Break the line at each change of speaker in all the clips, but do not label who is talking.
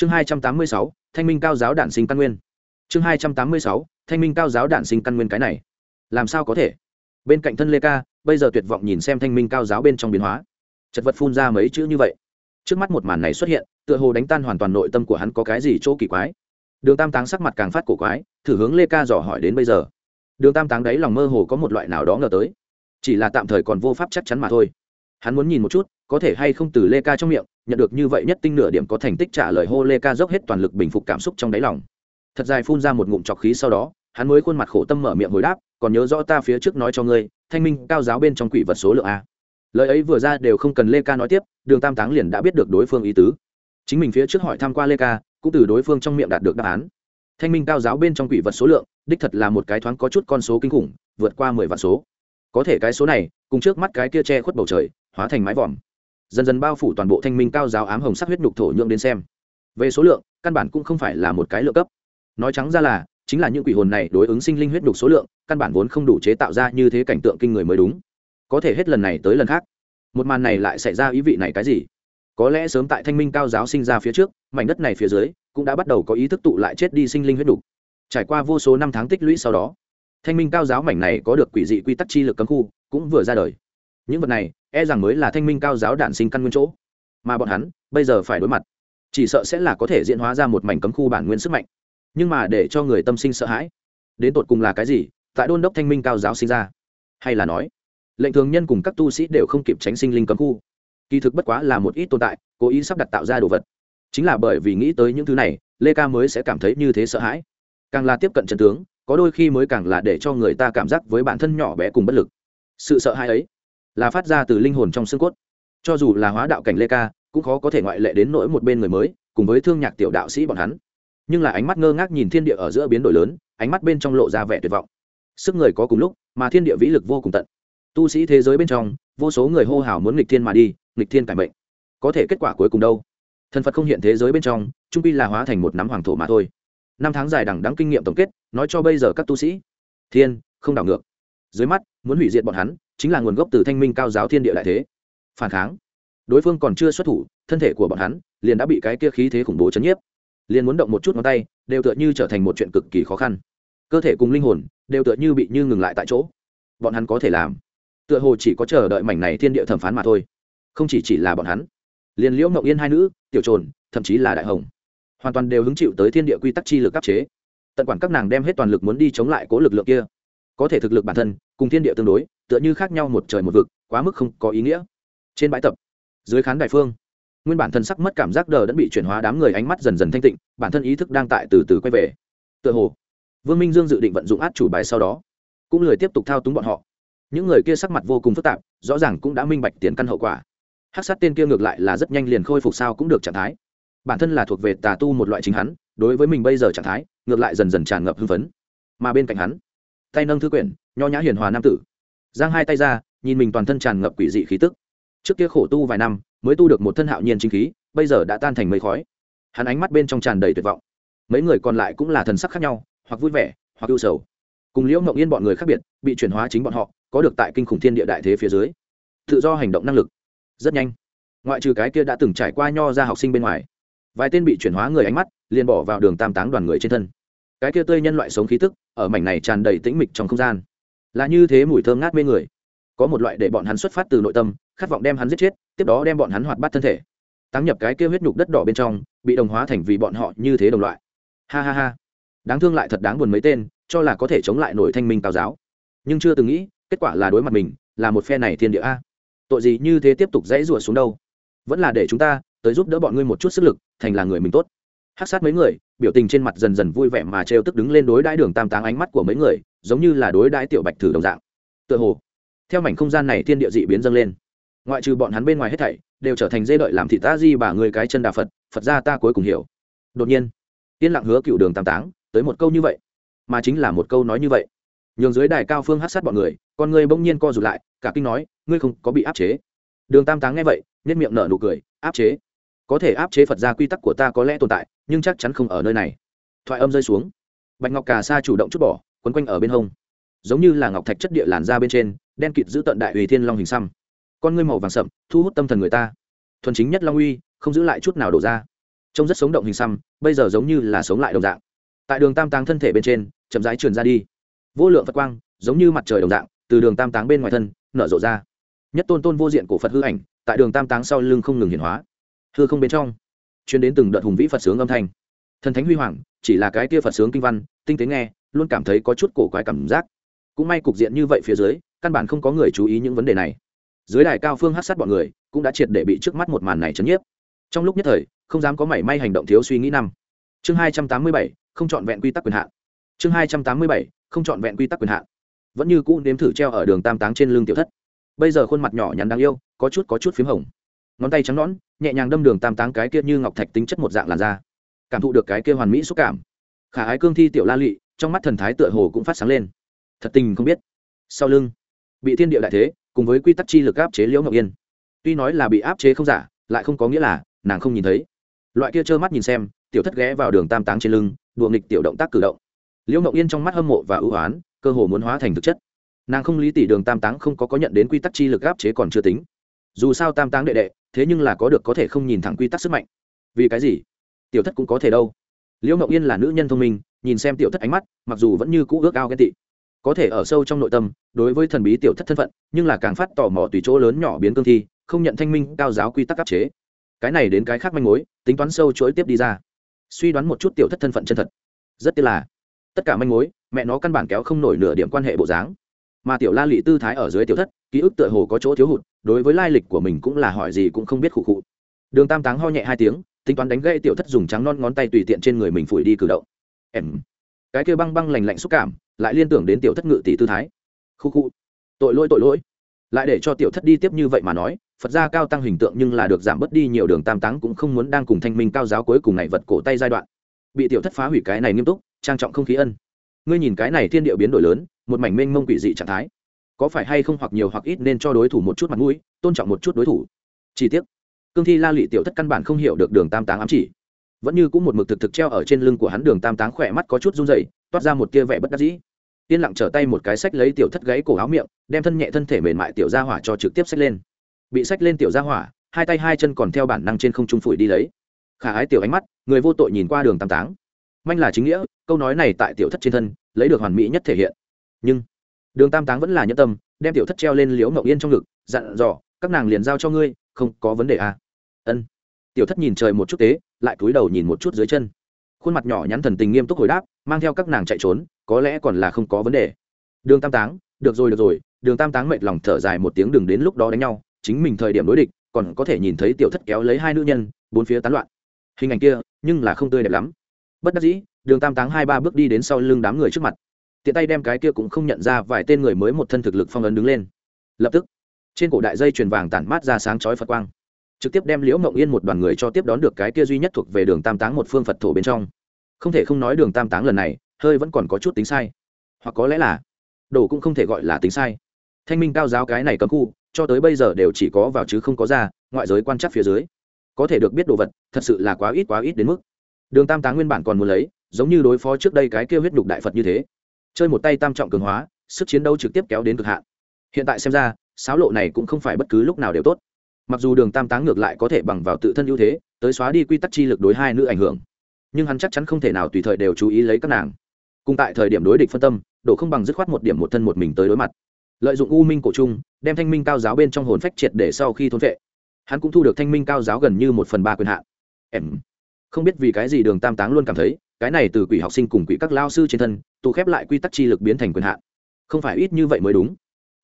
chương hai trăm tám mươi sáu, thanh minh cao giáo đản sinh căn nguyên. Chương hai trăm tám mươi sáu, thanh minh cao giáo đản sinh căn nguyên cái này. Làm sao có thể? Bên cạnh thân lê ca, bây giờ tuyệt vọng nhìn xem thanh minh cao giáo bên trong biến hóa. Chật vật phun ra mấy chữ như vậy. Trước mắt một màn này xuất hiện, tựa hồ đánh tan hoàn toàn nội tâm của hắn có cái gì chỗ kỳ quái. Đường tam táng sắc mặt càng phát cổ quái, thử hướng lê ca dò hỏi đến bây giờ. Đường tam táng đấy lòng mơ hồ có một loại nào đó ngờ tới. Chỉ là tạm thời còn vô pháp chắc chắn mà thôi hắn muốn nhìn một chút, có thể hay không từ lê ca trong miệng, nhận được như vậy nhất tinh nửa điểm có thành tích trả lời hô lê ca dốc hết toàn lực bình phục cảm xúc trong đáy lòng. Thật dài phun ra một ngụm trọc khí sau đó, hắn mới khuôn mặt khổ tâm mở miệng hồi đáp, còn nhớ rõ ta phía trước nói cho ngươi, thanh minh cao giáo bên trong quỷ vật số lượng a. Lời ấy vừa ra đều không cần lê ca nói tiếp, đường tam táng liền đã biết được đối phương ý tứ. Chính mình phía trước hỏi tham q u a lê ca, cũng từ đối phương trong miệng đạt được đáp án. Thanh minh cao giáo bên trong quỷ vật số lượng, đích thật là một cái thoáng có chút con số kinh khủng, vượt qua mười vạn số. Có thể cái số này, cùng trước mắt cái kia che khuất bầu trời hóa thành mái vòm. Dần dần bao phủ toàn bộ thanh minh cao giáo ám hồng sắc huyết nhục thổ nhượng đến xem. Về số lượng, căn bản cũng không phải là một cái lượng cấp. Nói trắng ra là, chính là những quỷ hồn này đối ứng sinh linh huyết nhục số lượng, căn bản vốn không đủ chế tạo ra như thế cảnh tượng kinh người mới đúng. Có thể hết lần này tới lần khác, một màn này lại xảy ra ý vị này cái gì? Có lẽ sớm tại thanh minh cao giáo sinh ra phía trước, mảnh đất này phía dưới, cũng đã bắt đầu có ý thức tụ lại chết đi sinh linh huyết đục. trải qua vô số năm tháng tích lũy sau đó, thanh minh cao giáo mảnh này có được quỷ dị quy tắc chi lực cấm khu, cũng vừa ra đời những vật này e rằng mới là thanh minh cao giáo đạn sinh căn nguyên chỗ. Mà bọn hắn, bây giờ phải đối mặt. Chỉ sợ sẽ là có thể diễn hóa ra một mảnh cấm khu bản nguyên sức mạnh. Nhưng mà để cho người tâm sinh sợ hãi, đến tột cùng là cái gì, tại đôn đốc thanh minh cao giáo sinh ra? Hay là nói, lệnh thường nhân cùng các tu sĩ đều không kịp tránh sinh linh cấm khu. Kỳ thực bất quá là một ít tồn tại, cố ý sắp đặt tạo ra đồ vật. Chính là bởi vì nghĩ tới những thứ này, lê ca mới sẽ cảm thấy như thế sợ hãi. Càng là tiếp cận trận tướng, có đôi khi mới càng là để cho người ta cảm giác với bản thân nhỏ bé cùng bất lực. Sự sợ hãi ấy là phát ra từ linh hồn trong xương cốt. Cho dù là hóa đạo cảnh lê ca, cũng khó có thể ngoại lệ đến nỗi một bên người mới, cùng với thương nhạc tiểu đạo sĩ bọn hắn. Nhưng là ánh mắt ngơ ngác nhìn thiên địa ở giữa biến đổi lớn, ánh mắt bên trong lộ ra vẻ tuyệt vọng. Sức người có cùng lúc, mà thiên địa vĩ lực vô cùng tận. Tu sĩ thế giới bên trong, vô số người hô hào muốn nghịch thiên mà đi, nghịch thiên cải mệnh. Có thể kết quả cuối cùng đâu? Thần phật không hiện thế giới bên trong, trung pi là hóa thành một nắm hoàng thổ mà thôi. Năm tháng dài đằng đắng kinh nghiệm tổng kết, nói cho bây giờ các tu sĩ. Thiên, không đảo ngược. Dưới mắt, muốn hủy diệt bọn hắn chính là nguồn gốc từ thanh minh cao giáo thiên địa đại thế. Phản kháng. Đối phương còn chưa xuất thủ, thân thể của bọn hắn liền đã bị cái kia khí thế khủng bố chấn nhiếp. Liền muốn động một chút ngón tay, đều tựa như trở thành một chuyện cực kỳ khó khăn. Cơ thể cùng linh hồn đều tựa như bị như ngừng lại tại chỗ. Bọn hắn có thể làm. Tựa hồ chỉ có chờ đợi mảnh này thiên địa thẩm phán mà thôi. Không chỉ chỉ là bọn hắn. Liền liễu ngậu yên hai nữ, tiểu trồn, thậm chí là đại hồng, hoàn toàn đều hứng chịu tới thiên địa quy tắc chi lực áp chế. Tận quản các nàng đem hết toàn lực muốn đi chống lại cố lực lượng kia. Có thể thực lực bản thân cùng thiên địa tương đối, tựa như khác nhau một trời một vực, quá mức không có ý nghĩa. Trên bãi tập, dưới khán đài phương, nguyên bản thân sắc mất cảm giác đờ đã bị chuyển hóa đám người ánh mắt dần dần thanh tịnh, bản thân ý thức đang tại từ từ quay về. Tựa hồ, vương minh dương dự định vận dụng át chủ bài sau đó, cũng lười tiếp tục thao túng bọn họ. Những người kia sắc mặt vô cùng phức tạp, rõ ràng cũng đã minh bạch tiền căn hậu quả. Hát sát tên kia ngược lại là rất nhanh liền khôi phục sao cũng được trạng thái. Bản thân là thuộc về tà tu một loại chính hắn, đối với mình bây giờ trạng thái, ngược lại dần dần tràn ngập hưng phấn. Mà bên cạnh hắn, tay nâng thư quyển nho nhã hiền hòa nam tử. Giang hai tay ra, nhìn mình toàn thân tràn ngập quỷ dị khí tức. Trước kia khổ tu vài năm, mới tu được một thân hạo nhiên chính khí, bây giờ đã tan thành mây khói. Hắn ánh mắt bên trong tràn đầy tuyệt vọng. Mấy người còn lại cũng là thần sắc khác nhau, hoặc vui vẻ, hoặc ưu sầu. Cùng liễu ngậu yên bọn người khác biệt, bị chuyển hóa chính bọn họ, có được tại kinh khủng thiên địa đại thế phía dưới. Tự do hành động năng lực. Rất nhanh. Ngoại trừ cái kia đã từng trải qua nho ra học sinh bên ngoài, vài tên bị chuyển hóa người ánh mắt, liền bỏ vào đường tam táng đoàn người trên thân. Cái kia tươi nhân loại sống khí tức, ở mảnh này tràn đầy tĩnh mịch trong không gian là như thế mùi thơm ngát mê người. Có một loại để bọn hắn xuất phát từ nội tâm, khát vọng đem hắn giết chết, tiếp đó đem bọn hắn hoạt bắt thân thể. Tăng nhập cái kia huyết nhục đất đỏ bên trong, bị đồng hóa thành vì bọn họ như thế đồng loại. Ha ha ha. Đáng thương lại thật đáng buồn mấy tên, cho là có thể chống lại nổi thanh minh tào giáo. Nhưng chưa từng nghĩ, kết quả là đối mặt mình, là một phe này thiên địa a. Tội gì như thế tiếp tục dãy rủa xuống đâu? Vẫn là để chúng ta tới giúp đỡ bọn ngươi một chút sức lực, thành là người mình tốt hát sát mấy người, biểu tình trên mặt dần dần vui vẻ mà trêu tức đứng lên đối đãi đường tam táng ánh mắt của mấy người, giống như là đối đãi tiểu bạch thử đồng dạng. Tựa hồ, theo mảnh không gian này thiên địa dị biến dâng lên. Ngoại trừ bọn hắn bên ngoài hết thảy, đều trở thành dê đợi làm thị ta di bà người cái chân đà phật phật ra ta cuối cùng hiểu. Đột nhiên, yên lặng hứa cựu đường tam táng, tới một câu như vậy, mà chính là một câu nói như vậy. Nhường dưới đài cao phương hát sát bọn người, con người bỗng nhiên co rụt lại, cả kinh nói, ngươi không có bị áp chế. Đường tam táng nghe vậy nhất miệng nở nụ cười, áp chế? Có thể áp chế phật ra quy tắc của ta có lẽ tồn tại, nhưng chắc chắn không ở nơi này. Thoại âm rơi xuống. Bạch ngọc cà sa chủ động chút bỏ, quấn quanh ở bên hông. Giống như là ngọc thạch chất địa làn ra bên trên, đen kịt giữ tận đại uy thiên long hình xăm. Con ngươi màu vàng sậm, thu hút tâm thần người ta. Thuần chính nhất long uy, không giữ lại chút nào đổ ra. Trông rất sống động hình xăm, bây giờ giống như là sống lại đồng dạng. Tại đường tam táng thân thể bên trên, chậm rãi truyền ra đi. Vô lượng phật quang, giống như mặt trời đồng dạng, từ đường tam táng bên ngoài thân, nở rộ ra. Nhất tôn tôn vô diện của phật hư ảnh, tại đường tam táng sau lưng không ngừng hiển hóa hư không bên trong chuyên đến từng đợt hùng vĩ phật sướng âm thanh. Thần thánh huy hoàng, chỉ là cái kia phật sướng kinh văn, tinh tế nghe, luôn cảm thấy có chút cổ quái cảm giác. Cũng may cục diện như vậy phía dưới, căn bản không có người chú ý những vấn đề này. Dưới đài cao phương hát sát bọn người, cũng đã triệt để bị trước mắt một màn này chấn nhiếp. Trong lúc nhất thời, không dám có mảy may hành động thiếu suy nghĩ năm. Chương hai trăm tám mươi bảy, không chọn vẹn quy tắc quyền hạn. Chương hai trăm tám mươi bảy, không chọn vẹn quy tắc quyền hạn. Vẫn như cũ nếm thử treo ở đường tam táng trên lưng tiểu thất. Bây giờ khuôn mặt nhỏ nhắn đáng yêu, có chút có chút p h í m hồng ngón tay trắng nõn nhẹ nhàng đâm đường tam táng cái kia như ngọc thạch tính chất một dạng làn da. Cảm thụ được cái kia hoàn mỹ xúc cảm. Khả ái cương thi tiểu la lị, trong mắt thần thái tựa hồ cũng phát sáng lên. Thật tình không biết. Sau lưng bị thiên địa đại thế cùng với quy tắc chi lực áp chế liễu ngọc yên. Tuy nói là bị áp chế không giả lại không có nghĩa là nàng không nhìn thấy. Loại kia trơ mắt nhìn xem tiểu thất ghé vào đường tam táng trên lưng đùa nghịch tiểu động tác cử động. Liễu ngọc yên trong mắt hâm mộ và ưu oán cơ hồ muốn hóa thành thực chất. Nàng không lý tỷ đường tam táng không có có nhận đến quy tắc chi lực áp chế còn chưa tính. Dù sao tam táng đệ đệ thế nhưng là có được có thể không nhìn thẳng quy tắc sức mạnh. Vì cái gì? Tiểu thất cũng có thể đâu. Liễu ngọc yên là nữ nhân thông minh, nhìn xem tiểu thất ánh mắt, mặc dù vẫn như cũ ước ao ghen tị. Có thể ở sâu trong nội tâm, đối với thần bí tiểu thất thân phận, nhưng là càng phát tò mò tùy chỗ lớn nhỏ biến cương thi, không nhận thanh minh, cao giáo quy tắc áp chế. Cái này đến cái khác manh mối, tính toán sâu chuỗi tiếp đi ra. Suy đoán một chút tiểu thất thân phận chân thật. Rất tiếc là, tất cả manh mối, mẹ nó căn bản kéo không nổi nửa điểm quan hệ bộ dáng. Mà tiểu la lị tư thái ở dưới tiểu thất, ký ức tựa hồ có chỗ thiếu hụt đối với lai lịch của mình cũng là hỏi gì cũng không biết khụ khụ. Đường tam táng ho nhẹ hai tiếng, tính toán đánh gãy tiểu thất dùng trắng non ngón tay tùy tiện trên người mình phủi đi cử động. Em. Cái kia băng băng lành lạnh xúc cảm, lại liên tưởng đến tiểu thất ngự tỷ tư thái. Khu khu tội lỗi tội lỗi. Lại để cho tiểu thất đi tiếp như vậy mà nói, phật gia cao tăng hình tượng nhưng là được giảm bớt đi nhiều, đường tam táng cũng không muốn đang cùng thanh minh cao giáo cuối cùng này vật cổ tay giai đoạn. Bị tiểu thất phá hủy cái này nghiêm túc, trang trọng không khí ân. Ngươi nhìn cái này thiên địa biến đổi lớn, một mảnh mênh mông quỷ dị trạng thái có phải hay không hoặc nhiều hoặc ít nên cho đối thủ một chút mặt mũi, tôn trọng một chút đối thủ. Chi tiết cương thi la lị tiểu thất căn bản không hiểu được đường tam táng ám chỉ. Vẫn như cũng một mực thực thực treo ở trên lưng của hắn đường tam táng khỏe mắt có chút run rẩy, toát ra một tia vẻ bất đắc dĩ. Yên lặng trở tay một cái sách lấy tiểu thất gáy cổ áo miệng, đem thân nhẹ thân thể mềm mại tiểu gia hỏa cho trực tiếp sách lên. Bị sách lên tiểu gia hỏa, hai tay hai chân còn theo bản năng trên không trung phủi đi lấy. Khả ái tiểu ánh mắt, người vô tội nhìn qua đường tam táng. Manh là chính nghĩa, câu nói này tại tiểu thất trên thân, lấy được hoàn mỹ nhất thể hiện. Nhưng đường tam táng vẫn là nhẫn tâm, đem tiểu thất treo lên liễu ngậu yên trong ngực, dặn dò, các nàng liền giao cho ngươi, không có vấn đề à. ân. Tiểu thất nhìn trời một chút tế, lại cúi đầu nhìn một chút dưới chân. Khuôn mặt nhỏ nhắn thần tình nghiêm túc hồi đáp, mang theo các nàng chạy trốn, có lẽ còn là không có vấn đề. Đường tam táng, được rồi được rồi. Đường tam táng mệt lòng thở dài một tiếng đừng đến lúc đó đánh nhau, chính mình thời điểm đối địch, còn có thể nhìn thấy tiểu thất kéo lấy hai nữ nhân, bốn phía tán loạn. Hình ảnh kia, nhưng là không tươi đẹp lắm. Bất đắc dĩ, đường tam táng hai ba bước đi đến sau lưng đám người trước mặt tiện tay đem cái kia cũng không nhận ra vài tên người mới một thân thực lực phong ấn đứng lên. Lập tức, trên cổ đại dây chuyền vàng tản mát ra sáng chói phật quang, trực tiếp đem liễu mộng yên một đoàn người cho tiếp đón được cái kia duy nhất thuộc về đường tam táng một phương phật thổ bên trong. Không thể không nói đường tam táng lần này, hơi vẫn còn có chút tính sai. Hoặc có lẽ là, đồ cũng không thể gọi là tính sai. Thanh minh cao giáo cái này cấm khu, cho tới bây giờ đều chỉ có vào chứ không có ra, ngoại giới quan chắc phía dưới. Có thể được biết đồ vật, thật sự là quá ít quá ít đến mức. Đường tam táng nguyên bản còn muốn lấy, giống như đối phó trước đây cái kia huyết đục đại phật như thế chơi một tay tam trọng cường hóa, sức chiến đấu trực tiếp kéo đến cực hạn. Hiện tại xem ra, sáo lộ này cũng không phải bất cứ lúc nào đều tốt. Mặc dù đường tam táng ngược lại có thể bằng vào tự thân ưu thế, tới xóa đi quy tắc chi lực đối hai nữ ảnh hưởng. Nhưng hắn chắc chắn không thể nào tùy thời đều chú ý lấy các nàng. Cùng tại thời điểm đối địch phân tâm đổ không bằng dứt khoát một điểm một thân một mình tới đối mặt. Lợi dụng u minh cổ trung, đem thanh minh cao giáo bên trong hồn phách triệt để sau khi thôn vệ. Hắn cũng thu được thanh minh cao giáo gần như một phần ba quyền hạn. Em. Không biết vì cái gì đường tam táng luôn cảm thấy cái này từ quỷ học sinh cùng quỷ các lao sư trên thân, tụ khép lại quy tắc chi lực biến thành quyền hạn. Không phải ít như vậy mới đúng.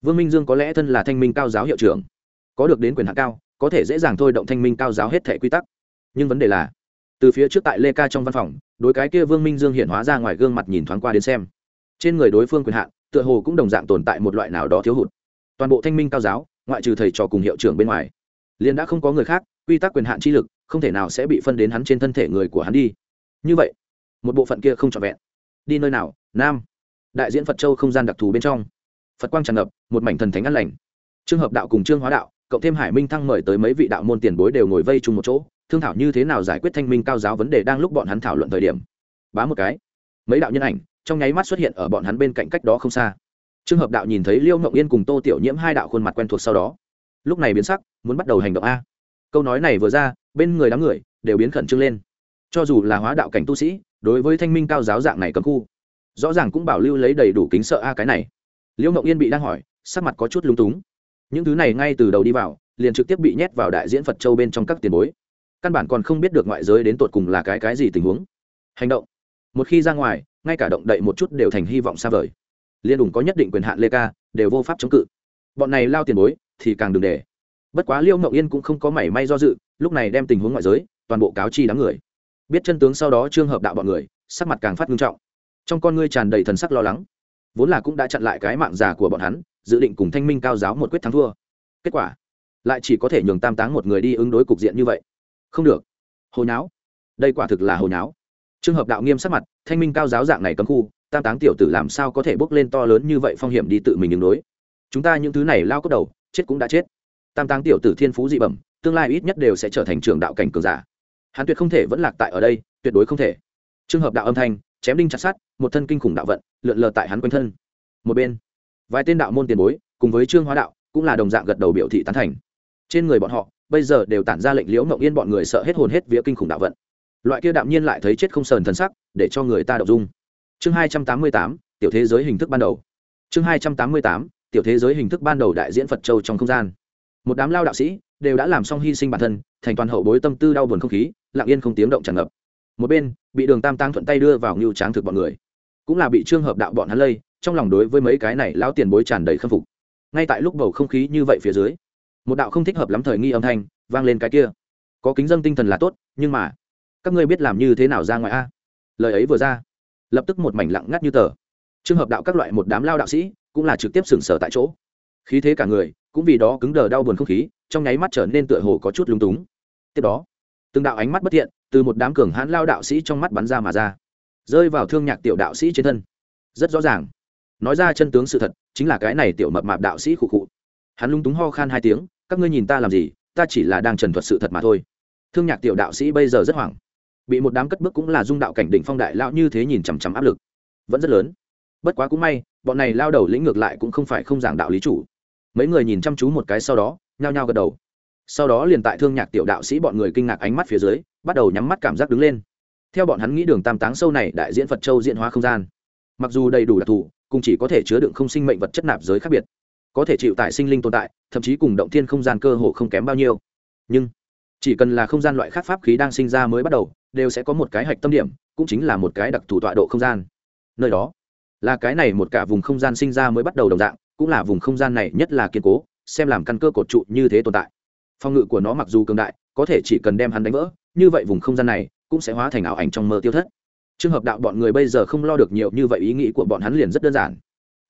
Vương minh dương có lẽ thân là thanh minh cao giáo hiệu trưởng, có được đến quyền hạn cao, có thể dễ dàng thôi động thanh minh cao giáo hết thể quy tắc. Nhưng vấn đề là, từ phía trước tại lê ca trong văn phòng, đối cái kia vương minh dương hiện hóa ra ngoài gương mặt nhìn thoáng qua đến xem. Trên người đối phương quyền hạn, tựa hồ cũng đồng dạng tồn tại một loại nào đó thiếu hụt. Toàn bộ thanh minh cao giáo, ngoại trừ thầy trò cùng hiệu trưởng bên ngoài, liền đã không có người khác, quy tắc quyền hạn chi lực, không thể nào sẽ bị phân đến hắn trên thân thể người của hắn đi. Như vậy một bộ phận kia không trọn vẹn. Đi nơi nào? Nam. Đại diễn phật châu không gian đặc thù bên trong. Phật quang tràn ngập, một mảnh thần thánh ăn lành. Trường hợp đạo cùng trương hóa đạo, cộng thêm hải minh thăng mời tới mấy vị đạo môn tiền bối đều ngồi vây chung một chỗ, thương thảo như thế nào giải quyết thanh minh cao giáo vấn đề đang lúc bọn hắn thảo luận thời điểm. Bá một cái. Mấy đạo nhân ảnh, trong nháy mắt xuất hiện ở bọn hắn bên cạnh cách đó không xa. Trường hợp đạo nhìn thấy liêu ngậu yên cùng tô tiểu nhiễm hai đạo khuôn mặt quen thuộc sau đó. Lúc này biến sắc, muốn bắt đầu hành động a. Câu nói này vừa ra, bên người đám người đều biến khẩn trương lên. Cho dù là hóa đạo cảnh tu sĩ đối với thanh minh cao giáo dạng này cấm khu, rõ ràng cũng bảo lưu lấy đầy đủ kính sợ a cái này. Liễu mộng yên bị đang hỏi, sắc mặt có chút lung túng. Những thứ này ngay từ đầu đi vào, liền trực tiếp bị nhét vào đại diễn phật châu bên trong các tiền bối. Căn bản còn không biết được ngoại giới đến tột cùng là cái cái gì tình huống. Hành động. Một khi ra ngoài, ngay cả động đậy một chút đều thành hy vọng xa vời. Liên đủng có nhất định quyền hạn lê ca, đều vô pháp chống cự. Bọn này lao tiền bối, thì càng đừng để. Bất quá liêu mậu yên cũng không có mảy may do dự, lúc này đem tình huống ngoại giới, toàn bộ cáo chi đám người biết chân tướng sau đó trương hợp đạo bọn người, sắc mặt càng phát nghiêm trọng. Trong con ngươi tràn đầy thần sắc lo lắng. Vốn là cũng đã chặn lại cái mạng già của bọn hắn, dự định cùng thanh minh cao giáo một quyết thắng thua. Kết quả, lại chỉ có thể nhường tam táng một người đi ứng đối cục diện như vậy. Không được. Hồi nháo. Đây quả thực là hồi nháo. Trường hợp đạo nghiêm sắc mặt, thanh minh cao giáo dạng này cấm khu, tam táng tiểu tử làm sao có thể bước lên to lớn như vậy phong hiểm đi tự mình ứng đối? Chúng ta những thứ này lao cốc đầu, chết cũng đã chết. Tam táng tiểu tử thiên phú dị bẩm, tương lai ít nhất đều sẽ trở thành trường đạo cảnh cường giả hắn tuyệt không thể vẫn lạc tại ở đây, tuyệt đối không thể. Trường hợp đạo âm thanh, chém đinh chặt sát một thân kinh khủng đạo vận, lượn lờ tại hắn quanh thân. Một bên, vài tên đạo môn tiền bối, cùng với trương hóa đạo, cũng là đồng dạng gật đầu biểu thị tán thành. Trên người bọn họ, bây giờ đều tản ra lệnh liễu mộng yên bọn người sợ hết hồn hết vía kinh khủng đạo vận. Loại kia đạm nhiên lại thấy chết không sờn thân sắc, để cho người ta đậu dung. Chương hai trăm tám mươi tám, tiểu thế giới hình thức ban đầu. Chương hai trăm tám mươi tám, tiểu thế giới hình thức ban đầu đại diễn phật châu trong không gian một đám lao đạo sĩ đều đã làm xong hy sinh bản thân, thành toàn hậu bối tâm tư đau buồn không khí, lặng yên không tiếng động tràn ngập. Một bên, bị đường tam tăng thuận tay đưa vào ngưu tráng thực bọn người. Cũng là bị trương hợp đạo bọn hắn lây, trong lòng đối với mấy cái này lão tiền bối tràn đầy khâm phục. Ngay tại lúc bầu không khí như vậy phía dưới, một đạo không thích hợp lắm thời nghi âm thanh vang lên cái kia. Có kính dân tinh thần là tốt, nhưng mà, các ngươi biết làm như thế nào ra ngoài a? Lời ấy vừa ra, lập tức một mảnh lặng ngắt như tờ. Trường hợp đạo các loại một đám lao đạo sĩ cũng là trực tiếp sừng sờ tại chỗ khí thế cả người, cũng vì đó cứng đờ đau buồn không khí, trong nháy mắt trở nên tựa hồ có chút lúng túng. Tiếp đó, từng đạo ánh mắt bất thiện từ một đám cường hãn lao đạo sĩ trong mắt bắn ra mà ra, rơi vào thương nhạc tiểu đạo sĩ trên thân. Rất rõ ràng, nói ra chân tướng sự thật chính là cái này tiểu mập mạp đạo sĩ khụ khụ. Hắn lung túng ho khan hai tiếng, các ngươi nhìn ta làm gì? Ta chỉ là đang trần thuật sự thật mà thôi. Thương nhạc tiểu đạo sĩ bây giờ rất hoảng, bị một đám cất bước cũng là dung đạo cảnh đỉnh phong đại lao như thế nhìn chằm chằm áp lực, vẫn rất lớn. Bất quá cũng may, bọn này lao đầu lĩnh ngược lại cũng không phải không giảng đạo lý chủ mấy người nhìn chăm chú một cái sau đó, nhao nhao gật đầu. Sau đó liền tại thương nhạc tiểu đạo sĩ bọn người kinh ngạc ánh mắt phía dưới, bắt đầu nhắm mắt cảm giác đứng lên. Theo bọn hắn nghĩ đường tam táng sâu này đại diễn phật châu diễn hóa không gian. Mặc dù đầy đủ đặc thù cùng chỉ có thể chứa đựng không sinh mệnh vật chất nạp giới khác biệt. Có thể chịu tại sinh linh tồn tại, thậm chí cùng động thiên không gian cơ hồ không kém bao nhiêu. Nhưng, chỉ cần là không gian loại khác pháp khí đang sinh ra mới bắt đầu, đều sẽ có một cái hạch tâm điểm, cũng chính là một cái đặc thù tọa độ không gian. Nơi đó, là cái này một cả vùng không gian sinh ra mới bắt đầu đồng dạng cũng là vùng không gian này nhất là kiên cố, xem làm căn cơ cột trụ như thế tồn tại. Phòng ngự của nó mặc dù cường đại, có thể chỉ cần đem hắn đánh vỡ, như vậy vùng không gian này cũng sẽ hóa thành ảo ảnh trong mơ tiêu thất. Trường hợp đạo bọn người bây giờ không lo được nhiều như vậy ý nghĩ của bọn hắn liền rất đơn giản.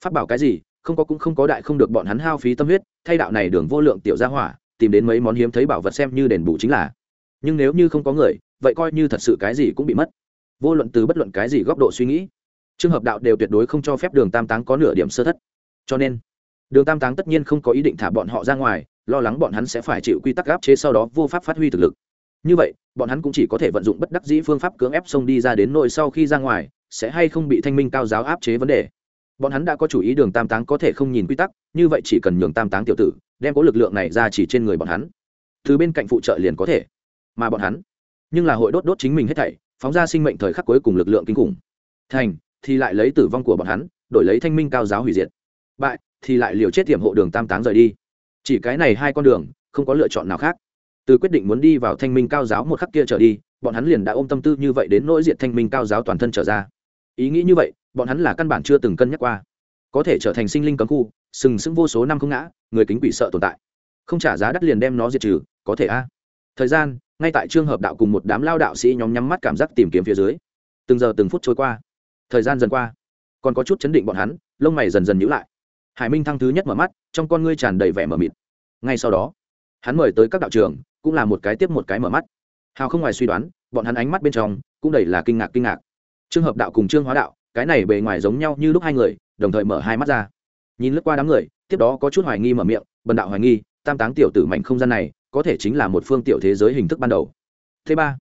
Phát bảo cái gì, không có cũng không có đại không được bọn hắn hao phí tâm huyết, thay đạo này đường vô lượng tiểu gia hỏa, tìm đến mấy món hiếm thấy bảo vật xem như đền bù chính là. Nhưng nếu như không có người, vậy coi như thật sự cái gì cũng bị mất. Vô luận từ bất luận cái gì góc độ suy nghĩ trường hợp đạo đều tuyệt đối không cho phép đường tam táng có nửa điểm sơ thất cho nên, đường tam táng tất nhiên không có ý định thả bọn họ ra ngoài, lo lắng bọn hắn sẽ phải chịu quy tắc áp chế sau đó vô pháp phát huy thực lực. Như vậy, bọn hắn cũng chỉ có thể vận dụng bất đắc dĩ phương pháp cưỡng ép xông đi ra đến nội sau khi ra ngoài, sẽ hay không bị thanh minh cao giáo áp chế vấn đề. Bọn hắn đã có chủ ý đường tam táng có thể không nhìn quy tắc, như vậy chỉ cần nhường tam táng tiểu tử, đem có lực lượng này ra chỉ trên người bọn hắn. Từ bên cạnh phụ trợ liền có thể. Mà bọn hắn, nhưng là hội đốt đốt chính mình hết thảy, phóng ra sinh mệnh thời khắc cuối cùng lực lượng kinh khủng. Thành, thì lại lấy tử vong của bọn hắn, đổi lấy thanh minh cao giáo hủy diệt bại, thì lại liều chết tiềm hộ đường tam táng rời đi. Chỉ cái này hai con đường, không có lựa chọn nào khác. Từ quyết định muốn đi vào thanh minh cao giáo một khắc kia trở đi, bọn hắn liền đã ôm tâm tư như vậy đến nỗi diện thanh minh cao giáo toàn thân trở ra. Ý nghĩ như vậy, bọn hắn là căn bản chưa từng cân nhắc qua. Có thể trở thành sinh linh cấm khu, sừng sững vô số năm không ngã, người kính quỷ sợ tồn tại. Không trả giá đắt liền đem nó diệt trừ, có thể a. Thời gian, ngay tại trường hợp đạo cùng một đám lao đạo sĩ nhóm nhắm mắt cảm giác tìm kiếm phía dưới. Từng giờ từng phút trôi qua. Thời gian dần qua. Còn có chút chấn định bọn hắn, lông mày dần dần nhữ lại hải minh thăng thứ nhất mở mắt, trong con ngươi tràn đầy vẻ mờ mịt. Ngay sau đó, hắn mời tới các đạo trường cũng là một cái tiếp một cái mở mắt. Hào không ngoài suy đoán, bọn hắn ánh mắt bên trong cũng đầy là kinh ngạc kinh ngạc. Trường hợp đạo cùng trương hóa đạo, cái này bề ngoài giống nhau như lúc hai người, đồng thời mở hai mắt ra. Nhìn lướt qua đám người, tiếp đó có chút hoài nghi mở miệng, bần đạo hoài nghi, tam táng tiểu tử mạnh không gian này, có thể chính là một phương tiểu thế giới hình thức ban đầu. Thứ ba,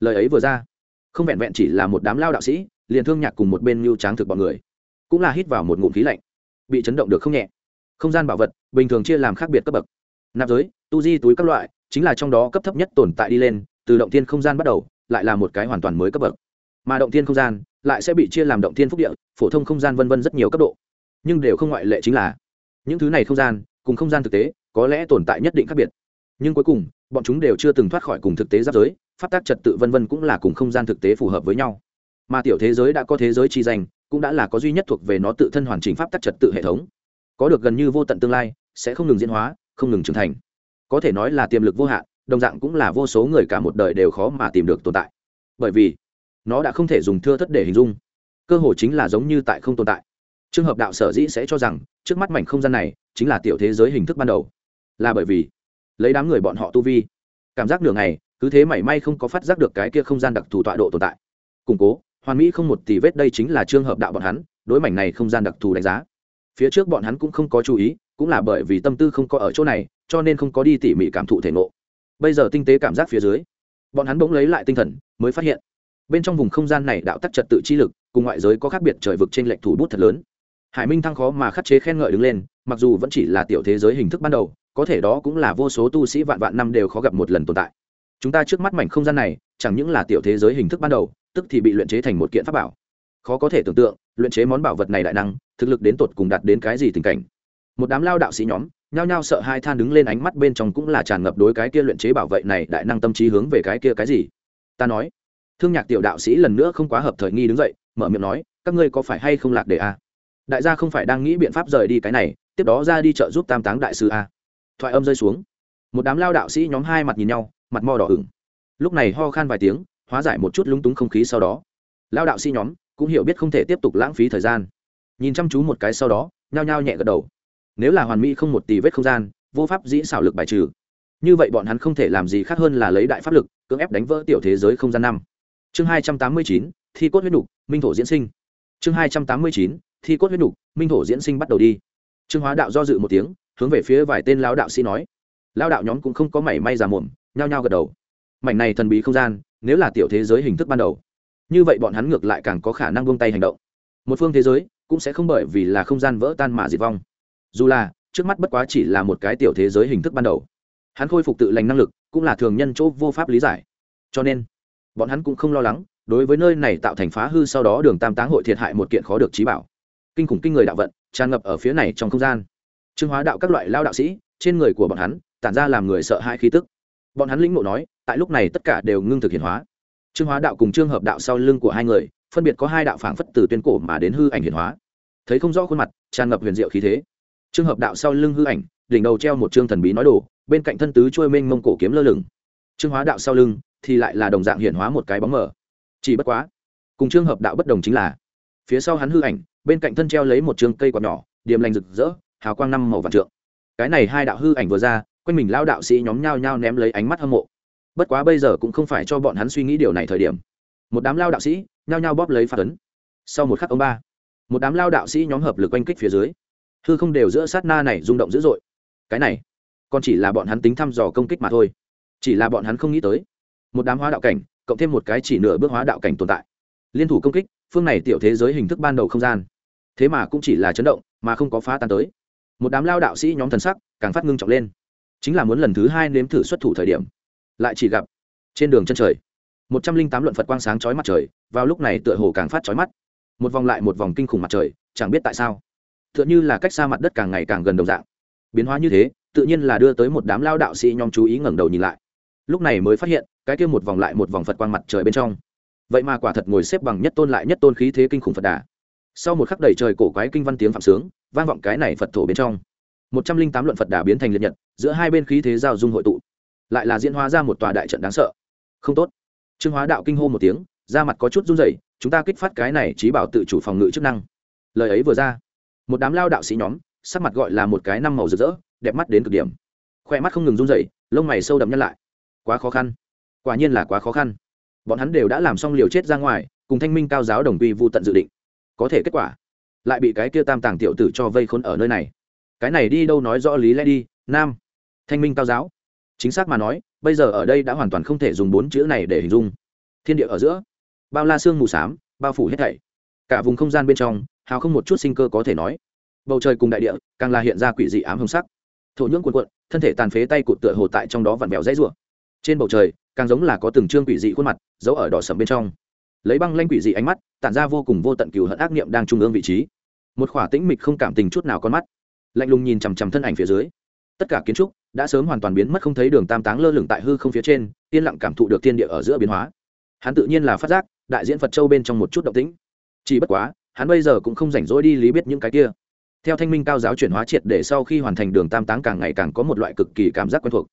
lời ấy vừa ra, không vẹn vẹn chỉ là một đám lao đạo sĩ, liền thương nhạc cùng một bên mưu tráng thực bọn người, cũng là hít vào một ngụm khí lạnh bị chấn động được không nhẹ. Không gian bảo vật, bình thường chia làm khác biệt cấp bậc. Nạp giới, tu di túi các loại, chính là trong đó cấp thấp nhất tồn tại đi lên, từ động thiên không gian bắt đầu, lại là một cái hoàn toàn mới cấp bậc. Mà động thiên không gian lại sẽ bị chia làm động thiên phúc địa, phổ thông không gian vân vân rất nhiều cấp độ. Nhưng đều không ngoại lệ chính là, những thứ này không gian, cùng không gian thực tế, có lẽ tồn tại nhất định khác biệt. Nhưng cuối cùng, bọn chúng đều chưa từng thoát khỏi cùng thực tế giáp giới phát tác trật tự vân vân cũng là cùng không gian thực tế phù hợp với nhau. Mà tiểu thế giới đã có thế giới chi danh cũng đã là có duy nhất thuộc về nó tự thân hoàn chỉnh pháp tắc trật tự hệ thống. Có được gần như vô tận tương lai, sẽ không ngừng diễn hóa, không ngừng trưởng thành. Có thể nói là tiềm lực vô hạn, đồng dạng cũng là vô số người cả một đời đều khó mà tìm được tồn tại. Bởi vì, nó đã không thể dùng thưa thất để hình dung. Cơ hồ chính là giống như tại không tồn tại. Trường hợp đạo sở dĩ sẽ cho rằng, trước mắt mảnh không gian này, chính là tiểu thế giới hình thức ban đầu. Là bởi vì, lấy đám người bọn họ tu vi, cảm giác đường này cứ thế mảy may không có phát giác được cái kia không gian đặc thù tọa độ tồn tại. Củng cố hoàn mỹ không một tỷ vết đây chính là trường hợp đạo bọn hắn, đối mảnh này không gian đặc thù đánh giá. Phía trước bọn hắn cũng không có chú ý, cũng là bởi vì tâm tư không có ở chỗ này, cho nên không có đi tỉ mỉ cảm thụ thể ngộ. Bây giờ tinh tế cảm giác phía dưới, bọn hắn bỗng lấy lại tinh thần, mới phát hiện, bên trong vùng không gian này đạo tắc trật tự chi lực, cùng ngoại giới có khác biệt trời vực trên lệnh thủ bút thật lớn. Hải minh thăng khó mà khắc chế khen ngợi đứng lên, mặc dù vẫn chỉ là tiểu thế giới hình thức ban đầu, có thể đó cũng là vô số tu sĩ vạn vạn năm đều khó gặp một lần tồn tại. Chúng ta trước mắt mảnh không gian này chẳng những là tiểu thế giới hình thức ban đầu, tức thì bị luyện chế thành một kiện pháp bảo. Khó có thể tưởng tượng, luyện chế món bảo vật này đại năng, thực lực đến tột cùng đạt đến cái gì tình cảnh. Một đám lao đạo sĩ nhóm, nhao nhao sợ hai than đứng lên ánh mắt bên trong cũng là tràn ngập đối cái kia luyện chế bảo vệ này đại năng tâm trí hướng về cái kia cái gì. Ta nói, thương nhạc tiểu đạo sĩ lần nữa không quá hợp thời nghi đứng dậy, mở miệng nói, các ngươi có phải hay không lạc đề a đại gia không phải đang nghĩ biện pháp rời đi cái này, tiếp đó ra đi chợ giúp tam táng đại sư a thoại âm rơi xuống. Một đám lao đạo sĩ nhóm hai mặt nhìn nhau, mặt mò đỏ ửng lúc này ho khan vài tiếng, hóa giải một chút lúng túng không khí sau đó. Lao đạo sĩ nhóm cũng hiểu biết không thể tiếp tục lãng phí thời gian. Nhìn chăm chú một cái sau đó, nhao nhao nhẹ gật đầu. Nếu là hoàn mỹ không một tỷ vết không gian, vô pháp dĩ xảo lực bài trừ. Như vậy bọn hắn không thể làm gì khác hơn là lấy đại pháp lực, cưỡng ép đánh vỡ tiểu thế giới không gian năm. Chương hai trăm tám mươi chín, thi cốt huyết đục minh thổ diễn sinh. Chương hai trăm tám mươi chín, thi cốt huyết đục minh thổ diễn sinh bắt đầu đi. Trương hóa đạo do dự một tiếng, hướng về phía vài tên lao đạo sĩ nói. Lao đạo nhóm cũng không có mảy may già mồm nhao nhao gật đầu mảnh này thần bí không gian, nếu là tiểu thế giới hình thức ban đầu, như vậy bọn hắn ngược lại càng có khả năng buông tay hành động. Một phương thế giới cũng sẽ không bởi vì là không gian vỡ tan mà diệt vong. Dù là, trước mắt bất quá chỉ là một cái tiểu thế giới hình thức ban đầu. Hắn khôi phục tự lành năng lực cũng là thường nhân chỗ vô pháp lý giải. Cho nên, bọn hắn cũng không lo lắng, đối với nơi này tạo thành phá hư sau đó đường tam táng hội thiệt hại một kiện khó được trí bảo. Kinh khủng kinh người đạo vận, tràn ngập ở phía này trong không gian. Trương hóa đạo các loại lao đạo sĩ, trên người của bọn hắn, tản ra làm người sợ hãi khí tức. Bọn hắn lĩnh ngộ nói tại lúc này tất cả đều ngưng thực hiện hóa. Trương hóa đạo cùng trương hợp đạo sau lưng của hai người, phân biệt có hai đạo phảng phất từ tuyên cổ mà đến hư ảnh hiển hóa. Thấy không rõ khuôn mặt, tràn ngập huyền diệu khí thế. Trương hợp đạo sau lưng hư ảnh, đỉnh đầu treo một trương thần bí nói đồ, bên cạnh thân tứ trôi mênh mông cổ kiếm lơ lửng. Trương hóa đạo sau lưng thì lại là đồng dạng hiển hóa một cái bóng mờ. Chỉ bất quá, cùng trương hợp đạo bất đồng chính là, phía sau hắn hư ảnh, bên cạnh thân treo lấy một trương cây quạt nhỏ, điềm lành rực rỡ, hào quang năm màu vạn trượng. Cái này hai đạo hư ảnh vừa ra, quanh mình lao đạo sĩ nhóm nhao nhao ném lấy ánh mắt hâm mộ bất quá bây giờ cũng không phải cho bọn hắn suy nghĩ điều này thời điểm. Một đám lao đạo sĩ nhao nhao bóp lấy phát ấn. Sau một khắc ông ba, một đám lao đạo sĩ nhóm hợp lực oanh kích phía dưới. Hư không đều giữa sát na này rung động dữ dội. Cái này, còn chỉ là bọn hắn tính thăm dò công kích mà thôi. Chỉ là bọn hắn không nghĩ tới, một đám hóa đạo cảnh, cộng thêm một cái chỉ nửa bước hóa đạo cảnh tồn tại. Liên thủ công kích, phương này tiểu thế giới hình thức ban đầu không gian. Thế mà cũng chỉ là chấn động, mà không có phá tan tới. Một đám lao đạo sĩ nhóm thần sắc càng phát ngưng trọng lên. Chính là muốn lần thứ hai nếm thử xuất thủ thời điểm lại chỉ gặp trên đường chân trời, một trăm linh tám luận phật quang sáng chói mặt trời, vào lúc này tựa hồ càng phát chói mắt. Một vòng lại một vòng kinh khủng mặt trời, chẳng biết tại sao, tựa như là cách xa mặt đất càng ngày càng gần đồng dạng. Biến hóa như thế, tự nhiên là đưa tới một đám lao đạo sĩ nhóm chú ý ngẩng đầu nhìn lại. Lúc này mới phát hiện, cái kia một vòng lại một vòng phật quang mặt trời bên trong. Vậy mà quả thật ngồi xếp bằng nhất tôn lại nhất tôn khí thế kinh khủng phật đà. Sau một khắc đầy trời cổ quái kinh văn tiếng phạm sướng, vang vọng cái này phật thổ bên trong. Một trăm linh tám luận phật đà biến thành liệt nhật, giữa hai bên khí thế giao dung hội tụ lại là diễn hóa ra một tòa đại trận đáng sợ. Không tốt. Trương hóa đạo kinh hô một tiếng, da mặt có chút run rẩy, chúng ta kích phát cái này trí bảo tự chủ phòng ngự chức năng. Lời ấy vừa ra, một đám lao đạo sĩ nhóm, sắc mặt gọi là một cái năm màu rực rỡ, đẹp mắt đến cực điểm. Khoe mắt không ngừng run rẩy, lông mày sâu đậm nhăn lại. Quá khó khăn. Quả nhiên là quá khó khăn. Bọn hắn đều đã làm xong liều chết ra ngoài, cùng thanh minh cao giáo đồng quy vô tận dự định. Có thể kết quả, lại bị cái kia tam tàng tiểu tử cho vây khốn ở nơi này. Cái này đi đâu nói rõ lý lẽ đi, nam. Thanh minh cao giáo chính xác mà nói, bây giờ ở đây đã hoàn toàn không thể dùng bốn chữ này để hình dung. Thiên địa ở giữa, bao la xương mù s á m bao phủ hết thảy. Cả vùng không gian bên trong, hào không một chút sinh cơ có thể nói. Bầu trời cùng đại địa, càng là hiện ra quỷ dị ám hồng sắc. Thổ nhưỡng cuộn cuộn, thân thể tàn phế tay cụt tựa hồ tại trong đó vặn vẹo dãy rủa. Trên bầu trời, càng giống là có từng trương quỷ dị khuôn mặt giấu ở đỏ sầm bên trong. Lấy băng lanh quỷ dị ánh mắt, tản ra vô cùng vô tận cừu hận ác niệm đang trung ương vị trí. Một khỏa tĩnh mịch không cảm tình chút nào con mắt. Lạnh lùng nhìn chằm chằm thân ảnh phía dưới. Tất cả kiến trúc đã sớm hoàn toàn biến mất không thấy đường tam táng lơ lửng tại hư không phía trên, yên lặng cảm thụ được thiên địa ở giữa biến hóa. Hắn tự nhiên là phát giác, đại diễn phật châu bên trong một chút động tĩnh. Chỉ bất quá, hắn bây giờ cũng không rảnh rỗi đi lý biết những cái kia. Theo thanh minh cao giáo chuyển hóa triệt để sau khi hoàn thành đường tam táng càng ngày càng có một loại cực kỳ cảm giác quen thuộc.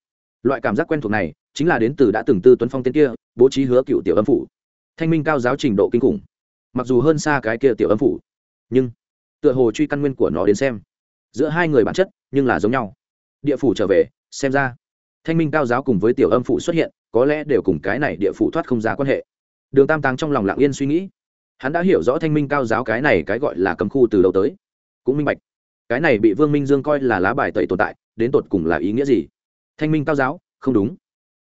Loại cảm giác quen thuộc này, chính là đến từ đã từng tư tuấn phong tên kia, bố trí hứa cựu tiểu âm phủ. Thanh minh cao giáo trình độ kinh khủng. Mặc dù hơn xa cái kia tiểu âm phủ, nhưng tựa hồ truy căn nguyên của nó đến xem. Giữa hai người bản chất, nhưng là giống nhau địa phủ trở về, xem ra, thanh minh cao giáo cùng với tiểu âm phụ xuất hiện, có lẽ đều cùng cái này địa phủ thoát không ra quan hệ. Đường tam táng trong lòng lặng yên suy nghĩ. Hắn đã hiểu rõ thanh minh cao giáo cái này cái gọi là cầm khu từ đầu tới. Cũng minh bạch, cái này bị vương minh dương coi là lá bài tẩy tồn tại, đến tột cùng là ý nghĩa gì? Thanh minh cao giáo, không đúng.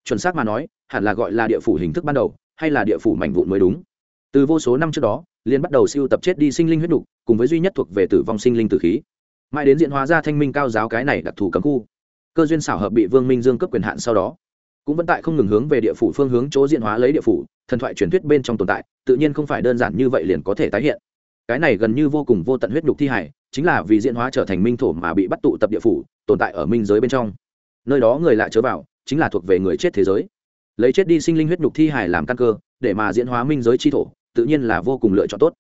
Chuẩn xác mà nói, hẳn là gọi là địa phủ hình thức ban đầu, hay là địa phủ mảnh vụn mới đúng. Từ vô số năm trước đó liên bắt đầu siêu tập chết đi sinh linh huyết đục cùng với duy nhất thuộc về tử vong sinh linh tử khí. Mãi đến diện hóa ra thanh minh cao giáo cái này đặc thù cấm khu cơ duyên xảo hợp bị vương minh dương cấp quyền hạn sau đó, cũng vẫn tại không ngừng hướng về địa phủ phương hướng chỗ diện hóa lấy địa phủ, thần thoại truyền thuyết bên trong tồn tại, tự nhiên không phải đơn giản như vậy liền có thể tái hiện. Cái này gần như vô cùng vô tận huyết nhục thi hải, chính là vì diễn hóa trở thành minh thổ mà bị bắt tụ tập địa phủ, tồn tại ở minh giới bên trong. Nơi đó người lạ chớ vào, chính là thuộc về người chết thế giới. Lấy chết đi sinh linh huyết nhục thi hải làm căn cơ, để mà diễn hóa minh giới chi thổ, tự nhiên là vô cùng lựa chọn tốt.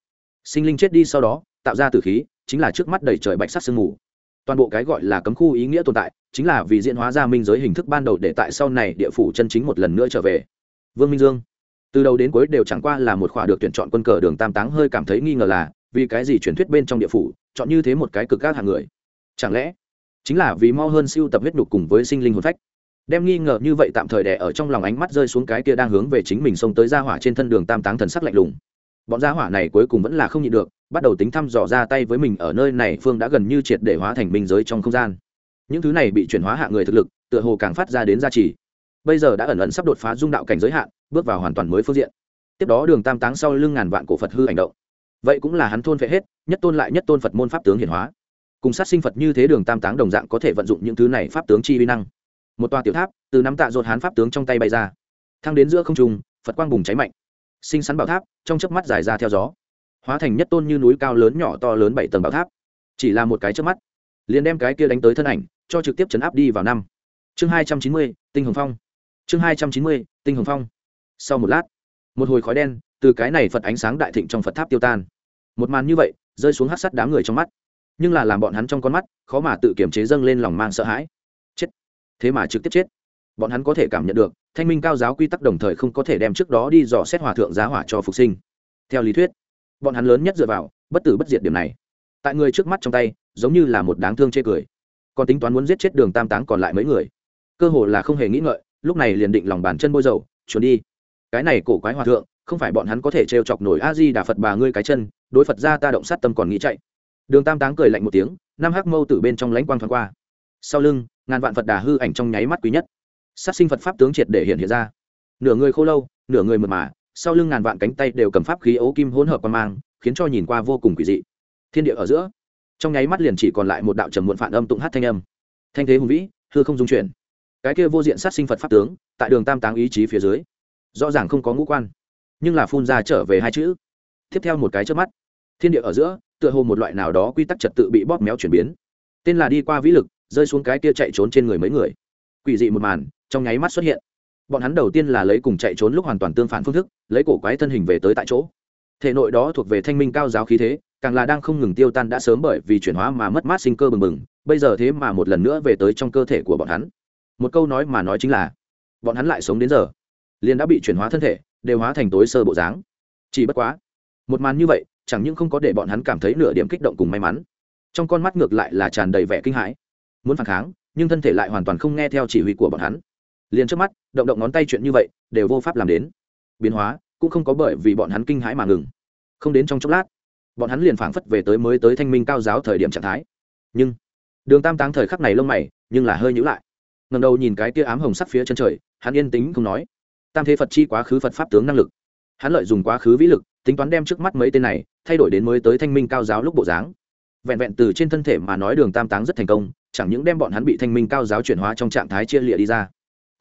Sinh linh chết đi sau đó, tạo ra tử khí, chính là trước mắt đầy trời bạch sắc sương mù toàn bộ cái gọi là cấm khu ý nghĩa tồn tại, chính là vì diễn hóa ra minh giới hình thức ban đầu để tại sau này địa phủ chân chính một lần nữa trở về. Vương minh dương, từ đầu đến cuối đều chẳng qua là một khỏa được tuyển chọn quân cờ đường tam táng hơi cảm thấy nghi ngờ là, vì cái gì truyền thuyết bên trong địa phủ, chọn như thế một cái cực các hàng người? Chẳng lẽ, chính là vì mo hơn siêu tập huyết nhục cùng với sinh linh hồn phách? Đem nghi ngờ như vậy tạm thời đẻ ở trong lòng ánh mắt rơi xuống cái kia đang hướng về chính mình xông tới ra hỏa trên thân đường tam táng thần sắc lạnh lùng. Bọn gia hỏa này cuối cùng vẫn là không nhịn được bắt đầu tính thăm dò ra tay với mình ở nơi này, phương đã gần như triệt để hóa thành minh giới trong không gian. Những thứ này bị chuyển hóa hạ người thực lực, tựa hồ càng phát ra đến gia trì. Bây giờ đã ẩn ẩn sắp đột phá dung đạo cảnh giới hạn, bước vào hoàn toàn mới phương diện. Tiếp đó đường tam táng sau lưng ngàn vạn cổ phật hư hành động. Vậy cũng là hắn thôn phệ hết, nhất tôn lại nhất tôn phật môn pháp tướng hiển hóa. Cùng sát sinh phật như thế đường tam táng đồng dạng có thể vận dụng những thứ này pháp tướng chi vi năng. Một tòa tiểu tháp, từ năm tạ dột hán pháp tướng trong tay bay ra. Thăng đến giữa không trung, phật quang bùng cháy mạnh. Sinh sắn bảo tháp, trong chớp mắt dài ra theo gió hóa thành nhất tôn như núi cao lớn nhỏ to lớn bảy tầng bảo tháp. Chỉ là một cái trước mắt. Liền đem cái kia đánh tới thân ảnh, cho trực tiếp chấn áp đi vào năm. Chương hai trăm chín mươi, tinh hồng phong. Chương hai trăm chín mươi, tinh hồng phong. Sau một lát, một hồi khói đen, từ cái này phật ánh sáng đại thịnh trong phật tháp tiêu tan. Một màn như vậy, rơi xuống hát sắt đám người trong mắt. Nhưng là làm bọn hắn trong con mắt, khó mà tự kiềm chế dâng lên lòng mang sợ hãi. Chết. Thế mà trực tiếp chết. Bọn hắn có thể cảm nhận được, thanh minh cao giáo quy tắc đồng thời không có thể đem trước đó đi dò xét hòa thượng giá hỏa cho phục sinh. Theo lý thuyết bọn hắn lớn nhất dựa vào, bất tử bất diệt điểm này. Tại người trước mắt trong tay, giống như là một đáng thương chê cười. Còn tính toán muốn giết chết đường tam táng còn lại mấy người. Cơ hồ là không hề nghĩ ngợi, lúc này liền định lòng bàn chân bôi dầu chuồn đi. Cái này cổ quái hòa thượng, không phải bọn hắn có thể trêu chọc nổi a di đà phật bà ngươi cái chân, đối phật ra ta động sát tâm còn nghĩ chạy. Đường tam táng cười lạnh một tiếng, năm hắc mâu từ bên trong lãnh quang thoáng qua. Sau lưng, ngàn vạn phật đà hư ảnh trong nháy mắt quý nhất. Sát sinh phật pháp tướng triệt để hiện hiện ra. Nửa người khô lâu, nửa người mượt mà sau lưng ngàn vạn cánh tay đều cầm pháp khí ấu kim hỗn hợp qua mang, khiến cho nhìn qua vô cùng quỷ dị. Thiên địa ở giữa, trong nháy mắt liền chỉ còn lại một đạo trầm muộn phản âm tụng hát thanh âm. Thanh thế hùng vĩ, hư không dung chuyển. Cái kia vô diện sát sinh phật pháp tướng, tại đường tam táng ý chí phía dưới, rõ ràng không có ngũ quan, nhưng là phun ra trở về hai chữ. Tiếp theo một cái trước mắt, thiên địa ở giữa, tựa hồ một loại nào đó quy tắc trật tự bị bóp méo chuyển biến. Tên là đi qua vĩ lực, rơi xuống cái kia chạy trốn trên người mấy người. Quỷ dị một màn, trong nháy mắt xuất hiện bọn hắn đầu tiên là lấy cùng chạy trốn lúc hoàn toàn tương phản phương thức, lấy cổ quái thân hình về tới tại chỗ. Thể nội đó thuộc về thanh minh cao giáo khí thế, càng là đang không ngừng tiêu tan đã sớm bởi vì chuyển hóa mà mất mát sinh cơ bừng bừng, bây giờ thế mà một lần nữa về tới trong cơ thể của bọn hắn. Một câu nói mà nói chính là, bọn hắn lại sống đến giờ, liền đã bị chuyển hóa thân thể, đều hóa thành tối sơ bộ dáng. Chỉ bất quá, một màn như vậy, chẳng những không có để bọn hắn cảm thấy nửa điểm kích động cùng may mắn, trong con mắt ngược lại là tràn đầy vẻ kinh hãi. Muốn phản kháng, nhưng thân thể lại hoàn toàn không nghe theo chỉ huy của bọn hắn liền trước mắt, động động ngón tay chuyện như vậy, đều vô pháp làm đến. Biến hóa, cũng không có bởi vì bọn hắn kinh hãi mà ngừng. Không đến trong chốc lát, bọn hắn liền phảng phất về tới mới tới thanh minh cao giáo thời điểm trạng thái. Nhưng, đường tam táng thời khắc này lông mày, nhưng là hơi nhữ lại. Ngầm đầu nhìn cái tia ám hồng sắc phía chân trời, hắn yên tĩnh không nói. Tam thế phật chi quá khứ phật pháp tướng năng lực. Hắn lợi dùng quá khứ vĩ lực, tính toán đem trước mắt mấy tên này, thay đổi đến mới tới thanh minh cao giáo lúc bộ dáng. Vẹn vẹn từ trên thân thể mà nói đường tam táng rất thành công, chẳng những đem bọn hắn bị thanh minh cao giáo chuyển hóa trong trạng thái chia lịa đi ra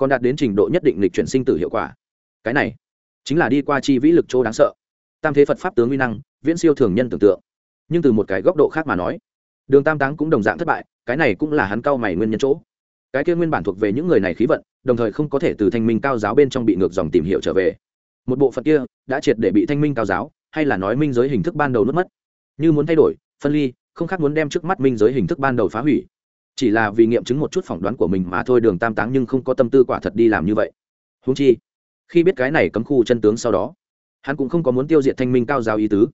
còn đạt đến trình độ nhất định lịch chuyển sinh tử hiệu quả. Cái này chính là đi qua chi vĩ lực chỗ đáng sợ. Tam thế phật pháp tướng uy năng, viễn siêu thường nhân tưởng tượng. Nhưng từ một cái góc độ khác mà nói, đường tam táng cũng đồng dạng thất bại, cái này cũng là hắn cao mày nguyên nhân chỗ. Cái kia nguyên bản thuộc về những người này khí vận, đồng thời không có thể từ thanh minh cao giáo bên trong bị ngược dòng tìm hiểu trở về. Một bộ phận kia đã triệt để bị thanh minh cao giáo, hay là nói minh giới hình thức ban đầu nuốt mất. Như muốn thay đổi, phân ly, không khác muốn đem trước mắt minh giới hình thức ban đầu phá hủy chỉ là vì nghiệm chứng một chút phỏng đoán của mình mà thôi, đường tam táng nhưng không có tâm tư quả thật đi làm như vậy. Húng chi, khi biết cái này cấm khu chân tướng sau đó, hắn cũng không có muốn tiêu diệt thanh minh cao giáo ý tứ.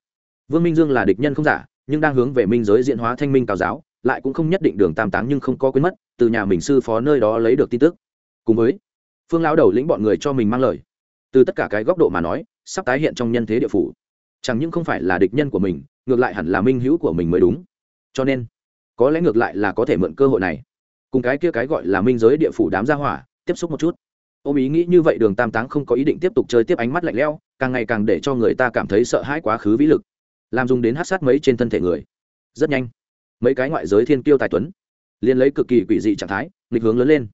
Vương minh dương là địch nhân không giả, nhưng đang hướng về minh giới diện hóa thanh minh cao giáo, lại cũng không nhất định đường tam táng nhưng không có quên mất, từ nhà mình sư phó nơi đó lấy được tin tức. Cùng với, phương lão đầu lĩnh bọn người cho mình mang lời. Từ tất cả cái góc độ mà nói, sắp tái hiện trong nhân thế địa phủ. Chẳng những không phải là địch nhân của mình, ngược lại hẳn là minh hữu của mình mới đúng. Cho nên có lẽ ngược lại là có thể mượn cơ hội này. Cùng cái kia cái gọi là minh giới địa phủ đám gia hỏa, tiếp xúc một chút. Ôm ý nghĩ như vậy đường tam táng không có ý định tiếp tục chơi tiếp ánh mắt lạnh lẽo, càng ngày càng để cho người ta cảm thấy sợ hãi quá khứ vĩ lực. Làm dùng đến hát sát mấy trên thân thể người. Rất nhanh, mấy cái ngoại giới thiên kiêu tài tuấn, liền lấy cực kỳ quỷ dị trạng thái, nghịch hướng lớn lên.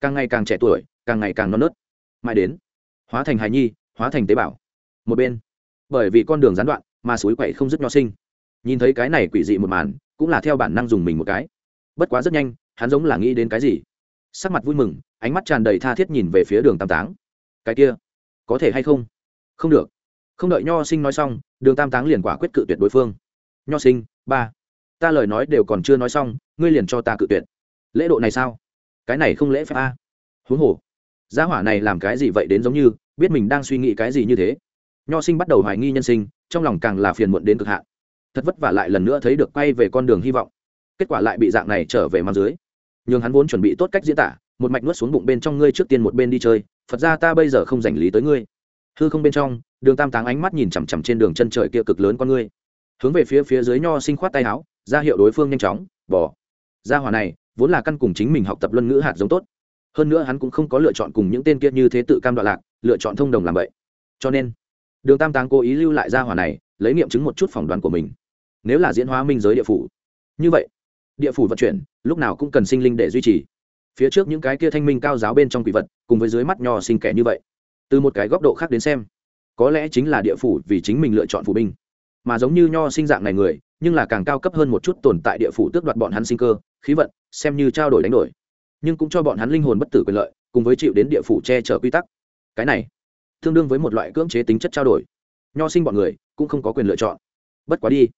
Càng ngày càng trẻ tuổi, càng ngày càng non nớt. Mãi đến, hóa thành hài nhi, hóa thành tế bào. Một bên, bởi vì con đường gián đoạn, mà suối quậy không dứt nho sinh. Nhìn thấy cái này quỷ dị một màn cũng là theo bản năng dùng mình một cái. Bất quá rất nhanh, hắn giống là nghĩ đến cái gì. Sắc mặt vui mừng, ánh mắt tràn đầy tha thiết nhìn về phía đường tam táng. Cái kia, có thể hay không? Không được. Không đợi nho sinh nói xong, đường tam táng liền quả quyết cự tuyệt đối phương. Nho sinh, ba, ta lời nói đều còn chưa nói xong, ngươi liền cho ta cự tuyệt. Lễ độ này sao? Cái này không lễ phép a. Huống hồ, gia hỏa này làm cái gì vậy đến giống như, biết mình đang suy nghĩ cái gì như thế. Nho sinh bắt đầu hoài nghi nhân sinh, trong lòng càng là phiền muộn đến cực hạn thật vất vả lại lần nữa thấy được quay về con đường hy vọng. Kết quả lại bị dạng này trở về mặt dưới. Nhưng hắn vốn chuẩn bị tốt cách diễn tả, một mạch nuốt xuống bụng bên trong ngươi trước tiên một bên đi chơi, phật ra ta bây giờ không dành lý tới ngươi. Hư không bên trong, đường tam táng ánh mắt nhìn chằm chằm trên đường chân trời kia cực lớn con ngươi. Hướng về phía phía dưới nho sinh khoát tay áo, ra hiệu đối phương nhanh chóng, bỏ. Ra hòa này, vốn là căn cùng chính mình học tập luân ngữ hạt giống tốt. Hơn nữa hắn cũng không có lựa chọn cùng những tên kia như thế tự cam đoạn lạc, lựa chọn thông đồng làm vậy. Cho nên, đường tam táng cố ý lưu lại ra hòa này lấy nghiệm chứng một chút phỏng đoán của mình. Nếu là diễn hóa minh giới địa phủ, như vậy, địa phủ vận chuyển, lúc nào cũng cần sinh linh để duy trì. Phía trước những cái kia thanh minh cao giáo bên trong quỷ vật, cùng với dưới mắt nho sinh kẻ như vậy, từ một cái góc độ khác đến xem, có lẽ chính là địa phủ vì chính mình lựa chọn phụ binh. Mà giống như nho sinh dạng này người, nhưng là càng cao cấp hơn một chút tồn tại địa phủ tước đoạt bọn hắn sinh cơ, khí vận, xem như trao đổi đánh đổi. Nhưng cũng cho bọn hắn linh hồn bất tử quyền lợi, cùng với chịu đến địa phủ che chở quy tắc. Cái này, tương đương với một loại cưỡng chế tính chất trao đổi. Nho sinh bọn người cũng không có quyền lựa chọn. Bất quá đi.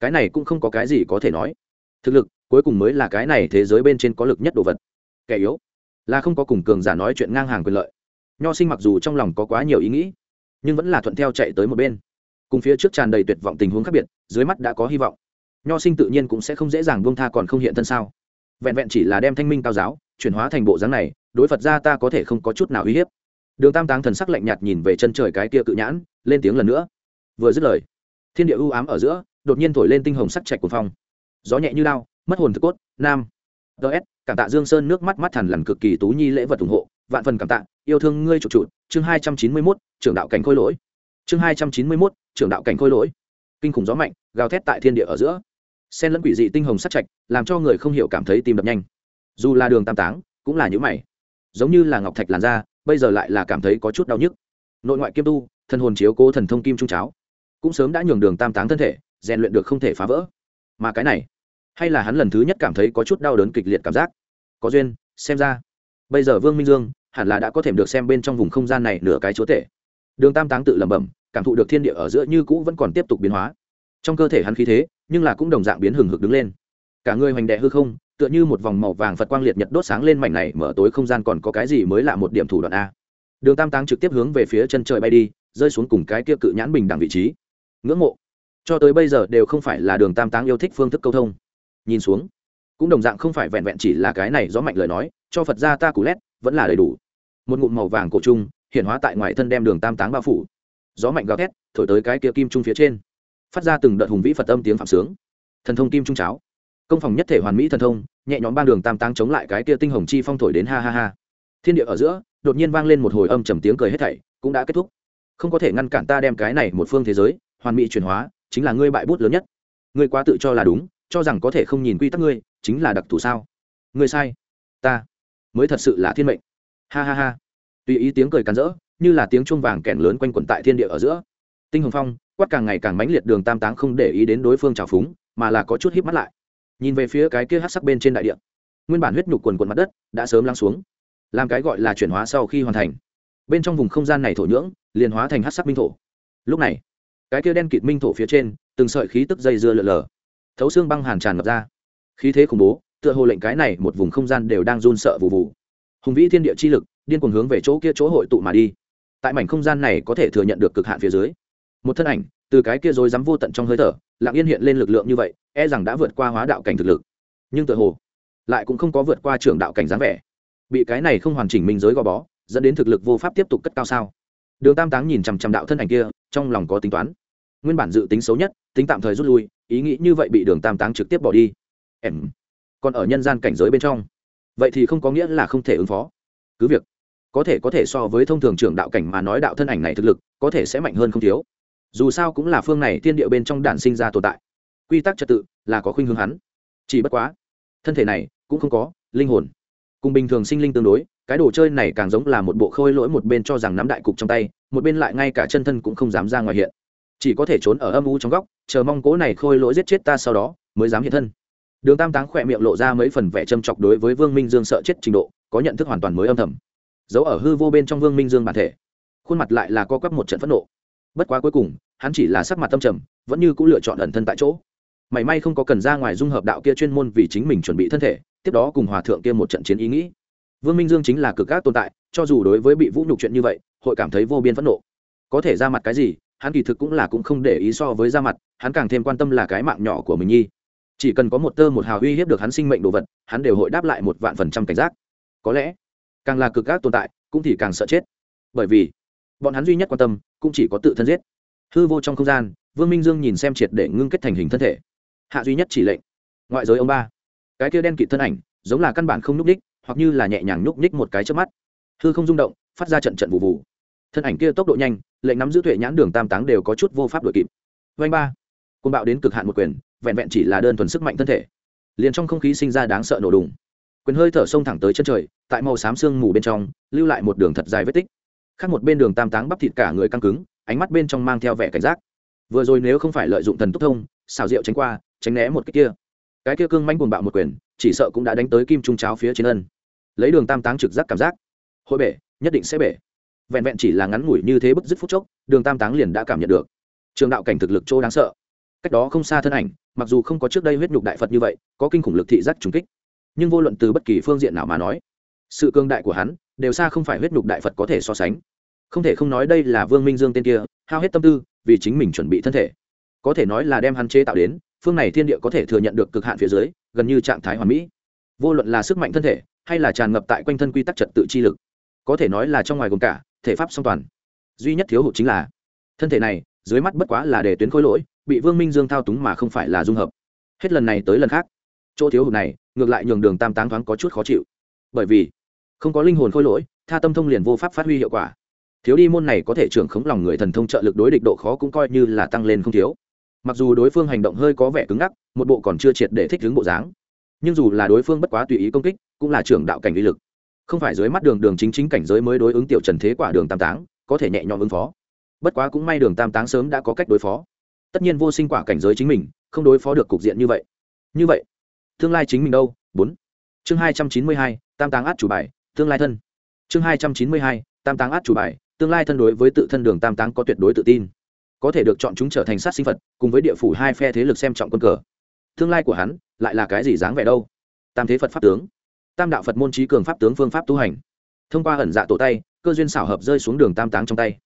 Cái này cũng không có cái gì có thể nói. Thực lực, cuối cùng mới là cái này thế giới bên trên có lực nhất đồ vật. Kẻ yếu, là không có cùng cường giả nói chuyện ngang hàng quyền lợi. Nho sinh mặc dù trong lòng có quá nhiều ý nghĩ, nhưng vẫn là thuận theo chạy tới một bên. Cùng phía trước tràn đầy tuyệt vọng tình huống khác biệt, dưới mắt đã có hy vọng. Nho sinh tự nhiên cũng sẽ không dễ dàng buông tha còn không hiện thân sao. Vẹn vẹn chỉ là đem thanh minh cao giáo, chuyển hóa thành bộ dáng này, đối phật ra ta có thể không có chút nào uy hiếp. Đường tam táng thần sắc lạnh nhạt nhìn về chân trời cái kia cự nhãn, lên tiếng lần nữa vừa dứt lời, thiên địa ưu ám ở giữa, đột nhiên thổi lên tinh hồng sắc trạch của phong. Gió nhẹ như lao mất hồn thực cốt, nam. Ts cảm tạ dương sơn nước mắt mắt thẳn lằn cực kỳ tú nhi lễ vật ủng hộ, vạn phần cảm tạ, yêu thương ngươi chủ trụ chương hai trăm chín mươi mốt, trưởng đạo cảnh khôi lỗi. Chương hai trăm chín mươi mốt, trưởng đạo cảnh khôi lỗi. Kinh khủng gió mạnh, gào thét tại thiên địa ở giữa. Sen lẫn quỷ dị tinh hồng sắc trạch, làm cho người không hiểu cảm thấy tim đập nhanh. Dù là đường tam táng, cũng là những mày. Giống như là ngọc thạch làn da, bây giờ lại là cảm thấy có chút đau nhức. Nội ngoại kiêm tu thân hồn chiếu cố thần thông kim trung cháo cũng sớm đã nhường đường tam táng thân thể, rèn luyện được không thể phá vỡ. Mà cái này, hay là hắn lần thứ nhất cảm thấy có chút đau đớn kịch liệt cảm giác? Có duyên, xem ra. Bây giờ vương minh dương hẳn là đã có thể được xem bên trong vùng không gian này nửa cái chúa tể. Đường tam táng tự lẩm bẩm, cảm thụ được thiên địa ở giữa như cũ vẫn còn tiếp tục biến hóa. Trong cơ thể hắn khí thế, nhưng là cũng đồng dạng biến hừng hực đứng lên. Cả người hoành đệ hư không, tựa như một vòng màu vàng phật quang liệt nhật đốt sáng lên mảnh này mở tối không gian còn có cái gì mới là một điểm thủ đoạn a. Đường tam táng trực tiếp hướng về phía chân trời bay đi, rơi xuống cùng cái kia cự nhãn bình đẳng vị trí ngưỡng mộ. Cho tới bây giờ đều không phải là đường tam táng yêu thích phương thức câu thông. Nhìn xuống, cũng đồng dạng không phải vẹn vẹn chỉ là cái này gió mạnh lời nói, cho phật gia ta cú lét, vẫn là đầy đủ. Một ngụm màu vàng cổ trung hiện hóa tại ngoài thân đem đường tam táng bao phủ. Gió mạnh gào thét, thổi tới cái kia kim trung phía trên. Phát ra từng đợt hùng vĩ phật âm tiếng phạm sướng. Thần thông kim trung cháo. Công phòng nhất thể hoàn mỹ thần thông, nhẹ nhõm ban đường tam táng chống lại cái kia tinh hồng chi phong thổi đến ha ha ha. Thiên địa ở giữa, đột nhiên vang lên một hồi âm trầm tiếng cười hết thảy, cũng đã kết thúc. Không có thể ngăn cản ta đem cái này một phương thế giới hoàn mỹ chuyển hóa, chính là ngươi bại bút lớn nhất. Ngươi quá tự cho là đúng, cho rằng có thể không nhìn quy tắc ngươi, chính là đặc thù sao? Ngươi sai. Ta mới thật sự là thiên mệnh. Ha ha ha. Tùy ý tiếng cười cắn rỡ, như là tiếng chuông vàng kèn lớn quanh quẩn tại thiên địa ở giữa. Tinh hồng phong, quát càng ngày càng mãnh liệt đường tam táng không để ý đến đối phương trào phúng, mà là có chút híp mắt lại. Nhìn về phía cái kia hát sắc bên trên đại địa. Nguyên bản huyết nhục quần quần mặt đất, đã sớm lắng xuống. Làm cái gọi là chuyển hóa sau khi hoàn thành. Bên trong vùng không gian này thổ nhưỡng, liền hóa thành hát sắc minh thổ. Lúc này cái kia đen kịt minh thổ phía trên, từng sợi khí tức dây dưa lờ lờ. Thấu xương băng hàn tràn ngập ra. Khí thế khủng bố, tựa hồ lệnh cái này một vùng không gian đều đang run sợ vụ vụ hùng vĩ thiên địa chi lực, điên cuồng hướng về chỗ kia chỗ hội tụ mà đi. Tại mảnh không gian này có thể thừa nhận được cực hạn phía dưới. Một thân ảnh, từ cái kia rồi dám vô tận trong hơi thở, lặng yên hiện lên lực lượng như vậy e rằng đã vượt qua hóa đạo cảnh thực lực. Nhưng tựa hồ, lại cũng không có vượt qua trưởng đạo cảnh dáng vẻ. Bị cái này không hoàn chỉnh minh giới gò bó, dẫn đến thực lực vô pháp tiếp tục cất cao sao. Đường tam táng nhìn chằm chằm đạo thân ảnh kia, trong lòng có tính toán nguyên bản dự tính xấu nhất, tính tạm thời rút lui, ý nghĩ như vậy bị đường tam táng trực tiếp bỏ đi. Em. Còn ở nhân gian cảnh giới bên trong. Vậy thì không có nghĩa là không thể ứng phó. Cứ việc, có thể có thể so với thông thường trưởng đạo cảnh mà nói đạo thân ảnh này thực lực, có thể sẽ mạnh hơn không thiếu. Dù sao cũng là phương này thiên địa bên trong đản sinh ra tồn tại. Quy tắc trật tự là có khuynh hướng hắn. Chỉ bất quá, thân thể này cũng không có, linh hồn. Cùng bình thường sinh linh tương đối, cái đồ chơi này càng giống là một bộ khôi lỗi một bên cho rằng nắm đại cục trong tay, một bên lại ngay cả chân thân cũng không dám ra ngoài hiện chỉ có thể trốn ở âm u trong góc, chờ mong cố này khôi lỗi giết chết ta sau đó, mới dám hiện thân. Đường tam táng khỏe miệng lộ ra mấy phần vẻ châm chọc đối với vương minh dương sợ chết trình độ, có nhận thức hoàn toàn mới âm thầm. Giấu ở hư vô bên trong vương minh dương bản thể, khuôn mặt lại là co quắp một trận phẫn nộ. Bất quá cuối cùng, hắn chỉ là sắc mặt tâm trầm, vẫn như cũng lựa chọn ẩn thân tại chỗ. Mảy may không có cần ra ngoài dung hợp đạo kia chuyên môn vì chính mình chuẩn bị thân thể, tiếp đó cùng hòa thượng kia một trận chiến ý nghĩ. Vương minh dương chính là cực gác tồn tại, cho dù đối với bị vũ nhục chuyện như vậy, hội cảm thấy vô biên phẫn nộ. Có thể ra mặt cái gì hắn kỳ thực cũng là cũng không để ý so với ra mặt, hắn càng thêm quan tâm là cái mạng nhỏ của mình nhi. Chỉ cần có một tơ một hào uy hiếp được hắn sinh mệnh đồ vật, hắn đều hội đáp lại một vạn phần trăm cảnh giác. Có lẽ, càng là cực gác tồn tại, cũng thì càng sợ chết. Bởi vì, bọn hắn duy nhất quan tâm, cũng chỉ có tự thân giết. Hư vô trong không gian, vương minh dương nhìn xem triệt để ngưng kết thành hình thân thể. Hạ duy nhất chỉ lệnh. Ngoại giới ông ba. Cái kia đen kịt thân ảnh, giống là căn bản không nhúc ních hoặc như là nhẹ nhàng nhúc ních một cái trước mắt. Hư không rung động, phát ra trận trận vụ vụ thân ảnh kia tốc độ nhanh, lệnh nắm giữ tuệ nhãn đường tam táng đều có chút vô pháp đội kịp. Vanh ba. Côn bạo đến cực hạn một quyền, vẹn vẹn chỉ là đơn thuần sức mạnh thân thể. Liền trong không khí sinh ra đáng sợ nổ đùng. Quyền hơi thở sông thẳng tới chân trời, tại màu xám sương mù bên trong, lưu lại một đường thật dài vết tích. Khác một bên đường tam táng bắp thịt cả người căng cứng, ánh mắt bên trong mang theo vẻ cảnh giác. Vừa rồi nếu không phải lợi dụng thần túc thông xào rượu tránh qua, tránh né một cái kia. Cái kia cương manh buồn bạo một quyền, chỉ sợ cũng đã đánh tới kim trung cháo phía trên ân. Lấy đường tam táng trực giác cảm giác. Hội bể, nhất định sẽ bể vẹn vẹn chỉ là ngắn ngủi như thế bức dứt phút chốc, đường tam táng liền đã cảm nhận được. Trường đạo cảnh thực lực chỗ đáng sợ. Cách đó không xa thân ảnh, mặc dù không có trước đây huyết nhục đại phật như vậy, có kinh khủng lực thị giác trùng kích. Nhưng vô luận từ bất kỳ phương diện nào mà nói, sự cương đại của hắn đều xa không phải huyết nhục đại phật có thể so sánh. Không thể không nói đây là vương minh dương tên kia, hao hết tâm tư vì chính mình chuẩn bị thân thể. Có thể nói là đem hắn chế tạo đến, phương này thiên địa có thể thừa nhận được cực hạn phía dưới, gần như trạng thái hoàn mỹ. Vô luận là sức mạnh thân thể, hay là tràn ngập tại quanh thân quy tắc trật tự chi lực, có thể nói là trong ngoài gồm cả thể pháp song toàn. Duy nhất thiếu hụt chính là, thân thể này, dưới mắt bất quá là để tuyến khối lỗi, bị vương minh dương thao túng mà không phải là dung hợp. Hết lần này tới lần khác, chỗ thiếu hụt này, ngược lại nhường đường tam táng thoáng có chút khó chịu. Bởi vì, không có linh hồn khôi lỗi, tha tâm thông liền vô pháp phát huy hiệu quả. Thiếu đi môn này có thể trưởng khống lòng người thần thông trợ lực đối địch độ khó cũng coi như là tăng lên không thiếu. Mặc dù đối phương hành động hơi có vẻ cứng ngắc, một bộ còn chưa triệt để thích ứng bộ dáng, nhưng dù là đối phương bất quá tùy ý công kích, cũng là trưởng đạo cảnh uy lực không phải dưới mắt đường đường chính chính cảnh giới mới đối ứng tiểu trần thế quả đường tam táng, có thể nhẹ nhõm ứng phó. Bất quá cũng may đường tam táng sớm đã có cách đối phó. Tất nhiên vô sinh quả cảnh giới chính mình, không đối phó được cục diện như vậy. Như vậy, tương lai chính mình đâu? Bốn. Chương hai trăm chín mươi hai, tam táng át chủ bài, tương lai thân. Chương hai trăm chín mươi hai, tam táng át chủ bài, tương lai thân đối với tự thân đường tam táng có tuyệt đối tự tin. Có thể được chọn chúng trở thành sát sinh phật, cùng với địa phủ hai phe thế lực xem trọng quân cờ. Tương lai của hắn, lại là cái gì dáng vẻ đâu? Tam thế phật pháp tướng tam đạo phật môn trí cường pháp tướng phương pháp tu hành. Thông qua ẩn dạ tổ tay, cơ duyên xảo hợp rơi xuống đường tam táng trong tay.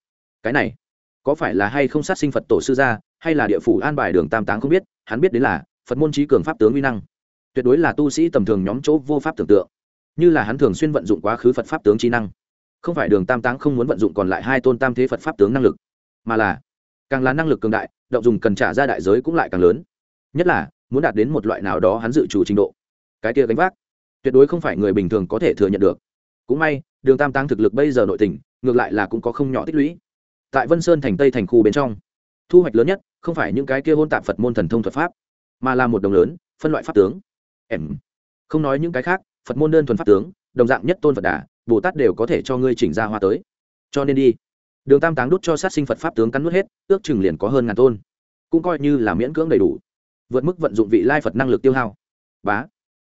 Cái này, có phải là hay không sát sinh phật tổ sư gia, hay là địa phủ an bài đường tam táng không biết, hắn biết đến là, phật môn trí cường pháp tướng uy năng. Tuyệt đối là tu sĩ tầm thường nhóm chỗ vô pháp tưởng tượng. Như là hắn thường xuyên vận dụng quá khứ phật pháp tướng trí năng. Không phải đường tam táng không muốn vận dụng còn lại hai tôn tam thế phật pháp tướng năng lực, mà là, càng là năng lực cường đại, động dùng cần trả ra đại giới cũng lại càng lớn. Nhất là, muốn đạt đến một loại nào đó hắn dự trù trình độ. Cái kia gánh vác tuyệt đối không phải người bình thường có thể thừa nhận được. Cũng may đường tam tăng thực lực bây giờ nội tỉnh, ngược lại là cũng có không nhỏ tích lũy. Tại vân sơn thành tây thành khu bên trong thu hoạch lớn nhất không phải những cái kia hôn tạp phật môn thần thông thuật pháp mà là một đồng lớn phân loại pháp tướng. Em. Không nói những cái khác phật môn đơn thuần pháp tướng đồng dạng nhất tôn phật đà bồ tát đều có thể cho ngươi chỉnh ra hoa tới. Cho nên đi. Đường tam táng đút cho sát sinh phật pháp tướng cắn nuốt hết ước chừng liền có hơn ngàn tôn. Cũng coi như là miễn cưỡng đầy đủ. Vượt mức vận dụng vị lai phật năng lực tiêu hao. Bá.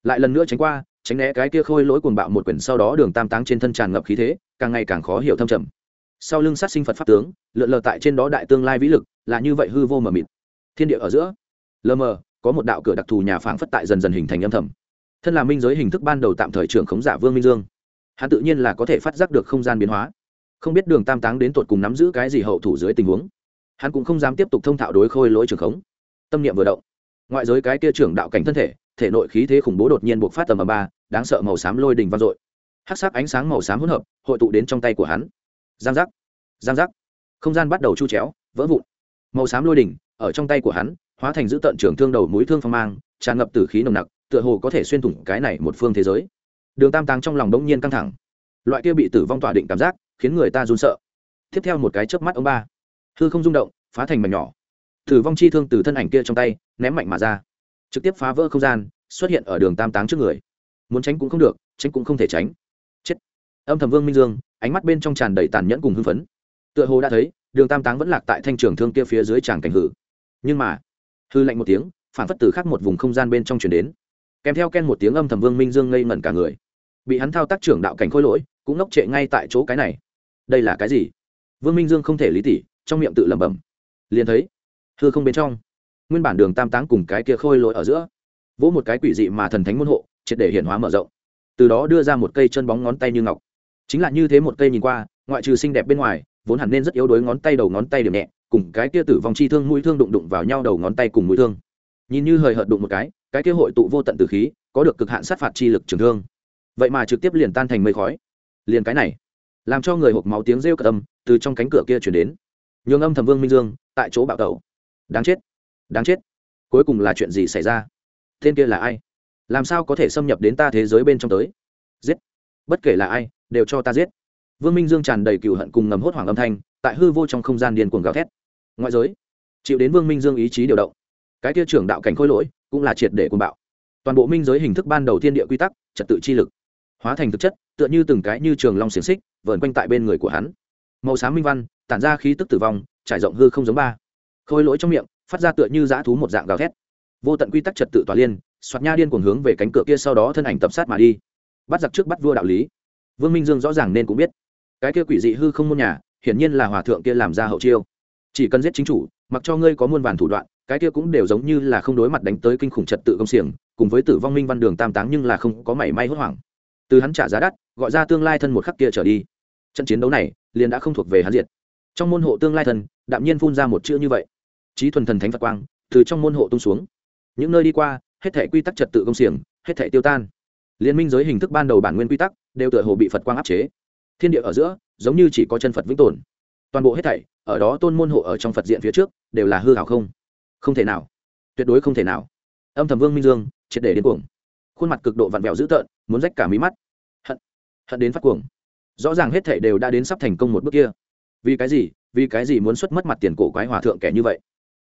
Lại lần nữa tránh qua tránh né cái kia khôi lỗi cuồng bạo một quyển sau đó đường tam táng trên thân tràn ngập khí thế, càng ngày càng khó hiểu thâm trầm. Sau lưng sát sinh phật pháp tướng, lượn lờ tại trên đó đại tương lai vĩ lực, là như vậy hư vô mờ mịt. Thiên địa ở giữa, lờ mờ, có một đạo cửa đặc thù nhà phảng phất tại dần dần hình thành âm thầm. Thân là minh giới hình thức ban đầu tạm thời trưởng khống giả vương minh dương, hắn tự nhiên là có thể phát giác được không gian biến hóa. Không biết đường tam táng đến tột cùng nắm giữ cái gì hậu thủ dưới tình huống, hắn cũng không dám tiếp tục thông thạo đối khôi lỗi trưởng khống. Tâm niệm vừa động, ngoại giới cái kia trưởng đạo cảnh thân thể thể nội khí thế khủng bố đột nhiên buộc phát tầm ở ba đáng sợ màu xám lôi đình vang dội. Hát sắc ánh sáng màu xám hỗn hợp hội tụ đến trong tay của hắn. Giang giác giang giác. Không gian bắt đầu chu chéo, vỡ vụn. Màu xám lôi đỉnh ở trong tay của hắn, hóa thành giữ tận trưởng thương đầu mũi thương phong mang, tràn ngập từ khí nồng nặc, tựa hồ có thể xuyên thủng cái này một phương thế giới. Đường tam táng trong lòng đông nhiên căng thẳng. Loại kia bị tử vong tỏa định cảm giác khiến người ta run sợ. Tiếp theo một cái chớp mắt ông ba. Hư không rung động, phá thành mảnh nhỏ. Tử vong chi thương từ thân ảnh kia trong tay ném mạnh mà ra. Trực tiếp phá vỡ không gian, xuất hiện ở đường tam táng trước người muốn tránh cũng không được, tránh cũng không thể tránh. Chết. Âm thầm vương minh dương, ánh mắt bên trong tràn đầy tàn nhẫn cùng hưng phấn. Tựa hồ đã thấy, đường tam táng vẫn lạc tại thanh trường thương kia phía dưới tràng cảnh hử. Nhưng mà, hư lạnh một tiếng, phản phất từ khắc một vùng không gian bên trong chuyển đến. Kèm theo ken một tiếng âm thầm vương minh dương ngây ngẩn cả người. Bị hắn thao tác trưởng đạo cảnh khôi lỗi, cũng ngốc trệ ngay tại chỗ cái này. Đây là cái gì? Vương minh dương không thể lý tỉ, trong miệng tự lẩm bẩm. Liền thấy, hư không bên trong, nguyên bản đường tam táng cùng cái kia khôi lỗi ở giữa. Vỗ một cái quỷ dị mà thần thánh môn hộ triệt để hiện hóa mở rộng. Từ đó đưa ra một cây chân bóng ngón tay như ngọc. Chính là như thế một cây nhìn qua, ngoại trừ xinh đẹp bên ngoài, vốn hẳn nên rất yếu đuối ngón tay đầu ngón tay điểm nhẹ, cùng cái kia tử vong chi thương mũi thương đụng đụng vào nhau đầu ngón tay cùng mũi thương. Nhìn như hời hợt đụng một cái cái kia hội tụ vô tận từ khí, có được cực hạn sát phạt chi lực trường thương. Vậy mà trực tiếp liền tan thành mây khói. Liền cái này, làm cho người hộp máu tiếng rêu cờ âm từ trong cánh cửa kia chuyển đến. Nhường âm thầm vương minh dương, tại chỗ bạo tẩu. Đáng chết đáng chết. Cuối cùng là chuyện gì xảy ra? Tên kia là ai? Làm sao có thể xâm nhập đến ta thế giới bên trong tới? Giết! Bất kể là ai, đều cho ta giết! Vương minh dương tràn đầy cựu hận cùng ngầm hốt hoảng âm thanh, tại hư vô trong không gian điên cuồng gào thét. Ngoại giới, chịu đến vương minh dương ý chí điều động, cái kia trưởng đạo cảnh khôi lỗi cũng là triệt để cuồng bạo. Toàn bộ minh giới hình thức ban đầu thiên địa quy tắc, trật tự chi lực, hóa thành thực chất, tựa như từng cái như trường long xiềng xích, vờn quanh tại bên người của hắn. Màu xám minh văn, tản ra khí tức tử vong, trải rộng hư không giống ba. Khôi lỗi trong miệng, phát ra tựa như dã thú một dạng gào thét. Vô tận quy tắc trật tự tỏa liên soạt nha điên cuồng hướng về cánh cửa kia sau đó thân ảnh tập sát mà đi. Bắt giặc trước bắt vua đạo lý. Vương minh dương rõ ràng nên cũng biết. Cái kia quỷ dị hư không môn nhà, hiển nhiên là hòa thượng kia làm ra hậu chiêu. Chỉ cần giết chính chủ, mặc cho ngươi có muôn vàn thủ đoạn, cái kia cũng đều giống như là không đối mặt đánh tới kinh khủng trật tự công xiềng, cùng với tử vong minh văn đường tam táng nhưng là không có mảy may hốt hoảng. Từ hắn trả giá đắt, gọi ra tương lai thân một khắc kia trở đi. Trận chiến đấu này, liền đã không thuộc về hắn diệt. Trong môn hộ tương lai thân, đạm nhiên phun ra một chữ như vậy. Trí thuần thần thánh phật quang, từ trong môn hộ tung xuống. Những nơi đi qua hết thể quy tắc trật tự công xiềng, hết thể tiêu tan. Liên minh giới hình thức ban đầu bản nguyên quy tắc đều tựa hồ bị phật quang áp chế. Thiên địa ở giữa, giống như chỉ có chân phật vĩnh tồn. Toàn bộ hết thảy, ở đó tôn môn hộ ở trong phật diện phía trước, đều là hư hảo không? Không thể nào. Tuyệt đối không thể nào. Âm thầm vương minh dương, triệt để đến cuồng. Khuôn mặt cực độ vặn vẹo dữ tợn, muốn rách cả mí mắt. Hận hận đến phát cuồng. Rõ ràng hết thảy đều đã đến sắp thành công một bước kia. Vì cái gì, vì cái gì muốn xuất mất mặt tiền cổ quái hòa thượng kẻ như vậy?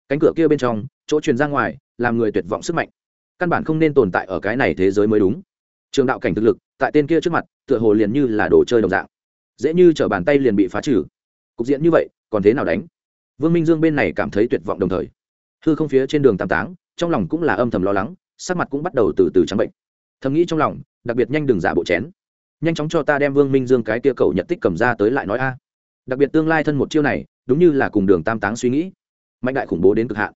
Cánh cửa kia bên trong, chỗ truyền ra ngoài, làm người tuyệt vọng sức mạnh căn bản không nên tồn tại ở cái này thế giới mới đúng. Trường đạo cảnh thực lực, tại tên kia trước mặt, tựa hồ liền như là đồ chơi đồng dạng. Dễ như t bàn tay liền bị phá trừ. Cục diện như vậy, còn thế nào đánh? Vương minh dương bên này cảm thấy tuyệt vọng đồng thời. Hư không phía trên đường tam táng, trong lòng cũng là âm thầm lo lắng, sắc mặt cũng bắt đầu từ từ trắng bệnh. Thầm nghĩ trong lòng, đặc biệt nhanh đừng giả bộ chén. Nhanh chóng cho ta đem vương minh dương cái kia cầu nhận tích cầm ra tới lại nói a. Đặc biệt tương lai thân một chiêu này, đúng như là cùng đường tam táng suy nghĩ. Mạnh đại khủng bố đến cực hạn.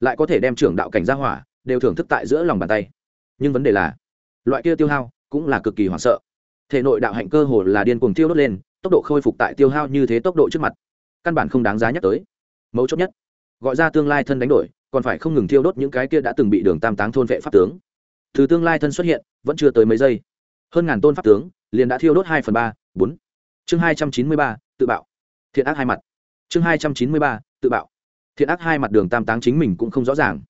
Lại có thể đem trưởng đạo cảnh ra hỏa đều thưởng thức tại giữa lòng bàn tay. Nhưng vấn đề là, loại kia tiêu hao cũng là cực kỳ hoảng sợ. Thể nội đạo hạnh cơ hồ là điên cuồng tiêu đốt lên, tốc độ khôi phục tại tiêu hao như thế tốc độ trước mặt, căn bản không đáng giá nhắc tới. Mấu chốt nhất, gọi ra tương lai thân đánh đổi, còn phải không ngừng tiêu đốt những cái kia đã từng bị đường tam táng thôn vệ pháp tướng. Từ tương lai thân xuất hiện, vẫn chưa tới mấy giây. Hơn ngàn tôn pháp tướng, liền đã thiêu đốt hai phần ba, bốn. Chương hai trăm chín mươi ba, tự bạo. Thiện ác hai mặt. Chương hai trăm chín mươi ba, tự bạo. Thiện ác hai mặt đường tam táng chính mình cũng không rõ ràng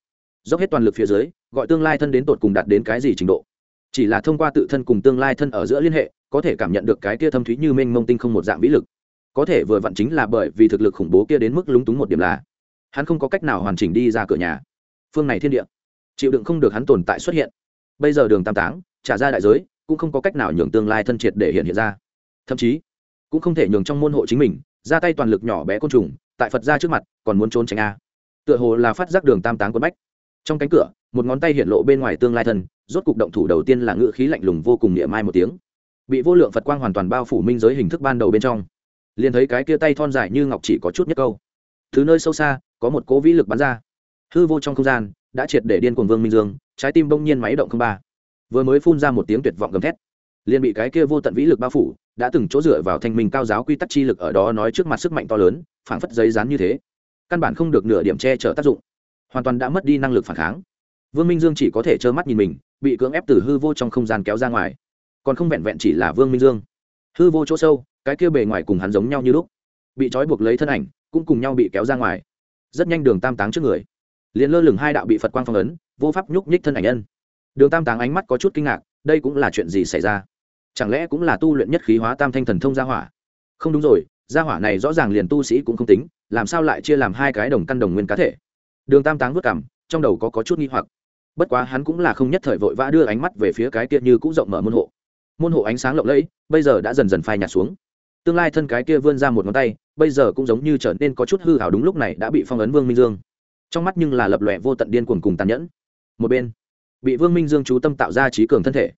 dốc hết toàn lực phía dưới, gọi tương lai thân đến tột cùng đạt đến cái gì trình độ. Chỉ là thông qua tự thân cùng tương lai thân ở giữa liên hệ, có thể cảm nhận được cái kia thâm thúy như mênh mông tinh không một dạng vĩ lực. Có thể vừa vặn chính là bởi vì thực lực khủng bố kia đến mức lúng túng một điểm là, hắn không có cách nào hoàn chỉnh đi ra cửa nhà. Phương này thiên địa, chịu đựng không được hắn tồn tại xuất hiện. Bây giờ đường tam táng, trả ra đại giới, cũng không có cách nào nhường tương lai thân triệt để hiện hiện ra. Thậm chí, cũng không thể nhường trong môn hộ chính mình, ra tay toàn lực nhỏ bé côn trùng, tại phật ra trước mặt, còn muốn trốn tránh a. Tựa hồ là phát giác đường tam táng quân bách trong cánh cửa, một ngón tay hiện lộ bên ngoài tương lai thân, rốt cục động thủ đầu tiên là ngự khí lạnh lùng vô cùng niệm mai một tiếng. Bị vô lượng phật quang hoàn toàn bao phủ minh giới hình thức ban đầu bên trong. Liền thấy cái kia tay thon dài như ngọc chỉ có chút nhất câu. Thứ nơi sâu xa, có một cố vĩ lực bắn ra. Hư vô trong không gian, đã triệt để điên cuồng vương minh dương, trái tim bỗng nhiên máy động không ba. Vừa mới phun ra một tiếng tuyệt vọng gầm thét. Liền bị cái kia vô tận vĩ lực bao phủ, đã từng chỗ dựa vào thanh minh cao giáo quy tắc chi lực ở đó nói trước mặt sức mạnh to lớn, phảng phất giấy rán như thế. Căn bản không được nửa điểm che chở tác dụng hoàn toàn đã mất đi năng lực phản kháng. Vương minh dương chỉ có thể trơ mắt nhìn mình, bị cưỡng ép từ hư vô trong không gian kéo ra ngoài. Còn không vẹn vẹn chỉ là vương minh dương. Hư vô chỗ sâu, cái kia bề ngoài cùng hắn giống nhau như lúc. Bị trói buộc lấy thân ảnh, cũng cùng nhau bị kéo ra ngoài. Rất nhanh đường tam táng trước người. Liền lơ lửng hai đạo bị phật quang phong ấn, vô pháp nhúc nhích thân ảnh nhân. Đường tam táng ánh mắt có chút kinh ngạc, đây cũng là chuyện gì xảy ra? Chẳng lẽ cũng là tu luyện nhất khí hóa tam thanh thần thông gia hỏa? Không đúng rồi, gia hỏa này rõ ràng liền tu sĩ cũng không tính, làm sao lại chia làm hai cái đồng căn đồng nguyên cá thể? Đường tam táng vất cảm trong đầu có, có chút nghi hoặc. Bất quá hắn cũng là không nhất thời vội vã đưa ánh mắt về phía cái kia như cũng rộng mở môn hộ. Môn hộ ánh sáng lộng lẫy bây giờ đã dần dần phai nhạt xuống. Tương lai thân cái kia vươn ra một ngón tay bây giờ cũng giống như trở nên có chút hư hảo đúng lúc này đã bị phong ấn vương minh dương. Trong mắt nhưng là lập lòe vô tận điên cuồng cùng tàn nhẫn. Một bên bị vương minh dương chú tâm tạo ra trí cường thân thể.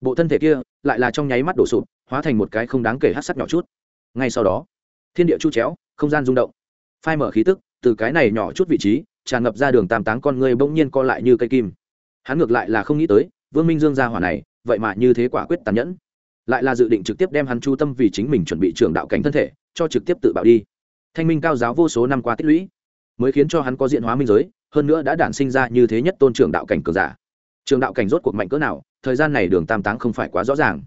Bộ thân thể kia lại là trong nháy mắt đổ sụp hóa thành một cái không đáng kể hát sắc nhỏ chút. Ngay sau đó thiên địa chu chéo không gian rung động. Phai mở khí tức từ cái này nhỏ chút vị trí tràn ngập ra đường tam táng con người bỗng nhiên co lại như cây kim. Hắn ngược lại là không nghĩ tới, vương minh dương ra hỏa này, vậy mà như thế quả quyết tàn nhẫn. Lại là dự định trực tiếp đem hắn chu tâm vì chính mình chuẩn bị trường đạo cảnh thân thể, cho trực tiếp tự bạo đi. Thanh minh cao giáo vô số năm qua tích lũy, mới khiến cho hắn có diện hóa minh giới, hơn nữa đã đản sinh ra như thế nhất tôn trường đạo cảnh cường giả. Trường đạo cảnh rốt cuộc mạnh cỡ nào, thời gian này đường tam táng không phải quá rõ ràng.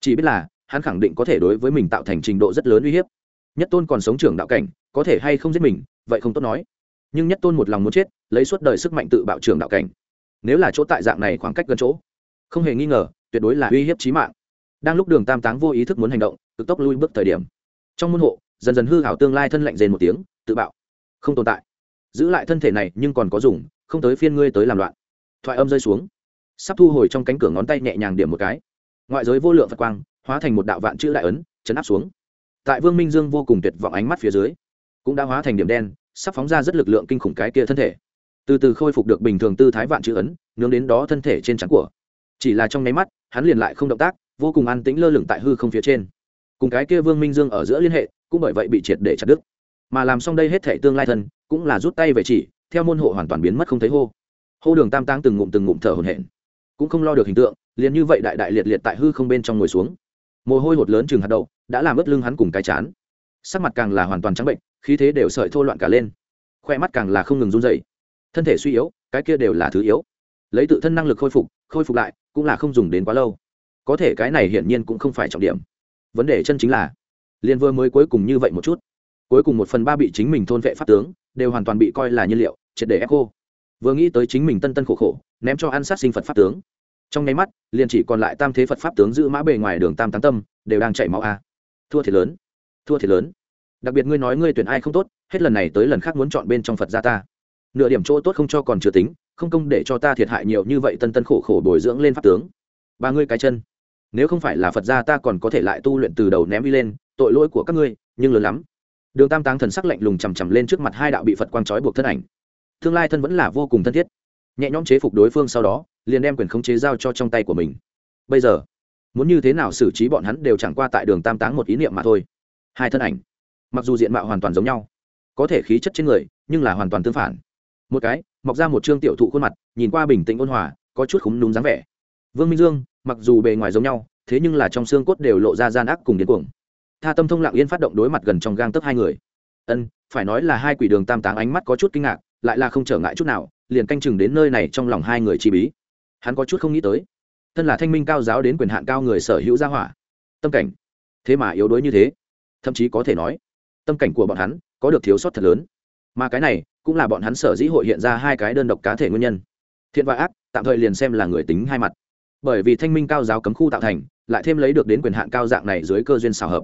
Chỉ biết là, hắn khẳng định có thể đối với mình tạo thành trình độ rất lớn uy hiếp. Nhất tôn còn sống trường đạo cảnh, có thể hay không giết mình, vậy không tốt nói nhưng nhất tôn một lòng muốn chết, lấy suốt đời sức mạnh tự bạo trường đạo cảnh. Nếu là chỗ tại dạng này khoảng cách gần chỗ, không hề nghi ngờ, tuyệt đối là uy hiếp trí mạng. Đang lúc đường tam táng vô ý thức muốn hành động, cực tốc lui bước thời điểm. Trong môn hộ, dần dần hư hảo tương lai thân lạnh rền một tiếng, tự bạo. Không tồn tại. Giữ lại thân thể này, nhưng còn có dùng, không tới phiên ngươi tới làm loạn. Thoại âm rơi xuống. Sắp thu hồi trong cánh cửa ngón tay nhẹ nhàng điểm một cái. Ngoại giới vô lượng phật quang, hóa thành một đạo vạn chữ đại ấn, chấn áp xuống. Tại vương minh dương vô cùng tuyệt vọng ánh mắt phía dưới, cũng đã hóa thành điểm đen sắp phóng ra rất lực lượng kinh khủng cái kia thân thể. Từ từ khôi phục được bình thường tư thái vạn chữ ấn, nướng đến đó thân thể trên trắng của. Chỉ là trong nháy mắt, hắn liền lại không động tác, vô cùng an tĩnh lơ lửng tại hư không phía trên. Cùng cái kia vương minh dương ở giữa liên hệ, cũng bởi vậy bị triệt để chặt đứt. Mà làm xong đây hết thể tương lai thân, cũng là rút tay về chỉ, theo môn hộ hoàn toàn biến mất không thấy hô. Hô đường tam tăng từng ngụm từng ngụm thở hổn hển. Cũng không lo được hình tượng, liền như vậy đại đại liệt liệt tại hư không bên trong ngồi xuống. Mồ hôi hột lớn chừng hạt đậu, đã làm ướt lưng hắn cùng cái chán. Sắc mặt càng là hoàn toàn trắng bệnh khí thế đều sợi thô loạn cả lên. Khoe mắt càng là không ngừng run dày thân thể suy yếu, cái kia đều là thứ yếu. Lấy tự thân năng lực khôi phục khôi phục lại, cũng là không dùng đến quá lâu. Có thể cái này hiển nhiên cũng không phải trọng điểm. Vấn đề chân chính là liên vừa mới cuối cùng như vậy một chút. Cuối cùng một phần ba bị chính mình thôn vệ pháp tướng, đều hoàn toàn bị coi là nhiên liệu, triệt để echo vừa nghĩ tới chính mình tân tân khổ khổ, ném cho ăn sát sinh phật pháp tướng. Trong nháy mắt, liền chỉ còn lại tam thế phật pháp tướng giữ mã bề ngoài đường tam tán tâm, đều đang chảy máu a. Thua thiệt lớn, thua thiệt lớn đặc biệt ngươi nói ngươi tuyển ai không tốt, hết lần này tới lần khác muốn chọn bên trong phật gia ta. Nửa điểm chỗ tốt không cho còn chưa tính, không công để cho ta thiệt hại nhiều như vậy tân tân khổ khổ bồi dưỡng lên pháp tướng. Ba ngươi cái chân. Nếu không phải là phật gia ta còn có thể lại tu luyện từ đầu ném đi lên, tội lỗi của các ngươi, nhưng lớn lắm. Đường tam táng thần sắc lạnh lùng chằm chằm lên trước mặt hai đạo bị phật quang trói buộc thân ảnh. Tương lai thân vẫn là vô cùng thân thiết. Nhẹ nhõm chế phục đối phương sau đó, liền đem quyền khống chế giao cho trong tay của mình. Bây giờ, muốn như thế nào xử trí bọn hắn đều chẳng qua tại đường tam táng một ý niệm mà thôi. Hai thân ảnh mặc dù diện mạo hoàn toàn giống nhau, có thể khí chất trên người, nhưng là hoàn toàn tương phản. Một cái, mọc ra một trương tiểu thụ khuôn mặt, nhìn qua bình tĩnh ôn hòa, có chút khúng núm dáng vẻ. Vương minh dương, mặc dù bề ngoài giống nhau, thế nhưng là trong xương cốt đều lộ ra gian ác cùng điên cuồng. Tha tâm thông lặng yên phát động đối mặt gần trong gang tấc hai người. Ân, phải nói là hai quỷ đường tam táng ánh mắt có chút kinh ngạc, lại là không trở ngại chút nào, liền canh chừng đến nơi này trong lòng hai người chi bí. Hắn có chút không nghĩ tới, thân là thanh minh cao giáo đến quyền hạn cao người sở hữu gia hỏa. Tâm cảnh, thế mà yếu đuối như thế, thậm chí có thể nói tâm cảnh của bọn hắn có được thiếu sót thật lớn. Mà cái này cũng là bọn hắn sở dĩ hội hiện ra hai cái đơn độc cá thể nguyên nhân. Thiện và ác, tạm thời liền xem là người tính hai mặt. Bởi vì thanh minh cao giáo cấm khu tạo thành, lại thêm lấy được đến quyền hạn cao dạng này dưới cơ duyên xào hợp.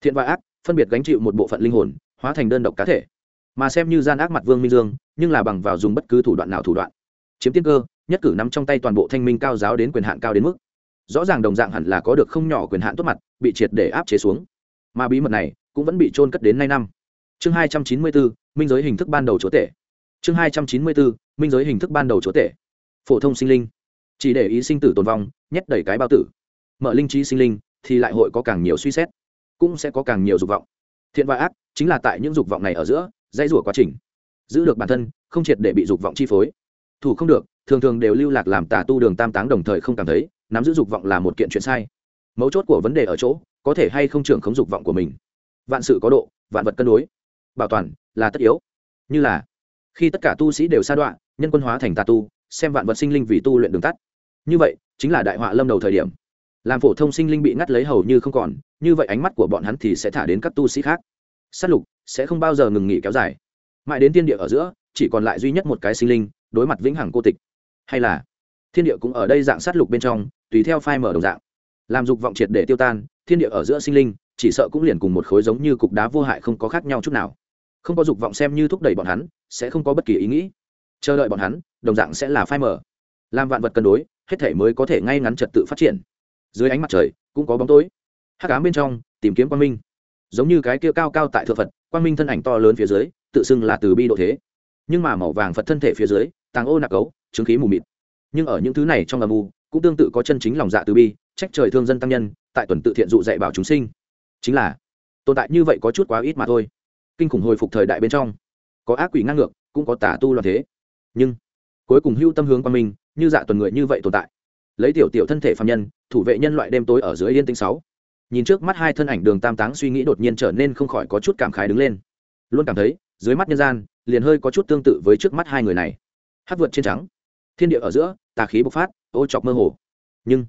Thiện và ác, phân biệt gánh chịu một bộ phận linh hồn, hóa thành đơn độc cá thể. Mà xem như gian ác mặt vương minh dương, nhưng là bằng vào dùng bất cứ thủ đoạn nào thủ đoạn. Chiếm tiên cơ, nhất cử nắm trong tay toàn bộ thanh minh cao giáo đến quyền hạn cao đến mức. Rõ ràng đồng dạng hẳn là có được không nhỏ quyền hạn tốt mặt, bị triệt để áp chế xuống. Mà bí mật này cũng vẫn bị trôn cất đến nay năm. Chương hai trăm chín mươi bốn, minh giới hình thức ban đầu chúa tể. Chương hai trăm chín mươi bốn, minh giới hình thức ban đầu chúa tể. Phổ thông sinh linh. Chỉ để ý sinh tử tồn vong, nhét đầy cái bao tử. Mở linh trí sinh linh, thì lại hội có càng nhiều suy xét, cũng sẽ có càng nhiều dục vọng. Thiện và ác, chính là tại những dục vọng này ở giữa dây rủa quá trình. Giữ được bản thân, không triệt để bị dục vọng chi phối. Thủ không được, thường thường đều lưu lạc làm tà tu đường tam táng đồng thời không cảm thấy, nắm giữ dục vọng là một kiện chuyện sai. Mấu chốt của vấn đề ở chỗ, có thể hay không trưởng khống dục vọng của mình vạn sự có độ, vạn vật cân đối. Bảo toàn là tất yếu. Như là, khi tất cả tu sĩ đều sa đoạn nhân quân hóa thành tà tu, xem vạn vật sinh linh vì tu luyện đường tắt. Như vậy, chính là đại họa lâm đầu thời điểm. Làm phổ thông sinh linh bị ngắt lấy hầu như không còn, như vậy ánh mắt của bọn hắn thì sẽ thả đến các tu sĩ khác. S á t lục sẽ không bao giờ ngừng nghỉ kéo dài. Mãi đến thiên địa ở giữa, chỉ còn lại duy nhất một cái sinh linh, đối mặt vĩnh hằng cô tịch. Hay là, thiên địa cũng ở đây dạng sát lục bên trong, tùy theo phai mở đồng dạng. Làm dục vọng triệt để tiêu tan, thiên địa ở giữa sinh linh chỉ sợ cũng liền cùng một khối giống như cục đá vô hại không có khác nhau chút nào. Không có dục vọng xem như thúc đẩy bọn hắn, sẽ không có bất kỳ ý nghĩ. Chờ đợi bọn hắn, đồng dạng sẽ là phai mở làm vạn vật cân đối, hết thể mới có thể ngay ngắn trật tự phát triển. Dưới ánh mặt trời, cũng có bóng tối. Hắc ám bên trong, tìm kiếm quang minh. Giống như cái kia cao cao tại thượng phật, quang minh thân ảnh to lớn phía dưới, tự xưng là từ bi độ thế. Nhưng mà màu vàng phật thân thể phía dưới, tàng ô nạc cấu chứng khí mù mịt. Nhưng ở những thứ này trong âm u, cũng tương tự có chân chính lòng dạ từ bi, trách trời thương dân tăng nhân, tại tuần tự thiện dụ dạy bảo chúng sinh chính là tồn tại như vậy có chút quá ít mà thôi. Kinh khủng hồi phục thời đại bên trong, có ác quỷ ngang ngược, cũng có tả tu loạn thế. Nhưng, cuối cùng hưu tâm hướng qua mình như dạ tuần người như vậy tồn tại. Lấy tiểu tiểu thân thể phạm nhân, thủ vệ nhân loại đêm tối ở dưới yên tĩnh sáu. Nhìn trước mắt hai thân ảnh đường tam táng suy nghĩ đột nhiên trở nên không khỏi có chút cảm khái đứng lên. Luôn cảm thấy, dưới mắt nhân gian, liền hơi có chút tương tự với trước mắt hai người này. Hát vượt trên trắng, thiên địa ở giữa, tà khí bộc phát, ô chọc mơ hồ. Nhưng,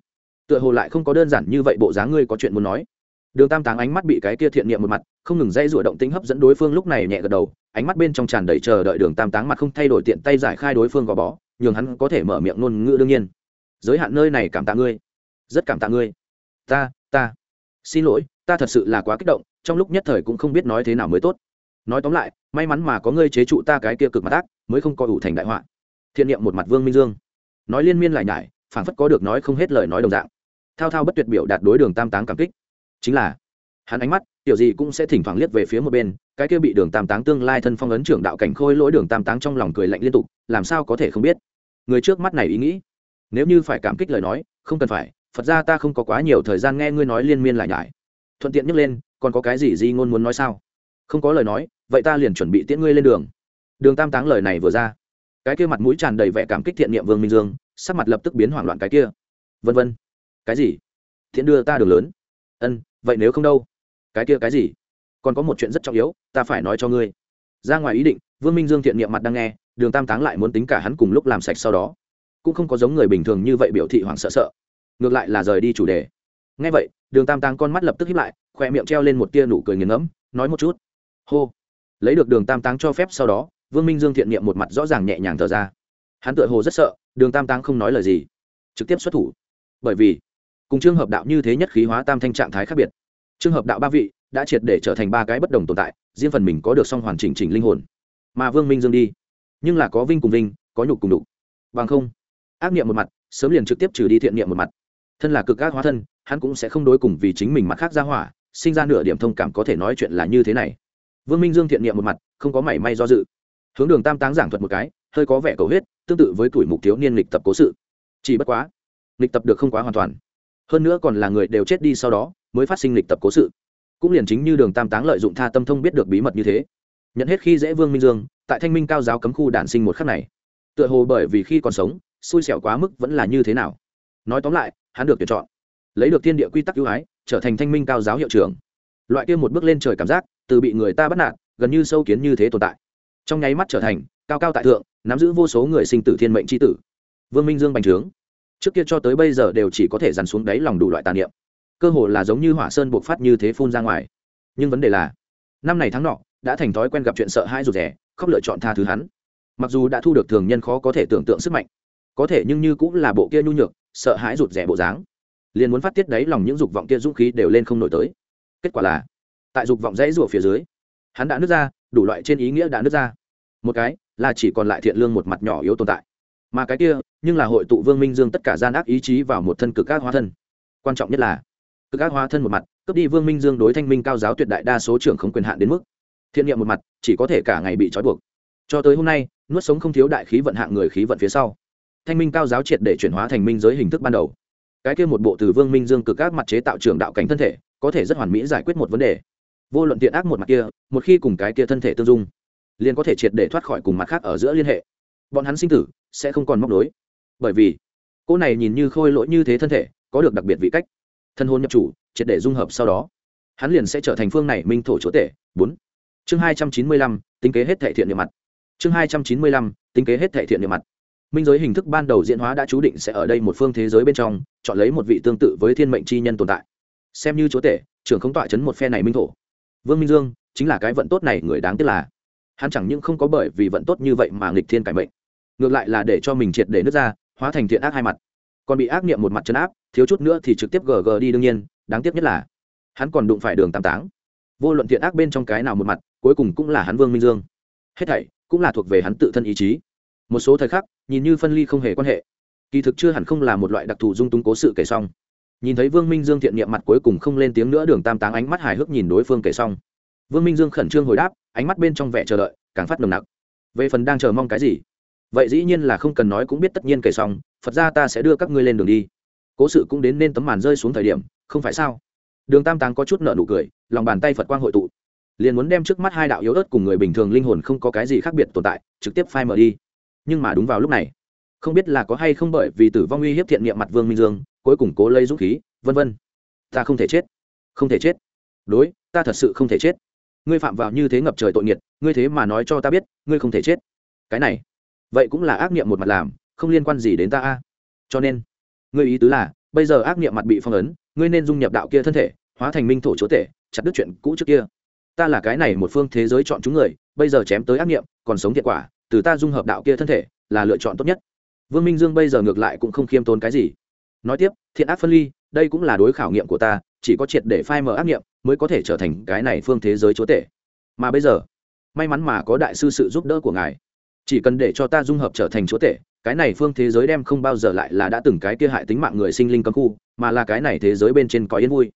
tựa hồ lại không có đơn giản như vậy bộ dáng ngươi có chuyện muốn nói đường tam táng ánh mắt bị cái kia thiện niệm một mặt, không ngừng dây rủa động tính hấp dẫn đối phương lúc này nhẹ gật đầu, ánh mắt bên trong tràn đầy chờ đợi đường tam táng mặt không thay đổi tiện tay giải khai đối phương gò bó, nhường hắn có thể mở miệng ngôn ngữ đương nhiên. Giới hạn nơi này cảm tạ ngươi. Rất cảm tạ ngươi. Ta ta. Xin lỗi, ta thật sự là quá kích động, trong lúc nhất thời cũng không biết nói thế nào mới tốt. Nói tóm lại, may mắn mà có ngươi chế trụ ta cái kia cực mặt ác, mới không coi ủ thành đại họa. Thiện niệm một mặt vương minh dương. Nói liên miên lại nhải, phảng phất có được nói không hết lời nói đồng dạng. Thao thao bất tuyệt biểu đạt đối đường tam táng cảm kích chính là, hắn ánh mắt, tiểu gì cũng sẽ thỉnh thoảng liếc về phía một bên, cái kia bị đường tam táng tương lai thân phong ấn trưởng đạo cảnh khôi lỗi đường tam táng trong lòng cười lạnh liên tục, làm sao có thể không biết? Người trước mắt này ý nghĩ, nếu như phải cảm kích lời nói, không cần phải, phật ra ta không có quá nhiều thời gian nghe ngươi nói liên miên lại nhải. Thuận tiện nhắc lên, còn có cái gì di ngôn muốn nói sao? Không có lời nói, vậy ta liền chuẩn bị tiễn ngươi lên đường. Đường tam táng lời này vừa ra, cái kia mặt mũi tràn đầy vẻ cảm kích thiện niệm vương minh dương, sắc mặt lập tức biến hoảng loạn cái kia. Vân vân, cái gì? Thiện đưa ta đường lớn. Ân vậy nếu không đâu? Cái kia cái gì? Còn có một chuyện rất trọng yếu, ta phải nói cho ngươi. Ra ngoài ý định, vương minh dương thiện niệm mặt đang nghe, đường tam táng lại muốn tính cả hắn cùng lúc làm sạch sau đó. Cũng không có giống người bình thường như vậy biểu thị hoảng sợ sợ. Ngược lại là rời đi chủ đề. Ngay vậy, đường tam táng con mắt lập tức hiếp lại, khoe miệng treo lên một tia nụ cười nghiền ngẫm, nói một chút. Hô. Lấy được đường tam táng cho phép sau đó, vương minh dương thiện niệm một mặt rõ ràng nhẹ nhàng thở ra. Hắn tựa hồ rất sợ, đường tam táng không nói lời gì, trực tiếp xuất thủ. Bởi vì cùng trường hợp đạo như thế nhất khí hóa tam thanh trạng thái khác biệt. Trường hợp đạo ba vị đã triệt để trở thành ba cái bất đồng tồn tại, riêng phần mình có được song hoàn chỉnh chỉnh linh hồn. Mà vương minh dương đi. Nhưng là có vinh cùng vinh, có nhục cùng đục bằng không, ác niệm một mặt, sớm liền trực tiếp trừ đi thiện niệm một mặt. Thân là cực ác hóa thân, hắn cũng sẽ không đối cùng vì chính mình mặt khác ra hỏa, sinh ra nửa điểm thông cảm có thể nói chuyện là như thế này. Vương minh dương thiện niệm một mặt, không có mảy may do dự. Hướng đường tam táng giảng thuật một cái, hơi có vẻ cầu huyết, tương tự với tuổi mục thiếu niên lịch tập cố sự. Chỉ bất quá lịch tập được không quá hoàn toàn hơn nữa còn là người đều chết đi sau đó, mới phát sinh lịch tập cố sự. Cũng liền chính như đường tam táng lợi dụng tha tâm thông biết được bí mật như thế. Nhận hết khi dễ vương minh dương, tại thanh minh cao giáo cấm khu đản sinh một khắc này. Tựa hồ bởi vì khi còn sống, xui xẻo quá mức vẫn là như thế nào. Nói tóm lại, hắn được tuyển chọn, lấy được thiên địa quy tắc ưu ái, trở thành thanh minh cao giáo hiệu trưởng. Loại kia một bước lên trời cảm giác, từ bị người ta bắt nạt, gần như sâu kiến như thế tồn tại. Trong nháy mắt trở thành, cao cao tại thượng, nắm giữ vô số người sinh tử thiên mệnh tri tử. Vương minh dương bành trướng trước kia cho tới bây giờ đều chỉ có thể dằn xuống đáy lòng đủ loại tàn niệm. Cơ hồ là giống như hỏa sơn buộc phát như thế phun ra ngoài. Nhưng vấn đề là, năm này tháng nọ, đã thành thói quen gặp chuyện sợ hãi rụt rẻ không lựa chọn tha thứ hắn. Mặc dù đã thu được thường nhân khó có thể tưởng tượng sức mạnh, có thể nhưng như cũng là bộ kia nhu nhược, sợ hãi rụt rẻ bộ dáng. Liền muốn phát tiết đáy lòng những dục vọng kia dũng khí đều lên không nổi tới. Kết quả là, tại dục vọng dãy rủa phía dưới, hắn đã nứt ra, đủ loại trên ý nghĩa đã nứt ra. Một cái là chỉ còn lại thiện lương một mặt nhỏ yếu tồn tại mà cái kia, nhưng là hội tụ vương minh dương tất cả gian ác ý chí vào một thân cực ác hóa thân. Quan trọng nhất là, cực ác hóa thân một mặt, cướp đi vương minh dương đối thanh minh cao giáo tuyệt đại đa số trưởng không quyền hạn đến mức thiện niệm một mặt, chỉ có thể cả ngày bị trói buộc. Cho tới hôm nay, nuốt sống không thiếu đại khí vận hạng người khí vận phía sau. Thanh minh cao giáo triệt để chuyển hóa thành minh giới hình thức ban đầu. Cái kia một bộ từ vương minh dương cực ác mặt chế tạo trường đạo cảnh thân thể, có thể rất hoàn mỹ giải quyết một vấn đề. Vô luận tiện ác một mặt kia, một khi cùng cái kia thân thể tương dung, liền có thể triệt để thoát khỏi cùng mặt khác ở giữa liên hệ. Bọn hắn sinh tử sẽ không còn móc đối bởi vì, cô này nhìn như khôi lỗi như thế thân thể, có được đặc biệt vị cách. Thân hôn nhập chủ, triệt để dung hợp sau đó, hắn liền sẽ trở thành phương này minh thổ chúa tể. Bốn. Chương hai trăm chín mươi lăm, tính kế hết thệ thiện niệm mặt. Chương hai trăm chín mươi lăm, tính kế hết thệ thiện niệm mặt. Minh giới hình thức ban đầu diễn hóa đã chú định sẽ ở đây một phương thế giới bên trong, chọn lấy một vị tương tự với thiên mệnh chi nhân tồn tại. Xem như chúa tể, trưởng không tọa chấn một phe này minh thổ. Vương minh dương chính là cái vận tốt này người đáng tiếc là, hắn chẳng những không có bởi vì vận tốt như vậy mà nghịch thiên cải mệnh ngược lại là để cho mình triệt để nước ra, hóa thành thiện ác hai mặt. Còn bị ác niệm một mặt chấn áp, thiếu chút nữa thì trực tiếp gg đi đương nhiên, đáng tiếc nhất là, hắn còn đụng phải đường tam táng. Vô luận thiện ác bên trong cái nào một mặt, cuối cùng cũng là hắn vương minh dương. Hết thảy cũng là thuộc về hắn tự thân ý chí. Một số thời khắc, nhìn như phân ly không hề quan hệ. Kỳ thực chưa hẳn không là một loại đặc thù dung túng cố sự kể xong. Nhìn thấy vương minh dương thiện niệm mặt cuối cùng không lên tiếng nữa, đường tam táng ánh mắt hài hước nhìn đối phương kể xong. Vương minh dương khẩn trương hồi đáp, ánh mắt bên trong vẻ chờ đợi, càng phát nồng nặc. Về phần đang chờ mong cái gì? Vậy dĩ nhiên là không cần nói cũng biết tất nhiên kể xong, phật ra ta sẽ đưa các ngươi lên đường đi. Cố sự cũng đến nên tấm màn rơi xuống thời điểm, không phải sao? Đường tam táng có chút nợ nụ cười, lòng bàn tay phật quang hội tụ. Liền muốn đem trước mắt hai đạo yếu ớt cùng người bình thường linh hồn không có cái gì khác biệt tồn tại, trực tiếp phai mở đi. Nhưng mà đúng vào lúc này, không biết là có hay không bởi vì tử vong uy hiếp thiện niệm mặt vương minh dương, cuối cùng cố lấy dũng khí, vân vân. Ta không thể chết. Không thể chết. Đối, ta thật sự không thể chết. Ngươi phạm vào như thế ngập trời tội nghiệt, ngươi thế mà nói cho ta biết, ngươi không thể chết. Cái này vậy cũng là ác niệm một mặt làm, không liên quan gì đến ta a. Cho nên, ngươi ý tứ là, bây giờ ác niệm mặt bị phong ấn, ngươi nên dung nhập đạo kia thân thể, hóa thành minh thổ chúa tể, chặt đứt chuyện cũ trước kia. Ta là cái này một phương thế giới chọn chúng người, bây giờ chém tới ác niệm, còn sống thiệt quả, từ ta dung hợp đạo kia thân thể, là lựa chọn tốt nhất. Vương minh dương bây giờ ngược lại cũng không khiêm tốn cái gì. Nói tiếp, thiện ác phân ly, đây cũng là đối khảo nghiệm của ta, chỉ có triệt để phai mở ác nghiệm mới có thể trở thành cái này phương thế giới chúa tể. Mà bây giờ, may mắn mà có đại sư sự giúp đỡ của ngài chỉ cần để cho ta dung hợp trở thành chúa tể, cái này phương thế giới đem không bao giờ lại là đã từng cái kia hại tính mạng người sinh linh cấm khu, mà là cái này thế giới bên trên có yên vui.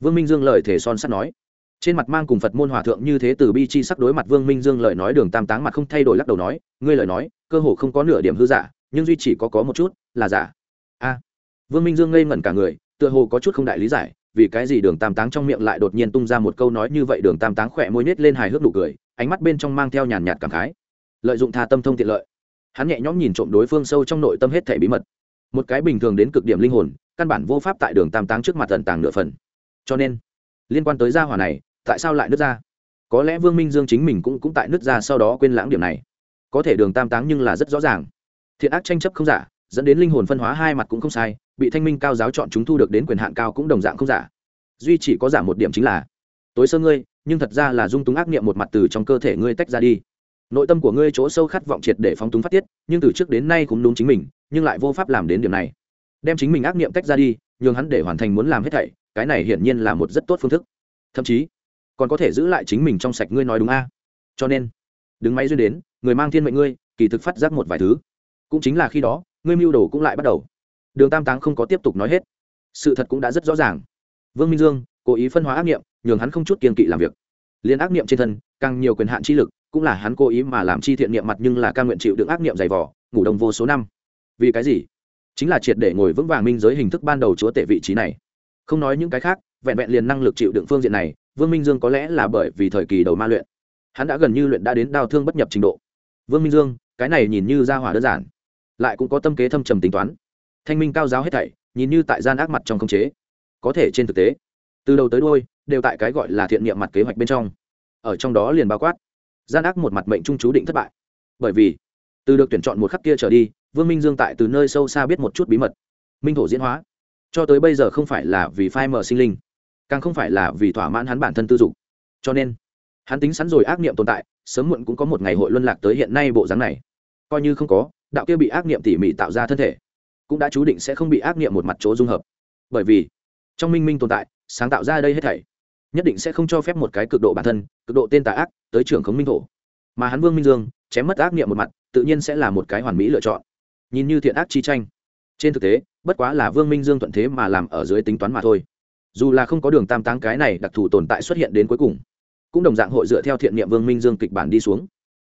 Vương minh dương lời thể son sắt nói. Trên mặt mang cùng phật môn hòa thượng như thế từ bi chi sắc đối mặt vương minh dương lời nói đường tam táng mặt không thay đổi lắc đầu nói, ngươi lời nói, cơ hồ không có nửa điểm hư giả, nhưng duy chỉ có có một chút là giả. A. Vương minh dương ngây ngẩn cả người, tựa hồ có chút không đại lý giải, vì cái gì đường tam táng trong miệng lại đột nhiên tung ra một câu nói như vậy, đường tam táng khỏe môi nết lên hài hước nụ cười, ánh mắt bên trong mang theo nhàn nhạt cảm khái lợi dụng tha tâm thông tiện lợi. Hắn nhẹ nhõm nhìn trộm đối phương sâu trong nội tâm hết thể bí mật. Một cái bình thường đến cực điểm linh hồn, căn bản vô pháp tại đường tam táng trước mặt tận tàng nửa phần. Cho nên, liên quan tới gia hỏa này, tại sao lại nứt ra? Có lẽ vương minh dương chính mình cũng cũng tại nứt ra sau đó quên lãng điểm này. Có thể đường tam táng nhưng là rất rõ ràng. Thiện ác tranh chấp không giả, dẫn đến linh hồn phân hóa hai mặt cũng không sai, bị thanh minh cao giáo chọn chúng thu được đến quyền hạn cao cũng đồng dạng không giả. Duy chỉ có giả một điểm chính là, tối sơ ngươi, nhưng thật ra là dung túng ác niệm một mặt từ trong cơ thể ngươi tách ra đi nội tâm của ngươi chỗ sâu khát vọng triệt để phóng túng phát tiết, nhưng từ trước đến nay cũng đúng chính mình, nhưng lại vô pháp làm đến điểm này. Đem chính mình ác niệm tách ra đi, nhường hắn để hoàn thành muốn làm hết thảy, cái này hiển nhiên là một rất tốt phương thức. Thậm chí, còn có thể giữ lại chính mình trong sạch ngươi nói đúng a. Cho nên, đứng máy duyên đến, người mang thiên mệnh ngươi, kỳ thực phát giác một vài thứ. Cũng chính là khi đó, ngươi mưu đồ cũng lại bắt đầu. Đường tam táng không có tiếp tục nói hết. Sự thật cũng đã rất rõ ràng. Vương minh dương cố ý phân hóa ác nghiệm nhường hắn không chút kiên kỵ làm việc. Liên ác nghiệm trên thân, càng nhiều quyền hạn chi lực cũng là hắn cố ý mà làm chi thiện niệm mặt nhưng là ca nguyện chịu đựng ác niệm dày vỏ ngủ đông vô số năm. Vì cái gì? Chính là triệt để ngồi vững vàng minh giới hình thức ban đầu chúa tể vị trí này. Không nói những cái khác, vẹn vẹn liền năng lực chịu đựng phương diện này, vương minh dương có lẽ là bởi vì thời kỳ đầu ma luyện. Hắn đã gần như luyện đã đến đau thương bất nhập trình độ. Vương minh dương, cái này nhìn như ra hỏa đơn giản, lại cũng có tâm kế thâm trầm tính toán. Thanh minh cao giáo hết thảy, nhìn như tại gian ác mặt trong khống chế. Có thể trên thực tế, từ đầu tới đôi đều tại cái gọi là thiện niệm mặt kế hoạch bên trong. Ở trong đó liền bao quát gian ác một mặt mệnh trung chú định thất bại. Bởi vì, từ được tuyển chọn một khắc kia trở đi, vương minh dương tại từ nơi sâu xa biết một chút bí mật. Minh thổ diễn hóa. Cho tới bây giờ không phải là vì phai mờ sinh linh, càng không phải là vì thỏa mãn hắn bản thân tư dục. Cho nên, hắn tính sẵn rồi ác niệm tồn tại, sớm muộn cũng có một ngày hội luân lạc tới hiện nay bộ dáng này. Coi như không có, đạo kia bị ác niệm tỉ mỉ tạo ra thân thể, cũng đã chú định sẽ không bị ác niệm một mặt chỗ dung hợp. Bởi vì, trong minh minh tồn tại, sáng tạo ra đây hết thảy nhất định sẽ không cho phép một cái cực độ bản thân, cực độ tên tà ác tới trưởng khống minh thổ. Mà hắn vương minh dương chém mất ác niệm một mặt, tự nhiên sẽ là một cái hoàn mỹ lựa chọn. Nhìn như thiện ác chi tranh. Trên thực tế, bất quá là vương minh dương thuận thế mà làm ở dưới tính toán mà thôi. Dù là không có đường tam táng cái này đặc thù tồn tại xuất hiện đến cuối cùng, cũng đồng dạng hội dựa theo thiện niệm vương minh dương kịch bản đi xuống.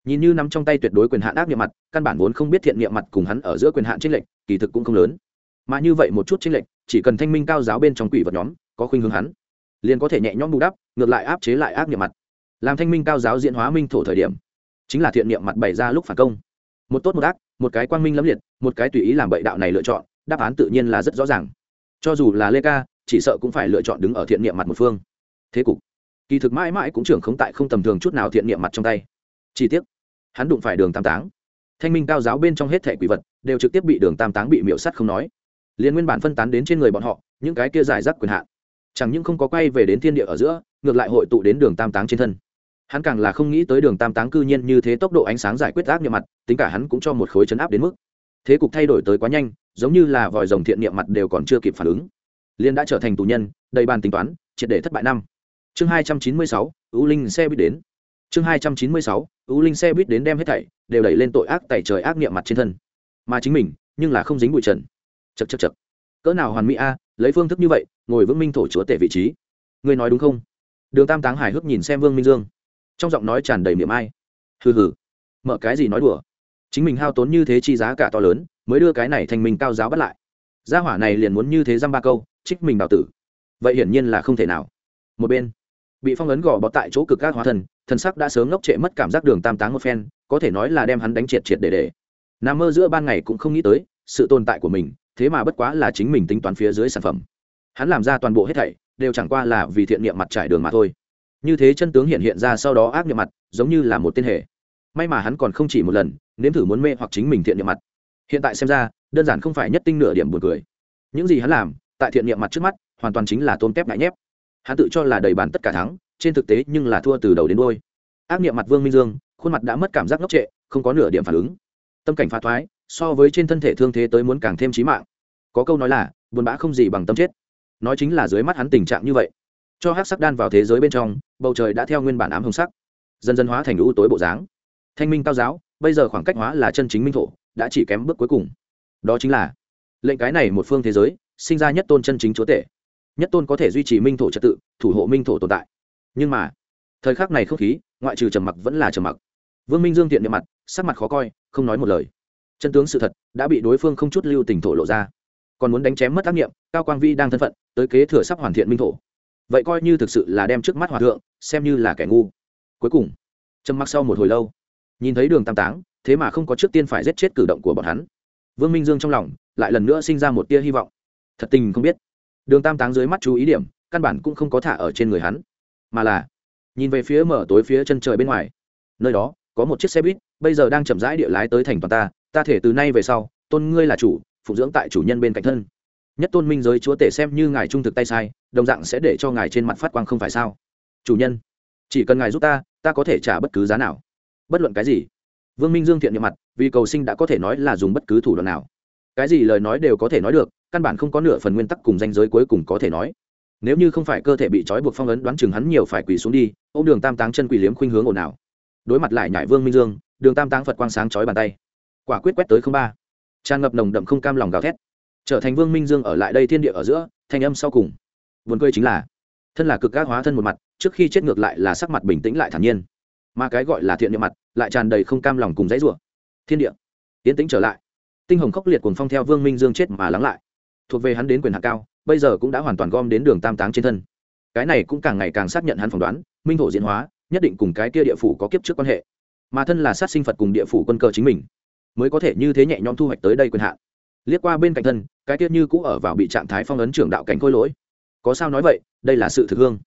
Nhìn như nắm trong tay tuyệt đối quyền hạn ác niệm mặt, căn bản vốn không biết thiện niệm mặt cùng hắn ở giữa quyền hạn trinh lệnh kỳ thực cũng không lớn. Mà như vậy một chút trinh lệnh chỉ cần thanh minh cao giáo bên trong quỷ vật nhóm có khuynh hướng hắn liền có thể nhẹ nhõm bù đắp, ngược lại áp chế lại ác niệm mặt. Làm thanh minh cao giáo diễn hóa minh thổ thời điểm, chính là thiện niệm mặt bày ra lúc phản công. Một tốt một ác, một cái quang minh lẫm liệt, một cái tùy ý làm bậy đạo này lựa chọn, đáp án tự nhiên là rất rõ ràng. Cho dù là lê ca, chỉ sợ cũng phải lựa chọn đứng ở thiện niệm mặt một phương. Thế cục. Kỳ thực mãi mãi cũng trưởng không tại không tầm thường chút nào thiện niệm mặt trong tay. Chi tiết hắn đụng phải đường tam táng. Thanh minh cao giáo bên trong hết thẻ quỷ vật, đều trực tiếp bị đường tam táng bị miễu sắt không nói. Liền nguyên bản phân tán đến trên người bọn họ, những cái kia giải rác quyền hạn chẳng những không có quay về đến thiên địa ở giữa, ngược lại hội tụ đến đường tam táng trên thân. Hắn càng là không nghĩ tới đường tam táng cư nhiên như thế tốc độ ánh sáng giải quyết ác niệm mặt, tính cả hắn cũng cho một khối chấn áp đến mức. Thế cục thay đổi tới quá nhanh, giống như là vòi rồng thiện niệm mặt đều còn chưa kịp phản ứng. Liên đã trở thành tù nhân, đầy bàn tính toán, triệt để thất bại năm. Chương hai trăm chín mươi sáu ưu linh xe buýt đến. Chương hai trăm chín mươi sáu ưu linh xe buýt đến đem hết thảy, đều đẩy lên tội ác tẩy trời ác niệm mặt trên thân. Mà chính mình, nhưng là không dính bụi trần. Chật chật chật cỡ nào hoàn mỹ a lấy phương thức như vậy, ngồi vững minh thổ chúa tể vị trí. Ngươi nói đúng không? Đường tam táng hài hước nhìn xem vương minh dương. Trong giọng nói tràn đầy miệng ai. Hừ hừ. Mở cái gì nói đùa? Chính mình hao tốn như thế chi giá cả to lớn, mới đưa cái này thành mình cao giáo bắt lại. Gia hỏa này liền muốn như thế dăm ba câu, trích mình đào tử. Vậy hiển nhiên là không thể nào. Một bên, bị phong ấn gò bó tại chỗ cực các hóa thần thần sắc đã sớm ngốc trệ mất cảm giác đường tam táng một phen, có thể nói là đem hắn đánh triệt triệt để để. Nằm mơ giữa ban ngày cũng không nghĩ tới, sự tồn tại của mình thế mà bất quá là chính mình tính toán phía dưới sản phẩm. Hắn làm ra toàn bộ hết thảy, đều chẳng qua là vì thiện niệm mặt trải đường mà thôi. Như thế chân tướng hiện hiện ra sau đó ác niệm mặt, giống như là một tên hệ may mà hắn còn không chỉ một lần, nếm thử muốn mê hoặc chính mình thiện niệm mặt. Hiện tại xem ra, đơn giản không phải nhất tinh nửa điểm buồn cười. Những gì hắn làm, tại thiện niệm mặt trước mắt, hoàn toàn chính là tôm tép ngại nhép. Hắn tự cho là đầy bàn tất cả thắng, trên thực tế nhưng là thua từ đầu đến đôi ác niệm mặt vương minh dương, khuôn mặt đã mất cảm giác ngốc trệ, không có nửa điểm phản ứng. Tâm cảnh phá thoái so với trên thân thể thương thế tới muốn càng thêm trí mạng. Có câu nói là, buồn bã không gì bằng tâm chết. Nói chính là dưới mắt hắn tình trạng như vậy. Cho hát sắc đan vào thế giới bên trong, bầu trời đã theo nguyên bản ám hồng sắc, dần dần hóa thành lũ tối bộ dáng. Thanh minh cao giáo, bây giờ khoảng cách hóa là chân chính minh thổ, đã chỉ kém bước cuối cùng. Đó chính là, lệnh cái này một phương thế giới, sinh ra nhất tôn chân chính chúa tể. Nhất tôn có thể duy trì minh thổ trật tự, thủ hộ minh thổ tồn tại. Nhưng mà, thời khắc này không khí, ngoại trừ trầm mặc vẫn là trầm mặc. Vương minh dương tiện niệm mặt, sắc mặt khó coi, không nói một lời chân tướng sự thật đã bị đối phương không chút lưu tình thổ lộ ra. Còn muốn đánh chém mất tác nghiệm, cao quang vi đang thân phận, tới kế thừa sắp hoàn thiện minh thổ. Vậy coi như thực sự là đem trước mắt hòa thượng, xem như là kẻ ngu. Cuối cùng, trầm mặc sau một hồi lâu, nhìn thấy đường tam táng, thế mà không có trước tiên phải giết chết cử động của bọn hắn. Vương minh dương trong lòng lại lần nữa sinh ra một tia hy vọng. Thật tình không biết, đường tam táng dưới mắt chú ý điểm, căn bản cũng không có thả ở trên người hắn, mà là nhìn về phía mở tối phía chân trời bên ngoài. Nơi đó có một chiếc xe buýt, bây giờ đang chậm rãi địa lái tới thành toàn ta ta thể từ nay về sau, tôn ngươi là chủ phụng dưỡng tại chủ nhân bên cạnh thân. Nhất tôn minh giới chúa tể xem như ngài trung thực tay sai, đồng dạng sẽ để cho ngài trên mặt phát quang không phải sao? Chủ nhân, chỉ cần ngài giúp ta ta có thể trả bất cứ giá nào. Bất luận cái gì. Vương minh dương thiện nhiệm mặt, vì cầu sinh đã có thể nói là dùng bất cứ thủ đoạn nào. Cái gì lời nói đều có thể nói được, căn bản không có nửa phần nguyên tắc cùng danh giới cuối cùng có thể nói. Nếu như không phải cơ thể bị trói buộc phong ấn đoán chừng hắn nhiều phải quỳ xuống đi, ô đường tam táng chân quỳ liếm khuynh hướng ồn ào. Đối mặt lại nhải vương minh dương, đường tam táng phật quang sáng trói bàn tay quả quyết quét tới không ba. Tràn ngập nồng đậm không cam lòng gào thét. Trở thành vương minh dương ở lại đây thiên địa ở giữa, thanh âm sau cùng. Vườn cười chính là, thân là cực gác hóa thân một mặt, trước khi chết ngược lại là sắc mặt bình tĩnh lại thản nhiên. Mà cái gọi là thiện địa mặt, lại tràn đầy không cam lòng cùng dãy rủa. Thiên địa tiến tĩnh trở lại. Tinh hồng khốc liệt cùng phong theo vương minh dương chết mà lắng lại. Thuộc về hắn đến quyền hạ cao, bây giờ cũng đã hoàn toàn gom đến đường tam táng trên thân. Cái này cũng càng ngày càng xác nhận hắn phỏng đoán, minh thổ diễn hóa, nhất định cùng cái kia địa phủ có kiếp trước quan hệ. Mà thân là sát sinh phật cùng địa phủ quân cờ chính mình mới có thể như thế nhẹ nhõm thu hoạch tới đây quyền hạn. Liếc qua bên cạnh thân, cái tiết như cũ ở vào bị trạng thái phong ấn trưởng đạo cảnh khôi lỗi. Có sao nói vậy, đây là sự thực hương.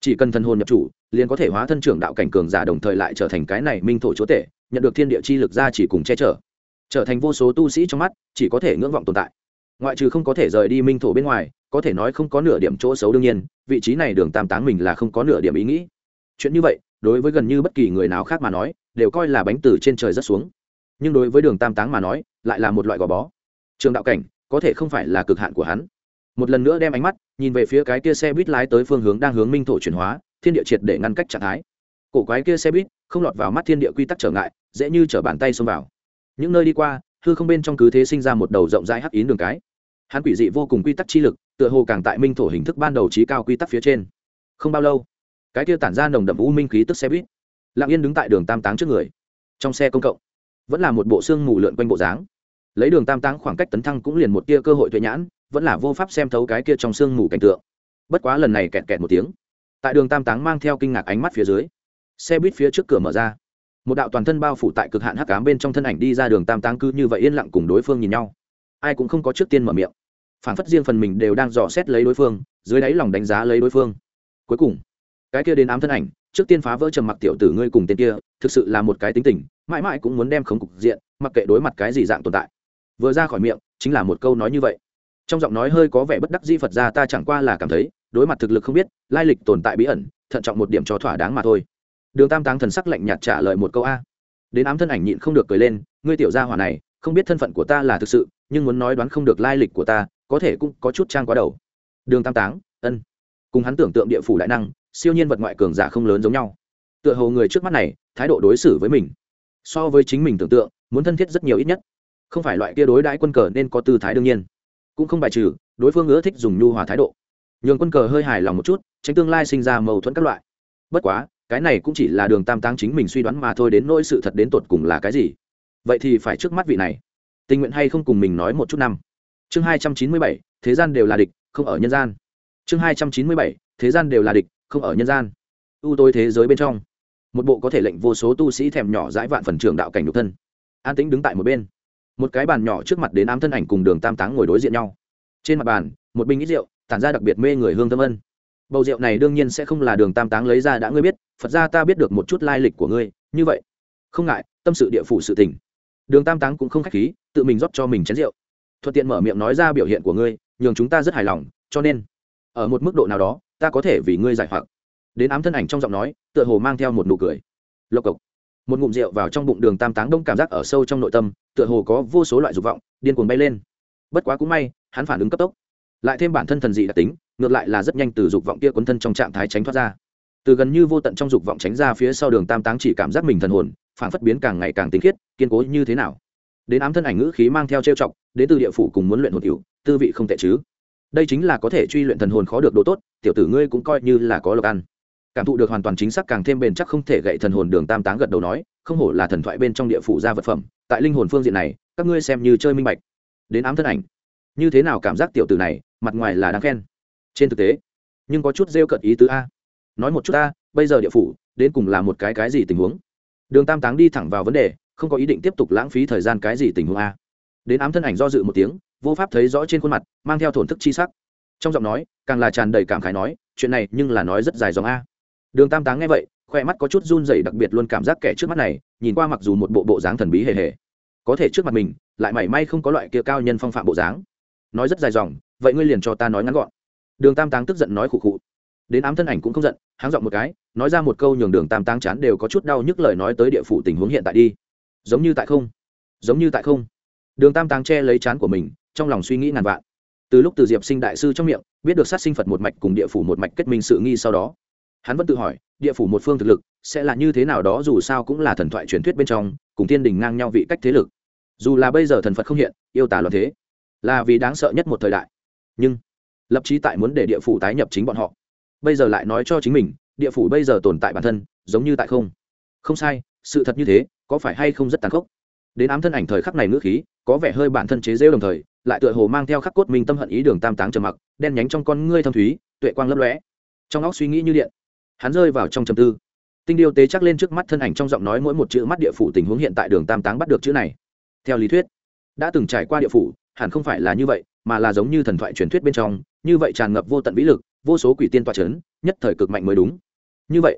Chỉ cần thần hồn nhập chủ, liền có thể hóa thân trưởng đạo cảnh cường giả đồng thời lại trở thành cái này minh thổ chúa tể, nhận được thiên địa chi lực ra chỉ cùng che chở. Trở thành vô số tu sĩ trong mắt, chỉ có thể ngưỡng vọng tồn tại. Ngoại trừ không có thể rời đi minh thổ bên ngoài, có thể nói không có nửa điểm chỗ xấu đương nhiên, vị trí này đường tam táng mình là không có nửa điểm ý nghĩ. Chuyện như vậy, đối với gần như bất kỳ người nào khác mà nói, đều coi là bánh từ trên trời rất xuống nhưng đối với đường tam táng mà nói, lại là một loại gò bó. Trường đạo cảnh, có thể không phải là cực hạn của hắn. Một lần nữa đem ánh mắt nhìn về phía cái kia xe buýt lái tới phương hướng đang hướng minh thổ chuyển hóa, thiên địa triệt để ngăn cách trạng thái. Cổ quái kia xe buýt, không lọt vào mắt thiên địa quy tắc trở ngại, dễ như t bàn tay xông vào. Những nơi đi qua, hư không bên trong cứ thế sinh ra một đầu rộng rãi hắc ý đường cái. Hắn quỷ dị vô cùng quy tắc chi lực, tựa hồ càng tại minh thổ hình thức ban đầu trí cao quy tắc phía trên. Không bao lâu, cái kia tản ra nồng đậm u minh khí tức xe buýt, lặng yên đứng tại đường tam táng trước người. Trong xe công cộng vẫn là một bộ xương mù lượn quanh bộ dáng. Lấy đường tam táng khoảng cách tấn thăng cũng liền một tia cơ hội tuệ nhãn, vẫn là vô pháp xem thấu cái kia trong xương mù cảnh tượng. Bất quá lần này kẹt kẹt một tiếng. Tại đường tam táng mang theo kinh ngạc ánh mắt phía dưới, xe buýt phía trước cửa mở ra. Một đạo toàn thân bao phủ tại cực hạn hắc cám bên trong thân ảnh đi ra đường tam táng cứ như vậy yên lặng cùng đối phương nhìn nhau. Ai cũng không có trước tiên mở miệng. Phản phất riêng phần mình đều đang dò xét lấy đối phương, dưới đáy lòng đánh giá lấy đối phương. Cuối cùng, cái kia đến ám thân ảnh trước tiên phá vỡ trầm mặc tiểu tử ngươi cùng tên kia, thực sự là một cái tính tình, mãi mãi cũng muốn đem khống cục diện, mặc kệ đối mặt cái gì dạng tồn tại. Vừa ra khỏi miệng, chính là một câu nói như vậy. Trong giọng nói hơi có vẻ bất đắc di phật ra ta chẳng qua là cảm thấy, đối mặt thực lực không biết, lai lịch tồn tại bí ẩn, thận trọng một điểm cho thỏa đáng mà thôi. Đường tam táng thần sắc lạnh nhạt trả lời một câu a. Đến ám thân ảnh nhịn không được cười lên, ngươi tiểu gia hỏa này, không biết thân phận của ta là thực sự, nhưng muốn nói đoán không được lai lịch của ta, có thể cũng có chút trang quá đầu. Đường tam táng, ân. Cùng hắn tưởng tượng địa phủ đại năng siêu nhiên vật ngoại cường giả không lớn giống nhau. Tựa hồ người trước mắt này, thái độ đối xử với mình, so với chính mình tưởng tượng, muốn thân thiết rất nhiều ít nhất. Không phải loại kia đối đãi quân cờ nên có tư thái đương nhiên. Cũng không bài trừ, đối phương ưa thích dùng nhu hòa thái độ. Nhường quân cờ hơi hài lòng một chút, tránh tương lai sinh ra mâu thuẫn các loại. Bất quá, cái này cũng chỉ là đường tam táng chính mình suy đoán mà thôi đến nỗi sự thật đến tột cùng là cái gì. Vậy thì phải trước mắt vị này. Tình nguyện hay không cùng mình nói một chút năm. Chương hai trăm chín mươi bảy, thế gian đều là địch, không ở nhân gian. Chương hai trăm chín mươi bảy, thế gian đều là địch không ở nhân gian. Ưu tối thế giới bên trong, một bộ có thể lệnh vô số tu sĩ thèm nhỏ dãi vạn phần trường đạo cảnh nhục thân. An tĩnh đứng tại một bên, một cái bàn nhỏ trước mặt đến ám thân ảnh cùng đường tam táng ngồi đối diện nhau. Trên mặt bàn, một bình ít rượu, tản ra đặc biệt mê người hương tâm ân. Bầu rượu này đương nhiên sẽ không là đường tam táng lấy ra đã ngươi biết, phật ra ta biết được một chút lai lịch của ngươi, như vậy. Không ngại, tâm sự địa phủ sự tình. Đường tam táng cũng không k h á c h khí, tự mình rót cho mình chén rượu. Thuận tiện mở miệng nói ra biểu hiện của ngươi, nhường chúng ta rất hài lòng, cho nên, ở một mức độ nào đó ta có thể vì ngươi giải hoặc. Đến ám thân ảnh trong giọng nói, tựa hồ mang theo một nụ cười. Lộc cộc. Một ngụm rượu vào trong bụng đường tam táng đông cảm giác ở sâu trong nội tâm, tựa hồ có vô số loại dục vọng, điên cuồng bay lên. Bất quá cũng may, hắn phản ứng cấp tốc. Lại thêm bản thân thần dị đặc tính, ngược lại là rất nhanh từ dục vọng kia quấn thân trong trạng thái tránh thoát ra. Từ gần như vô tận trong dục vọng tránh ra phía sau đường tam táng chỉ cảm giác mình thần hồn, phản phất biến càng ngày càng tinh khiết, kiên cố như thế nào. Đến ám thân ảnh ngữ khí mang theo trêu chọc, đến từ địa phủ cùng muốn luyện hồn cựu tư vị không tệ chứ đây chính là có thể truy luyện thần hồn khó được độ tốt tiểu tử ngươi cũng coi như là có lộc ăn. Cảm thụ được hoàn toàn chính xác càng thêm bền chắc không thể gậy thần hồn đường tam táng gật đầu nói không hổ là thần thoại bên trong địa phủ ra vật phẩm tại linh hồn phương diện này các ngươi xem như chơi minh bạch. Đến ám thân ảnh. Như thế nào cảm giác tiểu tử này mặt ngoài là đáng khen. Trên thực tế nhưng có chút rêu cận ý tứ a. Nói một chút a, bây giờ địa phủ đến cùng là một cái cái gì tình huống? Đường tam táng đi thẳng vào vấn đề không có ý định tiếp tục lãng phí thời gian cái gì tình huống a. Đến ám thân ảnh do dự một tiếng vô pháp thấy rõ trên khuôn mặt, mang theo thổn thức chi sắc. Trong giọng nói, càng là tràn đầy cảm khái nói, chuyện này nhưng là nói rất dài dòng a. Đường tam táng nghe vậy khoe mắt có chút run rẩy đặc biệt luôn cảm giác kẻ trước mắt này, nhìn qua mặc dù một bộ bộ dáng thần bí hề hề, có thể trước mặt mình, lại mảy may không có loại kia cao nhân phong phạm bộ dáng. Nói rất dài dòng, vậy ngươi liền cho ta nói ngắn gọn. Đường tam táng tức giận nói khụ khụ. Đến ám thân ảnh cũng không giận, háng giọng một cái, nói ra một câu nhường đường tam táng chán đều có chút đau nhức lời nói tới địa phủ tình huống hiện tại đi. Giống như tại không. Giống như tại không. Đường tam táng che lấy chán của mình trong lòng suy nghĩ ngàn vạn. Từ lúc từ diệp sinh đại sư trong miệng, biết được sát sinh phật một mạch cùng địa phủ một mạch kết minh sự nghi sau đó, hắn vẫn tự hỏi, địa phủ một phương thực lực sẽ là như thế nào đó dù sao cũng là thần thoại truyền thuyết bên trong, cùng thiên đình ngang nhau vị cách thế lực. Dù là bây giờ thần phật không hiện, yêu tả loạn thế, là vì đáng sợ nhất một thời đại. Nhưng, lập trí tại muốn để địa phủ tái nhập chính bọn họ, bây giờ lại nói cho chính mình, địa phủ bây giờ tồn tại bản thân, giống như tại không. Không sai, sự thật như thế, có phải hay không rất tàn khốc? Đến ám thân ảnh thời khắc này ngữ khí, có vẻ hơi bản thân chế rêu đồng thời lại tựa hồ mang theo khắc cốt minh tâm hận ý đường tam táng trầm mặc, đen nhánh trong con ngươi thâm thúy, tuệ quang lấp lóe. Trong óc suy nghĩ như điện, hắn rơi vào trong trầm tư. Tinh điêu tế chắc lên trước mắt thân ảnh trong giọng nói mỗi một chữ mắt địa phủ tình huống hiện tại đường tam táng bắt được chữ này. Theo lý thuyết, đã từng trải qua địa phủ, hẳn không phải là như vậy, mà là giống như thần thoại truyền thuyết bên trong, như vậy tràn ngập vô tận vĩ lực, vô số quỷ tiên toa c h ấ n nhất thời cực mạnh mới đúng. Như vậy,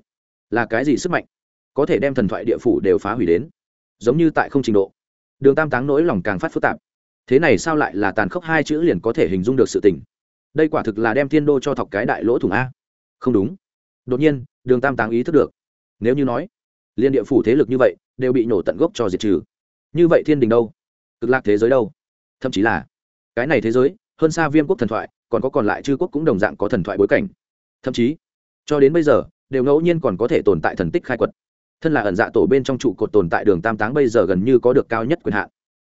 là cái gì sức mạnh có thể đem thần thoại địa phủ đều phá hủy đến? Giống như tại không trình độ. Đường tam táng nỗi lòng càng phát phức tạp thế này sao lại là tàn khốc hai chữ liền có thể hình dung được sự tình? Đây quả thực là đem thiên đô cho thọc cái đại lỗ thủng a. Không đúng. Đột nhiên, đường tam táng ý thức được. Nếu như nói, liên địa phủ thế lực như vậy, đều bị nổ tận gốc cho diệt trừ. Như vậy thiên đình đâu? Cực lạc thế giới đâu? Thậm chí là, cái này thế giới, hơn xa viêm quốc thần thoại, còn có còn lại chư quốc cũng đồng dạng có thần thoại bối cảnh. Thậm chí, cho đến bây giờ, đều ngẫu nhiên còn có thể tồn tại thần tích khai quật. Thân là ẩn dạ tổ bên trong trụ cột tồn tại đường tam táng bây giờ gần như có được cao nhất quyền hạn.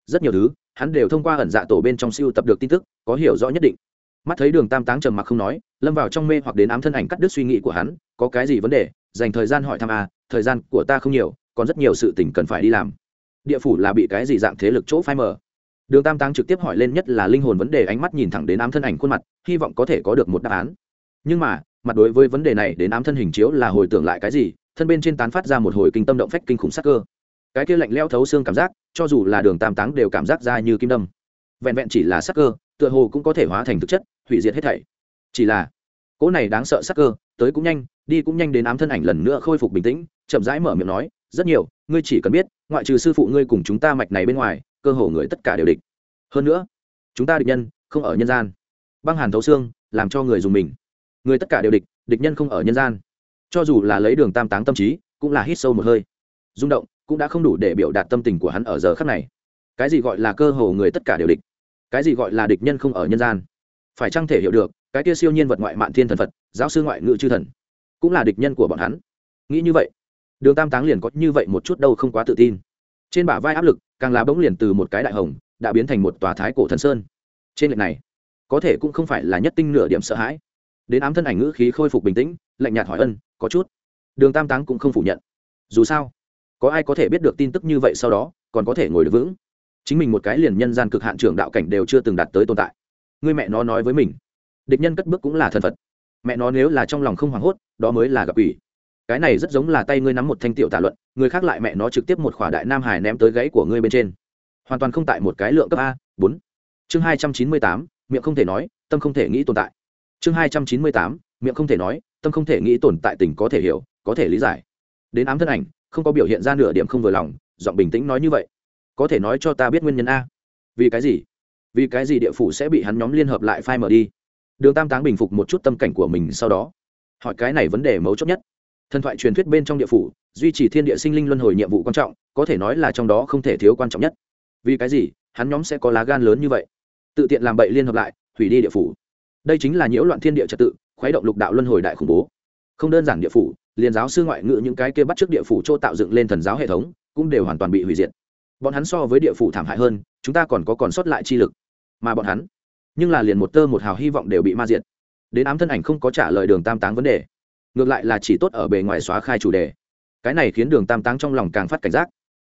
Rất nhiều thứ hắn đều thông qua ẩn dạ tổ bên trong siêu tập được tin tức, có hiểu rõ nhất định. Mắt thấy đường tam táng trầm mặc không nói, lâm vào trong mê hoặc đến ám thân ảnh cắt đứt suy nghĩ của hắn, có cái gì vấn đề? Dành thời gian hỏi thăm a thời gian của ta không nhiều, còn rất nhiều sự tình cần phải đi làm. Địa phủ là bị cái gì dạng thế lực chỗ phai mở đường tam táng trực tiếp hỏi lên nhất là linh hồn vấn đề, ánh mắt nhìn thẳng đến ám thân ảnh khuôn mặt, hy vọng có thể có được một đáp án. Nhưng mà, mặt đối với vấn đề này đến ám thân hình chiếu là hồi tưởng lại cái gì, thân bên trên tán phát ra một hồi kinh tâm động phách kinh khủng sắc cơ. Cái kia lạnh leo thấu xương cảm giác cho dù là đường tam táng đều cảm giác ra như kim đâm. Vẹn vẹn chỉ là sắc cơ, tựa hồ cũng có thể hóa thành thực chất, hủy diệt hết thảy. Chỉ là, cỗ này đáng sợ sắc cơ, tới cũng nhanh, đi cũng nhanh đến ám thân ảnh lần nữa khôi phục bình tĩnh, chậm rãi mở miệng nói, rất nhiều, ngươi chỉ cần biết, ngoại trừ sư phụ ngươi cùng chúng ta mạch này bên ngoài, cơ hồ người tất cả đều địch. Hơn nữa, chúng ta địch nhân không ở nhân gian. Băng hàn thấu xương, làm cho người dùng mình. Người tất cả đều địch địch nhân không ở nhân gian. Cho dù là lấy đường tam táng tâm trí, cũng là hít sâu một hơi. Rung động cũng đã không đủ để biểu đạt tâm tình của hắn ở giờ khắc này. Cái gì gọi là cơ hồ người tất cả đều địch? Cái gì gọi là địch nhân không ở nhân gian? Phải chăng thể hiểu được, cái kia siêu nhiên vật ngoại mạn thiên thần phật, giáo sư ngoại ngữ chư thần, cũng là địch nhân của bọn hắn? Nghĩ như vậy, đường tam táng liền có như vậy một chút đâu không quá tự tin. Trên bả vai áp lực, càng là bỗng liền từ một cái đại hồng, đã biến thành một tòa thái cổ thần sơn. Trên lệnh này, có thể cũng không phải là nhất tinh nửa điểm sợ hãi. Đến ám thân ảnh ngữ khí khôi phục bình tĩnh, lạnh nhạt hỏi ân, có chút. Đường tam táng cũng không phủ nhận. Dù sao có ai có thể biết được tin tức như vậy sau đó, còn có thể ngồi được vững. Chính mình một cái liền nhân gian cực hạn trưởng đạo cảnh đều chưa từng đạt tới tồn tại. Người mẹ nó nói với mình, địch nhân cất bước cũng là thần phật. Mẹ nó nếu là trong lòng không hoảng hốt, đó mới là gặp ủy cái này rất giống là tay ngươi nắm một thanh tiểu tả luận, người khác lại mẹ nó trực tiếp một khỏa đại nam hải ném tới gãy của ngươi bên trên. Hoàn toàn không tại một cái lượng cấp a, bốn. Chương hai trăm chín mươi tám, miệng không thể nói, tâm không thể nghĩ tồn tại. Chương hai trăm chín mươi tám, miệng không thể nói, tâm không thể nghĩ tồn tại tình có thể hiểu, có thể lý giải. Đến ám thân ảnh không có biểu hiện ra nửa điểm không vừa lòng, giọng bình tĩnh nói như vậy. Có thể nói cho ta biết nguyên nhân a. Vì cái gì? Vì cái gì địa phủ sẽ bị hắn nhóm liên hợp lại phai mở đi? Đường tam táng bình phục một chút tâm cảnh của mình sau đó. Hỏi cái này vấn đề mấu chốt nhất. Thần thoại truyền thuyết bên trong địa phủ, duy trì thiên địa sinh linh luân hồi nhiệm vụ quan trọng, có thể nói là trong đó không thể thiếu quan trọng nhất. Vì cái gì? Hắn nhóm sẽ có lá gan lớn như vậy. Tự tiện làm bậy liên hợp lại, hủy đi địa phủ. Đây chính là nhiễu loạn thiên địa trật tự, khuấy động lục đạo luân hồi đại khủng bố. Không đơn giản địa phủ liền giáo sư ngoại ngữ những cái kia bắt trước địa phủ chỗ tạo dựng lên thần giáo hệ thống, cũng đều hoàn toàn bị hủy diệt. Bọn hắn so với địa phủ thảm hại hơn, chúng ta còn có còn sót lại chi lực. Mà bọn hắn, nhưng là liền một tơ một hào hy vọng đều bị ma diệt. Đến ám thân ảnh không có trả lời đường tam táng vấn đề. Ngược lại là chỉ tốt ở bề ngoài xóa khai chủ đề. Cái này khiến đường tam táng trong lòng càng phát cảnh giác.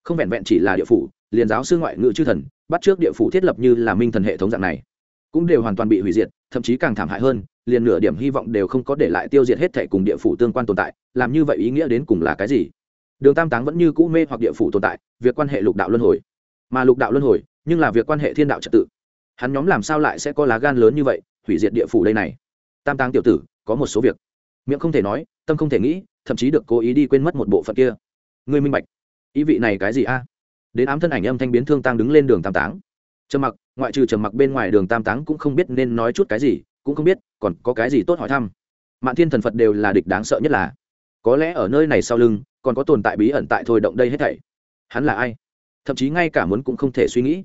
Không vẹn vẹn chỉ là địa phủ, liền giáo sư ngoại ngữ chư thần, bắt trước địa phủ thiết lập như là minh thần hệ thống dạng này, cũng đều hoàn toàn bị hủy diệt, thậm chí càng thảm hại hơn liền nửa điểm hy vọng đều không có để lại tiêu diệt hết thể cùng địa phủ tương quan tồn tại, làm như vậy ý nghĩa đến cùng là cái gì? Đường tam táng vẫn như cũ mê hoặc địa phủ tồn tại, việc quan hệ lục đạo luân hồi. Mà lục đạo luân hồi, nhưng là việc quan hệ thiên đạo trật tự. Hắn nhóm làm sao lại sẽ có lá gan lớn như vậy, hủy diệt địa phủ đây này? Tam táng tiểu tử, có một số việc. Miệng không thể nói, tâm không thể nghĩ, thậm chí được cố ý đi quên mất một bộ phận kia. Ngươi minh bạch. Ý vị này cái gì a? Đến ám thân ảnh âm thanh biến thương tăng đứng lên đường tam táng. Trầm mặc, ngoại trừ trầm mặc bên ngoài đường tam táng cũng không biết nên nói chút cái gì, cũng không biết còn có cái gì tốt hỏi thăm? Mạn thiên thần phật đều là địch đáng sợ nhất là. Có lẽ ở nơi này sau lưng, còn có tồn tại bí ẩn tại thôi động đây hết thảy. Hắn là ai? Thậm chí ngay cả muốn cũng không thể suy nghĩ.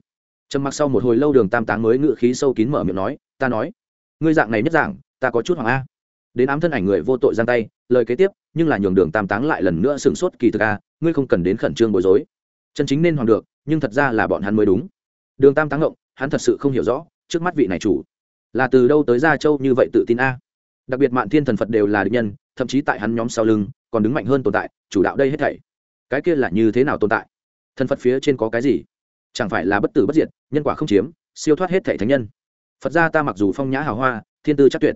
Trầm mặc sau một hồi lâu đường tam táng mới ngự khí sâu kín mở miệng nói, ta nói, ngươi dạng này nhất dạng, ta có chút hoàng a. Đến ám thân ảnh người vô tội giang tay, lời kế tiếp, nhưng là nhường đường tam táng lại lần nữa sửng sốt kỳ thực a, ngươi không cần đến khẩn trương bối rối. Chân chính nên hoàng được, nhưng thật ra là bọn hắn mới đúng. Đường tam táng ngộng, hắn thật sự không hiểu rõ, trước mắt vị này chủ là từ đâu tới gia châu như vậy tự tin a? Đặc biệt mạn thiên thần phật đều là địch nhân, thậm chí tại hắn nhóm sau lưng, còn đứng mạnh hơn tồn tại, chủ đạo đây hết thảy. Cái kia là như thế nào tồn tại? Thần phật phía trên có cái gì? Chẳng phải là bất tử bất diệt, nhân quả không chiếm, siêu thoát hết thảy thánh nhân. Phật gia ta mặc dù phong nhã hào hoa, thiên tư chắc tuyệt,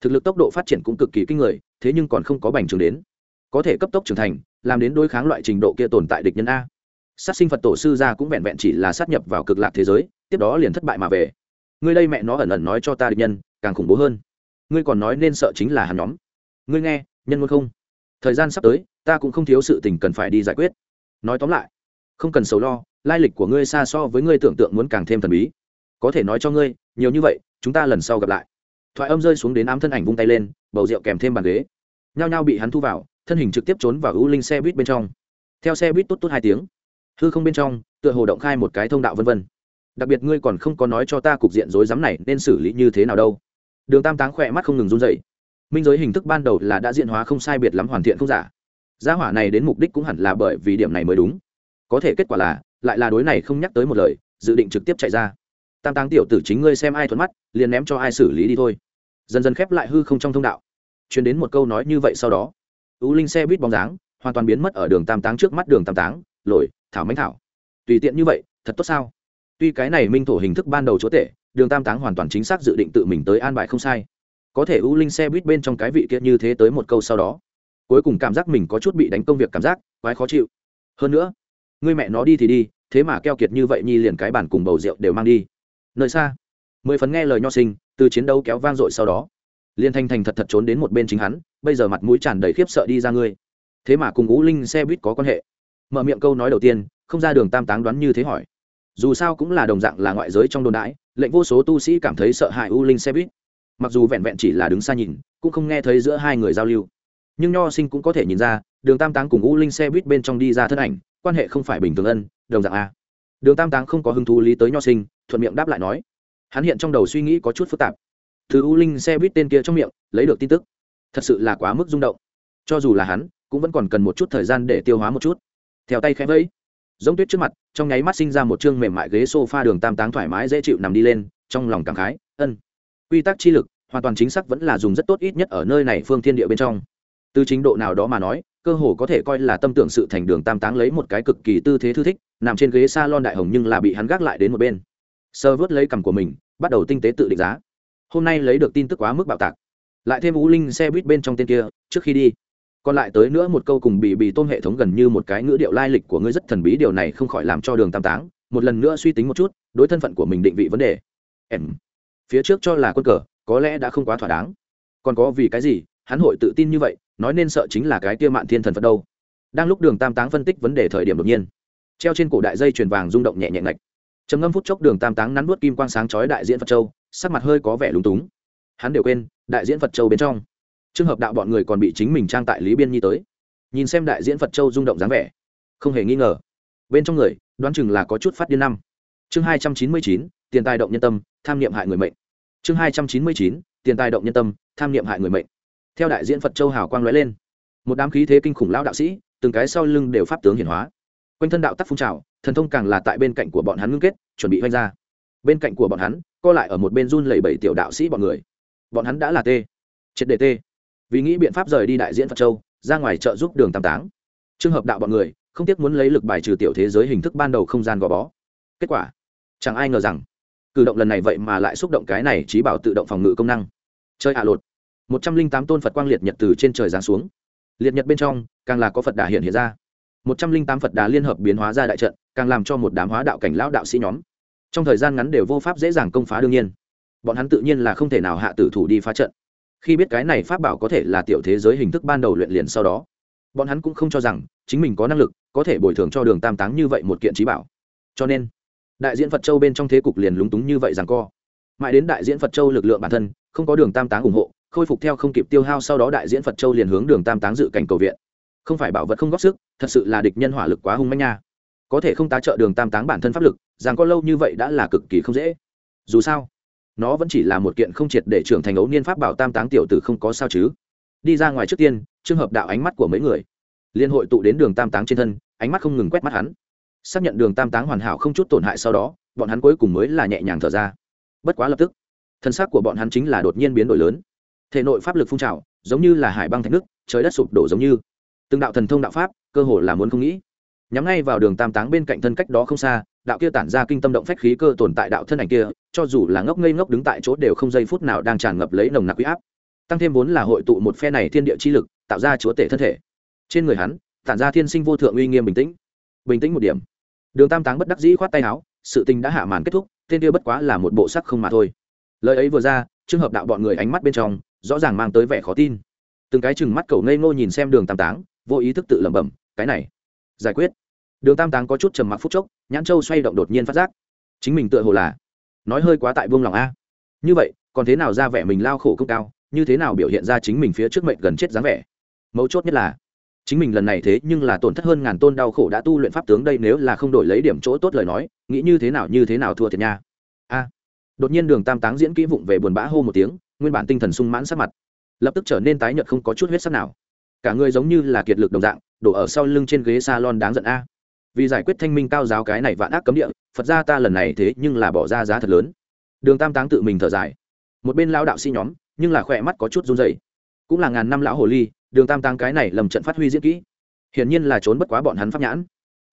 thực lực tốc độ phát triển cũng cực kỳ kinh người, thế nhưng còn không có bành trường đến. Có thể cấp tốc trưởng thành, làm đến đối kháng loại trình độ kia tồn tại địch nhân a. Sát sinh phật tổ sư gia cũng vẹn vẹn chỉ là sát nhập vào cực lạc thế giới, tiếp đó liền thất bại mà về ngươi đây mẹ nó ẩn ẩn nói cho ta địch nhân, càng khủng bố hơn. Ngươi còn nói nên sợ chính là hắn nhóm. Ngươi nghe, nhân ngôn không? Thời gian sắp tới, ta cũng không thiếu sự tình cần phải đi giải quyết. Nói tóm lại, không cần sầu lo, lai lịch của ngươi xa so với ngươi tưởng tượng muốn càng thêm thần bí. Có thể nói cho ngươi, nhiều như vậy, chúng ta lần sau gặp lại. Thoại âm rơi xuống đến ám thân ảnh vung tay lên, bầu rượu kèm thêm bàn ghế. Nhao nhao bị hắn thu vào, thân hình trực tiếp trốn vào ưu linh xe buýt bên trong. Theo xe buýt tốt tốt hai tiếng, hư không bên trong, tựa hồ động khai một cái thông đạo vân vân đặc biệt ngươi còn không có nói cho ta cục diện rối rắm này nên xử lý như thế nào đâu. Đường tam táng khỏe mắt không ngừng run dậy minh giới hình thức ban đầu là đã diện hóa không sai biệt lắm hoàn thiện không giả. Gia hỏa này đến mục đích cũng hẳn là bởi vì điểm này mới đúng. Có thể kết quả là, lại là đối này không nhắc tới một lời, dự định trực tiếp chạy ra. Tam táng tiểu tử chính ngươi xem ai thuận mắt, liền ném cho ai xử lý đi thôi. Dần dần khép lại hư không trong thông đạo. Chuyển đến một câu nói như vậy sau đó tú linh xe buýt bóng dáng hoàn toàn biến mất ở đường tam táng trước mắt đường tam táng. Lội, thảo mánh thảo. Tùy tiện như vậy, thật tốt sao? Tuy cái này minh thổ hình thức ban đầu chúa tể, đường tam táng hoàn toàn chính xác dự định tự mình tới an bài không sai. Có thể ưu linh xe buýt bên trong cái vị kia như thế tới một câu sau đó, cuối cùng cảm giác mình có chút bị đánh công việc cảm giác, quái khó chịu. Hơn nữa, người mẹ nó đi thì đi, thế mà keo kiệt như vậy nhi liền cái bản cùng bầu rượu đều mang đi. Nơi xa, mười phấn nghe lời nho sinh, từ chiến đấu kéo vang dội sau đó liên thanh thành thật thật trốn đến một bên chính hắn, bây giờ mặt mũi tràn đầy khiếp sợ đi ra ngươi thế mà cùng ú linh xe buýt có quan hệ. Mở miệng câu nói đầu tiên, không ra đường tam táng đoán như thế hỏi dù sao cũng là đồng dạng là ngoại giới trong đồn đãi, lệnh vô số tu sĩ cảm thấy sợ hãi u linh xe buýt. Mặc dù vẹn vẹn chỉ là đứng xa nhìn, cũng không nghe thấy giữa hai người giao lưu. Nhưng nho sinh cũng có thể nhìn ra, đường tam táng cùng u linh xe buýt bên trong đi ra thân ảnh, quan hệ không phải bình thường ân, đồng dạng a. Đường tam táng không có hứng thú lý tới nho sinh, thuận miệng đáp lại nói. Hắn hiện trong đầu suy nghĩ có chút phức tạp. Thứ u linh xe buýt tên kia trong miệng, lấy được tin tức. Thật sự là quá mức rung động. Cho dù là hắn, cũng vẫn còn cần một chút thời gian để tiêu hóa một chút. Theo tay khẽ vẫy giống tuyết trước mặt, trong nháy mắt sinh ra một chương mềm mại ghế s o f a đường tam táng thoải mái dễ chịu nằm đi lên, trong lòng cảm khái, ân, quy tắc chi lực, hoàn toàn chính xác vẫn là dùng rất tốt ít nhất ở nơi này phương thiên địa bên trong. Từ chính độ nào đó mà nói, cơ hồ có thể coi là tâm tưởng sự thành đường tam táng lấy một cái cực kỳ tư thế thư thích, nằm trên ghế s a lon đại hồng nhưng là bị hắn gác lại đến một bên. Sơ vớt lấy cằm của mình, bắt đầu tinh tế tự định giá. Hôm nay lấy được tin tức quá mức bạo tạc. Lại thêm vũ linh xe buýt bên trong tên kia, trước khi đi còn lại tới nữa một câu cùng bị bị tôm hệ thống gần như một cái ngữ điệu lai lịch của ngươi rất thần bí, điều này không khỏi làm cho đường tam táng một lần nữa suy tính một chút, đối thân phận của mình định vị vấn đề. Em, phía trước cho là quân cờ, có lẽ đã không quá thỏa đáng. Còn có vì cái gì, hắn hội tự tin như vậy, nói nên sợ chính là cái kia mạn thiên thần phật đâu. Đang lúc đường tam táng phân tích vấn đề thời điểm đột nhiên, treo trên cổ đại dây chuyền vàng rung động nhẹ nhẹ ngạch. Trầm ngâm phút chốc đường tam táng nắn nuốt kim quang sáng chói đại diễn phật châu, sắc mặt hơi có vẻ lúng túng. Hắn đều quên, đại diễn phật châu bên trong trường hợp đạo bọn người còn bị chính mình trang tại lý biên nhi tới. Nhìn xem đại diễn phật châu rung động dáng vẻ, không hề nghi ngờ. Bên trong người, đoán chừng là có chút phát điên năm. Chương hai trăm chín mươi chín, tiền tài động nhân tâm, tham niệm hại người mệnh. Chương hai trăm chín mươi chín, tiền tài động nhân tâm, tham niệm hại người mệnh. Theo đại diễn phật châu hào quang lóe lên, một đám khí thế kinh khủng lão đạo sĩ, từng cái sau lưng đều pháp tướng hiển hóa. Quanh thân đạo tắc phun trào, thần thông càng là tại bên cạnh của bọn hắn ngưng kết, chuẩn bị oanh ra. Bên cạnh của bọn hắn, co lại ở một bên run lẩy bẩy tiểu đạo sĩ bọn người. Bọn hắn đã là tê triệt đề tê vì nghĩ biện pháp rời đi đại diễn phật châu, ra ngoài trợ giúp đường tam táng. Trường hợp đạo bọn người, không tiếc muốn lấy lực bài trừ tiểu thế giới hình thức ban đầu không gian gò bó. Kết quả, chẳng ai ngờ rằng, cử động lần này vậy mà lại xúc động cái này trí bảo tự động phòng ngự công năng. Chơi hạ lột. Một trăm linh tám tôn phật quang liệt nhật từ trên trời giáng xuống. Liệt nhật bên trong, càng là có phật đà hiện hiện ra. Một trăm linh tám phật đà liên hợp biến hóa ra đại trận, càng làm cho một đám hóa đạo cảnh lão đạo sĩ nhóm. Trong thời gian ngắn đều vô pháp dễ dàng công phá đương nhiên. Bọn hắn tự nhiên là không thể nào hạ tử thủ đi phá trận khi biết cái này pháp bảo có thể là tiểu thế giới hình thức ban đầu luyện liền sau đó, bọn hắn cũng không cho rằng chính mình có năng lực, có thể bồi thường cho đường tam táng như vậy một kiện trí bảo. Cho nên, đại diễn phật châu bên trong thế cục liền lúng túng như vậy rằng co. Mãi đến đại diễn phật châu lực lượng bản thân, không có đường tam táng ủng hộ, khôi phục theo không kịp tiêu hao sau đó đại diễn phật châu liền hướng đường tam táng dự cảnh cầu viện. Không phải bảo vật không góp sức, thật sự là địch nhân hỏa lực quá hung manh nha. Có thể không tá trợ đường tam táng bản thân pháp lực, rằng có lâu như vậy đã là cực kỳ không dễ. Dù sao nó vẫn chỉ là một kiện không triệt để trưởng thành ấu niên pháp bảo tam táng tiểu tử không có sao chứ. Đi ra ngoài trước tiên trường hợp đạo ánh mắt của mấy người. Liên hội tụ đến đường tam táng trên thân, ánh mắt không ngừng quét mắt hắn. Xác nhận đường tam táng hoàn hảo không chút tổn hại sau đó, bọn hắn cuối cùng mới là nhẹ nhàng thở ra. Bất quá lập tức, thân xác của bọn hắn chính là đột nhiên biến đổi lớn. Thể nội pháp lực phun trào, giống như là hải băng thạch nước, trời đất sụp đổ giống như. Từng đạo thần thông đạo pháp, cơ hồ là muốn không nghĩ nhắm ngay vào đường tam táng bên cạnh thân cách đó không xa, đạo kia tản ra kinh tâm động phách khí cơ tồn tại đạo thân ảnh kia, cho dù là ngốc ngây ngốc đứng tại chỗ đều không giây phút nào đang tràn ngập lấy nồng nặc huy áp. Tăng thêm vốn là hội tụ một phe này thiên địa chi lực, tạo ra chúa tể thân thể. Trên người hắn, tản ra thiên sinh vô thượng uy nghiêm bình tĩnh. Bình tĩnh một điểm. Đường tam táng bất đắc dĩ khoát tay áo, sự tình đã hạ màn kết thúc, tên kia bất quá là một bộ sắc không mà thôi. Lời ấy vừa ra, trường hợp đạo bọn người ánh mắt bên trong, rõ ràng mang tới vẻ khó tin. Từng cái chừng mắt cầu ngây ngô nhìn xem đường tam táng, vô ý thức tự lẩm bẩm, cái này, giải quyết đường tam táng có chút trầm mặc phút chốc, nhãn châu xoay động đột nhiên phát giác. Chính mình tựa hồ là nói hơi quá tại buông lòng a. Như vậy, còn thế nào ra vẻ mình lao khổ công cao, như thế nào biểu hiện ra chính mình phía trước mệnh gần chết dáng vẻ? Mấu chốt nhất là, chính mình lần này thế nhưng là tổn thất hơn ngàn tôn đau khổ đã tu luyện pháp tướng đây nếu là không đổi lấy điểm chỗ tốt lời nói, nghĩ như thế nào như thế nào thua thiệt nha. A. Đột nhiên đường tam táng diễn kỹ vụng về buồn bã hô một tiếng, nguyên bản tinh thần sung mãn sắc mặt, lập tức trở nên tái nhợt không có chút huyết sắc nào. Cả người giống như là kiệt lực đồng dạng, đổ ở sau lưng trên ghế salon đáng giận a vì giải quyết thanh minh cao giáo cái này vạn ác cấm địa, phật ra ta lần này thế nhưng là bỏ ra giá thật lớn. Đường tam táng tự mình thở dài. Một bên lao đạo sĩ nhóm, nhưng là khỏe mắt có chút run dày cũng là ngàn năm lão hồ ly, đường tam táng cái này lầm trận phát huy diễn kỹ. Hiển nhiên là trốn bất quá bọn hắn pháp nhãn.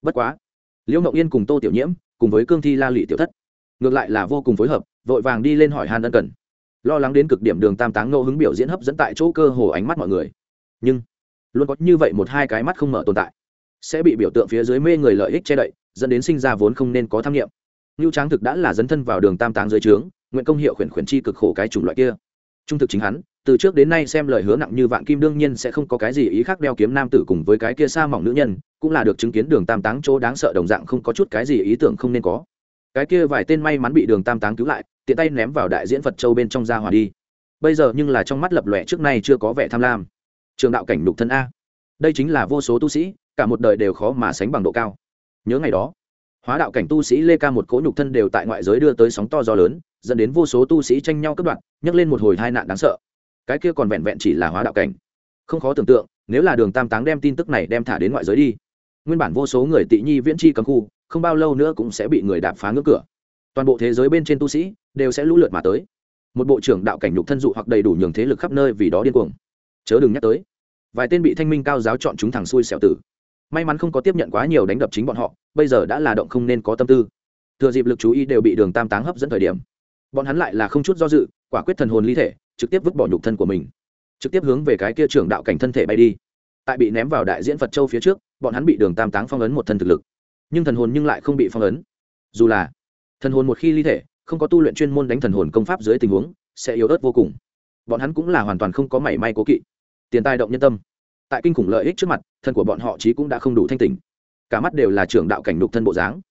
Bất quá, liễu mộng yên cùng tô tiểu nhiễm, cùng với cương thi la lụy tiểu thất, ngược lại là vô cùng phối hợp, vội vàng đi lên hỏi han ân cần. Lo lắng đến cực điểm đường tam táng ngẫu hứng biểu diễn hấp dẫn tại chỗ cơ hồ ánh mắt mọi người. Nhưng, luôn có như vậy một hai cái mắt không mở tồn tại sẽ bị biểu tượng phía dưới mê người lợi ích che đậy, dẫn đến sinh ra vốn không nên có tham nghiệm ngưu tráng thực đã là dấn thân vào đường tam táng dưới trướng, nguyện công hiệu khuyển khuyển chi cực khổ cái chủng loại kia. Trung thực chính hắn, từ trước đến nay xem lời hứa nặng như vạn kim đương nhiên sẽ không có cái gì ý khác đeo kiếm nam tử cùng với cái kia xa mỏng nữ nhân, cũng là được chứng kiến đường tam táng chỗ đáng sợ đồng dạng không có chút cái gì ý tưởng không nên có. Cái kia vài tên may mắn bị đường tam táng cứu lại, tiện tay ném vào đại diễn phật châu bên trong ra hòa đi. Bây giờ nhưng là trong mắt lập lòe trước nay chưa có vẻ tham lam. Trường đạo cảnh đục thân a. Đây chính là vô số tu sĩ cả một đời đều khó mà sánh bằng độ cao. Nhớ ngày đó, hóa đạo cảnh tu sĩ lê ca một cỗ nhục thân đều tại ngoại giới đưa tới sóng to gió lớn, dẫn đến vô số tu sĩ tranh nhau cướp đoạt, nhấc lên một hồi hai nạn đáng sợ. Cái kia còn vẹn vẹn chỉ là hóa đạo cảnh. Không khó tưởng tượng, nếu là đường tam táng đem tin tức này đem thả đến ngoại giới đi, nguyên bản vô số người tị nhi viễn chi cấm khu, không bao lâu nữa cũng sẽ bị người đạp phá ngưỡng cửa. Toàn bộ thế giới bên trên tu sĩ đều sẽ lũ lượt mà tới. Một bộ trưởng đạo cảnh nhục thân dụ hoặc đầy đủ nhường thế lực khắp nơi vì đó điên cuồng. Chớ đừng nhắc tới, vài tên bị thanh minh cao giáo chọn chúng thằng xui xẻo tử may mắn không có tiếp nhận quá nhiều đánh đập chính bọn họ, bây giờ đã là động không nên có tâm tư. Thừa dịp lực chú ý đều bị đường tam táng hấp dẫn thời điểm, bọn hắn lại là không chút do dự, quả quyết thần hồn ly thể, trực tiếp vứt bỏ nhục thân của mình, trực tiếp hướng về cái kia trưởng đạo cảnh thân thể bay đi. Tại bị ném vào đại diễn phật châu phía trước, bọn hắn bị đường tam táng phong ấn một thân thực lực. Nhưng thần hồn nhưng lại không bị phong ấn. Dù là thần hồn một khi ly thể, không có tu luyện chuyên môn đánh thần hồn công pháp dưới tình huống, sẽ yếu ớt vô cùng. Bọn hắn cũng là hoàn toàn không có mảy may cố kỵ. Tiền tài động nhân tâm. Tại kinh khủng lợi ích trước mặt thân của bọn họ chí cũng đã không đủ thanh tỉnh cả mắt đều là trưởng đạo cảnh đục thân bộ dáng.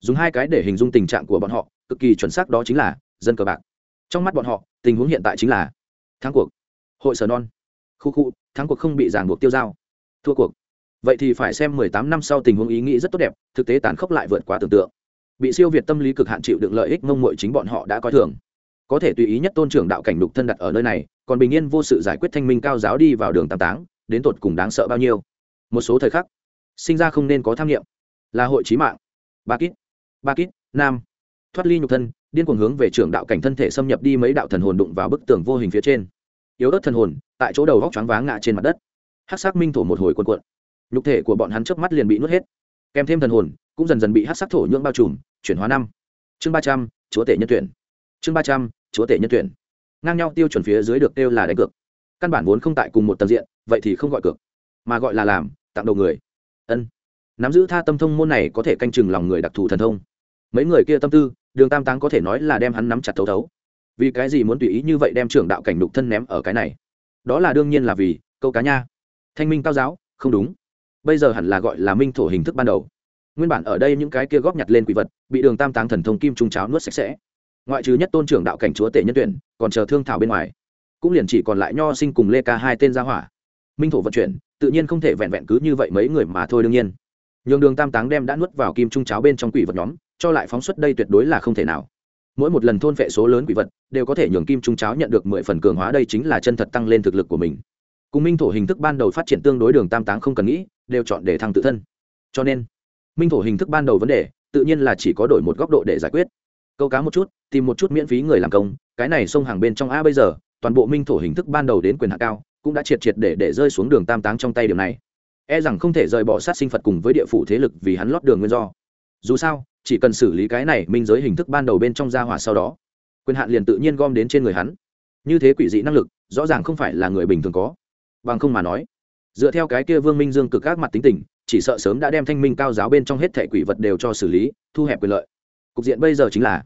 Dùng hai cái để hình dung tình trạng của bọn họ, cực kỳ chuẩn xác đó chính là dân cờ bạc. Trong mắt bọn họ, tình huống hiện tại chính là thắng cuộc, hội sở non. Khu khu, thắng cuộc không bị giảng buộc tiêu dao thua cuộc. Vậy thì phải xem mười tám năm sau tình huống ý nghĩ rất tốt đẹp, thực tế tàn khốc lại vượt quá tưởng tượng. Bị siêu việt tâm lý cực hạn chịu đựng lợi ích mông mội chính bọn họ đã coi thường. Có thể tùy ý nhất tôn trưởng đạo cảnh đục thân đặt ở nơi này, còn bình yên vô sự giải quyết thanh minh cao giáo đi vào đường tam táng, đến tột cùng đáng sợ bao nhiêu một số thời khắc, sinh ra không nên có tham nghiệm là hội trí mạng. Ba kít ba kít, nam. Thoát ly nhục thân, điên cuồng hướng về trưởng đạo cảnh thân thể xâm nhập đi mấy đạo thần hồn đụng vào bức tường vô hình phía trên. Yếu ớt thần hồn, tại chỗ đầu góc choáng váng ngã trên mặt đất. Hát sắc minh thổ một hồi cuộn cuộn. Nhục thể của bọn hắn trước mắt liền bị nuốt hết. Kèm thêm thần hồn, cũng dần dần bị hát sắc thổ nhưỡng bao trùm, chuyển hóa năm. Chương ba trăm, chúa tể nhân tuyển. Chương ba trăm, chúa tể nhân tuyển. Ngang nhau tiêu chuẩn phía dưới được kêu là đánh cược. Căn bản vốn không tại cùng một tầng diện, vậy thì không gọi cược, mà gọi là làm tặng đầu người. Ân. Nắm giữ tha tâm thông môn này có thể canh chừng lòng người đặc thù thần thông. Mấy người kia tâm tư, đường tam táng có thể nói là đem hắn nắm chặt thấu thấu. Vì cái gì muốn tùy ý như vậy đem trưởng đạo cảnh đục thân ném ở cái này? Đó là đương nhiên là vì câu cá nha. Thanh minh cao giáo, không đúng. Bây giờ hẳn là gọi là minh thổ hình thức ban đầu. Nguyên bản ở đây những cái kia góp nhặt lên quỷ vật, bị đường tam táng thần thông kim trung cháo nuốt sạch sẽ. Ngoại trừ nhất tôn trưởng đạo cảnh chúa tể nhân tuyển, còn chờ thương thảo bên ngoài. Cũng liền chỉ còn lại nho sinh cùng lê ca hai tên gia hỏa minh thổ vận chuyển, tự nhiên không thể vẹn vẹn cứ như vậy mấy người mà thôi đương nhiên. Nhường đường tam táng đem đã nuốt vào kim trung cháo bên trong quỷ vật nhóm, cho lại phóng xuất đây tuyệt đối là không thể nào. Mỗi một lần thôn vệ số lớn quỷ vật, đều có thể nhường kim trung cháo nhận được mười phần cường hóa đây chính là chân thật tăng lên thực lực của mình. Cùng minh thổ hình thức ban đầu phát triển tương đối đường tam táng không cần nghĩ, đều chọn để thăng tự thân. Cho nên, minh thổ hình thức ban đầu vấn đề, tự nhiên là chỉ có đổi một góc độ để giải quyết. Câu cá một chút, tìm một chút miễn phí người làm công, cái này sông hàng bên trong a bây giờ, toàn bộ minh thổ hình thức ban đầu đến quyền hạ cao cũng đã triệt triệt để để rơi xuống đường tam táng trong tay điều này. E rằng không thể rời bỏ sát sinh phật cùng với địa phủ thế lực vì hắn lót đường nguyên do. Dù sao, chỉ cần xử lý cái này minh giới hình thức ban đầu bên trong gia hỏa sau đó, quyền hạn liền tự nhiên gom đến trên người hắn. Như thế quỷ dị năng lực, rõ ràng không phải là người bình thường có. Bằng không mà nói, dựa theo cái kia vương minh dương cực các mặt tính tình, chỉ sợ sớm đã đem thanh minh cao giáo bên trong hết thẻ quỷ vật đều cho xử lý, thu hẹp quyền lợi. Cục diện bây giờ chính là,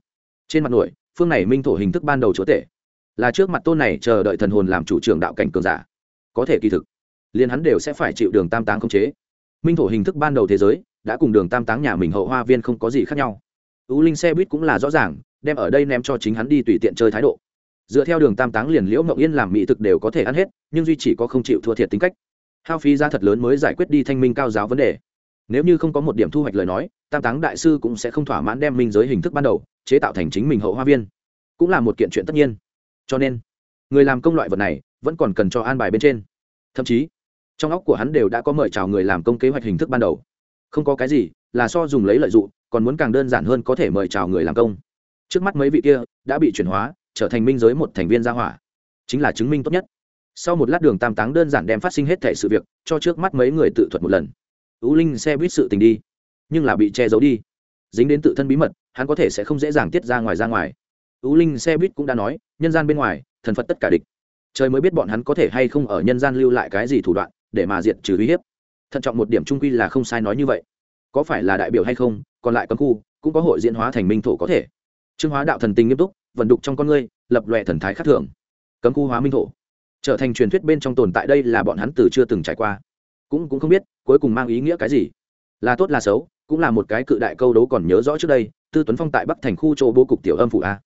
trên mặt nổi, phương này minh thổ hình thức ban đầu chúa tể. Là trước mặt tôn này chờ đợi thần hồn làm chủ trưởng đạo cảnh cường giả có thể kỳ thực, liền hắn đều sẽ phải chịu đường tam táng khống chế. Minh thổ hình thức ban đầu thế giới, đã cùng đường tam táng nhà mình hậu hoa viên không có gì khác nhau. Tú linh xe buýt cũng là rõ ràng, đem ở đây ném cho chính hắn đi tùy tiện chơi thái độ. Dựa theo đường tam táng liền liễu mộng yên làm mỹ thực đều có thể ăn hết, nhưng duy chỉ có không chịu thua thiệt tính cách. Hao phí ra thật lớn mới giải quyết đi thanh minh cao giáo vấn đề. Nếu như không có một điểm thu hoạch lời nói, tam táng đại sư cũng sẽ không thỏa mãn đem minh giới hình thức ban đầu, chế tạo thành chính mình hậu hoa viên. Cũng là một kiện chuyện tất nhiên. Cho nên, người làm công loại vật này vẫn còn cần cho an bài bên trên. Thậm chí, trong óc của hắn đều đã có mời chào người làm công kế hoạch hình thức ban đầu. Không có cái gì, là so dùng lấy lợi dụng, còn muốn càng đơn giản hơn có thể mời chào người làm công. Trước mắt mấy vị kia đã bị chuyển hóa, trở thành minh giới một thành viên gia hỏa. Chính là chứng minh tốt nhất. Sau một lát đường tam táng đơn giản đem phát sinh hết thể sự việc cho trước mắt mấy người tự thuật một lần. Ú linh xe buýt sự tình đi, nhưng là bị che giấu đi. Dính đến tự thân bí mật, hắn có thể sẽ không dễ dàng tiết ra ngoài ra ngoài. Ú linh xe buýt cũng đã nói, nhân gian bên ngoài, thần phật tất cả địch trời mới biết bọn hắn có thể hay không ở nhân gian lưu lại cái gì thủ đoạn để mà diệt trừ uy hiếp. Thận trọng một điểm trung quy là không sai nói như vậy. Có phải là đại biểu hay không, còn lại cấm khu cũng có hội diễn hóa thành minh thổ có thể. Trương hóa đạo thần tình nghiêm túc, vận đục trong con ngươi, lập lòe thần thái khác thường. Cấm khu hóa minh thổ. Trở thành truyền thuyết bên trong tồn tại đây là bọn hắn từ chưa từng trải qua. Cũng cũng không biết, cuối cùng mang ý nghĩa cái gì. Là tốt là xấu, cũng là một cái cự đại câu đấu còn nhớ rõ trước đây, tư tuấn phong tại bắc thành khu chỗ bố cục tiểu âm phụ a.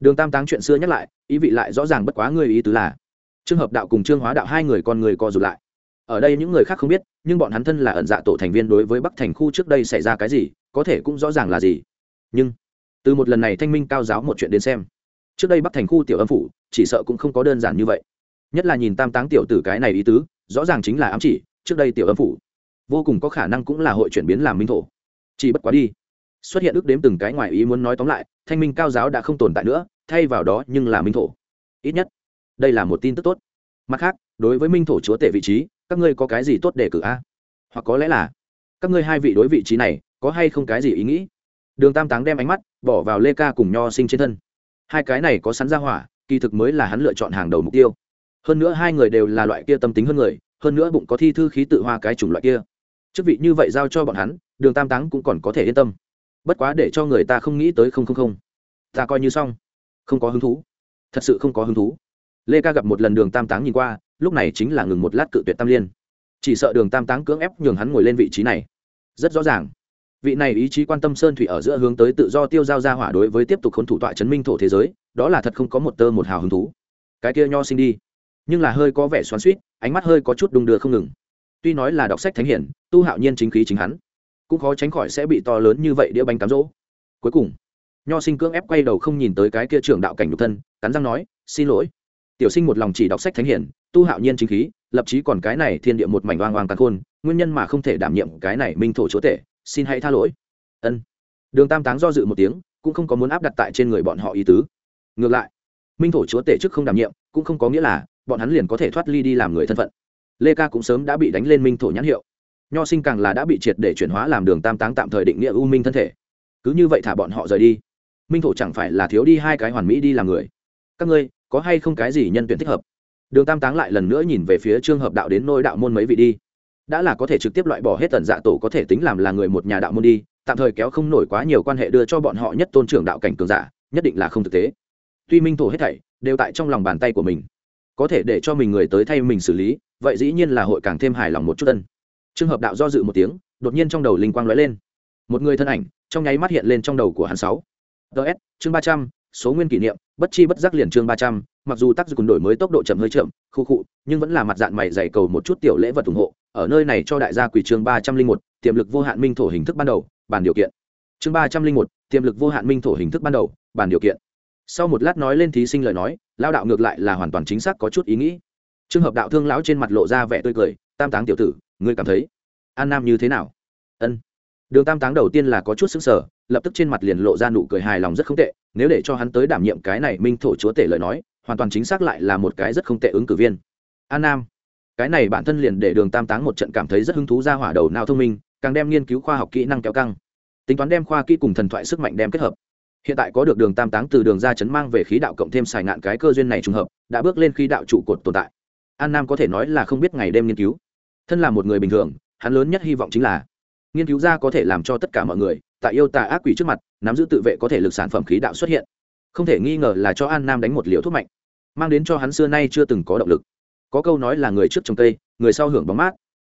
Đường tam táng chuyện xưa nhắc lại, ý vị lại rõ ràng bất quá ngươi ý tứ là trường hợp đạo cùng trương hóa đạo hai người con người co rụt lại. Ở đây những người khác không biết, nhưng bọn hắn thân là ẩn dạ tổ thành viên đối với bắc thành khu trước đây xảy ra cái gì, có thể cũng rõ ràng là gì. Nhưng, từ một lần này thanh minh cao giáo một chuyện đến xem, trước đây bắc thành khu tiểu âm phủ, chỉ sợ cũng không có đơn giản như vậy. Nhất là nhìn tam táng tiểu tử cái này ý tứ, rõ ràng chính là ám chỉ, trước đây tiểu âm phủ, vô cùng có khả năng cũng là hội chuyển biến làm minh thổ. Chỉ bất quá đi. Xuất hiện ước đếm từng cái ngoài ý muốn nói tóm lại, thanh minh cao giáo đã không tồn tại nữa, thay vào đó nhưng là minh thổ. Ít nhất đây là một tin tức tốt. Mặt khác, đối với minh thổ chúa tể vị trí, các ngươi có cái gì tốt để cử a? Hoặc có lẽ là, các ngươi hai vị đối vị trí này, có hay không cái gì ý nghĩ? Đường tam táng đem ánh mắt bỏ vào lê ca cùng nho sinh trên thân. Hai cái này có sẵn ra hỏa, kỳ thực mới là hắn lựa chọn hàng đầu mục tiêu. Hơn nữa hai người đều là loại kia tâm tính hơn người, hơn nữa bụng có thi thư khí tự hoa cái chủng loại kia. Chức vị như vậy giao cho bọn hắn, đường tam táng cũng còn có thể yên tâm. Bất quá để cho người ta không nghĩ tới không không không. Ta coi như xong. Không có hứng thú. Thật sự không có hứng thú lê ca gặp một lần đường tam táng nhìn qua, lúc này chính là ngừng một lát cự tuyệt tam liên. Chỉ sợ đường tam táng cưỡng ép nhường hắn ngồi lên vị trí này. Rất rõ ràng. Vị này ý chí quan tâm sơn thủy ở giữa hướng tới tự do tiêu giao ra hỏa đối với tiếp tục khốn thủ tọa chấn minh thổ thế giới, đó là thật không có một tơ một hào hứng thú. Cái kia nho sinh đi. Nhưng là hơi có vẻ xoắn suýt ánh mắt hơi có chút đung đưa không ngừng. Tuy nói là đọc sách thánh hiển, tu hạo nhiên chính khí chính hắn, cũng khó tránh khỏi sẽ bị to lớn như vậy đĩa bánh cám dỗ. Cuối cùng, nho sinh cưỡng ép quay đầu không nhìn tới cái kia trưởng đạo cảnh nhục thân, cắn răng nói, xin lỗi tiểu sinh một lòng chỉ đọc sách thánh hiển, tu hạo nhiên chính khí, lập chí còn cái này thiên địa một mảnh oang oang tàn khôn, nguyên nhân mà không thể đảm nhiệm cái này minh thổ chúa tể, xin hãy tha lỗi. Ân. Đường tam táng do dự một tiếng, cũng không có muốn áp đặt tại trên người bọn họ ý tứ. Ngược lại, minh thổ chúa tể chức không đảm nhiệm, cũng không có nghĩa là bọn hắn liền có thể thoát ly đi làm người thân phận. Lê ca cũng sớm đã bị đánh lên minh thổ nhãn hiệu. Nho sinh càng là đã bị triệt để chuyển hóa làm đường tam táng tạm thời định nghĩa u minh thân thể. Cứ như vậy thả bọn họ rời đi. Minh thổ chẳng phải là thiếu đi hai cái hoàn mỹ đi làm người. Các ngươi có hay không cái gì nhân tuyển thích hợp? Đường tam táng lại lần nữa nhìn về phía trương hợp đạo đến nôi đạo môn mấy vị đi. Đã là có thể trực tiếp loại bỏ hết tần dạ tổ có thể tính làm là người một nhà đạo môn đi, tạm thời kéo không nổi quá nhiều quan hệ đưa cho bọn họ nhất tôn trưởng đạo cảnh cường giả, nhất định là không thực tế. Tuy minh thổ hết thảy đều tại trong lòng bàn tay của mình, có thể để cho mình người tới thay mình xử lý, vậy dĩ nhiên là hội càng thêm hài lòng một chút tân trường hợp đạo do dự một tiếng, đột nhiên trong đầu linh quang lóe lên. Một người thân ảnh trong nháy mắt hiện lên trong đầu của hắn sáu. Ts chương ba trăm số nguyên kỷ niệm, bất chi bất giác liền chương ba trăm, mặc dù tác dụng đổi mới tốc độ chậm hơi chậm, khu khụ nhưng vẫn là mặt dạng mày dày cầu một chút tiểu lễ vật ủng hộ, ở nơi này cho đại gia quỷ chương ba trăm linh một, tiềm lực vô hạn minh thổ hình thức ban đầu, bàn điều kiện. Chương ba trăm linh một, tiềm lực vô hạn minh thổ hình thức ban đầu, bàn điều kiện. Sau một lát nói lên thí sinh lời nói, lao đạo ngược lại là hoàn toàn chính xác có chút ý nghĩ. Trường hợp đạo thương lão trên mặt lộ ra vẻ tươi cười, tam táng tiểu tử, ngươi cảm thấy, an nam như thế nào? Ân đường tam táng đầu tiên là có chút xứng sở lập tức trên mặt liền lộ ra nụ cười hài lòng rất không tệ, nếu để cho hắn tới đảm nhiệm cái này minh thổ chúa tể lời nói, hoàn toàn chính xác lại là một cái rất không tệ ứng cử viên. An nam, cái này bản thân liền để đường tam táng một trận cảm thấy rất hứng thú ra hỏa đầu nào thông minh, càng đem nghiên cứu khoa học kỹ năng kéo căng. Tính toán đem khoa kỹ cùng thần thoại sức mạnh đem kết hợp. Hiện tại có được đường tam táng từ đường ra chấn mang về khí đạo cộng thêm xài ngạn cái cơ duyên này trùng hợp, đã bước lên khí đạo trụ cột tồn tại. An nam có thể nói là không biết ngày đêm nghiên cứu. Thân là một người bình thường, hắn lớn nhất hy vọng chính là nghiên cứu ra có thể làm cho tất cả mọi người tại yêu tà ác quỷ trước mặt nắm giữ tự vệ có thể lực sản phẩm khí đạo xuất hiện. Không thể nghi ngờ là cho an nam đánh một liều thuốc mạnh, mang đến cho hắn xưa nay chưa từng có động lực. Có câu nói là người trước trồng cây, người sau hưởng bóng mát.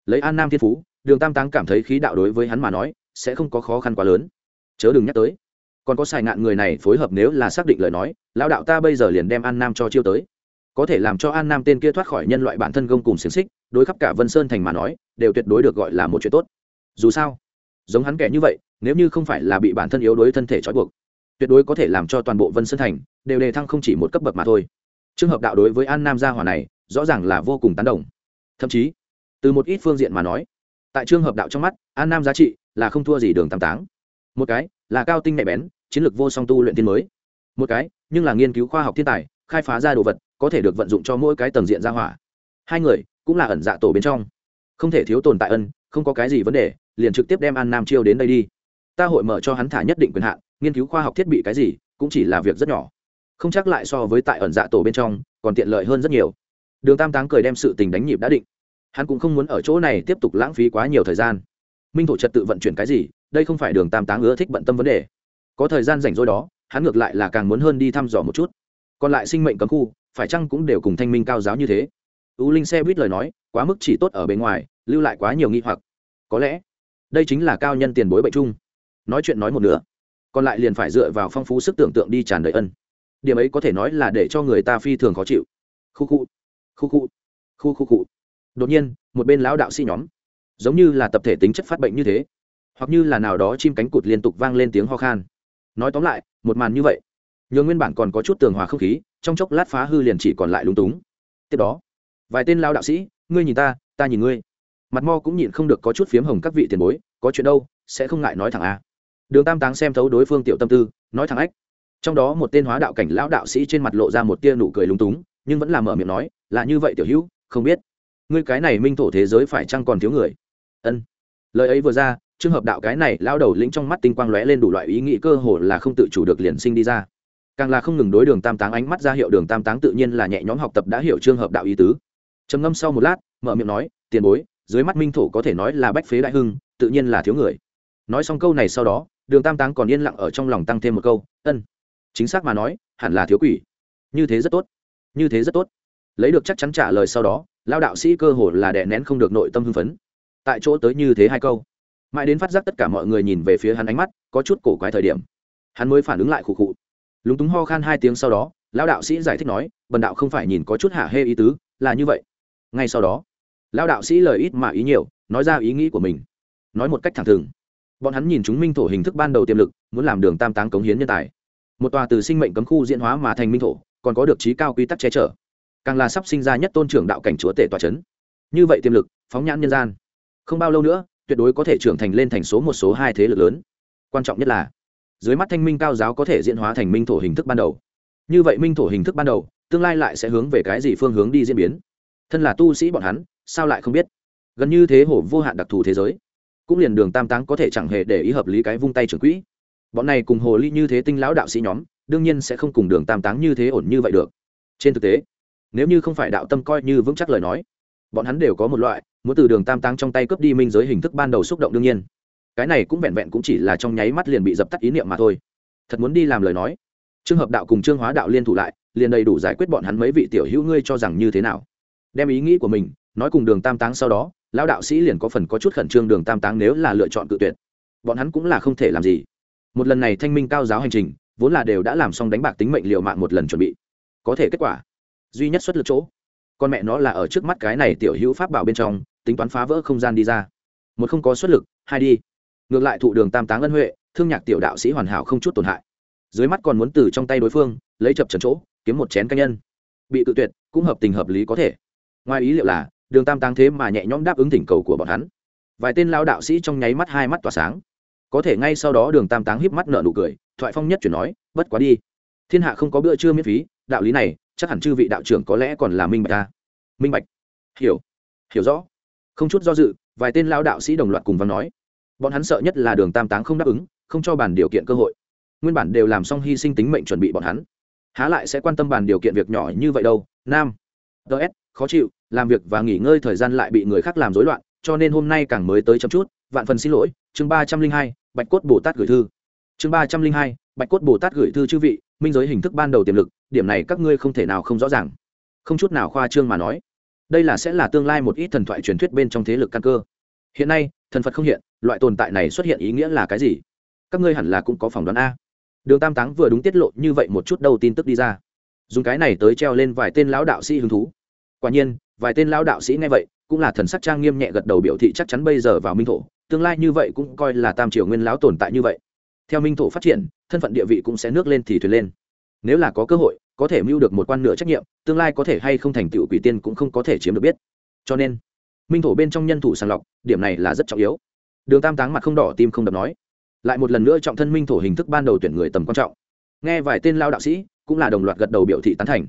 Lấy an nam thiên phú, đường tam táng cảm thấy khí đạo đối với hắn mà nói sẽ không có khó khăn quá lớn. Chớ đừng nhắc tới, còn có xài ngạn người này phối hợp nếu là xác định lời nói, lão đạo ta bây giờ liền đem an nam cho chiêu tới. Có thể làm cho an nam tên kia thoát khỏi nhân loại bản thân gông cùng xiềng xích, đối khắp cả vân sơn thành mà nói, đều tuyệt đối được gọi là một chuyện tốt dù sao, giống hắn kẻ như vậy, nếu như không phải là bị bản thân yếu đối thân thể trói buộc, tuyệt đối có thể làm cho toàn bộ vân sơn thành đều đề thăng không chỉ một cấp bậc mà thôi. Trường hợp đạo đối với an nam gia hỏa này, rõ ràng là vô cùng tán đồng. Thậm chí, từ một ít phương diện mà nói, tại trường hợp đạo trong mắt, an nam giá trị là không thua gì đường tam táng. Một cái là cao tinh nhạy bén, chiến lược vô song tu luyện tiên mới. Một cái, nhưng là nghiên cứu khoa học thiên tài, khai phá ra đồ vật, có thể được vận dụng cho mỗi cái tầng diện gia hỏa. Hai người cũng là ẩn dạ tổ bên trong. Không thể thiếu tồn tại ân, không có cái gì vấn đề liền trực tiếp đem an nam chiêu đến đây đi. Ta hội mở cho hắn thả nhất định quyền hạn, nghiên cứu khoa học thiết bị cái gì, cũng chỉ là việc rất nhỏ. Không chắc lại so với tại ẩn dạ tổ bên trong, còn tiện lợi hơn rất nhiều. Đường tam táng cười đem sự tình đánh nhịp đã định. Hắn cũng không muốn ở chỗ này tiếp tục lãng phí quá nhiều thời gian. Minh thổ trật tự vận chuyển cái gì, đây không phải đường tam táng ưa thích bận tâm vấn đề. Có thời gian rảnh rỗi đó, hắn ngược lại là càng muốn hơn đi thăm dò một chút. Còn lại sinh mệnh cấm khu, phải chăng cũng đều cùng thanh minh cao giáo như thế? U linh xe buýt lời nói, quá mức chỉ tốt ở bên ngoài, lưu lại quá nhiều nghi hoặc. Có lẽ đây chính là cao nhân tiền bối bệnh chung. Nói chuyện nói một nửa, còn lại liền phải dựa vào phong phú sức tưởng tượng đi tràn đầy ân. Điểm ấy có thể nói là để cho người ta phi thường khó chịu. Khu khu khu khu khu khu khu. Đột nhiên, một bên lão đạo sĩ nhóm, giống như là tập thể tính chất phát bệnh như thế, hoặc như là nào đó chim cánh cụt liên tục vang lên tiếng ho khan. Nói tóm lại, một màn như vậy, nhường nguyên bản còn có chút tường hòa không khí, trong chốc lát phá hư liền chỉ còn lại lúng túng. Tiếp đó, vài tên lao đạo sĩ, ngươi nhìn ta ta nhìn ngươi mặt mo cũng nhịn không được có chút phiếm hồng các vị tiền bối, có chuyện đâu, sẽ không ngại nói thẳng a đường tam táng xem thấu đối phương tiểu tâm tư, nói thẳng ách. Trong đó một tên hóa đạo cảnh lão đạo sĩ trên mặt lộ ra một tia nụ cười lúng túng, nhưng vẫn làm mở miệng nói, là như vậy tiểu hữu, không biết. Ngươi cái này minh thổ thế giới phải chăng còn thiếu người? Ân. Lời ấy vừa ra, trường hợp đạo cái này lao đầu lĩnh trong mắt tinh quang lóe lên đủ loại ý nghĩ cơ hồ là không tự chủ được liền sinh đi ra. Càng là không ngừng đối đường tam táng ánh mắt ra hiệu đường tam táng tự nhiên là nhẹ nhõm học tập đã hiểu trường hợp đạo ý tứ. Trầm ngâm sau một lát, mở miệng nói, tiền bối dưới mắt minh thổ có thể nói là bách phế đại hưng, tự nhiên là thiếu người. Nói xong câu này sau đó, đường tam táng còn yên lặng ở trong lòng tăng thêm một câu, ân, chính xác mà nói, hẳn là thiếu quỷ. Như thế rất tốt, như thế rất tốt. Lấy được chắc chắn trả lời sau đó, lao đạo sĩ cơ hồ là đè nén không được nội tâm hưng phấn. Tại chỗ tới như thế hai câu, mãi đến phát giác tất cả mọi người nhìn về phía hắn ánh mắt, có chút cổ quái thời điểm, hắn mới phản ứng lại khụ khụ. Lúng túng ho khan hai tiếng sau đó lão đạo sĩ giải thích nói, bần đạo không phải nhìn có chút hạ hê ý tứ, là như vậy. Ngay sau đó lão đạo sĩ lời ít mà ý nhiều, nói ra ý nghĩ của mình. Nói một cách thẳng thừng. Bọn hắn nhìn chúng minh thổ hình thức ban đầu tiềm lực, muốn làm đường tam táng cống hiến nhân tài. Một tòa từ sinh mệnh cấm khu diễn hóa mà thành minh thổ, còn có được trí cao quy tắc che chở. Càng là sắp sinh ra nhất tôn trưởng đạo cảnh chúa tể tòa c h ấ n như vậy tiềm lực, phóng nhãn nhân gian. Không bao lâu nữa, tuyệt đối có thể trưởng thành lên thành số một số hai thế lực lớn. Quan trọng nhất là, dưới mắt thanh minh cao giáo có thể diễn hóa thành minh thổ hình thức ban đầu. Như vậy minh thổ hình thức ban đầu, tương lai lại sẽ hướng về cái gì phương hướng đi diễn biến? Thân là tu sĩ bọn hắn sao lại không biết? Gần như thế hổ vô hạn đặc thù thế giới. Cũng liền đường tam táng có thể chẳng hề để ý hợp lý cái vung tay trưởng quỹ. Bọn này cùng hồ ly như thế tinh lão đạo sĩ nhóm, đương nhiên sẽ không cùng đường tam táng như thế ổn như vậy được. Trên thực tế, nếu như không phải đạo tâm coi như vững chắc lời nói, bọn hắn đều có một loại muốn từ đường tam táng trong tay cướp đi minh giới hình thức ban đầu xúc động đương nhiên. Cái này cũng vẹn vẹn cũng chỉ là trong nháy mắt liền bị dập tắt ý niệm mà thôi. Thật muốn đi làm lời nói trường hợp đạo cùng trương hóa đạo liên thủ lại, liền đầy đủ giải quyết bọn hắn mấy vị tiểu hữu ngươi cho rằng như thế nào. Đem ý nghĩ của mình nói cùng đường tam táng sau đó, lão đạo sĩ liền có phần có chút khẩn trương đường tam táng nếu là lựa chọn cự tuyệt. Bọn hắn cũng là không thể làm gì. Một lần này thanh minh cao giáo hành trình, vốn là đều đã làm xong đánh bạc tính mệnh liều mạng một lần chuẩn bị. Có thể kết quả, duy nhất xuất lực chỗ, con mẹ nó là ở trước mắt cái này tiểu hữu pháp bảo bên trong, tính toán phá vỡ không gian đi ra. Một không có xuất lực, hai đi. Ngược lại thụ đường tam táng ân huệ, thương nhạc tiểu đạo sĩ hoàn hảo không chút tổn hại. Dưới mắt còn muốn từ trong tay đối phương, lấy chập trần chỗ, kiếm một chén cá nhân. Bị tự tuyệt, cũng hợp tình hợp lý có thể. Ngoài ý liệu là đường tam táng thế mà nhẹ nhõm đáp ứng thỉnh cầu của bọn hắn. Vài tên lao đạo sĩ trong nháy mắt hai mắt tỏa sáng. Có thể ngay sau đó đường tam táng híp mắt nợ nụ cười, thoại phong nhất chuyển nói, bất quá đi. Thiên hạ không có bữa trưa miễn phí, đạo lý này, chắc hẳn chư vị đạo trưởng có lẽ còn là minh bạch ta. Minh bạch. Hiểu. Hiểu rõ. Không chút do dự, vài tên lao đạo sĩ đồng loạt cùng văn nói, bọn hắn sợ nhất là đường tam táng không đáp ứng, không cho bàn điều kiện cơ hội. Nguyên bản đều làm xong hy sinh tính mệnh chuẩn bị bọn hắn. Há lại sẽ quan tâm bàn điều kiện việc nhỏ như vậy đâu. Nam. Ts khó chịu làm việc và nghỉ ngơi thời gian lại bị người khác làm rối loạn, cho nên hôm nay càng mới tới chậm chút. Vạn phần xin lỗi, chương ba trăm linh hai, bạch cốt bồ tát gửi thư. Chương ba trăm linh hai, bạch cốt bồ tát gửi thư chư vị, minh giới hình thức ban đầu tiềm lực, điểm này các ngươi không thể nào không rõ ràng. Không chút nào khoa trương mà nói. Đây là sẽ là tương lai một ít thần thoại truyền thuyết bên trong thế lực căn cơ. Hiện nay, thần phật không hiện, loại tồn tại này xuất hiện ý nghĩa là cái gì? Các ngươi hẳn là cũng có phỏng đoán a. Đường tam táng vừa đúng tiết lộ như vậy một chút đầu tin tức đi ra. Dùng cái này tới treo lên vài tên lão đạo sĩ hứng thú. Quả nhiên vài tên lão đạo sĩ nghe vậy, cũng là thần sắc trang nghiêm nhẹ gật đầu biểu thị chắc chắn bây giờ vào minh thổ, tương lai như vậy cũng coi là tam triều nguyên lão tồn tại như vậy. Theo minh thổ phát triển, thân phận địa vị cũng sẽ nước lên thì thuyền lên. Nếu là có cơ hội, có thể mưu được một quan nửa trách nhiệm, tương lai có thể hay không thành tựu quỷ tiên cũng không có thể chiếm được biết. Cho nên, minh thổ bên trong nhân thủ sàng lọc, điểm này là rất trọng yếu. Đường tam táng mặt không đỏ tim không đập nói. Lại một lần nữa trọng thân minh thổ hình thức ban đầu tuyển người tầm quan trọng. Nghe vài tên lao đạo sĩ, cũng là đồng loạt gật đầu biểu thị tán thành.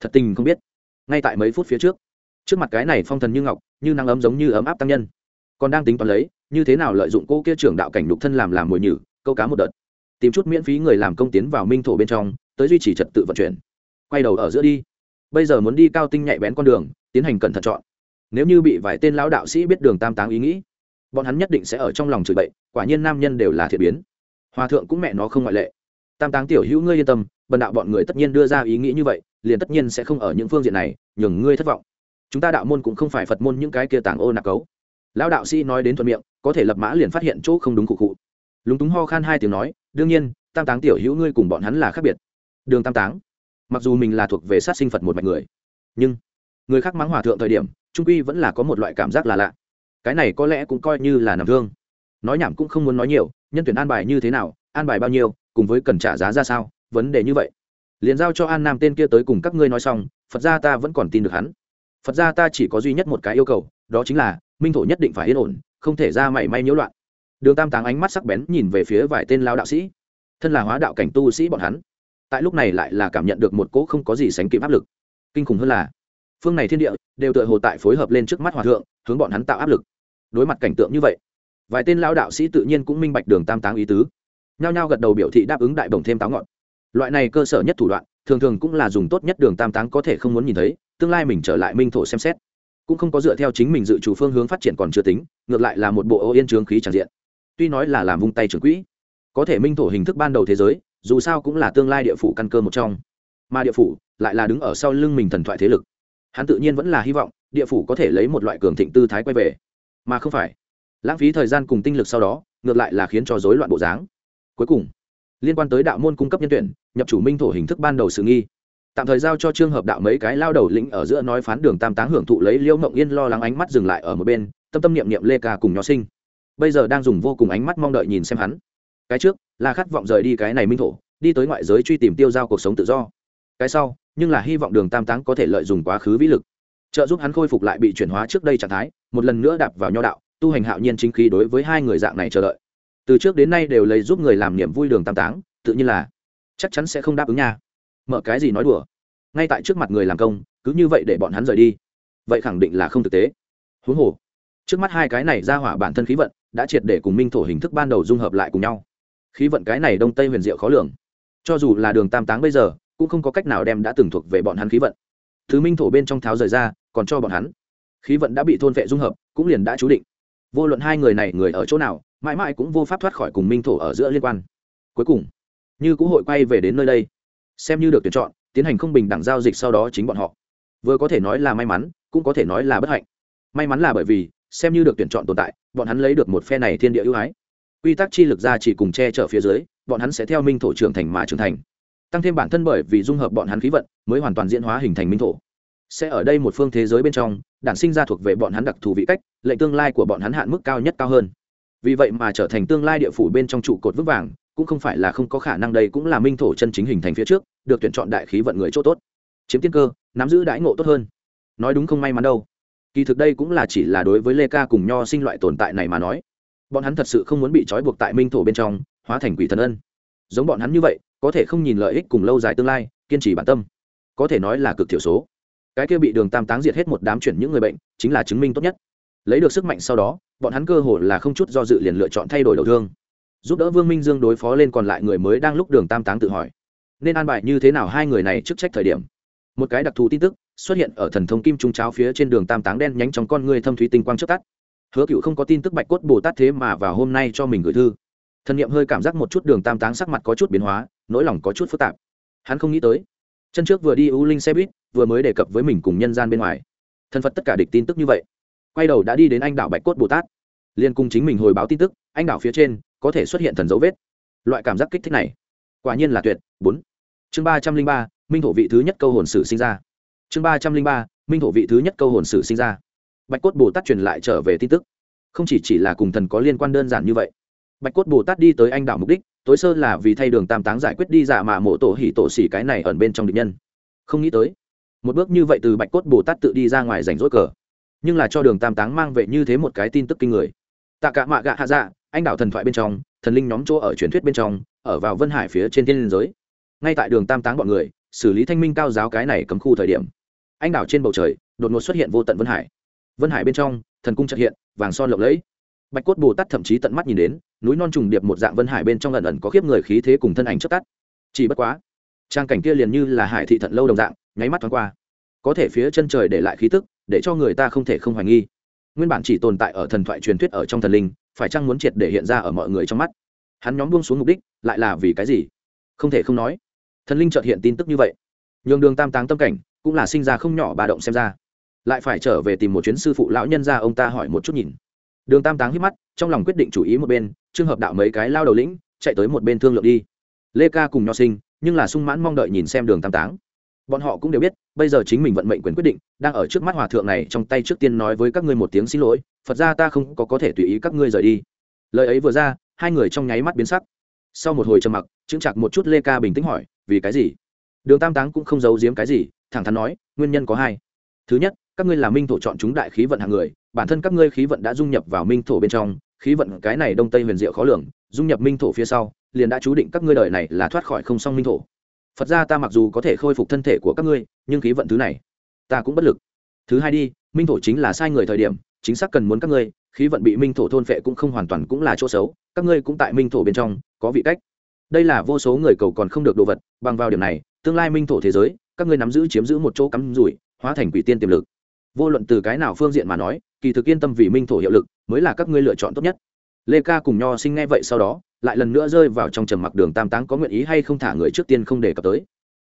Thật tình không biết. Ngay tại mấy phút phía trước trước mặt cái này phong thần như ngọc, như nắng ấm giống như ấm áp tăng nhân. Còn đang tính toán lấy, như thế nào lợi dụng cô kia trưởng đạo cảnh đục thân làm làm mồi nhử, câu cá một đợt. Tìm chút miễn phí người làm công tiến vào minh thổ bên trong, tới duy trì trật tự vận chuyển. Quay đầu ở giữa đi. Bây giờ muốn đi cao tinh nhạy bén con đường, tiến hành cẩn thận chọn. Nếu như bị vài tên lão đạo sĩ biết đường tam táng ý nghĩ, bọn hắn nhất định sẽ ở trong lòng chửi bậy, quả nhiên nam nhân đều là thiện biến. Hòa thượng cũng mẹ nó không ngoại lệ. Tam táng tiểu hữu ngươi yên tâm, bần đạo bọn người tất nhiên đưa ra ý nghĩ như vậy, liền tất nhiên sẽ không ở những phương diện này, nhường ngươi thất vọng chúng ta đạo môn cũng không phải phật môn những cái kia tàng ô nạc cấu. Lão đạo sĩ nói đến thuận miệng, có thể lập mã liền phát hiện chỗ không đúng cụ cụ lúng túng ho khan hai tiếng nói, đương nhiên, tam táng tiểu hữu ngươi cùng bọn hắn là khác biệt. Đường tam táng, mặc dù mình là thuộc về sát sinh phật một mạch người, nhưng người khác mắng hòa thượng thời điểm, trung quy vẫn là có một loại cảm giác là lạ. Cái này có lẽ cũng coi như là nằm thương. Nói nhảm cũng không muốn nói nhiều, nhân tuyển an bài như thế nào, an bài bao nhiêu, cùng với cần trả giá ra sao, vấn đề như vậy. Liền giao cho an nam tên kia tới cùng các ngươi nói xong, phật gia ta vẫn còn tin được hắn phật gia ta chỉ có duy nhất một cái yêu cầu, đó chính là, minh thổ nhất định phải yên ổn, không thể ra mảy may nhiễu loạn. Đường tam táng ánh mắt sắc bén nhìn về phía vài tên lao đạo sĩ. Thân là hóa đạo cảnh tu sĩ bọn hắn, tại lúc này lại là cảm nhận được một cỗ không có gì sánh kịp áp lực. Kinh khủng hơn là, phương này thiên địa đều tựa hồ tại phối hợp lên trước mắt hòa thượng, hướng bọn hắn tạo áp lực. Đối mặt cảnh tượng như vậy, vài tên lao đạo sĩ tự nhiên cũng minh bạch đường tam táng ý tứ. Nhao nhao gật đầu biểu thị đáp ứng đại bồng thêm táo ngọn. Loại này cơ sở nhất thủ đoạn, thường thường cũng là dùng tốt nhất đường tam táng có thể không muốn nhìn thấy tương lai mình trở lại minh thổ xem xét. Cũng không có dựa theo chính mình dự chủ phương hướng phát triển còn chưa tính, ngược lại là một bộ ô yên trướng khí tràn diện. Tuy nói là làm vung tay trường quỹ, có thể minh thổ hình thức ban đầu thế giới, dù sao cũng là tương lai địa phủ căn cơ một trong. Mà địa phủ lại là đứng ở sau lưng mình thần thoại thế lực. Hắn tự nhiên vẫn là hy vọng địa phủ có thể lấy một loại cường thịnh tư thái quay về. Mà không phải. Lãng phí thời gian cùng tinh lực sau đó, ngược lại là khiến cho rối loạn bộ dáng. Cuối cùng, liên quan tới đạo môn cung cấp nhân tuyển, nhập chủ minh thổ hình thức ban đầu sự nghi tạm thời giao cho trương hợp đạo mấy cái lao đầu lĩnh ở giữa nói phán đường tam táng hưởng thụ lấy liễu mộng yên lo lắng ánh mắt dừng lại ở một bên, tâm tâm niệm niệm lê ca cùng nho sinh. Bây giờ đang dùng vô cùng ánh mắt mong đợi nhìn xem hắn. Cái trước, là khát vọng rời đi cái này minh thổ, đi tới ngoại giới truy tìm tiêu giao cuộc sống tự do. Cái sau, nhưng là hy vọng đường tam táng có thể lợi dụng quá khứ vĩ lực. Trợ giúp hắn khôi phục lại bị chuyển hóa trước đây trạng thái, một lần nữa đạp vào nho đạo, tu hành hạo nhiên chính khí đối với hai người dạng này chờ đợi. Từ trước đến nay đều lấy giúp người làm niềm vui đường tam táng, tự nhiên là chắc chắn sẽ không đáp ứng nha mở cái gì nói đùa? Ngay tại trước mặt người làm công, cứ như vậy để bọn hắn rời đi. Vậy khẳng định là không thực tế. Huống hồ, trước mắt hai cái này ra hỏa bản thân khí vận, đã triệt để cùng minh thổ hình thức ban đầu dung hợp lại cùng nhau. Khí vận cái này đông tây huyền diệu khó lường. Cho dù là đường tam táng bây giờ, cũng không có cách nào đem đã từng thuộc về bọn hắn khí vận. Thứ minh thổ bên trong tháo rời ra, còn cho bọn hắn. Khí vận đã bị thôn vệ dung hợp, cũng liền đã chú định. Vô luận hai người này người ở chỗ nào, mãi mãi cũng vô pháp thoát khỏi cùng minh thổ ở giữa liên quan. Cuối cùng, như cũ hội quay về đến nơi đây xem như được tuyển chọn, tiến hành không bình đẳng giao dịch sau đó chính bọn họ. Vừa có thể nói là may mắn, cũng có thể nói là bất hạnh. May mắn là bởi vì, xem như được tuyển chọn tồn tại, bọn hắn lấy được một phe này thiên địa ưu ái. Quy tắc chi lực ra chỉ cùng che chở phía dưới, bọn hắn sẽ theo minh thổ trưởng thành mà trưởng thành. Tăng thêm bản thân bởi vì dung hợp bọn hắn khí vận, mới hoàn toàn diễn hóa hình thành minh thổ. Sẽ ở đây một phương thế giới bên trong, đản sinh ra thuộc về bọn hắn đặc thù vị cách, lệnh tương lai của bọn hắn hạn mức cao nhất cao hơn. Vì vậy mà trở thành tương lai địa phủ bên trong trụ cột vững vàng cũng không phải là không có khả năng đây cũng là minh thổ chân chính hình thành phía trước, được tuyển chọn đại khí vận người chỗ tốt. Chiếm tiên cơ, nắm giữ đãi ngộ tốt hơn. Nói đúng không may mắn đâu. Kỳ thực đây cũng là chỉ là đối với lê ca cùng nho sinh loại tồn tại này mà nói. Bọn hắn thật sự không muốn bị trói buộc tại minh thổ bên trong, hóa thành quỷ thần ân. Giống bọn hắn như vậy, có thể không nhìn lợi ích cùng lâu dài tương lai, kiên trì bản tâm. Có thể nói là cực thiểu số. Cái kia bị đường tam táng diệt hết một đám chuyển những người bệnh, chính là chứng minh tốt nhất. Lấy được sức mạnh sau đó, bọn hắn cơ hồ là không chút do dự liền lựa chọn thay đổi đầu thương giúp đỡ vương minh dương đối phó lên còn lại người mới đang lúc đường tam táng tự hỏi. Nên an bài như thế nào hai người này chức trách thời điểm? Một cái đặc thù tin tức xuất hiện ở thần thông kim trung cháo phía trên đường tam táng đen nhánh trong con người thâm thúy tinh quang trước tắt. Hứa cựu không có tin tức bạch cốt bồ tát thế mà vào hôm nay cho mình gửi thư. Thần n hơi cảm giác một chút đường tam táng sắc mặt có chút biến hóa, nỗi lòng có chút phức tạp. Hắn không nghĩ tới, chân trước vừa đi u linh xe buýt, vừa mới đề cập với mình cùng nhân gian bên ngoài. Thân phật tất cả địch tin tức như vậy. Quay đầu đã đi đến anh đảo bạch cốt bồ tát. Liên cùng chính mình hồi báo tin tức, anh đảo phía trên có thể xuất hiện thần dấu vết. Loại cảm giác kích thích này, quả nhiên là tuyệt. Bốn. Chương ba trăm linh ba, minh thổ vị thứ nhất câu hồn sử sinh ra. Chương ba trăm linh ba, minh thổ vị thứ nhất câu hồn sử sinh ra. Bạch cốt bồ tát truyền lại trở về tin tức. Không chỉ chỉ là cùng thần có liên quan đơn giản như vậy. Bạch cốt bồ tát đi tới anh đảo mục đích, tối sơ là vì thay đường tam táng giải quyết đi dạ giả mà mộ tổ hỉ tổ xỉ cái này ẩn bên trong địch nhân. Không nghĩ tới, một bước như vậy từ bạch cốt bồ tát tự đi ra ngoài rảnh rỗi cờ. Nhưng là cho đường tam táng mang về như thế một cái tin tức kinh người. Tạ cả mạ gạ hạ dạ anh đảo thần thoại bên trong, thần linh nhóm chỗ ở truyền thuyết bên trong, ở vào vân hải phía trên thiên liên giới. Ngay tại đường tam táng bọn người, xử lý thanh minh cao giáo cái này cấm khu thời điểm, anh đảo trên bầu trời, đột ngột xuất hiện vô tận vân hải. Vân hải bên trong, thần cung trật hiện, vàng son lộng lẫy. Bạch cốt bồ tát thậm chí tận mắt nhìn đến, núi non trùng điệp một dạng vân hải bên trong ẩn ẩn có khiếp người khí thế cùng thân ảnh chất tắt. Chỉ bất quá, trang cảnh kia liền như là hải thị thận lâu đồng dạng, nháy mắt thoáng qua. Có thể phía chân trời để lại khí tức, để cho người ta không thể không hoài nghi. Nguyên bản chỉ tồn tại ở thần thoại truyền thuyết ở trong thần linh phải chăng muốn triệt để hiện ra ở mọi người trong mắt? Hắn nhóm buông xuống mục đích, lại là vì cái gì? Không thể không nói, thần linh chợt hiện tin tức như vậy. Nhường đường tam táng tâm cảnh, cũng là sinh ra không nhỏ bà động xem ra. Lại phải trở về tìm một chuyến sư phụ lão nhân ra ông ta hỏi một chút nhìn. Đường tam táng hít mắt, trong lòng quyết định chủ ý một bên trường hợp đạo mấy cái lao đầu lĩnh, chạy tới một bên thương lượng đi. Lê ca cùng nho sinh, nhưng là sung mãn mong đợi nhìn xem đường tam táng bọn họ cũng đều biết, bây giờ chính mình vận mệnh quyền quyết định, đang ở trước mắt hòa thượng này trong tay trước tiên nói với các ngươi một tiếng xin lỗi, phật ra ta không có có thể tùy ý các ngươi rời đi. Lời ấy vừa ra, hai người trong nháy mắt biến sắc. Sau một hồi trầm mặc chững chặt một chút lê ca bình tĩnh hỏi, vì cái gì? Đường tam táng cũng không giấu giếm cái gì, thẳng thắn nói, nguyên nhân có hai. Thứ nhất, các ngươi là minh thổ chọn chúng đại khí vận hàng người, bản thân các ngươi khí vận đã dung nhập vào minh thổ bên trong, khí vận cái này đông tây huyền diệu khó lường, dung nhập minh thổ phía sau, liền đã chú định các ngươi đời này là thoát khỏi không song minh thổ phật ra ta mặc dù có thể khôi phục thân thể của các ngươi, nhưng khí vận thứ này, ta cũng bất lực. Thứ hai đi, minh thổ chính là sai người thời điểm, chính xác cần muốn các ngươi, khí vận bị minh thổ thôn phệ cũng không hoàn toàn cũng là chỗ xấu, các ngươi cũng tại minh thổ bên trong, có vị cách. Đây là vô số người cầu còn không được đồ vật, bằng vào điểm này, tương lai minh thổ thế giới, các ngươi nắm giữ chiếm giữ một chỗ cắm rủi, hóa thành quỷ tiên tiềm lực. Vô luận từ cái nào phương diện mà nói, kỳ thực yên tâm vì minh thổ hiệu lực, mới là các ngươi lựa chọn tốt nhất lê ca cùng nho sinh nghe vậy sau đó, lại lần nữa rơi vào trong trầm mặc đường tam táng có nguyện ý hay không thả người trước tiên không đề cập tới.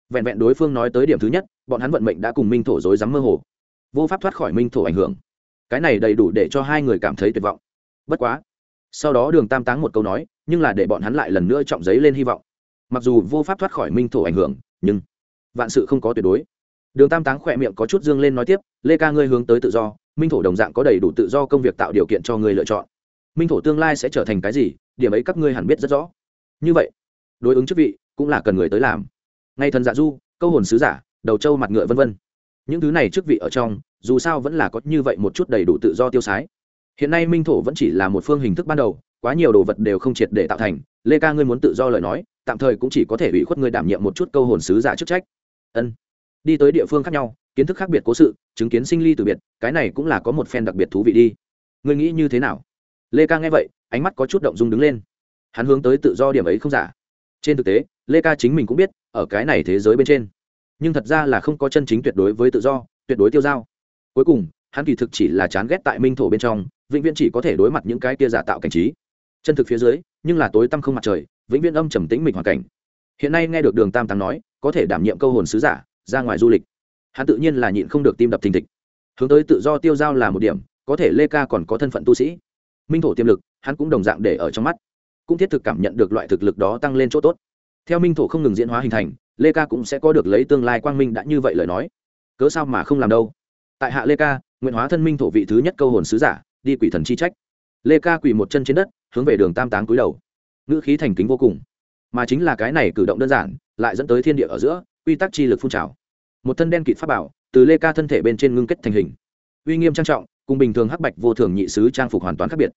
Vẹn vẹn đối phương nói tới điểm thứ nhất, bọn hắn vận mệnh đã cùng minh thổ dối rắm mơ hồ. Vô pháp thoát khỏi minh thổ ảnh hưởng. Cái này đầy đủ để cho hai người cảm thấy tuyệt vọng. Bất quá, sau đó đường tam táng một câu nói, nhưng là để bọn hắn lại lần nữa trọng giấy lên hy vọng. Mặc dù vô pháp thoát khỏi minh thổ ảnh hưởng, nhưng vạn sự không có tuyệt đối. Đường tam táng khỏe miệng có chút dương lên nói tiếp, lê ca ngươi hướng tới tự do, minh thổ đồng dạng có đầy đủ tự do công việc tạo điều kiện cho ngươi lựa chọn minh thổ tương lai sẽ trở thành cái gì, điểm ấy các ngươi hẳn biết rất rõ. Như vậy, đối ứng chức vị cũng là cần người tới làm. Ngay thần dạ du, câu hồn sứ giả, đầu trâu mặt ngựa vân vân. Những thứ này chức vị ở trong, dù sao vẫn là có như vậy một chút đầy đủ tự do tiêu sái. Hiện nay minh thổ vẫn chỉ là một phương hình thức ban đầu, quá nhiều đồ vật đều không triệt để tạo thành. Lê ca ngươi muốn tự do lời nói, tạm thời cũng chỉ có thể ủy khuất ngươi đảm nhiệm một chút câu hồn sứ giả chức trách. Ân. Đi tới địa phương khác nhau, kiến thức khác biệt cố sự, chứng kiến sinh ly từ biệt, cái này cũng là có một phen đặc biệt thú vị đi. Ngươi nghĩ như thế nào? Lê ca nghe vậy, ánh mắt có chút động dung đứng lên. Hắn hướng tới tự do điểm ấy không giả. Trên thực tế, lê ca chính mình cũng biết, ở cái này thế giới bên trên. Nhưng thật ra là không có chân chính tuyệt đối với tự do, tuyệt đối tiêu dao. Cuối cùng, hắn kỳ thực chỉ là chán ghét tại minh thổ bên trong, vĩnh viễn chỉ có thể đối mặt những cái kia giả tạo cảnh trí. Chân thực phía dưới, nhưng là tối tăm không mặt trời, vĩnh viễn âm trầm tĩnh mịch hoàn cảnh. Hiện nay nghe được đường tam tám nói, có thể đảm nhiệm câu hồn sứ giả, ra ngoài du lịch. Hắn tự nhiên là nhịn không được tim đập thình thịch. Hướng tới tự do tiêu dao là một điểm, có thể lê ca còn có thân phận tu sĩ minh thổ tiềm lực, hắn cũng đồng dạng để ở trong mắt. Cũng thiết thực cảm nhận được loại thực lực đó tăng lên chỗ tốt. Theo minh thổ không ngừng diễn hóa hình thành, lê ca cũng sẽ có được lấy tương lai quang minh đã như vậy lời nói. Cớ sao mà không làm đâu? Tại hạ lê ca, nguyện hóa thân minh thổ vị thứ nhất câu hồn sứ giả, đi quỷ thần chi trách. Lê ca quỳ một chân trên đất, hướng về đường tam táng cúi đầu. Ngữ khí thành kính vô cùng. Mà chính là cái này cử động đơn giản, lại dẫn tới thiên địa ở giữa, quy tắc chi lực phun trào. Một thân đen kịt pháp bảo, từ lê ca thân thể bên trên ngưng kết thành hình. Uy nghiêm trang trọng cùng bình thường hắc bạch vô thường nhị sứ trang phục hoàn toàn khác biệt.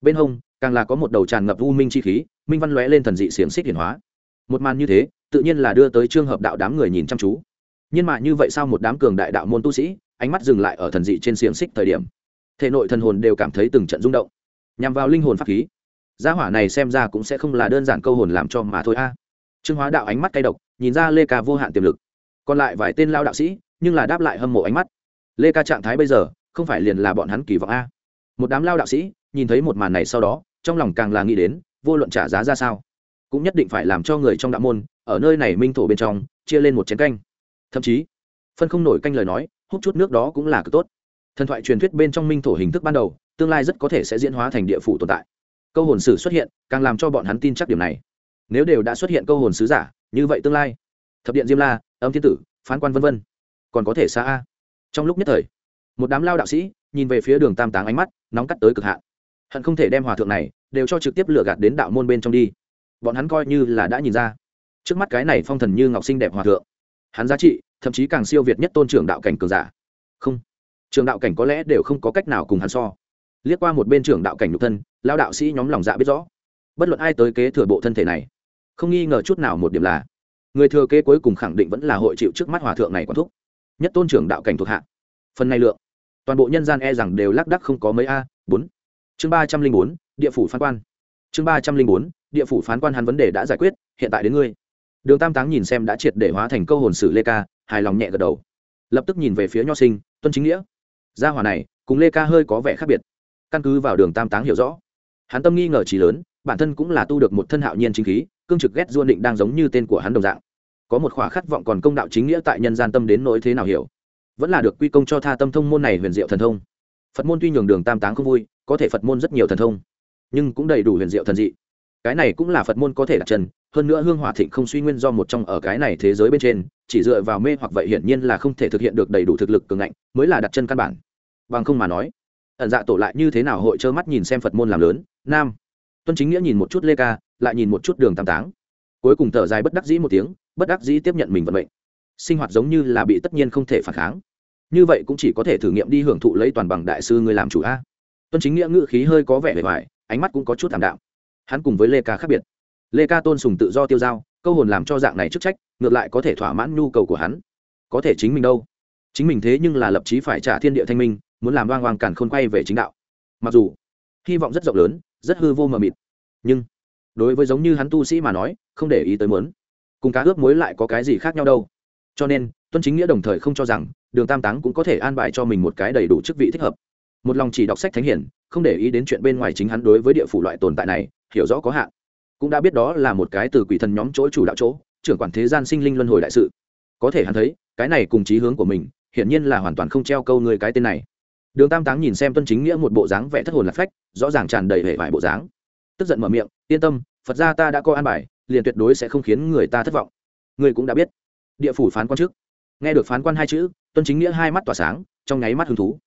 Bên hông, càng là có một đầu tràn ngập u minh chi khí, minh văn lóe lên thần dị xiềng xích hiển hóa. Một màn như thế, tự nhiên là đưa tới trường hợp đạo đám người nhìn chăm chú. Nhưng mà như vậy sao một đám cường đại đạo môn tu sĩ, ánh mắt dừng lại ở thần dị trên xiềng xích thời điểm? Thể nội thần hồn đều cảm thấy từng trận rung động. Nhằm vào linh hồn pháp khí, gia hỏa này xem ra cũng sẽ không là đơn giản câu hồn làm cho mà thôi a. Trương hóa đạo ánh mắt cay độc, nhìn ra lê ca vô hạn tiềm lực. Còn lại vài tên lao đạo sĩ, nhưng là đáp lại hâm mộ ánh mắt. Lê ca trạng thái bây giờ không phải liền là bọn hắn kỳ vọng a. Một đám lao đạo sĩ nhìn thấy một màn này sau đó, trong lòng càng là nghĩ đến, vô luận trả giá ra sao, cũng nhất định phải làm cho người trong đạo môn, ở nơi này minh thổ bên trong, chia lên một chén canh. Thậm chí, phân không nổi canh lời nói, hút chút nước đó cũng là cực tốt. Thần thoại truyền thuyết bên trong minh thổ hình thức ban đầu, tương lai rất có thể sẽ diễn hóa thành địa phủ tồn tại. Câu hồn sử xuất hiện, càng làm cho bọn hắn tin chắc điểm này. Nếu đều đã xuất hiện câu hồn sứ giả, như vậy tương lai, thập điện diêm la, âm thiên tử, phán quan v v còn có thể xa a? Trong lúc nhất thời một đám lao đạo sĩ nhìn về phía đường tam táng ánh mắt nóng cắt tới cực hạn. Hận không thể đem hòa thượng này đều cho trực tiếp lựa gạt đến đạo môn bên trong đi. Bọn hắn coi như là đã nhìn ra. Trước mắt cái này phong thần như ngọc sinh đẹp hòa thượng, hắn giá trị, thậm chí càng siêu việt nhất tôn trưởng đạo cảnh cường giả. Không trường đạo cảnh có lẽ đều không có cách nào cùng hắn so. Liếc qua một bên trưởng đạo cảnh nhục thân, lao đạo sĩ nhóm lòng dạ biết rõ. Bất luận ai tới kế thừa bộ thân thể này, không nghi ngờ chút nào một điểm là, người thừa kế cuối cùng khẳng định vẫn là hội chịu trước mắt hòa thượng này quản thúc, nhất tôn trưởng đạo cảnh thuộc hạ. Phần này lượng toàn bộ nhân gian e rằng đều lác đắc không có mấy a, bốn. Chương ba trăm linh bốn, địa phủ phán quan. Chương ba trăm linh bốn, địa phủ phán quan hắn vấn đề đã giải quyết, hiện tại đến ngươi. Đường tam táng nhìn xem đã triệt để hóa thành câu hồn sử lê ca, hài lòng nhẹ gật đầu. Lập tức nhìn về phía nho sinh, tuân chính nghĩa. Gia hỏa này, cùng lê ca hơi có vẻ khác biệt. Căn cứ vào đường tam táng hiểu rõ, hắn tâm nghi ngờ trí lớn, bản thân cũng là tu được một thân hạo nhiên chính khí, cương trực ghét duôn định đang giống như tên của hắn đồng dạng. Có một khỏa khát vọng còn công đạo chính nghĩa tại nhân gian tâm đến nỗi thế nào hiểu? Vẫn là được quy công cho tha tâm thông môn này huyền diệu thần thông. Phật môn tuy nhường đường tam táng không vui, có thể phật môn rất nhiều thần thông, nhưng cũng đầy đủ huyền diệu thần dị. Cái này cũng là phật môn có thể đặt chân, hơn nữa hương hỏa thịnh không suy nguyên do một trong ở cái này thế giới bên trên, chỉ dựa vào mê hoặc vậy hiển nhiên là không thể thực hiện được đầy đủ thực lực cường ngạnh, mới là đặt chân căn bản. Bằng không mà nói, ẩn dạ tổ lại như thế nào hội trơ mắt nhìn xem phật môn làm lớn? Nam. Tuân chính nghĩa nhìn một chút lê ca, lại nhìn một chút đường tam táng. Cuối cùng thở dài bất đắc dĩ một tiếng, bất đắc dĩ tiếp nhận mình vận mệnh sinh hoạt giống như là bị tất nhiên không thể phản kháng. Như vậy cũng chỉ có thể thử nghiệm đi hưởng thụ lấy toàn bằng đại sư người làm chủ a. Tuân chính nghĩa ngữ khí hơi có vẻ bề ngoài, ánh mắt cũng có chút thảm đạo hắn cùng với lê ca khác biệt. Lê ca tôn sùng tự do tiêu dao câu hồn làm cho dạng này chức trách, ngược lại có thể thỏa mãn nhu cầu của hắn. Có thể chính mình đâu? Chính mình thế nhưng là lập chí phải trả thiên địa thanh minh, muốn làm oang oang càn khôn quay về chính đạo. Mặc dù, hy vọng rất rộng lớn, rất hư vô mờ mịt. Nhưng, đối với giống như hắn tu sĩ mà nói, không để ý tới muốn. Cùng cá ướp muối lại có cái gì khác nhau đâu? Cho nên, tuân chính nghĩa đồng thời không cho rằng đường tam táng cũng có thể an bài cho mình một cái đầy đủ chức vị thích hợp. Một lòng chỉ đọc sách thánh hiển, không để ý đến chuyện bên ngoài chính hắn đối với địa phủ loại tồn tại này, hiểu rõ có hạn. Cũng đã biết đó là một cái từ quỷ thần nhóm chỗ chủ đạo chỗ, trưởng quản thế gian sinh linh luân hồi đại sự. Có thể hắn thấy, cái này cùng chí hướng của mình, hiển nhiên là hoàn toàn không treo câu người cái tên này. Đường tam táng nhìn xem tuân chính nghĩa một bộ dáng vẻ thất hồn lạc phách, rõ ràng tràn đầy hệ vải bộ dáng. Tức giận mở miệng, yên tâm, phật ra ta đã có an bài, liền tuyệt đối sẽ không khiến người ta thất vọng. Người cũng đã biết địa phủ phán quan chức nghe được phán quan hai chữ, tuân chính nghĩa hai mắt tỏa sáng, trong nháy mắt hứng thú.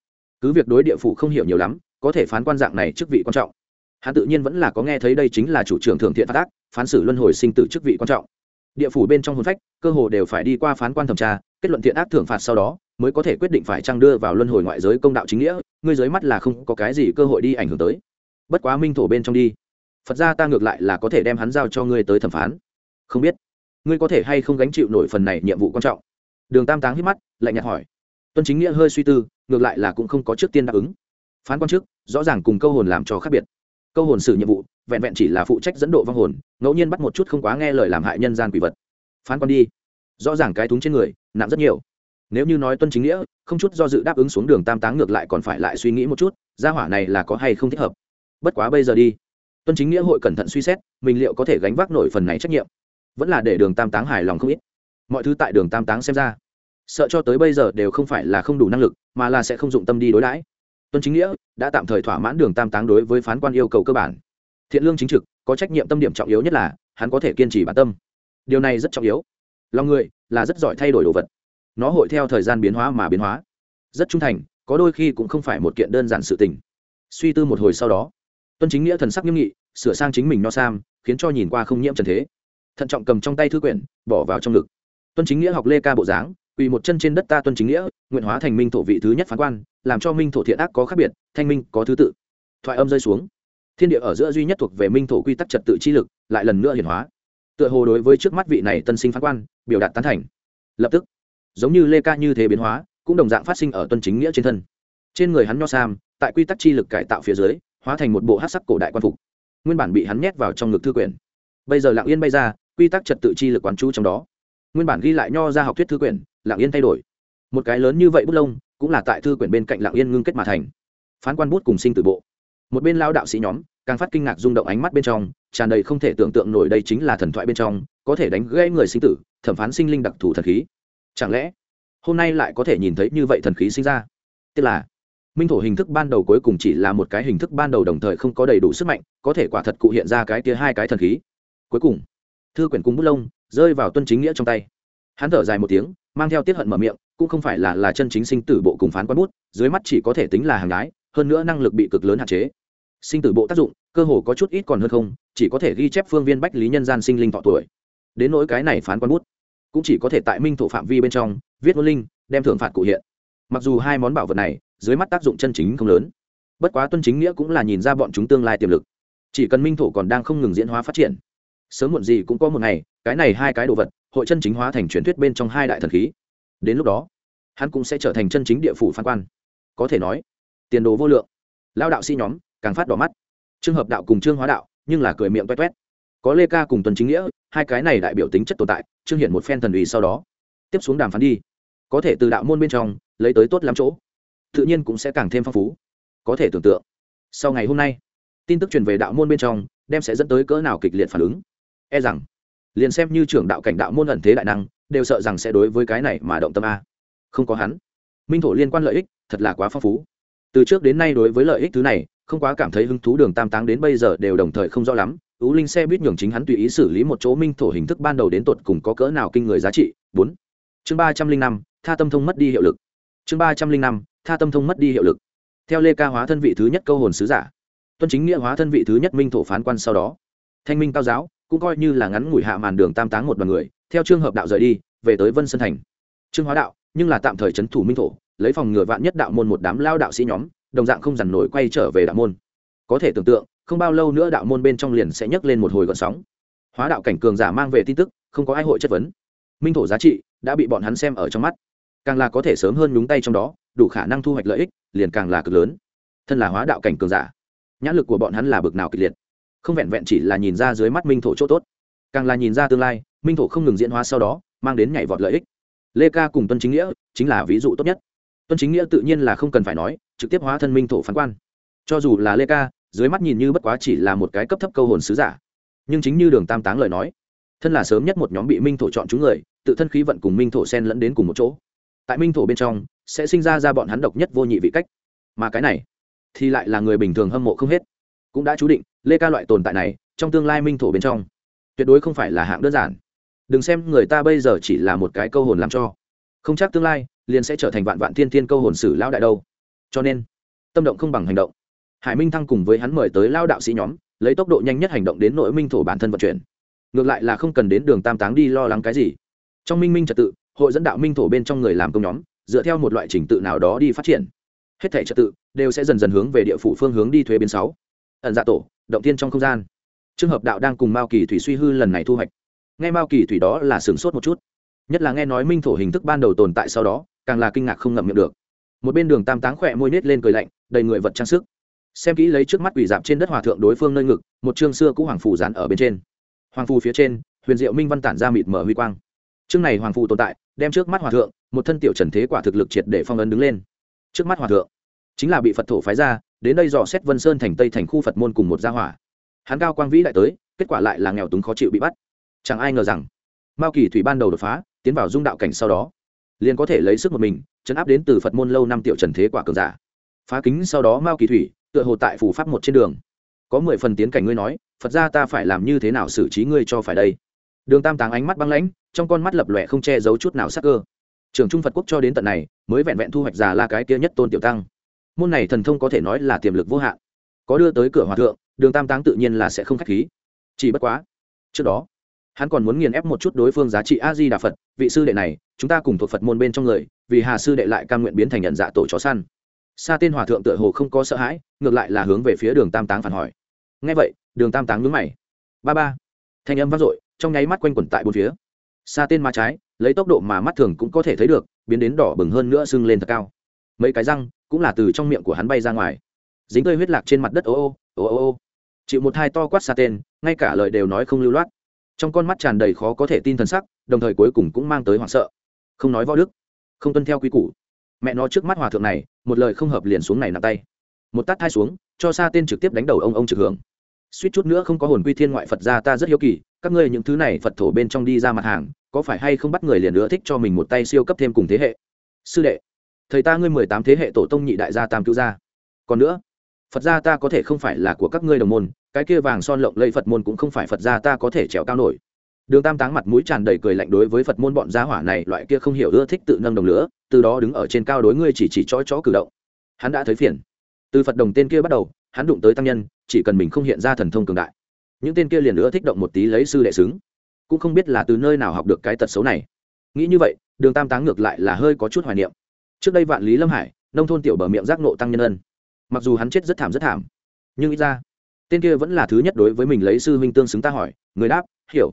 Cứ việc đối địa phủ không hiểu nhiều lắm, có thể phán quan dạng này chức vị quan trọng. Hắn tự nhiên vẫn là có nghe thấy đây chính là chủ trưởng thượng thiện phát tác phán xử luân hồi sinh tử chức vị quan trọng. Địa phủ bên trong hồn phách, cơ hồ đều phải đi qua phán quan thẩm tra, kết luận thiện ác thưởng phạt sau đó, mới có thể quyết định phải trang đưa vào luân hồi ngoại giới công đạo chính nghĩa, ngươi dưới mắt là không có cái gì cơ hội đi ảnh hưởng tới. Bất quá minh thổ bên trong đi. Phật ra ta ngược lại là có thể đem hắn giao cho ngươi tới thẩm phán. Không biết ngươi có thể hay không gánh chịu nổi phần này nhiệm vụ quan trọng? Đường tam táng hít mắt, lạnh nhạt hỏi. Tuân chính nghĩa hơi suy tư, ngược lại là cũng không có trước tiên đáp ứng. Phán quan chức, rõ ràng cùng câu hồn làm cho khác biệt. Câu hồn xử nhiệm vụ, vẹn vẹn chỉ là phụ trách dẫn độ vong hồn, ngẫu nhiên bắt một chút không quá nghe lời làm hại nhân gian quỷ vật. Phán quan đi. Rõ ràng cái thúng trên người, nặng rất nhiều. Nếu như nói tuân chính nghĩa, không chút do dự đáp ứng xuống đường tam táng ngược lại còn phải lại suy nghĩ một chút, gia hỏa này là có hay không thích hợp. Bất quá bây giờ đi. Tuân chính nghĩa hội cẩn thận suy xét, mình liệu có thể gánh vác nổi phần này trách nhiệm? Vẫn là để đường tam táng hài lòng không ít. Mọi thứ tại đường tam táng xem ra, sợ cho tới bây giờ đều không phải là không đủ năng lực, mà là sẽ không dụng tâm đi đối đãi. Tuân chính nghĩa đã tạm thời thỏa mãn đường tam táng đối với phán quan yêu cầu cơ bản. Thiện lương chính trực, có trách nhiệm tâm điểm trọng yếu nhất là, hắn có thể kiên trì bản tâm. Điều này rất trọng yếu. Lòng người là rất giỏi thay đổi đồ vật. Nó hội theo thời gian biến hóa mà biến hóa. Rất trung thành, có đôi khi cũng không phải một kiện đơn giản sự tình. Suy tư một hồi sau đó, tuân chính nghĩa thần sắc nghiêm nghị, sửa sang chính mình no sam, khiến cho nhìn qua không nhiễm trần thế thận trọng cầm trong tay thư quyển, bỏ vào trong ngực. Tuân chính nghĩa học lê ca bộ dáng, quỳ một chân trên đất ta tuân chính nghĩa, nguyện hóa thành minh thổ vị thứ nhất phán quan, làm cho minh thổ thiện ác có khác biệt, thanh minh có thứ tự. Thoại âm rơi xuống. Thiên địa ở giữa duy nhất thuộc về minh thổ quy tắc trật tự chi lực, lại lần nữa hiển hóa. Tựa hồ đối với trước mắt vị này tân sinh phán quan, biểu đạt tán thành. Lập tức, giống như lê ca như thế biến hóa, cũng đồng dạng phát sinh ở tuân chính nghĩa trên thân. Trên người hắn nho sam, tại quy tắc chi lực cải tạo phía dưới, hóa thành một bộ hát sắc cổ đại quan phục. Nguyên bản bị hắn nhét vào trong ngực thư quyển. Bây giờ lặng yên bay ra quy tắc trật tự chi lực quán chú trong đó. Nguyên bản ghi lại nho ra học thuyết thư quyển lặng yên thay đổi. Một cái lớn như vậy bút lông, cũng là tại thư quyển bên cạnh lặng yên ngưng kết mà thành. Phán quan bút cùng sinh từ bộ. Một bên lao đạo sĩ nhóm, càng phát kinh ngạc rung động ánh mắt bên trong, tràn đầy không thể tưởng tượng nổi đây chính là thần thoại bên trong, có thể đánh gãy người sinh tử, thẩm phán sinh linh đặc thù thần khí. Chẳng lẽ, hôm nay lại có thể nhìn thấy như vậy thần khí sinh ra? Tức là, minh thổ hình thức ban đầu cuối cùng chỉ là một cái hình thức ban đầu đồng thời không có đầy đủ sức mạnh, có thể quả thật cụ hiện ra cái kia hai cái thần khí. Cuối cùng thư quyển cung bút lông rơi vào tuân chính nghĩa trong tay. Hắn thở dài một tiếng, mang theo tiết hận mở miệng, cũng không phải là là chân chính sinh tử bộ cùng phán quán bút, dưới mắt chỉ có thể tính là hàng gái, hơn nữa năng lực bị cực lớn hạn chế. Sinh tử bộ tác dụng, cơ hồ có chút ít còn hơn không, chỉ có thể ghi chép phương viên bách lý nhân gian sinh linh thọ tuổi. Đến nỗi cái này phán quán bút, cũng chỉ có thể tại minh thổ phạm vi bên trong, viết ngôn linh, đem thưởng phạt cụ hiện. Mặc dù hai món bảo vật này, dưới mắt tác dụng chân chính không lớn, bất quá tuân chính nghĩa cũng là nhìn ra bọn chúng tương lai tiềm lực. Chỉ cần minh thổ còn đang không ngừng diễn hóa phát triển sớm muộn gì cũng có một ngày, cái này hai cái đồ vật, hội chân chính hóa thành truyền thuyết bên trong hai đại thần khí. Đến lúc đó, hắn cũng sẽ trở thành chân chính địa phủ phán quan. Có thể nói, tiền đồ vô lượng. Lao đạo sĩ nhóm, càng phát đỏ mắt. Trường hợp đạo cùng trương hóa đạo, nhưng là cười miệng toét toét có lê ca cùng tuần chính nghĩa, hai cái này đại biểu tính chất tồn tại, trương hiện một phen thần ủy sau đó, tiếp xuống đàm phán đi. Có thể từ đạo môn bên trong, lấy tới tốt lắm chỗ. Tự nhiên cũng sẽ càng thêm phong phú. Có thể tưởng tượng, sau ngày hôm nay, tin tức truyền về đạo môn bên trong, đem sẽ dẫn tới cỡ nào kịch liệt phản ứng e rằng, liền xem như trưởng đạo cảnh đạo môn ẩn thế đại năng, đều sợ rằng sẽ đối với cái này mà động tâm a. Không có hắn, minh thổ liên quan lợi ích thật là quá phong phú. Từ trước đến nay đối với lợi ích thứ này, không quá cảm thấy hứng thú đường tam táng đến bây giờ đều đồng thời không rõ lắm. Tú linh xe buýt nhường chính hắn tùy ý xử lý một chỗ minh thổ hình thức ban đầu đến tột cùng có cỡ nào kinh người giá trị. Bốn. Chương ba trăm linh năm, tha tâm thông mất đi hiệu lực. Chương ba trăm linh năm, tha tâm thông mất đi hiệu lực. Theo lê ca hóa thân vị thứ nhất câu hồn sứ giả, tuân chính nghĩa hóa thân vị thứ nhất minh thổ phán quan sau đó, thanh minh cao giáo cũng coi như là ngắn ngủi hạ màn đường tam táng một đoàn người, theo trường hợp đạo rời đi, về tới vân sơn thành. Trương hóa đạo, nhưng là tạm thời c h ấ n thủ minh thổ, lấy phòng ngừa vạn nhất đạo môn một đám lao đạo sĩ nhóm, đồng dạng không dằn nổi quay trở về đạo môn. Có thể tưởng tượng, không bao lâu nữa đạo môn bên trong liền sẽ nhấc lên một hồi gọn sóng. Hóa đạo cảnh cường giả mang về tin tức, không có ai hội chất vấn. Minh thổ giá trị đã bị bọn hắn xem ở trong mắt. Càng là có thể sớm hơn nhúng tay trong đó, đủ khả năng thu hoạch lợi ích, liền càng là cực lớn. Thân là hóa đạo cảnh cường giả, nhãn lực của bọn hắn là bực nào kịch liệt không vẹn vẹn chỉ là nhìn ra dưới mắt minh thổ chỗ tốt, càng là nhìn ra tương lai, minh thổ không ngừng diễn hóa sau đó, mang đến nhảy vọt lợi ích. Lê ca cùng tuân chính nghĩa chính là ví dụ tốt nhất. Tuân chính nghĩa tự nhiên là không cần phải nói, trực tiếp hóa thân minh thổ phán quan. Cho dù là lê ca, dưới mắt nhìn như bất quá chỉ là một cái cấp thấp câu hồn sứ giả. Nhưng chính như đường tam táng lời nói, thân là sớm nhất một nhóm bị minh thổ chọn chúng người, tự thân khí vận cùng minh thổ sen lẫn đến cùng một chỗ. Tại minh thổ bên trong, sẽ sinh ra ra bọn hắn độc nhất vô nhị vị cách. Mà cái này, thì lại là người bình thường hâm mộ không hết. Cũng đã chú định lê ca loại tồn tại này trong tương lai minh thổ bên trong tuyệt đối không phải là hạng đơn giản đừng xem người ta bây giờ chỉ là một cái câu hồn làm cho không chắc tương lai liền sẽ trở thành vạn vạn thiên thiên câu hồn sử lao đại đâu cho nên tâm động không bằng hành động hải minh thăng cùng với hắn mời tới lao đạo sĩ nhóm lấy tốc độ nhanh nhất hành động đến nội minh thổ bản thân vận chuyển ngược lại là không cần đến đường tam táng đi lo lắng cái gì trong minh minh trật tự hội dẫn đạo minh thổ bên trong người làm công nhóm dựa theo một loại trình tự nào đó đi phát triển hết thể trật tự đều sẽ dần dần hướng về địa phủ phương hướng đi thuế biến sáu ẩn dạ tổ động tiên trong không gian. Trường hợp đạo đang cùng mao kỳ thủy suy hư lần này thu hoạch. Nghe mao kỳ thủy đó là sửng sốt một chút, nhất là nghe nói minh thổ hình thức ban đầu tồn tại sau đó, càng là kinh ngạc không ngậm miệng được. Một bên đường tam táng khỏe môi nết lên cười lạnh, đầy người vật trang sức. Xem kỹ lấy trước mắt quỷ dạp trên đất hòa thượng đối phương nơi ngực, một chương xưa cũ hoàng phù dán ở bên trên. Hoàng phù phía trên, huyền diệu minh văn tản ra mịt mở huy quang. Chương này hoàng phù tồn tại, đem trước mắt hòa thượng, một thân tiểu trần thế quả thực lực triệt để phong ấn đứng lên. Trước mắt hòa thượng chính là bị phật thổ phái ra đến đây dò xét vân sơn thành tây thành khu phật môn cùng một gia hỏa. Hắn cao quang vĩ lại tới, kết quả lại là nghèo túng khó chịu bị bắt. Chẳng ai ngờ rằng, mao kỳ thủy ban đầu đột phá, tiến vào dung đạo cảnh sau đó, liền có thể lấy sức một mình chấn áp đến từ phật môn lâu năm tiểu trần thế quả cường giả. Phá kính sau đó mao kỳ thủy, tựa hồ tại phủ pháp một trên đường. Có mười phần tiến cảnh ngươi nói, phật ra ta phải làm như thế nào xử trí ngươi cho phải đây? Đường tam táng ánh mắt băng lãnh, trong con mắt lập lòe không che giấu chút nào sắc cơ. Trường trung phật quốc cho đến tận này, mới vẹn vẹn thu hoạch già la cái kia nhất tôn tiểu tăng môn này thần thông có thể nói là tiềm lực vô hạn. Có đưa tới cửa hòa thượng, đường tam táng tự nhiên là sẽ không k h á c h khí. Chỉ bất quá, trước đó, hắn còn muốn nghiền ép một chút đối phương giá trị a di đà phật, vị sư đệ này, chúng ta cùng thuộc phật môn bên trong người, vì hà sư đệ lại cam nguyện biến thành nhận dạ tổ chó săn. Xa tên hòa thượng tựa hồ không có sợ hãi, ngược lại là hướng về phía đường tam táng phản hỏi. Ngay vậy, đường tam táng nhướng mày. Ba ba, thanh âm vang dội, trong nháy mắt quanh quẩn tại bốn phía. Xa tên ma trái, lấy tốc độ mà mắt thường cũng có thể thấy được, biến đến đỏ bừng hơn nữa sưng lên thật cao mấy cái răng cũng là từ trong miệng của hắn bay ra ngoài. Dính tơi huyết lạc trên mặt đất, ô ô ô ô ô chịu một hai to quát xa tên, ngay cả lời đều nói không lưu loát. Trong con mắt tràn đầy khó có thể tin thần sắc, đồng thời cuối cùng cũng mang tới hoảng sợ. Không nói võ đức, không tuân theo quy củ. Mẹ nó trước mắt hòa thượng này, một lời không hợp liền xuống này nặng tay. Một tát hai xuống, cho xa tên trực tiếp đánh đầu ông ông trực hưởng. Suýt chút nữa không có hồn quy thiên ngoại phật ra ta rất hiếu kỳ, các ngươi những thứ này phật thổ bên trong đi ra mặt hàng, có phải hay không bắt người liền nữa thích cho mình một tay siêu cấp thêm cùng thế hệ? Sư đệ thầy ta ngươi mười tám thế hệ tổ tông nhị đại gia tam cứu gia. Còn nữa, phật gia ta có thể không phải là của các ngươi đồng môn, cái kia vàng son lộng lây phật môn cũng không phải phật gia ta có thể trèo cao nổi. Đường tam táng mặt mũi tràn đầy cười lạnh đối với phật môn bọn gia hỏa này, loại kia không hiểu ưa thích tự nâng đồng lửa, từ đó đứng ở trên cao đối ngươi chỉ chỉ chó chó cử động. Hắn đã thấy phiền. Từ phật đồng tên kia bắt đầu, hắn đụng tới tăng nhân, chỉ cần mình không hiện ra thần thông cường đại. Những tên kia liền nữa thích động một tí lấy sư đệ xứng. Cũng không biết là từ nơi nào học được cái tật xấu này. Nghĩ như vậy, đường tam táng ngược lại là hơi có chút hoài niệm trước đây vạn lý lâm hải, nông thôn tiểu bờ miệng giác nộ tăng nhân ân. Mặc dù hắn chết rất thảm rất thảm, nhưng ít ra, tên kia vẫn là thứ nhất đối với mình lấy sư huynh tương xứng ta hỏi, người đáp, hiểu.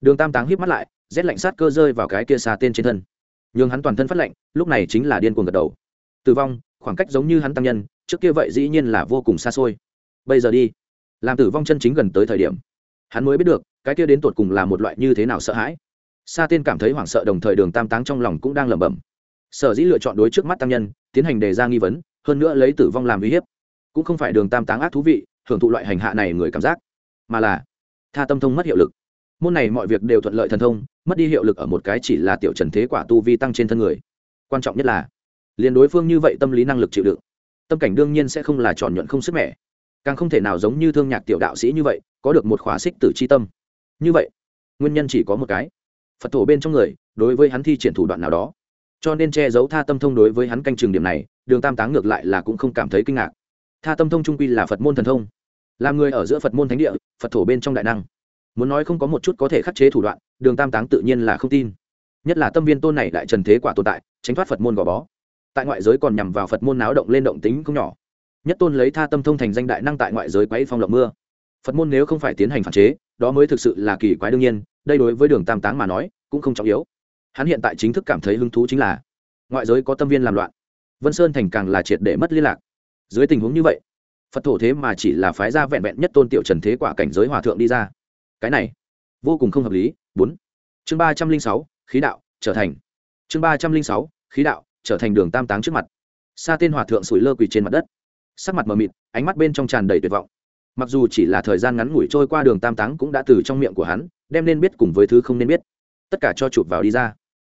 Đường tam táng híp mắt lại, rét lạnh sát cơ rơi vào cái kia xa tên trên thân. Nhưng hắn toàn thân phát lạnh, lúc này chính là điên cuồng gật đầu. Tử vong, khoảng cách giống như hắn tăng nhân, trước kia vậy dĩ nhiên là vô cùng xa xôi. Bây giờ đi, làm tử vong chân chính gần tới thời điểm. Hắn mới biết được, cái kia đến tột cùng là một loại như thế nào sợ hãi. Sa tên cảm thấy hoảng sợ đồng thời đường tam táng trong lòng cũng đang lẩm bẩm sở dĩ lựa chọn đối trước mắt tăng nhân, tiến hành đề ra nghi vấn, hơn nữa lấy tử vong làm uy hiếp. Cũng không phải đường tam táng ác thú vị, hưởng thụ loại hành hạ này người cảm giác, mà là tha tâm thông mất hiệu lực. Môn này mọi việc đều thuận lợi thần thông, mất đi hiệu lực ở một cái chỉ là tiểu trần thế quả tu vi tăng trên thân người. Quan trọng nhất là, liền đối phương như vậy tâm lý năng lực chịu đựng, tâm cảnh đương nhiên sẽ không là tròn nhuận không sức mẻ. Càng không thể nào giống như thương nhạc tiểu đạo sĩ như vậy, có được một khóa xích tử c h i tâm. Như vậy, nguyên nhân chỉ có một cái. Phật thổ bên trong người, đối với hắn thi triển thủ đoạn nào đó cho nên che giấu tha tâm thông đối với hắn canh trường điểm này, đường tam táng ngược lại là cũng không cảm thấy kinh ngạc. Tha tâm thông trung quy là phật môn thần thông làm người ở giữa phật môn thánh địa, phật thổ bên trong đại năng. Muốn nói không có một chút có thể khắc chế thủ đoạn, đường tam táng tự nhiên là không tin. Nhất là tâm viên tôn này đại trần thế quả tồn tại, tránh thoát phật môn gò bó. Tại ngoại giới còn nhằm vào phật môn náo động lên động tính không nhỏ. Nhất tôn lấy tha tâm thông thành danh đại năng tại ngoại giới quấy phong lộng mưa. Phật môn nếu không phải tiến hành phản chế, đó mới thực sự là kỳ quái đương nhiên, đây đối với đường tam táng mà nói, cũng không trọng yếu hắn hiện tại chính thức cảm thấy hứng thú chính là, ngoại giới có tâm viên làm loạn. Vân sơn thành càng là triệt để mất liên lạc. Dưới tình huống như vậy, phật thổ thế mà chỉ là phái ra vẹn vẹn nhất tôn tiểu trần thế quả cảnh giới hòa thượng đi ra. Cái này, vô cùng không hợp lý. Bốn, chương ba trăm linh sáu, khí đạo, trở thành. Chương ba trăm linh sáu, khí đạo, trở thành đường tam táng trước mặt. Xa tên hòa thượng sủi lơ quỳ trên mặt đất. Sắc mặt mờ mịt, ánh mắt bên trong tràn đầy tuyệt vọng. Mặc dù chỉ là thời gian ngắn ngủi trôi qua đường tam táng cũng đã từ trong miệng của hắn, đem nên biết cùng với thứ không nên biết tất cả cho chụp vào đi ra.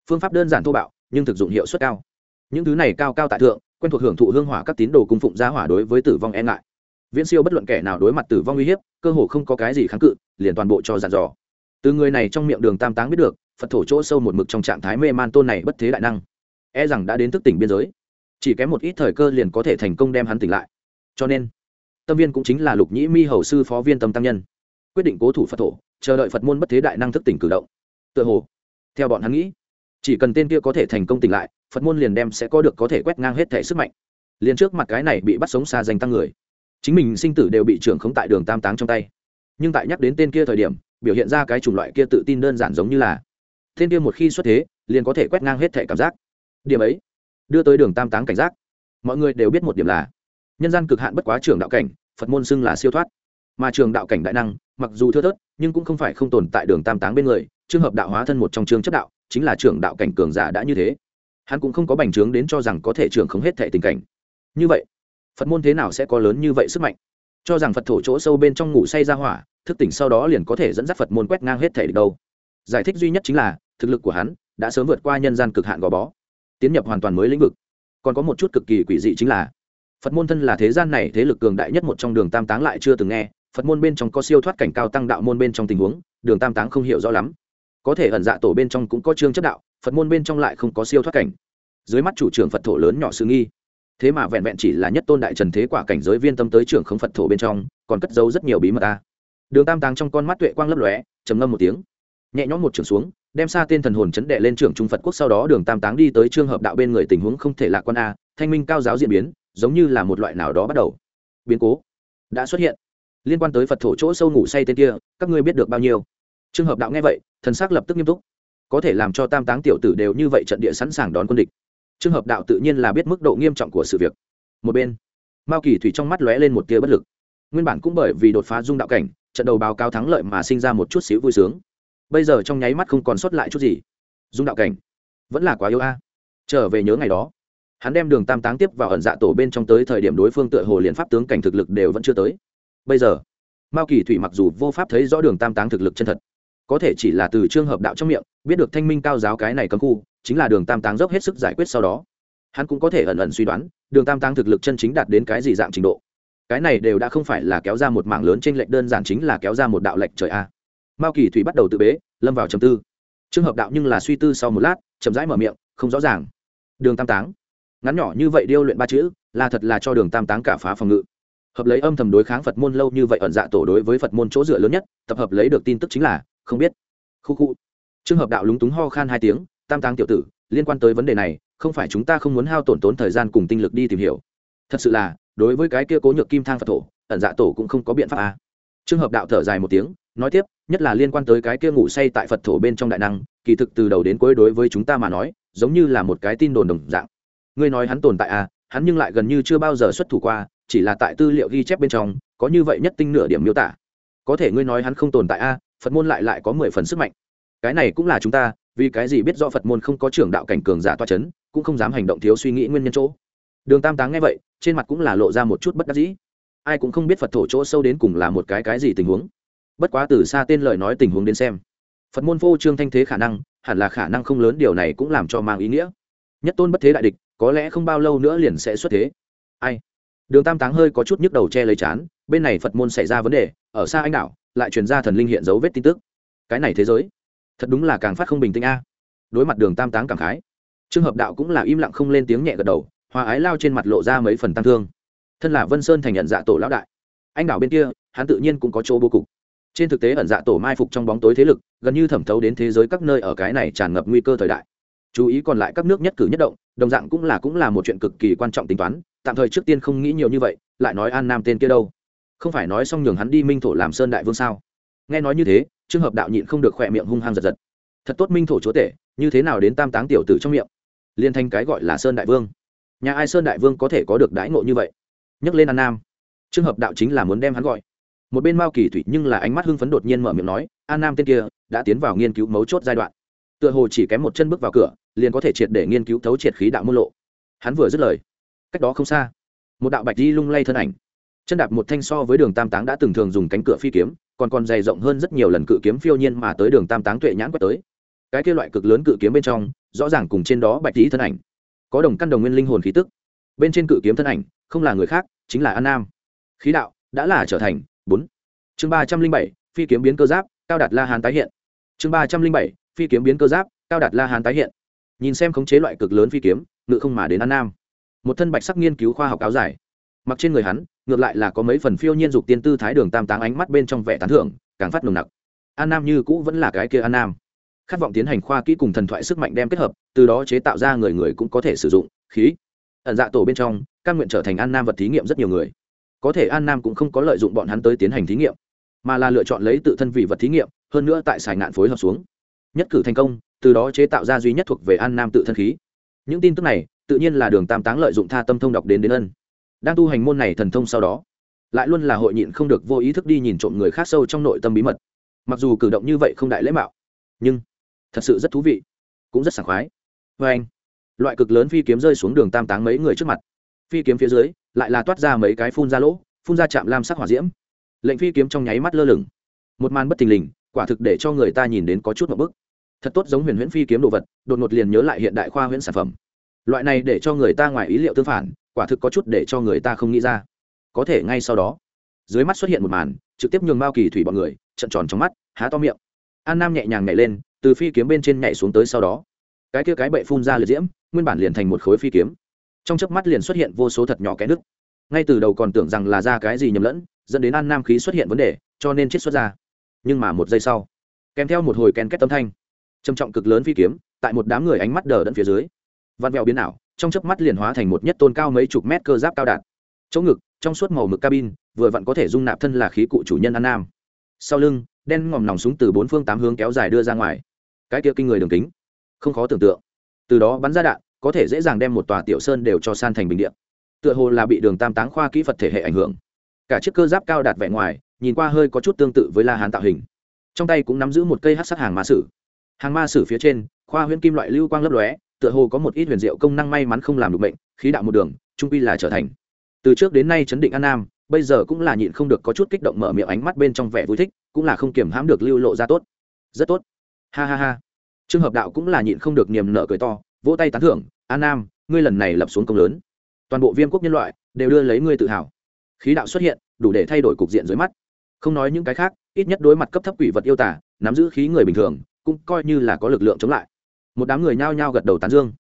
Phương pháp đơn giản thô bạo, nhưng thực dụng hiệu suất cao. Những thứ này cao cao tại thượng, quen thuộc hưởng thụ hương hỏa các tín đồ cung phụng gia hỏa đối với tử vong e ngại. Viễn siêu bất luận kẻ nào đối mặt tử vong uy hiếp, cơ hồ không có cái gì kháng cự, liền toàn bộ cho dàn dò. Từ người này trong miệng đường tam táng biết được, phật thổ chỗ sâu một mực trong trạng thái mê man tôn này bất thế đại năng. E rằng đã đến thức tỉnh biên giới. Chỉ kém một ít thời cơ liền có thể thành công đem hắn tỉnh lại. Cho nên, tâm viên cũng chính là lục nhĩ mi hầu sư phó viên tâm tăng nhân. Quyết định cố thủ phật thổ, chờ đợi phật môn bất thế đại năng thức tỉnh cử động tựa hồ. Theo bọn hắn nghĩ, chỉ cần tên kia có thể thành công tỉnh lại, phật môn liền đem sẽ có được có thể quét ngang hết thể sức mạnh. Liền trước mặt cái này bị bắt sống xa danh tăng người, chính mình sinh tử đều bị trưởng khống tại đường tam táng trong tay. Nhưng tại nhắc đến tên kia thời điểm, biểu hiện ra cái chủng loại kia tự tin đơn giản giống như là, tên kia một khi xuất thế, liền có thể quét ngang hết thể cảm giác. Điểm ấy, đưa tới đường tam táng cảnh giác. Mọi người đều biết một điểm là, nhân gian cực hạn bất quá trường đạo cảnh, phật môn xưng là siêu thoát. Mà trường đạo cảnh đại năng, mặc dù thưa thớt, nhưng cũng không phải không tồn tại đường tam táng bên người trường hợp đạo hóa thân một trong trường chất đạo, chính là trường đạo cảnh cường giả đã như thế. Hắn cũng không có bành trướng đến cho rằng có thể trường không hết thể tình cảnh. Như vậy, phật môn thế nào sẽ có lớn như vậy sức mạnh? Cho rằng phật thổ chỗ sâu bên trong ngủ say ra hỏa, thức tỉnh sau đó liền có thể dẫn dắt phật môn quét ngang hết thể được đâu. Giải thích duy nhất chính là, thực lực của hắn đã sớm vượt qua nhân gian cực hạn gò bó, tiến nhập hoàn toàn mới lĩnh vực. Còn có một chút cực kỳ quỷ dị chính là, phật môn thân là thế gian này thế lực cường đại nhất một trong đường tam táng lại chưa từng nghe, phật môn bên trong có siêu thoát cảnh cao tăng đạo môn bên trong tình huống, đường tam táng không hiểu rõ lắm có thể ẩn dạ tổ bên trong cũng có chương chất đạo, phật môn bên trong lại không có siêu thoát cảnh. Dưới mắt chủ trưởng phật thổ lớn nhỏ sự nghi. Thế mà vẹn vẹn chỉ là nhất tôn đại trần thế quả cảnh giới viên tâm tới trưởng không phật thổ bên trong, còn cất giấu rất nhiều bí mật ta đường tam táng trong con mắt tuệ quang lấp lóe, trầm ngâm một tiếng. Nhẹ nhõm một trường xuống, đem xa tên thần hồn chấn đệ lên trưởng trung phật quốc sau đó đường tam táng đi tới trường hợp đạo bên người tình huống không thể lạc quan a, thanh minh cao giáo diễn biến, giống như là một loại nào đó bắt đầu. Biến cố đã xuất hiện. Liên quan tới phật thổ chỗ sâu ngủ say tên kia, các ngươi biết được bao nhiêu? Trường hợp đạo nghe vậy, thần xác lập tức nghiêm túc. Có thể làm cho tam táng tiểu tử đều như vậy trận địa sẵn sàng đón quân địch. Trường hợp đạo tự nhiên là biết mức độ nghiêm trọng của sự việc. Một bên, mao kỳ thủy trong mắt lóe lên một tia bất lực. Nguyên bản cũng bởi vì đột phá dung đạo cảnh, trận đầu báo cáo thắng lợi mà sinh ra một chút xíu vui sướng. Bây giờ trong nháy mắt không còn sót lại chút gì. Dung đạo cảnh vẫn là quá yêu a. Trở về nhớ ngày đó, hắn đem đường tam táng tiếp vào ẩn dạ tổ bên trong tới thời điểm đối phương tựa hồ liền pháp tướng cảnh thực lực đều vẫn chưa tới. Bây giờ, mao kỳ thủy mặc dù vô pháp thấy rõ đường tam táng thực lực chân thật có thể chỉ là từ trường hợp đạo trong miệng, biết được thanh minh cao giáo cái này cấm khu, chính là đường tam táng dốc hết sức giải quyết sau đó. Hắn cũng có thể ẩn ẩn suy đoán, đường tam táng thực lực chân chính đạt đến cái gì dạng trình độ. Cái này đều đã không phải là kéo ra một mảng lớn trên lệch đơn giản chính là kéo ra một đạo lệch trời a. Mao kỳ thủy bắt đầu tự bế, lâm vào trầm tư. Trường hợp đạo nhưng là suy tư sau một lát, chậm rãi mở miệng, không rõ ràng. Đường tam táng. Ngắn nhỏ như vậy điêu luyện ba chữ, là thật là cho đường tam táng cả phá phòng ngự. Hợp lấy âm thầm đối kháng phật môn lâu như vậy ẩn dạ tổ đối với phật môn chỗ dựa lớn nhất, tập hợp lấy được tin tức chính là không biết. Khu khu. Trường hợp đạo lúng túng ho khan hai tiếng tam táng tiểu tử liên quan tới vấn đề này không phải chúng ta không muốn hao tổn tốn thời gian cùng tinh lực đi tìm hiểu. Thật sự là đối với cái kia cố nhược kim thang phật thổ ẩn dạ tổ cũng không có biện pháp à. trường hợp đạo thở dài một tiếng nói tiếp nhất là liên quan tới cái kia ngủ say tại phật thổ bên trong đại năng kỳ thực từ đầu đến cuối đối với chúng ta mà nói giống như là một cái tin đồn đồng dạng. Ngươi nói hắn tồn tại à hắn nhưng lại gần như chưa bao giờ xuất thủ qua chỉ là tại tư liệu ghi chép bên trong có như vậy nhất tinh nửa điểm miêu tả. Có thể ngươi nói hắn không tồn tại a à, phật môn lại lại có mười phần sức mạnh. Cái này cũng là chúng ta, vì cái gì biết do phật môn không có trưởng đạo cảnh cường giả toa c h ấ n cũng không dám hành động thiếu suy nghĩ nguyên nhân chỗ. Đường tam táng nghe vậy, trên mặt cũng là lộ ra một chút bất đắc dĩ. Ai cũng không biết phật thổ chỗ sâu đến cùng là một cái cái gì tình huống. Bất quá từ xa tên lời nói tình huống đến xem, phật môn phô trương thanh thế khả năng, hẳn là khả năng không lớn, điều này cũng làm cho mang ý nghĩa. Nhất tôn bất thế đại địch, có lẽ không bao lâu nữa liền sẽ xuất thế. Ai? Đường tam táng hơi có chút nhức đầu che lấy chán, bên này phật môn xảy ra vấn đề, ở xa anh đạo lại truyền ra thần linh hiện dấu vết tin tức. Cái này thế giới, thật đúng là càng phát không bình tĩnh a. Đối mặt đường tam táng cảm khái trường hợp đạo cũng là im lặng không lên tiếng nhẹ gật đầu, hòa ái lao trên mặt lộ ra mấy phần tăng thương. Thân là vân sơn thành nhận dạ tổ lão đại, anh đảo bên kia, hắn tự nhiên cũng có chỗ bố cục. Trên thực tế ẩn dạ tổ mai phục trong bóng tối thế lực, gần như thẩm thấu đến thế giới các nơi ở cái này tràn ngập nguy cơ thời đại. Chú ý còn lại các nước nhất cử nhất động, đồng dạng cũng là cũng là một chuyện cực kỳ quan trọng tính toán, tạm thời trước tiên không nghĩ nhiều như vậy, lại nói an nam tên kia đâu không phải nói xong nhường hắn đi minh thổ làm sơn đại vương sao? Nghe nói như thế trường hợp đạo nhịn không được khỏe miệng hung hăng giật giật. Thật tốt minh thổ chúa tể, như thế nào đến tam táng tiểu tử trong miệng? Liên thanh cái gọi là sơn đại vương. Nhà ai sơn đại vương có thể có được đãi ngộ như vậy? Nhắc lên an nam. Trường hợp đạo chính là muốn đem hắn gọi. Một bên mao kỳ thủy nhưng là ánh mắt hưng phấn đột nhiên mở miệng nói, an nam tên kia, đã tiến vào nghiên cứu mấu chốt giai đoạn. Tựa hồ chỉ kém một chân bước vào cửa, liền có thể triệt để nghiên cứu thấu triệt khí đạo môn lộ. Hắn vừa dứt lời, cách đó không xa, một đạo bạch di lung lay thân ảnh chân đạp một thanh so với đường tam táng đã từng thường dùng cánh cửa phi kiếm, còn còn dày rộng hơn rất nhiều lần cự kiếm phiêu nhiên mà tới đường tam táng tuệ nhãn quét tới. Cái kia loại cực lớn cự kiếm bên trong, rõ ràng cùng trên đó bạch lý thân ảnh, có đồng căn đồng nguyên linh hồn khí tức. Bên trên cự kiếm thân ảnh, không là người khác, chính là an nam. Khí đạo đã là trở thành bốn. Chương ba trăm linh bảy, phi kiếm biến cơ giáp, cao đạt la hán tái hiện. Chương ba trăm linh bảy, phi kiếm biến cơ giáp, cao đạt la hán tái hiện. Nhìn xem khống chế loại cực lớn phi kiếm, ngự không mà đến an nam. Một thân bạch sắc nghiên cứu khoa học áo dài. Mặc trên người hắn ngược lại là có mấy phần phiêu nhiên dục tiên tư thái đường tam táng ánh mắt bên trong vẻ tán thưởng, càng phát nồng nặc. An nam như cũ vẫn là cái kia an nam. Khát vọng tiến hành khoa kỹ cùng thần thoại sức mạnh đem kết hợp, từ đó chế tạo ra người người cũng có thể sử dụng, khí. Ẩn dạ tổ bên trong, căn nguyện trở thành an nam vật thí nghiệm rất nhiều người. Có thể an nam cũng không có lợi dụng bọn hắn tới tiến hành thí nghiệm, mà là lựa chọn lấy tự thân vị vật thí nghiệm, hơn nữa tại sài ngạn phối hợp xuống. Nhất cử thành công, từ đó chế tạo ra duy nhất thuộc về an nam tự thân khí. Những tin tức này, tự nhiên là đường tam táng lợi dụng tha tâm thông đọc đến đến ân đang tu hành môn này thần thông sau đó, lại luôn là hội nhịn không được vô ý thức đi nhìn trộm người khác sâu trong nội tâm bí mật. Mặc dù cử động như vậy không đại lễ mạo, nhưng thật sự rất thú vị, cũng rất sảng khoái. Vê anh, loại cực lớn phi kiếm rơi xuống đường tam táng mấy người trước mặt. Phi kiếm phía dưới lại là toát ra mấy cái phun ra lỗ, phun ra chạm lam sắc hỏa diễm. Lệnh phi kiếm trong nháy mắt lơ lửng. Một màn bất thình lình, quả thực để cho người ta nhìn đến có chút một bức. Thật tốt giống huyền huyễn phi kiếm đồ vật, đột ngột liền nhớ lại hiện đại khoa huyễn sản phẩm. Loại này để cho người ta ngoài ý liệu tương phản quả thực có chút để cho người ta không nghĩ ra. Có thể ngay sau đó, dưới mắt xuất hiện một màn, trực tiếp nhường mao kỳ thủy bọn người trận tròn trong mắt, há to miệng. An nam nhẹ nhàng nhảy lên, từ phi kiếm bên trên nhảy xuống tới sau đó. Cái kia cái bậy phun ra liệt diễm, nguyên bản liền thành một khối phi kiếm. Trong chớp mắt liền xuất hiện vô số thật nhỏ cái nước ngay từ đầu còn tưởng rằng là ra cái gì nhầm lẫn, dẫn đến an nam khí xuất hiện vấn đề, cho nên chết xuất ra. Nhưng mà một giây sau, kèm theo một hồi ken kết tâm thanh, trầm trọng cực lớn phi kiếm, tại một đám người ánh mắt đờ đẫn phía dưới văn vẹo biến ảo trong chớp mắt liền hóa thành một nhất tôn cao mấy chục mét cơ giáp cao đạt chỗ ngực, trong suốt màu mực cabin, vừa vặn có thể dung nạp thân là khí cụ chủ nhân an nam. Sau lưng, đen ngòm nòng súng từ bốn phương tám hướng kéo dài đưa ra ngoài. Cái kia kinh người đường kính, không khó tưởng tượng. Từ đó bắn ra đạn, có thể dễ dàng đem một tòa tiểu sơn đều cho san thành bình điện tựa hồ là bị đường tam táng khoa kỹ phật thể hệ ảnh hưởng. Cả chiếc cơ giáp cao đạt vẻ ngoài, nhìn qua hơi có chút tương tự với la hán tạo hình. Trong tay cũng nắm giữ một cây hát sắc hàng ma sử. Hàng ma sử phía trên, khoa huyễn kim loại lưu quang lấp lóe tựa hồ có một ít huyền diệu công năng may mắn không làm được bệnh khí đạo một đường, trung quy là trở thành. Từ trước đến nay chấn định an nam, bây giờ cũng là nhịn không được có chút kích động mở miệng ánh mắt bên trong vẻ vui thích, cũng là không kiềm hãm được lưu lộ ra tốt. Rất tốt. Ha ha ha. Trường hợp đạo cũng là nhịn không được niềm nở cười to, vỗ tay tán thưởng, an nam, ngươi lần này lập xuống công lớn. Toàn bộ viêm quốc nhân loại đều đưa lấy ngươi tự hào. Khí đạo xuất hiện, đủ để thay đổi cục diện dưới mắt. Không nói những cái khác, ít nhất đối mặt cấp thấp quỷ vật yêu tả nắm giữ khí người bình thường, cũng coi như là có lực lượng chống lại một đám người nhao nhao gật đầu tán dương.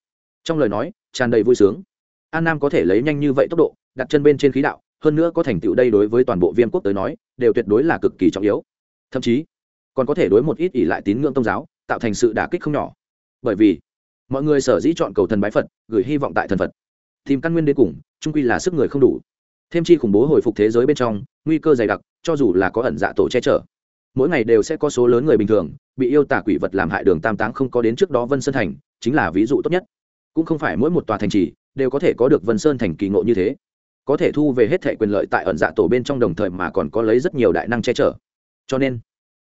Trong lời nói, tràn đầy vui sướng. An nam có thể lấy nhanh như vậy tốc độ, đặt chân bên trên khí đạo, hơn nữa có thành tựu đây đối với toàn bộ viêm quốc tới nói, đều tuyệt đối là cực kỳ trọng yếu. Thậm chí, còn có thể đối một ít ỷ lại tín ngưỡng tôn giáo, tạo thành sự đả kích không nhỏ. Bởi vì, mọi người sở dĩ chọn cầu thần bái phật, gửi hy vọng tại thần phật. Tìm căn nguyên đến cùng trung quy là sức người không đủ. Thêm chi khủng bố hồi phục thế giới bên trong, nguy cơ dày đặc, cho dù là có ẩn dạ tổ che chở mỗi ngày đều sẽ có số lớn người bình thường, bị yêu tả quỷ vật làm hại đường tam táng không có đến trước đó vân sơn thành, chính là ví dụ tốt nhất. Cũng không phải mỗi một tòa thành trì đều có thể có được vân sơn thành kỳ ngộ như thế. Có thể thu về hết thệ quyền lợi tại ẩn dạ tổ bên trong đồng thời mà còn có lấy rất nhiều đại năng che chở. Cho nên,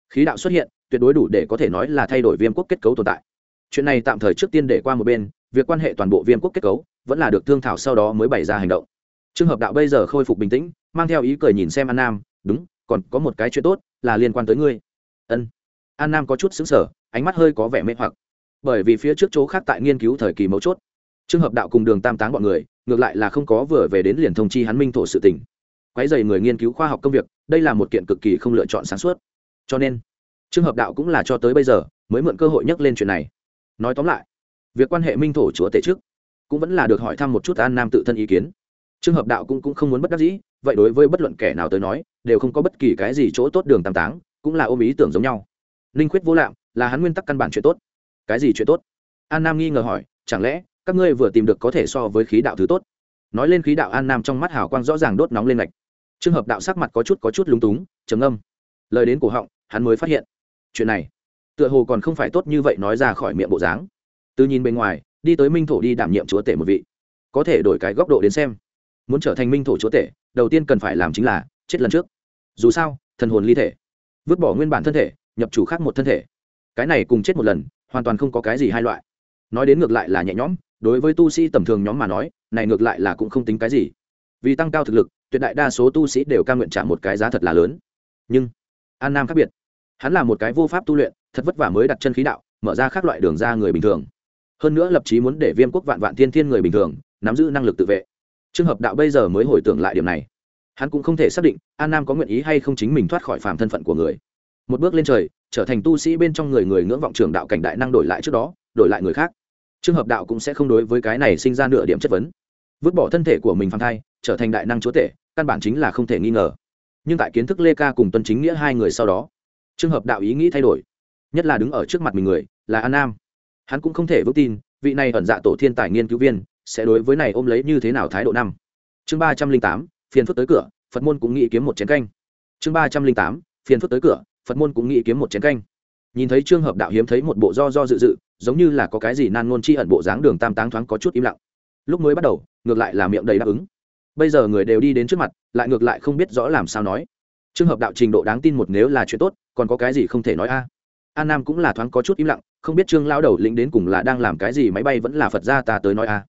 khí đạo xuất hiện, tuyệt đối đủ để có thể nói là thay đổi viêm quốc kết cấu tồn tại. Chuyện này tạm thời trước tiên để qua một bên, việc quan hệ toàn bộ viêm quốc kết cấu vẫn là được thương thảo sau đó mới bày ra hành động. Trường hợp đạo bây giờ khôi phục bình tĩnh, mang theo ý cười nhìn xem an nam, đúng còn có một cái chuyện tốt là liên quan tới ngươi. Ân. An nam có chút xứng sở ánh mắt hơi có vẻ mê hoặc. Bởi vì phía trước chỗ khác tại nghiên cứu thời kỳ mấu chốt. Trường hợp đạo cùng đường tam táng bọn người ngược lại là không có vừa về đến liền thông chi hắn minh thổ sự tình. Quái dày người nghiên cứu khoa học công việc đây là một kiện cực kỳ không lựa chọn sáng suốt. Cho nên trường hợp đạo cũng là cho tới bây giờ mới mượn cơ hội nhắc lên chuyện này. Nói tóm lại việc quan hệ minh thổ chúa tể trước cũng vẫn là được hỏi thăm một chút an nam tự thân ý kiến. Trường hợp đạo cũng, cũng không muốn bất đắc dĩ vậy đối với bất luận kẻ nào tới nói, đều không có bất kỳ cái gì chỗ tốt đường tam táng, cũng là ôm ý tưởng giống nhau. Linh khuyết vô lạm là hắn nguyên tắc căn bản chuyện tốt. Cái gì chuyện tốt? An nam nghi ngờ hỏi, chẳng lẽ các ngươi vừa tìm được có thể so với khí đạo thứ tốt? Nói lên khí đạo an nam trong mắt hào quang rõ ràng đốt nóng lên lạch trường hợp đạo sắc mặt có chút có chút lúng túng, trầm âm lời đến cổ họng, hắn mới phát hiện, chuyện này, tựa hồ còn không phải tốt như vậy nói ra khỏi miệng bộ dáng. Từ nhìn bên ngoài, đi tới minh thổ đi đảm nhiệm chúa tể một vị. Có thể đổi cái góc độ đến xem muốn trở thành minh thổ chúa tể, đầu tiên cần phải làm chính là chết lần trước. Dù sao, thần hồn ly thể, vứt bỏ nguyên bản thân thể, nhập chủ khác một thân thể. Cái này cùng chết một lần, hoàn toàn không có cái gì hai loại. Nói đến ngược lại là nhẹ nhõm, đối với tu sĩ tầm thường nhóm mà nói, này ngược lại là cũng không tính cái gì. Vì tăng cao thực lực, tuyệt đại đa số tu sĩ đều ca nguyện trả một cái giá thật là lớn. Nhưng, an nam khác biệt. Hắn là một cái vô pháp tu luyện, thật vất vả mới đặt chân khí đạo, mở ra các loại đường ra người bình thường. Hơn nữa lập chí muốn để viêm quốc vạn vạn thiên thiên người bình thường, nắm giữ năng lực tự vệ trường hợp đạo bây giờ mới hồi tưởng lại điểm này. Hắn cũng không thể xác định an nam có nguyện ý hay không chính mình thoát khỏi phàm thân phận của người. Một bước lên trời, trở thành tu sĩ bên trong người người ngưỡng vọng trường đạo cảnh đại năng đổi lại trước đó, đổi lại người khác. Trường hợp đạo cũng sẽ không đối với cái này sinh ra nửa điểm chất vấn. Vứt bỏ thân thể của mình phàm thai, trở thành đại năng chúa tể, căn bản chính là không thể nghi ngờ. Nhưng tại kiến thức lê ca cùng tuân chính nghĩa hai người sau đó trường hợp đạo ý nghĩ thay đổi. Nhất là đứng ở trước mặt mình người, là an nam. Hắn cũng không thể vững tin, vị này ẩn dạ tổ thiên tài nghiên cứu viên sẽ đối với này ôm lấy như thế nào thái độ năm? Chương ba trăm linh tám, phiền phức tới cửa, phật môn cũng nghĩ kiếm một chén canh. Chương ba trăm linh tám, phiền phức tới cửa, phật môn cũng nghĩ kiếm một chén canh. Nhìn thấy trường hợp đạo hiếm thấy một bộ do do dự dự, giống như là có cái gì nan ngôn chi ẩn bộ dáng đường tam táng thoáng có chút im lặng. Lúc mới bắt đầu, ngược lại là miệng đầy đáp ứng. Bây giờ người đều đi đến trước mặt, lại ngược lại không biết rõ làm sao nói. Trường hợp đạo trình độ đáng tin một nếu là chuyện tốt, còn có cái gì không thể nói a? À? An nam cũng là thoáng có chút im lặng, không biết trương lão đầu lĩnh đến cùng là đang làm cái gì, máy bay vẫn là phật gia ta tới nói a. À?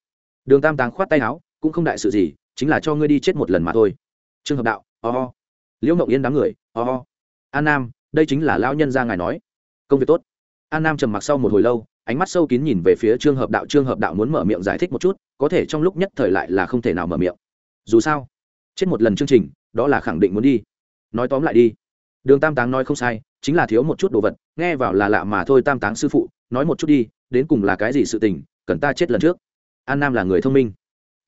Đường tam táng khoát tay áo, cũng không đại sự gì, chính là cho ngươi đi chết một lần mà thôi. Trương hợp đạo, ho、oh. liễu mộng yên đám người, ho、oh. an nam, đây chính là lão nhân gia ngài nói. Công việc tốt. An nam trầm mặc sau một hồi lâu, ánh mắt sâu kín nhìn về phía trương hợp đạo. Trương hợp đạo muốn mở miệng giải thích một chút, có thể trong lúc nhất thời lại là không thể nào mở miệng. Dù sao, chết một lần chương trình, đó là khẳng định muốn đi. Nói tóm lại đi. Đường tam táng nói không sai, chính là thiếu một chút đồ vật, nghe vào là lạ mà thôi tam táng sư phụ, nói một chút đi, đến cùng là cái gì sự tình, cần ta chết lần trước an nam là người thông minh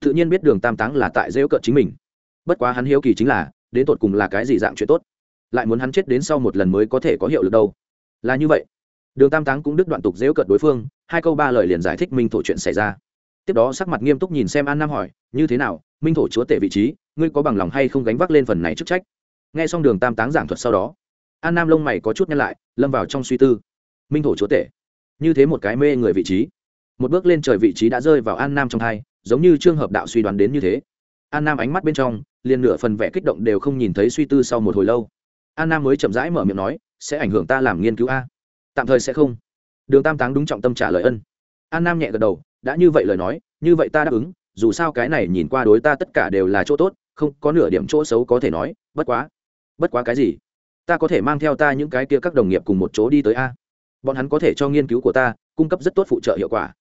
tự nhiên biết đường tam táng là tại dễu cợt chính mình bất quá hắn hiếu kỳ chính là đến tột cùng là cái gì dạng chuyện tốt lại muốn hắn chết đến sau một lần mới có thể có hiệu lực đâu là như vậy đường tam táng cũng đứt đoạn tục dễu cợt đối phương hai câu ba lời liền giải thích minh thổ chuyện xảy ra tiếp đó sắc mặt nghiêm túc nhìn xem an nam hỏi như thế nào minh thổ chúa tể vị trí ngươi có bằng lòng hay không gánh vác lên phần này chức trách nghe xong đường tam táng giảng thuật sau đó an nam lông mày có chút nhăn lại lâm vào trong suy tư minh thổ chúa tể như thế một cái mê người vị trí một bước lên trời vị trí đã rơi vào an nam trong hai, giống như trường hợp đạo suy đoán đến như thế. An nam ánh mắt bên trong, liền nửa phần vẻ kích động đều không nhìn thấy suy tư sau một hồi lâu. An nam mới chậm rãi mở miệng nói, sẽ ảnh hưởng ta làm nghiên cứu a? Tạm thời sẽ không. Đường tam táng đúng trọng tâm trả lời ân. An nam nhẹ gật đầu, đã như vậy lời nói, như vậy ta đáp ứng, dù sao cái này nhìn qua đối ta tất cả đều là chỗ tốt, không có nửa điểm chỗ xấu có thể nói, bất quá bất quá cái gì? Ta có thể mang theo ta những cái kia các đồng nghiệp cùng một chỗ đi tới a. Bọn hắn có thể cho nghiên cứu của ta, cung cấp rất tốt phụ trợ hiệu quả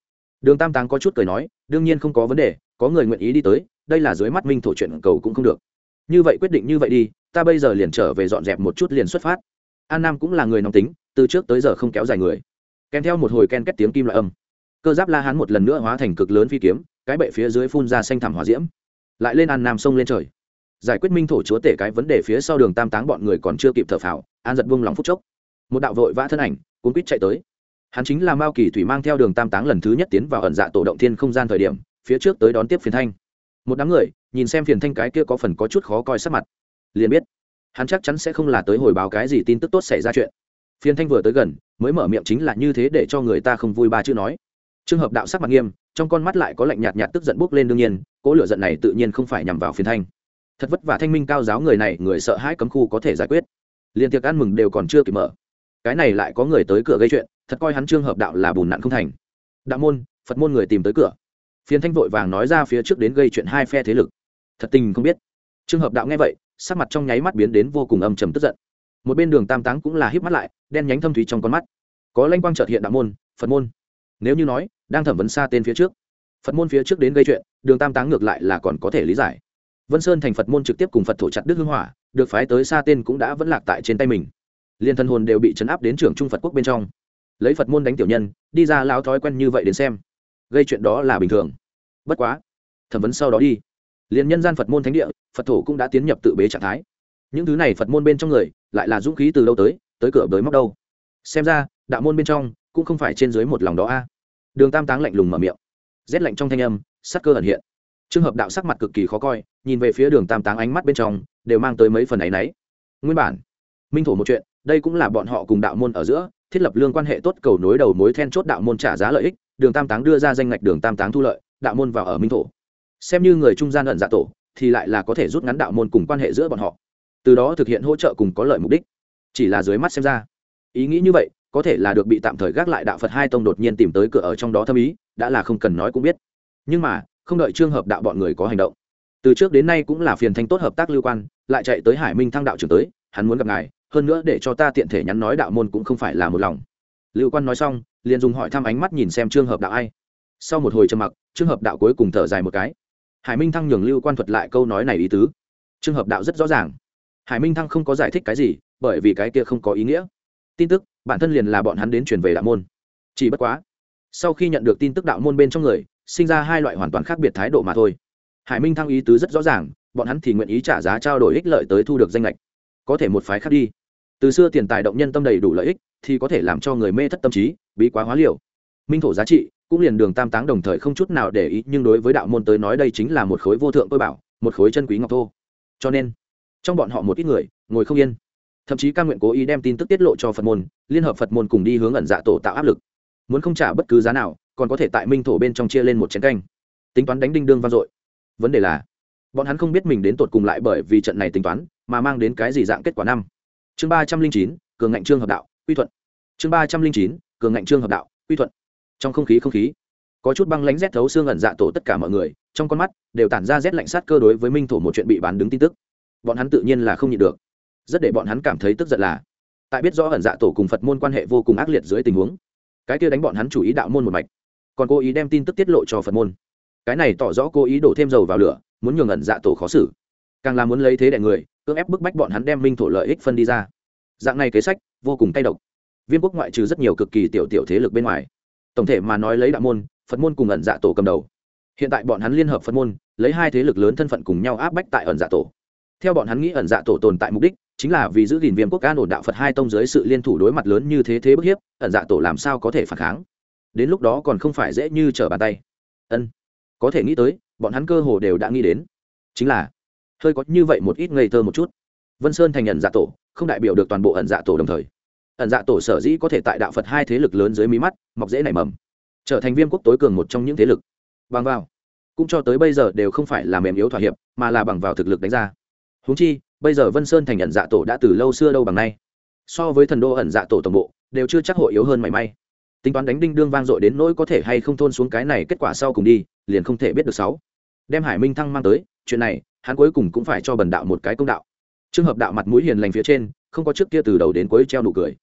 đường tam táng có chút cười nói, đương nhiên không có vấn đề, có người nguyện ý đi tới, đây là dưới mắt minh thổ chuyện cầu cũng không được. Như vậy quyết định như vậy đi, ta bây giờ liền trở về dọn dẹp một chút liền xuất phát. An nam cũng là người nóng tính, từ trước tới giờ không kéo dài người. Kèm theo một hồi ken kết tiếng kim loại âm. Cơ giáp la hán một lần nữa hóa thành cực lớn phi kiếm, cái bệ phía dưới phun ra xanh thảm hỏa diễm. Lại lên an nam sông lên trời. Giải quyết minh thổ chúa tể cái vấn đề phía sau đường tam táng bọn người còn chưa kịp thở phào, an giật buông lòng phút chốc. Một đạo vội vã thân ảnh, cuốn quýt chạy tới hắn chính là mao kỳ thủy mang theo đường tam táng lần thứ nhất tiến vào ẩn dạ tổ động thiên không gian thời điểm, phía trước tới đón tiếp phiền thanh. Một đám người, nhìn xem phiền thanh cái kia có phần có chút khó coi sắc mặt, liền biết, hắn chắc chắn sẽ không là tới hồi báo cái gì tin tức tốt xảy ra chuyện. Phiền thanh vừa tới gần, mới mở miệng chính là như thế để cho người ta không vui ba chữ nói. Trường hợp đạo sắc mặt nghiêm, trong con mắt lại có lạnh nhạt nhạt tức giận bốc lên đương nhiên cỗ lửa giận này tự nhiên không phải nhằm vào phiền thanh. Thật vất vả thanh minh cao giáo người này, người sợ hãi cấm khu có thể giải quyết. Liền tiệc ăn mừng đều còn chưa kịp mở cái này lại có người tới cửa gây chuyện, thật coi hắn trương hợp đạo là bùn nặn không thành. Đạo môn, phật môn người tìm tới cửa. Phiền thanh vội vàng nói ra phía trước đến gây chuyện hai phe thế lực. Thật tình không biết. Trương hợp đạo nghe vậy, sắc mặt trong nháy mắt biến đến vô cùng âm trầm tức giận. Một bên đường tam táng cũng là híp mắt lại, đen nhánh thâm thúy trong con mắt. Có lanh quang trợt hiện đạo môn, phật môn. Nếu như nói, đang thẩm vấn xa tên phía trước. Phật môn phía trước đến gây chuyện, đường tam táng ngược lại là còn có thể lý giải. Vân sơn thành phật môn trực tiếp cùng phật thổ chặt đức hưng hỏa, được phái tới xa tên cũng đã vẫn lạc tại trên tay mình liên thân hồn đều bị chấn áp đến trưởng trung phật quốc bên trong. Lấy phật môn đánh tiểu nhân, đi ra lao thói quen như vậy đến xem. Gây chuyện đó là bình thường. Bất quá, thẩm vấn sau đó đi. Liền nhân gian phật môn thánh địa, phật thổ cũng đã tiến nhập tự bế trạng thái. Những thứ này phật môn bên trong người, lại là dũng khí từ đâu tới tới cửa bới móc đâu. Xem ra, đạo môn bên trong cũng không phải trên dưới một lòng đó a. Đường tam táng lạnh lùng mở miệng. Rét lạnh trong thanh âm, sắc cơ ẩn hiện. Trường hợp đạo sắc mặt cực kỳ khó coi, nhìn về phía đường tam táng ánh mắt bên trong, đều mang tới mấy phần áy náy. Nguyên bản, minh thổ một chuyện đây cũng là bọn họ cùng đạo môn ở giữa, thiết lập lương quan hệ tốt cầu nối đầu mối then chốt đạo môn trả giá lợi ích, đường tam táng đưa ra danh ngạch đường tam táng thu lợi, đạo môn vào ở minh thổ. Xem như người trung gian ẩn dạ tổ, thì lại là có thể rút ngắn đạo môn cùng quan hệ giữa bọn họ. Từ đó thực hiện hỗ trợ cùng có lợi mục đích. Chỉ là dưới mắt xem ra, ý nghĩ như vậy, có thể là được bị tạm thời gác lại đạo phật hai tông đột nhiên tìm tới cửa ở trong đó thâm ý, đã là không cần nói cũng biết. Nhưng mà, không đợi trường hợp đạo bọn người có hành động. Từ trước đến nay cũng là phiền thanh tốt hợp tác lưu quan, lại chạy tới hải minh thăng đạo trưởng tới, hắn muốn gặp ngài hơn nữa để cho ta tiện thể nhắn nói đạo môn cũng không phải là một lòng. Lưu quan nói xong, liền dùng hỏi thăm ánh mắt nhìn xem trường hợp đạo ai. Sau một hồi trầm mặc trường hợp đạo cuối cùng thở dài một cái. Hải minh thăng nhường lưu quan thuật lại câu nói này ý tứ. Trường hợp đạo rất rõ ràng. Hải minh thăng không có giải thích cái gì, bởi vì cái kia không có ý nghĩa. Tin tức, bản thân liền là bọn hắn đến truyền về đạo môn. Chỉ bất quá, sau khi nhận được tin tức đạo môn bên trong người, sinh ra hai loại hoàn toàn khác biệt thái độ mà thôi. Hải minh thăng ý tứ rất rõ ràng, bọn hắn thì nguyện ý trả giá trao đổi ích lợi tới thu được danh lệch có thể một phái khác đi từ xưa tiền tài động nhân tâm đầy đủ lợi ích, thì có thể làm cho người mê thất tâm trí, bí quá hóa liều. Minh thổ giá trị, cũng liền đường tam táng đồng thời không chút nào để ý, nhưng đối với đạo môn tới nói đây chính là một khối vô thượng tôi bảo, một khối chân quý ngọc thô. Cho nên, trong bọn họ một ít người, ngồi không yên. Thậm chí ca nguyện cố ý đem tin tức tiết lộ cho phật môn, liên hợp phật môn cùng đi hướng ẩn dạ tổ tạo áp lực. Muốn không trả bất cứ giá nào, còn có thể tại minh thổ bên trong chia lên một chén canh. Tính toán đánh đinh đương vang dội. Vấn đề là, bọn hắn không biết mình đến tột cùng lại bởi vì trận này tính toán, mà mang đến cái gì dạng kết quả năm chương ba trăm linh chín, cường ngạnh trương hợp đạo, quy thuận. Chương ba trăm linh chín, cường ngạnh trương hợp đạo, quy thuận. Trong không khí không khí. Có chút băng lánh rét thấu xương ẩn dạ tổ tất cả mọi người, trong con mắt đều tản ra rét lạnh sát cơ đối với minh thổ một chuyện bị bán đứng tin tức. Bọn hắn tự nhiên là không nhịn được. Rất để bọn hắn cảm thấy tức giận là, tại biết rõ ẩn dạ tổ cùng phật môn quan hệ vô cùng ác liệt dưới tình huống, cái kia đánh bọn hắn chủ ý đạo môn một mạch, còn cố ý đem tin tức tiết lộ cho phật môn. Cái này tỏ rõ cố ý đổ thêm dầu vào lửa, muốn nhường ẩn dạ tổ khó xử. Càng là muốn lấy thế đại người cưỡng ép bức bách bọn hắn đem minh thổ lợi ích phân đi ra. Dạng này kế sách, vô cùng tay độc. Viêm quốc ngoại trừ rất nhiều cực kỳ tiểu tiểu thế lực bên ngoài. Tổng thể mà nói lấy đạo môn, phật môn cùng ẩn dạ tổ cầm đầu. Hiện tại bọn hắn liên hợp phật môn, lấy hai thế lực lớn thân phận cùng nhau áp bách tại ẩn dạ tổ. Theo bọn hắn nghĩ ẩn dạ tổ tồn tại mục đích, chính là vì giữ gìn viêm quốc an ổn đạo phật hai tông dưới sự liên thủ đối mặt lớn như thế thế bức hiếp, ẩn dạ tổ làm sao có thể phản kháng? Đến lúc đó còn không phải dễ như trở bàn tay. Ân, có thể nghĩ tới, bọn hắn cơ hồ đều đã nghĩ đến. Chính là hơi có như vậy một ít ngây thơ một chút. Vân sơn thành ẩn dạ tổ, không đại biểu được toàn bộ ẩn dạ tổ đồng thời. Ẩn dạ tổ sở dĩ có thể tại đạo phật hai thế lực lớn dưới mí mắt, mọc dễ nảy mầm. Trở thành viêm quốc tối cường một trong những thế lực. Bằng vào. Cũng cho tới bây giờ đều không phải là mềm yếu thỏa hiệp, mà là bằng vào thực lực đánh ra. Húng chi, bây giờ vân sơn thành ẩn dạ tổ đã từ lâu xưa đâu bằng nay. So với thần đô ẩn dạ tổ tổng bộ, đều chưa chắc hội yếu hơn mảy may. Tính toán đánh đinh đương vang dội đến nỗi có thể hay không thôn xuống cái này kết quả sau cùng đi, liền không thể biết được sáu đem hải minh thăng mang tới, chuyện này, hắn cuối cùng cũng phải cho bần đạo một cái công đạo. Trường hợp đạo mặt mũi hiền lành phía trên, không có trước kia từ đầu đến cuối treo nụ cười.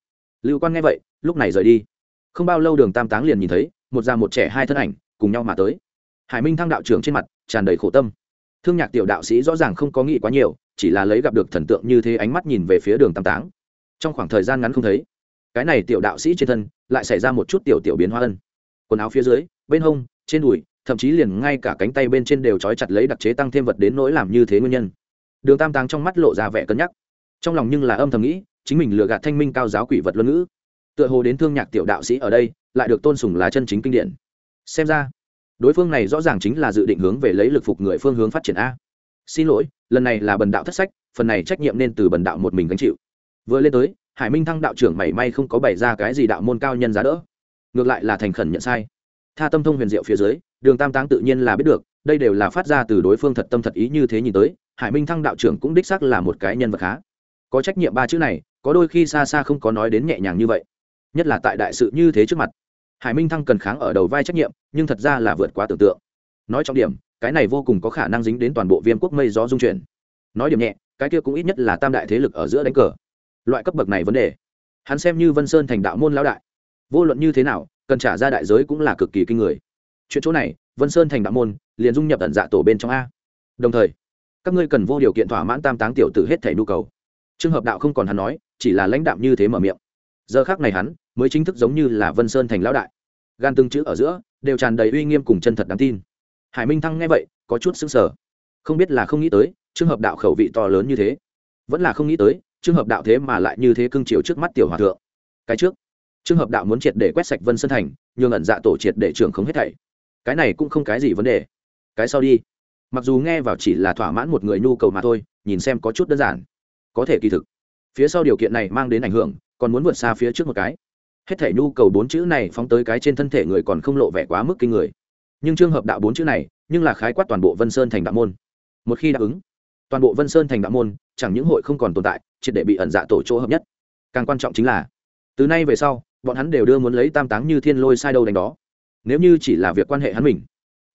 Lưu quan nghe vậy, lúc này rời đi. Không bao lâu đường tam táng liền nhìn thấy, một già một trẻ hai thân ảnh, cùng nhau mà tới. Hải minh thăng đạo trưởng trên mặt, tràn đầy khổ tâm. Thương nhạc tiểu đạo sĩ rõ ràng không có nghĩ quá nhiều, chỉ là lấy gặp được thần tượng như thế ánh mắt nhìn về phía đường tam táng. Trong khoảng thời gian ngắn không thấy, cái này tiểu đạo sĩ trên thân, lại xảy ra một chút tiểu tiểu biến hóa ân. Quần áo phía dưới, bên hông, trên đùi thậm chí liền ngay cả cánh tay bên trên đều trói chặt lấy đặc chế tăng thêm vật đến nỗi làm như thế nguyên nhân. Đường tam táng trong mắt lộ ra vẻ cân nhắc. Trong lòng nhưng là âm thầm nghĩ, chính mình lừa gạt thanh minh cao giáo quỷ vật luân ngữ. Tựa hồ đến thương nhạc tiểu đạo sĩ ở đây, lại được tôn sùng là chân chính kinh điển. Xem ra, đối phương này rõ ràng chính là dự định hướng về lấy lực phục người phương hướng phát triển a. Xin lỗi, lần này là bần đạo thất sách, phần này trách nhiệm nên từ bần đạo một mình gánh chịu. Vừa lên tới, hải minh thăng đạo trưởng mảy may không có bày ra cái gì đạo môn cao nhân giá đỡ. Ngược lại là thành khẩn nhận sai. Tha tâm thông huyền diệu phía dưới đường tam táng tự nhiên là biết được, đây đều là phát ra từ đối phương thật tâm thật ý như thế nhìn tới, hải minh thăng đạo trưởng cũng đích xác là một cái nhân vật khá. Có trách nhiệm ba chữ này, có đôi khi xa xa không có nói đến nhẹ nhàng như vậy. Nhất là tại đại sự như thế trước mặt, hải minh thăng cần kháng ở đầu vai trách nhiệm, nhưng thật ra là vượt quá tưởng tượng. Nói trọng điểm, cái này vô cùng có khả năng dính đến toàn bộ viêm quốc mây gió dung chuyển. Nói điểm nhẹ, cái kia cũng ít nhất là tam đại thế lực ở giữa đánh cờ. Loại cấp bậc này vấn đề, hắn xem như vân sơn thành đạo môn lão đại. Vô luận như thế nào, cần trả ra đại giới cũng là cực kỳ kinh người chuyện chỗ này, vân sơn thành đạo môn, liền dung nhập tận dạ tổ bên trong a. Đồng thời, các ngươi cần vô điều kiện thỏa mãn tam táng tiểu tử hết thể nhu cầu. Trường hợp đạo không còn hắn nói, chỉ là lãnh đạm như thế mở miệng. Giờ khác này hắn, mới chính thức giống như là vân sơn thành lão đại. Gan từng chữ ở giữa, đều tràn đầy uy nghiêm cùng chân thật đáng tin. Hải minh thăng nghe vậy, có chút sững sờ. Không biết là không nghĩ tới trường hợp đạo khẩu vị to lớn như thế. Vẫn là không nghĩ tới trường hợp đạo thế mà lại như thế cưng chiều trước mắt tiểu hòa thượng. Cái trước trường hợp đạo muốn triệt để quét sạch vân sơn thành, nhường ẩn dạ tổ triệt để trưởng không hết thảy cái này cũng không cái gì vấn đề. Cái sau đi. Mặc dù nghe vào chỉ là thỏa mãn một người nhu cầu mà thôi, nhìn xem có chút đơn giản. Có thể kỳ thực, phía sau điều kiện này mang đến ảnh hưởng, còn muốn vượt xa phía trước một cái. Hết thể nhu cầu bốn chữ này phóng tới cái trên thân thể người còn không lộ vẻ quá mức kinh người. Nhưng trường hợp đạo bốn chữ này, nhưng là khái quát toàn bộ vân sơn thành đạo môn. Một khi đáp ứng, toàn bộ vân sơn thành đạo môn, chẳng những hội không còn tồn tại, triệt để bị ẩn dạ tổ chỗ hợp nhất. Càng quan trọng chính là, từ nay về sau, bọn hắn đều đưa muốn lấy tam táng như thiên lôi sai đâu đánh đó nếu như chỉ là việc quan hệ hắn mình,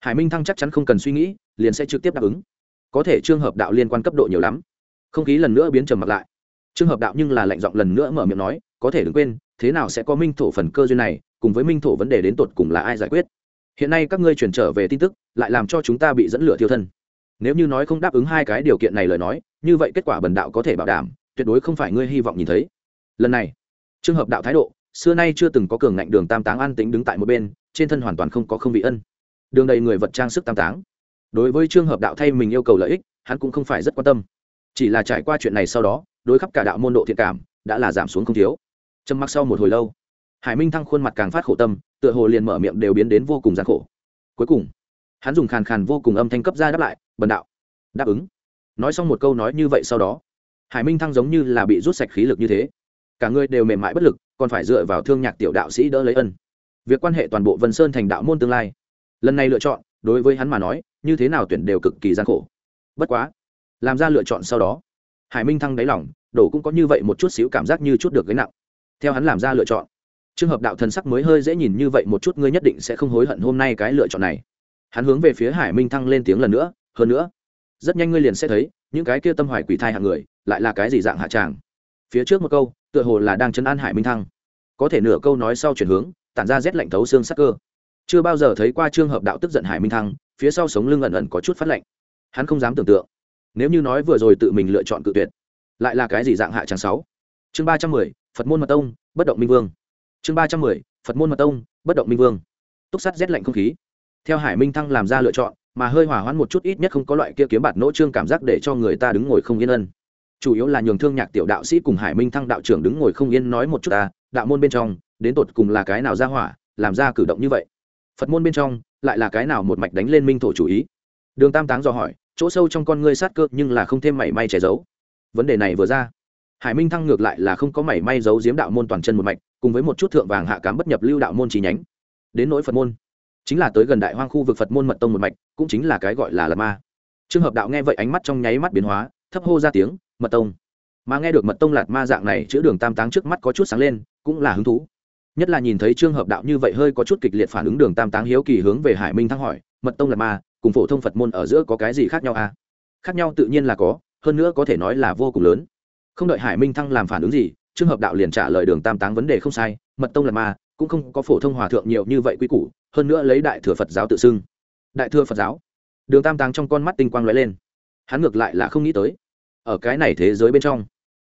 hải minh thăng chắc chắn không cần suy nghĩ, liền sẽ trực tiếp đáp ứng. Có thể trường hợp đạo liên quan cấp độ nhiều lắm. Không khí lần nữa biến trầm mặt lại. Trường hợp đạo nhưng là lệnh giọng lần nữa mở miệng nói, có thể đừng quên, thế nào sẽ có minh thổ phần cơ duyên này, cùng với minh thổ vấn đề đến tột cùng là ai giải quyết? Hiện nay các ngươi chuyển trở về tin tức, lại làm cho chúng ta bị dẫn lửa thiêu thân. Nếu như nói không đáp ứng hai cái điều kiện này lời nói, như vậy kết quả bần đạo có thể bảo đảm, tuyệt đối không phải ngươi hy vọng nhìn thấy. Lần này trường hợp đạo thái độ, xưa nay chưa từng có cường ngạnh đường tam táng an tính đứng tại một bên trên thân hoàn toàn không có không vị ân. Đường đầy người vật trang sức tam táng. Đối với trường hợp đạo thay mình yêu cầu lợi ích, hắn cũng không phải rất quan tâm. Chỉ là trải qua chuyện này sau đó, đối khắp cả đạo môn độ thiện cảm, đã là giảm xuống không thiếu. Trầm mặc sau một hồi lâu, hải minh thăng khuôn mặt càng phát khổ tâm, tựa hồ liền mở miệng đều biến đến vô cùng gian khổ. Cuối cùng, hắn dùng khàn khàn vô cùng âm thanh cấp ra đáp lại, bần đạo. Đáp ứng. Nói xong một câu nói như vậy sau đó, hải minh thăng giống như là bị rút sạch khí lực như thế. Cả người đều mềm mại bất lực, còn phải dựa vào thương nhạc tiểu đạo sĩ đỡ lấy ân việc quan hệ toàn bộ vân sơn thành đạo môn tương lai. Lần này lựa chọn, đối với hắn mà nói, như thế nào tuyển đều cực kỳ gian khổ. Bất quá, làm ra lựa chọn sau đó, hải minh thăng đáy lỏng đổ cũng có như vậy một chút xíu cảm giác như chút được gánh nặng. Theo hắn làm ra lựa chọn, trường hợp đạo thần sắc mới hơi dễ nhìn như vậy một chút, ngươi nhất định sẽ không hối hận hôm nay cái lựa chọn này. Hắn hướng về phía hải minh thăng lên tiếng lần nữa, hơn nữa, rất nhanh ngươi liền sẽ thấy, những cái kia tâm hoài quỷ thai hạng người, lại là cái gì dạng hạ tràng? Phía trước một câu, tựa hồ là đang chấn an hải minh thăng. Có thể nửa câu nói sau chuyển hướng tản ra rét lạnh thấu xương sắc cơ. Chưa bao giờ thấy qua trường hợp đạo tức giận hải minh thăng, phía sau sống lưng ẩn ẩn có chút phát lạnh. Hắn không dám tưởng tượng. Nếu như nói vừa rồi tự mình lựa chọn cự tuyệt, lại là cái gì dạng hạ tràng sáu? Chương ba trăm mười, phật môn mật tông, bất động minh vương. Chương ba trăm mười, phật môn mật tông, bất động minh vương. Túc sắt rét lạnh không khí. Theo hải minh thăng làm ra lựa chọn, mà hơi hỏa hoãn một chút ít nhất không có loại kia kiếm bạt nỗ trương cảm giác để cho người ta đứng ngồi không yên ân. Chủ yếu là nhường thương nhạc tiểu đạo sĩ cùng hải minh thăng đạo trưởng đứng ngồi không yên nói một chút ta, đạo môn bên trong đến tột cùng là cái nào ra hỏa, làm ra cử động như vậy? Phật môn bên trong, lại là cái nào một mạch đánh lên minh thổ chủ ý? Đường tam táng dò hỏi, chỗ sâu trong con ngươi sát cơ nhưng là không thêm mảy may che giấu. Vấn đề này vừa ra, hải minh thăng ngược lại là không có mảy may giấu giếm đạo môn toàn chân một mạch, cùng với một chút thượng vàng hạ cám bất nhập lưu đạo môn trí nhánh. Đến nỗi phật môn, chính là tới gần đại hoang khu vực phật môn mật tông một mạch, cũng chính là cái gọi là lạt ma. Trường hợp đạo nghe vậy ánh mắt trong nháy mắt biến hóa, thấp hô ra tiếng, mật tông. Mà nghe được mật tông lạt ma dạng này chữ đường tam táng trước mắt có chút sáng lên, cũng là hứng thú nhất là nhìn thấy trường hợp đạo như vậy hơi có chút kịch liệt phản ứng đường tam táng hiếu kỳ hướng về hải minh thăng hỏi, mật tông lạt ma, cùng phổ thông phật môn ở giữa có cái gì khác nhau à? Khác nhau tự nhiên là có, hơn nữa có thể nói là vô cùng lớn. Không đợi hải minh thăng làm phản ứng gì trường hợp đạo liền trả lời đường tam táng vấn đề không sai, mật tông lạt ma, cũng không có phổ thông hòa thượng nhiều như vậy quy củ, hơn nữa lấy đại thừa phật giáo tự xưng. Đại thừa phật giáo? Đường tam táng trong con mắt tinh quang lóe lên. Hắn ngược lại là không nghĩ tới. Ở cái này thế giới bên trong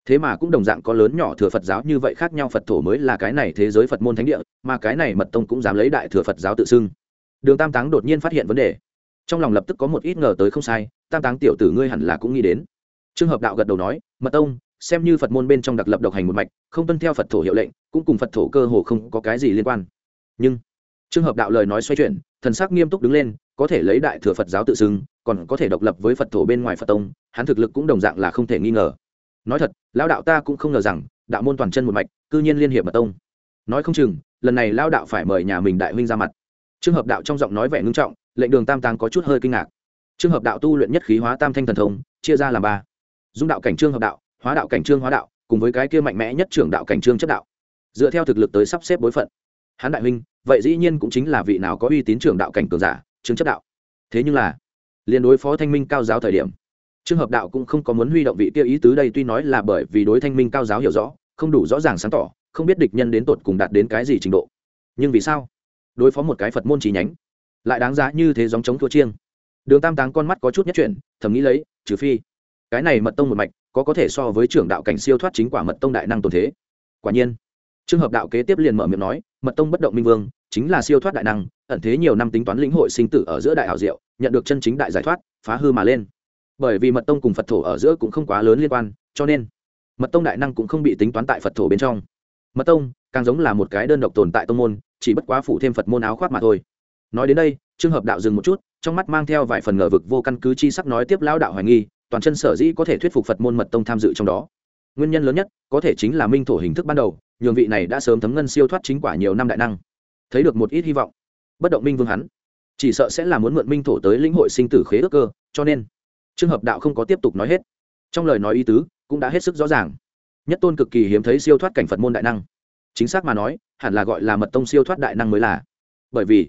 thế mà cũng đồng dạng có lớn nhỏ thừa phật giáo như vậy khác nhau phật thổ mới là cái này thế giới phật môn thánh địa, mà cái này mật tông cũng dám lấy đại thừa phật giáo tự xưng. Đường tam táng đột nhiên phát hiện vấn đề. Trong lòng lập tức có một ít ngờ tới không sai, tam táng tiểu tử ngươi hẳn là cũng nghĩ đến. Trường hợp đạo gật đầu nói, mật tông, xem như phật môn bên trong đặc lập độc hành một mạch, không tuân theo phật thổ hiệu lệnh, cũng cùng phật thổ cơ hồ không có cái gì liên quan. Nhưng trường hợp đạo lời nói xoay chuyển, thần sắc nghiêm túc đứng lên, có thể lấy đại thừa phật giáo tự xưng, còn có thể độc lập với phật thổ bên ngoài phật tông, hắn thực lực cũng đồng dạng là không thể nghi ngờ nói thật, lão đạo ta cũng không ngờ rằng, đạo môn toàn chân một mạch, cư nhiên liên hiệp mật tông. Nói không chừng, lần này lao đạo phải mời nhà mình đại huynh ra mặt. Trường hợp đạo trong giọng nói vẻ ngưng trọng, lệnh đường tam tàng có chút hơi kinh ngạc. Trường hợp đạo tu luyện nhất khí hóa tam thanh thần thông, chia ra làm ba. Dung đạo cảnh trương hợp đạo, hóa đạo cảnh trương hóa đạo, cùng với cái kia mạnh mẽ nhất trưởng đạo cảnh trương chất đạo. Dựa theo thực lực tới sắp xếp bối phận. Hán đại huynh, vậy dĩ nhiên cũng chính là vị nào có uy tín trưởng đạo cảnh cường giả, trương chất đạo. Thế nhưng là liên đối phó thanh minh cao giáo thời điểm trường hợp đạo cũng không có muốn huy động vị kia ý tứ đây, tuy nói là bởi vì đối thanh minh cao giáo hiểu rõ, không đủ rõ ràng sáng tỏ, không biết địch nhân đến tột cùng đạt đến cái gì trình độ. Nhưng vì sao? Đối phó một cái phật môn trí nhánh, lại đáng giá như thế giống chống thua chiêng. Đường tam táng con mắt có chút nhất chuyển, thầm nghĩ lấy, trừ phi, cái này mật tông một mạch, có có thể so với trưởng đạo cảnh siêu thoát chính quả mật tông đại năng tồn thế. Quả nhiên trường hợp đạo kế tiếp liền mở miệng nói, mật tông bất động minh vương, chính là siêu thoát đại năng, ẩn thế nhiều năm tính toán lĩnh hội sinh tử ở giữa đại hảo diệu, nhận được chân chính đại giải thoát, phá hư mà lên bởi vì mật tông cùng phật thổ ở giữa cũng không quá lớn liên quan, cho nên mật tông đại năng cũng không bị tính toán tại phật thổ bên trong. Mật tông càng giống là một cái đơn độc tồn tại tông môn, chỉ bất quá phủ thêm phật môn áo khoác mà thôi. Nói đến đây trường hợp đạo dừng một chút, trong mắt mang theo vài phần ngờ vực vô căn cứ chi sắc nói tiếp lao đạo hoài nghi, toàn chân sở dĩ có thể thuyết phục phật môn mật tông tham dự trong đó. Nguyên nhân lớn nhất có thể chính là minh thổ hình thức ban đầu, nhường vị này đã sớm thấm ngân siêu thoát chính quả nhiều năm đại năng. Thấy được một ít hy vọng, bất động minh vương hắn, chỉ sợ sẽ là muốn mượn minh thổ tới lĩnh hội sinh tử khế ước cơ, cho nên trường hợp đạo không có tiếp tục nói hết. Trong lời nói ý tứ cũng đã hết sức rõ ràng. Nhất tôn cực kỳ hiếm thấy siêu thoát cảnh phật môn đại năng. Chính xác mà nói, hẳn là gọi là mật tông siêu thoát đại năng mới là. Bởi vì,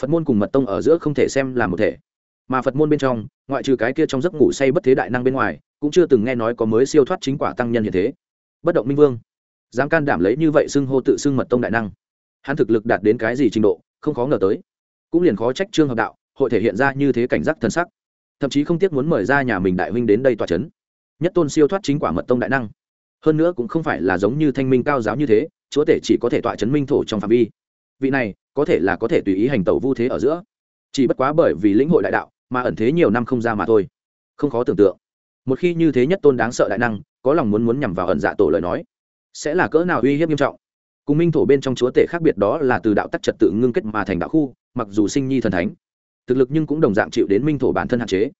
phật môn cùng mật tông ở giữa không thể xem là một thể. Mà phật môn bên trong, ngoại trừ cái kia trong giấc ngủ say bất thế đại năng bên ngoài, cũng chưa từng nghe nói có mới siêu thoát chính quả tăng nhân như thế. Bất động minh vương, dám can đảm lấy như vậy xưng hô tự xưng mật tông đại năng. Hắn thực lực đạt đến cái gì trình độ, không khó ngờ tới. Cũng liền khó trách trương hợp đạo, hội thể hiện ra như thế cảnh giác thân sắc thậm chí không tiếc muốn mời ra nhà mình đại huynh đến đây tòa c h ấ n nhất tôn siêu thoát chính quả mật tông đại năng. Hơn nữa cũng không phải là giống như thanh minh cao giáo như thế, chúa tể chỉ có thể tọa chấn minh thổ trong phạm vi. Vị này, có thể là có thể tùy ý hành tẩu vu thế ở giữa. Chỉ bất quá bởi vì lĩnh hội đại đạo, mà ẩn thế nhiều năm không ra mà thôi. Không khó tưởng tượng. Một khi như thế nhất tôn đáng sợ đại năng, có lòng muốn muốn nhằm vào ẩn dạ tổ lời nói, sẽ là cỡ nào uy hiếp nghiêm trọng. Cùng minh thổ bên trong chúa tể khác biệt đó là từ đạo tắc trật tự ngưng kết mà thành đạo khu, mặc dù sinh nhi thần thánh thực lực nhưng cũng đồng dạng chịu đến minh thổ bản thân hạn chế.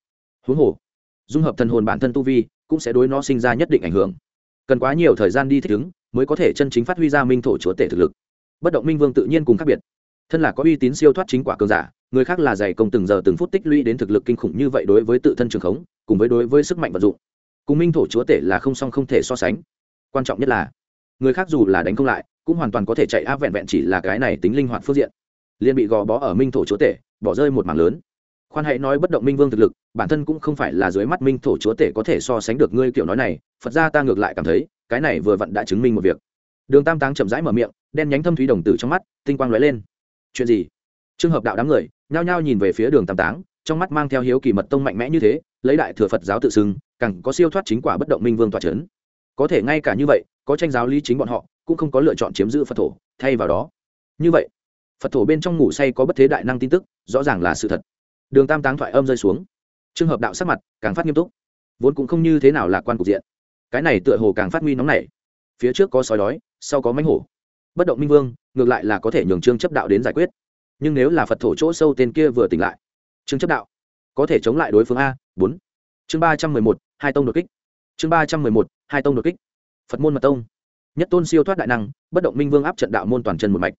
Huống hồ, dung hợp thần hồn bản thân tu vi cũng sẽ đối nó sinh ra nhất định ảnh hưởng. Cần quá nhiều thời gian đi thích ứng mới có thể chân chính phát huy ra minh thổ chúa tể thực lực. Bất động minh vương tự nhiên cùng khác biệt. Thân là có uy tín siêu thoát chính quả cường giả, người khác là dày công từng giờ từng phút tích lũy đến thực lực kinh khủng như vậy đối với tự thân trường khống, cùng với đối với sức mạnh vận dụng. Cùng minh thổ chúa tể là không song không thể so sánh. Quan trọng nhất là, người khác dù là đánh không lại, cũng hoàn toàn có thể chạy áp vẹn vẹn chỉ là cái này tính linh hoạt phương diện. Liền bị gò bó ở minh thổ chúa tể bỏ rơi một mảng lớn. Khoan hãy nói bất động minh vương thực lực, bản thân cũng không phải là dưới mắt minh thổ chúa tể có thể so sánh được ngươi kiểu nói này, phật ra ta ngược lại cảm thấy, cái này vừa vặn đã chứng minh một việc. Đường tam táng chậm rãi mở miệng, đen nhánh thâm thúy đồng tử trong mắt, tinh quang lóe lên. Chuyện gì? Trường hợp đạo đám người, nhao nhao nhìn về phía đường tam táng, trong mắt mang theo hiếu kỳ mật tông mạnh mẽ như thế, lấy đại thừa phật giáo tự xưng, càng có siêu thoát chính quả bất động minh vương tòa c h ấ n có thể ngay cả như vậy, có tranh giáo lý chính bọn họ, cũng không có lựa chọn chiếm giữ phật thổ, thay vào đó. Như vậy, phật thổ bên trong ngủ say có bất thế đại năng tin tức rõ ràng là sự thật. Đường tam táng thoại âm rơi xuống. Trường hợp đạo sắc mặt càng phát nghiêm túc. Vốn cũng không như thế nào lạc quan cục diện. Cái này tựa hồ càng phát nguy nóng này phía trước có sói đói, sau có mánh hổ. Bất động minh vương, ngược lại là có thể nhường trương chấp đạo đến giải quyết. Nhưng nếu là phật thổ chỗ sâu tên kia vừa tỉnh lại, trương chấp đạo có thể chống lại đối phương a, bốn. Chương ba trăm mười một, hai tông đột kích. Chương ba trăm mười một, hai tông đột kích. Phật môn mật tông. Nhất tôn siêu thoát đại năng, bất động minh vương áp trận đạo môn toàn chân một mạch.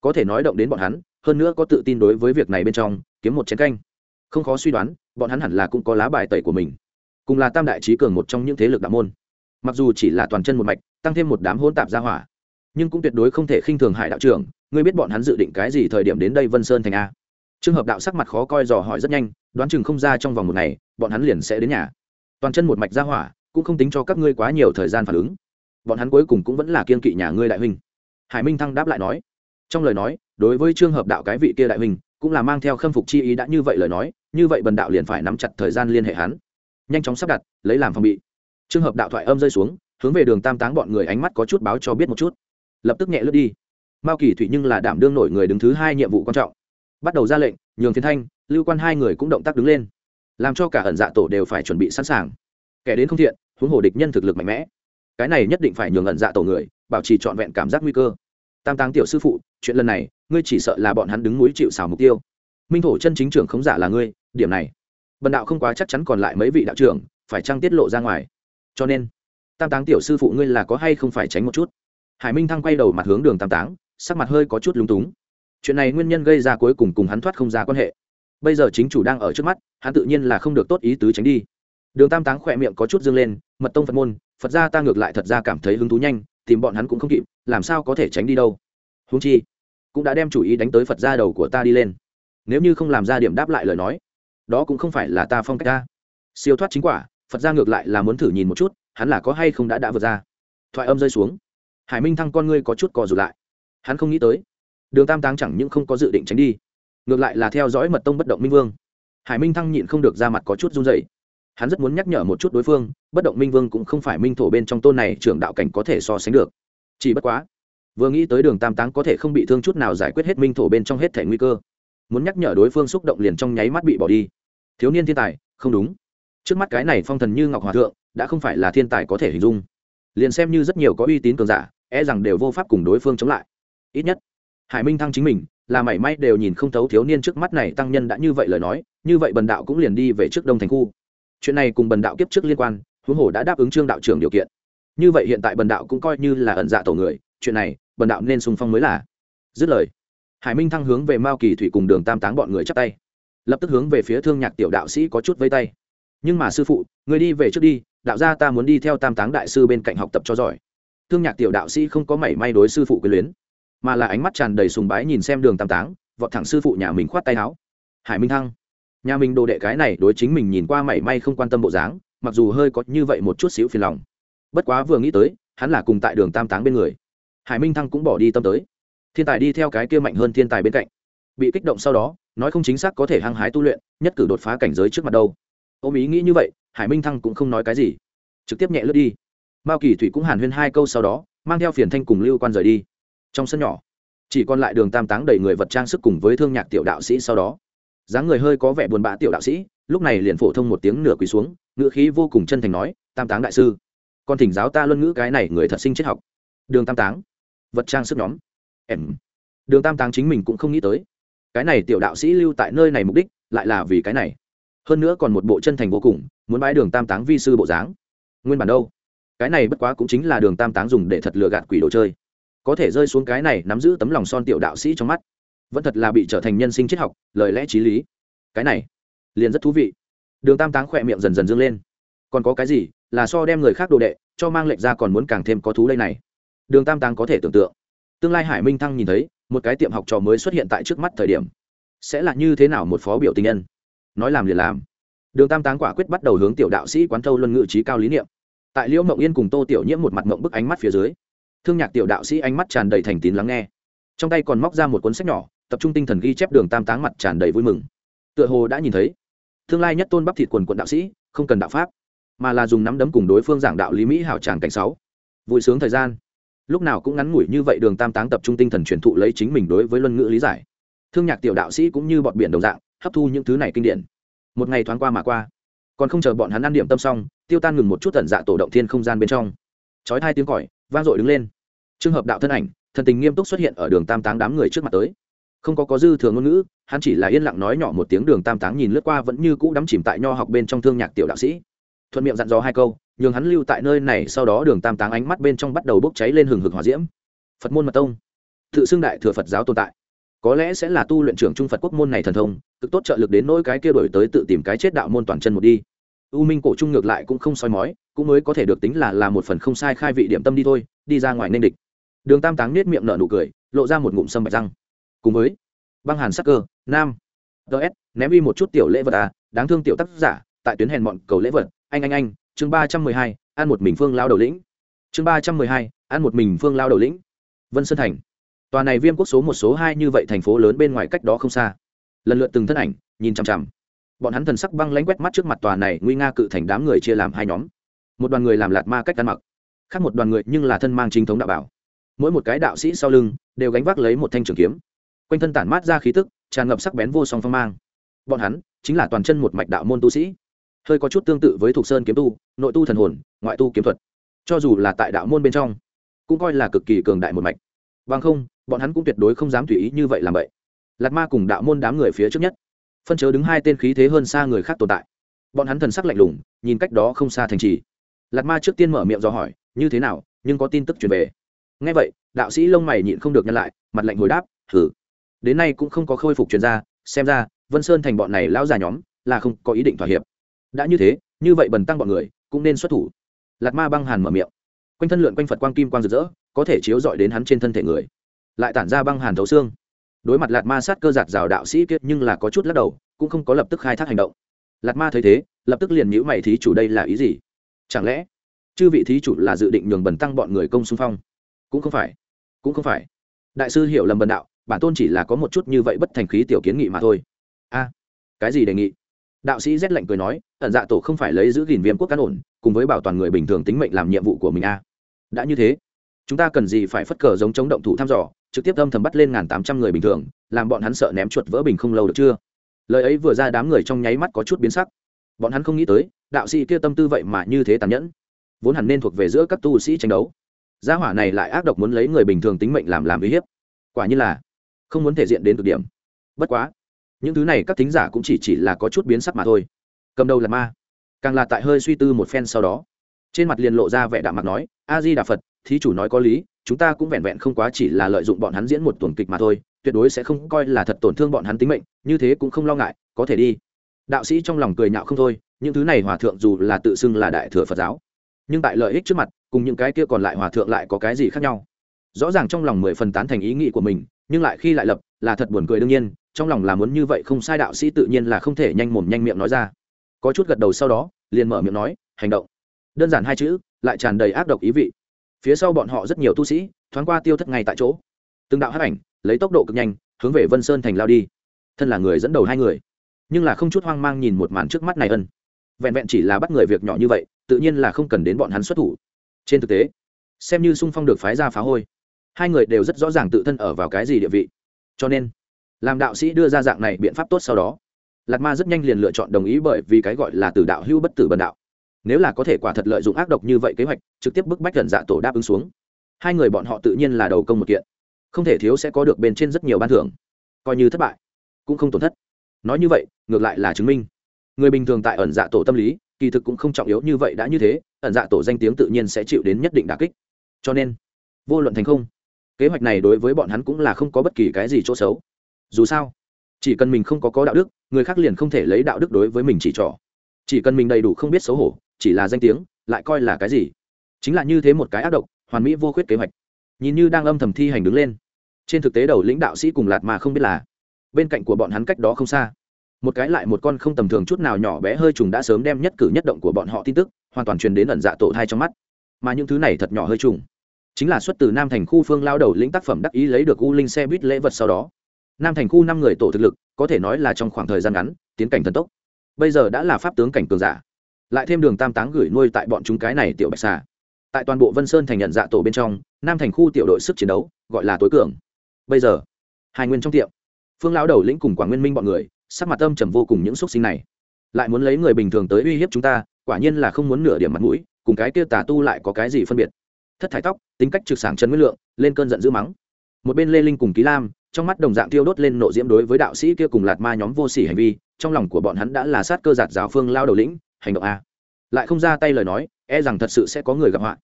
Có thể nói động đến bọn hắn hơn nữa có tự tin đối với việc này bên trong, kiếm một chén canh. Không khó suy đoán, bọn hắn hẳn là cũng có lá bài tẩy của mình. Cùng là tam đại trí cường một trong những thế lực đạo môn. Mặc dù chỉ là toàn chân một mạch, tăng thêm một đám hôn tạp gia hỏa, nhưng cũng tuyệt đối không thể khinh thường hải đạo trưởng. Ngươi biết bọn hắn dự định cái gì thời điểm đến đây vân sơn thành a? Trường hợp đạo sắc mặt khó coi dò hỏi rất nhanh, đoán chừng không ra trong vòng một ngày, bọn hắn liền sẽ đến nhà. Toàn chân một mạch gia hỏa, cũng không tính cho các ngươi quá nhiều thời gian phản ứng. Bọn hắn cuối cùng cũng vẫn là kiên kỵ nhà ngươi đại huynh. Hải minh thăng đáp lại nói. Trong lời nói đối với trường hợp đạo cái vị kia đại huynh, cũng là mang theo khâm phục chi ý đã như vậy lời nói, như vậy bần đạo liền phải nắm chặt thời gian liên hệ hắn. Nhanh chóng sắp đặt, lấy làm phòng bị. Trường hợp đạo thoại âm rơi xuống, hướng về đường tam táng bọn người ánh mắt có chút báo cho biết một chút. Lập tức nhẹ lướt đi. Mao kỳ thủy nhưng là đảm đương nổi người đứng thứ hai nhiệm vụ quan trọng. Bắt đầu ra lệnh, nhường thiên thanh, lưu quan hai người cũng động tác đứng lên. Làm cho cả ẩn dạ tổ đều phải chuẩn bị sẵn sàng. Kẻ đến không thiện, huống hồ địch nhân thực lực mạnh mẽ. Cái này nhất định phải nhường ẩn dạ tổ người, bảo trì trọn vẹn cảm giác nguy cơ tam táng tiểu sư phụ, chuyện lần này, ngươi chỉ sợ là bọn hắn đứng núi chịu xào mục tiêu. Minh thổ chân chính trưởng khống giả là ngươi, điểm này, bần đạo không quá chắc chắn còn lại mấy vị đạo trưởng, phải trang tiết lộ ra ngoài? Cho nên, tam táng tiểu sư phụ ngươi là có hay không phải tránh một chút? Hải minh thăng quay đầu mặt hướng đường tam táng, sắc mặt hơi có chút lúng túng. Chuyện này nguyên nhân gây ra cuối cùng cùng hắn thoát không ra quan hệ. Bây giờ chính chủ đang ở trước mắt, hắn tự nhiên là không được tốt ý tứ tránh đi. Đường tam táng khỏe miệng có chút dương lên, mật tông phật môn, phật ra ta ngược lại thật ra cảm thấy hứng thú nhanh tìm bọn hắn cũng không kịp, làm sao có thể tránh đi đâu? Húng chi, cũng đã đem chủ ý đánh tới phật ra đầu của ta đi lên. Nếu như không làm ra điểm đáp lại lời nói, đó cũng không phải là ta phong cách ta. Siêu thoát chính quả, phật ra ngược lại là muốn thử nhìn một chút, hắn là có hay không đã đã vượt ra. Thoại âm rơi xuống. Hải minh thăng con ngươi có chút cò rụt lại. Hắn không nghĩ tới, đường tam táng chẳng những không có dự định tránh đi, ngược lại là theo dõi mật tông bất động minh vương. Hải minh thăng nhịn không được ra mặt có chút run dày hắn rất muốn nhắc nhở một chút đối phương, bất động minh vương cũng không phải minh thổ bên trong tôn này trưởng đạo cảnh có thể so sánh được. Chỉ bất quá, vừa nghĩ tới đường tam táng có thể không bị thương chút nào giải quyết hết minh thổ bên trong hết thể nguy cơ, muốn nhắc nhở đối phương xúc động liền trong nháy mắt bị bỏ đi. Thiếu niên thiên tài, không đúng. Trước mắt cái này phong thần như ngọc hòa thượng, đã không phải là thiên tài có thể hình dung. Liền xem như rất nhiều có uy tín cường giả e rằng đều vô pháp cùng đối phương chống lại. Ít nhất, hải minh thăng chính mình, là mảy may đều nhìn không thấu thiếu niên trước mắt này tăng nhân đã như vậy lời nói, như vậy bần đạo cũng liền đi về trước đông thành khu chuyện này cùng bần đạo kiếp trước liên quan, huống hồ đã đáp ứng trương đạo trưởng điều kiện. Như vậy hiện tại bần đạo cũng coi như là ẩn dạ tổ người, chuyện này, bần đạo nên sung phong mới là. Dứt lời, hải minh thăng hướng về mao kỳ thủy cùng đường tam táng bọn người chắp tay. Lập tức hướng về phía thương nhạc tiểu đạo sĩ có chút vây tay. Nhưng mà sư phụ, người đi về trước đi, đạo gia ta muốn đi theo tam táng đại sư bên cạnh học tập cho giỏi. Thương nhạc tiểu đạo sĩ không có mảy may đối sư phụ quyền luyến, mà là ánh mắt tràn đầy sùng bái nhìn xem đường tam táng, vọt thẳng sư phụ nhà mình khoát tay áo. Hải minh thăng nhà mình đồ đệ cái này đối chính mình nhìn qua mảy may không quan tâm bộ dáng, mặc dù hơi có như vậy một chút xíu phiền lòng. Bất quá vừa nghĩ tới, hắn là cùng tại đường tam táng bên người. Hải minh thăng cũng bỏ đi tâm tới. Thiên tài đi theo cái kia mạnh hơn thiên tài bên cạnh. Bị kích động sau đó, nói không chính xác có thể hăng hái tu luyện, nhất cử đột phá cảnh giới trước mặt đâu. Ôm ý nghĩ như vậy, hải minh thăng cũng không nói cái gì. Trực tiếp nhẹ lướt đi. Mao kỳ thủy cũng hàn huyên hai câu sau đó, mang theo phiền thanh cùng lưu quan rời đi. Trong sân nhỏ, chỉ còn lại đường tam táng đầy người vật trang sức cùng với thương nhạc tiểu đạo sĩ sau đó dáng người hơi có vẻ buồn bã tiểu đạo sĩ, lúc này liền phổ thông một tiếng nửa quỳ xuống, ngữ khí vô cùng chân thành nói, tam táng đại sư, con thỉnh giáo ta luân ngữ cái này người thật sinh triết học. Đường tam táng, vật trang sức nhóm. Em. Đường tam táng chính mình cũng không nghĩ tới. Cái này tiểu đạo sĩ lưu tại nơi này mục đích lại là vì cái này. Hơn nữa còn một bộ chân thành vô cùng, muốn bãi đường tam táng vi sư bộ dáng. Nguyên bản đâu? Cái này bất quá cũng chính là đường tam táng dùng để thật lừa gạt quỷ đồ chơi. Có thể rơi xuống cái này nắm giữ tấm lòng son tiểu đạo sĩ trong mắt vẫn thật là bị trở thành nhân sinh triết học, lời lẽ t r í lý. Cái này, liền rất thú vị. Đường tam táng khỏe miệng dần dần dâng lên. Còn có cái gì là so đem người khác đồ đệ, cho mang lệnh ra còn muốn càng thêm có thú đây này? Đường tam táng có thể tưởng tượng. Tương lai hải minh thăng nhìn thấy, một cái tiệm học trò mới xuất hiện tại trước mắt thời điểm, sẽ là như thế nào một phó biểu tình nhân? Nói làm liền làm. Đường tam táng quả quyết bắt đầu hướng tiểu đạo sĩ quán thâu luân ngự trí cao lý niệm. Tại liễu mộng yên cùng tô tiểu nhiễm một mặt mộng bức ánh mắt phía dưới, thương nhạc tiểu đạo sĩ ánh mắt tràn đầy thành tín lắng nghe. Trong tay còn móc ra một cuốn sách nhỏ tập trung tinh thần ghi chép đường tam táng mặt tràn đầy vui mừng. Tựa hồ đã nhìn thấy, tương lai nhất tôn bắp thịt quần quận đạo sĩ không cần đạo pháp, mà là dùng nắm đấm cùng đối phương giảng đạo lý mỹ hảo tràng cảnh sáu. Vui sướng thời gian. Lúc nào cũng ngắn ngủi như vậy đường tam táng tập trung tinh thần truyền thụ lấy chính mình đối với luân ngữ lý giải. Thương nhạc tiểu đạo sĩ cũng như bọn biển đồng dạng, hấp thu những thứ này kinh điển. Một ngày thoáng qua mà qua, còn không chờ bọn hắn ăn điểm tâm xong, tiêu tan ngừng một chút tận dạ tổ động thiên không gian bên trong. Chói hai tiếng còi vang dội đứng lên. Trường hợp đạo thân ảnh, thần tình nghiêm túc xuất hiện ở đường tam táng đám người trước mặt tới không có có dư thừa ngôn ngữ, hắn chỉ là yên lặng nói nhỏ một tiếng đường tam táng nhìn lướt qua vẫn như cũ đắm chìm tại nho học bên trong thương nhạc tiểu đạo sĩ. Thuận miệng dặn dò hai câu, nhường hắn lưu tại nơi này, sau đó đường tam táng ánh mắt bên trong bắt đầu bốc cháy lên hừng hực hỏa diễm. Phật môn mật tông. Tự xưng đại thừa phật giáo tồn tại. Có lẽ sẽ là tu luyện trưởng trung phật quốc môn này thần thông, cực tốt trợ lực đến nỗi cái kia đổi tới tự tìm cái chết đạo môn toàn chân một đi. U minh cổ trung ngược lại cũng không soi mói, cũng mới có thể được tính là là một phần không sai khai vị điểm tâm đi thôi, đi ra ngoài nên địch. Đường tam táng nết miệng nở nụ cười, lộ ra một ngụm sâm bạch răng cùng với băng hàn sắc cơ, nam. Ts ném đi một chút tiểu lễ vật à đáng thương tiểu tác giả, tại tuyến hèn mọn cầu lễ vật. Anh anh anh, chương ba trăm mười hai, ăn một mình phương lao đầu lĩnh. Chương ba trăm mười hai, ăn một mình phương lao đầu lĩnh. Vân sơn thành. Tòa này viêm quốc số một số hai như vậy thành phố lớn bên ngoài cách đó không xa. Lần lượt từng thân ảnh, nhìn chằm chằm. Bọn hắn thần sắc băng lãnh quét mắt trước mặt tòa này nguy nga cự thành đám người chia làm hai nhóm. Một đoàn người làm lạt ma cách ăn mặc, khác một đoàn người nhưng là thân mang chính thống đạo bảo. Mỗi một cái đạo sĩ sau lưng đều gánh vác lấy một thanh trường kiếm quanh thân tản mát ra khí tức, tràn ngập sắc bén vô song phong mang. Bọn hắn chính là toàn chân một mạch đạo môn tu sĩ. Hơi có chút tương tự với thục sơn kiếm tu, nội tu thần hồn, ngoại tu kiếm thuật. Cho dù là tại đạo môn bên trong, cũng coi là cực kỳ cường đại một mạch. Bằng không, bọn hắn cũng tuyệt đối không dám tùy ý như vậy làm vậy. Lạt ma cùng đạo môn đám người phía trước nhất, phân chớ đứng hai tên khí thế hơn xa người khác tồn tại. Bọn hắn thần sắc lạnh lùng, nhìn cách đó không xa thành trì. Lạt ma trước tiên mở miệng do hỏi, như thế nào? Nhưng có tin tức truyền về. Ngay vậy, đạo sĩ lông mày nhịn không được nhăn lại, mặt lạnh hồi đáp thử đến nay cũng không có khôi phục chuyên gia, xem ra vân sơn thành bọn này lão già nhóm là không có ý định thỏa hiệp. Đã như thế như vậy bần tăng bọn người cũng nên xuất thủ. Lạt ma băng hàn mở miệng. Quanh thân lượn quanh phật quang kim quang rực rỡ có thể chiếu dọi đến hắn trên thân thể người. Lại tản ra băng hàn thấu xương. Đối mặt lạt ma sát cơ giạt rào đạo sĩ kiệt nhưng là có chút lắc đầu cũng không có lập tức khai thác hành động. Lạt ma thấy thế lập tức liền nhữ mày thí chủ đây là ý gì? Chẳng lẽ chư vị thí chủ là dự định nhường bần tăng bọn người công xung phong? Cũng không phải cũng không phải. Đại sư hiểu lầm bần đạo bản tôn chỉ là có một chút như vậy bất thành khí tiểu kiến nghị mà thôi. A, cái gì đề nghị? Đạo sĩ rét lạnh cười nói, ẩn dạ tổ không phải lấy giữ gìn viêm quốc cán ổn, cùng với bảo toàn người bình thường tính mệnh làm nhiệm vụ của mình a. Đã như thế, chúng ta cần gì phải phất cờ giống chống động thủ thăm dò, trực tiếp âm thầm bắt lên ngàn tám trăm người bình thường, làm bọn hắn sợ ném chuột vỡ bình không lâu được chưa? Lời ấy vừa ra đám người trong nháy mắt có chút biến sắc. Bọn hắn không nghĩ tới, đạo sĩ kia tâm tư vậy mà như thế tàn nhẫn. Vốn hẳn nên thuộc về giữa các tu sĩ tranh đấu. Gia hỏa này lại ác độc muốn lấy người bình thường tính mệnh làm làm uy hiếp. Quả như là không muốn thể diện đến cực điểm. Bất quá, những thứ này các thính giả cũng chỉ chỉ là có chút biến sắc mà thôi. Cầm đầu là ma. Càng là tại hơi suy tư một phen sau đó, trên mặt liền lộ ra vẻ đạm mặt nói a di đà phật, thí chủ nói có lý, chúng ta cũng vẹn vẹn không quá chỉ là lợi dụng bọn hắn diễn một tuần kịch mà thôi, tuyệt đối sẽ không coi là thật tổn thương bọn hắn tính mệnh, như thế cũng không lo ngại, có thể đi. Đạo sĩ trong lòng cười nhạo không thôi, những thứ này hòa thượng dù là tự xưng là đại thừa phật giáo, nhưng tại lợi ích trước mặt, cùng những cái kia còn lại hòa thượng lại có cái gì khác nhau? Rõ ràng trong lòng mười phần tán thành ý nghĩ của mình nhưng lại khi lại lập, là thật buồn cười đương nhiên, trong lòng là muốn như vậy không sai đạo sĩ tự nhiên là không thể nhanh mồm nhanh miệng nói ra. Có chút gật đầu sau đó, liền mở miệng nói, hành động. Đơn giản hai chữ, lại tràn đầy ác độc ý vị. Phía sau bọn họ rất nhiều tu sĩ, thoáng qua tiêu thất ngay tại chỗ. Từng đạo hát ảnh, lấy tốc độ cực nhanh, hướng về vân sơn thành lao đi. Thân là người dẫn đầu hai người, nhưng là không chút hoang mang nhìn một màn trước mắt này ân. Vẹn vẹn chỉ là bắt người việc nhỏ như vậy, tự nhiên là không cần đến bọn hắn xuất thủ. Trên thực tế, xem như sung phong được phái ra phá hôi hai người đều rất rõ ràng tự thân ở vào cái gì địa vị. Cho nên, làm đạo sĩ đưa ra dạng này biện pháp tốt sau đó lạt ma rất nhanh liền lựa chọn đồng ý bởi vì cái gọi là từ đạo hưu bất tử bần đạo. Nếu là có thể quả thật lợi dụng ác độc như vậy kế hoạch, trực tiếp bức bách gần dạ tổ đáp ứng xuống, hai người bọn họ tự nhiên là đầu công một kiện. Không thể thiếu sẽ có được bên trên rất nhiều ban thưởng. Coi như thất bại, cũng không tổn thất. Nói như vậy, ngược lại là chứng minh. Người bình thường tại ẩn dạ tổ tâm lý, kỳ thực cũng không trọng yếu như vậy đã như thế, ẩn dạ tổ danh tiếng tự nhiên sẽ chịu đến nhất định đà kích. Cho nên, vô luận thành không kế hoạch này đối với bọn hắn cũng là không có bất kỳ cái gì chỗ xấu. Dù sao, chỉ cần mình không có có đạo đức, người khác liền không thể lấy đạo đức đối với mình chỉ trỏ. Chỉ cần mình đầy đủ không biết xấu hổ, chỉ là danh tiếng, lại coi là cái gì? Chính là như thế một cái ác độc, hoàn mỹ vô khuyết kế hoạch. Nhìn như đang âm thầm thi hành đứng lên. Trên thực tế đầu lãnh đạo sĩ cùng lạt mà không biết là, bên cạnh của bọn hắn cách đó không xa, một cái lại một con không tầm thường chút nào nhỏ bé hơi trùng đã sớm đem nhất cử nhất động của bọn họ tin tức, hoàn toàn truyền đến ẩn dạ tổ thai trong mắt. Mà những thứ này thật nhỏ hơi trùng chính là xuất từ nam thành khu phương lao đầu lĩnh tác phẩm đắc ý lấy được u linh xe buýt lễ vật sau đó. Nam thành khu năm người tổ thực lực, có thể nói là trong khoảng thời gian ngắn, tiến cảnh thần tốc. Bây giờ đã là pháp tướng cảnh cường giả. Lại thêm đường tam táng gửi nuôi tại bọn chúng cái này tiểu bạch xà. Tại toàn bộ vân sơn thành nhận dạ tổ bên trong, nam thành khu tiểu đội sức chiến đấu, gọi là tối cường. Bây giờ, hai nguyên trong tiệm. Phương lão đầu lĩnh cùng quảng nguyên minh bọn người, sắc mặt âm trầm vô cùng những xúc sinh này. Lại muốn lấy người bình thường tới uy hiếp chúng ta, quả nhiên là không muốn nửa điểm mặt mũi, cùng cái kia tà tu lại có cái gì phân biệt thất thải tóc, tính cách trực sảng trần nguyên lượng, lên cơn giận dữ mắng. Một bên lê linh cùng ký lam, trong mắt đồng dạng tiêu đốt lên nộ diễm đối với đạo sĩ kia cùng lạt ma nhóm vô sỉ hành vi, trong lòng của bọn hắn đã là sát cơ giạt giáo phương lao đầu lĩnh, hành động a. Lại không ra tay lời nói e rằng thật sự sẽ có người gặp họa.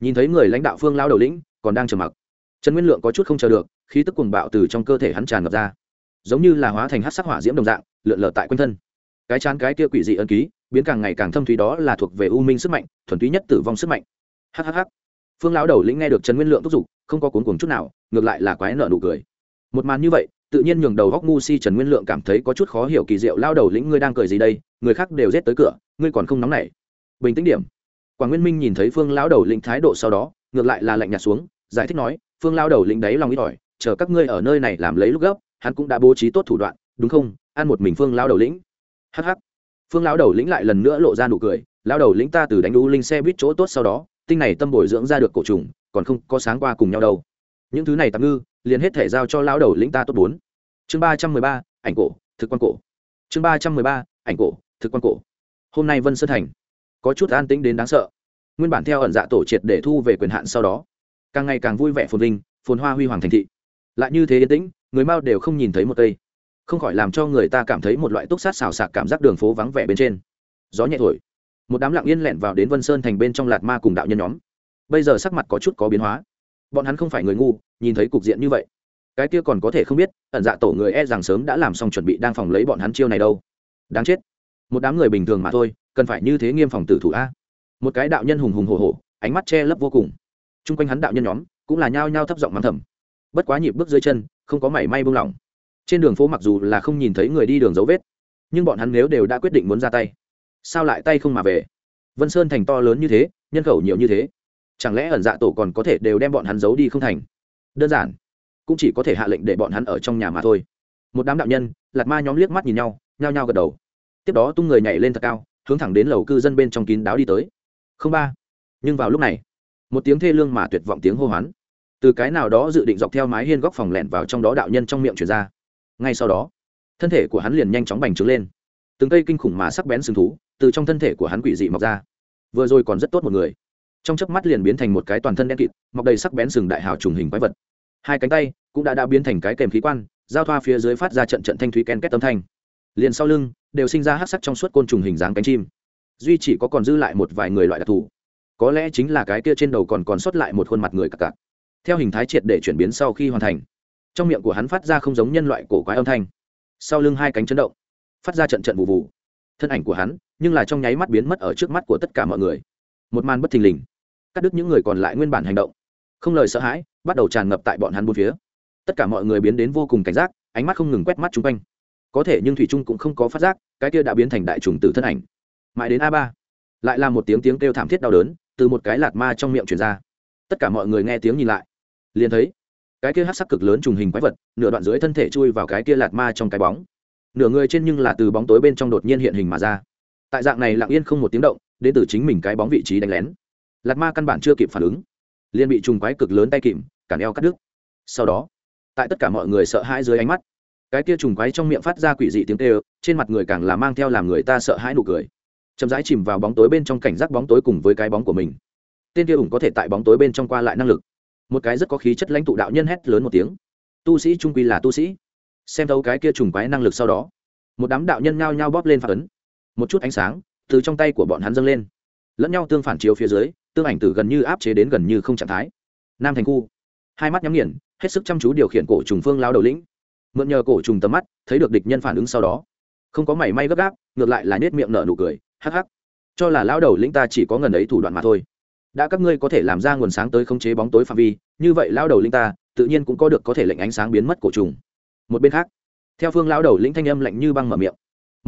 Nhìn thấy người lãnh đạo phương lao đầu lĩnh, còn đang trầm mặc. Trần nguyên lượng có chút không chờ được, khí tức cuồng bạo từ trong cơ thể hắn tràn ngập ra. Giống như là hóa thành hát sắc hỏa diễm đồng dạng, lượn lờ tại quanh thân. Cái chán cái kia quỷ dị ân ký, biến càng ngày càng thâm thúy đó là thuộc về u minh sức mạnh, thuần túy nhất tử vong sức mạnh. Hhh phương lão đầu lĩnh nghe được trần nguyên lượng thúc giục, không có cuốn cuồng chút nào, ngược lại là quái nợ nụ cười. Một màn như vậy, tự nhiên nhường đầu góc ngu si trần nguyên lượng cảm thấy có chút khó hiểu kỳ diệu lao đầu lĩnh ngươi đang cười gì đây? Người khác đều rét tới cửa, ngươi còn không nóng nảy. Bình tĩnh điểm. Quảng nguyên minh nhìn thấy phương lão đầu lĩnh thái độ sau đó, ngược lại là lạnh nhạt xuống, giải thích nói, phương lao đầu lĩnh đáy lòng ít ỏi, chờ các ngươi ở nơi này làm lấy lúc gấp, hắn cũng đã bố trí tốt thủ đoạn, đúng không? Ăn một mình phương lao đầu lĩnh. Hh phương lao đầu lĩnh lại lần nữa lộ ra nụ cười lao đầu lĩnh ta từ đánh đu linh xe buýt chỗ tốt sau đó tinh này tâm bồi dưỡng ra được cổ trùng, còn không có sáng qua cùng nhau đâu. Những thứ này tạm ngư, liền hết thể giao cho lão đầu lĩnh ta tốt bốn. Chương ba trăm mười ba, ảnh cổ, thực quan cổ. Chương ba trăm mười ba, ảnh cổ, thực quan cổ. Hôm nay vân sơn thành, có chút an tĩnh đến đáng sợ. Nguyên bản theo ẩn dạ tổ triệt để thu về quyền hạn sau đó, càng ngày càng vui vẻ phồn vinh, phồn hoa huy hoàng thành thị. Lại như thế yên tĩnh, người mao đều không nhìn thấy một cây. Không khỏi làm cho người ta cảm thấy một loại túc sát xào sạc cảm giác đường phố vắng vẻ bên trên. Gió nhẹ thổi một đám lặng yên lẹn vào đến vân sơn thành bên trong lạt ma cùng đạo nhân nhóm. Bây giờ sắc mặt có chút có biến hóa. Bọn hắn không phải người ngu, nhìn thấy cục diện như vậy, cái kia còn có thể không biết, ẩn dạ tổ người e rằng sớm đã làm xong chuẩn bị đang phòng lấy bọn hắn chiêu này đâu. Đáng chết. Một đám người bình thường mà thôi, cần phải như thế nghiêm phòng tử thủ a. Một cái đạo nhân hùng hùng hồ hồ ánh mắt che lấp vô cùng. Chung quanh hắn đạo nhân nhóm cũng là nhao nhao thấp giọng mắng thầm. Bất quá nhịp bước dưới chân, không có mảy may buông lỏng. Trên đường phố mặc dù là không nhìn thấy người đi đường dấu vết, nhưng bọn hắn nếu đều đã quyết định muốn ra tay sao lại tay không mà về? Vân sơn thành to lớn như thế, nhân khẩu nhiều như thế. Chẳng lẽ ẩn dạ tổ còn có thể đều đem bọn hắn giấu đi không thành? Đơn giản, cũng chỉ có thể hạ lệnh để bọn hắn ở trong nhà mà thôi. Một đám đạo nhân lạt ma nhóm liếc mắt nhìn nhau, nhao nhao gật đầu. Tiếp đó tung người nhảy lên thật cao, hướng thẳng đến lầu cư dân bên trong kín đáo đi tới. Không ba. Nhưng vào lúc này, một tiếng thê lương mà tuyệt vọng tiếng hô hoán. Từ cái nào đó dự định dọc theo mái hiên góc phòng lẹn vào trong đó đạo nhân trong miệng truyền ra. Ngay sau đó, thân thể của hắn liền nhanh chóng bành trướng lên. Từng cây kinh khủng mà sắc bén sừng thú từ trong thân thể của hắn quỷ dị mọc ra. Vừa rồi còn rất tốt một người. Trong chớp mắt liền biến thành một cái toàn thân đen kịt, mọc đầy sắc bén sừng đại hào trùng hình quái vật. Hai cánh tay cũng đã đã biến thành cái kèm khí quan, giao thoa phía dưới phát ra trận trận thanh thúy ken két âm thanh. Liền sau lưng, đều sinh ra hắc sắc trong suốt côn trùng hình dáng cánh chim. Duy chỉ có còn dư lại một vài người loại đặc thù. Có lẽ chính là cái kia trên đầu còn còn sót lại một khuôn mặt người cặp cặp theo hình thái triệt để chuyển biến sau khi hoàn thành, trong miệng của hắn phát ra không giống nhân loại cổ quái âm thanh. Sau lưng hai cánh chấn động, phát ra trận trận vụ vụ. Thân ảnh của hắn nhưng là trong nháy mắt biến mất ở trước mắt của tất cả mọi người. Một màn bất thình lình, cắt đứt những người còn lại nguyên bản hành động. Không lời sợ hãi, bắt đầu tràn ngập tại bọn hắn bốn phía. Tất cả mọi người biến đến vô cùng cảnh giác, ánh mắt không ngừng quét mắt chung quanh. Có thể nhưng thủy trung cũng không có phát giác, cái kia đã biến thành đại trùng tử thân ảnh. Mãi đến a ba, lại là một tiếng tiếng kêu thảm thiết đau đớn từ một cái lạt ma trong miệng truyền ra. Tất cả mọi người nghe tiếng nhìn lại, liền thấy cái kia hát sắc cực lớn trùng hình quái vật, nửa đoạn dưới thân thể chui vào cái kia lạt ma trong cái bóng. Nửa người trên nhưng là từ bóng tối bên trong đột nhiên hiện hình mà ra tại dạng này lặng yên không một tiếng động, đến từ chính mình cái bóng vị trí đánh lén. Lạt ma căn bản chưa kịp phản ứng, liền bị trùng quái cực lớn tay kìm, cản eo cắt đứt. Sau đó, tại tất cả mọi người sợ hãi dưới ánh mắt, cái kia trùng quái trong miệng phát ra quỷ dị tiếng kêu, trên mặt người càng là mang theo làm người ta sợ hãi nụ cười. Chậm rãi chìm vào bóng tối bên trong cảnh giác bóng tối cùng với cái bóng của mình. Tên kia ủng có thể tại bóng tối bên trong qua lại năng lực. Một cái rất có khí chất lãnh tụ đạo nhân hét lớn một tiếng. Tu sĩ trung quy là tu sĩ. Xem thấu cái kia trùng quái năng lực sau đó, một đám đạo nhân nhao nhao bóp lên phản ấn một chút ánh sáng từ trong tay của bọn hắn dâng lên lẫn nhau tương phản chiếu phía dưới tương ảnh từ gần như áp chế đến gần như không trạng thái nam thành khu hai mắt nhắm nghiền hết sức chăm chú điều khiển cổ trùng phương lao đầu lĩnh mượn nhờ cổ trùng tầm mắt thấy được địch nhân phản ứng sau đó không có mảy may gấp gáp ngược lại là nết miệng nở nụ cười hắc hắc cho là lao đầu lĩnh ta chỉ có ngần ấy thủ đoạn mà thôi đã các ngươi có thể làm ra nguồn sáng tới khống chế bóng tối phạm vi như vậy lao đầu lĩnh ta tự nhiên cũng có được có thể lệnh ánh sáng biến mất cổ trùng một bên khác theo phương lao đầu lĩnh thanh âm lạnh như băng mở miệng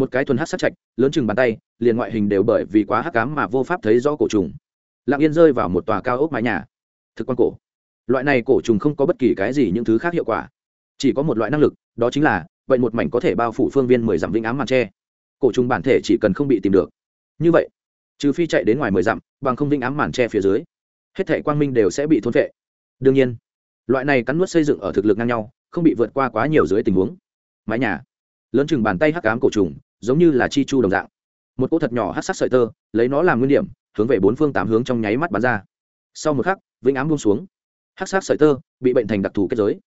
một cái thuần hát sát chạch lớn chừng bàn tay, liền ngoại hình đều bởi vì quá hắc cám mà vô pháp thấy rõ cổ trùng. Lặng yên rơi vào một tòa cao ốc mái nhà. Thực quan cổ. Loại này cổ trùng không có bất kỳ cái gì những thứ khác hiệu quả. Chỉ có một loại năng lực, đó chính là vậy một mảnh có thể bao phủ phương viên mười dặm vĩnh ám màn tre. Cổ trùng bản thể chỉ cần không bị tìm được. Như vậy, trừ phi chạy đến ngoài mười dặm, bằng không vĩnh ám màn tre phía dưới, hết thể quang minh đều sẽ bị thôn vệ đương nhiên, loại này cắn nuốt xây dựng ở thực lực ngang nhau, không bị vượt qua quá nhiều dưới tình huống. Mái nhà. Lớn chừng bàn tay hắc cám cổ trùng giống như là chi chu đồng dạng. Một cỗ thật nhỏ hắc sắc sợi tơ, lấy nó làm nguyên điểm, hướng về bốn phương tám hướng trong nháy mắt bắn ra. Sau một khắc, vĩnh ám buông xuống. Hắc sắc sợi tơ bị bệnh thành đặc thù kết giới.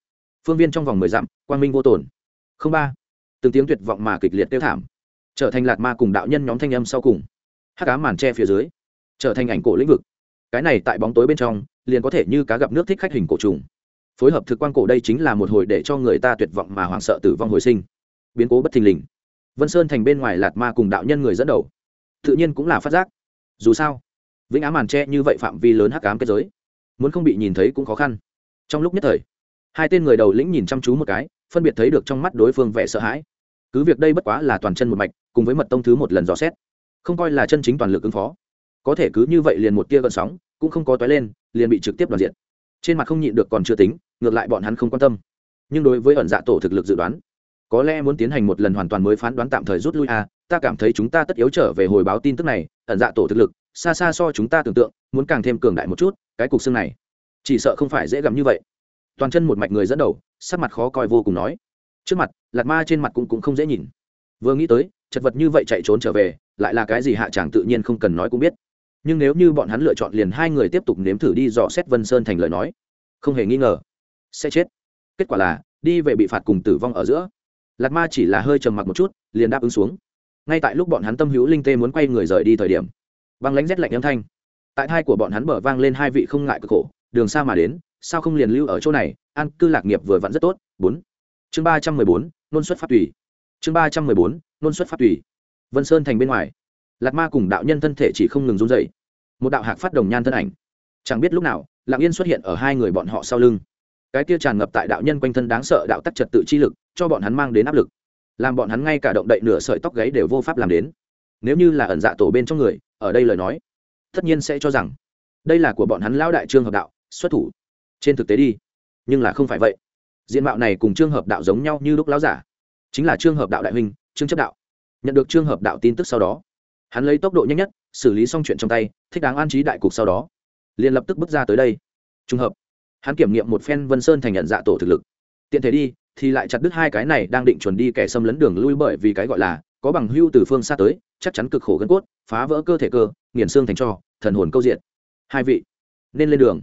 Phương viên trong vòng mười dặm, quang minh vô tổn không ba. Từng tiếng tuyệt vọng mà kịch liệt tiêu thảm. Trở thành lạt ma cùng đạo nhân nhóm thanh âm sau cùng. Hắc ám màn tre phía dưới, trở thành ảnh cổ lĩnh vực. Cái này tại bóng tối bên trong, liền có thể như cá gặp nước thích khách hình cổ trùng. Phối hợp thực quan cổ đây chính là một hồi để cho người ta tuyệt vọng mà hoảng sợ tử vong hồi sinh. Biến cố bất thình lình vân sơn thành bên ngoài lạt ma cùng đạo nhân người dẫn đầu. Tự nhiên cũng là phát giác. Dù sao, vĩnh ám màn tre như vậy phạm vi lớn hắc ám kết giới, muốn không bị nhìn thấy cũng khó khăn. Trong lúc nhất thời, hai tên người đầu lĩnh nhìn chăm chú một cái, phân biệt thấy được trong mắt đối phương vẻ sợ hãi. Cứ việc đây bất quá là toàn chân một mạch, cùng với mật tông thứ một lần dò xét, không coi là chân chính toàn lực ứng phó. Có thể cứ như vậy liền một tia gợn sóng, cũng không có toái lên, liền bị trực tiếp đoàn diện. Trên mặt không nhịn được còn chưa tính, ngược lại bọn hắn không quan tâm. Nhưng đối với ẩn dạ tổ thực lực dự đoán có lẽ muốn tiến hành một lần hoàn toàn mới phán đoán tạm thời rút lui à ta cảm thấy chúng ta tất yếu trở về hồi báo tin tức này ẩn dạ tổ thực lực xa xa so chúng ta tưởng tượng muốn càng thêm cường đại một chút cái cục xương này. Chỉ sợ không phải dễ gặm như vậy. Toàn chân một mạch người dẫn đầu sắc mặt khó coi vô cùng nói. Trước mặt lạt ma trên mặt cũng, cũng không dễ nhìn. Vừa nghĩ tới chật vật như vậy chạy trốn trở về lại là cái gì hạ chàng tự nhiên không cần nói cũng biết. Nhưng nếu như bọn hắn lựa chọn liền hai người tiếp tục nếm thử đi dò xét vân sơn thành lời nói không hề nghi ngờ sẽ chết. Kết quả là đi về bị phạt cùng tử vong ở giữa lạt ma chỉ là hơi trầm mặc một chút, liền đáp ứng xuống. Ngay tại lúc bọn hắn tâm hữu linh tê muốn quay người rời đi thời điểm, băng lánh rét lạnh âm thanh. Tại thai của bọn hắn mở vang lên hai vị không ngại cực khổ, đường xa mà đến, sao không liền lưu ở chỗ này? An cư lạc nghiệp vừa vặn rất tốt. Bốn. Chương ba trăm mười bốn, nôn xuất phát tùy. Chương ba trăm mười bốn, nôn xuất phát tùy. Vân sơn thành bên ngoài lạt ma cùng đạo nhân thân thể chỉ không ngừng run dậy một đạo hạc phát đồng nhan thân ảnh. Chẳng biết lúc nào lạng yên xuất hiện ở hai người bọn họ sau lưng. Cái kia tràn ngập tại đạo nhân quanh thân đáng sợ đạo tắc trật tự chi lực cho bọn hắn mang đến áp lực. Làm bọn hắn ngay cả động đậy nửa sợi tóc gáy đều vô pháp làm đến. Nếu như là ẩn dạ tổ bên trong người, ở đây lời nói, tất nhiên sẽ cho rằng, đây là của bọn hắn lão đại trương hợp đạo, xuất thủ. Trên thực tế đi, nhưng là không phải vậy. Diện mạo này cùng trương hợp đạo giống nhau như lúc lão giả. Chính là trương hợp đạo đại huynh, trương chấp đạo. Nhận được trương hợp đạo tin tức sau đó, hắn lấy tốc độ nhanh nhất, xử lý xong chuyện trong tay, thích đáng an trí đại cục sau đó, liền lập tức bước ra tới đây. Trùng hợp, hắn kiểm nghiệm một phen vân sơn thành nhận dạ tổ thực lực. Tiện thể đi thì lại chặt đứt hai cái này đang định chuẩn đi kẻ xâm lấn đường lui bởi vì cái gọi là có bằng hưu từ phương xa tới, chắc chắn cực khổ gân cốt, phá vỡ cơ thể cơ, nghiền xương thành cho, thần hồn câu diện hai vị, nên lên đường.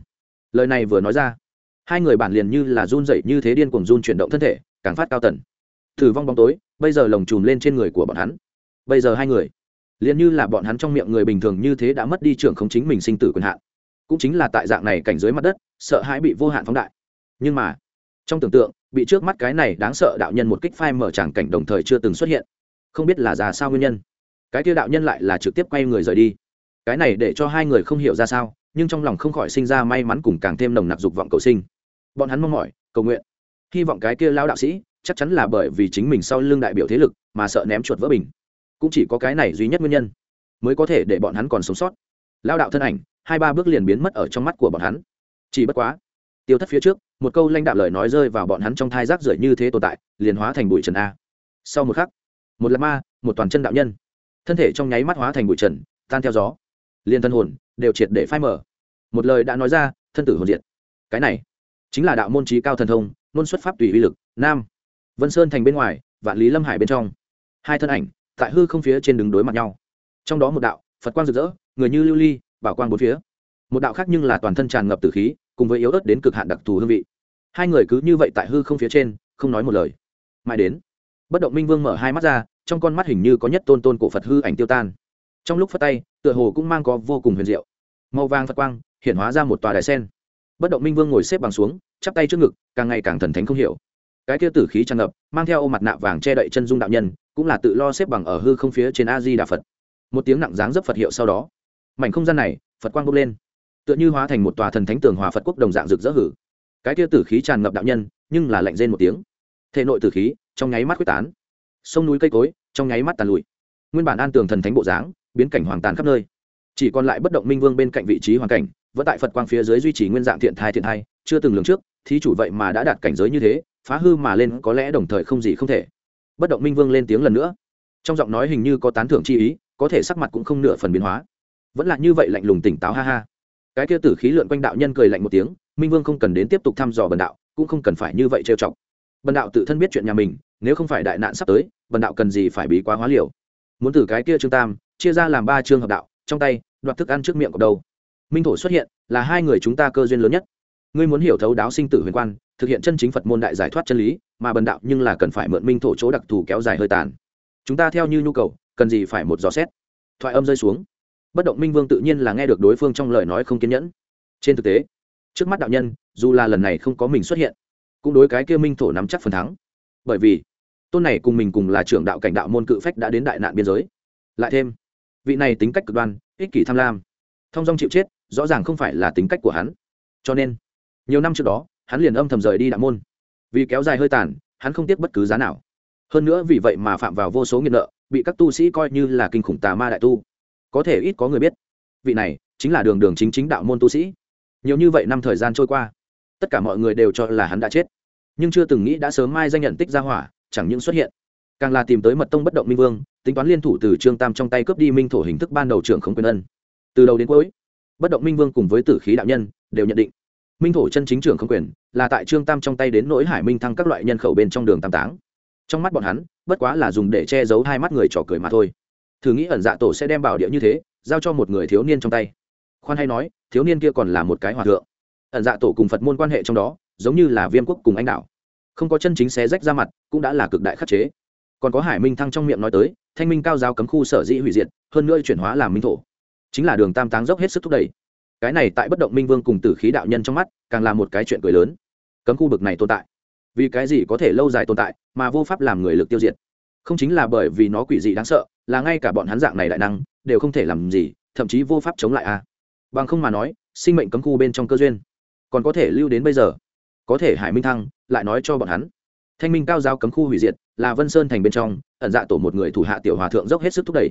Lời này vừa nói ra, hai người bản liền như là run dậy như thế điên cuồng run chuyển động thân thể, càng phát cao tần. Thử vong bóng tối, bây giờ lồng chùm lên trên người của bọn hắn. Bây giờ hai người, liền như là bọn hắn trong miệng người bình thường như thế đã mất đi trưởng không chính mình sinh tử quyền hạn. Cũng chính là tại dạng này cảnh dưới mặt đất, sợ hãi bị vô hạn phóng đại. Nhưng mà, trong tưởng tượng bị trước mắt cái này đáng sợ đạo nhân một kích phai mở tràng cảnh đồng thời chưa từng xuất hiện. Không biết là ra sao nguyên nhân. Cái kia đạo nhân lại là trực tiếp quay người rời đi. Cái này để cho hai người không hiểu ra sao, nhưng trong lòng không khỏi sinh ra may mắn cùng càng thêm nồng nặc dục vọng cầu sinh. Bọn hắn mong mỏi, cầu nguyện. Hy vọng cái kia lao đạo sĩ chắc chắn là bởi vì chính mình sau lưng đại biểu thế lực mà sợ ném chuột vỡ bình. Cũng chỉ có cái này duy nhất nguyên nhân mới có thể để bọn hắn còn sống sót. Lao đạo thân ảnh, hai ba bước liền biến mất ở trong mắt của bọn hắn. Chỉ bất quá tiêu thất phía trước, một câu lãnh đạo lời nói rơi vào bọn hắn trong thai rác rưởi như thế tồn tại, liền hóa thành bụi trần a. Sau một khắc, một lạc ma, một toàn chân đạo nhân. Thân thể trong nháy mắt hóa thành bụi trần, tan theo gió. Liền thân hồn đều triệt để phai mở một lời đã nói ra, thân tử hồn diệt. Cái này chính là đạo môn trí cao thần thông nôn xuất pháp tùy uy lực, nam. Vân sơn thành bên ngoài, vạn lý lâm hải bên trong. Hai thân ảnh tại hư không phía trên đứng đối mặt nhau. Trong đó một đạo, phật quang rực rỡ, người như lưu ly, bảo quang bốn phía. Một đạo khác nhưng là toàn thân tràn ngập tử khí cùng với yếu ớt đến cực hạn đặc thù hương vị. Hai người cứ như vậy tại hư không phía trên, không nói một lời. Mãi đến, bất động minh vương mở hai mắt ra, trong con mắt hình như có nhất tôn tôn cổ phật hư ảnh tiêu tan. Trong lúc phất tay, tựa hồ cũng mang có vô cùng huyền diệu. Màu vàng phật quang hiện hóa ra một tòa đài sen. Bất động minh vương ngồi xếp bằng xuống, chắp tay trước ngực, càng ngày càng thần thánh không hiểu. Cái kia tử khí tràn ngập, mang theo ô mặt nạ vàng che đậy chân dung đạo nhân, cũng là tự lo xếp bằng ở hư không phía trên a di đà phật. Một tiếng nặng dáng dấp phật hiệu sau đó, mảnh không gian này, phật quang bốc lên tựa như hóa thành một tòa thần thánh tường hòa phật quốc đồng dạng rực rỡ hử. Cái kia tử khí tràn ngập đạo nhân, nhưng là lạnh rên một tiếng. Thể nội tử khí, trong nháy mắt quyết tán. Sông núi cây cối, trong nháy mắt tàn lụi. Nguyên bản an tường thần thánh bộ dáng, biến cảnh hoàng tàn khắp nơi. Chỉ còn lại bất động minh vương bên cạnh vị trí hoàn cảnh, vẫn tại phật quang phía dưới duy trì nguyên dạng thiện thai thiện thai, chưa từng lường trước, thí chủ vậy mà đã đạt cảnh giới như thế, phá hư mà lên có lẽ đồng thời không gì không thể. Bất động minh vương lên tiếng lần nữa. Trong giọng nói hình như có tán thưởng chi ý, có thể sắc mặt cũng không nửa phần biến hóa. Vẫn là như vậy lạnh lùng tỉnh táo, ha ha cái kia tử khí lượn quanh đạo nhân cười lạnh một tiếng, minh vương không cần đến tiếp tục thăm dò bần đạo, cũng không cần phải như vậy trêu chọc. Bần đạo tự thân biết chuyện nhà mình, nếu không phải đại nạn sắp tới, bần đạo cần gì phải bí quá hóa liều. Muốn từ cái kia trương tam, chia ra làm ba chương hợp đạo, trong tay, đoạt thức ăn trước miệng của đâu minh thổ xuất hiện, là hai người chúng ta cơ duyên lớn nhất. Ngươi muốn hiểu thấu đáo sinh tử huyền quan, thực hiện chân chính phật môn đại giải thoát chân lý, mà bần đạo nhưng là cần phải mượn minh thổ chỗ đặc thù kéo dài hơi tàn. Chúng ta theo như nhu cầu, cần gì phải một dò xét? Thoại âm rơi xuống bất động minh vương tự nhiên là nghe được đối phương trong lời nói không kiên nhẫn. Trên thực tế, trước mắt đạo nhân, dù là lần này không có mình xuất hiện, cũng đối cái kia minh thổ nắm chắc phần thắng. Bởi vì, tôn này cùng mình cùng là trưởng đạo cảnh đạo môn cự phách đã đến đại nạn biên giới. Lại thêm, vị này tính cách cực đoan, ích kỷ tham lam, thông dong chịu chết, rõ ràng không phải là tính cách của hắn. Cho nên, nhiều năm trước đó, hắn liền âm thầm rời đi đạo môn. Vì kéo dài hơi tàn, hắn không tiếc bất cứ giá nào. Hơn nữa vì vậy mà phạm vào vô số nghiện nợ, bị các tu sĩ coi như là kinh khủng tà ma đại tu có thể ít có người biết. Vị này chính là đường đường chính chính đạo môn tu sĩ. Nhiều như vậy năm thời gian trôi qua, tất cả mọi người đều cho là hắn đã chết. Nhưng chưa từng nghĩ đã sớm mai danh nhận tích ra hỏa, chẳng những xuất hiện. Càng là tìm tới mật tông bất động minh vương, tính toán liên thủ từ trương tam trong tay cướp đi minh thổ hình thức ban đầu trưởng không quyền ân. Từ đầu đến cuối, bất động minh vương cùng với tử khí đạo nhân đều nhận định, minh thổ chân chính trưởng không quyền là tại trương tam trong tay đến nỗi hải minh thăng các loại nhân khẩu bên trong đường tam táng. Trong mắt bọn hắn, bất quá là dùng để che giấu hai mắt người trò cười mà thôi thử nghĩ ẩn dạ tổ sẽ đem bảo địa như thế, giao cho một người thiếu niên trong tay. Khoan hay nói, thiếu niên kia còn là một cái hòa thượng. Ẩn dạ tổ cùng phật môn quan hệ trong đó, giống như là viêm quốc cùng anh đạo không có chân chính xé rách ra mặt, cũng đã là cực đại khắc chế. Còn có hải minh thăng trong miệng nói tới, thanh minh cao giáo cấm khu sở dĩ hủy diệt, hơn nữa chuyển hóa làm minh thổ. Chính là đường tam táng dốc hết sức thúc đẩy. Cái này tại bất động minh vương cùng tử khí đạo nhân trong mắt, càng là một cái chuyện cười lớn. Cấm khu bực này tồn tại. Vì cái gì có thể lâu dài tồn tại, mà vô pháp làm người lực tiêu diệt? Không chính là bởi vì nó quỷ dị đáng sợ, là ngay cả bọn hắn dạng này đại năng, đều không thể làm gì, thậm chí vô pháp chống lại a. Bằng không mà nói, sinh mệnh cấm khu bên trong cơ duyên, còn có thể lưu đến bây giờ. Có thể hải minh thăng, lại nói cho bọn hắn. Thanh minh cao giáo cấm khu hủy diệt, là vân sơn thành bên trong, ẩn dạ tổ một người thủ hạ tiểu hòa thượng dốc hết sức thúc đẩy.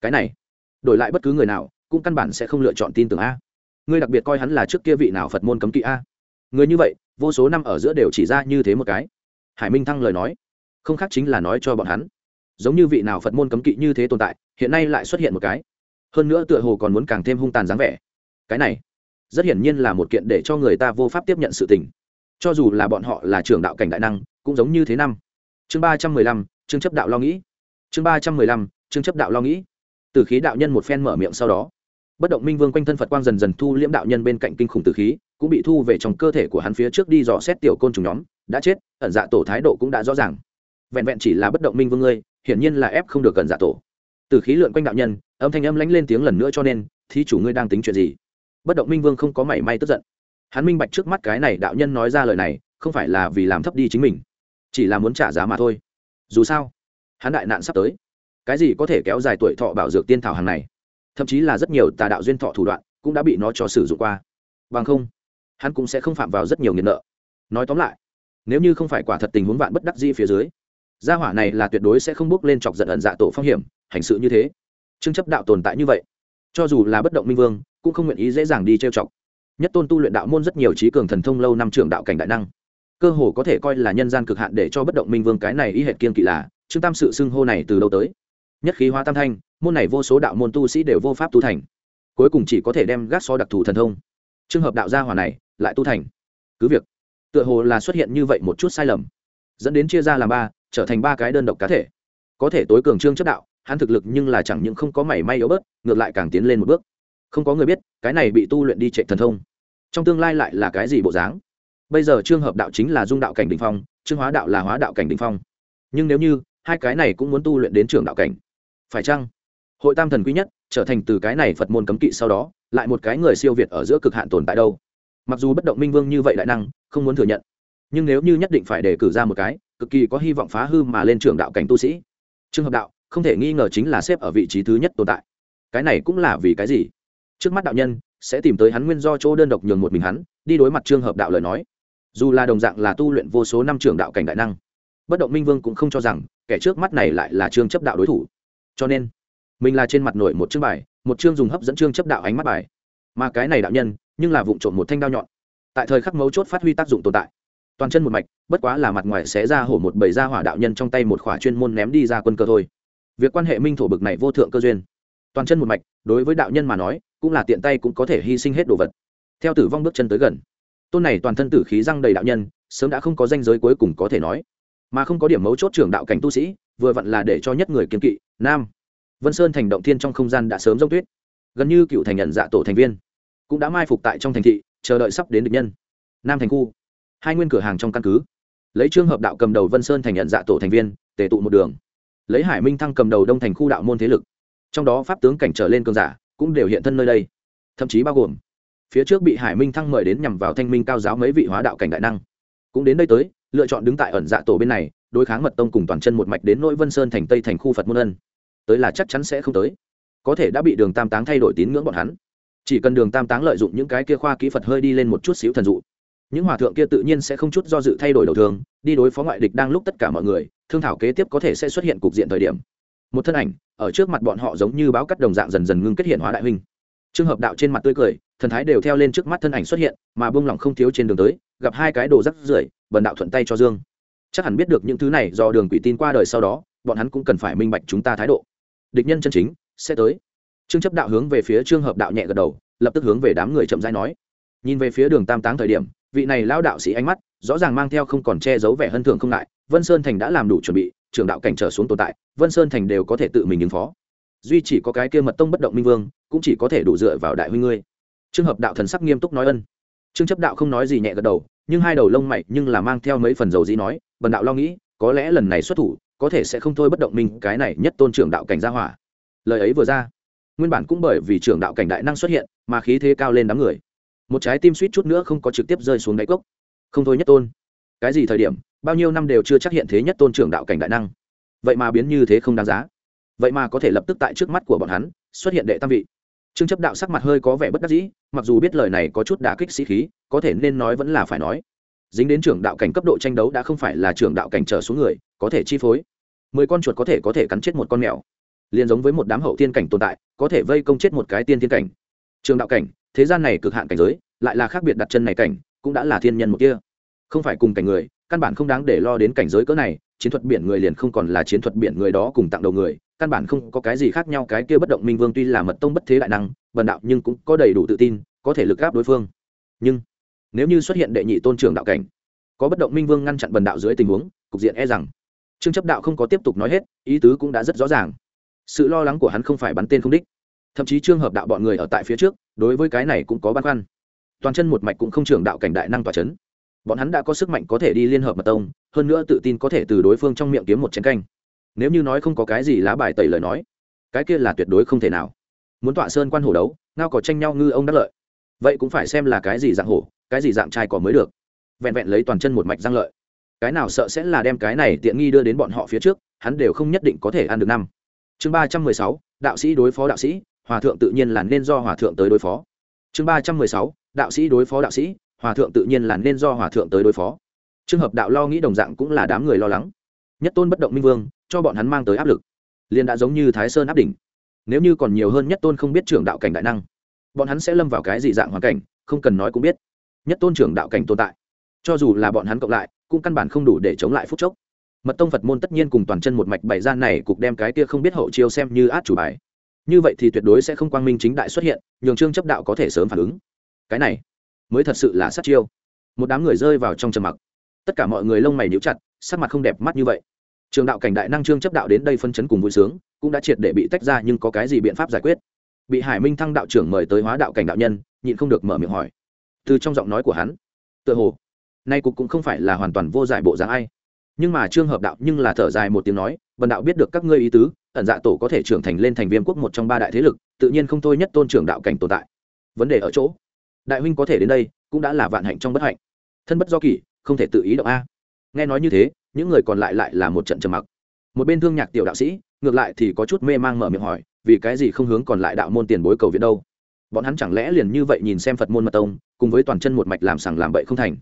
Cái này, đổi lại bất cứ người nào, cũng căn bản sẽ không lựa chọn tin tưởng a. Ngươi đặc biệt coi hắn là trước kia vị nào phật môn cấm kỵ a. Người như vậy, vô số năm ở giữa đều chỉ ra như thế một cái. Hải minh thăng lời nói không khác chính là nói cho bọn hắn. Giống như vị nào phật môn cấm kỵ như thế tồn tại, hiện nay lại xuất hiện một cái. Hơn nữa tựa hồ còn muốn càng thêm hung tàn dáng vẻ. Cái này, rất hiển nhiên là một kiện để cho người ta vô pháp tiếp nhận sự tình. Cho dù là bọn họ là trưởng đạo cảnh đại năng, cũng giống như thế năm. Chương ba trăm mười lăm chương chấp đạo lo nghĩ. Chương ba trăm mười lăm chương chấp đạo lo nghĩ. Từ khí đạo nhân một phen mở miệng sau đó, bất động minh vương quanh thân phật quang dần dần thu liễm đạo nhân bên cạnh kinh khủng từ khí, cũng bị thu về trong cơ thể của hắn phía trước đi dò xét tiểu côn trùng nhóm, đã chết, ẩn dạ tổ thái độ cũng đã rõ ràng vẹn vẹn chỉ là bất động minh vương ngươi, hiển nhiên là ép không được cần giả tổ. Từ khí lượn quanh đạo nhân, âm thanh âm lánh lên tiếng lần nữa cho nên, thí chủ ngươi đang tính chuyện gì? Bất động minh vương không có mảy may tức giận. Hắn minh bạch trước mắt cái này đạo nhân nói ra lời này, không phải là vì làm thấp đi chính mình, chỉ là muốn trả giá mà thôi. Dù sao, hắn đại nạn sắp tới. Cái gì có thể kéo dài tuổi thọ bảo dược tiên thảo hàng này? Thậm chí là rất nhiều tà đạo duyên thọ thủ đoạn cũng đã bị nó cho sử dụng qua. Bằng không, hắn cũng sẽ không phạm vào rất nhiều nghiện nợ. Nói tóm lại, nếu như không phải quả thật tình huống vạn bất đắc di phía dưới gia hỏa này là tuyệt đối sẽ không bước lên chọc giận ẩn dạ tổ phong hiểm, hành sự như thế. Trương chấp đạo tồn tại như vậy, cho dù là bất động minh vương, cũng không nguyện ý dễ dàng đi trêu chọc. Nhất tôn tu luyện đạo môn rất nhiều trí cường thần thông lâu năm trưởng đạo cảnh đại năng, cơ hồ có thể coi là nhân gian cực hạn để cho bất động minh vương cái này ý hệt kiên kỵ là, trương tam sự xưng hô này từ đâu tới. Nhất khí hóa tam thanh, môn này vô số đạo môn tu sĩ đều vô pháp tu thành. Cuối cùng chỉ có thể đem gác so đặc thù thần thông. Trường hợp đạo gia hỏa này, lại tu thành. Cứ việc, tựa hồ là xuất hiện như vậy một chút sai lầm, dẫn đến chia ra làm ba trở thành ba cái đơn độc cá thể. Có thể tối cường trương chất đạo, hắn thực lực nhưng là chẳng những không có mảy may yếu bớt, ngược lại càng tiến lên một bước. Không có người biết, cái này bị tu luyện đi trệ thần thông. Trong tương lai lại là cái gì bộ dáng? Bây giờ trương hợp đạo chính là dung đạo cảnh đình phong, trương hóa đạo là hóa đạo cảnh đình phong. Nhưng nếu như, hai cái này cũng muốn tu luyện đến trường đạo cảnh, phải chăng? Hội tam thần quý nhất, trở thành từ cái này phật môn cấm kỵ sau đó, lại một cái người siêu việt ở giữa cực hạn tồn tại đâu? Mặc dù bất động minh vương như vậy đại năng, không muốn thừa nhận nhưng nếu như nhất định phải đề cử ra một cái, cực kỳ có hy vọng phá hư mà lên trường đạo cảnh tu sĩ. Trường hợp đạo, không thể nghi ngờ chính là xếp ở vị trí thứ nhất tồn tại. Cái này cũng là vì cái gì? Trước mắt đạo nhân sẽ tìm tới hắn nguyên do chỗ đơn độc nhường một mình hắn, đi đối mặt trường hợp đạo lời nói. Dù là đồng dạng là tu luyện vô số năm trường đạo cảnh đại năng, bất động minh vương cũng không cho rằng kẻ trước mắt này lại là trương chấp đạo đối thủ. Cho nên, mình là trên mặt nổi một chương bài, một chương dùng hấp dẫn chương chấp đạo ánh mắt bài. Mà cái này đạo nhân nhưng là vụ trộm một thanh đao nhọn. Tại thời khắc mấu chốt phát huy tác dụng tồn tại toàn chân một mạch, bất quá là mặt ngoài sẽ ra hổ một bầy ra hỏa đạo nhân trong tay một khỏa chuyên môn ném đi ra quân cơ thôi. Việc quan hệ minh thổ bực này vô thượng cơ duyên. Toàn chân một mạch, đối với đạo nhân mà nói, cũng là tiện tay cũng có thể hy sinh hết đồ vật. Theo tử vong bước chân tới gần, tôn này toàn thân tử khí răng đầy đạo nhân, sớm đã không có danh giới cuối cùng có thể nói. Mà không có điểm mấu chốt trưởng đạo cảnh tu sĩ, vừa vặn là để cho nhất người kiên kỵ, nam. Vân sơn thành động thiên trong không gian đã sớm dốc tuyết. Gần như cựu thành nhận dạ tổ thành viên, cũng đã mai phục tại trong thành thị, chờ đợi sắp đến được nhân. Nam thành khu hai nguyên cửa hàng trong căn cứ. Lấy trương hợp đạo cầm đầu vân sơn thành nhận dạ tổ thành viên, tề tụ một đường. Lấy hải minh thăng cầm đầu đông thành khu đạo môn thế lực. Trong đó pháp tướng cảnh trở lên cường giả cũng đều hiện thân nơi đây. Thậm chí bao gồm, phía trước bị hải minh thăng mời đến nhằm vào thanh minh cao giáo mấy vị hóa đạo cảnh đại năng. Cũng đến đây tới, lựa chọn đứng tại ẩn dạ tổ bên này, đối kháng mật tông cùng toàn chân một mạch đến nỗi vân sơn thành tây thành khu phật môn ân. Tới là chắc chắn sẽ không tới. Có thể đã bị đường tam táng thay đổi tín ngưỡng bọn hắn. Chỉ cần đường tam táng lợi dụng những cái kia khoa kỹ phật hơi đi lên một chút xíu thần dụ những hòa thượng kia tự nhiên sẽ không chút do dự thay đổi đầu thường, đi đối phó ngoại địch đang lúc tất cả mọi người, thương thảo kế tiếp có thể sẽ xuất hiện cục diện thời điểm. Một thân ảnh, ở trước mặt bọn họ giống như báo cắt đồng dạng dần dần ngưng kết hiện hóa đại huynh. Trường hợp đạo trên mặt tươi cười, thần thái đều theo lên trước mắt thân ảnh xuất hiện, mà buông lỏng không thiếu trên đường tới, gặp hai cái đồ rắc rưởi, bần đạo thuận tay cho dương. Chắc hẳn biết được những thứ này do đường quỷ tin qua đời sau đó, bọn hắn cũng cần phải minh bạch chúng ta thái độ. Địch nhân chân chính, sẽ tới. Trương chấp đạo hướng về phía trương hợp đạo nhẹ gật đầu, lập tức hướng về đám người chậm rãi nói. Nhìn về phía đường tam táng thời điểm vị này lão đạo sĩ ánh mắt, rõ ràng mang theo không còn che giấu vẻ hân thường không ngại, vân sơn thành đã làm đủ chuẩn bị trường đạo cảnh trở xuống tồn tại, vân sơn thành đều có thể tự mình ứng phó. Duy chỉ có cái kia mật tông bất động minh vương, cũng chỉ có thể đủ dựa vào đại huynh ngươi. Trường hợp đạo thần sắc nghiêm túc nói ân. Trương chấp đạo không nói gì nhẹ gật đầu, nhưng hai đầu lông mày nhưng là mang theo mấy phần dầu dĩ nói, bần đạo lo nghĩ, có lẽ lần này xuất thủ, có thể sẽ không thôi bất động minh cái này nhất tôn trưởng đạo cảnh gia hỏa. Lời ấy vừa ra, nguyên bản cũng bởi vì trưởng đạo cảnh đại năng xuất hiện, mà khí thế cao lên đám người một trái tim suýt chút nữa không có trực tiếp rơi xuống đáy cốc. Không thôi nhất tôn. Cái gì thời điểm, bao nhiêu năm đều chưa chắc hiện thế nhất tôn trưởng đạo cảnh đại năng. Vậy mà biến như thế không đáng giá. Vậy mà có thể lập tức tại trước mắt của bọn hắn, xuất hiện đệ tam vị. Trương chấp đạo sắc mặt hơi có vẻ bất đắc dĩ, mặc dù biết lời này có chút đà kích sĩ khí, có thể nên nói vẫn là phải nói. Dính đến trưởng đạo cảnh cấp độ tranh đấu đã không phải là trưởng đạo cảnh trở xuống người, có thể chi phối. Mười con chuột có thể có thể cắn chết một con mèo. Liền giống với một đám hậu thiên cảnh tồn tại, có thể vây công chết một cái tiên thiên cảnh. Trường đạo cảnh thế gian này cực hạn cảnh giới, lại là khác biệt đặt chân này cảnh, cũng đã là thiên nhân một kia. Không phải cùng cảnh người, căn bản không đáng để lo đến cảnh giới cỡ này, chiến thuật biển người liền không còn là chiến thuật biển người đó cùng tặng đầu người, căn bản không có cái gì khác nhau, cái kia bất động minh vương tuy là mật tông bất thế đại năng, bần đạo nhưng cũng có đầy đủ tự tin, có thể lực gáp đối phương. Nhưng, nếu như xuất hiện đệ nhị tôn trưởng đạo cảnh, có bất động minh vương ngăn chặn bần đạo dưới tình huống, cục diện e rằng, trương chấp đạo không có tiếp tục nói hết, ý tứ cũng đã rất rõ ràng. Sự lo lắng của hắn không phải bắn tên không đích thậm chí trường hợp đạo bọn người ở tại phía trước, đối với cái này cũng có băn khoăn. Toàn chân một mạch cũng không trưởng đạo cảnh đại năng tòa c h ấ n bọn hắn đã có sức mạnh có thể đi liên hợp mật tông, hơn nữa tự tin có thể từ đối phương trong miệng kiếm một chén canh. Nếu như nói không có cái gì lá bài tẩy lời nói, cái kia là tuyệt đối không thể nào. Muốn tọa sơn quan hổ đấu, ngao có tranh nhau ngư ông đắc lợi. Vậy cũng phải xem là cái gì dạng hổ, cái gì dạng trai có mới được. Vẹn vẹn lấy toàn chân một mạch giang lợi. Cái nào sợ sẽ là đem cái này tiện nghi đưa đến bọn họ phía trước, hắn đều không nhất định có thể ăn được năm. Chương ba trăm mười sáu, đạo sĩ đối phó đạo sĩ hòa thượng tự nhiên là nên do hòa thượng tới đối phó. Chương ba trăm mười sáu, đạo sĩ đối phó đạo sĩ, hòa thượng tự nhiên là nên do hòa thượng tới đối phó. Trường hợp đạo lo nghĩ đồng dạng cũng là đám người lo lắng. Nhất tôn bất động minh vương, cho bọn hắn mang tới áp lực. Liền đã giống như thái sơn áp đỉnh. Nếu như còn nhiều hơn nhất tôn không biết trưởng đạo cảnh đại năng, bọn hắn sẽ lâm vào cái gì dạng hoàn cảnh, không cần nói cũng biết. Nhất tôn trưởng đạo cảnh tồn tại. Cho dù là bọn hắn cộng lại, cũng căn bản không đủ để chống lại phút chốc. Mật tông phật môn tất nhiên cùng toàn chân một mạch bày gian này cục đem cái kia không biết hậu chiêu xem như át chủ bài như vậy thì tuyệt đối sẽ không quang minh chính đại xuất hiện, nhường trương chấp đạo có thể sớm phản ứng. Cái này, mới thật sự là sát chiêu. Một đám người rơi vào trong trầm mặc. Tất cả mọi người lông mày níu chặt, sắc mặt không đẹp mắt như vậy. Trường đạo cảnh đại năng trương chấp đạo đến đây phân chấn cùng vui sướng, cũng đã triệt để bị tách ra nhưng có cái gì biện pháp giải quyết? Bị hải minh thăng đạo trưởng mời tới hóa đạo cảnh đạo nhân, nhịn không được mở miệng hỏi. Từ trong giọng nói của hắn, tựa hồ, nay cục cũng không phải là hoàn toàn vô giải bộ dáng ai. Nhưng mà trương hợp đạo nhưng là thở dài một tiếng nói vần đạo biết được các ngươi ý tứ ẩn dạ tổ có thể trưởng thành lên thành viên quốc một trong ba đại thế lực, tự nhiên không thôi nhất tôn trưởng đạo cảnh tồn tại. Vấn đề ở chỗ, đại huynh có thể đến đây, cũng đã là vạn hạnh trong bất hạnh. Thân bất do kỷ, không thể tự ý động a. Nghe nói như thế, những người còn lại lại là một trận trầm mặc. Một bên thương nhạc tiểu đạo sĩ, ngược lại thì có chút mê mang mở miệng hỏi, vì cái gì không hướng còn lại đạo môn tiền bối cầu viện đâu? Bọn hắn chẳng lẽ liền như vậy nhìn xem phật môn mật tông, cùng với toàn chân một mạch làm sằng làm bậy không thành?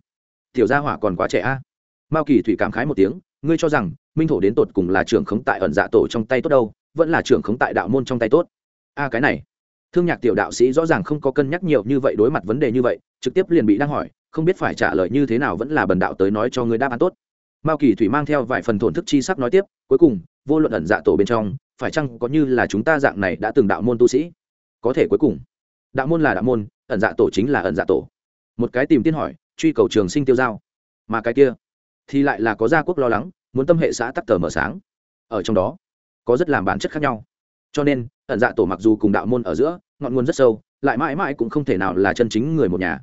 Tiểu gia hỏa còn quá trẻ a. Mao kỳ thủy cảm khái một tiếng ngươi cho rằng, minh thổ đến tột cùng là trưởng khống tại ẩn dạ tổ trong tay tốt đâu, vẫn là trưởng khống tại đạo môn trong tay tốt? A, cái này. Thương nhạc tiểu đạo sĩ rõ ràng không có cân nhắc nhiều như vậy đối mặt vấn đề như vậy, trực tiếp liền bị đang hỏi, không biết phải trả lời như thế nào vẫn là bần đạo tới nói cho ngươi đáp án tốt. Mao kỳ thủy mang theo vài phần thổn thức chi sắc nói tiếp, cuối cùng, vô luận ẩn dạ tổ bên trong, phải chăng có như là chúng ta dạng này đã từng đạo môn tu sĩ? Có thể cuối cùng. Đạo môn là đạo môn, ẩn dạ tổ chính là ẩn dạ tổ. Một cái tìm tiên hỏi, truy cầu trường sinh tiêu giao. Mà cái kia, thì lại là có gia quốc lo lắng muốn tâm hệ xã tắc tờ mở sáng. Ở trong đó, có rất làm bản chất khác nhau. Cho nên, ẩn dạ tổ mặc dù cùng đạo môn ở giữa, ngọn nguồn rất sâu, lại mãi mãi cũng không thể nào là chân chính người một nhà.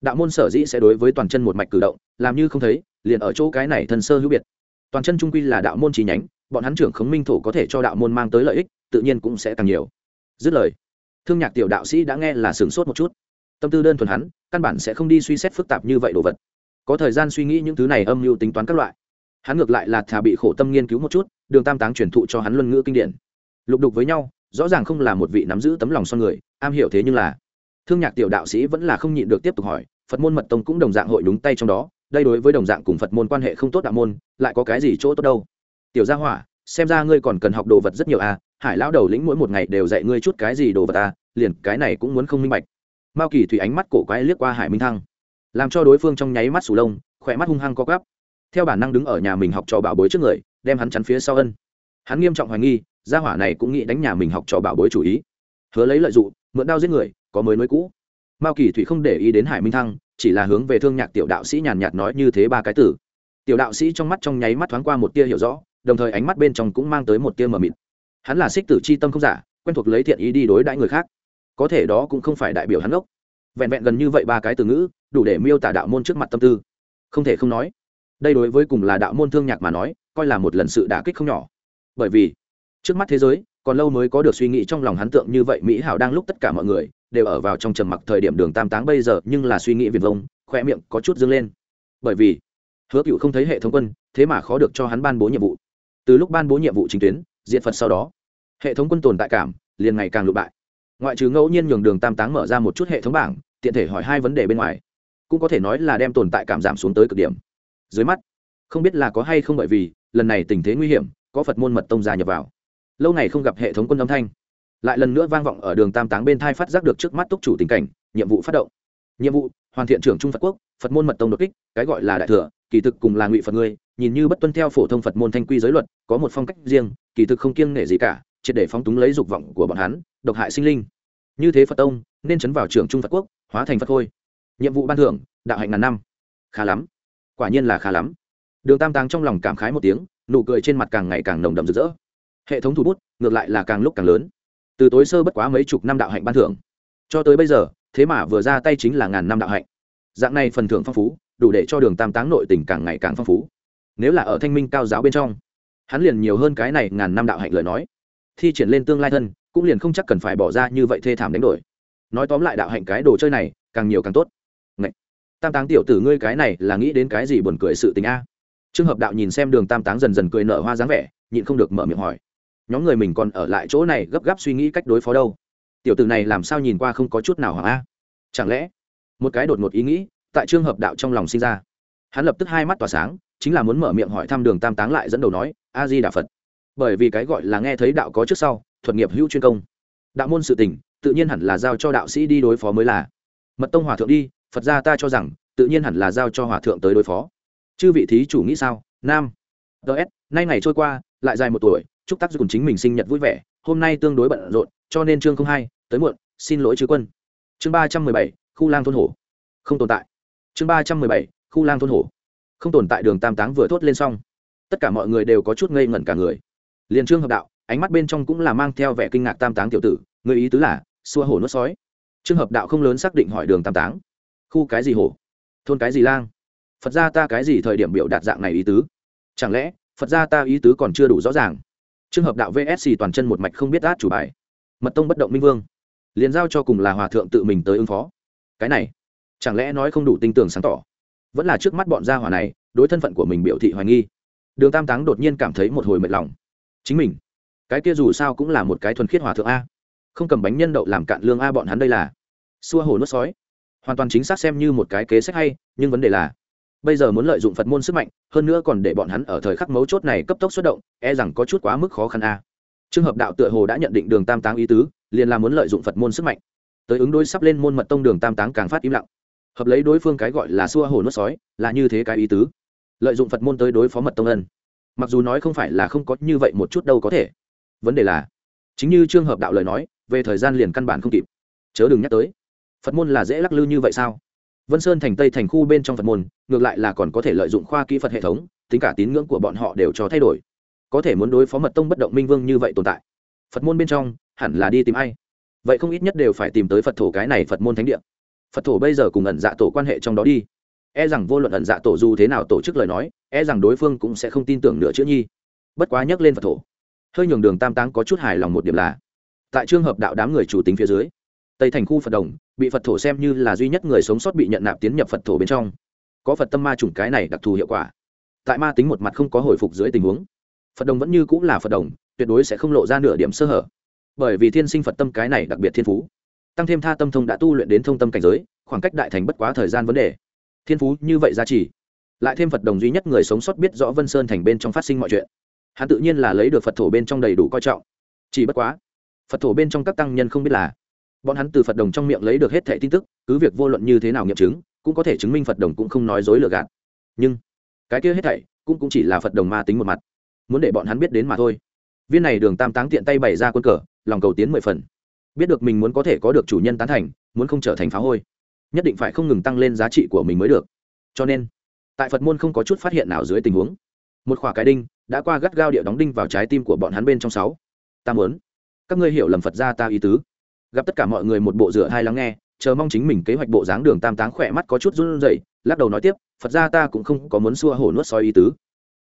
Đạo môn sở dĩ sẽ đối với toàn chân một mạch cử động, làm như không thấy, liền ở chỗ cái này thần sơ hữu biệt. Toàn chân trung quy là đạo môn trí nhánh, bọn hắn trưởng khống minh thổ có thể cho đạo môn mang tới lợi ích, tự nhiên cũng sẽ càng nhiều. Dứt lời, thương nhạc tiểu đạo sĩ đã nghe là sửng sốt một chút. Tâm tư đơn thuần hắn, căn bản sẽ không đi suy xét phức tạp như vậy đồ vật. Có thời gian suy nghĩ những thứ này âm mưu tính toán các loại hắn ngược lại là thà bị khổ tâm nghiên cứu một chút, đường tam táng truyền thụ cho hắn luân ngữ kinh điển. Lục đục với nhau, rõ ràng không là một vị nắm giữ tấm lòng son người, am hiểu thế nhưng là, thương nhạc tiểu đạo sĩ vẫn là không nhịn được tiếp tục hỏi, phật môn mật tông cũng đồng dạng hội đúng tay trong đó, đây đối với đồng dạng cùng phật môn quan hệ không tốt đạo môn, lại có cái gì chỗ tốt đâu? Tiểu gia hỏa, xem ra ngươi còn cần học đồ vật rất nhiều à hải lão đầu lĩnh mỗi một ngày đều dạy ngươi chút cái gì đồ vật à liền cái này cũng muốn không minh bạch. Mao kỳ thủy ánh mắt cổ quái liếc qua hải minh thăng, làm cho đối phương trong nháy mắt sủ lông, khỏe mắt hung hăng co gắp theo bản năng đứng ở nhà mình học trò bảo bối trước người, đem hắn chắn phía sau ân. Hắn nghiêm trọng hoài nghi, gia hỏa này cũng nghĩ đánh nhà mình học trò bảo bối chủ ý. Hứa lấy lợi dụng, mượn đao giết người, có mới mới cũ. Mao kỳ thủy không để ý đến hải minh thăng, chỉ là hướng về thương nhạc tiểu đạo sĩ nhàn nhạt nói như thế ba cái tử tiểu đạo sĩ trong mắt trong nháy mắt thoáng qua một tia hiểu rõ, đồng thời ánh mắt bên trong cũng mang tới một tia mờ mịt. Hắn là xích tử c h i tâm không giả, quen thuộc lấy thiện ý đi đối đãi người khác. Có thể đó cũng không phải đại biểu hắn gốc vẹn vẹn gần như vậy ba cái từ ngữ, đủ để miêu tả đạo môn trước mặt tâm tư. Không thể không nói đây đối với cùng là đạo môn thương nhạc mà nói, coi là một lần sự đả kích không nhỏ. Bởi vì, trước mắt thế giới, còn lâu mới có được suy nghĩ trong lòng hắn tượng như vậy mỹ hảo đang lúc tất cả mọi người đều ở vào trong trầm mặc thời điểm đường tam táng bây giờ, nhưng là suy nghĩ viền vông khoe miệng có chút dâng lên. Bởi vì, hứa cựu không thấy hệ thống quân, thế mà khó được cho hắn ban bố nhiệm vụ. Từ lúc ban bố nhiệm vụ chính tuyến diện phật sau đó, hệ thống quân tồn tại cảm liền ngày càng lụ bại. Ngoại trừ ngẫu nhiên nhường đường tam táng mở ra một chút hệ thống bảng, tiện thể hỏi hai vấn đề bên ngoài, cũng có thể nói là đem tồn tại cảm giảm xuống tới cực điểm dưới mắt. Không biết là có hay không bởi vì, lần này tình thế nguy hiểm, có phật môn mật tông già nhập vào. Lâu ngày không gặp hệ thống quân âm thanh. Lại lần nữa vang vọng ở đường tam táng bên thai phát giác được trước mắt túc chủ tình cảnh, nhiệm vụ phát động. Nhiệm vụ, hoàn thiện trưởng trung phật quốc, phật môn mật tông đột kích, cái gọi là đại thừa, kỳ thực cùng là ngụy phật ngươi, nhìn như bất tuân theo phổ thông phật môn thanh quy giới luật, có một phong cách riêng, kỳ thực không kiêng nể gì cả, triệt để phóng túng lấy dục vọng của bọn hắn, độc hại sinh linh. Như thế phật tông, nên chấn vào trưởng trung phật quốc, hóa thành phật khôi. Nhiệm vụ ban thưởng, đạo hạnh ngàn năm. Khá lắm quả nhiên là khá lắm. Đường tam táng trong lòng cảm khái một tiếng, nụ cười trên mặt càng ngày càng nồng đậm rực rỡ. Hệ thống thủ bút, ngược lại là càng lúc càng lớn. Từ tối sơ bất quá mấy chục năm đạo hạnh ban thưởng. Cho tới bây giờ, thế mà vừa ra tay chính là ngàn năm đạo hạnh. Dạng này phần thưởng phong phú, đủ để cho đường tam táng nội tình càng ngày càng phong phú. Nếu là ở thanh minh cao giáo bên trong, hắn liền nhiều hơn cái này ngàn năm đạo hạnh lời nói. Thi triển lên tương lai thân, cũng liền không chắc cần phải bỏ ra như vậy thê thảm đánh đổi. Nói tóm lại đạo hạnh cái đồ chơi này, càng nhiều càng tốt tam táng tiểu tử ngươi cái này là nghĩ đến cái gì buồn cười sự tình a? Trường hợp đạo nhìn xem đường tam táng dần dần cười nở hoa dáng vẻ, nhịn không được mở miệng hỏi. Nhóm người mình còn ở lại chỗ này gấp gáp suy nghĩ cách đối phó đâu. Tiểu tử này làm sao nhìn qua không có chút nào hoảng a? Chẳng lẽ, một cái đột ngột ý nghĩ tại trường hợp đạo trong lòng sinh ra. Hắn lập tức hai mắt tỏa sáng, chính là muốn mở miệng hỏi thăm đường tam táng lại dẫn đầu nói a di đà phật. Bởi vì cái gọi là nghe thấy đạo có trước sau, thuật nghiệp hữu chuyên công. Đạo môn sự tình, tự nhiên hẳn là giao cho đạo sĩ đi đối phó mới là. Mật tông hòa thượng đi phật gia ta cho rằng, tự nhiên hẳn là giao cho hòa thượng tới đối phó. Chư vị thí chủ nghĩ sao? Nam. Ts nay ngày trôi qua, lại dài một tuổi, chúc tác dụng chính mình sinh nhật vui vẻ, hôm nay tương đối bận rộn, cho nên chương không hai, tới muộn, xin lỗi chứ quân. Chương ba trăm mười bảy, khu lang thôn hổ. Không tồn tại. Chương ba trăm mười bảy, khu lang thôn hổ. Không tồn tại đường tam táng vừa thốt lên xong. Tất cả mọi người đều có chút ngây ngẩn cả người. Liền trương hợp đạo, ánh mắt bên trong cũng là mang theo vẻ kinh ngạc tam táng tiểu tử, người ý tứ là, xua hổ nuốt sói. Trương hợp đạo không lớn xác định hỏi đường tam táng khu cái gì hổ? Thôn cái gì lang? Phật ra ta cái gì thời điểm biểu đạt dạng này ý tứ? Chẳng lẽ, phật ra ta ý tứ còn chưa đủ rõ ràng? Trường hợp đạo vsc toàn chân một mạch không biết át chủ bài. Mật tông bất động minh vương. Liền giao cho cùng là hòa thượng tự mình tới ứng phó. Cái này, chẳng lẽ nói không đủ tinh tường sáng tỏ? Vẫn là trước mắt bọn gia hỏa này, đối thân phận của mình biểu thị hoài nghi. Đường tam táng đột nhiên cảm thấy một hồi mệt lòng. Chính mình, cái kia dù sao cũng là một cái thuần khiết hòa thượng a. Không cầm bánh nhân đậu làm cạn lương a bọn hắn đây là. Xua hồ nuốt sói hoàn toàn chính xác xem như một cái kế sách hay, nhưng vấn đề là, bây giờ muốn lợi dụng phật môn sức mạnh, hơn nữa còn để bọn hắn ở thời khắc mấu chốt này cấp tốc xuất động e rằng có chút quá mức khó khăn a. Trường hợp đạo tựa hồ đã nhận định đường tam táng ý tứ, liền là muốn lợi dụng phật môn sức mạnh. Tới ứng đối sắp lên môn mật tông đường tam táng càng phát im lặng. Hợp lấy đối phương cái gọi là xua hồ nuốt sói, là như thế cái ý tứ. Lợi dụng phật môn tới đối phó mật tông ân. Mặc dù nói không phải là không có như vậy một chút đâu có thể. Vấn đề là, chính như trường hợp đạo lời nói, về thời gian liền căn bản không kịp. Chớ đừng nhắc tới phật môn là dễ lắc lư như vậy sao? Vân sơn thành tây thành khu bên trong phật môn, ngược lại là còn có thể lợi dụng khoa kỹ phật hệ thống, tính cả tín ngưỡng của bọn họ đều cho thay đổi. Có thể muốn đối phó mật tông bất động minh vương như vậy tồn tại. Phật môn bên trong, hẳn là đi tìm ai? Vậy không ít nhất đều phải tìm tới phật thổ cái này phật môn thánh địa. Phật thổ bây giờ cùng ẩn dạ tổ quan hệ trong đó đi. E rằng vô luận ẩn dạ tổ dù thế nào tổ chức lời nói e rằng đối phương cũng sẽ không tin tưởng nữa chữ nhi. Bất quá nhắc lên phật thổ, hơi nhường đường tam táng có chút hài lòng một điểm là, tại trường hợp đạo đám người chủ tính phía dưới, tây thành khu phật đồng bị phật thổ xem như là duy nhất người sống sót bị nhận nạp tiến nhập phật thổ bên trong. Có phật tâm ma chủng cái này đặc thù hiệu quả. Tại ma tính một mặt không có hồi phục dưới tình huống, phật đồng vẫn như cũng là phật đồng, tuyệt đối sẽ không lộ ra nửa điểm sơ hở. Bởi vì thiên sinh phật tâm cái này đặc biệt thiên phú, tăng thêm tha tâm thông đã tu luyện đến thông tâm cảnh giới, khoảng cách đại thành bất quá thời gian vấn đề. Thiên phú như vậy giá trị lại thêm phật đồng duy nhất người sống sót biết rõ vân sơn thành bên trong phát sinh mọi chuyện. Hắn tự nhiên là lấy được phật thổ bên trong đầy đủ coi trọng. Chỉ bất quá, phật thổ bên trong các tăng nhân không biết là bọn hắn từ phật đồng trong miệng lấy được hết thẻ tin tức cứ việc vô luận như thế nào nghiệm chứng cũng có thể chứng minh phật đồng cũng không nói dối lừa gạt. Nhưng cái kia hết thảy cũng, cũng chỉ là phật đồng ma tính một mặt. Muốn để bọn hắn biết đến mà thôi. Viên này đường tam táng tiện tay bày ra quân cờ lòng cầu tiến mười phần. Biết được mình muốn có thể có được chủ nhân tán thành muốn không trở thành phá hôi nhất định phải không ngừng tăng lên giá trị của mình mới được. Cho nên tại phật môn không có chút phát hiện nào dưới tình huống một khỏa cái đinh đã qua gắt gao địa đóng đinh vào trái tim của bọn hắn bên trong sáu. Ta muốn các ngươi hiểu lầm phật gia ta ý tứ gặp tất cả mọi người một bộ rửa hai lắng nghe, chờ mong chính mình kế hoạch bộ dáng đường tam táng khỏe mắt có chút run rẩy, lắc đầu nói tiếp, phật gia ta cũng không có muốn xua hổ nuốt soi ý tứ,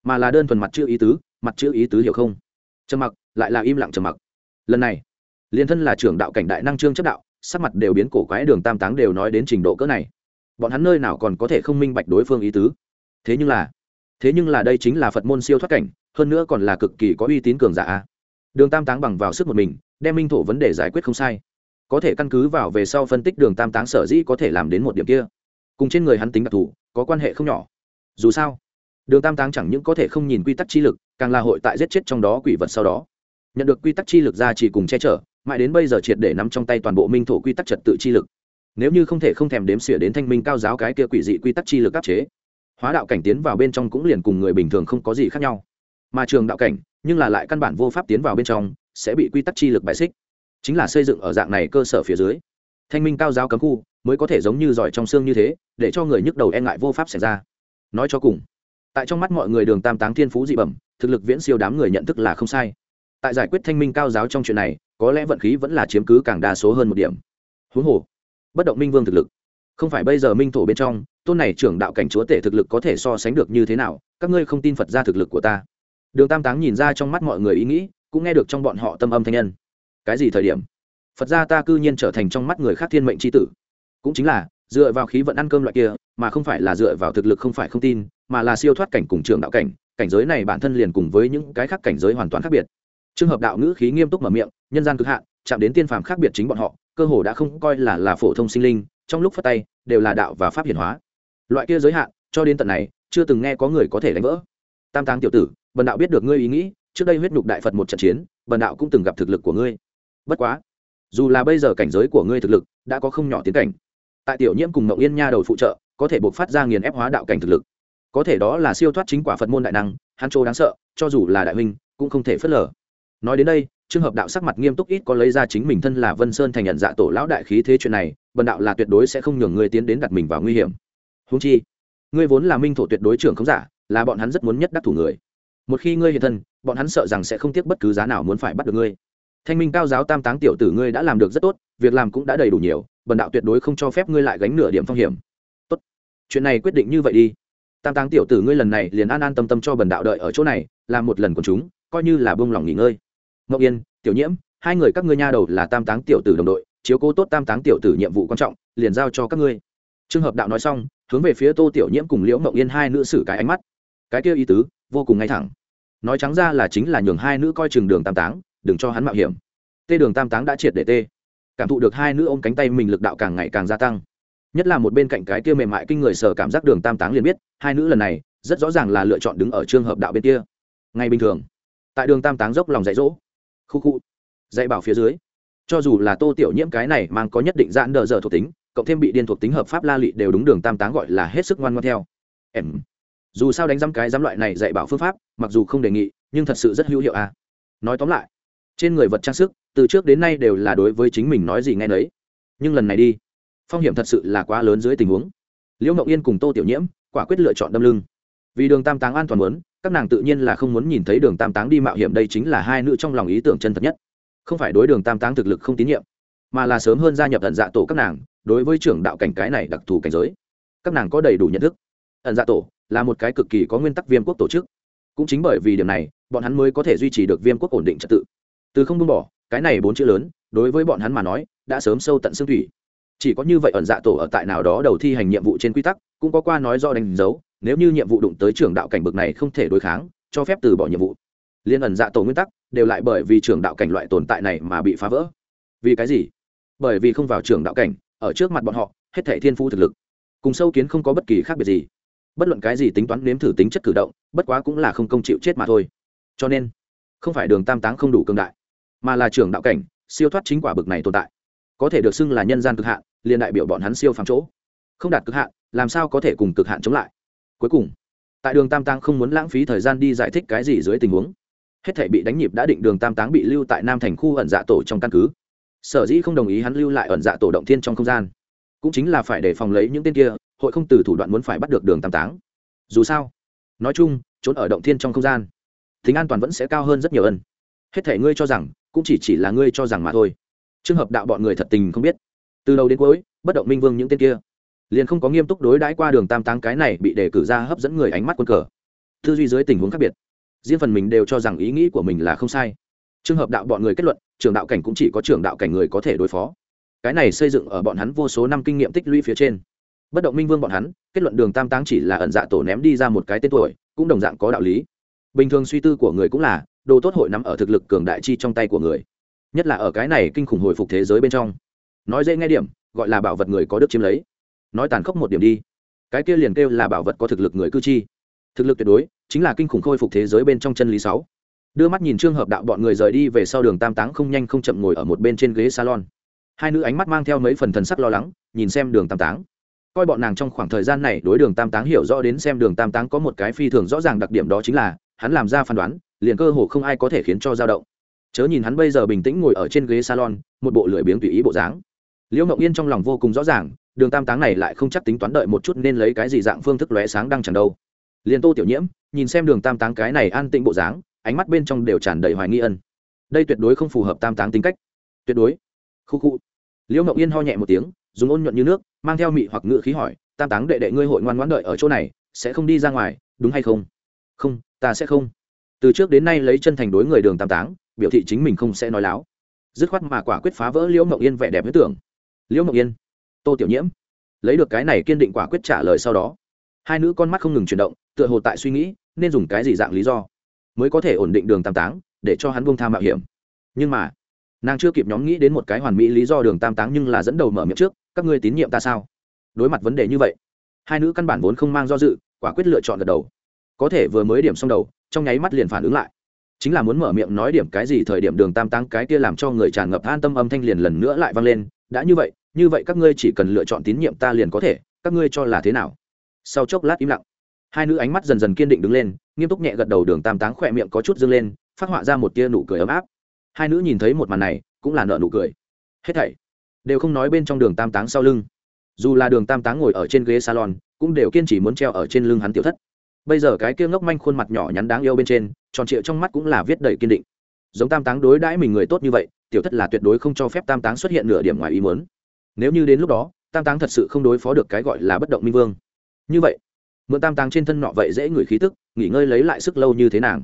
mà là đơn thuần mặt chữ ý tứ, mặt chữ ý tứ hiểu không? Trầm mặc lại là im lặng trầm mặc. Lần này liên thân là trưởng đạo cảnh đại năng trương chấp đạo, sắc mặt đều biến cổ quái đường tam táng đều nói đến trình độ cỡ này. Bọn hắn nơi nào còn có thể không minh bạch đối phương ý tứ? Thế nhưng là, thế nhưng là đây chính là phật môn siêu thoát cảnh, hơn nữa còn là cực kỳ có uy tín cường giả đường tam táng bằng vào sức một mình, đem minh thổ vấn đề giải quyết không sai có thể căn cứ vào về sau phân tích đường tam táng sở dĩ có thể làm đến một điểm kia. Cùng trên người hắn tính đặc thù, có quan hệ không nhỏ. Dù sao, đường tam táng chẳng những có thể không nhìn quy tắc chi lực, càng là hội tại giết chết trong đó quỷ vật sau đó. Nhận được quy tắc chi lực ra chỉ cùng che chở, mãi đến bây giờ triệt để nắm trong tay toàn bộ minh thổ quy tắc trật tự chi lực. Nếu như không thể không thèm đếm xỉa đến thanh minh cao giáo cái kia quỷ dị quy tắc chi lực áp chế, hóa đạo cảnh tiến vào bên trong cũng liền cùng người bình thường không có gì khác nhau. Mà trường đạo cảnh, nhưng là lại căn bản vô pháp tiến vào bên trong, sẽ bị quy tắc chi lực bài xích chính là xây dựng ở dạng này cơ sở phía dưới. Thanh minh cao giáo cấm khu mới có thể giống như giỏi trong xương như thế, để cho người nhức đầu e ngại vô pháp xảy ra. Nói cho cùng, tại trong mắt mọi người đường tam táng thiên phú dị bẩm, thực lực viễn siêu đám người nhận thức là không sai. Tại giải quyết thanh minh cao giáo trong chuyện này, có lẽ vận khí vẫn là chiếm cứ càng đa số hơn một điểm. Huống hồ, bất động minh vương thực lực, không phải bây giờ minh thổ bên trong, tôn này trưởng đạo cảnh chúa tể thực lực có thể so sánh được như thế nào, các ngươi không tin phật ra thực lực của ta. Đường tam táng nhìn ra trong mắt mọi người ý nghĩ, cũng nghe được trong bọn họ tâm âm thanh nhân cái gì thời điểm? Phật gia ta cư nhiên trở thành trong mắt người khác thiên mệnh c h i tử. Cũng chính là, dựa vào khí vận ăn cơm loại kia, mà không phải là dựa vào thực lực không phải không tin, mà là siêu thoát cảnh cùng trường đạo cảnh cảnh giới này bản thân liền cùng với những cái khác cảnh giới hoàn toàn khác biệt. Trường hợp đạo ngữ khí nghiêm túc mở miệng, nhân gian cực hạn, chạm đến tiên phàm khác biệt chính bọn họ, cơ hồ đã không coi là là phổ thông sinh linh, trong lúc phát tay, đều là đạo và pháp hiển hóa. Loại kia giới hạn, cho đến tận này, chưa từng nghe có người có thể đánh vỡ. Tam táng tiểu tử, bần đạo biết được ngươi ý nghĩ, trước đây huyết nhục đại phật một trận chiến, bần đạo cũng từng gặp thực lực của ngươi bất quá, dù là bây giờ cảnh giới của ngươi thực lực đã có không nhỏ tiến cảnh, tại tiểu nhiễm cùng mậu yên nha đầu phụ trợ, có thể buộc phát ra nghiền ép hóa đạo cảnh thực lực. Có thể đó là siêu thoát chính quả phật môn đại năng, hắn chỗ đáng sợ, cho dù là đại huynh, cũng không thể phớt lờ. Nói đến đây, trường hợp đạo sắc mặt nghiêm túc ít có lấy ra chính mình thân là vân sơn thành nhận dạ tổ lão đại khí thế chuyện này bần đạo là tuyệt đối sẽ không nhường ngươi tiến đến đặt mình vào nguy hiểm. Húng chi, ngươi vốn là minh thổ tuyệt đối trưởng không giả, là bọn hắn rất muốn nhất đắc thủ người. Một khi ngươi hiện thân, bọn hắn sợ rằng sẽ không tiếc bất cứ giá nào muốn phải bắt được ngươi thanh minh cao giáo tam táng tiểu tử ngươi đã làm được rất tốt, việc làm cũng đã đầy đủ nhiều, bần đạo tuyệt đối không cho phép ngươi lại gánh nửa điểm phong hiểm. Tốt. Chuyện này quyết định như vậy đi. Tam táng tiểu tử ngươi lần này liền an an tâm tâm cho bần đạo đợi ở chỗ này, làm một lần của chúng, coi như là bông lòng nghỉ ngơi. Ngọc yên, tiểu nhiễm, hai người các ngươi nha đầu là tam táng tiểu tử đồng đội, chiếu cố tốt tam táng tiểu tử nhiệm vụ quan trọng, liền giao cho các ngươi. Trường hợp đạo nói xong, hướng về phía tô tiểu nhiễm cùng liễu Ngọc yên hai nữ xử cái ánh mắt. Cái kia ý tứ, vô cùng ngay thẳng. Nói trắng ra là chính là nhường hai nữ coi chừng đường tam táng đừng cho hắn mạo hiểm. Tê đường tam táng đã triệt để tê. Cảm thụ được hai nữ ôm cánh tay mình lực đạo càng ngày càng gia tăng. Nhất là một bên cạnh cái kia mềm mại kinh người sở cảm giác đường tam táng liền biết, hai nữ lần này rất rõ ràng là lựa chọn đứng ở trường hợp đạo bên kia. Ngay bình thường, tại đường tam táng dốc lòng dạy dỗ. Khu khu, dạy bảo phía dưới. Cho dù là tô tiểu nhiễm cái này mang có nhất định giãn đờ dở thuộc tính, cộng thêm bị điên thuộc tính hợp pháp la lị đều đúng đường tam táng gọi là hết sức ngoan ngoan theo. Em, dù sao đánh giam cái giám loại này dạy bảo phương pháp, mặc dù không đề nghị, nhưng thật sự rất hữu hiệu à. Nói tóm lại trên người vật trang sức, từ trước đến nay đều là đối với chính mình nói gì nghe nấy. Nhưng lần này đi, phong hiểm thật sự là quá lớn dưới tình huống. Liễu mậu yên cùng tô tiểu nhiễm, quả quyết lựa chọn đâm lưng. Vì đường tam táng an toàn muốn, các nàng tự nhiên là không muốn nhìn thấy đường tam táng đi mạo hiểm, đây chính là hai nữ trong lòng ý tưởng chân thật nhất. Không phải đối đường tam táng thực lực không tín nhiệm, mà là sớm hơn gia nhập ẩn dạ tổ các nàng, đối với trưởng đạo cảnh cái này đặc thù cảnh giới. Các nàng có đầy đủ nhận thức. Ẩn dạ tổ là một cái cực kỳ có nguyên tắc viêm quốc tổ chức. Cũng chính bởi vì điểm này, bọn hắn mới có thể duy trì được viêm quốc ổn định trật tự từ không buông bỏ, cái này bốn chữ lớn, đối với bọn hắn mà nói, đã sớm sâu tận xương thủy. Chỉ có như vậy ẩn dạ tổ ở tại nào đó đầu thi hành nhiệm vụ trên quy tắc, cũng có qua nói do đánh dấu, nếu như nhiệm vụ đụng tới trưởng đạo cảnh bực này không thể đối kháng, cho phép từ bỏ nhiệm vụ. Liên ẩn dạ tổ nguyên tắc, đều lại bởi vì trưởng đạo cảnh loại tồn tại này mà bị phá vỡ. Vì cái gì? Bởi vì không vào trưởng đạo cảnh, ở trước mặt bọn họ, hết thảy thiên phu thực lực, cùng sâu kiến không có bất kỳ khác biệt gì. Bất luận cái gì tính toán nếm thử tính chất cử động, bất quá cũng là không công chịu chết mà thôi. Cho nên, không phải đường tam táng không đủ cương đại mà là trưởng đạo cảnh, siêu thoát chính quả bực này tồn tại. Có thể được xưng là nhân gian cực hạn, liền đại biểu bọn hắn siêu phàm chỗ. Không đạt cực hạn, làm sao có thể cùng cực hạn chống lại? Cuối cùng, tại đường tam táng không muốn lãng phí thời gian đi giải thích cái gì dưới tình huống, hết thể bị đánh nhịp đã định đường tam táng bị lưu tại nam thành khu ẩn dạ tổ trong căn cứ. Sở dĩ không đồng ý hắn lưu lại ẩn dạ tổ động thiên trong không gian, cũng chính là phải để phòng lấy những tên kia, hội không từ thủ đoạn muốn phải bắt được đường tam táng. Dù sao, nói chung, trốn ở động thiên trong không gian, tính an toàn vẫn sẽ cao hơn rất nhiều ân. Hết thể ngươi cho rằng cũng chỉ chỉ là ngươi cho rằng mà thôi. Trường hợp đạo bọn người thật tình không biết. Từ đầu đến cuối, bất động minh vương những tên kia, liền không có nghiêm túc đối đãi qua đường tam táng cái này bị đề cử ra hấp dẫn người ánh mắt quân cờ. Tư duy dưới tình huống khác biệt, riêng phần mình đều cho rằng ý nghĩ của mình là không sai. Trường hợp đạo bọn người kết luận trường đạo cảnh cũng chỉ có trường đạo cảnh người có thể đối phó. Cái này xây dựng ở bọn hắn vô số năm kinh nghiệm tích lũy phía trên. Bất động minh vương bọn hắn, kết luận đường tam táng chỉ là ẩn dạ tổ ném đi ra một cái tên tuổi, cũng đồng dạng có đạo lý. Bình thường suy tư của người cũng là đồ tốt hội nắm ở thực lực cường đại chi trong tay của người, nhất là ở cái này kinh khủng hồi phục thế giới bên trong. Nói dễ nghe điểm, gọi là bảo vật người có đức chiếm lấy. Nói tàn khốc một điểm đi, cái kia liền kêu là bảo vật có thực lực người cư chi. Thực lực tuyệt đối, chính là kinh khủng khôi phục thế giới bên trong chân lý sáu. Đưa mắt nhìn trương hợp đạo bọn người rời đi về sau đường tam táng không nhanh không chậm ngồi ở một bên trên ghế salon. Hai nữ ánh mắt mang theo mấy phần thần sắc lo lắng, nhìn xem đường tam táng. Coi bọn nàng trong khoảng thời gian này đối đường tam táng hiểu rõ đến xem đường tam táng có một cái phi thường rõ ràng đặc điểm đó chính là, hắn làm ra phán đoán liền cơ hồ không ai có thể khiến cho dao động. Chớ nhìn hắn bây giờ bình tĩnh ngồi ở trên ghế salon, một bộ lười biếng tùy ý bộ dáng. Liễu mộng yên trong lòng vô cùng rõ ràng, đường tam táng này lại không chắc tính toán đợi một chút nên lấy cái gì dạng phương thức lóe sáng đang chẳng đâu. Liền tô tiểu nhiễm, nhìn xem đường tam táng cái này an tĩnh bộ dáng, ánh mắt bên trong đều tràn đầy hoài nghi ân. Đây tuyệt đối không phù hợp tam táng tính cách. Tuyệt đối. Khu khu. Liễu mộng yên ho nhẹ một tiếng, dùng ôn nhuận như nước, mang theo mị hoặc ngựa khí hỏi, tam táng đệ đệ ngươi hội ngoan ngoãn đợi ở chỗ này, sẽ không đi ra ngoài, đúng hay không? Không, ta sẽ không từ trước đến nay lấy chân thành đối người đường tam táng, biểu thị chính mình không sẽ nói láo. Dứt khoát mà quả quyết phá vỡ liễu mộng yên vẻ đẹp với tưởng. Liễu mộng yên, tô tiểu nhiễm. Lấy được cái này kiên định quả quyết trả lời sau đó. Hai nữ con mắt không ngừng chuyển động, tựa hồ tại suy nghĩ nên dùng cái gì dạng lý do mới có thể ổn định đường tam táng để cho hắn buông tha mạo hiểm. Nhưng mà, nàng chưa kịp nhóm nghĩ đến một cái hoàn mỹ lý do đường tam táng nhưng là dẫn đầu mở miệng trước, các ngươi tín nhiệm ta sao? Đối mặt vấn đề như vậy, hai nữ căn bản vốn không mang do dự, quả quyết lựa chọn gật đầu. Có thể vừa mới điểm xong đầu trong nháy mắt liền phản ứng lại. Chính là muốn mở miệng nói điểm cái gì thời điểm đường tam táng cái kia làm cho người tràn ngập an tâm âm thanh liền lần nữa lại vang lên, đã như vậy như vậy các ngươi chỉ cần lựa chọn tín nhiệm ta liền có thể, các ngươi cho là thế nào? Sau chốc lát im lặng, hai nữ ánh mắt dần dần kiên định đứng lên, nghiêm túc nhẹ gật đầu đường tam táng khỏe miệng có chút dâng lên, phát họa ra một tia nụ cười ấm áp. Hai nữ nhìn thấy một màn này, cũng là nợ nụ cười. Hết thảy đều không nói bên trong đường tam táng sau lưng. Dù là đường tam táng ngồi ở trên ghế salon, cũng đều kiên trì muốn treo ở trên lưng hắn tiểu thất bây giờ cái kia ngốc manh khuôn mặt nhỏ nhắn đáng yêu bên trên, tròn trịa trong mắt cũng là viết đầy kiên định. Giống tam táng đối đãi mình người tốt như vậy, tiểu thất là tuyệt đối không cho phép tam táng xuất hiện nửa điểm ngoài ý muốn. Nếu như đến lúc đó, tam táng thật sự không đối phó được cái gọi là bất động minh vương. Như vậy, mượn tam táng trên thân nọ vậy dễ ngửi khí tức, nghỉ ngơi lấy lại sức lâu như thế nàng,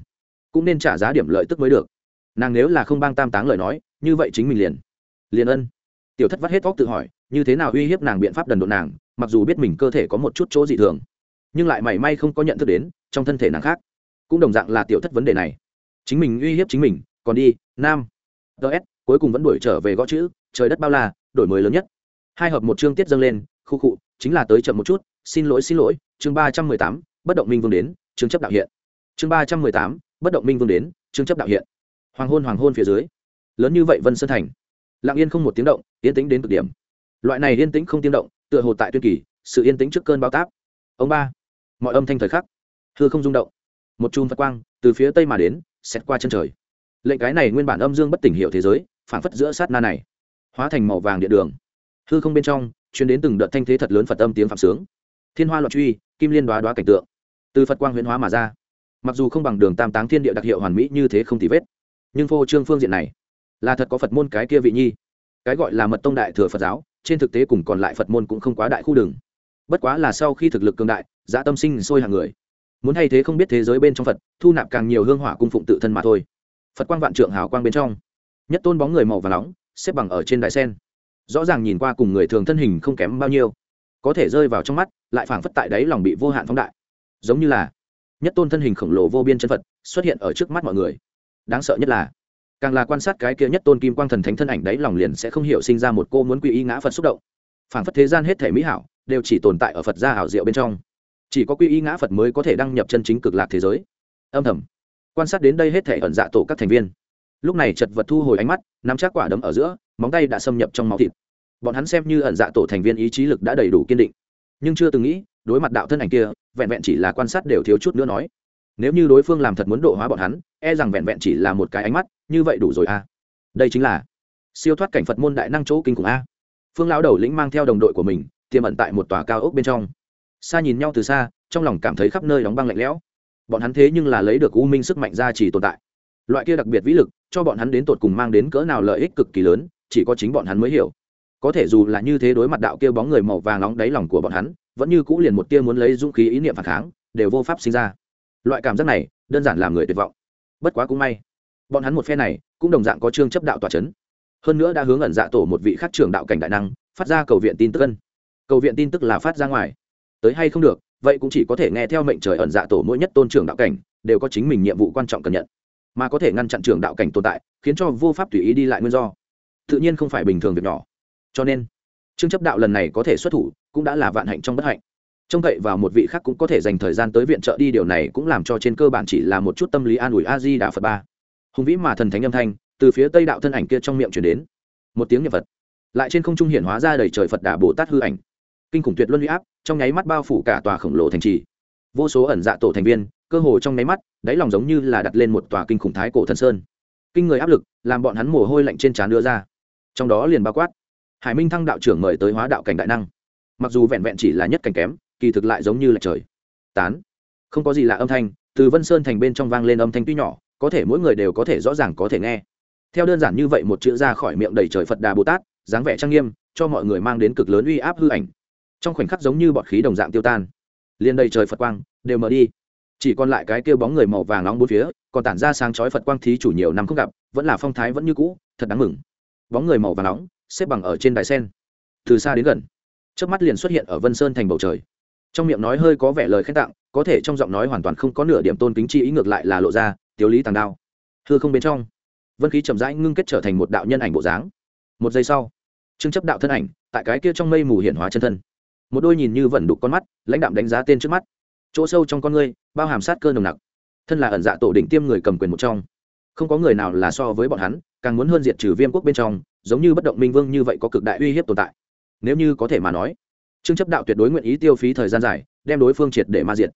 cũng nên trả giá điểm lợi tức mới được. Nàng nếu là không bang tam táng lời nói, như vậy chính mình liền liền ân. Tiểu thất vắt hết vóc tự hỏi, như thế nào uy hiếp nàng biện pháp đần độn nàng, mặc dù biết mình cơ thể có một chút chỗ dị thường nhưng lại mảy may không có nhận thức đến trong thân thể nàng khác. Cũng đồng dạng là tiểu thất vấn đề này. Chính mình uy hiếp chính mình, còn đi, nam. Ts cuối cùng vẫn đuổi trở về gõ chữ, trời đất bao la, đổi mới lớn nhất. Hai hợp một chương tiết dâng lên, khu cụ chính là tới chậm một chút, xin lỗi xin lỗi, chương ba trăm mười tám, bất động minh vương đến, chương chấp đạo hiện. Chương ba trăm mười tám, bất động minh vương đến, chương chấp đạo hiện. Hoàng hôn hoàng hôn phía dưới. Lớn như vậy vân sơn thành. Lặng yên không một tiếng động, yên tĩnh đến cực điểm. Loại này yên tĩnh không tiếng động, tựa hồ tại tuyên kỳ, sự yên tĩnh trước cơn bao táp. Ông ba mọi âm thanh thời khắc, hư không rung động. Một chùm phật quang từ phía tây mà đến xét qua chân trời. Lệnh cái này nguyên bản âm dương bất tỉnh hiệu thế giới phản phất giữa sát na này, hóa thành màu vàng địa đường. Hư không bên trong chuyến đến từng đợt thanh thế thật lớn phật âm tiếng phạm sướng. Thiên hoa loạn truy, kim liên đoá đoá cảnh tượng. Từ phật quang huyễn hóa mà ra. Mặc dù không bằng đường tam táng thiên địa đặc hiệu hoàn mỹ như thế không thì vết, nhưng phô trương phương diện này, là thật có phật môn cái kia vị nhi. Cái gọi là mật tông đại thừa phật giáo, trên thực tế cùng còn lại phật môn cũng không quá đại khu đường bất quá là sau khi thực lực cường đại dã tâm sinh sôi hàng người. Muốn thay thế không biết thế giới bên trong phật, thu nạp càng nhiều hương hỏa cung phụng tự thân mà thôi. Phật quang vạn trượng hào quang bên trong, nhất tôn bóng người màu và nóng, xếp bằng ở trên đài sen. Rõ ràng nhìn qua cùng người thường thân hình không kém bao nhiêu. Có thể rơi vào trong mắt, lại phảng phất tại đáy lòng bị vô hạn phóng đại. Giống như là, nhất tôn thân hình khổng lồ vô biên chân phật, xuất hiện ở trước mắt mọi người. Đáng sợ nhất là, càng là quan sát cái kia nhất tôn kim quang thần thánh thân ảnh đáy lòng liền sẽ không hiểu sinh ra một cô muốn quy y ngã phật xúc động. Phảng phất thế gian hết thể mỹ hảo đều chỉ tồn tại ở phật gia hảo diệu bên trong. Chỉ có quy y ngã phật mới có thể đăng nhập chân chính cực lạc thế giới. Âm thầm quan sát đến đây hết thể ẩn dạ tổ các thành viên. Lúc này chật vật thu hồi ánh mắt, nắm chắc quả đấm ở giữa, móng tay đã xâm nhập trong máu thịt. Bọn hắn xem như ẩn dạ tổ thành viên ý chí lực đã đầy đủ kiên định. Nhưng chưa từng nghĩ, đối mặt đạo thân ảnh kia, vẹn vẹn chỉ là quan sát đều thiếu chút nữa nói. Nếu như đối phương làm thật muốn độ hóa bọn hắn e rằng vẹn vẹn chỉ là một cái ánh mắt, như vậy đủ rồi a đây chính là siêu thoát cảnh phật môn đại năng chỗ kinh khủng a. Phương lão đầu lĩnh mang theo đồng đội của mình tiềm ẩn tại một tòa cao ốc bên trong. Xa nhìn nhau từ xa, trong lòng cảm thấy khắp nơi đóng băng lạnh lẽo. Bọn hắn thế nhưng là lấy được u minh sức mạnh ra chỉ tồn tại. Loại kia đặc biệt vĩ lực, cho bọn hắn đến tột cùng mang đến cỡ nào lợi ích cực kỳ lớn, chỉ có chính bọn hắn mới hiểu. Có thể dù là như thế đối mặt đạo kia bóng người màu vàng nóng đáy lòng của bọn hắn, vẫn như cũ liền một tia muốn lấy dũng khí ý niệm phản kháng, đều vô pháp sinh ra. Loại cảm giác này, đơn giản làm người tuyệt vọng. Bất quá cũng may, bọn hắn một phe này, cũng đồng dạng có chương chấp đạo tòa c h ấ n hơn nữa đã hướng ẩn dạ tổ một vị khắc trưởng đạo cảnh đại năng, phát ra cầu viện tin tức ân cầu viện tin tức là phát ra ngoài. Tới hay không được, vậy cũng chỉ có thể nghe theo mệnh trời ẩn dạ tổ mỗi nhất tôn trưởng đạo cảnh, đều có chính mình nhiệm vụ quan trọng cần nhận. Mà có thể ngăn chặn trưởng đạo cảnh tồn tại, khiến cho vô pháp tùy ý đi lại nguyên do. Tự nhiên không phải bình thường việc nhỏ. Cho nên, trương chấp đạo lần này có thể xuất thủ, cũng đã là vạn hạnh trong bất hạnh. Trông cậy vào một vị khác cũng có thể dành thời gian tới viện trợ đi, điều này cũng làm cho trên cơ bản chỉ là một chút tâm lý an ủi a di đà phật ba. Hùng vĩ mà thần thánh âm thanh, từ phía tây đạo thân ảnh kia trong miệng chuyển đến. Một tiếng nhật phật. Lại trên không trung hiển hóa ra đầy trời phật đà bồ tát hư ảnh kinh khủng tuyệt luân huy áp, trong nháy mắt bao phủ cả tòa khổng lồ thành trì. Vô số ẩn dạ tổ thành viên, cơ hồ trong nháy mắt, đáy lòng giống như là đặt lên một tòa kinh khủng thái cổ thần sơn. Kinh người áp lực, làm bọn hắn mồ hôi lạnh trên trán đưa ra. Trong đó liền bao quát, hải minh thăng đạo trưởng mời tới hóa đạo cảnh đại năng. Mặc dù vẹn vẹn chỉ là nhất cảnh kém, kỳ thực lại giống như là trời. Tán. Không có gì lạ âm thanh, từ vân sơn thành bên trong vang lên âm thanh tuy nhỏ, có thể mỗi người đều có thể rõ ràng có thể nghe. Theo đơn giản như vậy một chữ ra khỏi miệng đầy trời phật đà bồ tát, dáng vẻ trang nghiêm, cho mọi người mang đến cực lớn uy áp hư ảnh trong khoảnh khắc giống như bọt khí đồng dạng tiêu tan. Liền đầy trời phật quang, đều mở đi. Chỉ còn lại cái kêu bóng người màu vàng nóng bốn phía, còn tản ra sáng chói phật quang thí chủ nhiều năm không gặp, vẫn là phong thái vẫn như cũ, thật đáng mừng. Bóng người màu vàng nóng, xếp bằng ở trên đài sen. Từ xa đến gần trước mắt liền xuất hiện ở vân sơn thành bầu trời. Trong miệng nói hơi có vẻ lời khen tặng, có thể trong giọng nói hoàn toàn không có nửa điểm tôn kính chi ý ngược lại là lộ ra tiếu lý tàng đao. Thưa không bên trong, vân khí chậm rãi ngưng kết trở thành một đạo nhân ảnh bộ dáng. Một giây sau trưng chấp đạo thân ảnh, tại cái kia trong mây mù hiển hóa chân thân một đôi nhìn như vẩn đục con mắt, lãnh đạm đánh giá tên trước mắt. Chỗ sâu trong con ngươi, bao hàm sát cơ nồng nặc. Thân là ẩn dạ tổ đỉnh tiêm người cầm quyền một trong. Không có người nào là so với bọn hắn, càng muốn hơn diệt trừ viêm quốc bên trong, giống như bất động minh vương như vậy có cực đại uy hiếp tồn tại. Nếu như có thể mà nói, trương chấp đạo tuyệt đối nguyện ý tiêu phí thời gian dài, đem đối phương triệt để ma diệt.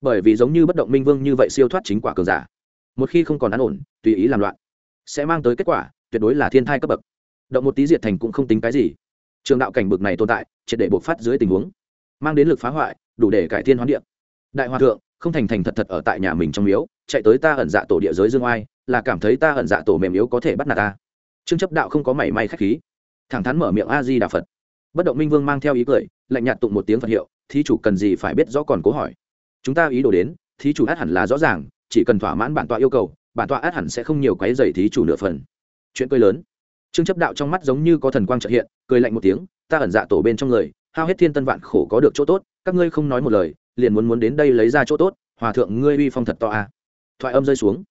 Bởi vì giống như bất động minh vương như vậy siêu thoát chính quả cường giả, một khi không còn an ổn, tùy ý làm loạn, sẽ mang tới kết quả tuyệt đối là thiên thai cấp bậc. Động một tí diệt thành cũng không tính cái gì trường đạo cảnh bực này tồn tại, triệt để bộc phát dưới tình huống. Mang đến lực phá hoại, đủ để cải thiên hoán điện đại hòa thượng, không thành thành thật thật ở tại nhà mình trong miếu, chạy tới ta ẩn dạ tổ địa giới dương oai, là cảm thấy ta ẩn dạ tổ mềm yếu có thể bắt nạt ta. Trương chấp đạo không có mảy may khách khí. Thẳng thắn mở miệng a di đà phật. Bất động minh vương mang theo ý cười, lạnh nhạt tụng một tiếng phật hiệu, thí chủ cần gì phải biết rõ còn cố hỏi. Chúng ta ý đồ đến, thí chủ át hẳn là rõ ràng, chỉ cần thỏa mãn bản tọa yêu cầu, bản tọa át hẳn sẽ không nhiều quấy dày thí chủ nửa phần. Chuyện cười lớn trương chấp đạo trong mắt giống như có thần quang trợ hiện, cười lạnh một tiếng, ta ẩn dạ tổ bên trong người, hao hết thiên tân vạn khổ có được chỗ tốt, các ngươi không nói một lời, liền muốn muốn đến đây lấy ra chỗ tốt, hòa thượng ngươi uy phong thật to à. thoại âm rơi xuống.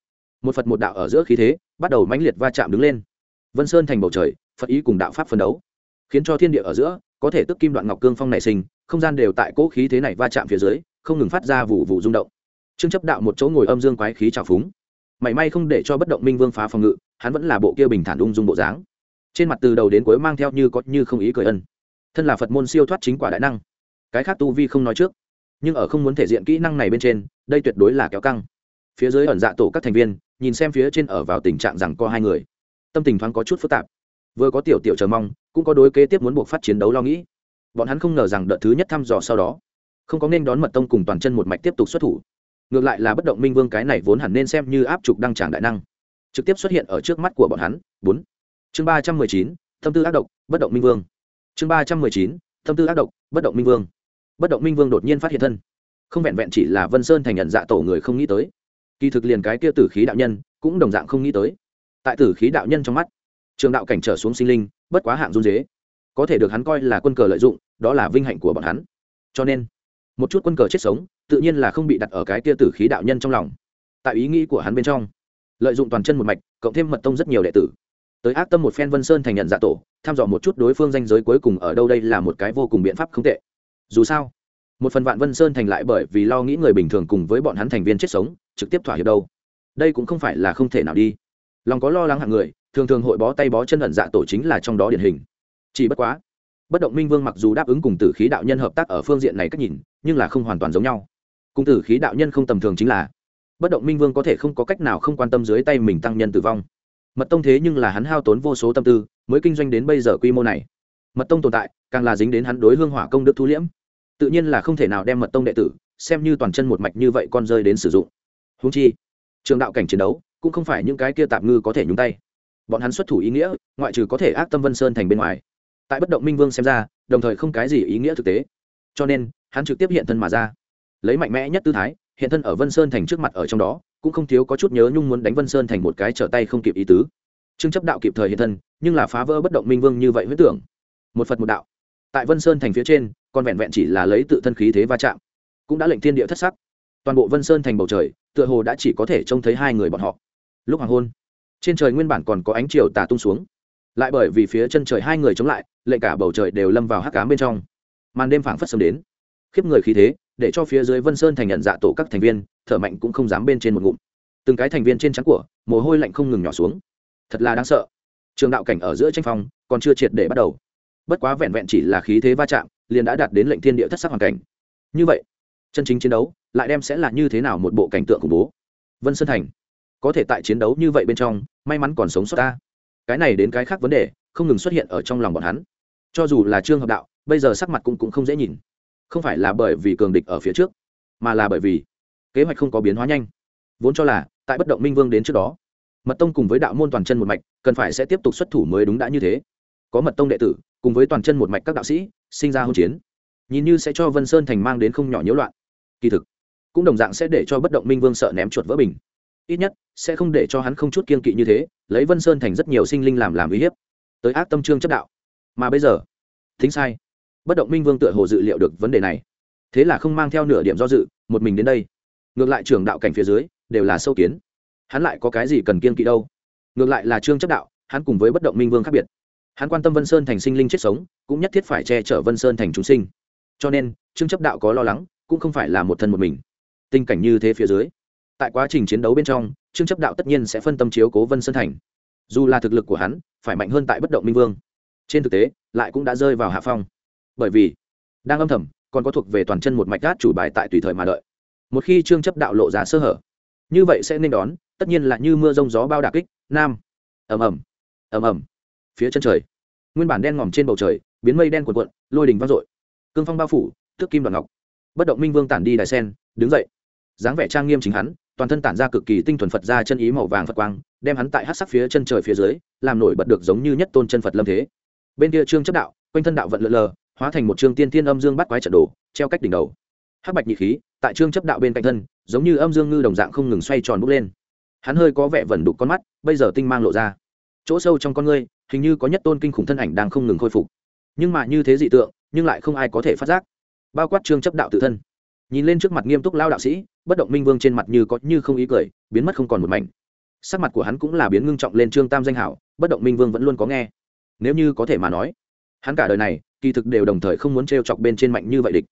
Một phật một đạo ở giữa khí thế, bắt đầu mãnh liệt va chạm đứng lên. Vân sơn thành bầu trời, phật ý cùng đạo pháp phân đấu. Khiến cho thiên địa ở giữa, có thể tức kim đoạn ngọc cương phong nảy sinh, không gian đều tại cỗ khí thế này va chạm phía dưới, không ngừng phát ra vụ vụ rung động. Trương chấp đạo một chỗ ngồi âm dương quái khí trào phúng. Mảy may không để cho bất động minh vương phá phòng ngự, hắn vẫn là bộ kia bình thản ung dung bộ dáng trên mặt từ đầu đến cuối mang theo như có như không ý cười ân. Thân là phật môn siêu thoát chính quả đại năng, cái khác tu vi không nói trước, nhưng ở không muốn thể diện kỹ năng này bên trên, đây tuyệt đối là kéo căng. Phía dưới ẩn dạ tổ các thành viên, nhìn xem phía trên ở vào tình trạng rằng có hai người, tâm tình thoáng có chút phức tạp. Vừa có tiểu tiểu chờ mong, cũng có đối kế tiếp muốn buộc phát chiến đấu lo nghĩ. Bọn hắn không ngờ rằng đợt thứ nhất thăm dò sau đó, không có nên đón mật tông cùng toàn chân một mạch tiếp tục xuất thủ. Ngược lại là bất động minh vương cái này vốn hẳn nên xem như áp trục đăng tràng đại năng. Trực tiếp xuất hiện ở trước mắt của bọn hắn. Bốn chương ba trăm mười chín, tâm tư ác độc, bất động minh vương. Chương ba trăm mười chín, tâm tư ác độc, bất động minh vương. Bất động minh vương đột nhiên phát hiện thân. Không vẹn vẹn chỉ là vân sơn thành nhận dạ tổ người không nghĩ tới. Kỳ thực liền cái kia tử khí đạo nhân, cũng đồng dạng không nghĩ tới. Tại tử khí đạo nhân trong mắt, trường đạo cảnh trở xuống sinh linh, bất quá hạng run dế. Có thể được hắn coi là quân cờ lợi dụng, đó là vinh hạnh của bọn hắn. Cho nên, một chút quân cờ chết sống, tự nhiên là không bị đặt ở cái kia tử khí đạo nhân trong lòng. Tại ý nghĩ của hắn bên trong, lợi dụng toàn chân một mạch, cộng thêm mật tông rất nhiều đệ tử tới ác tâm một phen vân sơn thành nhận dạ tổ tham dò một chút đối phương danh giới cuối cùng ở đâu đây là một cái vô cùng biện pháp không tệ. Dù sao, một phần vạn vân sơn thành lại bởi vì lo nghĩ người bình thường cùng với bọn hắn thành viên chết sống, trực tiếp thỏa hiệp đâu. Đây cũng không phải là không thể nào đi. Lòng có lo lắng hạng người, thường thường hội bó tay bó chân ẩn dạ tổ chính là trong đó điển hình. Chỉ bất quá, bất động minh vương mặc dù đáp ứng cùng tử khí đạo nhân hợp tác ở phương diện này cách nhìn, nhưng là không hoàn toàn giống nhau. Cùng tử khí đạo nhân không tầm thường chính là, bất động minh vương có thể không có cách nào không quan tâm dưới tay mình tăng nhân tử vong mật tông thế nhưng là hắn hao tốn vô số tâm tư, mới kinh doanh đến bây giờ quy mô này. Mật tông tồn tại, càng là dính đến hắn đối hương hỏa công đức thu liễm. Tự nhiên là không thể nào đem mật tông đệ tử, xem như toàn chân một mạch như vậy con rơi đến sử dụng. Húng chi, trường đạo cảnh chiến đấu, cũng không phải những cái kia tạm ngư có thể nhúng tay. Bọn hắn xuất thủ ý nghĩa, ngoại trừ có thể ác tâm vân sơn thành bên ngoài. Tại bất động minh vương xem ra, đồng thời không cái gì ý nghĩa thực tế. Cho nên, hắn trực tiếp hiện thân mà ra. Lấy mạnh mẽ nhất tư thái hiện thân ở vân sơn thành trước mặt ở trong đó, cũng không thiếu có chút nhớ nhung muốn đánh vân sơn thành một cái trở tay không kịp ý tứ. Trương chấp đạo kịp thời hiện thân, nhưng là phá vỡ bất động minh vương như vậy huyết tưởng. Một phật một đạo. Tại vân sơn thành phía trên, còn vẹn vẹn chỉ là lấy tự thân khí thế va chạm, cũng đã lệnh thiên địa thất sắc. Toàn bộ vân sơn thành bầu trời, tựa hồ đã chỉ có thể trông thấy hai người bọn họ. Lúc hoàng hôn, trên trời nguyên bản còn có ánh chiều tà tung xuống. Lại bởi vì phía chân trời hai người chống lại, lệnh cả bầu trời đều lâm vào hắc cám bên trong. Màn đêm phảng phất sớm đến. Khiếp người khí thế để cho phía dưới vân sơn thành nhận dạ tổ các thành viên thở mạnh cũng không dám bên trên một ngụm. Từng cái thành viên trên trắng của mồ hôi lạnh không ngừng nhỏ xuống. Thật là đáng sợ. Trường đạo cảnh ở giữa tranh phong còn chưa triệt để bắt đầu. Bất quá vẹn vẹn chỉ là khí thế va chạm liền đã đạt đến lệnh thiên địa thất sắc hoàn cảnh. Như vậy chân chính chiến đấu lại đem sẽ là như thế nào một bộ cảnh tượng khủng bố? Vân sơn thành có thể tại chiến đấu như vậy bên trong may mắn còn sống sót ta. Cái này đến cái khác vấn đề không ngừng xuất hiện ở trong lòng bọn hắn. Cho dù là trương hợp đạo bây giờ sắc mặt cũng, cũng không dễ nhìn không phải là bởi vì cường địch ở phía trước, mà là bởi vì kế hoạch không có biến hóa nhanh. Vốn cho là, tại bất động minh vương đến trước đó, mật tông cùng với đạo môn toàn chân một mạch, cần phải sẽ tiếp tục xuất thủ mới đúng đã như thế. Có mật tông đệ tử, cùng với toàn chân một mạch các đạo sĩ, sinh ra hôn chiến. Nhìn như sẽ cho vân sơn thành mang đến không nhỏ nhiễu loạn. Kỳ thực, cũng đồng dạng sẽ để cho bất động minh vương sợ ném chuột vỡ bình. Ít nhất, sẽ không để cho hắn không chút kiên kỵ như thế, lấy vân sơn thành rất nhiều sinh linh làm làm uy hiếp, tới ác tâm trương chất đạo. Mà bây giờ thính sai bất động minh vương tựa hồ dự liệu được vấn đề này. Thế là không mang theo nửa điểm do dự, một mình đến đây. Ngược lại trường đạo cảnh phía dưới, đều là sâu kiến. Hắn lại có cái gì cần kiên kỵ đâu? Ngược lại là trương Chấp đạo, hắn cùng với bất động minh vương khác biệt. Hắn quan tâm vân sơn thành sinh linh chết sống, cũng nhất thiết phải che chở vân sơn thành chúng sinh. Cho nên, trương chấp đạo có lo lắng, cũng không phải là một thân một mình. Tình cảnh như thế phía dưới, tại quá trình chiến đấu bên trong, trương chấp đạo tất nhiên sẽ phân tâm chiếu cố vân sơn thành. Dù là thực lực của hắn, phải mạnh hơn tại bất động minh vương. Trên thực tế, lại cũng đã rơi vào hạ phong bởi vì đang âm thầm, còn có thuộc về toàn chân một mạch gác chủ bài tại tùy thời mà đợi. Một khi trương chấp đạo lộ ra sơ hở, như vậy sẽ nên đón, tất nhiên là như mưa rông gió bao đà kích, nam. Ầm ầm ầm ầm. Phía chân trời, nguyên bản đen ngòm trên bầu trời, biến mây đen cuộn cuộn, lôi đình vang dội. Cương phong bao phủ, tước kim đoàn ngọc. Bất động minh vương tản đi đài sen, đứng dậy. Dáng vẻ trang nghiêm chính hắn, toàn thân tản ra cực kỳ tinh thuần phật ra chân ý màu vàng phật quang, đem hắn tại hát sắc phía chân trời phía dưới, làm nổi bật được giống như nhất tôn chân phật lâm thế. Bên kia trương chấp đạo, quanh thân đạo vận lượn lờ hóa thành một trương tiên tiên âm dương bắt quái trận đồ, treo cách đỉnh đầu. Hắc bạch nhị khí, tại trương chấp đạo bên cạnh thân, giống như âm dương ngư đồng dạng không ngừng xoay tròn bốc lên. Hắn hơi có vẻ vẩn đục con mắt, bây giờ tinh mang lộ ra. Chỗ sâu trong con ngươi, hình như có nhất tôn kinh khủng thân ảnh đang không ngừng khôi phục. Nhưng mà như thế dị tượng, nhưng lại không ai có thể phát giác. Bao quát trương chấp đạo tự thân. Nhìn lên trước mặt nghiêm túc lao đạo sĩ, bất động minh vương trên mặt như có như không ý cười, biến mất không còn một mảnh. Sắc mặt của hắn cũng là biến ngưng trọng lên trương tam danh hảo, bất động minh vương vẫn luôn có nghe. Nếu như có thể mà nói, hắn cả đời này kỳ thực đều đồng thời không muốn t chọc bên trên mạnh như vậy địch.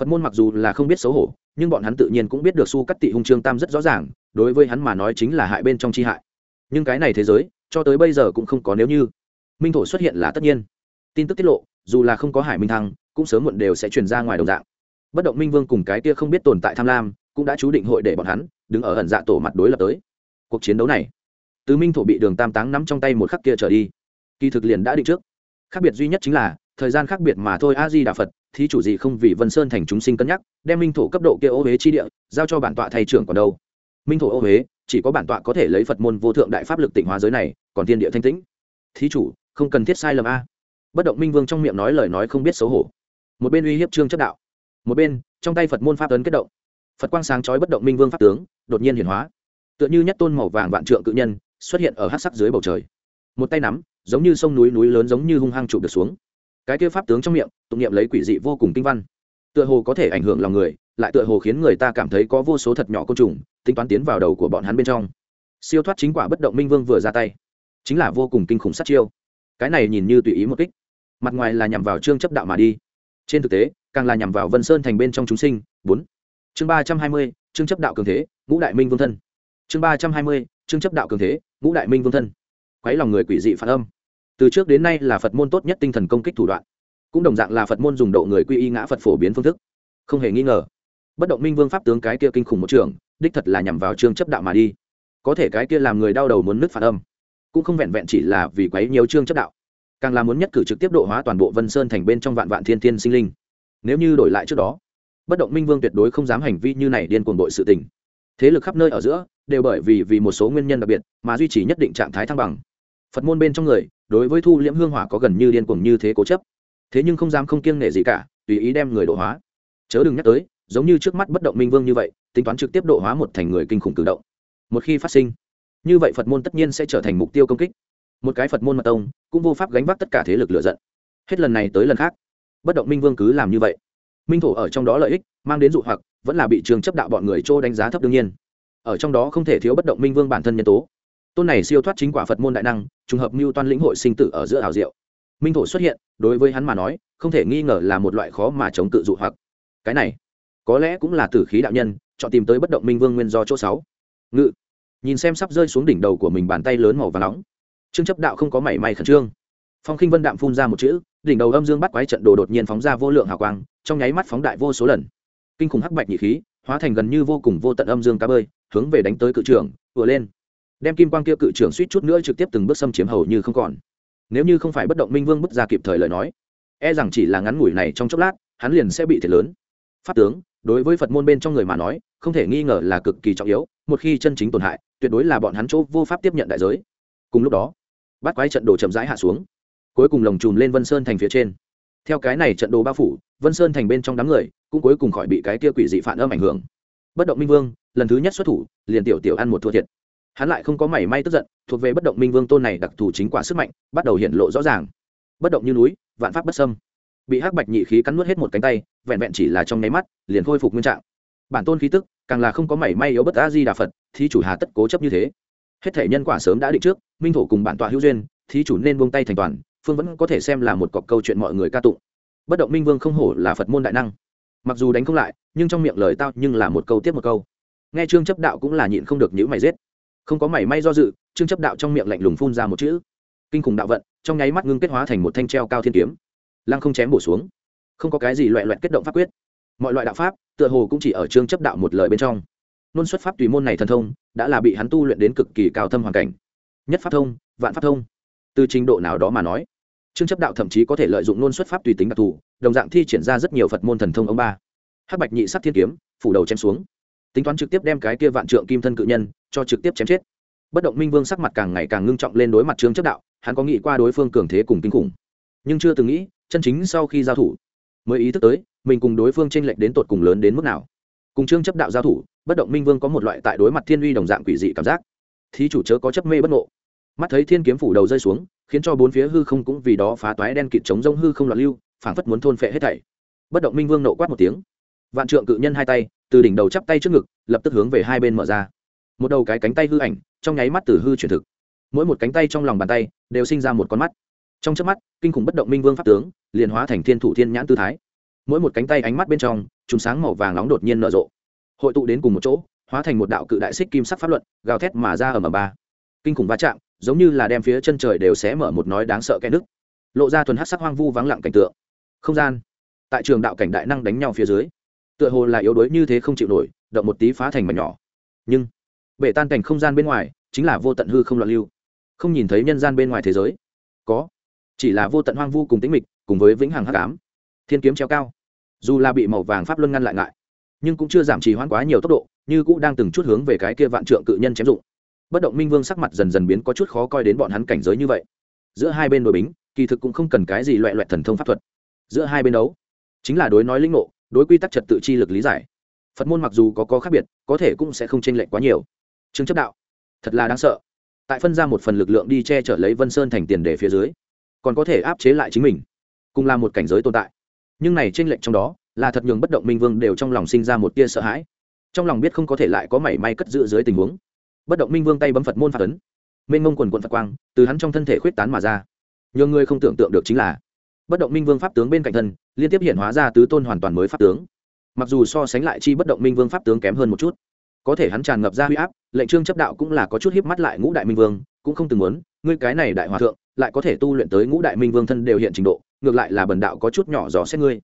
Phật môn mặc dù là không biết xấu hổ, nhưng bọn hắn tự nhiên cũng biết được su cắt tị hung trương tam rất rõ ràng, đối với hắn mà nói chính là hại bên trong chi hại. Nhưng cái này thế giới, cho tới bây giờ cũng không có nếu như. Minh thổ xuất hiện là tất nhiên. Tin tức tiết lộ, dù là không có hải minh thăng, cũng sớm muộn đều sẽ truyền ra ngoài đồng dạng. Bất động minh vương cùng cái kia không biết tồn tại tham lam, cũng đã chú định hội để bọn hắn đứng ở ẩn dạ tổ mặt đối lập tới. Cuộc chiến đấu này tứ minh thổ bị đường tam táng nắm trong tay một khắc kia trở đi, kỳ thực liền đã định trước. Khác biệt duy nhất chính là thời gian khác biệt mà thôi, a di đà phật, thí chủ gì không vì vân sơn thành chúng sinh cân nhắc, đem minh thổ cấp độ kia ô huế chi địa giao cho bản tọa thầy trưởng còn đâu. Minh thổ ô huế, chỉ có bản tọa có thể lấy phật môn vô thượng đại pháp lực tịnh hóa giới này, còn thiên địa thanh tĩnh. Thí chủ, không cần thiết sai lầm a. Bất động minh vương trong miệng nói lời nói không biết xấu hổ. Một bên uy hiếp trương chất đạo, một bên, trong tay phật môn pháp tấn kết động. Phật quang sáng chói bất động minh vương pháp tướng, đột nhiên hiển hóa. Tựa như nhất tôn màu vàng vạn trượng cự nhân, xuất hiện ở hát sắc dưới bầu trời. Một tay nắm, giống như sông núi núi lớn giống như hung hăng chụp được xuống cái kia pháp tướng trong miệng, tụng niệm lấy quỷ dị vô cùng kinh văn. Tựa hồ có thể ảnh hưởng lòng người, lại tựa hồ khiến người ta cảm thấy có vô số thật nhỏ côn trùng, tính toán tiến vào đầu của bọn hắn bên trong. Siêu thoát chính quả bất động minh vương vừa ra tay. Chính là vô cùng kinh khủng sát chiêu. Cái này nhìn như tùy ý một kích. Mặt ngoài là nhằm vào trương chấp đạo mà đi. Trên thực tế, càng là nhằm vào vân sơn thành bên trong chúng sinh. Bốn. Chương ba trăm hai mươi, trương chấp đạo cường thế, ngũ đại minh vương thân. Chương ba trăm hai mươi, trương chấp đạo cường thế, ngũ đại minh vương thân. Quấy lòng người quỷ dị phản âm từ trước đến nay là phật môn tốt nhất tinh thần công kích thủ đoạn. Cũng đồng dạng là phật môn dùng độ người quy y ngã phật phổ biến phương thức. Không hề nghi ngờ, bất động minh vương pháp tướng cái kia kinh khủng một trường, đích thật là nhằm vào trương chấp đạo mà đi. Có thể cái kia làm người đau đầu muốn nứt phản âm, cũng không vẹn vẹn chỉ là vì quấy nhiều trương chấp đạo, càng là muốn nhất cử trực tiếp độ hóa toàn bộ vân sơn thành bên trong vạn vạn thiên thiên sinh linh. Nếu như đổi lại trước đó, bất động minh vương tuyệt đối không dám hành vi như này điên cuồng đội sự tình. Thế lực khắp nơi ở giữa, đều bởi vì vì một số nguyên nhân đặc biệt, mà duy trì nhất định trạng thái thăng bằng phật môn bên trong người, đối với thu liễm hương hỏa có gần như điên cuồng như thế cố chấp. Thế nhưng không dám không kiêng nể gì cả, tùy ý đem người độ hóa. Chớ đừng nhắc tới, giống như trước mắt bất động minh vương như vậy, tính toán trực tiếp độ hóa một thành người kinh khủng cử động. Một khi phát sinh, như vậy phật môn tất nhiên sẽ trở thành mục tiêu công kích. Một cái phật môn mật tông, cũng vô pháp gánh vác tất cả thế lực lựa giận. Hết lần này tới lần khác, bất động minh vương cứ làm như vậy. Minh thổ ở trong đó lợi ích, mang đến dụ hoặc, vẫn là bị trường chấp đạo bọn người chỗ đánh giá thấp đương nhiên. Ở trong đó không thể thiếu bất động minh vương bản thân nhân tố tôn này siêu thoát chính quả phật môn đại năng, trùng hợp mưu toan lĩnh hội sinh tử ở giữa hào diệu. Minh thổ xuất hiện, đối với hắn mà nói, không thể nghi ngờ là một loại khó mà chống tự dụ hoặc. Cái này, có lẽ cũng là tử khí đạo nhân, chọn tìm tới bất động minh vương nguyên do chỗ sáu. Ngự. Nhìn xem sắp rơi xuống đỉnh đầu của mình bàn tay lớn màu và nóng. Trương chấp đạo không có mảy may khẩn trương. Phong khinh vân đạm phun ra một chữ, đỉnh đầu âm dương bắt quái trận đồ đột nhiên phóng ra vô lượng hào quang, trong nháy mắt phóng đại vô số lần. Kinh khủng hắc bạch nhị khí, hóa thành gần như vô cùng vô tận âm dương cá bơi, hướng về đánh tới cự trưởng, vừa lên đem kim quang kia cự trưởng suýt chút nữa trực tiếp từng bước xâm chiếm hầu như không còn. Nếu như không phải bất động minh vương bước ra kịp thời lời nói e rằng chỉ là ngắn ngủi này trong chốc lát, hắn liền sẽ bị thiệt lớn. Pháp tướng, đối với phật môn bên trong người mà nói, không thể nghi ngờ là cực kỳ trọng yếu, một khi chân chính tổn hại, tuyệt đối là bọn hắn chỗ vô pháp tiếp nhận đại giới. Cùng lúc đó bắt quái trận đồ chậm rãi hạ xuống. Cuối cùng lồng chùm lên vân sơn thành phía trên. Theo cái này trận đồ bao phủ, vân sơn thành bên trong đám người cũng cuối cùng khỏi bị cái kia quỷ dị phản âm ảnh hưởng. Bất động minh vương, lần thứ nhất xuất thủ, liền tiểu tiểu ăn một thua thiệt hắn lại không có mảy may tức giận, thuộc về bất động minh vương tôn này đặc thù chính quả sức mạnh, bắt đầu hiện lộ rõ ràng. Bất động như núi, vạn pháp bất sâm bị hắc bạch nhị khí cắn nuốt hết một cánh tay, vẹn vẹn chỉ là trong nháy mắt, liền khôi phục nguyên trạng. Bản tôn khí tức, càng là không có mảy may yếu bất a di đà phật thì chủ hà tất cố chấp như thế. Hết thể nhân quả sớm đã định trước, minh thổ cùng bản tọa hữu duyên thì chủ nên buông tay thành toàn, phương vẫn có thể xem là một cọc câu chuyện mọi người ca tụng. Bất động minh vương không hổ là phật môn đại năng. Mặc dù đánh không lại, nhưng trong miệng lời tao nhưng là một câu tiếp một câu. Nghe trương chấp đạo cũng là nhịn không được nhữ mày giết không có mảy may do dự, trương chấp đạo trong miệng lạnh lùng phun ra một chữ. Kinh khủng đạo vận, trong nháy mắt ngưng kết hóa thành một thanh treo cao thiên kiếm. Lăng không chém bổ xuống. Không có cái gì loại loại kết động pháp quyết. Mọi loại đạo pháp, tựa hồ cũng chỉ ở trương chấp đạo một lời bên trong. Nôn xuất pháp tùy môn này thần thông, đã là bị hắn tu luyện đến cực kỳ cao thâm hoàn cảnh. Nhất pháp thông, vạn pháp thông. Từ trình độ nào đó mà nói, trương chấp đạo thậm chí có thể lợi dụng nôn xuất pháp tùy tính đặc thù, đồng dạng thi triển ra rất nhiều phật môn thần thông ông ba. Hắc bạch nhị sắc thiên kiếm, phủ đầu chém xuống tính toán trực tiếp đem cái kia vạn trượng kim thân cự nhân cho trực tiếp chém chết. Bất động minh vương sắc mặt càng ngày càng ngưng trọng lên đối mặt trương chấp đạo, hắn có nghĩ qua đối phương cường thế cùng kinh khủng, nhưng chưa từng nghĩ, chân chính sau khi giao thủ, mới ý thức tới, mình cùng đối phương tranh lệch đến tột cùng lớn đến mức nào. Cùng trương chấp đạo giao thủ, bất động minh vương có một loại tại đối mặt thiên uy đồng dạng quỷ dị cảm giác. Thí chủ chớ có chấp mê bất ngộ. Mắt thấy thiên kiếm phủ đầu rơi xuống, khiến cho bốn phía hư không cũng vì đó phá toái đen kịt chống rông hư không loạn lưu, phảng phất muốn thôn phệ hết thảy. Bất động minh vương nộ quát một tiếng. Vạn trượng cự nhân hai tay từ đỉnh đầu chắp tay trước ngực lập tức hướng về hai bên mở ra. Một đầu cái cánh tay hư ảnh trong nháy mắt từ hư chuyển thực. Mỗi một cánh tay trong lòng bàn tay đều sinh ra một con mắt. Trong chớp mắt kinh khủng bất động minh vương pháp tướng liền hóa thành thiên thủ thiên nhãn tư thái. Mỗi một cánh tay ánh mắt bên trong chúng sáng màu vàng nóng đột nhiên nở rộ. Hội tụ đến cùng một chỗ hóa thành một đạo cự đại xích kim sắc pháp luận gào thét mà ra ở mờ ba. Kinh khủng va chạm giống như là đem phía chân trời đều xé mở một nói đáng sợ kẽ nứt, lộ ra thuần hát sắc hoang vu vắng lặng cảnh tượng. Không gian. Tại trường đạo cảnh đại năng đánh nhau phía dưới tựa hồ là yếu đuối như thế không chịu nổi, động một tí phá thành mảnh nhỏ. Nhưng, bể tan cảnh không gian bên ngoài chính là vô tận hư không loạn lưu. Không nhìn thấy nhân gian bên ngoài thế giới. Có, chỉ là vô tận hoang vu cùng tĩnh mịch, cùng với vĩnh hằng hắc ám. Thiên kiếm treo cao. Dù là bị màu vàng pháp luân ngăn lại ngại, nhưng cũng chưa giảm trì hoãn quá nhiều tốc độ, như cũng đang từng chút hướng về cái kia vạn trượng cự nhân chém dụng. Bất động minh vương sắc mặt dần dần biến có chút khó coi đến bọn hắn cảnh giới như vậy. Giữa hai bên đội bính, kỳ thực cũng không cần cái gì loại loại thần thông pháp thuật. Giữa hai bên đấu, chính là đối nói linh ngộ đối quy tắc trật tự chi lực lý giải. Phật môn mặc dù có có khác biệt, có thể cũng sẽ không chênh lệch quá nhiều. Chứng chấp đạo, thật là đáng sợ. Tại phân ra một phần lực lượng đi che chở lấy vân sơn thành tiền để phía dưới, còn có thể áp chế lại chính mình, cùng là một cảnh giới tồn tại. Nhưng này chênh lệch trong đó, là thật nhường bất động minh vương đều trong lòng sinh ra một tia sợ hãi. Trong lòng biết không có thể lại có mảy may cất giữ dưới tình huống. Bất động minh vương tay bấm phật môn phạt ấn, mênh mông quần quận phật quang, từ hắn trong thân thể khuyết tán mà ra. Nhiều người không tưởng tượng được chính là bất động minh vương pháp tướng bên cạnh thân, liên tiếp hiện hóa ra tứ tôn hoàn toàn mới pháp tướng. Mặc dù so sánh lại chi bất động minh vương pháp tướng kém hơn một chút, có thể hắn tràn ngập ra huy áp, lệnh trương chấp đạo cũng là có chút hiếp mắt lại ngũ đại minh vương, cũng không từng muốn, ngươi cái này đại hòa thượng, lại có thể tu luyện tới ngũ đại minh vương thân đều hiện trình độ, ngược lại là bần đạo có chút nhỏ gió xét ngươi.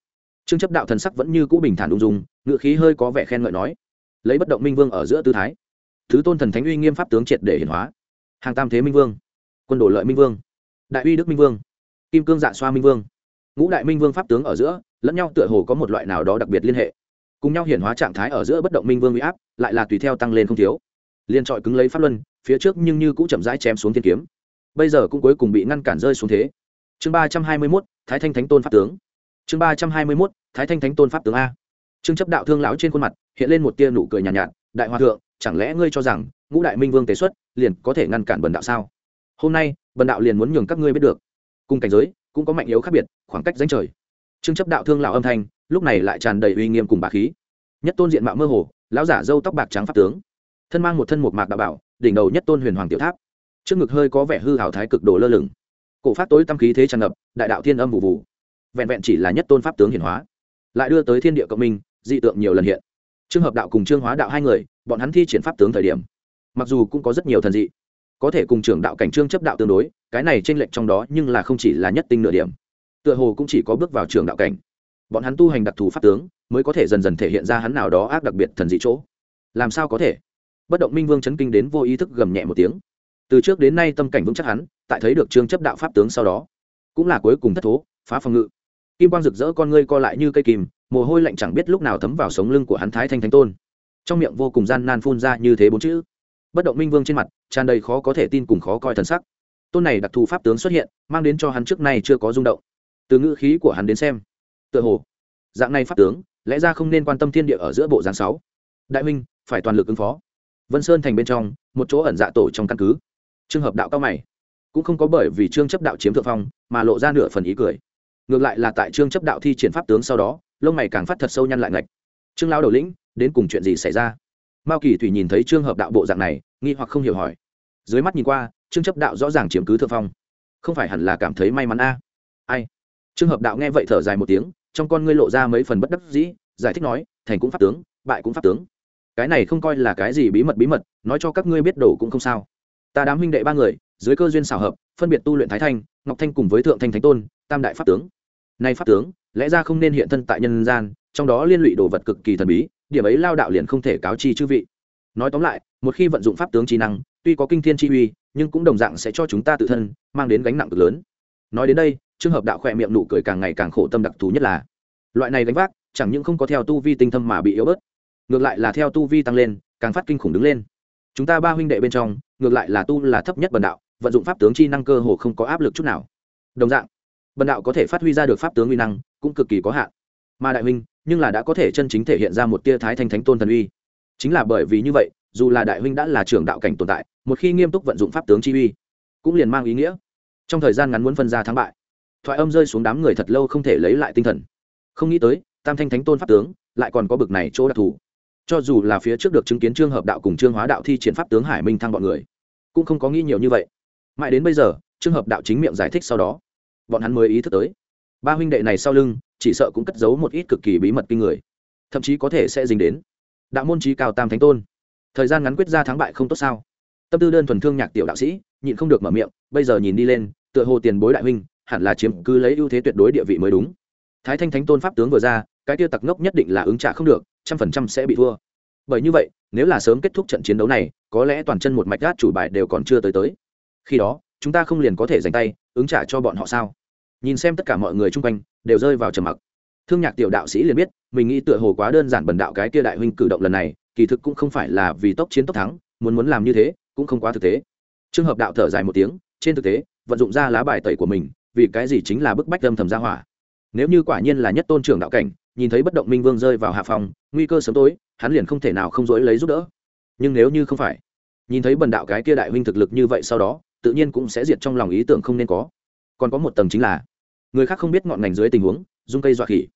Trương chấp đạo thần sắc vẫn như cũ bình thản ung dung ngự khí hơi có vẻ khen ngợi nói, lấy bất động minh vương ở giữa tư thái. Thứ tôn thần thánh uy nghiêm pháp tướng triệt để hiển hóa. Hàng tam thế minh vương, quân đổ lợi minh vương, đại uy đức minh vương, kim cương dạ xoa minh vương ngũ đại minh vương pháp tướng ở giữa lẫn nhau tựa hồ có một loại nào đó đặc biệt liên hệ. Cùng nhau hiển hóa trạng thái ở giữa bất động minh vương huy áp lại là tùy theo tăng lên không thiếu. Liên trọi cứng lấy pháp luân phía trước nhưng như cũng chậm rãi chém xuống thiên kiếm. Bây giờ cũng cuối cùng bị ngăn cản rơi xuống thế. Chương ba trăm hai mươi mốt thái thanh thánh tôn pháp tướng. Chương ba trăm hai mươi mốt thái thanh thánh tôn pháp tướng a. Trương chấp đạo thương lão trên khuôn mặt hiện lên một tia nụ cười nhàn nhạt, nhạt đại hòa thượng chẳng lẽ ngươi cho rằng ngũ đại minh vương tế xuất liền có thể ngăn cản bần đạo sao? Hôm nay bần đạo liền muốn nhường các ngươi biết được. Cùng cảnh giới cũng có mạnh yếu khác biệt, khoảng cách danh trời. Trương chấp đạo thương lão âm thanh, lúc này lại tràn đầy uy nghiêm cùng bá khí. Nhất tôn diện mạo mơ hồ, lão giả râu tóc bạc trắng pháp tướng. Thân mang một thân một mạc đạo bảo, đỉnh đầu nhất tôn huyền hoàng tiểu tháp. Trước ngực hơi có vẻ hư hảo thái cực đồ lơ lửng. Cổ pháp tối tâm khí thế tràn ngập, đại đạo thiên âm vụ vụ. Vẹn vẹn chỉ là nhất tôn pháp tướng hiển hóa, lại đưa tới thiên địa cộng minh, dị tượng nhiều lần hiện. Trường hợp đạo cùng trương hóa đạo hai người, bọn hắn thi triển pháp tướng thời điểm, mặc dù cũng có rất nhiều thần dị có thể cùng trưởng đạo cảnh trương chấp đạo tương đối, cái này t r ê n lệch trong đó nhưng là không chỉ là nhất tinh nửa điểm. Tựa hồ cũng chỉ có bước vào trường đạo cảnh. Bọn hắn tu hành đặc thù pháp tướng, mới có thể dần dần thể hiện ra hắn nào đó ác đặc biệt thần dị chỗ. Làm sao có thể? Bất động minh vương chấn kinh đến vô ý thức gầm nhẹ một tiếng. Từ trước đến nay tâm cảnh vững chắc hắn, tại thấy được trương chấp đạo pháp tướng sau đó, cũng là cuối cùng thất thố, phá phòng ngự. Kim quang rực rỡ con ngươi co lại như cây kìm, mồ hôi lạnh chẳng biết lúc nào thấm vào sống lưng của hắn thái thanh thánh tôn. Trong miệng vô cùng gian nan phun ra như thế bốn chữ bất động minh vương trên mặt, tràn đầy khó có thể tin cùng khó coi thần sắc. Tôn này đặc thù pháp tướng xuất hiện, mang đến cho hắn trước nay chưa có rung động. Từ ngữ khí của hắn đến xem, tựa hồ, dạng này pháp tướng, lẽ ra không nên quan tâm thiên địa ở giữa bộ giáng sáu. Đại minh phải toàn lực ứng phó. Vân sơn thành bên trong, một chỗ ẩn dạ tổ trong căn cứ. Trường hợp đạo cao mày. Cũng không có bởi vì trương chấp đạo chiếm thượng phong, mà lộ ra nửa phần ý cười. Ngược lại là tại trương chấp đạo thi triển pháp tướng sau đó, lông mày càng phát thật sâu nhăn lại ngạch. Trương lao đầu lĩnh, đến cùng chuyện gì xảy ra? Mao kỳ thủy nhìn thấy trương hợp đạo bộ dạng này nghi hoặc không hiểu hỏi. Dưới mắt nhìn qua, trương chấp đạo rõ ràng chiếm cứ thượng phong. Không phải hẳn là cảm thấy may mắn a? Ai? Trương hợp đạo nghe vậy thở dài một tiếng, trong con ngươi lộ ra mấy phần bất đắc dĩ, giải thích nói, thành cũng pháp tướng, bại cũng pháp tướng. Cái này không coi là cái gì bí mật bí mật, nói cho các ngươi biết đổ cũng không sao. Ta đám huynh đệ ba người, dưới cơ duyên xảo hợp, phân biệt tu luyện thái thanh, ngọc thanh cùng với thượng thanh thánh tôn, tam đại pháp tướng. Nay pháp tướng, lẽ ra không nên hiện thân tại nhân gian, trong đó liên lụy đồ vật cực kỳ thần bí, điểm ấy lao đạo liền không thể cáo chi chư vị nói tóm lại, một khi vận dụng pháp tướng trí năng, tuy có kinh thiên chi uy, nhưng cũng đồng dạng sẽ cho chúng ta tự thân mang đến gánh nặng cực lớn. Nói đến đây trường hợp đạo khỏe miệng nụ cười càng ngày càng khổ tâm đặc thù nhất là, loại này gánh vác, chẳng những không có theo tu vi tinh thâm mà bị yếu bớt, ngược lại là theo tu vi tăng lên, càng phát kinh khủng đứng lên. Chúng ta ba huynh đệ bên trong, ngược lại là tu là thấp nhất bần đạo, vận dụng pháp tướng chi năng cơ hồ không có áp lực chút nào. Đồng dạng, bần đạo có thể phát huy ra được pháp tướng uy năng, cũng cực kỳ có hạn. Mà đại huynh, nhưng là đã có thể chân chính thể hiện ra một tia thái thanh thánh tôn thần uy chính là bởi vì như vậy, dù là đại huynh đã là trưởng đạo cảnh tồn tại, một khi nghiêm túc vận dụng pháp tướng chi uy, cũng liền mang ý nghĩa. Trong thời gian ngắn muốn phân ra thắng bại, thoại âm rơi xuống đám người thật lâu không thể lấy lại tinh thần. Không nghĩ tới, tam thanh thánh tôn pháp tướng lại còn có bực này chỗ đặc thù. Cho dù là phía trước được chứng kiến trương hợp đạo cùng trương hóa đạo thi triển pháp tướng hải minh thăng bọn người, cũng không có nghĩ nhiều như vậy. Mãi đến bây giờ, trương hợp đạo chính miệng giải thích sau đó, bọn hắn mới ý thức tới. Ba huynh đệ này sau lưng, chỉ sợ cũng cất giấu một ít cực kỳ bí mật kinh người, thậm chí có thể sẽ dính đến đạo môn trí cao tam thánh tôn. Thời gian ngắn quyết ra thắng bại không tốt sao? Tâm tư đơn thuần thương nhạc tiểu đạo sĩ, nhịn không được mở miệng, bây giờ nhìn đi lên, tựa hồ tiền bối đại huynh, hẳn là chiếm cứ lấy ưu thế tuyệt đối địa vị mới đúng. Thái thanh thánh tôn pháp tướng vừa ra, cái tiêu tặc ngốc nhất định là ứng trả không được, trăm phần trăm sẽ bị thua. Bởi như vậy, nếu là sớm kết thúc trận chiến đấu này, có lẽ toàn chân một mạch gác chủ bài đều còn chưa tới tới. Khi đó, chúng ta không liền có thể dành tay, ứng trả cho bọn họ sao? Nhìn xem tất cả mọi người chung quanh, đều rơi vào trầm mặc thương nhạc tiểu đạo sĩ liền biết, mình nghĩ tựa hồ quá đơn giản bần đạo cái kia đại huynh cử động lần này, kỳ thực cũng không phải là vì tốc chiến tốc thắng, muốn muốn làm như thế, cũng không quá thực tế. Trường hợp đạo thở dài một tiếng, trên thực tế, vận dụng ra lá bài tẩy của mình, vì cái gì chính là bức bách âm thầm ra hỏa. Nếu như quả nhiên là nhất tôn trưởng đạo cảnh, nhìn thấy bất động minh vương rơi vào hạ phòng, nguy cơ sớm tối, hắn liền không thể nào không dối lấy giúp đỡ. Nhưng nếu như không phải, nhìn thấy bần đạo cái kia đại huynh thực lực như vậy sau đó, tự nhiên cũng sẽ diệt trong lòng ý tưởng không nên có. Còn có một tầng chính là, người khác không biết ngọn ngành dưới tình huống dung cây dọa khỉ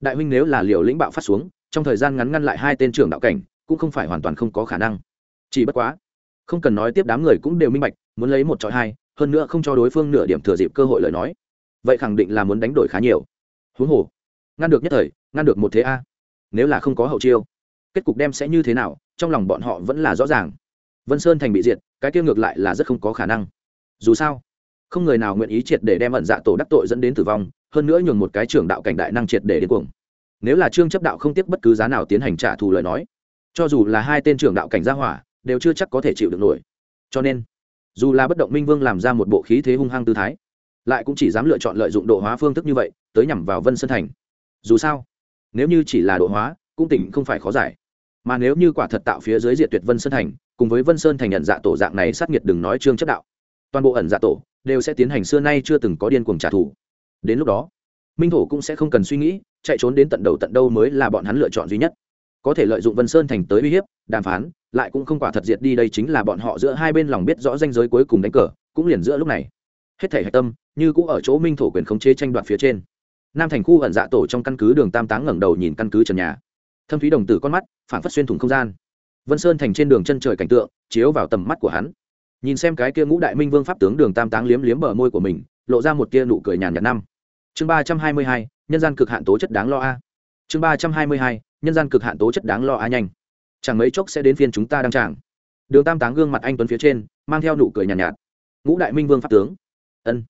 đại huynh nếu là liều lĩnh bạo phát xuống, trong thời gian ngắn ngăn lại hai tên trưởng đạo cảnh, cũng không phải hoàn toàn không có khả năng. Chỉ bất quá, không cần nói tiếp đám người cũng đều minh bạch, muốn lấy một trọi hai, hơn nữa không cho đối phương nửa điểm thừa dịp cơ hội lời nói. Vậy khẳng định là muốn đánh đổi khá nhiều. Huống hồ, ngăn được nhất thời, ngăn được một thế a. Nếu là không có hậu chiêu, kết cục đem sẽ như thế nào, trong lòng bọn họ vẫn là rõ ràng. Vân sơn thành bị diệt, cái kia ngược lại là rất không có khả năng. Dù sao không người nào nguyện ý triệt để đem ẩn dạ tổ đắc tội dẫn đến tử vong, hơn nữa nhường một cái trưởng đạo cảnh đại năng triệt để đến cuồng. Nếu là trương chấp đạo không tiếc bất cứ giá nào tiến hành trả thù lời nói, cho dù là hai tên trưởng đạo cảnh gia hỏa, đều chưa chắc có thể chịu được nổi. Cho nên, dù là bất động minh vương làm ra một bộ khí thế hung hăng tư thái, lại cũng chỉ dám lựa chọn lợi dụng độ hóa phương thức như vậy, tới nhằm vào vân sơn thành. Dù sao, nếu như chỉ là độ hóa, cũng tỉnh không phải khó giải. Mà nếu như quả thật tạo phía dưới diệt tuyệt vân sơn thành, cùng với vân sơn thành nhận dạ tổ dạng này sát nghiệt đừng nói trương chấp đạo. Toàn bộ ẩn dạ tổ đều sẽ tiến hành xưa nay chưa từng có điên cuồng trả thù. Đến lúc đó, minh thổ cũng sẽ không cần suy nghĩ, chạy trốn đến tận đầu tận đâu mới là bọn hắn lựa chọn duy nhất. Có thể lợi dụng vân sơn thành tới uy hiếp, đàm phán, lại cũng không quả thật diệt đi đây chính là bọn họ giữa hai bên lòng biết rõ danh giới cuối cùng đánh cờ, cũng liền giữa lúc này. Hết thể hạch tâm, như cũng ở chỗ minh thổ quyền khống chế tranh đoạt phía trên. Nam thành khu ẩn dạ tổ trong căn cứ đường tam táng ngẩng đầu nhìn căn cứ trần nhà. Thâm thúy đồng tử con mắt phản phất xuyên thủng không gian. Vân sơn thành trên đường chân trời cảnh tượng, chiếu vào tầm mắt của hắn nhìn xem cái kia ngũ đại minh vương pháp tướng đường tam táng liếm liếm bờ môi của mình lộ ra một tia nụ cười nhàn nhạt năm. Chương ba trăm hai mươi hai nhân gian cực hạn tố chất đáng lo a. Chương ba trăm hai mươi hai nhân gian cực hạn tố chất đáng lo a nhanh. Chẳng mấy chốc sẽ đến phiên chúng ta đăng tràng. Đường tam táng gương mặt anh tuấn phía trên mang theo nụ cười nhàn nhạt, nhạt ngũ đại minh vương pháp tướng. Ân.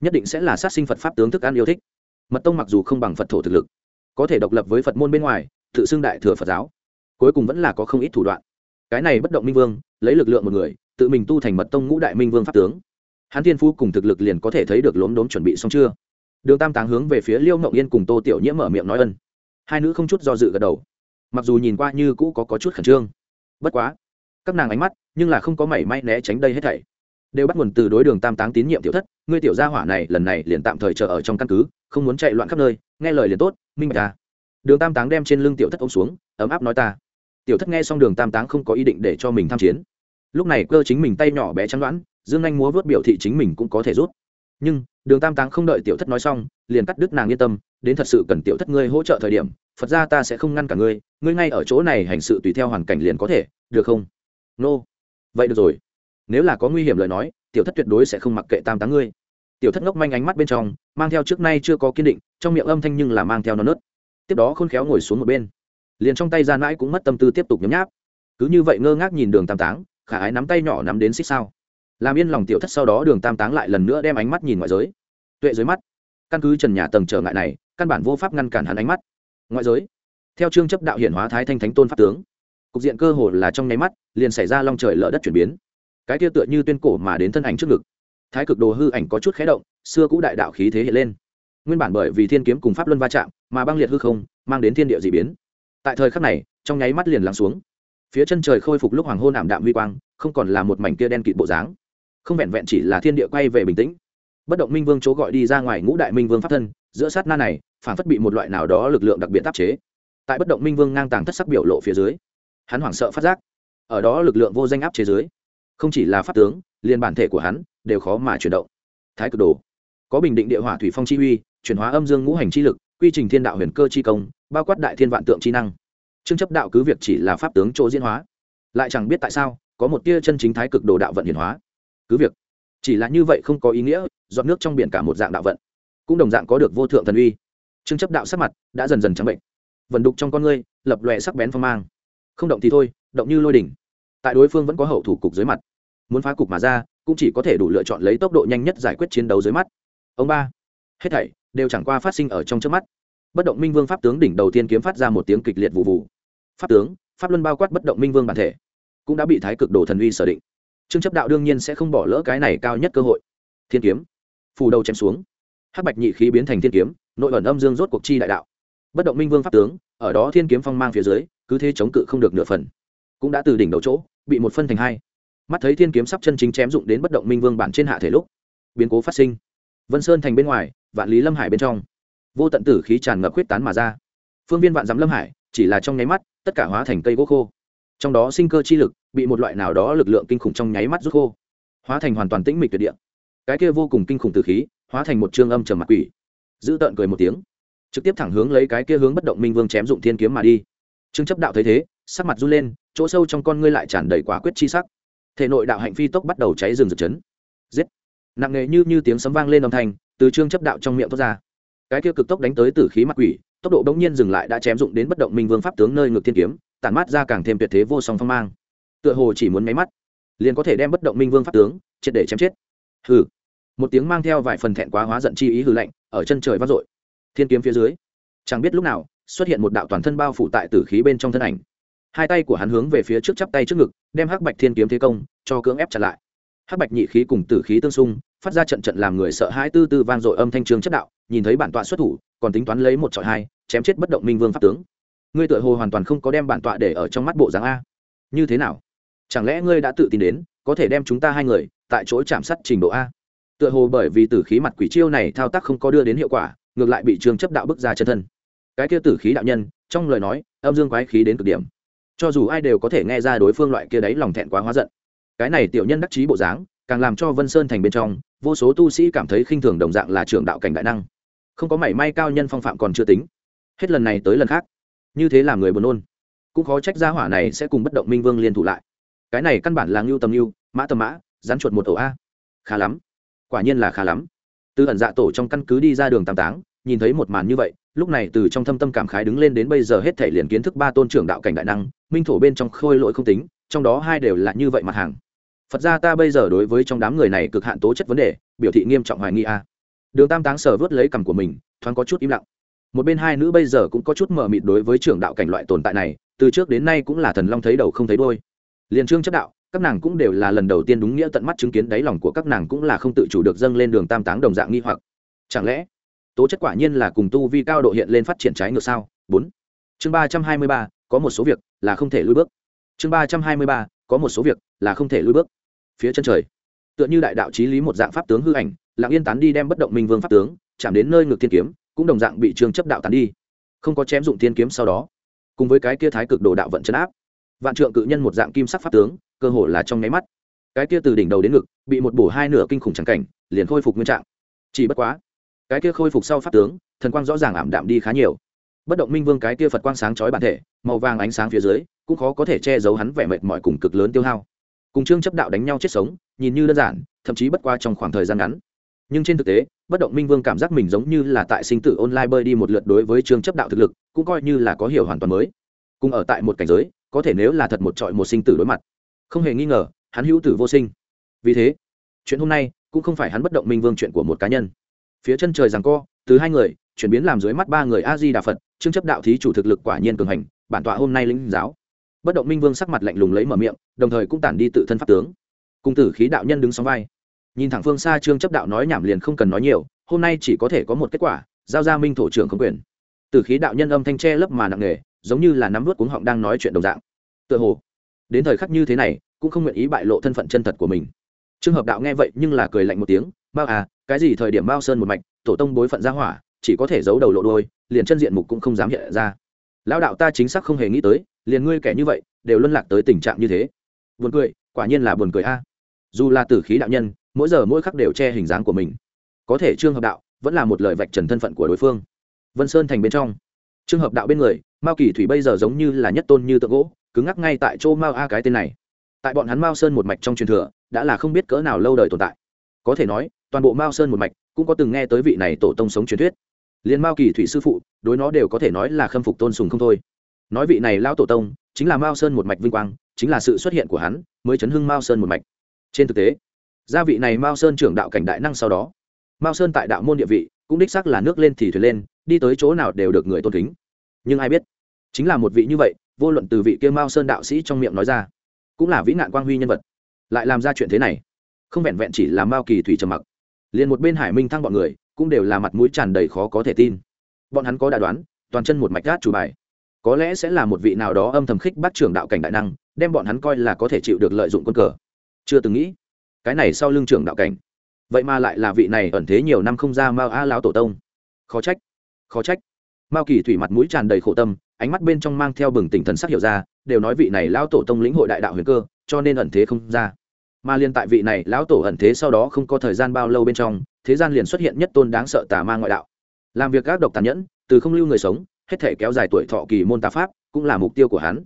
Nhất định sẽ là sát sinh phật pháp tướng thức ăn yêu thích. Mật tông mặc dù không bằng phật thổ thực lực có thể độc lập với phật môn bên ngoài tự xưng đại thừa phật giáo. Cuối cùng vẫn là có không ít thủ đoạn. Cái này bất động minh vương lấy lực lượng một người tự mình tu thành mật tông ngũ đại minh vương pháp tướng. Hắn thiên phú cùng thực lực liền có thể thấy được lốm đốm chuẩn bị xong chưa? Đường tam táng hướng về phía liêu ngậu yên cùng tô tiểu nhiễm mở miệng nói ân. Hai nữ không chút do dự gật đầu. Mặc dù nhìn qua như cũ có, có chút khẩn trương. Bất quá các nàng ánh mắt nhưng là không có mảy may né tránh đây hết thảy. Đều bắt nguồn từ đối đường tam táng tín nhiệm tiểu thất ngươi tiểu gia hỏa này lần này liền tạm thời chờ ở trong căn cứ không muốn chạy loạn khắp nơi nghe lời liền tốt minh bạch ta. Đường tam táng đem trên lưng tiểu thất ôm xuống ấm áp nói ta. Tiểu thất nghe xong đường tam táng không có ý định để cho mình tham chiến lúc này cơ chính mình tay nhỏ bé chắn đoán, dương anh múa vớt biểu thị chính mình cũng có thể rút. Nhưng, đường tam táng không đợi tiểu thất nói xong, liền cắt đứt nàng yên tâm, đến thật sự cần tiểu thất ngươi hỗ trợ thời điểm, phật ra ta sẽ không ngăn cả ngươi ngươi ngay ở chỗ này hành sự tùy theo hoàn cảnh liền có thể, được không? Nô、no. vậy được rồi. Nếu là có nguy hiểm lời nói, tiểu thất tuyệt đối sẽ không mặc kệ tam táng ngươi. Tiểu thất ngốc manh ánh mắt bên trong, mang theo trước nay chưa có kiên định, trong miệng âm thanh nhưng là mang theo nó nớt. Tiếp đó khôn khéo ngồi xuống một bên. Liền trong tay gian mãi cũng mất tâm tư tiếp tục nhấm nháp. Cứ như vậy ngơ ngác nhìn đường tam táng khả ái nắm tay nhỏ nắm đến xích sao? Làm yên lòng tiểu thất sau đó đường tam táng lại lần nữa đem ánh mắt nhìn ngoại giới. Tuệ dưới mắt. Căn cứ trần nhà tầng trở ngại này, căn bản vô pháp ngăn cản hắn ánh mắt. Ngoại giới. Theo chương chấp đạo hiển hóa thái thanh thánh tôn pháp tướng, cục diện cơ hồ là trong nháy mắt, liền xảy ra long trời lở đất chuyển biến. Cái kia tựa như tuyên cổ mà đến thân ảnh trước ngực. Thái cực đồ hư ảnh có chút khé động, xưa cũ đại đạo khí thế hiện lên. Nguyên bản bởi vì thiên kiếm cùng pháp luân va chạm, mà băng liệt hư không, mang đến thiên địa d ị biến. Tại thời khắc này, trong nháy mắt liền lắng xuống phía chân trời khôi phục lúc hoàng hôn ảm đạm huy quang, không còn là một mảnh kia đen kịt bộ dáng. Không vẹn vẹn chỉ là thiên địa quay về bình tĩnh. Bất động minh vương chỗ gọi đi ra ngoài ngũ đại minh vương pháp thân, giữa sát na này, phản phất bị một loại nào đó lực lượng đặc biệt tác chế. Tại bất động minh vương ngang tàng thất sắc biểu lộ phía dưới, hắn hoảng sợ phát giác, ở đó lực lượng vô danh áp chế dưới, không chỉ là pháp tướng, liền bản thể của hắn đều khó mà chuyển động. Thái cực đồ, có bình định địa hỏa thủy phong chi uy, chuyển hóa âm dương ngũ hành chi lực, quy trình thiên đạo huyền cơ chi công, bao quát đại thiên vạn tượng chi năng chương chấp đạo cứ việc chỉ là pháp tướng chỗ diễn hóa, lại chẳng biết tại sao, có một tia chân chính thái cực đồ đạo vận hiển hóa. Cứ việc, chỉ là như vậy không có ý nghĩa dọn nước trong biển cả một dạng đạo vận, cũng đồng dạng có được vô thượng thần uy. Chương chấp đạo sắc mặt đã dần dần trắng bệnh. Vận đục trong con ngươi, lập lòe sắc bén phong mang. Không động thì thôi, động như lôi đỉnh. Tại đối phương vẫn có hậu thủ cục dưới mặt. Muốn phá cục mà ra, cũng chỉ có thể đủ lựa chọn lấy tốc độ nhanh nhất giải quyết chiến đấu dưới mắt. Ông ba, hết thảy đều chẳng qua phát sinh ở trong trước mắt. Bất động minh vương pháp tướng đỉnh đầu tiên kiếm phát ra một tiếng kịch liệt vụ vụ pháp tướng, pháp luân bao quát bất động minh vương bản thể, cũng đã bị thái cực đồ thần uy sở định. Trương chấp đạo đương nhiên sẽ không bỏ lỡ cái này cao nhất cơ hội. Thiên kiếm phủ đầu chém xuống. Hắc bạch nhị khí biến thành thiên kiếm, nội ẩn âm dương rốt cuộc chi đại đạo. Bất động minh vương pháp tướng, ở đó thiên kiếm phong mang phía dưới, cứ thế chống cự không được nửa phần. Cũng đã từ đỉnh đầu chỗ, bị một phân thành hai. Mắt thấy thiên kiếm sắp chân chính chém dụng đến bất động minh vương bản trên hạ thể lúc, biến cố phát sinh. Vân sơn thành bên ngoài, vạn lý lâm hải bên trong. Vô tận tử khí tràn ngập huyết tán mà ra. Phương viên vạn dắm lâm hải, chỉ là trong nháy mắt tất cả hóa thành cây gỗ khô. Trong đó sinh cơ chi lực bị một loại nào đó lực lượng kinh khủng trong nháy mắt rút khô, hóa thành hoàn toàn tĩnh mịch tuyệt địa. Cái kia vô cùng kinh khủng từ khí hóa thành một trương âm trầm mặt quỷ, giữ tợn cười một tiếng, trực tiếp thẳng hướng lấy cái kia hướng bất động minh vương chém dụng thiên kiếm mà đi. Trương chấp đạo thấy thế, sắc mặt run lên, chỗ sâu trong con ngươi lại tràn đầy quả quyết chi sắc. Thể nội đạo hạnh phi tốc bắt đầu cháy rừng rực chấn. Giết! Nặng nề như như tiếng sấm vang lên âm thanh từ trương chấp đạo trong miệng thoát ra. Cái kia cực tốc đánh tới tử khí mặt quỷ tốc độ bỗng nhiên dừng lại đã chém dụng đến bất động minh vương pháp tướng nơi ngược thiên kiếm, tản mát ra càng thêm tuyệt thế vô song phong mang. Tựa hồ chỉ muốn máy mắt, liền có thể đem bất động minh vương pháp tướng triệt để chém chết. Hừ. Một tiếng mang theo vài phần thẹn quá hóa giận chi ý hừ lạnh, ở chân trời vang dội. Thiên kiếm phía dưới, chẳng biết lúc nào, xuất hiện một đạo toàn thân bao phủ tại tử khí bên trong thân ảnh. Hai tay của hắn hướng về phía trước chắp tay trước ngực, đem hắc bạch thiên kiếm thế công, cho cưỡng ép chặt lại. Hắc bạch nhị khí cùng tử khí tương xung, phát ra trận trận làm người sợ hãi tư tư vang dội âm thanh trường chất đạo, nhìn thấy bản tọa xuất thủ, còn tính toán lấy một trọi hai chém chết bất động minh vương pháp tướng. Ngươi tựa hồ hoàn toàn không có đem bản tọa để ở trong mắt bộ dáng a. Như thế nào? Chẳng lẽ ngươi đã tự tin đến, có thể đem chúng ta hai người, tại chỗ chạm sát trình độ a? Tựa hồ bởi vì tử khí mặt quỷ chiêu này thao tác không có đưa đến hiệu quả, ngược lại bị trương chấp đạo bức ra chân thân. Cái kia tử khí đạo nhân, trong lời nói, âm dương quái khí đến cực điểm. Cho dù ai đều có thể nghe ra đối phương loại kia đấy lòng thẹn quá hóa giận. Cái này tiểu nhân đắc chí bộ dáng, càng làm cho vân sơn thành bên trong, vô số tu sĩ cảm thấy khinh thường đồng dạng là trưởng đạo cảnh đại năng. Không có mảy may cao nhân phong phạm còn chưa tính hết lần này tới lần khác. Như thế làm người buồn nôn. Cũng khó trách gia hỏa này sẽ cùng bất động minh vương liên thủ lại. Cái này căn bản là ngưu tầm ngưu, mã tầm mã, rắn chuột một ổ a. Khá lắm. Quả nhiên là khá lắm. Từ ẩn dạ tổ trong căn cứ đi ra đường tam táng, nhìn thấy một màn như vậy, lúc này từ trong thâm tâm cảm khái đứng lên đến bây giờ hết thể liền kiến thức ba tôn trưởng đạo cảnh đại năng, minh thổ bên trong khôi lỗi không tính, trong đó hai đều là như vậy mặt hàng. Phật ra ta bây giờ đối với trong đám người này cực hạn tố chất vấn đề, biểu thị nghiêm trọng hoài nghi a. Đường tam táng sờ vớt lấy cằm của mình, thoáng có chút im lặng một bên hai nữ bây giờ cũng có chút mờ mịt đối với trưởng đạo cảnh loại tồn tại này, từ trước đến nay cũng là thần long thấy đầu không thấy đôi liền trương chấp đạo, các nàng cũng đều là lần đầu tiên đúng nghĩa tận mắt chứng kiến đáy lòng của các nàng cũng là không tự chủ được dâng lên đường tam táng đồng dạng nghi hoặc. Chẳng lẽ, tố chất quả nhiên là cùng tu vi cao độ hiện lên phát triển trái ngược sao? Bốn. Chương ba trăm hai mươi ba, có một số việc là không thể lùi bước. Chương ba trăm hai mươi ba, có một số việc là không thể lùi bước. Phía chân trời, tựa như đại đạo trí lý một dạng pháp tướng hư ảnh, lặng yên tán đi đem bất động minh vương pháp tướng, chạm đến nơi ngược thiên kiếm cũng đồng dạng bị trương chấp đạo tán đi, không có chém dụng thiên kiếm sau đó, cùng với cái kia thái cực đồ đạo vận chấn áp, vạn trượng cự nhân một dạng kim sắc pháp tướng, cơ hồ là trong nháy mắt, cái kia từ đỉnh đầu đến ngực, bị một bổ hai nửa kinh khủng trắng cảnh, liền khôi phục nguyên trạng. Chỉ bất quá, cái kia khôi phục sau pháp tướng, thần quang rõ ràng ảm đạm đi khá nhiều. Bất động minh vương cái kia phật quang sáng chói bản thể, màu vàng ánh sáng phía dưới, cũng khó có thể che giấu hắn vẻ mệt mỏi cùng cực lớn tiêu hao. Cùng trương chấp đạo đánh nhau chết sống, nhìn như đơn giản, thậm chí bất qua trong khoảng thời gian ngắn. Nhưng trên thực tế bất động minh vương cảm giác mình giống như là tại sinh tử online bơi đi một lượt đối với trương chấp đạo thực lực, cũng coi như là có hiểu hoàn toàn mới. Cùng ở tại một cảnh giới, có thể nếu là thật một trọi một sinh tử đối mặt. Không hề nghi ngờ, hắn hữu tử vô sinh. Vì thế, chuyện hôm nay cũng không phải hắn bất động minh vương chuyện của một cá nhân. Phía chân trời rằng co, từ hai người, chuyển biến làm dưới mắt ba người a di đà phật, trương chấp đạo thí chủ thực lực quả nhiên cường hành, bản tọa hôm nay lĩnh giáo. Bất động minh vương sắc mặt lạnh lùng lấy mở miệng, đồng thời cũng tản đi tự thân pháp tướng. Cung tử khí đạo nhân đứng sóng vai nhìn thẳng phương xa trương chấp đạo nói nhảm liền không cần nói nhiều, hôm nay chỉ có thể có một kết quả, giao ra minh thổ trưởng không quyền. Tử khí đạo nhân âm thanh tre lấp mà nặng nề, giống như là nắm vớt cuống họng đang nói chuyện đồng dạng. Tựa hồ, đến thời khắc như thế này, cũng không nguyện ý bại lộ thân phận chân thật của mình. Trường hợp đạo nghe vậy nhưng là cười lạnh một tiếng, bao à cái gì thời điểm bao sơn một mạch, tổ tông bối phận ra hỏa, chỉ có thể giấu đầu lộ đôi liền chân diện mục cũng không dám hiện ra. Lão đạo ta chính xác không hề nghĩ tới, liền ngươi kẻ như vậy, đều luân lạc tới tình trạng như thế. Buồn cười, quả nhiên là buồn cười a. Dù là tử khí đạo nhân mỗi giờ mỗi khắc đều che hình dáng của mình. Có thể trương hợp đạo vẫn là một lời vạch trần thân phận của đối phương. Vân sơn thành bên trong, trương hợp đạo bên người, mao kỳ thủy bây giờ giống như là nhất tôn như tượng gỗ, cứng ngắc ngay tại chỗ mao a cái tên này. Tại bọn hắn mao sơn một mạch trong truyền thừa, đã là không biết cỡ nào lâu đời tồn tại. Có thể nói, toàn bộ mao sơn một mạch cũng có từng nghe tới vị này tổ tông sống truyền thuyết. Liền mao kỳ thủy sư phụ, đối nó đều có thể nói là khâm phục tôn sùng không thôi. Nói vị này lao tổ tông chính là mao sơn một mạch vinh quang, chính là sự xuất hiện của hắn mới chấn hưng mao sơn một mạch. Trên thực tế gia vị này mao sơn trưởng đạo cảnh đại năng sau đó. Mao sơn tại đạo môn địa vị, cũng đích xác là nước lên thì thuyền lên, đi tới chỗ nào đều được người tôn kính. Nhưng ai biết, chính là một vị như vậy, vô luận từ vị kia mao sơn đạo sĩ trong miệng nói ra, cũng là vĩ nạn quang huy nhân vật. Lại làm ra chuyện thế này, không vẹn vẹn chỉ là mao kỳ thủy trầm mặc, liền một bên hải minh thăng bọn người, cũng đều là mặt mũi tràn đầy khó có thể tin. Bọn hắn có đã đoán, toàn chân một mạch gác chủ bài. Có lẽ sẽ là một vị nào đó âm thầm khích bắt trưởng đạo cảnh đại năng, đem bọn hắn coi là có thể chịu được lợi dụng quân cờ. Chưa từng nghĩ cái này sau lưng trưởng đạo cảnh. Vậy mà lại là vị này ẩn thế nhiều năm không ra mao a lão tổ tông. Khó trách khó trách. Mao kỳ thủy mặt mũi tràn đầy khổ tâm, ánh mắt bên trong mang theo bừng tỉnh thần sắc hiểu ra, đều nói vị này lão tổ tông lĩnh hội đại đạo huyền cơ, cho nên ẩn thế không ra. Mà liên tại vị này lão tổ ẩn thế sau đó không có thời gian bao lâu bên trong, thế gian liền xuất hiện nhất tôn đáng sợ tà ma ngoại đạo. Làm việc các độc tàn nhẫn, từ không lưu người sống, hết thể kéo dài tuổi thọ kỳ môn tà pháp, cũng là mục tiêu của hắn.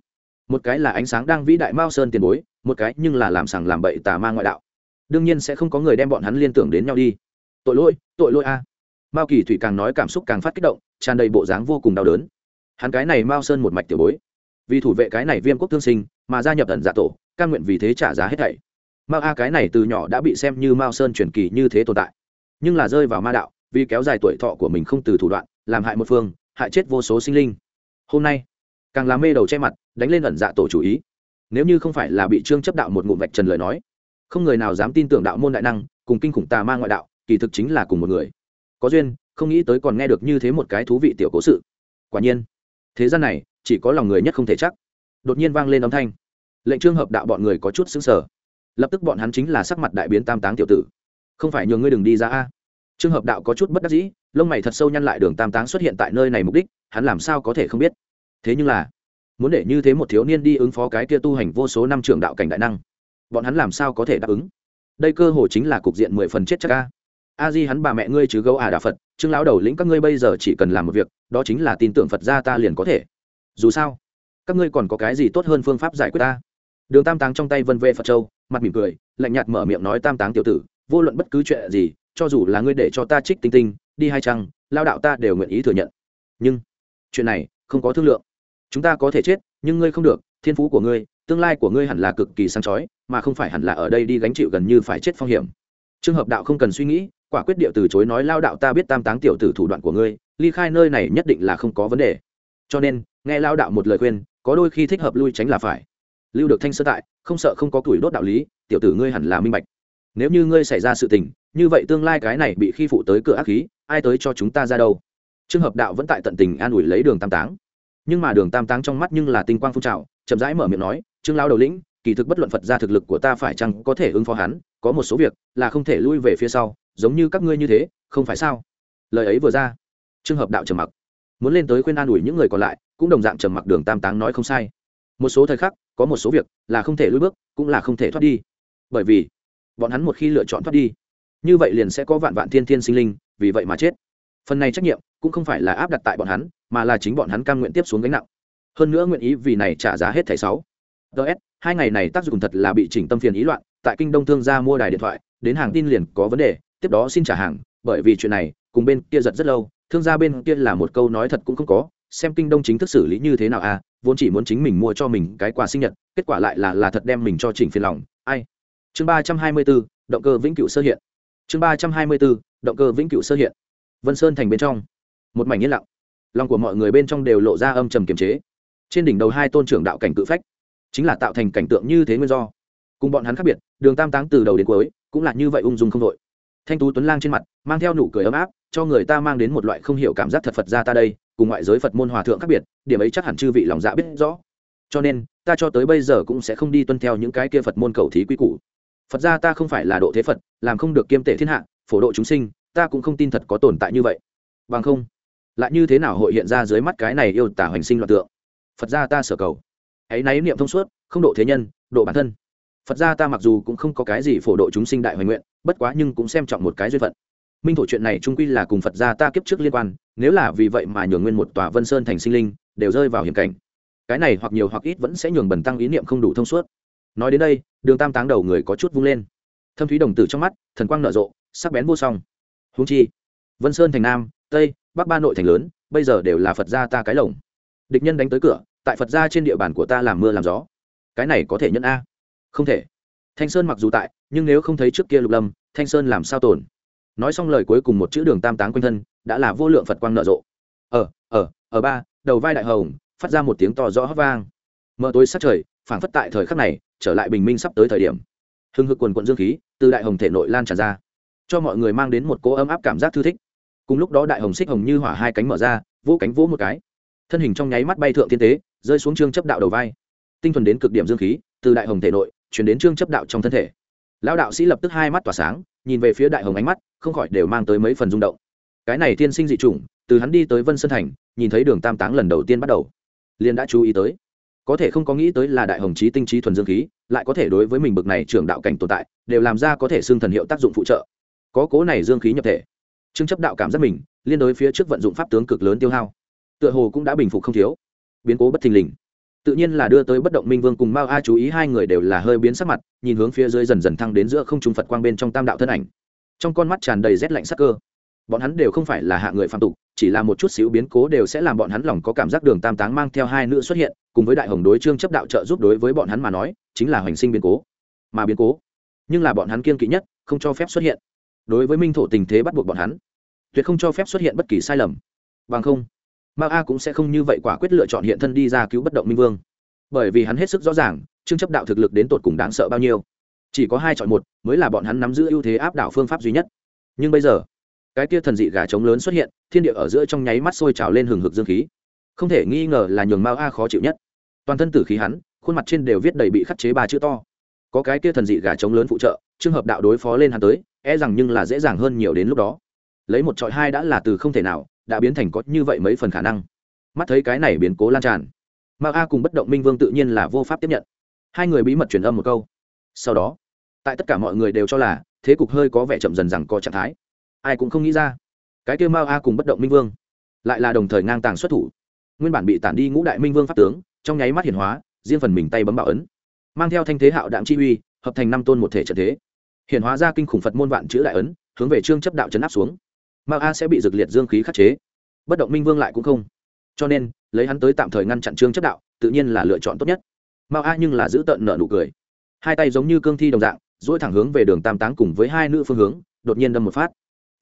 Một cái là ánh sáng đang vĩ đại mao sơn tiền bối, một cái nhưng là làm sằng làm bậy tà ma ngoại đạo đương nhiên sẽ không có người đem bọn hắn liên tưởng đến nhau đi. Tội lỗi tội lỗi a. Mao kỳ thủy càng nói cảm xúc càng phát kích động, tràn đầy bộ dáng vô cùng đau đớn. Hắn cái này mao sơn một mạch tiểu bối. Vì thủ vệ cái này viêm quốc thương sinh, mà gia nhập ẩn giả tổ căn nguyện vì thế trả giá hết thảy. Mao a cái này từ nhỏ đã bị xem như mao sơn truyền kỳ như thế tồn tại. Nhưng là rơi vào ma đạo, vì kéo dài tuổi thọ của mình không từ thủ đoạn, làm hại một phương, hại chết vô số sinh linh. Hôm nay, càng làm mê đầu che mặt, đánh lên ẩn dạ tổ chủ ý. Nếu như không phải là bị trương chấp đạo một ngụm vạch trần lời nói không người nào dám tin tưởng đạo môn đại năng, cùng kinh khủng tà ma ngoại đạo, kỳ thực chính là cùng một người. Có duyên, không nghĩ tới còn nghe được như thế một cái thú vị tiểu cố sự. Quả nhiên, thế gian này, chỉ có lòng người nhất không thể chắc. Đột nhiên vang lên âm thanh. Lệnh trương hợp đạo bọn người có chút xứng sở lập tức bọn hắn chính là sắc mặt đại biến tam táng tiểu tử. Không phải nhường ngươi đừng đi ra a. Trương hợp đạo có chút bất đắc dĩ, lông mày thật sâu nhăn lại đường tam táng xuất hiện tại nơi này mục đích, hắn làm sao có thể không biết. Thế nhưng là, muốn để như thế một thiếu niên đi ứng phó cái kia tu hành vô số năm trường đạo cảnh đại năng bọn hắn làm sao có thể đáp ứng? Đây cơ hồ chính là cục diện mười phần chết chắc ca a di hắn bà mẹ ngươi chứ gấu à đà phật chương lão đầu lĩnh các ngươi bây giờ chỉ cần làm một việc, đó chính là tin tưởng phật gia ta liền có thể. Dù sao, các ngươi còn có cái gì tốt hơn phương pháp giải quyết ta? Đường tam táng trong tay vân vệ phật châu, mặt mỉm cười, lạnh nhạt mở miệng nói, tam táng tiểu tử, vô luận bất cứ chuyện gì, cho dù là ngươi để cho ta trích tinh tinh, đi hai chăng, lao đạo ta đều nguyện ý thừa nhận. Nhưng, chuyện này không có thương lượng. Chúng ta có thể chết, nhưng ngươi không được, thiên phú của ngươi tương lai của ngươi hẳn là cực kỳ sáng chói, mà không phải hẳn là ở đây đi gánh chịu gần như phải chết phong hiểm. Trường hợp đạo không cần suy nghĩ, quả quyết điệu từ chối nói, lao đạo ta biết tam táng tiểu tử thủ đoạn của ngươi, ly khai nơi này nhất định là không có vấn đề. Cho nên, nghe lao đạo một lời khuyên, có đôi khi thích hợp lui tránh là phải. Lưu được thanh sơ tại, không sợ không có tuổi đốt đạo lý, tiểu tử ngươi hẳn là minh bạch. Nếu như ngươi xảy ra sự tình, như vậy tương lai cái này bị khi phụ tới cửa ác khí, ai tới cho chúng ta ra đâu? Trường hợp đạo vẫn tại tận tình an ủi lấy đường tam táng. Nhưng mà đường tam táng trong mắt nhưng là tinh quang phun trào, chậm rãi mở miệng nói trương lao đầu lĩnh, kỳ thực bất luận phật ra thực lực của ta phải chăng có thể ứng phó hắn, có một số việc là không thể lui về phía sau, giống như các ngươi như thế, không phải sao? Lời ấy vừa ra trường hợp đạo trầm mặc. Muốn lên tới khuyên an ủi những người còn lại, cũng đồng dạng trầm mặc đường tam táng nói không sai. Một số thời khắc, có một số việc là không thể lui bước, cũng là không thể thoát đi. Bởi vì, bọn hắn một khi lựa chọn thoát đi, như vậy liền sẽ có vạn vạn thiên thiên sinh linh, vì vậy mà chết. Phần này trách nhiệm cũng không phải là áp đặt tại bọn hắn, mà là chính bọn hắn cam nguyện tiếp xuống gánh nặng. Hơn nữa nguyện ý vì này trả giá hết thẻ sáu ts hai ngày này tác dụng thật là bị chỉnh tâm phiền ý loạn, tại kinh đông thương gia mua đài điện thoại, đến hàng tin liền có vấn đề, tiếp đó xin trả hàng, bởi vì chuyện này, cùng bên kia giật rất lâu, thương gia bên kia là một câu nói thật cũng không có, xem kinh đông chính thức xử lý như thế nào à vốn chỉ muốn chính mình mua cho mình cái quà sinh nhật, kết quả lại là là thật đem mình cho chỉnh phiền lòng, ai? Chương ba trăm hai mươi bốn động cơ vĩnh cửu sơ hiện. Chương ba trăm hai mươi bốn động cơ vĩnh cửu sơ hiện. Vân sơn thành bên trong. Một mảnh yên lặng. Lòng của mọi người bên trong đều lộ ra âm trầm kiềm chế. Trên đỉnh đầu hai tôn trưởng đạo cảnh cự phách chính là tạo thành cảnh tượng như thế nguyên do. Cùng bọn hắn khác biệt, đường tam táng từ đầu đến cuối cũng là như vậy ung dung không đội thanh tú tuấn lang trên mặt mang theo nụ cười ấm áp, cho người ta mang đến một loại không hiểu cảm giác thật phật ra ta đây, cùng ngoại giới phật môn hòa thượng khác biệt, điểm ấy chắc hẳn chư vị lòng dạ biết rõ. Cho nên, ta cho tới bây giờ cũng sẽ không đi tuân theo những cái kia phật môn cầu thí quy củ. Phật ra ta không phải là độ thế phật, làm không được kiêm tệ thiên hạ, phổ độ chúng sinh, ta cũng không tin thật có tồn tại như vậy. Bằng không, lại như thế nào hội hiện ra dưới mắt cái này yêu tả hoành sinh loạn tượng? Phật ra ta sở cầu ấy náy niệm thông suốt, không độ thế nhân, độ bản thân. Phật ra ta mặc dù cũng không có cái gì phổ độ chúng sinh đại hoài nguyện, bất quá nhưng cũng xem trọng một cái duyên phận. Minh thổ chuyện này trung quy là cùng phật ra ta kiếp trước liên quan, nếu là vì vậy mà nhường nguyên một tòa vân sơn thành sinh linh, đều rơi vào hiểm cảnh. Cái này hoặc nhiều hoặc ít vẫn sẽ nhường bần tăng ý niệm không đủ thông suốt. Nói đến đây, đường tam táng đầu người có chút vung lên. Thâm thúy đồng tử trong mắt, thần quang nở rộ, sắc bén vô song. Húng chi, vân sơn thành nam, tây, bắc ba nội thành lớn, bây giờ đều là phật gia ta cái lồng. Địch nhân đánh tới cửa tại phật gia trên địa bàn của ta làm mưa làm gió. Cái này có thể nhận a. Không thể. Thanh sơn mặc dù tại, nhưng nếu không thấy trước kia lục lâm, thanh sơn làm sao tồn? Nói xong lời cuối cùng một chữ đường tam táng quanh thân, đã là vô lượng phật quang nở rộ. Ở ở ở ba, đầu vai đại hồng, phát ra một tiếng to rõ hót vang. Mờ tối sát trời, phảng phất tại thời khắc này, trở lại bình minh sắp tới thời điểm. Hưng hực quần quận dương khí, từ đại hồng thể nội lan tràn ra, cho mọi người mang đến một cỗ ấm áp cảm giác thư thích. Cùng lúc đó đại hồng xích hồng như hỏa hai cánh mở ra, vỗ cánh vỗ một cái. Thân hình trong nháy mắt bay thượng thiên tế rơi xuống trương chấp đạo đầu vai. Tinh thuần đến cực điểm dương khí, từ đại hồng thể nội, chuyển đến trương chấp đạo trong thân thể. Lão đạo sĩ lập tức hai mắt tỏa sáng, nhìn về phía đại hồng ánh mắt, không khỏi đều mang tới mấy phần rung động. Cái này tiên sinh dị chủng, từ hắn đi tới vân sơn thành, nhìn thấy đường tam táng lần đầu tiên bắt đầu, liền đã chú ý tới. Có thể không có nghĩ tới là đại hồng trí tinh trí thuần dương khí, lại có thể đối với mình bực này trưởng đạo cảnh tồn tại, đều làm ra có thể xương thần hiệu tác dụng phụ trợ. Có cố này dương khí nhập thể. Trương chấp đạo cảm giác mình, liên đối phía trước vận dụng pháp tướng cực lớn tiêu hao. Tựa hồ cũng đã bình phục không thiếu biến cố bất thình lình. Tự nhiên là đưa tới bất động minh vương cùng mao a chú ý hai người đều là hơi biến sắc mặt, nhìn hướng phía dưới dần dần thăng đến giữa không trung phật quang bên trong tam đạo thân ảnh. Trong con mắt tràn đầy rét lạnh sắc cơ. Bọn hắn đều không phải là hạ người phạm tục, chỉ là một chút xíu biến cố đều sẽ làm bọn hắn lòng có cảm giác đường tam táng mang theo hai nữ xuất hiện, cùng với đại hồng đối trương chấp đạo trợ giúp đối với bọn hắn mà nói, chính là hoành sinh biến cố. Mà biến cố, nhưng là bọn hắn kiên kỵ nhất, không cho phép xuất hiện. Đối với minh thổ tình thế bắt buộc bọn hắn, tuyệt không cho phép xuất hiện bất kỳ sai lầm. Bằng không mao a cũng sẽ không như vậy quả quyết lựa chọn hiện thân đi ra cứu bất động minh vương. Bởi vì hắn hết sức rõ ràng, trương chấp đạo thực lực đến tột cùng đáng sợ bao nhiêu. Chỉ có hai chọn một, mới là bọn hắn nắm giữ ưu thế áp đảo phương pháp duy nhất. Nhưng bây giờ, cái kia thần dị gà trống lớn xuất hiện, thiên địa ở giữa trong nháy mắt sôi trào lên hừng hực dương khí. Không thể nghi ngờ là nhường mao a khó chịu nhất. Toàn thân tử khí hắn, khuôn mặt trên đều viết đầy bị khắc chế ba chữ to. Có cái kia thần dị gà trống lớn phụ trợ trường hợp đạo đối phó lên hắn tới e rằng nhưng là dễ dàng hơn nhiều đến lúc đó. Lấy một trọi hai đã là từ không thể nào đã biến thành có như vậy mấy phần khả năng. Mắt thấy cái này biến cố lan tràn mao a cùng bất động minh vương tự nhiên là vô pháp tiếp nhận. Hai người bí mật truyền âm một câu. Sau đó, tại tất cả mọi người đều cho là thế cục hơi có vẻ chậm dần rằng có trạng thái. Ai cũng không nghĩ ra, cái kêu mao a cùng bất động minh vương lại là đồng thời ngang tàng xuất thủ. Nguyên bản bị tản đi ngũ đại minh vương pháp tướng, trong nháy mắt hiển hóa, riêng phần mình tay bấm bảo ấn, mang theo thanh thế hạo đạm chi uy, hợp thành năm tôn một thể trận thế. Hiển hóa ra kinh khủng phật môn vạn chữ đại ấn, hướng về trương chấp đạo chấn áp xuống mao a sẽ bị dược liệt dương khí khắc chế. Bất động minh vương lại cũng không. Cho nên, lấy hắn tới tạm thời ngăn chặn trương chấp đạo, tự nhiên là lựa chọn tốt nhất. Mao a nhưng là giữ tợn nợ nụ cười. Hai tay giống như cương thi đồng dạng dỗi thẳng hướng về đường tam táng cùng với hai nữ phương hướng, đột nhiên đâm một phát.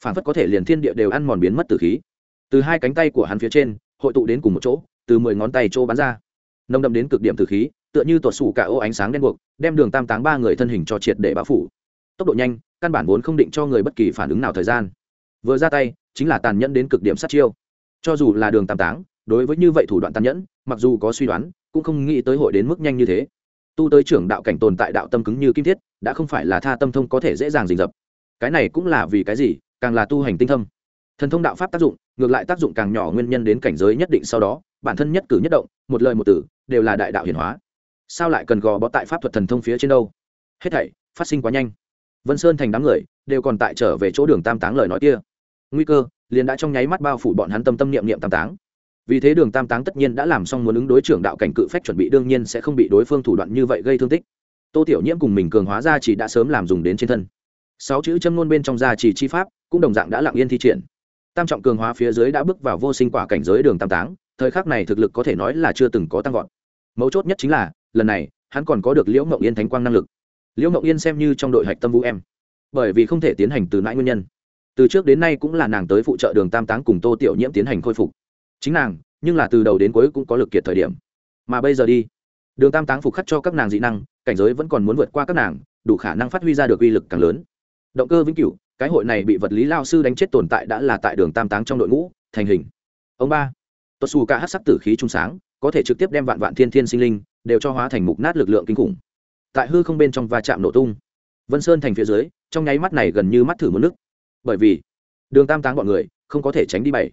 Phản phất có thể liền thiên địa đều ăn mòn biến mất từ khí. Từ hai cánh tay của hắn phía trên, hội tụ đến cùng một chỗ, từ mười ngón tay chỗ bắn ra. Nông đậm đến cực điểm từ khí, tựa như tuột sủ cả ô ánh sáng đen buộc, đem đường tam táng ba người thân hình cho triệt để bão phủ. Tốc độ nhanh, căn bản vốn không định cho người bất kỳ phản ứng nào thời gian vừa ra tay, chính là tàn nhẫn đến cực điểm sát chiêu. Cho dù là đường tam táng, đối với như vậy thủ đoạn tàn nhẫn, mặc dù có suy đoán, cũng không nghĩ tới hội đến mức nhanh như thế. Tu tới trưởng đạo cảnh tồn tại đạo tâm cứng như kim thiết, đã không phải là tha tâm thông có thể dễ dàng dình dập. Cái này cũng là vì cái gì? Càng là tu hành tinh thâm. Thần thông đạo pháp tác dụng, ngược lại tác dụng càng nhỏ nguyên nhân đến cảnh giới nhất định sau đó, bản thân nhất cử nhất động, một lời một tử, đều là đại đạo hiển hóa. Sao lại cần gò bó tại pháp thuật thần thông phía trên đâu? Hết thảy phát sinh quá nhanh. Vân sơn thành đám người đều còn tại trở về chỗ đường tam táng lời nói kia nguy cơ, liền đã trong nháy mắt bao phủ bọn hắn tâm tâm niệm niệm tam táng. Vì thế đường tam táng tất nhiên đã làm xong muốn ứng đối trưởng đạo cảnh cự phách chuẩn bị, đương nhiên sẽ không bị đối phương thủ đoạn như vậy gây thương tích. Tô tiểu nhiễm cùng mình cường hóa ra chỉ đã sớm làm dùng đến trên thân. Sáu chữ châm ngôn bên trong gia chỉ chi pháp, cũng đồng dạng đã lặng yên thi triển. Tam trọng cường hóa phía dưới đã bước vào vô sinh quả cảnh giới đường tam táng, thời khắc này thực lực có thể nói là chưa từng có tăng vọt. Mấu chốt nhất chính là, lần này, hắn còn có được liễu mộng yên thánh quang năng lực. Liễu mộng yên xem như trong đội hạch tâm vũ em. Bởi vì không thể tiến hành từ nãi nguyên nhân từ trước đến nay cũng là nàng tới phụ trợ đường tam táng cùng tô tiểu nhiễm tiến hành khôi phục. Chính nàng, nhưng là từ đầu đến cuối cũng có lực kiệt thời điểm. Mà bây giờ đi, đường tam táng phục khắc cho các nàng dị năng, cảnh giới vẫn còn muốn vượt qua các nàng, đủ khả năng phát huy ra được uy lực càng lớn. Động cơ vĩnh cửu, cái hội này bị vật lý lao sư đánh chết tồn tại đã là tại đường tam táng trong đội ngũ, thành hình. Ông ba, tốt xù ca hát sắc tử khí trung sáng, có thể trực tiếp đem vạn vạn thiên thiên sinh linh đều cho hóa thành mục nát lực lượng kinh khủng. Tại hư không bên trong va chạm nổ tung. Vân sơn thành phía dưới, trong nháy mắt này gần như mắt thử một nước bởi vì đường tam táng bọn người không có thể tránh đi bảy.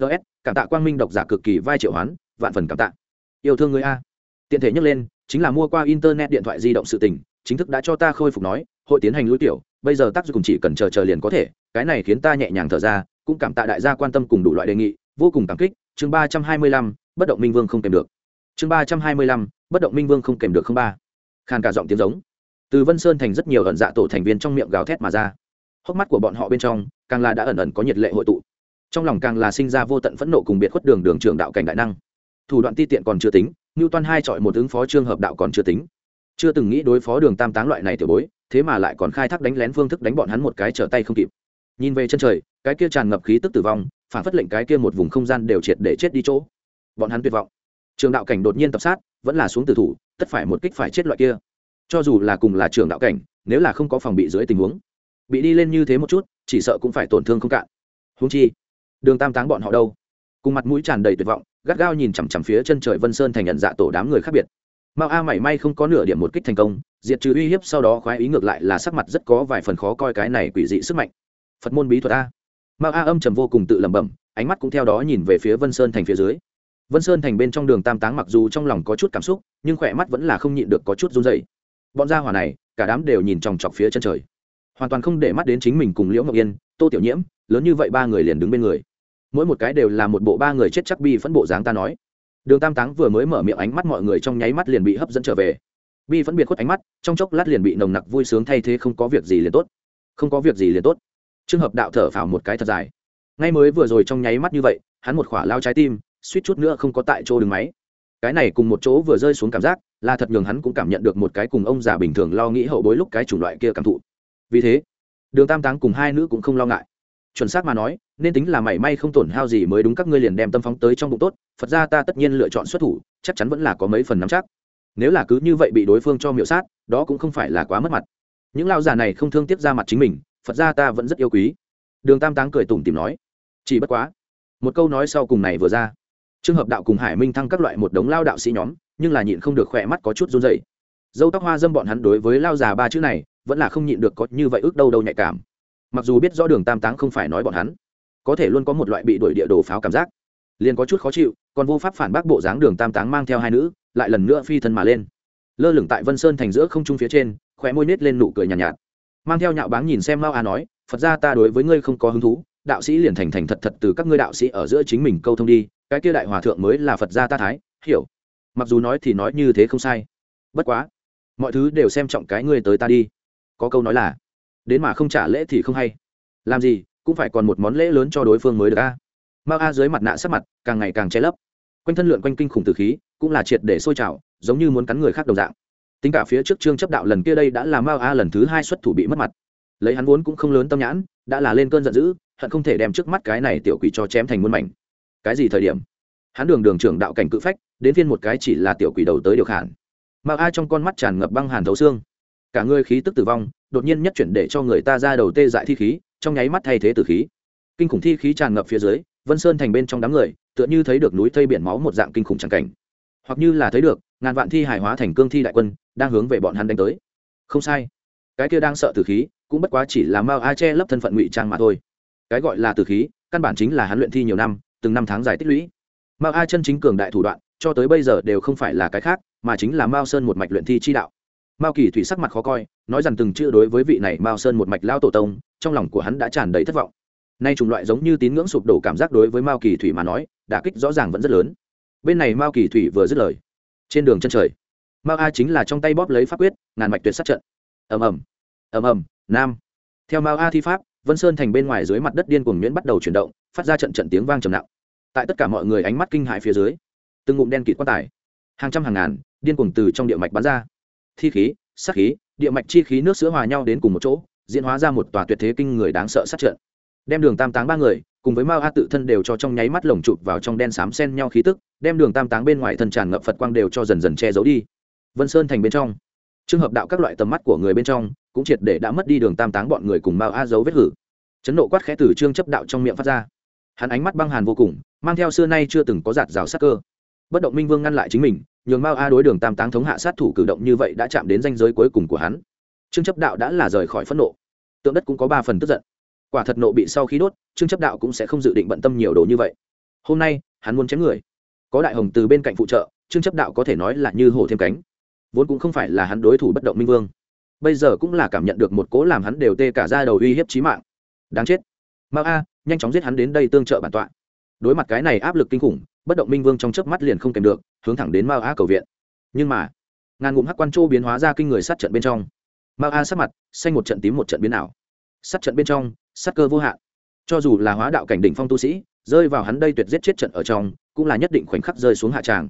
Ts cảm tạ quang minh độc giả cực kỳ vai triệu hoán, vạn phần cảm tạ. Yêu thương người a. Tiện thể nhắc lên, chính là mua qua internet điện thoại di động sự tình, chính thức đã cho ta khôi phục nói, hội tiến hành lũi tiểu, bây giờ tác dụng chỉ cần chờ chờ liền có thể, cái này khiến ta nhẹ nhàng thở ra, cũng cảm tạ đại gia quan tâm cùng đủ loại đề nghị, vô cùng cảm kích, chương ba trăm hai mươi lăm, bất động minh vương không kèm được. Chương ba trăm hai mươi lăm, bất động minh vương không kèm được không ba. Khàn cả giọng tiếng giống. Từ vân sơn thành rất nhiều ẩn dạ tổ thành viên trong miệng gào thét mà ra hốc mắt của bọn họ bên trong, càng là đã ẩn ẩn có nhiệt lệ hội tụ. Trong lòng càng là sinh ra vô tận phẫn nộ cùng biệt khuất đường đường trường đạo cảnh đại năng. Thủ đoạn ti tiện còn chưa tính như toan hai chọi một ứng phó trường hợp đạo còn chưa tính. Chưa từng nghĩ đối phó đường tam táng loại này tiểu bối, thế mà lại còn khai thác đánh lén phương thức đánh bọn hắn một cái trở tay không kịp. Nhìn về chân trời, cái kia tràn ngập khí tức tử vong, phản phất lệnh cái kia một vùng không gian đều triệt để chết đi chỗ. Bọn hắn tuyệt vọng. Trường đạo cảnh đột nhiên tập sát, vẫn là xuống tử thủ, tất phải một kích phải chết loại kia. Cho dù là cùng là trường đạo cảnh, nếu là không có phòng bị dưới tình huống bị đi lên như thế một chút, chỉ sợ cũng phải tổn thương không cạn. Húng chi, đường tam táng bọn họ đâu? Cùng mặt mũi tràn đầy tuyệt vọng, gắt gao nhìn chằm chằm phía chân trời vân sơn thành nhận dạ tổ đám người khác biệt. Mao a mảy may không có nửa điểm một kích thành công, diệt trừ uy hiếp sau đó khoái ý ngược lại là sắc mặt rất có vài phần khó coi cái này quỷ dị sức mạnh. Phật môn bí thuật a. Mao a âm trầm vô cùng tự lẩm bẩm, ánh mắt cũng theo đó nhìn về phía vân sơn thành phía dưới. Vân sơn thành bên trong đường tam táng mặc dù trong lòng có chút cảm xúc, nhưng khỏe mắt vẫn là không nhịn được có chút run dày bọn gia hỏa này, cả đám đều nhìn chòng chọc phía chân trời hoàn toàn không để mắt đến chính mình cùng liễu ngọc yên, tô tiểu nhiễm, lớn như vậy ba người liền đứng bên người. Mỗi một cái đều là một bộ ba người chết chắc bi phẫn bộ dáng ta nói. Đường tam táng vừa mới mở miệng ánh mắt mọi người trong nháy mắt liền bị hấp dẫn trở về. Bi vẫn biệt khuất ánh mắt, trong chốc lát liền bị nồng nặc vui sướng thay thế không có việc gì liền tốt. Không có việc gì liền tốt. Trường hợp đạo thở phào một cái thật dài. Ngay mới vừa rồi trong nháy mắt như vậy, hắn một khỏa lao trái tim, suýt chút nữa không có tại chỗ đứng máy. Cái này cùng một chỗ vừa rơi xuống cảm giác, là thật nhường hắn cũng cảm nhận được một cái cùng ông già bình thường lo nghĩ hậu bối lúc cái chủng loại kia cảm thụ vì thế, đường tam táng cùng hai nữ cũng không lo ngại. Chuẩn xác mà nói, nên tính là mảy may không tổn hao gì mới đúng các ngươi liền đem tâm phóng tới trong bụng tốt, phật ra ta tất nhiên lựa chọn xuất thủ, chắc chắn vẫn là có mấy phần nắm chắc. Nếu là cứ như vậy bị đối phương cho miệu sát, đó cũng không phải là quá mất mặt. Những lao già này không thương tiếc ra mặt chính mình, phật ra ta vẫn rất yêu quý. Đường tam táng cười tủm tìm nói, chỉ bất quá, một câu nói sau cùng này vừa ra. Trường hợp đạo cùng hải minh thăng các loại một đống lao đạo sĩ nhóm, nhưng là nhịn không được khỏe mắt có chút run dày dâu tóc hoa dâm bọn hắn đối với lao già ba chữ này vẫn là không nhịn được có như vậy ước đâu đâu nhạy cảm. Mặc dù biết rõ đường tam táng không phải nói bọn hắn có thể luôn có một loại bị đuổi địa đồ pháo cảm giác. Liền có chút khó chịu còn vô pháp phản bác bộ dáng đường tam táng mang theo hai nữ lại lần nữa phi thân mà lên. Lơ lửng tại vân sơn thành giữa không trung phía trên khóe môi nết lên nụ cười nhàn nhạt, nhạt. Mang theo nhạo báng nhìn xem mao a nói phật ra ta đối với ngươi không có hứng thú đạo sĩ liền thành thành thật thật từ các ngươi đạo sĩ ở giữa chính mình câu thông đi cái kia đại hòa thượng mới là phật gia ta thái hiểu. Mặc dù nói thì nói như thế không sai. Bất quá mọi thứ đều xem trọng cái ngươi tới ta đi có câu nói là, đến mà không trả lễ thì không hay. Làm gì, cũng phải còn một món lễ lớn cho đối phương mới được a. Mao a dưới mặt nạ sắc mặt càng ngày càng che lấp. Quanh thân lượn quanh kinh khủng từ khí, cũng là triệt để sôi trào, giống như muốn cắn người khác đồng dạng. Tính cả phía trước trương chấp đạo lần kia đây đã là mao a lần thứ hai xuất thủ bị mất mặt. Lấy hắn vốn cũng không lớn tâm nhãn, đã là lên cơn giận dữ, hận không thể đem trước mắt cái này tiểu quỷ cho chém thành muôn mảnh. Cái gì thời điểm? Hắn đường đường trưởng đạo cảnh cự phách, đến phiên một cái chỉ là tiểu quỷ đầu tới điều khản. Mao a trong con mắt tràn ngập băng hàn thấu xương cả người khí tức tử vong, đột nhiên nhất chuyển để cho người ta ra đầu tê dại thi khí, trong nháy mắt thay thế tử khí. Kinh khủng thi khí tràn ngập phía dưới, vân sơn thành bên trong đám người, tựa như thấy được núi thây biển máu một dạng kinh khủng tràng cảnh. Hoặc như là thấy được, ngàn vạn thi hải hóa thành cương thi đại quân, đang hướng về bọn hắn đánh tới. Không sai. Cái kia đang sợ tử khí, cũng bất quá chỉ là mao a che lấp thân phận ngụy trang mà thôi. Cái gọi là tử khí, căn bản chính là hắn luyện thi nhiều năm, từng năm tháng dài tích lũy. Mao a chân chính cường đại thủ đoạn, cho tới bây giờ đều không phải là cái khác, mà chính là mao sơn một mạch luyện thi chi đạo mao kỳ thủy sắc mặt khó coi, nói rằng từng chữ đối với vị này mao sơn một mạch lao tổ tông, trong lòng của hắn đã tràn đầy thất vọng. Nay chủng loại giống như tín ngưỡng sụp đổ cảm giác đối với mao kỳ thủy mà nói, đả kích rõ ràng vẫn rất lớn. Bên này mao kỳ thủy vừa dứt lời. Trên đường chân trời, mao a chính là trong tay bóp lấy pháp quyết, ngàn mạch tuyệt sát trận. Ầm ầm ầm ầm, nam. Theo mao a thi pháp, vân sơn thành bên ngoài dưới mặt đất điên cuồng nhuyễn bắt đầu chuyển động, phát ra trận trận tiếng vang trầm nặng. Tại tất cả mọi người ánh mắt kinh hãi phía dưới, từng ngụm đen kịt quan tài, hàng trăm hàng ngàn, điên cuồng từ trong địa mạch bắn ra thi khí, sát khí, địa mạch chi khí nước sữa hòa nhau đến cùng một chỗ, diễn hóa ra một tòa tuyệt thế kinh người đáng sợ sát trận. Đem đường tam táng ba người, cùng với mao a tự thân đều cho trong nháy mắt lồng chụp vào trong đen xám xen nhau khí tức, đem đường tam táng bên ngoài thân tràn ngập phật quang đều cho dần dần che giấu đi. Vân sơn thành bên trong, trường hợp đạo các loại tầm mắt của người bên trong, cũng triệt để đã mất đi đường tam táng bọn người cùng mao a dấu vết hử. Chấn nộ quát khẽ từ trương chấp đạo trong miệng phát ra. Hắn ánh mắt băng hàn vô cùng, mang theo xưa nay chưa từng có giạt rào sắc cơ. Bất động minh vương ngăn lại chính mình nhường mao a đối đường tam táng thống hạ sát thủ cử động như vậy đã chạm đến danh giới cuối cùng của hắn. Trương chấp đạo đã là rời khỏi phẫn nộ. Tượng đất cũng có ba phần tức giận. Quả thật nộ bị sau khi đốt, trương chấp đạo cũng sẽ không dự định bận tâm nhiều đồ như vậy. Hôm nay, hắn muốn chém người. Có đại hồng từ bên cạnh phụ trợ, trương chấp đạo có thể nói là như hổ thêm cánh. Vốn cũng không phải là hắn đối thủ bất động minh vương. Bây giờ cũng là cảm nhận được một cố làm hắn đều tê cả ra đầu uy hiếp chí mạng. Đáng chết. Mao a, nhanh chóng giết hắn đến đây tương trợ bản tọa. Đối mặt cái này áp lực kinh khủng bất động minh vương trong chớp mắt liền không kèm được, hướng thẳng đến mao a cầu viện. Nhưng mà, ngàn ngụm hắc quan châu biến hóa ra kinh người sát trận bên trong. Mao a sát mặt, xanh một trận tím một trận biến ảo. Sát trận bên trong, sát cơ vô hạn. Cho dù là hóa đạo cảnh đỉnh phong tu sĩ, rơi vào hắn đây tuyệt giết chết trận ở trong, cũng là nhất định khoảnh khắc rơi xuống hạ tràng.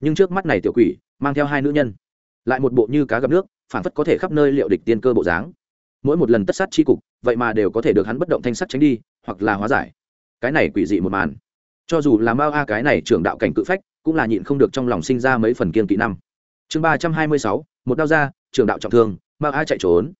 Nhưng trước mắt này tiểu quỷ, mang theo hai nữ nhân, lại một bộ như cá gặp nước, phản phất có thể khắp nơi liệu địch tiên cơ bộ dáng. Mỗi một lần tất sát chi cục, vậy mà đều có thể được hắn bất động thanh sắt tránh đi, hoặc là hóa giải. Cái này quỷ dị một màn cho dù là mao a cái này trưởng đạo cảnh cự phách, cũng là nhịn không được trong lòng sinh ra mấy phần kiên kỵ năm. Chương ba trăm hai mươi sáu, một đao ra, trưởng đạo trọng thương, mao a chạy trốn.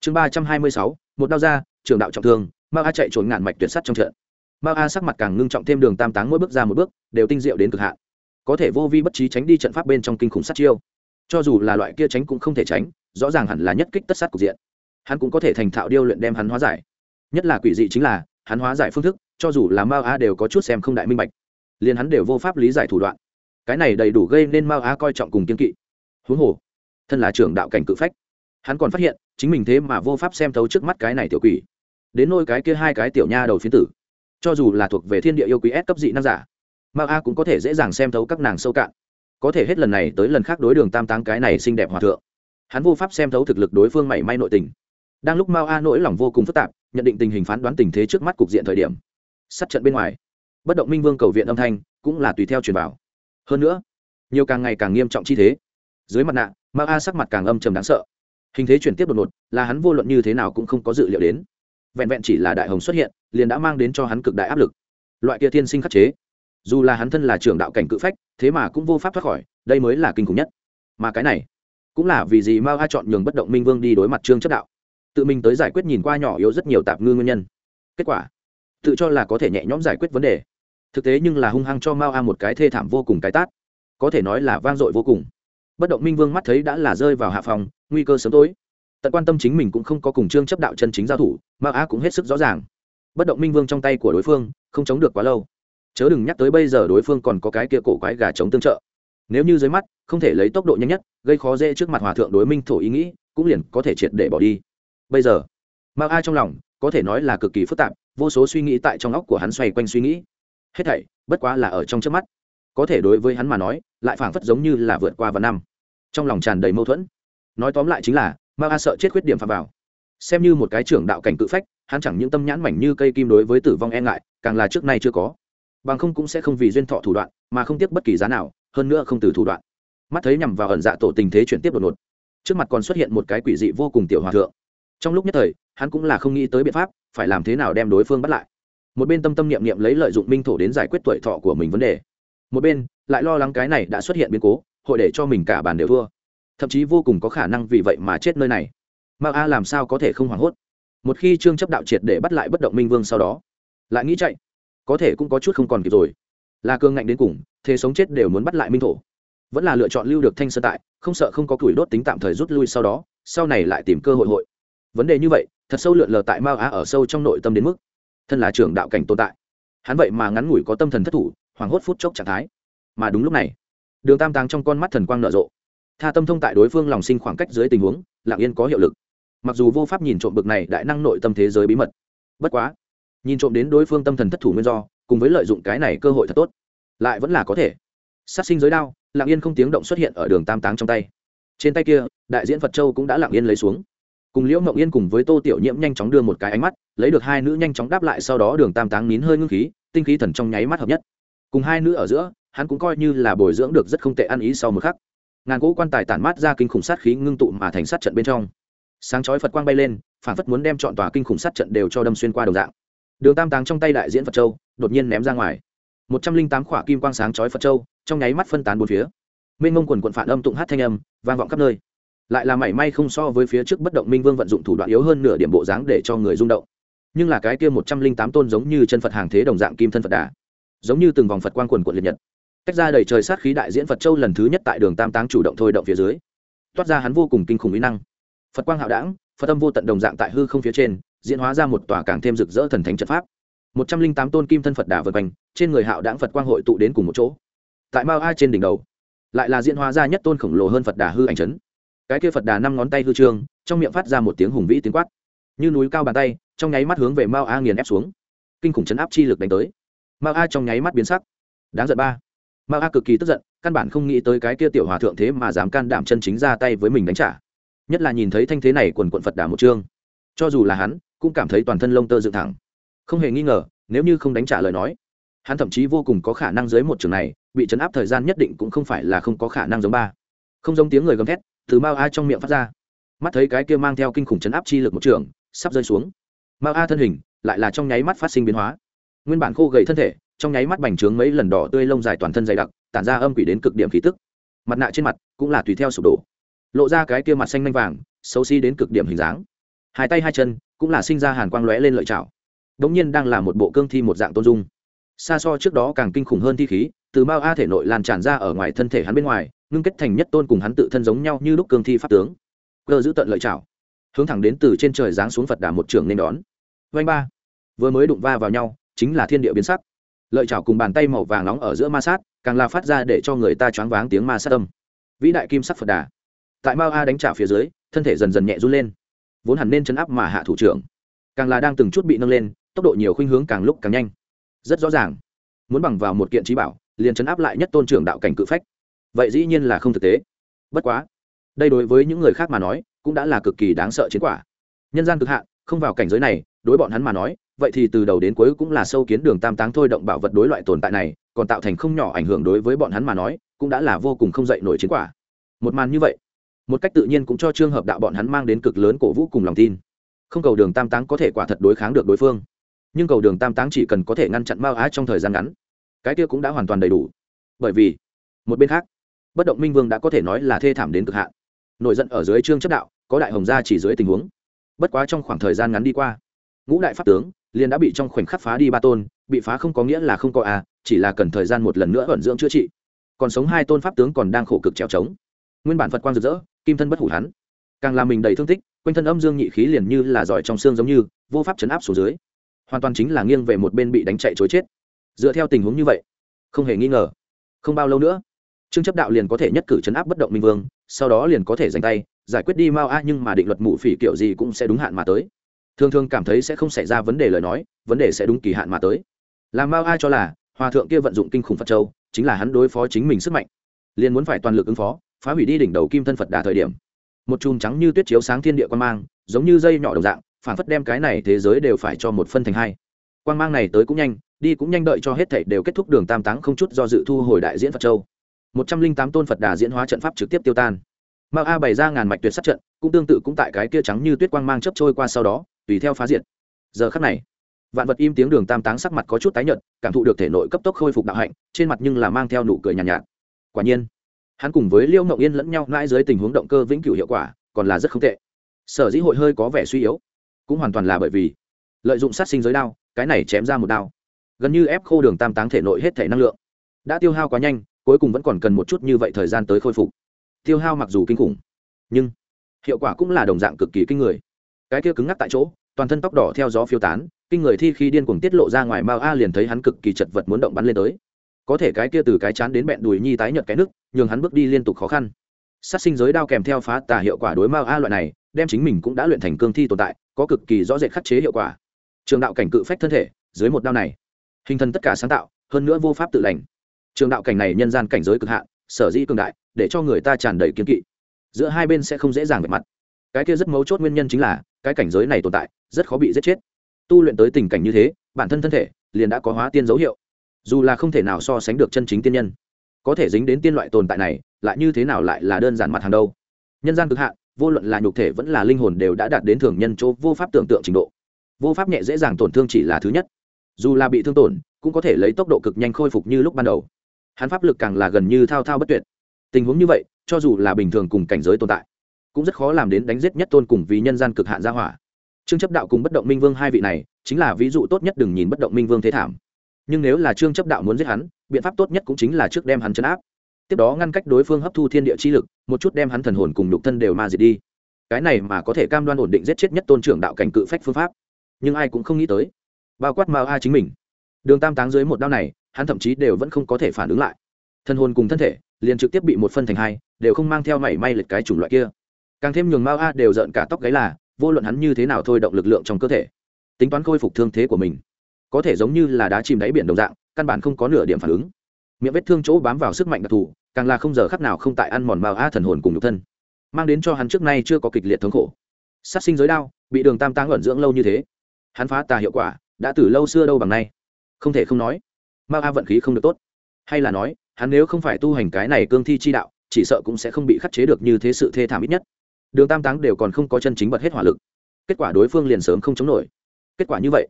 Chương ba trăm hai mươi sáu, một đao ra, trưởng đạo trọng thương, mao a chạy trốn ngạn mạch tuyệt sắt trong trận. Mao a sắc mặt càng ngưng trọng thêm đường tam táng mỗi bước ra một bước, đều tinh diệu đến cực hạn. Có thể vô vi bất trí tránh đi trận pháp bên trong kinh khủng sát chiêu. Cho dù là loại kia tránh cũng không thể tránh, rõ ràng hẳn là nhất kích tất sát cục diện. Hắn cũng có thể thành thạo điêu luyện đem hắn hóa giải. Nhất là quỷ dị chính là, hắn hóa giải phương thức cho dù là mao a đều có chút xem không đại minh bạch. Liền hắn đều vô pháp lý giải thủ đoạn. Cái này đầy đủ gây nên mao a coi trọng cùng kiên kỵ. Huống hồ, thân là trưởng đạo cảnh cự phách, hắn còn phát hiện, chính mình thế mà vô pháp xem thấu trước mắt cái này tiểu quỷ. Đến nôi cái kia hai cái tiểu nha đầu phiến tử, cho dù là thuộc về thiên địa yêu quý S cấp dị năng giả, mao a cũng có thể dễ dàng xem thấu các nàng sâu cạn. Có thể hết lần này tới lần khác đối đường tam táng cái này xinh đẹp hòa thượng, hắn vô pháp xem thấu thực lực đối phương mảy may nội tình. Đang lúc mao a nỗi lòng vô cùng phức tạp, nhận định tình hình phán đoán tình thế trước mắt cục diện thời điểm sát trận bên ngoài. Bất động minh vương cầu viện âm thanh cũng là tùy theo truyền vào. Hơn nữa, nhiều càng ngày càng nghiêm trọng chi thế. Dưới mặt nạ, ma a sắc mặt càng âm trầm đáng sợ. Hình thế chuyển tiếp đột ngột, là hắn vô luận như thế nào cũng không có dự liệu đến. Vẹn vẹn chỉ là đại hồng xuất hiện, liền đã mang đến cho hắn cực đại áp lực. Loại kia thiên sinh khắc chế, dù là hắn thân là trưởng đạo cảnh cự phách, thế mà cũng vô pháp thoát khỏi, đây mới là kinh khủng nhất. Mà cái này, cũng là vì gì mao a chọn nhường bất động minh vương đi đối mặt trương chất đạo. Tự mình tới giải quyết nhìn qua nhỏ yếu rất nhiều tạp ngư nguyên nhân. Kết quả tự cho là có thể nhẹ nhõm giải quyết vấn đề. Thực tế nhưng là hung hăng cho mao a một cái thê thảm vô cùng cái tát. Có thể nói là vang dội vô cùng. Bất động minh vương mắt thấy đã là rơi vào hạ phòng, nguy cơ sớm tối. Tận quan tâm chính mình cũng không có cùng trương chấp đạo chân chính giao thủ, mao a cũng hết sức rõ ràng. Bất động minh vương trong tay của đối phương, không chống được quá lâu. Chớ đừng nhắc tới bây giờ đối phương còn có cái kia cổ quái gà chống tương trợ. Nếu như dưới mắt, không thể lấy tốc độ nhanh nhất, gây khó dễ trước mặt hòa thượng đối minh thổ ý nghĩ, cũng liền có thể triệt để bỏ đi. Bây giờ, mao a trong lòng, có thể nói là cực kỳ phức tạp vô số suy nghĩ tại trong óc của hắn xoay quanh suy nghĩ. Hết thảy, bất quá là ở trong trước mắt. Có thể đối với hắn mà nói, lại phảng phất giống như là vượt qua vài năm. Trong lòng tràn đầy mâu thuẫn. Nói tóm lại chính là, ma a sợ chết khuyết điểm phạm vào. Xem như một cái trưởng đạo cảnh cự phách, hắn chẳng những tâm nhãn mảnh như cây kim đối với tử vong e ngại, càng là trước nay chưa có. Bằng không cũng sẽ không vì duyên thọ thủ đoạn, mà không tiếc bất kỳ giá nào, hơn nữa không từ thủ đoạn. Mắt thấy nhằm vào ẩn dạ tổ tình thế chuyển tiếp đột ngột, trước mặt còn xuất hiện một cái quỷ dị vô cùng tiểu hòa thượng. Trong lúc nhất thời, hắn cũng là không nghĩ tới biện pháp phải làm thế nào đem đối phương bắt lại. Một bên tâm tâm niệm niệm lấy lợi dụng minh thổ đến giải quyết tuổi thọ của mình vấn đề. Một bên, lại lo lắng cái này đã xuất hiện biến cố, hội để cho mình cả bàn đều thua. Thậm chí vô cùng có khả năng vì vậy mà chết nơi này. Mao a làm sao có thể không hoảng hốt? Một khi trương chấp đạo triệt để bắt lại bất động minh vương sau đó, lại nghĩ chạy, có thể cũng có chút không còn kịp rồi. Là cương ngạnh đến cùng, thế sống chết đều muốn bắt lại minh thổ. Vẫn là lựa chọn lưu được thanh sơ tại, không sợ không có củi đốt tính tạm thời rút lui sau đó, sau này lại tìm cơ hội hội. Vấn đề như vậy thật sâu lượn lờ tại mao á ở sâu trong nội tâm đến mức thân là trưởng đạo cảnh tồn tại. Hắn vậy mà ngắn ngủi có tâm thần thất thủ, hoảng hốt phút chốc trạng thái. Mà đúng lúc này, đường tam tàng trong con mắt thần quang nở rộ. Tha tâm thông tại đối phương lòng sinh khoảng cách dưới tình huống lạng yên có hiệu lực. Mặc dù vô pháp nhìn trộm bực này đại năng nội tâm thế giới bí mật, bất quá, nhìn trộm đến đối phương tâm thần thất thủ nguyên do, cùng với lợi dụng cái này cơ hội thật tốt, lại vẫn là có thể. Sát sinh giới đao lạng yên không tiếng động xuất hiện ở đường tam táng trong tay. Trên tay kia, đại diễn phật châu cũng đã lạng yên lấy xuống cùng liễu mộng yên cùng với tô tiểu nhiễm nhanh chóng đưa một cái ánh mắt, lấy được hai nữ nhanh chóng đáp lại sau đó đường tam táng nín hơi ngưng khí, tinh khí thần trong nháy mắt hợp nhất. Cùng hai nữ ở giữa, hắn cũng coi như là bồi dưỡng được rất không tệ ăn ý sau một khắc. Ngàn cỗ quan tài tản mát ra kinh khủng sát khí ngưng tụ mà thành sát trận bên trong. Sáng chói phật quang bay lên, phản phất muốn đem chọn tòa kinh khủng sát trận đều cho đâm xuyên qua đầu dạng. Đường tam táng trong tay đại diễn phật châu, đột nhiên ném ra ngoài. Một trăm linh tám khỏa kim quang sáng chói phật châu, trong nháy mắt phân tán bốn phía. Mênh mông quần quận phản âm tụng hát thanh âm, vang vọng khắp nơi lại là mảy may không so với phía trước bất động minh vương vận dụng thủ đoạn yếu hơn nửa điểm bộ dáng để cho người rung động. Nhưng là cái kia một trăm linh tám tôn giống như chân phật hàng thế đồng dạng kim thân phật đà, giống như từng vòng phật quang quần quận liệt nhật cách ra đầy trời sát khí đại diễn phật châu lần thứ nhất tại đường tam táng chủ động thôi động phía dưới, toát ra hắn vô cùng kinh khủng mỹ năng. Phật quang hạo đảng phật âm vô tận đồng dạng tại hư không phía trên, diễn hóa ra một tòa càng thêm rực rỡ thần thánh trận pháp. một trăm linh tám tôn kim thân phật đà vượt quanh, trên người hạo đảng phật quang hội tụ đến cùng một chỗ. Tại mao a trên đỉnh đầu, lại là diễn hóa ra nhất tôn khổng lồ hơn phật đà hư ảnh chấn cái kia phật đà năm ngón tay hư trương, trong miệng phát ra một tiếng hùng vĩ tiếng quát. Như núi cao bàn tay, trong nháy mắt hướng về mao a nghiền ép xuống. Kinh khủng chấn áp chi lực đánh tới. Mao a trong nháy mắt biến sắc. Đáng giận ba. Mao a cực kỳ tức giận, căn bản không nghĩ tới cái kia tiểu hòa thượng thế mà dám can đảm chân chính ra tay với mình đánh trả. Nhất là nhìn thấy thanh thế này quần quận phật đà một chương. Cho dù là hắn, cũng cảm thấy toàn thân lông tơ dựng thẳng. Không hề nghi ngờ, nếu như không đánh trả lời nói, hắn thậm chí vô cùng có khả năng dưới một trường này, bị chấn áp thời gian nhất định cũng không phải là không có khả năng giống ba. Không giống tiếng người gầm thét từ mao a trong miệng phát ra. Mắt thấy cái kia mang theo kinh khủng chấn áp chi lực một trường, sắp rơi xuống. Mao a thân hình lại là trong nháy mắt phát sinh biến hóa. Nguyên bản khô gầy thân thể, trong nháy mắt bành trướng mấy lần đỏ tươi lông dài toàn thân dày đặc, tản ra âm quỷ đến cực điểm khí tức. Mặt nạ trên mặt cũng là tùy theo sụp đổ. Lộ ra cái kia mặt xanh lanh vàng, xấu xí đến cực điểm hình dáng. Hai tay hai chân cũng là sinh ra hàn quang lóe lên lợi chảo. Đống nhiên đang là một bộ cương thi một dạng tôn dung. Xa so trước đó càng kinh khủng hơn thi khí từ mao a thể nội lan tràn ra ở ngoài thân thể hắn bên ngoài, ngưng kết thành nhất tôn cùng hắn tự thân giống nhau như lúc cương thi pháp tướng. Cơ giữ tận lợi chảo hướng thẳng đến từ trên trời giáng xuống phật đà một trường nên đón. Vanh ba. Vừa mới đụng va vào nhau, chính là thiên địa biến sắc. Lợi chảo cùng bàn tay màu vàng nóng ở giữa ma sát, càng là phát ra để cho người ta choáng váng tiếng ma sát âm. vĩ đại kim sắc phật đà. Tại mao a đánh trả phía dưới, thân thể dần dần nhẹ run lên, vốn hẳn nên chấn áp mà hạ thủ trưởng. Càng là đang từng chút bị nâng lên, tốc độ nhiều khuynh hướng càng lúc càng nhanh. Rất rõ ràng, muốn bằng vào một kiện trí bảo liền chấn áp lại nhất tôn trưởng đạo cảnh cự phách. Vậy dĩ nhiên là không thực tế. Bất quá, đây đối với những người khác mà nói, cũng đã là cực kỳ đáng sợ chiến quả. Nhân gian cực hạn, không vào cảnh giới này, đối bọn hắn mà nói, vậy thì từ đầu đến cuối cũng là sâu kiến đường tam táng thôi động bảo vật đối loại tồn tại này, còn tạo thành không nhỏ ảnh hưởng đối với bọn hắn mà nói, cũng đã là vô cùng không dậy nổi chiến quả. Một màn như vậy, một cách tự nhiên cũng cho trường hợp đạo bọn hắn mang đến cực lớn cổ vũ cùng lòng tin. Không cầu đường tam táng có thể quả thật đối kháng được đối phương, nhưng cầu đường tam táng chỉ cần có thể ngăn chặn mao á trong thời gian ngắn cái kia cũng đã hoàn toàn đầy đủ. Bởi vì, một bên khác, bất động minh vương đã có thể nói là thê thảm đến cực hạn. Nổi giận ở dưới trương chấp đạo, có đại hồng gia chỉ dưới tình huống. Bất quá trong khoảng thời gian ngắn đi qua, ngũ đại pháp tướng liền đã bị trong khoảnh khắc phá đi ba tôn, bị phá không có nghĩa là không có a chỉ là cần thời gian một lần nữa vận dưỡng chữa trị. Còn sống hai tôn pháp tướng còn đang khổ cực trèo trống. Nguyên bản phật quang rực rỡ, kim thân bất hủ hắn. Càng làm mình đầy thương tích, quanh thân âm dương nhị khí liền như là giỏi trong xương giống như, vô pháp chấn áp xuống dưới. Hoàn toàn chính là nghiêng về một bên bị đánh chạy chối chết dựa theo tình huống như vậy, không hề nghi ngờ. Không bao lâu nữa, trương chấp đạo liền có thể nhất cử chấn áp bất động minh vương, sau đó liền có thể giành tay, giải quyết đi mao a, nhưng mà định luật mụ phỉ kiểu gì cũng sẽ đúng hạn mà tới. Thường thường cảm thấy sẽ không xảy ra vấn đề lời nói, vấn đề sẽ đúng kỳ hạn mà tới. Làm mao a cho là, hòa thượng kia vận dụng kinh khủng phật châu, chính là hắn đối phó chính mình sức mạnh. Liền muốn phải toàn lực ứng phó, phá hủy đi đỉnh đầu kim thân phật đà thời điểm. Một chùm trắng như tuyết chiếu sáng thiên địa quan mang, giống như dây nhỏ đồng dạng phản phất đem cái này thế giới đều phải cho một phân thành hai quan mang này tới cũng nhanh đi cũng nhanh đợi cho hết thảy đều kết thúc đường tam táng không chút do dự thu hồi đại diễn phật châu. Một trăm linh tám tôn phật đà diễn hóa trận pháp trực tiếp tiêu tan. Mao a bày ra ngàn mạch tuyệt sát trận cũng tương tự cũng tại cái kia trắng như tuyết quang mang chấp trôi qua sau đó tùy theo phá diệt. Giờ khắc này vạn vật im tiếng đường tam táng sắc mặt có chút tái nhợt cảm thụ được thể nội cấp tốc khôi phục đạo hạnh trên mặt nhưng là mang theo nụ cười nhàn nhạt, nhạt. Quả nhiên hắn cùng với liêu mộng yên lẫn nhau mãi dưới tình huống động cơ vĩnh cửu hiệu quả còn là rất không tệ. Sở dĩ hội hơi có vẻ suy yếu cũng hoàn toàn là bởi vì lợi dụng sát sinh giới đao cái này chém ra một đao. Gần như ép khô đường tam táng thể nội hết thể năng lượng. Đã tiêu hao quá nhanh, cuối cùng vẫn còn cần một chút như vậy thời gian tới khôi phục. Tiêu hao mặc dù kinh khủng, nhưng hiệu quả cũng là đồng dạng cực kỳ kinh người. Cái kia cứng ngắc tại chỗ, toàn thân tóc đỏ theo gió phiêu tán, kinh người thi khi điên cuồng tiết lộ ra ngoài mao a liền thấy hắn cực kỳ chật vật muốn động bắn lên tới. Có thể cái kia từ cái chán đến bẹn đùi nhi tái nhợt cái nước nhường hắn bước đi liên tục khó khăn. Sát sinh giới đao kèm theo phá tà hiệu quả đối mao a loại này, đem chính mình cũng đã luyện thành cương thi tồn tại, có cực kỳ rõ rệt khắc chế hiệu quả trường đạo cảnh cự phách thân thể, dưới một đao này, hình thân tất cả sáng tạo, hơn nữa vô pháp tự lành. Trường đạo cảnh này nhân gian cảnh giới cực hạn, sở dĩ cường đại, để cho người ta tràn đầy kiến kỵ. Giữa hai bên sẽ không dễ dàng về mặt. Cái kia rất mấu chốt nguyên nhân chính là, cái cảnh giới này tồn tại, rất khó bị giết chết. Tu luyện tới tình cảnh như thế, bản thân thân thể liền đã có hóa tiên dấu hiệu. Dù là không thể nào so sánh được chân chính tiên nhân, có thể dính đến tiên loại tồn tại này, lại như thế nào lại là đơn giản mặt hàng đâu? Nhân gian cực hạn, vô luận là nhục thể vẫn là linh hồn đều đã đạt đến thường nhân chỗ vô pháp tưởng tượng trình độ vô pháp nhẹ dễ dàng tổn thương chỉ là thứ nhất. Dù là bị thương tổn, cũng có thể lấy tốc độ cực nhanh khôi phục như lúc ban đầu. Hắn pháp lực càng là gần như thao thao bất tuyệt. Tình huống như vậy, cho dù là bình thường cùng cảnh giới tồn tại, cũng rất khó làm đến đánh giết nhất tôn cùng vì nhân gian cực hạn gia hỏa. Trương chấp đạo cùng bất động minh vương hai vị này, chính là ví dụ tốt nhất đừng nhìn bất động minh vương thế thảm. Nhưng nếu là trương chấp đạo muốn giết hắn, biện pháp tốt nhất cũng chính là trước đem hắn chấn áp. Tiếp đó ngăn cách đối phương hấp thu thiên địa chi lực, một chút đem hắn thần hồn cùng lục thân đều ma diệt đi. Cái này mà có thể cam đoan ổn định giết chết nhất tôn trưởng đạo cảnh cự phách phương pháp nhưng ai cũng không nghĩ tới. Bao quát mao a chính mình. Đường tam táng dưới một đao này, hắn thậm chí đều vẫn không có thể phản ứng lại. Thân hồn cùng thân thể, liền trực tiếp bị một phân thành hai, đều không mang theo mảy may lệch cái chủng loại kia. Càng thêm nhường mao a đều giận cả tóc gáy là, vô luận hắn như thế nào thôi động lực lượng trong cơ thể, tính toán khôi phục thương thế của mình, có thể giống như là đá chìm đáy biển đồng dạng, căn bản không có nửa điểm phản ứng. Miệng vết thương chỗ bám vào sức mạnh đặc thù, càng là không giờ khắc nào không tại ăn mòn mao a thần hồn cùng nhục thân, mang đến cho hắn trước nay chưa có kịch liệt thống khổ. Sát sinh giới đao, bị đường tam táng ẩn dưỡng lâu như thế hắn phá tà hiệu quả, đã từ lâu xưa đâu bằng nay. Không thể không nói, mao a vận khí không được tốt. Hay là nói, hắn nếu không phải tu hành cái này cương thi chi đạo, chỉ sợ cũng sẽ không bị khắc chế được như thế sự thê thảm ít nhất. Đường tam táng đều còn không có chân chính bật hết hỏa lực. Kết quả đối phương liền sớm không chống nổi. Kết quả như vậy,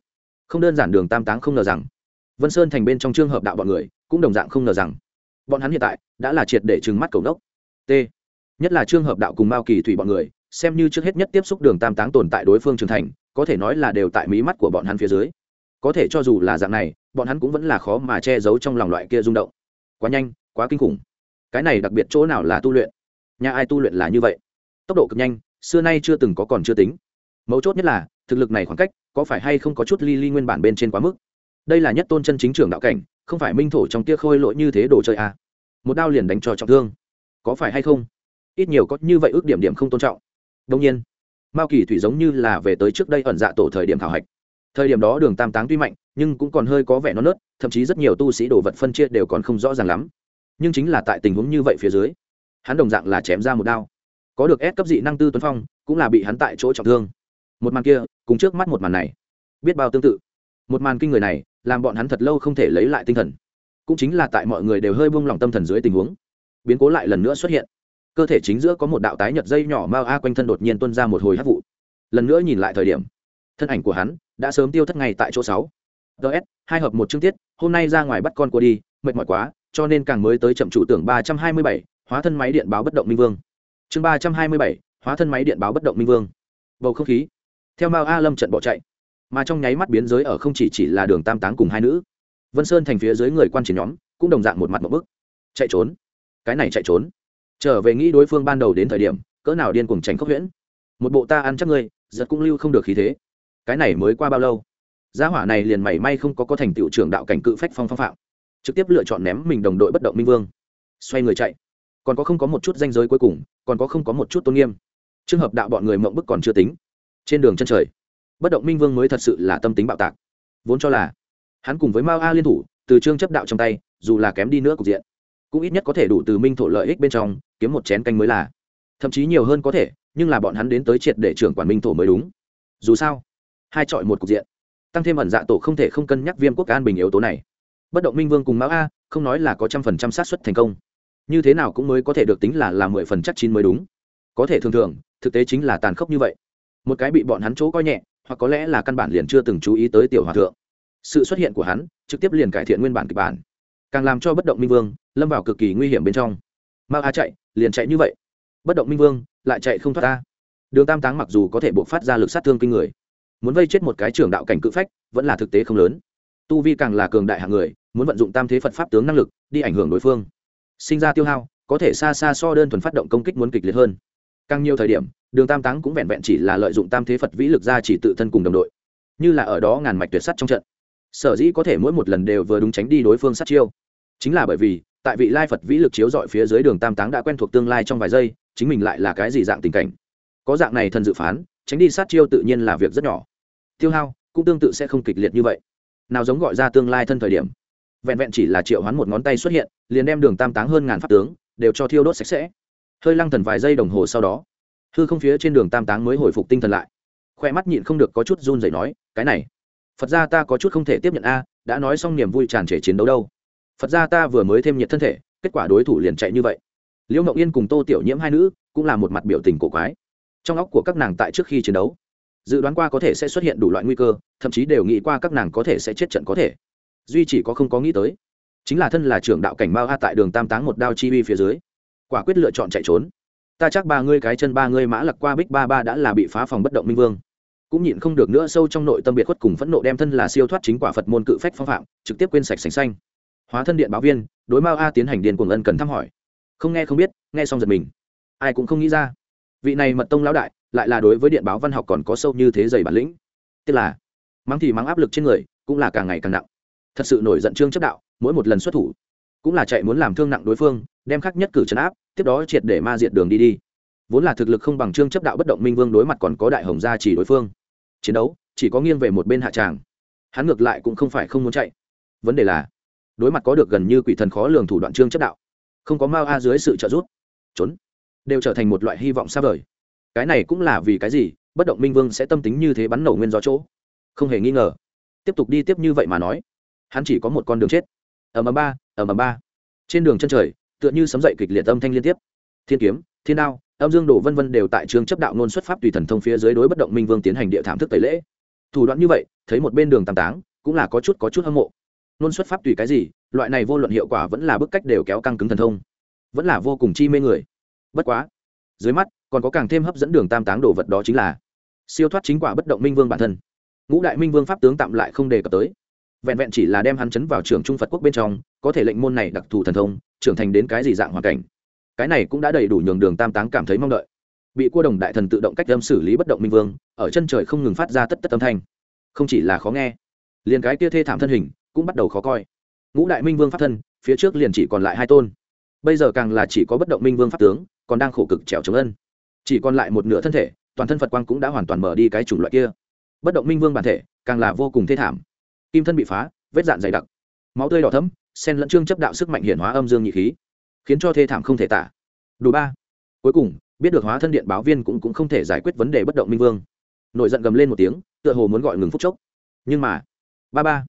không đơn giản đường tam táng không ngờ rằng, vân sơn thành bên trong trường hợp đạo bọn người cũng đồng dạng không ngờ rằng, bọn hắn hiện tại đã là triệt để trừng mắt cầu đốc t. Nhất là trường hợp đạo cùng mao kỳ thủy bọn người, xem như trước hết nhất tiếp xúc đường tam táng tồn tại đối phương trưởng thành có thể nói là đều tại mí mắt của bọn hắn phía dưới. Có thể cho dù là dạng này, bọn hắn cũng vẫn là khó mà che giấu trong lòng loại kia rung động. Quá nhanh, quá kinh khủng. Cái này đặc biệt chỗ nào là tu luyện? Nhà ai tu luyện là như vậy? Tốc độ cực nhanh, xưa nay chưa từng có còn chưa tính. Mấu chốt nhất là, thực lực này khoảng cách, có phải hay không có chút ly ly nguyên bản bên trên quá mức? Đây là nhất tôn chân chính trưởng đạo cảnh, không phải minh thổ trong tia khôi lỗi như thế đồ chơi à. một đao liền đánh cho trọng thương. Có phải hay không? Ít nhiều có như vậy ước điểm điểm không tôn trọng. Đông nhiên mao kỳ thủy giống như là về tới trước đây ẩn dạ tổ thời điểm thảo hạch. Thời điểm đó đường tam táng tuy mạnh, nhưng cũng còn hơi có vẻ non nớt, thậm chí rất nhiều tu sĩ đồ vật phân chia đều còn không rõ ràng lắm. Nhưng chính là tại tình huống như vậy phía dưới, hắn đồng dạng là chém ra một đao. Có được ép cấp dị năng tư tuấn phong, cũng là bị hắn tại chỗ trọng thương. Một màn kia, cùng trước mắt một màn này, biết bao tương tự. Một màn kinh người này, làm bọn hắn thật lâu không thể lấy lại tinh thần. Cũng chính là tại mọi người đều hơi buông lỏng tâm thần dưới tình huống, biến cố lại lần nữa xuất hiện cơ thể chính giữa có một đạo tái nhật dây nhỏ mao a quanh thân đột nhiên tuân ra một hồi hát vụ. Lần nữa nhìn lại thời điểm, thân ảnh của hắn đã sớm tiêu thất ngay tại chỗ sáu. Ts hai hợp một chương tiết, hôm nay ra ngoài bắt con cua đi, mệt mỏi quá, cho nên càng mới tới chậm chủ tưởng ba trăm hai mươi bảy, hóa thân máy điện báo bất động minh vương. Chương ba trăm hai mươi bảy, hóa thân máy điện báo bất động minh vương. Bầu không khí. Theo mao a lâm trận bỏ chạy, mà trong nháy mắt biến giới ở không chỉ chỉ là đường tam táng cùng hai nữ. Vân sơn thành phía dưới người quan chỉ nhóm cũng đồng dạng một mặt một bức. Chạy trốn. Cái này chạy trốn trở về nghĩ đối phương ban đầu đến thời điểm, cỡ nào điên cuồng tránh khốc huyễn. Một bộ ta ăn chắc ngươi, giật cũng lưu không được khí thế. Cái này mới qua bao lâu? Gia hỏa này liền mảy may không có có thành tựu trưởng đạo cảnh cự phách phong phong phạm. Trực tiếp lựa chọn ném mình đồng đội bất động minh vương. Xoay người chạy. Còn có không có một chút danh giới cuối cùng, còn có không có một chút tôn nghiêm. Trường hợp đạo bọn người mộng bức còn chưa tính. Trên đường chân trời, bất động minh vương mới thật sự là tâm tính bạo tạc. Vốn cho là, hắn cùng với mao a liên thủ, từ trương chấp đạo trong tay, dù là kém đi nữa cục diện cũng ít nhất có thể đủ từ minh thổ lợi ích bên trong, kiếm một chén canh mới là. Thậm chí nhiều hơn có thể, nhưng là bọn hắn đến tới triệt để trưởng quản minh thổ mới đúng. Dù sao, hai chọi một cục diện, tăng thêm ẩn dạ tổ không thể không cân nhắc viêm quốc an bình yếu tố này. Bất động minh vương cùng mão a, không nói là có trăm phần trăm xác suất thành công. Như thế nào cũng mới có thể được tính là là mười phần chắc chín mới đúng. Có thể thường thường, thực tế chính là tàn khốc như vậy. Một cái bị bọn hắn chỗ coi nhẹ, hoặc có lẽ là căn bản liền chưa từng chú ý tới tiểu hòa thượng. Sự xuất hiện của hắn, trực tiếp liền cải thiện nguyên bản kịch bản càng làm cho bất động minh vương lâm vào cực kỳ nguy hiểm bên trong mao a chạy liền chạy như vậy bất động minh vương lại chạy không thoát ta đường tam táng mặc dù có thể buộc phát ra lực sát thương kinh người muốn vây chết một cái trưởng đạo cảnh cự phách vẫn là thực tế không lớn tu vi càng là cường đại hạng người muốn vận dụng tam thế phật pháp tướng năng lực đi ảnh hưởng đối phương sinh ra tiêu hao có thể xa xa so đơn thuần phát động công kích muốn kịch liệt hơn càng nhiều thời điểm đường tam táng cũng vẹn vẹn chỉ là lợi dụng tam thế phật vĩ lực ra chỉ tự thân cùng đồng đội như là ở đó ngàn mạch tuyệt sắt trong trận sở dĩ có thể mỗi một lần đều vừa đúng tránh đi đối phương sát chiêu. Chính là bởi vì, tại vị lai phật vĩ lực chiếu dọi phía dưới đường tam táng đã quen thuộc tương lai trong vài giây, chính mình lại là cái gì dạng tình cảnh? Có dạng này thần dự phán, tránh đi sát chiêu tự nhiên là việc rất nhỏ. Tiêu hao, cũng tương tự sẽ không kịch liệt như vậy. Nào giống gọi ra tương lai thân thời điểm. Vẹn vẹn chỉ là triệu hoán một ngón tay xuất hiện, liền đem đường tam táng hơn ngàn pháp tướng, đều cho thiêu đốt sạch sẽ. Hơi lăng thần vài giây đồng hồ sau đó, hư không phía trên đường tam táng mới hồi phục tinh thần lại. Khoe mắt nhịn không được có chút run rẩy nói, cái này phật ra ta có chút không thể tiếp nhận a, đã nói xong niềm vui tràn trề chiến đấu đâu. Phật ra ta vừa mới thêm nhiệt thân thể, kết quả đối thủ liền chạy như vậy. Liễu ngậu yên cùng tô tiểu nhiễm hai nữ cũng là một mặt biểu tình cổ quái. Trong óc của các nàng tại trước khi chiến đấu, dự đoán qua có thể sẽ xuất hiện đủ loại nguy cơ, thậm chí đều nghĩ qua các nàng có thể sẽ chết trận có thể. Duy chỉ có không có nghĩ tới, chính là thân là trưởng đạo cảnh mao a tại đường tam táng một đao chi uy phía dưới, quả quyết lựa chọn chạy trốn. Ta chắc ba ngươi cái chân ba ngươi mã lặc qua bích ba ba đã là bị phá phòng bất động minh vương cũng nhịn không được nữa sâu trong nội tâm biệt khuất cùng phẫn nộ đem thân là siêu thoát chính quả phật môn cự phách phong phạm, trực tiếp quên sạch sành xanh. Hóa thân điện báo viên, đối mao a tiến hành điền cuồng ân cần thăm hỏi. Không nghe không biết, nghe xong giật mình. Ai cũng không nghĩ ra. Vị này mật tông lão đại, lại là đối với điện báo văn học còn có sâu như thế dày bản lĩnh. Tức là, mắng thì mắng áp lực trên người, cũng là càng ngày càng nặng. Thật sự nổi giận trương chấp đạo, mỗi một lần xuất thủ, cũng là chạy muốn làm thương nặng đối phương, đem khắc nhất cử chấn áp, tiếp đó triệt để ma diệt đường đi đi vốn là thực lực không bằng trương chấp đạo bất động minh vương đối mặt còn có đại hồng gia chỉ đối phương. Chiến đấu chỉ có nghiêng về một bên hạ tràng. Hắn ngược lại cũng không phải không muốn chạy. Vấn đề là, đối mặt có được gần như quỷ thần khó lường thủ đoạn trương chấp đạo, không có mao a dưới sự trợ giúp, trốn, đều trở thành một loại hy vọng xa vời. Cái này cũng là vì cái gì, bất động minh vương sẽ tâm tính như thế bắn nổ nguyên do chỗ? Không hề nghi ngờ. Tiếp tục đi tiếp như vậy mà nói, hắn chỉ có một con đường chết. Ở ầm ba ở ầm ba. Trên đường chân trời, tựa như sấm dậy kịch liệt âm thanh liên tiếp. Thiên kiếm, thiên đao âm dương đồ vân vân đều tại trường chấp đạo nôn xuất pháp tùy thần thông phía dưới đối bất động minh vương tiến hành địa thảm thức tẩy lễ. Thủ đoạn như vậy, thấy một bên đường tam táng, cũng là có chút có chút hâm mộ. Nôn xuất pháp tùy cái gì, loại này vô luận hiệu quả vẫn là bức cách đều kéo căng cứng thần thông. Vẫn là vô cùng chi mê người. Bất quá, dưới mắt, còn có càng thêm hấp dẫn đường tam táng đồ vật đó chính là siêu thoát chính quả bất động minh vương bản thân. Ngũ đại minh vương pháp tướng tạm lại không đề cập tới. Vẹn vẹn chỉ là đem hắn chấn vào trường trung phật quốc bên trong, có thể lệnh môn này đặc thù thần thông, trưởng thành đến cái gì dạng hoàn cảnh cái này cũng đã đầy đủ nhường đường tam táng cảm thấy mong đợi. Bị cua đồng đại thần tự động cách âm xử lý bất động minh vương, ở chân trời không ngừng phát ra tất tất âm thanh. Không chỉ là khó nghe, liền cái kia thê thảm thân hình cũng bắt đầu khó coi. Ngũ đại minh vương pháp thân, phía trước liền chỉ còn lại hai tôn. Bây giờ càng là chỉ có bất động minh vương pháp tướng, còn đang khổ cực trèo chống ân. Chỉ còn lại một nửa thân thể, toàn thân phật quang cũng đã hoàn toàn mở đi cái chủng loại kia. Bất động minh vương bản thể, càng là vô cùng thê thảm. Kim thân bị phá, vết dạn dày đặc. Máu tươi đỏ thấm sen lẫn trương chấp đạo sức mạnh hiển hóa âm dương nhị khí khiến cho thê thảm không thể tả. Đủ ba. Cuối cùng biết được hóa thân điện báo viên cũng, cũng không thể giải quyết vấn đề bất động minh vương. Nổi giận gầm lên một tiếng tựa hồ muốn gọi ngừng phút chốc. Nhưng mà ba ba.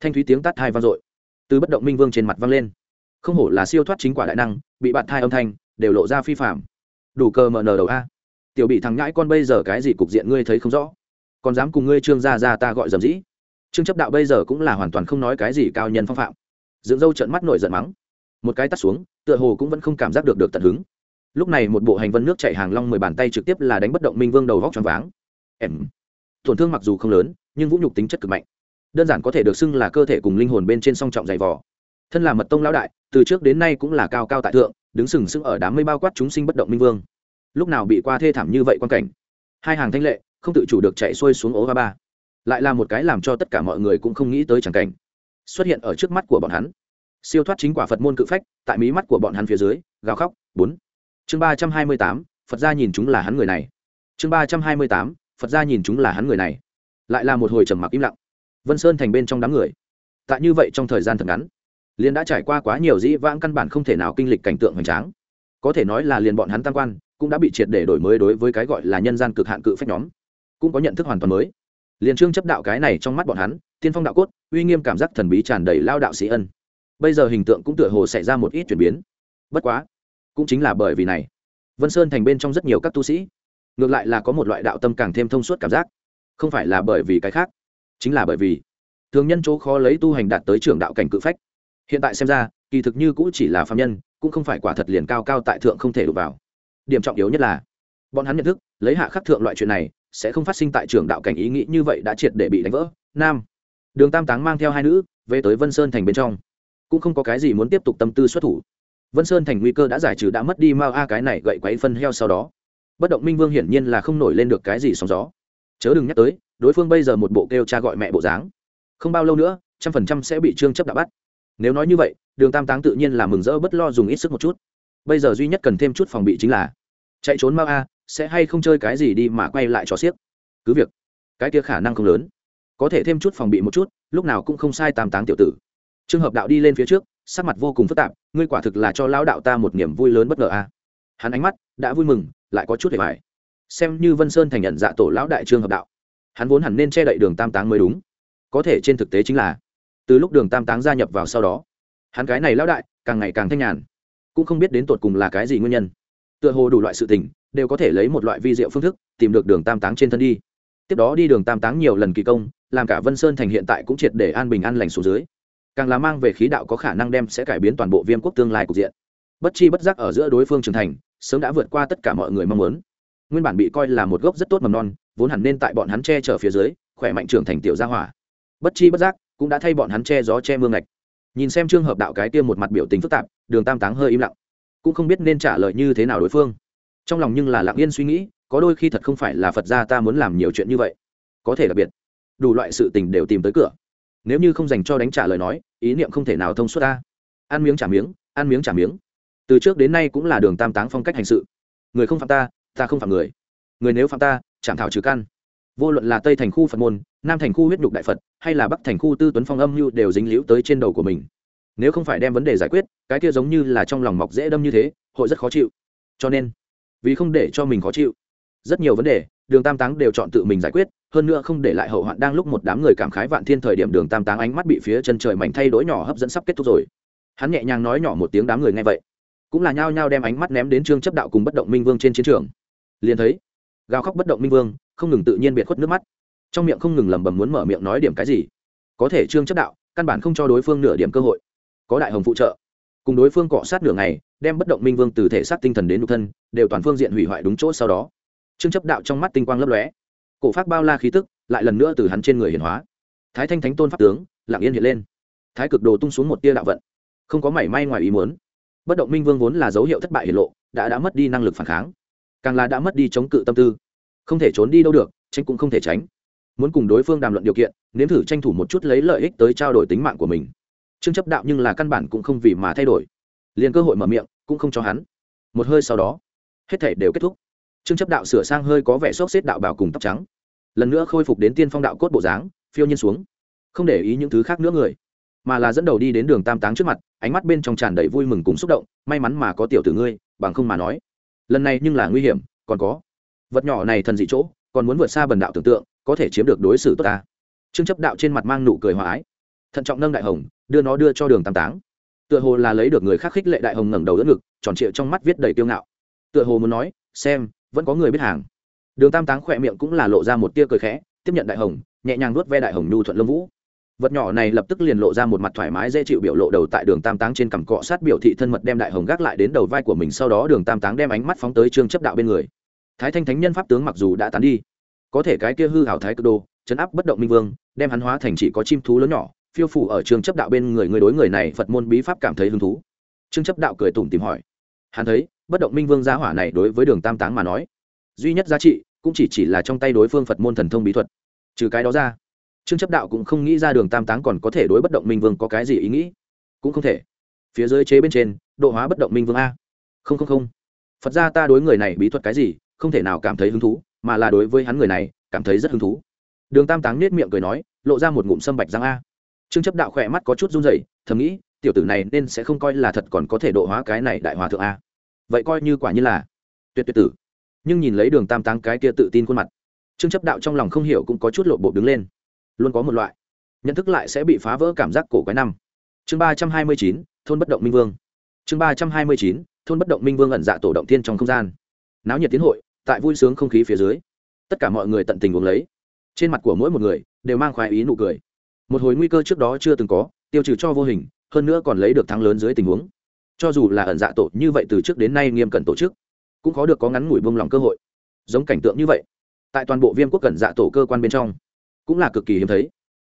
Thanh thúy tiếng tắt hai vang dội. Từ bất động minh vương trên mặt vang lên. Không hổ là siêu thoát chính quả đại năng bị bạn thai âm thanh đều lộ ra phi phạm đủ cờ mở nở đầu a. Tiểu bị thằng ngãi con bây giờ cái gì cục diện ngươi thấy không rõ? Còn dám cùng ngươi trương gia ra ta gọi dầm dĩ? Trương chấp đạo bây giờ cũng là hoàn toàn không nói cái gì cao nhân phong phạm. Dựng dâu trợn mắt nổi giận mắng một cái tắt xuống, tựa hồ cũng vẫn không cảm giác được được tận hứng. Lúc này một bộ hành vân nước chạy hàng long mười bàn tay trực tiếp là đánh bất động minh vương đầu vóc choáng váng. Em. Tổn thương mặc dù không lớn, nhưng vũ nhục tính chất cực mạnh. Đơn giản có thể được xưng là cơ thể cùng linh hồn bên trên song trọng dày vò. Thân là mật tông lão đại, từ trước đến nay cũng là cao cao tại thượng, đứng sừng sững ở đám mây bao quát chúng sinh bất động minh vương. Lúc nào bị qua thê thảm như vậy quan cảnh? Hai hàng thanh lệ, không tự chủ được chạy xuôi xuống ố ba ba. Lại là một cái làm cho tất cả mọi người cũng không nghĩ tới chẳng cảnh. Xuất hiện ở trước mắt của bọn hắn siêu thoát chính quả phật môn cự phách, tại mí mắt của bọn hắn phía dưới, gào khóc. Bốn. Chương ba trăm hai mươi tám, phật gia nhìn chúng là hắn người này. Chương ba trăm hai mươi tám, phật gia nhìn chúng là hắn người này. Lại là một hồi trầm mặc im lặng. Vân sơn thành bên trong đám người. Tại như vậy trong thời gian thật ngắn, liền đã trải qua quá nhiều dĩ vãng căn bản không thể nào kinh lịch cảnh tượng hoành tráng. Có thể nói là liền bọn hắn tam quan cũng đã bị triệt để đổi mới đối với cái gọi là nhân gian cực hạn cự phách nhóm, cũng có nhận thức hoàn toàn mới. Liền trương chấp đạo cái này trong mắt bọn hắn, tiên phong đạo cốt, uy nghiêm cảm giác thần bí tràn đầy lao đạo sĩ ân bây giờ hình tượng cũng tựa hồ xảy ra một ít chuyển biến. Bất quá, cũng chính là bởi vì này, vân sơn thành bên trong rất nhiều các tu sĩ, ngược lại là có một loại đạo tâm càng thêm thông suốt cảm giác. Không phải là bởi vì cái khác, chính là bởi vì thường nhân chỗ khó lấy tu hành đạt tới trưởng đạo cảnh cự phách. Hiện tại xem ra, kỳ thực như cũng chỉ là phạm nhân, cũng không phải quả thật liền cao cao tại thượng không thể đụng vào. Điểm trọng yếu nhất là, bọn hắn nhận thức, lấy hạ khắc thượng loại chuyện này, sẽ không phát sinh tại trường đạo cảnh ý nghĩ như vậy đã triệt để bị đánh vỡ. Nam, đường tam táng mang theo hai nữ, về tới vân sơn thành bên trong cũng không có cái gì muốn tiếp tục tâm tư xuất thủ. Vân sơn thành nguy cơ đã giải trừ, đã mất đi mao a cái này gậy quấy phân heo sau đó. Bất động minh vương hiển nhiên là không nổi lên được cái gì sóng gió. Chớ đừng nhắc tới, đối phương bây giờ một bộ kêu cha gọi mẹ bộ dáng. Không bao lâu nữa, trăm phần trăm sẽ bị trương chấp đã bắt. Nếu nói như vậy, đường tam táng tự nhiên là mừng rỡ bất lo dùng ít sức một chút. Bây giờ duy nhất cần thêm chút phòng bị chính là chạy trốn mao a, sẽ hay không chơi cái gì đi mà quay lại cho xiếc. Cứ việc, cái kia khả năng không lớn. Có thể thêm chút phòng bị một chút, lúc nào cũng không sai tam táng tiểu tử trường hợp đạo đi lên phía trước, sắc mặt vô cùng phức tạp, ngươi quả thực là cho lão đạo ta một niềm vui lớn bất ngờ a hắn ánh mắt đã vui mừng, lại có chút hề vải xem như vân sơn thành nhận dạ tổ lão đại trương hợp đạo, hắn vốn hẳn nên che đậy đường tam táng mới đúng. Có thể trên thực tế chính là, từ lúc đường tam táng gia nhập vào sau đó, hắn cái này lão đại càng ngày càng thanh nhàn, cũng không biết đến tột cùng là cái gì nguyên nhân. Tựa hồ đủ loại sự tình, đều có thể lấy một loại vi diệu phương thức tìm được đường tam táng trên thân đi. Tiếp đó đi đường tam táng nhiều lần kỳ công, làm cả vân sơn thành hiện tại cũng triệt để an bình an lành xuống dưới càng là mang về khí đạo có khả năng đem sẽ cải biến toàn bộ viêm quốc tương lai cục diện. Bất chi bất giác ở giữa đối phương trưởng thành, sớm đã vượt qua tất cả mọi người mong muốn. Nguyên bản bị coi là một gốc rất tốt mầm non, vốn hẳn nên tại bọn hắn che chở phía dưới, khỏe mạnh trưởng thành tiểu gia hỏa. Bất chi bất giác, cũng đã thay bọn hắn che gió che mương ngạch. Nhìn xem trường hợp đạo cái kia một mặt biểu tình phức tạp, đường tam táng hơi im lặng. Cũng không biết nên trả lời như thế nào đối phương. Trong lòng nhưng là lặng yên suy nghĩ, có đôi khi thật không phải là phật gia ta muốn làm nhiều chuyện như vậy. Có thể đặc biệt. Đủ loại sự tình đều tìm tới cửa nếu như không dành cho đánh trả lời nói, ý niệm không thể nào thông suốt ta. Ăn miếng trả miếng, ăn miếng trả miếng. Từ trước đến nay cũng là đường tam táng phong cách hành sự. Người không phạm ta ta không phạm người. Người nếu phạm ta chẳng thảo trừ căn. Vô luận là tây thành khu phật môn, nam thành khu huyết nhục đại phật, hay là bắc thành khu tư tuấn phong âm mưu đều dính liễu tới trên đầu của mình. Nếu không phải đem vấn đề giải quyết, cái kia giống như là trong lòng mọc dễ đâm như thế, hội rất khó chịu. Cho nên, vì không để cho mình khó chịu, rất nhiều vấn đề, đường tam táng đều chọn tự mình giải quyết hơn nữa không để lại hậu hoạn đang lúc một đám người cảm khái vạn thiên thời điểm đường tam táng ánh mắt bị phía chân trời mảnh thay đổi nhỏ hấp dẫn sắp kết thúc rồi. Hắn nhẹ nhàng nói nhỏ một tiếng đám người nghe vậy. Cũng là nhao nhao đem ánh mắt ném đến trương chấp đạo cùng bất động minh vương trên chiến trường. Liền thấy, gào khóc bất động minh vương, không ngừng tự nhiên biệt khuất nước mắt. Trong miệng không ngừng lẩm bẩm muốn mở miệng nói điểm cái gì. Có thể trương chấp đạo, căn bản không cho đối phương nửa điểm cơ hội. Có đại hồng phụ trợ. Cùng đối phương cọ sát nửa ngày, đem bất động minh vương từ thể xác tinh thần đến nhục thân, đều toàn phương diện hủy hoại đúng chỗ sau đó. Trương chấp đạo trong mắt tinh quang lấp lóe cổ pháp bao la khí tức lại lần nữa từ hắn trên người hiển hóa. Thái thanh thánh tôn pháp tướng, lặng yên hiện lên. Thái cực đồ tung xuống một tia đạo vận. Không có mảy may ngoài ý muốn. Bất động minh vương vốn là dấu hiệu thất bại hiển lộ, đã đã mất đi năng lực phản kháng. Càng là đã mất đi chống cự tâm tư. Không thể trốn đi đâu được tránh cũng không thể tránh. Muốn cùng đối phương đàm luận điều kiện, nếm thử tranh thủ một chút lấy lợi ích tới trao đổi tính mạng của mình. Trương chấp đạo nhưng là căn bản cũng không vì mà thay đổi. Liền cơ hội mở miệng, cũng không cho hắn. Một hơi sau đó, hết thể đều kết thúc trương chấp đạo sửa sang hơi có vẻ xốc xếp đạo bảo cùng tóc trắng. Lần nữa khôi phục đến tiên phong đạo cốt bộ dáng, phiêu nhiên xuống. Không để ý những thứ khác nữa người, mà là dẫn đầu đi đến đường tam táng trước mặt, ánh mắt bên trong tràn đầy vui mừng cùng xúc động, may mắn mà có tiểu tử ngươi, bằng không mà nói. Lần này nhưng là nguy hiểm, còn có. Vật nhỏ này thần dị chỗ, còn muốn vượt xa bần đạo tưởng tượng, có thể chiếm được đối xử tốt ta. Trương chấp đạo trên mặt mang nụ cười hòa ái. Thận trọng nâng đại hồng, đưa nó đưa cho đường tam táng. Tựa hồ là lấy được người khác khích lệ đại hồng ngẩng đầu đỡ ngực, tròn trịa trong mắt viết đầy tiêu ngạo. Tựa hồ muốn nói, xem vẫn có người biết hàng. Đường tam táng khỏe miệng cũng là lộ ra một tia cười khẽ, tiếp nhận đại hồng, nhẹ nhàng nuốt ve đại hồng nhu thuận lông vũ. Vật nhỏ này lập tức liền lộ ra một mặt thoải mái dễ chịu biểu lộ đầu tại đường tam táng trên cằm cọ sát biểu thị thân mật đem đại hồng gác lại đến đầu vai của mình, sau đó đường tam táng đem ánh mắt phóng tới trương chấp đạo bên người. Thái thanh thánh nhân pháp tướng mặc dù đã tán đi, có thể cái kia hư hảo thái cơ đô chấn áp bất động minh vương, đem hắn hóa thành chỉ có chim thú lớn nhỏ, phiêu phủ ở trường chấp đạo bên người người đối người này phật môn bí pháp cảm thấy hứng thú. Trương chấp đạo cười tủm tìm hỏi, hắn thấy bất động minh vương gia hỏa này đối với đường tam táng mà nói, duy nhất giá trị cũng chỉ chỉ là trong tay đối phương phật môn thần thông bí thuật. Trừ cái đó ra, trương chấp đạo cũng không nghĩ ra đường tam táng còn có thể đối bất động minh vương có cái gì ý nghĩ. Cũng không thể. Phía dưới chế bên trên, độ hóa bất động minh vương a. Không không không. Phật ra ta đối người này bí thuật cái gì, không thể nào cảm thấy hứng thú, mà là đối với hắn người này, cảm thấy rất hứng thú. Đường tam táng nết miệng cười nói, lộ ra một ngụm sâm bạch răng a. Trương chấp đạo khỏe mắt có chút run rẩy, thầm nghĩ, tiểu tử này nên sẽ không coi là thật còn có thể độ hóa cái này đại hòa thượng a vậy coi như quả như là tuyệt tuyệt tử. Nhưng nhìn lấy đường tam táng cái kia tự tin khuôn mặt, trương chấp đạo trong lòng không hiểu cũng có chút lộ bộ đứng lên. Luôn có một loại nhận thức lại sẽ bị phá vỡ cảm giác cổ quái năm. Chương ba trăm hai mươi chín, thôn bất động minh vương. Chương ba trăm hai mươi chín, thôn bất động minh vương ẩn dạ tổ động thiên trong không gian. Náo nhiệt tiến hội, tại vui sướng không khí phía dưới, tất cả mọi người tận tình uống lấy. Trên mặt của mỗi một người đều mang khoái ý nụ cười. Một hồi nguy cơ trước đó chưa từng có, tiêu trừ cho vô hình, hơn nữa còn lấy được thắng lớn dưới tình huống cho dù là ẩn dạ tổ như vậy từ trước đến nay nghiêm cẩn tổ chức, cũng khó được có ngắn ngủi bông lòng cơ hội. Giống cảnh tượng như vậy, tại toàn bộ viêm quốc cẩn dạ tổ cơ quan bên trong, cũng là cực kỳ hiếm thấy.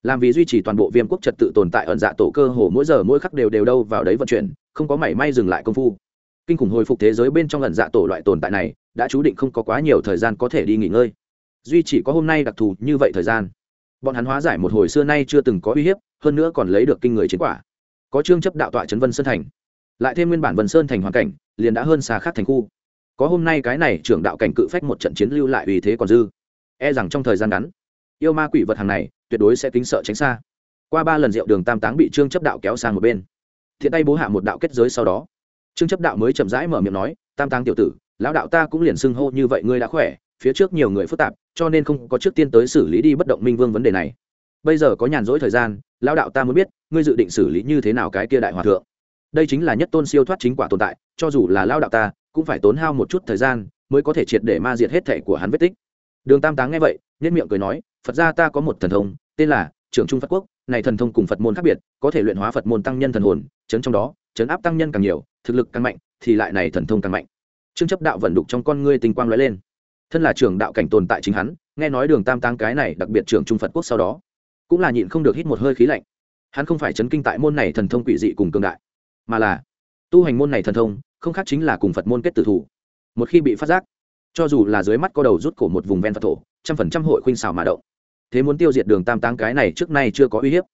Làm vì duy trì toàn bộ viêm quốc trật tự tồn tại ẩn dạ tổ cơ hồ mỗi giờ mỗi khắc đều đều đâu vào đấy vận chuyển, không có mảy may dừng lại công phu. Kinh khủng hồi phục thế giới bên trong ẩn dạ tổ loại tồn tại này, đã chú định không có quá nhiều thời gian có thể đi nghỉ ngơi. Duy chỉ có hôm nay đặc thù như vậy thời gian. Bọn hắn hóa giải một hồi xưa nay chưa từng có uy hiếp, hơn nữa còn lấy được kinh người chiến quả. Có chương chấp đạo tọa trấn vân sơn thành lại thêm nguyên bản vân sơn thành hoàn cảnh, liền đã hơn xa khác thành khu. Có hôm nay cái này trưởng đạo cảnh cự phách một trận chiến lưu lại uy thế còn dư. E rằng trong thời gian ngắn, yêu ma quỷ vật hàng này tuyệt đối sẽ kính sợ tránh xa. Qua ba lần rượu đường tam táng bị trương chấp đạo kéo sang một bên. Thiện tay bố hạ một đạo kết giới sau đó, trương chấp đạo mới chậm rãi mở miệng nói, tam táng tiểu tử, lão đạo ta cũng liền xưng hô như vậy, ngươi đã khỏe, phía trước nhiều người phức tạp, cho nên không có trước tiên tới xử lý đi bất động minh vương vấn đề này. Bây giờ có nhàn rỗi thời gian, lão đạo ta mới biết, ngươi dự định xử lý như thế nào cái kia đại hòa thượng? Đây chính là nhất tôn siêu thoát chính quả tồn tại, cho dù là lão đạo ta, cũng phải tốn hao một chút thời gian mới có thể triệt để ma diệt hết thể của hắn vết tích. Đường tam táng nghe vậy nhất miệng cười nói, phật ra ta có một thần thông, tên là trưởng trung phật quốc, này thần thông cùng phật môn khác biệt, có thể luyện hóa phật môn tăng nhân thần hồn, chấn trong đó, chấn áp tăng nhân càng nhiều, thực lực càng mạnh, thì lại này thần thông càng mạnh. Trương chấp đạo vận đục trong con ngươi tinh quang lóe lên. Thân là trưởng đạo cảnh tồn tại chính hắn, nghe nói đường tam Táng cái này đặc biệt trưởng trung phật quốc sau đó, cũng là nhịn không được hít một hơi khí lạnh. Hắn không phải chấn kinh tại môn này thần thông quỷ dị cùng cường đại mà là tu hành môn này thần thông, không khác chính là cùng phật môn kết tử thủ. Một khi bị phát giác, cho dù là dưới mắt có đầu rút cổ một vùng ven phật thổ, trăm phần trăm hội khuynh xào mà động. Thế muốn tiêu diệt đường tam táng cái này trước nay chưa có uy hiếp.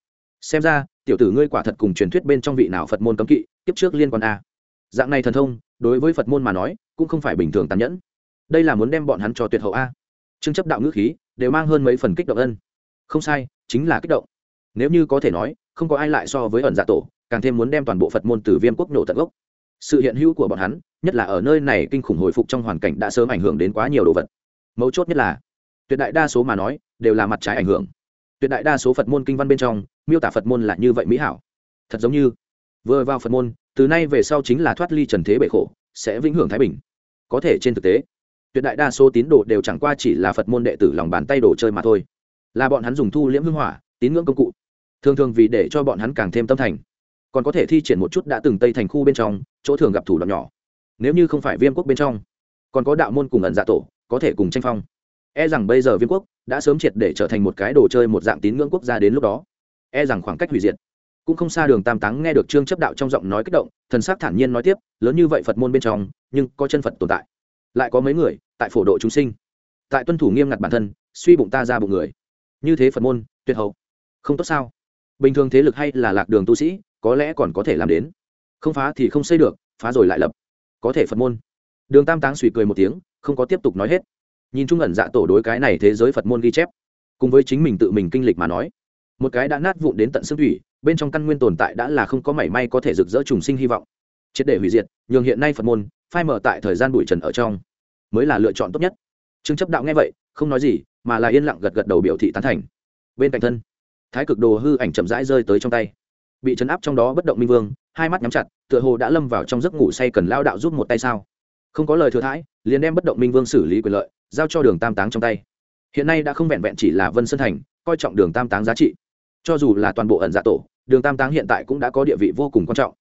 Xem ra, tiểu tử ngươi quả thật cùng truyền thuyết bên trong vị nào phật môn cấm kỵ tiếp trước liên quan a. Dạng này thần thông, đối với phật môn mà nói, cũng không phải bình thường tàn nhẫn. Đây là muốn đem bọn hắn cho tuyệt hậu a. Chương chấp đạo ngữ khí, đều mang hơn mấy phần kích động ân. Không sai, chính là kích động. Nếu như có thể nói, không có ai lại so với ẩn dạ tổ càng thêm muốn đem toàn bộ phật môn từ viêm quốc nổ tận gốc. Sự hiện hữu của bọn hắn, nhất là ở nơi này kinh khủng hồi phục trong hoàn cảnh đã sớm ảnh hưởng đến quá nhiều đồ vật. Mấu chốt nhất là, tuyệt đại đa số mà nói, đều là mặt trái ảnh hưởng. Tuyệt đại đa số phật môn kinh văn bên trong, miêu tả phật môn là như vậy mỹ hảo. Thật giống như, vừa vào phật môn, từ nay về sau chính là thoát ly trần thế bệ khổ, sẽ vĩnh hưởng thái bình. Có thể trên thực tế, tuyệt đại đa số tín đồ đều chẳng qua chỉ là phật môn đệ tử lòng bàn tay đồ chơi mà thôi. Là bọn hắn dùng thu liễm hưng hỏa, tín ngưỡng công cụ. Thường thường vì để cho bọn hắn càng thêm tâm thành còn có thể thi triển một chút đã từng tây thành khu bên trong, chỗ thường gặp thủ đoạn nhỏ. Nếu như không phải viêm quốc bên trong, còn có đạo môn cùng ẩn dạ tổ, có thể cùng tranh phong. E rằng bây giờ viêm quốc đã sớm triệt để trở thành một cái đồ chơi một dạng tín ngưỡng quốc gia đến lúc đó. E rằng khoảng cách hủy diệt. Cũng không xa đường tam táng nghe được trương chấp đạo trong giọng nói kích động, thần sắc thản nhiên nói tiếp, lớn như vậy phật môn bên trong, nhưng có chân phật tồn tại. Lại có mấy người, tại phổ độ chúng sinh. Tại tuân thủ nghiêm ngặt bản thân, suy bụng ta ra bụng người. Như thế phật môn, tuyệt hậu. Không tốt sao? Bình thường thế lực hay là lạc đường tu sĩ có lẽ còn có thể làm đến. Không phá thì không xây được, phá rồi lại lập. Có thể phật môn. Đường tam táng suy cười một tiếng, không có tiếp tục nói hết. Nhìn chung ẩn dạ tổ đối cái này thế giới phật môn ghi chép, cùng với chính mình tự mình kinh lịch mà nói, một cái đã nát vụn đến tận xương thủy, bên trong căn nguyên tồn tại đã là không có mảy may có thể rực rỡ trùng sinh hy vọng. Triệt để hủy diệt, nhường hiện nay phật môn, phai mở tại thời gian bụi trần ở trong, mới là lựa chọn tốt nhất. Trương chấp đạo nghe vậy, không nói gì, mà là yên lặng gật gật đầu biểu thị tán thành. Bên cạnh thân, thái cực đồ hư ảnh chậm rãi rơi tới trong tay bị chấn áp trong đó bất động minh vương, hai mắt nhắm chặt, tựa hồ đã lâm vào trong giấc ngủ say cần lao đạo giúp một tay sao? Không có lời thừa thãi, liền đem bất động minh vương xử lý quyền lợi, giao cho đường tam táng trong tay. Hiện nay đã không vẹn vẹn chỉ là vân sơn thành, coi trọng đường tam táng giá trị. Cho dù là toàn bộ ẩn dạ tổ, đường tam táng hiện tại cũng đã có địa vị vô cùng quan trọng.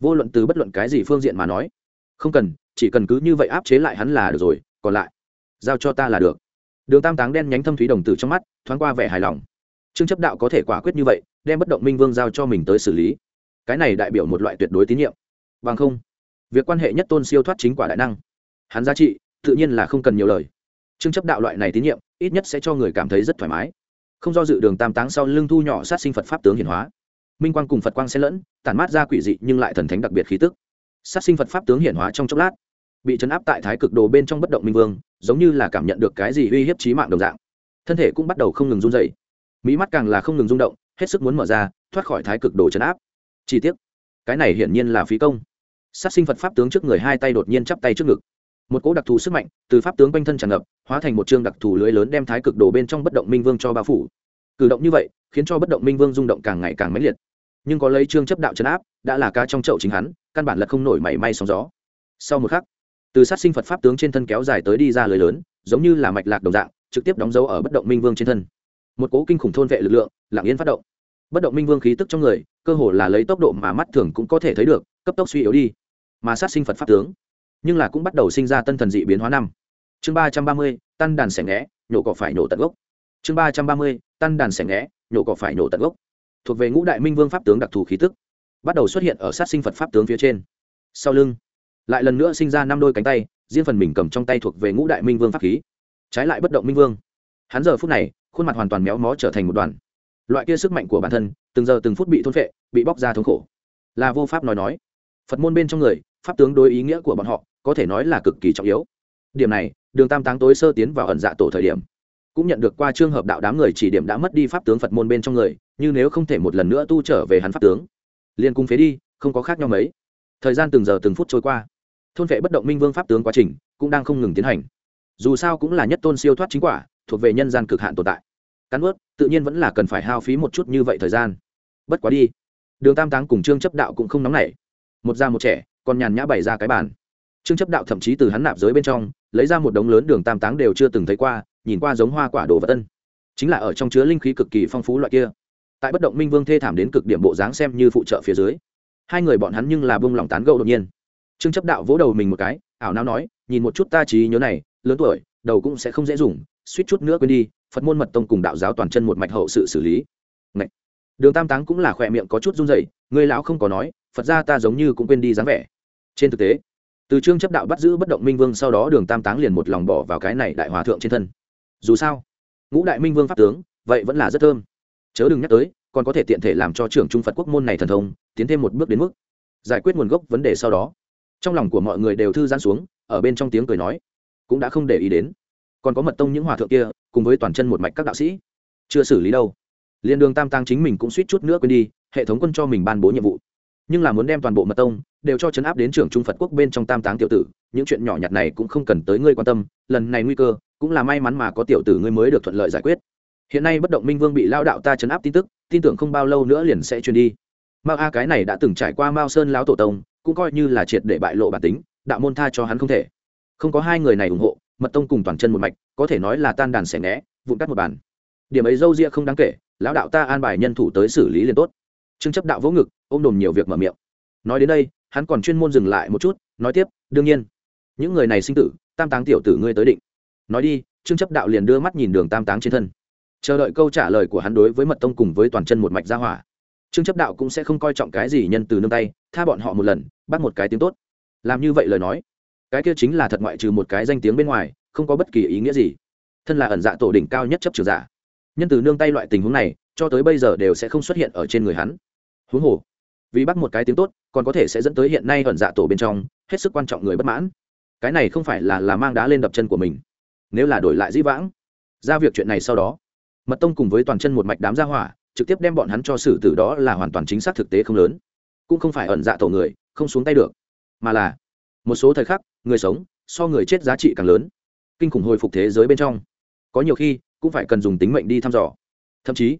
Vô luận từ bất luận cái gì phương diện mà nói, không cần, chỉ cần cứ như vậy áp chế lại hắn là được rồi, còn lại, giao cho ta là được. Đường tam táng đen nhánh thâm thúy đồng tử trong mắt, thoáng qua vẻ hài lòng trương chấp đạo có thể quả quyết như vậy, đem bất động minh vương giao cho mình tới xử lý. Cái này đại biểu một loại tuyệt đối tín nhiệm. Bằng không, việc quan hệ nhất tôn siêu thoát chính quả đại năng. Hắn giá trị, tự nhiên là không cần nhiều lời. Trương chấp đạo loại này tín nhiệm, ít nhất sẽ cho người cảm thấy rất thoải mái. Không do dự đường tam táng sau lưng thu nhỏ sát sinh phật pháp tướng hiển hóa. Minh quang cùng phật quang xen lẫn, tản mát ra quỷ dị nhưng lại thần thánh đặc biệt khí tức. Sát sinh phật pháp tướng hiển hóa trong chốc lát, bị chấn áp tại thái cực đồ bên trong bất động minh vương, giống như là cảm nhận được cái gì uy hiếp trí mạng đồng dạng. Thân thể cũng bắt đầu không ngừng run dày mỹ mắt càng là không ngừng rung động, hết sức muốn mở ra, thoát khỏi thái cực đồ chấn áp. Chi tiết cái này hiển nhiên là phí công. Sát sinh phật pháp tướng trước người hai tay đột nhiên chắp tay trước ngực. Một cỗ đặc thù sức mạnh từ pháp tướng quanh thân tràn ngập, hóa thành một chương đặc thù lưới lớn đem thái cực đồ bên trong bất động minh vương cho bao phủ. Cử động như vậy, khiến cho bất động minh vương rung động càng ngày càng mãnh liệt. Nhưng có lấy chương chấp đạo chấn áp, đã là cá trong chậu chính hắn, căn bản là không nổi mảy may sóng gió. Sau một khắc, từ sát sinh phật pháp tướng trên thân kéo dài tới đi ra lưới lớn, giống như là mạch lạc đồng dạng, trực tiếp đóng dấu ở bất động minh vương trên thân một cố kinh khủng thôn vệ lực lượng, lặng yên phát động. Bất động minh vương khí tức trong người, cơ hồ là lấy tốc độ mà mắt thường cũng có thể thấy được, cấp tốc suy yếu đi. Mà sát sinh phật pháp tướng, nhưng là cũng bắt đầu sinh ra tân thần dị biến hóa năm. Chương ba trăm ba mươi, tan đàn sẻ ngẽ nhổ cỏ phải nhổ tận gốc. Chương ba trăm ba mươi, tan đàn sẻ ngẽ nhổ cỏ phải nhổ tận gốc. Thuộc về ngũ đại minh vương pháp tướng đặc thù khí tức, bắt đầu xuất hiện ở sát sinh phật pháp tướng phía trên. Sau lưng, lại lần nữa sinh ra năm đôi cánh tay, riêng phần mình cầm trong tay thuộc về ngũ đại minh vương pháp khí. Trái lại bất động minh vương. Hắn giờ phút này khuôn mặt hoàn toàn méo mó trở thành một đoàn. Loại kia sức mạnh của bản thân, từng giờ từng phút bị thôn phệ, bị bóc ra thống khổ. Là vô pháp nói nói. Phật môn bên trong người, pháp tướng đối ý nghĩa của bọn họ, có thể nói là cực kỳ trọng yếu. Điểm này, đường tam táng tối sơ tiến vào ẩn dạ tổ thời điểm. Cũng nhận được qua trường hợp đạo đám người chỉ điểm đã mất đi pháp tướng phật môn bên trong người nhưng nếu không thể một lần nữa tu trở về hắn pháp tướng. Liên cung phế đi, không có khác nhau mấy. Thời gian từng giờ từng phút trôi qua. Thôn vệ bất động minh vương pháp tướng quá trình, cũng đang không ngừng tiến hành. Dù sao cũng là nhất tôn siêu thoát chính quả, thuộc về nhân gian cực hạn tồn tại cắn ướt, tự nhiên vẫn là cần phải hao phí một chút như vậy thời gian. Bất quá đi. Đường tam táng cùng trương chấp đạo cũng không nóng nảy. Một già một trẻ còn nhàn nhã bày ra cái bàn. Trương chấp đạo thậm chí từ hắn nạp giới bên trong, lấy ra một đống lớn đường tam táng đều chưa từng thấy qua, nhìn qua giống hoa quả đồ vật tân chính là ở trong chứa linh khí cực kỳ phong phú loại kia. Tại bất động minh vương thê thảm đến cực điểm bộ dáng xem như phụ trợ phía dưới. Hai người bọn hắn nhưng là bông lòng tán gẫu đột nhiên. Trương chấp đạo vỗ đầu mình một cái, ảo não nói, nhìn một chút ta trí nhớ này, lớn tuổi, đầu cũng sẽ không dễ dùng, suýt chút nữa quên đi phật môn mật tông cùng đạo giáo toàn chân một mạch hậu sự xử lý. Ngậy. đường tam táng cũng là khỏe miệng có chút run rẩy, người lão không có nói, phật ra ta giống như cũng quên đi dáng vẻ. Trên thực tế, từ trương chấp đạo bắt giữ bất động minh vương sau đó đường tam táng liền một lòng bỏ vào cái này đại hòa thượng trên thân. Dù sao, ngũ đại minh vương pháp tướng, vậy vẫn là rất thơm. Chớ đừng nhắc tới, còn có thể tiện thể làm cho trưởng trung phật quốc môn này thần thông, tiến thêm một bước đến mức giải quyết nguồn gốc vấn đề sau đó. Trong lòng của mọi người đều thư giãn xuống, ở bên trong tiếng cười nói, cũng đã không để ý đến. Còn có mật tông những hòa thượng kia cùng với toàn chân một mạch các đạo sĩ. Chưa xử lý đâu. Liên đường tam tăng chính mình cũng suýt chút nữa quên đi, hệ thống quân cho mình ban bố nhiệm vụ. Nhưng là muốn đem toàn bộ mật tông đều cho chấn áp đến trưởng trung phật quốc bên trong tam táng tiểu tử, những chuyện nhỏ nhặt này cũng không cần tới ngươi quan tâm, lần này nguy cơ cũng là may mắn mà có tiểu tử ngươi mới được thuận lợi giải quyết. Hiện nay bất động minh vương bị lao đạo ta chấn áp tin tức, tin tưởng không bao lâu nữa liền sẽ truyền đi. Mao a cái này đã từng trải qua mao sơn lão tổ tông, cũng coi như là triệt để bại lộ bản tính, đạo môn tha cho hắn không thể. Không có hai người này ủng hộ mật tông cùng toàn chân một mạch, có thể nói là tan đàn xẻ né vụn cắt một bàn. Điểm ấy dâu ria không đáng kể, lão đạo ta an bài nhân thủ tới xử lý liền tốt. Trương chấp đạo vỗ ngực, ôm đồm nhiều việc mở miệng. Nói đến đây, hắn còn chuyên môn dừng lại một chút, nói tiếp, đương nhiên, những người này sinh tử, tam táng tiểu tử ngươi tới định. Nói đi, trương chấp đạo liền đưa mắt nhìn đường tam táng trên thân. Chờ đợi câu trả lời của hắn đối với mật tông cùng với toàn chân một mạch gia hỏa. Trương chấp đạo cũng sẽ không coi trọng cái gì nhân từ nương tay, tha bọn họ một lần, bắt một cái tiếng tốt. Làm như vậy lời nói cái kia chính là thật ngoại trừ một cái danh tiếng bên ngoài, không có bất kỳ ý nghĩa gì. Thân là ẩn dạ tổ đỉnh cao nhất chấp trường giả. Nhân từ nương tay loại tình huống này, cho tới bây giờ đều sẽ không xuất hiện ở trên người hắn. Huống hồ, vì bắt một cái tiếng tốt, còn có thể sẽ dẫn tới hiện nay ẩn dạ tổ bên trong, hết sức quan trọng người bất mãn. Cái này không phải là là mang đá lên đập chân của mình. Nếu là đổi lại dĩ vãng, ra việc chuyện này sau đó, mật tông cùng với toàn chân một mạch đám gia hỏa, trực tiếp đem bọn hắn cho xử tử đó là hoàn toàn chính xác thực tế không lớn. Cũng không phải ẩn dạ tổ người, không xuống tay được, mà là một số thời khắc người sống, so người chết giá trị càng lớn. Kinh khủng hồi phục thế giới bên trong. Có nhiều khi, cũng phải cần dùng tính mệnh đi thăm dò. Thậm chí,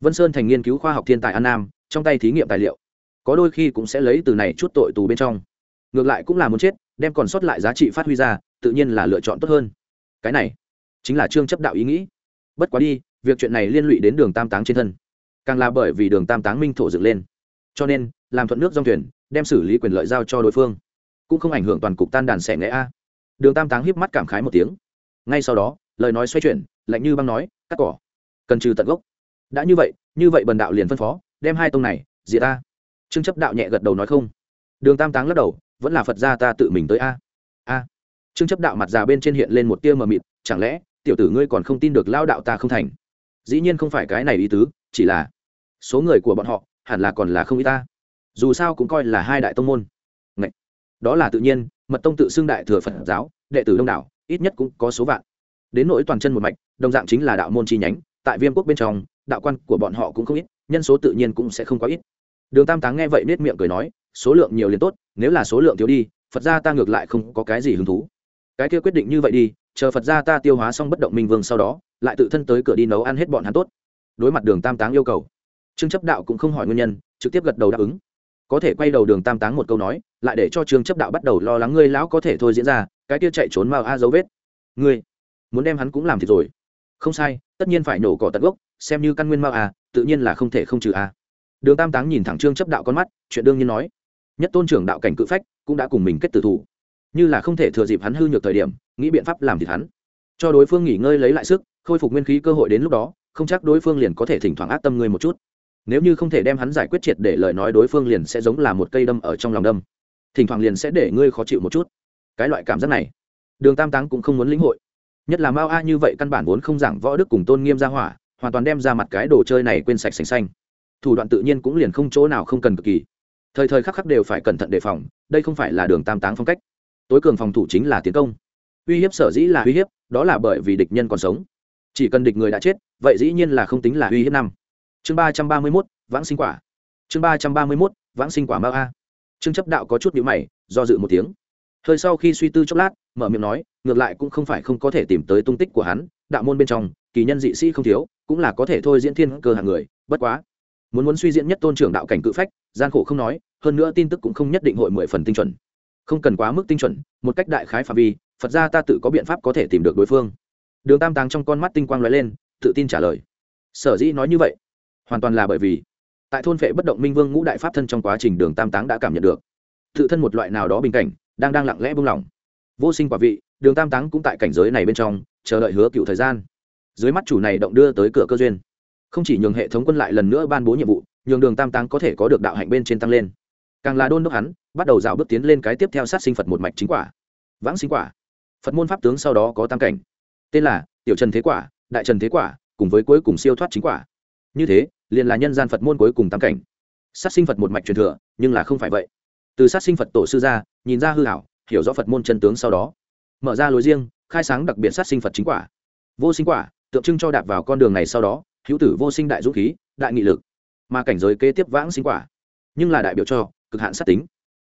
vân sơn thành nghiên cứu khoa học thiên tài an nam, trong tay thí nghiệm tài liệu. Có đôi khi cũng sẽ lấy từ này chút tội tù bên trong. Ngược lại cũng là muốn chết, đem còn sót lại giá trị phát huy ra, tự nhiên là lựa chọn tốt hơn. Cái này, chính là trương chấp đạo ý nghĩ. Bất quá đi, việc chuyện này liên lụy đến đường tam táng trên thân. Càng là bởi vì đường tam táng minh thổ dựng lên. Cho nên, làm thuận nước dòng thuyền, đem xử lý quyền lợi giao cho đối phương cũng không ảnh hưởng toàn cục tan đàn xẻ nghệ a. Đường tam táng híp mắt cảm khái một tiếng. Ngay sau đó, lời nói xoay chuyển, lạnh như băng nói, cắt cỏ, cần trừ tận gốc. Đã như vậy như vậy bần đạo liền phân phó, đem hai tông này diệt ta. Trương chấp đạo nhẹ gật đầu nói không. Đường tam táng lắc đầu, vẫn là phật gia ta tự mình tới a. A. Trương chấp đạo mặt già bên trên hiện lên một tia mờ mịt, chẳng lẽ, tiểu tử ngươi còn không tin được lao đạo ta không thành? Dĩ nhiên không phải cái này ý tứ, chỉ là số người của bọn họ hẳn là còn là không ý ta. Dù sao cũng coi là hai đại tông môn đó là tự nhiên, mật tông tự xưng đại thừa phật giáo, đệ tử đông đảo, ít nhất cũng có số vạn. Đến nỗi toàn chân một mạch, đồng dạng chính là đạo môn chi nhánh, tại viêm quốc bên trong, đạo quan của bọn họ cũng không ít, nhân số tự nhiên cũng sẽ không quá ít. Đường tam táng nghe vậy nết miệng cười nói, số lượng nhiều liền tốt, nếu là số lượng thiếu đi, phật gia ta ngược lại không có cái gì hứng thú. Cái kia quyết định như vậy đi, chờ phật gia ta tiêu hóa xong bất động minh vương sau đó, lại tự thân tới cửa đi nấu ăn hết bọn hắn tốt. Đối mặt đường tam táng yêu cầu, trương chấp đạo cũng không hỏi nguyên nhân, trực tiếp gật đầu đáp ứng. Có thể quay đầu đường tam táng một câu nói lại để cho trương chấp đạo bắt đầu lo lắng ngươi lão có thể thôi diễn ra, cái kia chạy trốn mao a dấu vết. Ngươi muốn đem hắn cũng làm thì rồi. Không sai, tất nhiên phải nổ cỏ tận gốc, xem như căn nguyên mao a, tự nhiên là không thể không trừ a. Đường tam táng nhìn thẳng trương chấp đạo con mắt, chuyện đương nhiên nói. Nhất tôn trưởng đạo cảnh cự phách cũng đã cùng mình kết tử thủ. Như là không thể thừa dịp hắn hư nhược thời điểm, nghĩ biện pháp làm thì hắn. Cho đối phương nghỉ ngơi lấy lại sức, khôi phục nguyên khí cơ hội đến lúc đó, không chắc đối phương liền có thể thỉnh thoảng ác tâm ngươi một chút. Nếu như không thể đem hắn giải quyết triệt để lời nói đối phương liền sẽ giống là một cây đâm ở trong lòng đâm thỉnh thoảng liền sẽ để ngươi khó chịu một chút. Cái loại cảm giác này, đường tam táng cũng không muốn lĩnh hội. Nhất là mao a như vậy căn bản vốn không giảng võ đức cùng tôn nghiêm ra hỏa, hoàn toàn đem ra mặt cái đồ chơi này quên sạch sành xanh. Thủ đoạn tự nhiên cũng liền không chỗ nào không cần cực kỳ. Thời thời khắc khắc đều phải cẩn thận đề phòng, đây không phải là đường tam táng phong cách. Tối cường phòng thủ chính là tiến công. Uy hiếp sở dĩ là uy hiếp, đó là bởi vì địch nhân còn sống. Chỉ cần địch người đã chết, vậy dĩ nhiên là không tính là uy hiếp năm. Chương ba trăm ba mươi mốt, vãng sinh quả. Chương ba trăm ba mươi mốt, vãng sinh quả mao a trương chấp đạo có chút nhữ mày, do dự một tiếng. Hơi sau khi suy tư chốc lát, mở miệng nói, ngược lại cũng không phải không có thể tìm tới tung tích của hắn, đạo môn bên trong, kỳ nhân dị sĩ không thiếu, cũng là có thể thôi diễn thiên cơ hàng người, bất quá. Muốn muốn suy diễn nhất tôn trưởng đạo cảnh cự phách, gian khổ không nói, hơn nữa tin tức cũng không nhất định hội mười phần tinh chuẩn. Không cần quá mức tinh chuẩn, một cách đại khái phạm vi, phật ra ta tự có biện pháp có thể tìm được đối phương. Đường tam tàng trong con mắt tinh quang l ó e lên, tự tin trả lời. Sở dĩ nói như vậy, hoàn toàn là bởi vì tại thôn phệ bất động minh vương ngũ đại pháp thân trong quá trình đường tam táng đã cảm nhận được. Tự thân một loại nào đó bình cảnh, đang đang lặng lẽ buông lỏng. Vô sinh quả vị, đường tam táng cũng tại cảnh giới này bên trong, chờ đợi hứa cựu thời gian. Dưới mắt chủ này động đưa tới cửa cơ duyên. Không chỉ nhường hệ thống quân lại lần nữa ban bố nhiệm vụ, nhường đường tam táng có thể có được đạo hạnh bên trên tăng lên. Càng là đôn đốc hắn, bắt đầu rào bước tiến lên cái tiếp theo sát sinh phật một mạch chính quả. Vãng sinh quả. Phật môn pháp tướng sau đó có tam cảnh. Tên là tiểu trần thế quả, đại trần thế quả, cùng với cuối cùng siêu thoát chính quả. Như thế liền là nhân gian phật môn cuối cùng tam cảnh. Sát sinh phật một mạch truyền thừa, nhưng là không phải vậy. Từ sát sinh phật tổ sư ra, nhìn ra hư hảo, hiểu rõ phật môn chân tướng sau đó, mở ra lối riêng, khai sáng đặc biệt sát sinh phật chính quả. Vô sinh quả, tượng trưng cho đạp vào con đường này sau đó, hữu tử vô sinh đại dũng khí, đại nghị lực. Mà cảnh giới kế tiếp vãng sinh quả, nhưng là đại biểu cho cực hạn sát tính.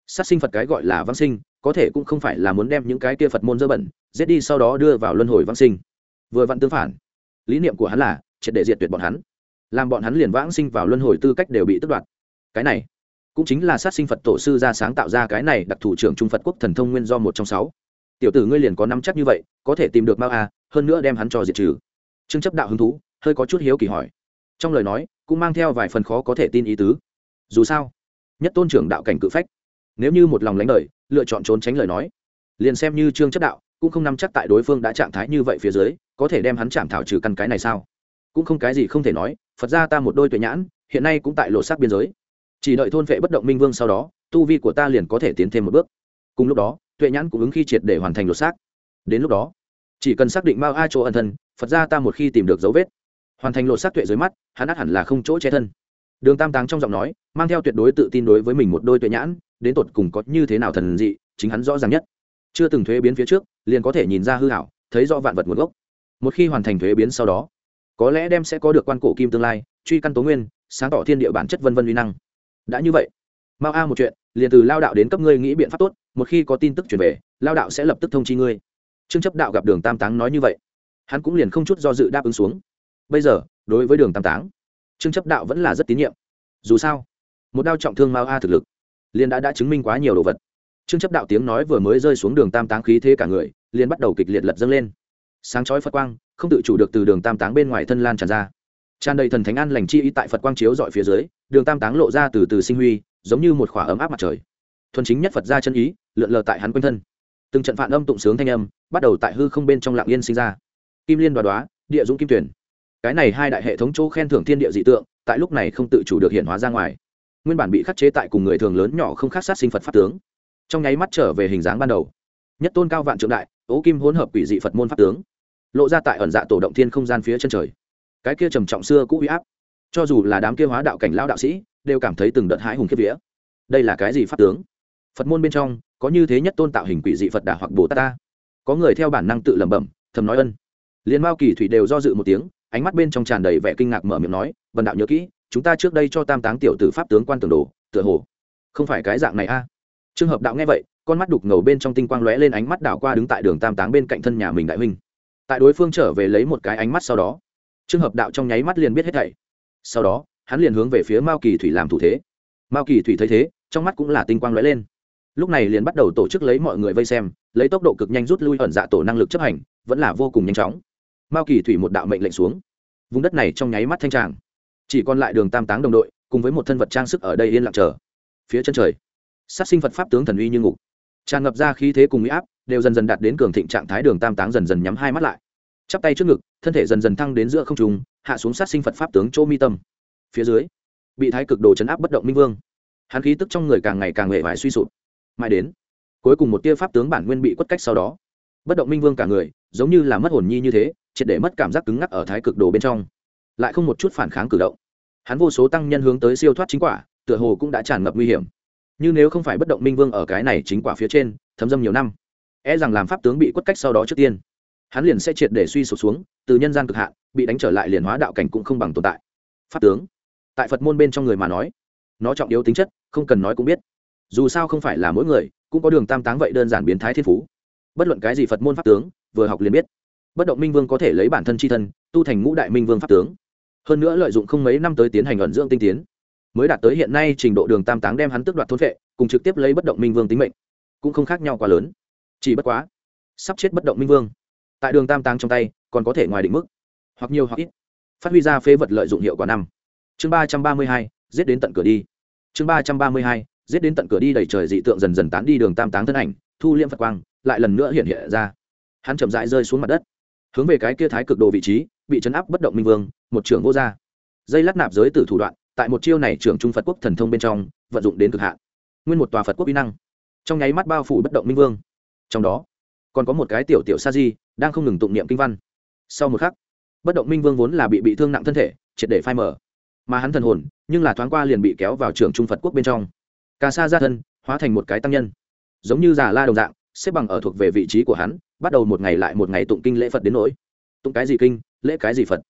Sát sinh phật cái gọi là vãng sinh, có thể cũng không phải là muốn đem những cái kia phật môn dơ bẩn, giết đi sau đó đưa vào luân hồi vãng sinh. Vừa vặn tương phản, lý niệm của hắn là triệt để diệt tuyệt bọn hắn làm bọn hắn liền vãng sinh vào luân hồi tư cách đều bị tước đoạt. Cái này cũng chính là sát sinh phật tổ sư ra sáng tạo ra cái này đặc thủ trưởng trung phật quốc thần thông nguyên do một trong sáu. Tiểu tử ngươi liền có nắm chắc như vậy, có thể tìm được mao a, hơn nữa đem hắn cho diệt trừ. Trương chấp đạo hứng thú, hơi có chút hiếu kỳ hỏi. Trong lời nói, cũng mang theo vài phần khó có thể tin ý tứ. Dù sao, nhất tôn trưởng đạo cảnh cự phách, nếu như một lòng lánh đời, lựa chọn trốn tránh lời nói, liền xem như trương chấp đạo, cũng không nắm chắc tại đối phương đã trạng thái như vậy phía dưới, có thể đem hắn chạm thảo trừ căn cái này sao? Cũng không cái gì không thể nói phật ra ta một đôi tuệ nhãn, hiện nay cũng tại lộ sát biên giới. Chỉ đợi thôn vệ bất động minh vương sau đó, tu vi của ta liền có thể tiến thêm một bước. Cùng lúc đó, tuệ nhãn cũng ứng khi triệt để hoàn thành lột xác đến lúc đó, chỉ cần xác định mao a chỗ ẩn thân, phật ra ta một khi tìm được dấu vết, hoàn thành lột xác tuệ dưới mắt, hắn át hẳn là không chỗ che thân. Đường tam táng trong giọng nói, mang theo tuyệt đối tự tin đối với mình một đôi tuệ nhãn, đến tột cùng có như thế nào thần dị, chính hắn rõ ràng nhất. Chưa từng thuế biến phía trước, liền có thể nhìn ra hư hảo thấy rõ vạn vật nguồn gốc. Một khi hoàn thành thuế biến sau đó có lẽ đem sẽ có được quan cổ kim tương lai, truy căn tố nguyên, sáng tỏ thiên địa bản chất vân vân uy năng. Đã như vậy, mao a một chuyện, liền từ lao đạo đến cấp ngươi nghĩ biện pháp tốt, một khi có tin tức chuyển về, lao đạo sẽ lập tức thông chi ngươi. Trương chấp đạo gặp đường tam táng nói như vậy, hắn cũng liền không chút do dự đáp ứng xuống. Bây giờ, đối với đường tam táng, trương chấp đạo vẫn là rất tín nhiệm. Dù sao, một đao trọng thương mao a thực lực, liền đã đã chứng minh quá nhiều đồ vật. Trương chấp đạo tiếng nói vừa mới rơi xuống đường tam táng khí thế cả người, liền bắt đầu kịch liệt lật dâng lên sáng chói phật quang, không tự chủ được từ đường tam táng bên ngoài thân lan tràn ra. Tràn đầy thần thánh an lành chi ý tại phật quang chiếu dọi phía dưới, đường tam táng lộ ra từ từ sinh huy, giống như một khỏa ấm áp mặt trời. Thuần chính nhất phật ra chân ý, lượn lờ tại hắn quanh thân. Từng trận phản âm tụng sướng thanh âm, bắt đầu tại hư không bên trong lạng yên sinh ra. Kim liên đoá đoá, địa dũng kim tuyển. Cái này hai đại hệ thống chỗ khen thưởng thiên địa dị tượng, tại lúc này không tự chủ được hiện hóa ra ngoài. Nguyên bản bị khắc chế tại cùng người thường lớn nhỏ không khác sát sinh phật pháp tướng. Trong nháy mắt trở về hình dáng ban đầu. Nhất tôn cao vạn trượng đại, ố kim hỗn hợp quỷ dị phật môn pháp tướng lộ ra tại ẩn dạ tổ động thiên không gian phía chân trời. Cái kia trầm trọng xưa cũ huy áp, cho dù là đám kia hóa đạo cảnh lao đạo sĩ, đều cảm thấy từng đợt hãi hùng kiếp vía. Đây là cái gì pháp tướng? Phật môn bên trong, có như thế nhất tôn tạo hình quỷ dị phật đà hoặc bồ tát ta. Có người theo bản năng tự lẩm bẩm, thầm nói ân. Liên mao kỳ thủy đều do dự một tiếng, ánh mắt bên trong tràn đầy vẻ kinh ngạc mở miệng nói vần đạo nhớ kỹ, chúng ta trước đây cho tam táng tiểu tử pháp tướng quan tường đồ, tựa hồ không phải cái dạng này a. Trường hợp đạo nghe vậy, con mắt đục ngầu bên trong tinh quang lóe lên ánh mắt đảo qua đứng tại đường tam táng bên cạnh thân nhà mình đại huynh tại đối phương trở về lấy một cái ánh mắt sau đó trường hợp đạo trong nháy mắt liền biết hết thảy. Sau đó, hắn liền hướng về phía mao kỳ thủy làm thủ thế. Mao kỳ thủy thấy thế, trong mắt cũng là tinh quang lóe lên. Lúc này liền bắt đầu tổ chức lấy mọi người vây xem, lấy tốc độ cực nhanh rút lui ẩn dạ tổ năng lực chấp hành, vẫn là vô cùng nhanh chóng. Mao kỳ thủy một đạo mệnh lệnh xuống. Vùng đất này trong nháy mắt thanh tràng. Chỉ còn lại đường tam táng đồng đội, cùng với một thân vật trang sức ở đây yên lặng chờ. Phía chân trời, sát sinh phật pháp tướng thần uy như ngục. Tràn ngập ra khí thế cùng huy áp đều dần dần đạt đến cường thịnh trạng thái đường tam táng dần dần nhắm hai mắt lại. Chắp tay trước ngực, thân thể dần dần thăng đến giữa không trùng hạ xuống sát sinh phật pháp tướng chỗ mi tâm. Phía dưới, bị thái cực đồ chấn áp bất động minh vương. Hắn khí tức trong người càng ngày càng hệ vải suy sụp. Mãi đến, cuối cùng một tia pháp tướng bản nguyên bị quất cách sau đó. Bất động minh vương cả người, giống như là mất hồn nhi như thế, triệt để mất cảm giác cứng ngắc ở thái cực đồ bên trong. Lại không một chút phản kháng cử động. Hắn vô số tăng nhân hướng tới siêu thoát chính quả, tựa hồ cũng đã tràn ngập nguy hiểm. Như nếu không phải bất động minh vương ở cái này chính quả phía trên, thấm dâm nhiều năm e rằng làm pháp tướng bị quất cách sau đó trước tiên. Hắn liền sẽ triệt để suy sụp xuống, từ nhân gian cực hạn, bị đánh trở lại liền hóa đạo cảnh cũng không bằng tồn tại. Pháp tướng, tại phật môn bên trong người mà nói, nó trọng yếu tính chất, không cần nói cũng biết. Dù sao không phải là mỗi người, cũng có đường tam táng vậy đơn giản biến thái thiên phú. Bất luận cái gì phật môn pháp tướng, vừa học liền biết. Bất động minh vương có thể lấy bản thân c h i thân, tu thành ngũ đại minh vương pháp tướng. Hơn nữa lợi dụng không mấy năm tới tiến hành ẩn dưỡng tinh tiến. Mới đạt tới hiện nay trình độ đường tam táng đem hắn tước đoạt thôn vệ, cùng trực tiếp lấy bất động minh vương tính mệnh, cũng không khác nhau quá lớn chỉ bất quá, sắp chết bất động minh vương. Tại đường tam tàng trong tay, còn có thể ngoài định mức, hoặc nhiều hoặc ít. Phát huy ra phế vật lợi dụng hiệu quả năm. Chương ba trăm ba mươi hai, giết đến tận cửa đi. Chương ba trăm ba mươi hai, giết đến tận cửa đi đẩy trời dị tượng dần dần tán đi đường tam táng thân ảnh, thu liễm phật quang, lại lần nữa hiện hiện ra. Hắn chậm rãi rơi xuống mặt đất, hướng về cái kia thái cực đồ vị trí, bị chấn áp bất động minh vương, một trưởng vô gia dây lát nạp giới tử thủ đoạn, tại một chiêu này trưởng trung phật quốc thần thông bên trong, vận dụng đến cực hạn. Nguyên một tòa phật quốc uy năng. Trong nháy mắt bao phủ bất động minh vương trong đó, còn có một cái tiểu tiểu sa di đang không ngừng tụng niệm kinh văn. Sau một khắc, bất động minh vương vốn là bị bị thương nặng thân thể, triệt để phai mở mà hắn thần hồn, nhưng là thoáng qua liền bị kéo vào trường trung phật quốc bên trong. Cà sa ra thân, hóa thành một cái tăng nhân. Giống như già la đồng dạng, xếp bằng ở thuộc về vị trí của hắn, bắt đầu một ngày lại một ngày tụng kinh lễ phật đến nỗi. Tụng cái gì kinh, lễ cái gì phật.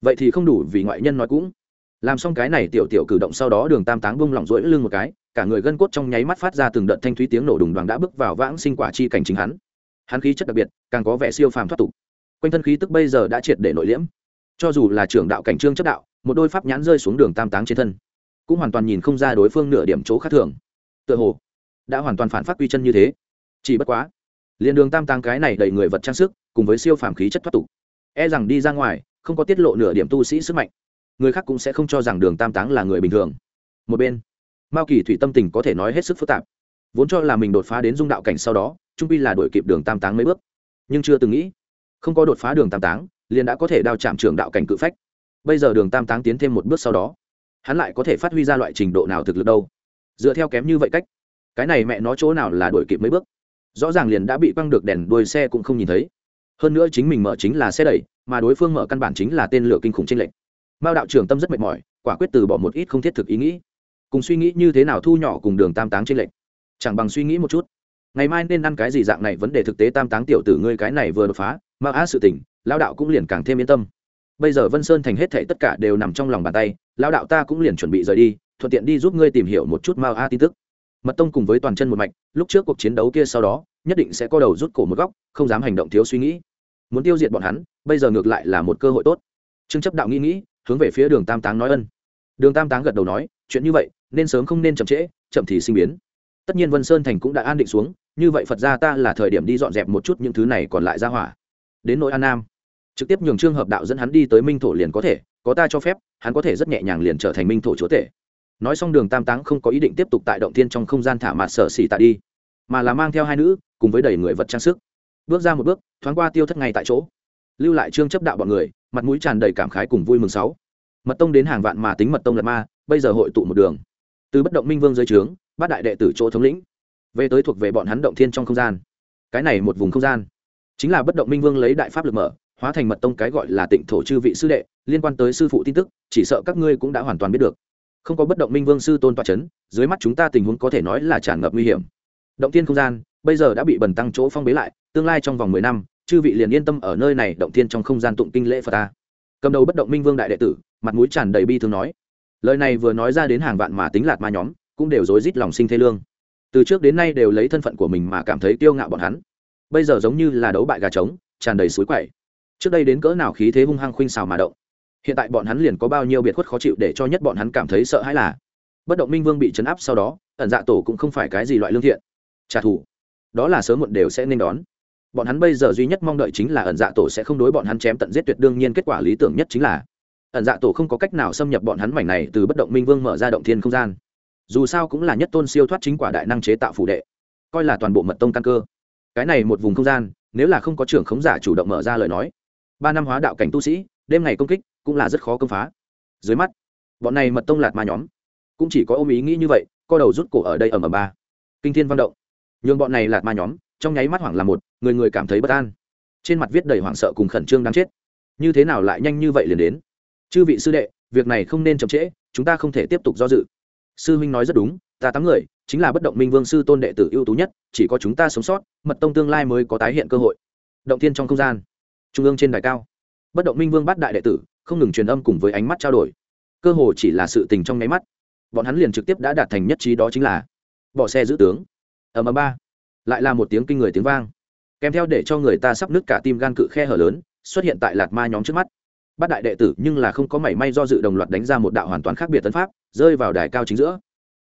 Vậy thì không đủ vì ngoại nhân nói cũng. Làm xong cái này tiểu tiểu cử động sau đó đường tam táng bung lỏng rỗi lưng một cái cả người gân cốt trong nháy mắt phát ra từng đợt thanh thúy tiếng nổ đùng đoàn đã bước vào vãng sinh quả chi cảnh chính hắn. Hắn khí chất đặc biệt, càng có vẻ siêu phàm thoát tục. Quanh thân khí tức bây giờ đã triệt để nội liễm. Cho dù là trưởng đạo cảnh trương chất đạo, một đôi pháp nhãn rơi xuống đường tam táng trên thân, cũng hoàn toàn nhìn không ra đối phương nửa điểm chỗ khác thường. Tựa hồ, đã hoàn toàn phản phát quy chân như thế. Chỉ bất quá, liền đường tam táng cái này đầy người vật trang sức, cùng với siêu phàm khí chất thoát tục e rằng đi ra ngoài, không có tiết lộ nửa điểm tu sĩ sức mạnh. Người khác cũng sẽ không cho rằng đường tam táng là người bình thường. Một bên mao kỳ thủy tâm tình có thể nói hết sức phức tạp. Vốn cho là mình đột phá đến dung đạo cảnh sau đó, trung pi là đổi kịp đường tam táng mấy bước. Nhưng chưa từng nghĩ, không có đột phá đường tam táng, liền đã có thể đao chạm trường đạo cảnh cự phách. Bây giờ đường tam táng tiến thêm một bước sau đó, hắn lại có thể phát huy ra loại trình độ nào thực lực đâu? Dựa theo kém như vậy cách, cái này mẹ nó chỗ nào là đổi kịp mấy bước? Rõ ràng liền đã bị quăng được đèn đuôi xe cũng không nhìn thấy. Hơn nữa chính mình mở chính là xe đẩy, mà đối phương mở căn bản chính là tên lửa kinh khủng trên lệnh mao đạo trưởng tâm rất mệt mỏi, quả quyết từ bỏ một ít không thiết thực ý nghĩ cùng suy nghĩ như thế nào thu nhỏ cùng đường tam táng trên lệnh chẳng bằng suy nghĩ một chút. Ngày mai nên ăn cái gì dạng này vấn đề thực tế tam táng tiểu tử ngươi cái này vừa đột phá, mà á sự tỉnh lao đạo cũng liền càng thêm yên tâm. Bây giờ vân sơn thành hết thảy tất cả đều nằm trong lòng bàn tay lao đạo ta cũng liền chuẩn bị rời đi, thuận tiện đi giúp ngươi tìm hiểu một chút mao a tin tức. Mật tông cùng với toàn chân một mạch, lúc trước cuộc chiến đấu kia sau đó, nhất định sẽ có đầu rút cổ một góc, không dám hành động thiếu suy nghĩ. Muốn tiêu diệt bọn hắn, bây giờ ngược lại là một cơ hội tốt. Trương chấp đạo nghĩ nghĩ, hướng về phía đường tam táng nói ân. Đường tam táng gật đầu nói, chuyện như vậy nên sớm không nên chậm trễ, chậm thì sinh biến. Tất nhiên vân sơn thành cũng đã an định xuống, như vậy phật ra ta là thời điểm đi dọn dẹp một chút những thứ này còn lại ra hỏa. Đến nội an nam, trực tiếp nhường trương hợp đạo dẫn hắn đi tới minh thổ liền có thể, có ta cho phép, hắn có thể rất nhẹ nhàng liền trở thành minh thổ chúa tể. Nói xong đường tam táng không có ý định tiếp tục tại động thiên trong không gian thả mặt sở xỉ tạ đi, mà là mang theo hai nữ, cùng với đầy người vật trang sức. Bước ra một bước, thoáng qua tiêu thất ngay tại chỗ. Lưu lại trương chấp đạo bọn người, mặt mũi tràn đầy cảm khái cùng vui mừng sáu. Mật tông đến hàng vạn mà tính mật tông lật ma, bây giờ hội tụ một đường từ bất động minh vương dưới trướng bát đại đệ tử chỗ thống lĩnh. Về tới thuộc về bọn hắn động thiên trong không gian. Cái này một vùng không gian. Chính là bất động minh vương lấy đại pháp lực mở, hóa thành mật tông cái gọi là tịnh thổ chư vị sư đệ, liên quan tới sư phụ tin tức, chỉ sợ các ngươi cũng đã hoàn toàn biết được. Không có bất động minh vương sư tôn toa c h ấ n dưới mắt chúng ta tình huống có thể nói là tràn ngập nguy hiểm. Động thiên không gian, bây giờ đã bị bần tăng chỗ phong bế lại, tương lai trong vòng mười năm, chư vị liền yên tâm ở nơi này động thiên trong không gian tụng kinh lễ phật ta. Cầm đầu bất động minh vương đại đệ tử, mặt mũi tràn đầy bi thương nói lời này vừa nói ra đến hàng vạn mà tính lạt ma nhóm, cũng đều rối rít lòng sinh thê lương. Từ trước đến nay đều lấy thân phận của mình mà cảm thấy kiêu ngạo bọn hắn. Bây giờ giống như là đấu bại gà trống, tràn đầy suối quậy. Trước đây đến cỡ nào khí thế hung hăng khuynh xào mà động, hiện tại bọn hắn liền có bao nhiêu biệt khuất khó chịu để cho nhất bọn hắn cảm thấy sợ hãi là, bất động minh vương bị chấn áp sau đó, ẩn dạ tổ cũng không phải cái gì loại lương thiện. Trả thù. Đó là sớm muộn đều sẽ nên đón. Bọn hắn bây giờ duy nhất mong đợi chính là ẩn dạ tổ sẽ không đối bọn hắn chém tận giết tuyệt, đương nhiên kết quả lý tưởng nhất chính là ẩn dạ tổ không có cách nào xâm nhập bọn hắn mảnh này từ bất động minh vương mở ra động thiên không gian. Dù sao cũng là nhất tôn siêu thoát chính quả đại năng chế tạo phủ đệ, coi là toàn bộ mật tông căn cơ. Cái này một vùng không gian, nếu là không có trưởng khống giả chủ động mở ra lời nói, ba năm hóa đạo cảnh tu sĩ, đêm ngày công kích cũng là rất khó công phá. Dưới mắt, bọn này mật tông lạt ma nhóm cũng chỉ có ôm ý nghĩ như vậy, co đầu rút cổ ở đây ở mờ ba. Kinh thiên văn động. Nhường bọn này lạt ma nhóm, trong nháy mắt hoảng là một, người người cảm thấy bất an. Trên mặt viết đầy hoảng sợ cùng khẩn trương đáng chết. Như thế nào lại nhanh như vậy liền đến? Chư vị sư đệ, việc này không nên chậm trễ, chúng ta không thể tiếp tục do dự. Sư huynh nói rất đúng, ta tám người, chính là bất động minh vương sư tôn đệ tử ưu tú nhất, chỉ có chúng ta sống sót, mật tông tương lai mới có tái hiện cơ hội. Động thiên trong không gian, trung ương trên đài cao. Bất động minh vương bắt đại đệ tử, không ngừng truyền âm cùng với ánh mắt trao đổi. Cơ hồ chỉ là sự tình trong nháy mắt. Bọn hắn liền trực tiếp đã đạt thành nhất trí đó chính là bỏ xe giữ tướng. Ở mờ ba. Lại là một tiếng kinh người tiếng vang. Kèm theo để cho người ta sắp nứt cả tim gan cự khe hở lớn, xuất hiện tại lạt ma nhóm trước mắt bát đại đệ tử nhưng là không có mảy may do dự đồng loạt đánh ra một đạo hoàn toàn khác biệt tấn pháp, rơi vào đài cao chính giữa.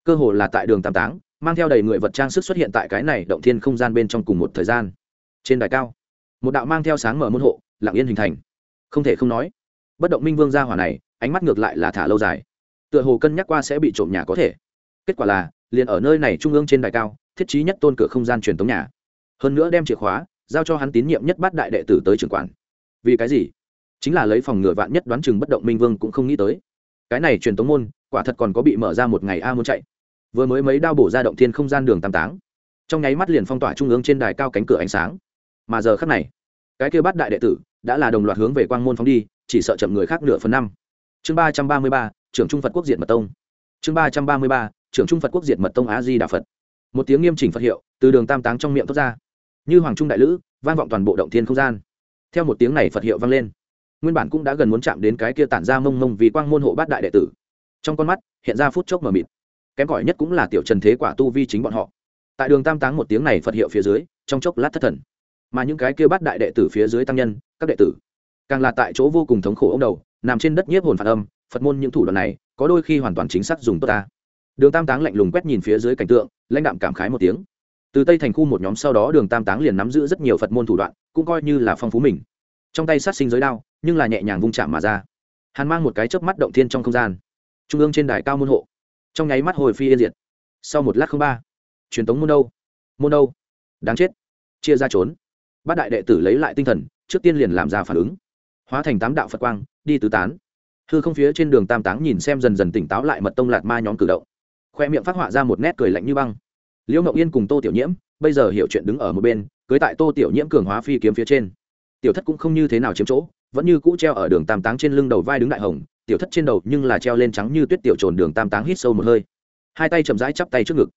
Cơ hồ là tại đường tam táng, mang theo đầy người vật trang sức xuất hiện tại cái này động thiên không gian bên trong cùng một thời gian. Trên đài cao, một đạo mang theo sáng mở môn hộ, lặng yên hình thành. Không thể không nói, bất động minh vương gia hỏa này, ánh mắt ngược lại là thả lâu dài. Tựa hồ cân nhắc qua sẽ bị trộm nhà có thể. Kết quả là, liền ở nơi này trung ương trên đài cao, thiết trí nhất tôn cửa không gian truyền thống nhà. Hơn nữa đem chìa khóa, giao cho hắn tín nhiệm nhất bát đại đệ tử tới trưởng quản. Vì cái gì? Chính là lấy phòng ngựa vạn nhất đoán chừng bất động minh vương cũng không nghĩ tới. Cái này truyền tống môn, quả thật còn có bị mở ra một ngày a muốn chạy. Vừa mới mấy đao bổ ra động thiên không gian đường tam táng. Trong nháy mắt liền phong tỏa trung ương trên đài cao cánh cửa ánh sáng. Mà giờ khắc này, cái kêu bát đại đệ tử đã là đồng loạt hướng về quang môn phóng đi, chỉ sợ chậm người khác nửa phần năm. Chương ba trăm ba mươi ba, trưởng trung phật quốc diệt mật tông. Chương ba trăm ba mươi ba, trưởng trung phật quốc diệt mật tông á di đà phật. Một tiếng nghiêm chỉnh phật hiệu từ đường tam táng trong miệng thoát ra. Như hoàng trung đại lữ, vang vọng toàn bộ động thiên không gian. Theo một tiếng này phật hiệu vang lên nguyên bản cũng đã gần muốn chạm đến cái kia tản ra mông mông vì quang môn hộ bát đại đệ tử. Trong con mắt, hiện ra phút chốc mờ mịt. Kém cỏi nhất cũng là tiểu trần thế quả tu vi chính bọn họ. Tại đường tam táng một tiếng này phật hiệu phía dưới, trong chốc lát thất thần. Mà những cái kia bát đại đệ tử phía dưới tăng nhân, các đệ tử, càng là tại chỗ vô cùng thống khổ ông đầu, nằm trên đất nhiếp hồn phản âm, phật môn những thủ đoạn này, có đôi khi hoàn toàn chính xác dùng tốt ta. Đường tam táng lạnh lùng quét nhìn phía dưới cảnh tượng, lãnh đạm cảm khái một tiếng. Từ tây thành khu một nhóm sau đó đường tam táng liền nắm giữ rất nhiều phật môn thủ đoạn, cũng coi như là phong phú mình. Trong tay sát sinh giới đao nhưng là nhẹ nhàng vung chạm mà ra. Hàn mang một cái chớp mắt động thiên trong không gian. Trung ương trên đài cao môn hộ. Trong nháy mắt hồi phi yên diệt. Sau một lát không ba, truyền tống môn đâu? Môn đâu? Đáng chết. Chia ra trốn. Bát đại đệ tử lấy lại tinh thần, trước tiên liền làm ra phản ứng. Hóa thành tám đạo phật quang, đi tứ tán. Hư không phía trên đường tam táng nhìn xem dần dần tỉnh táo lại mật tông lạt ma nhóm cử động. Khoe miệng phát họa ra một nét cười lạnh như băng. Liễu ngậu yên cùng tô tiểu nhiễm, bây giờ hiểu chuyện đứng ở một bên, cưới tại tô tiểu nhiễm cường hóa phi kiếm phía trên. Tiểu thất cũng không như thế nào chiếm chỗ vẫn như cũ treo ở đường tam táng trên lưng đầu vai đứng đại hồng, tiểu thất trên đầu nhưng là treo lên trắng như tuyết tiểu trồn đường tam táng hít sâu một hơi. Hai tay chậm rãi chắp tay trước ngực.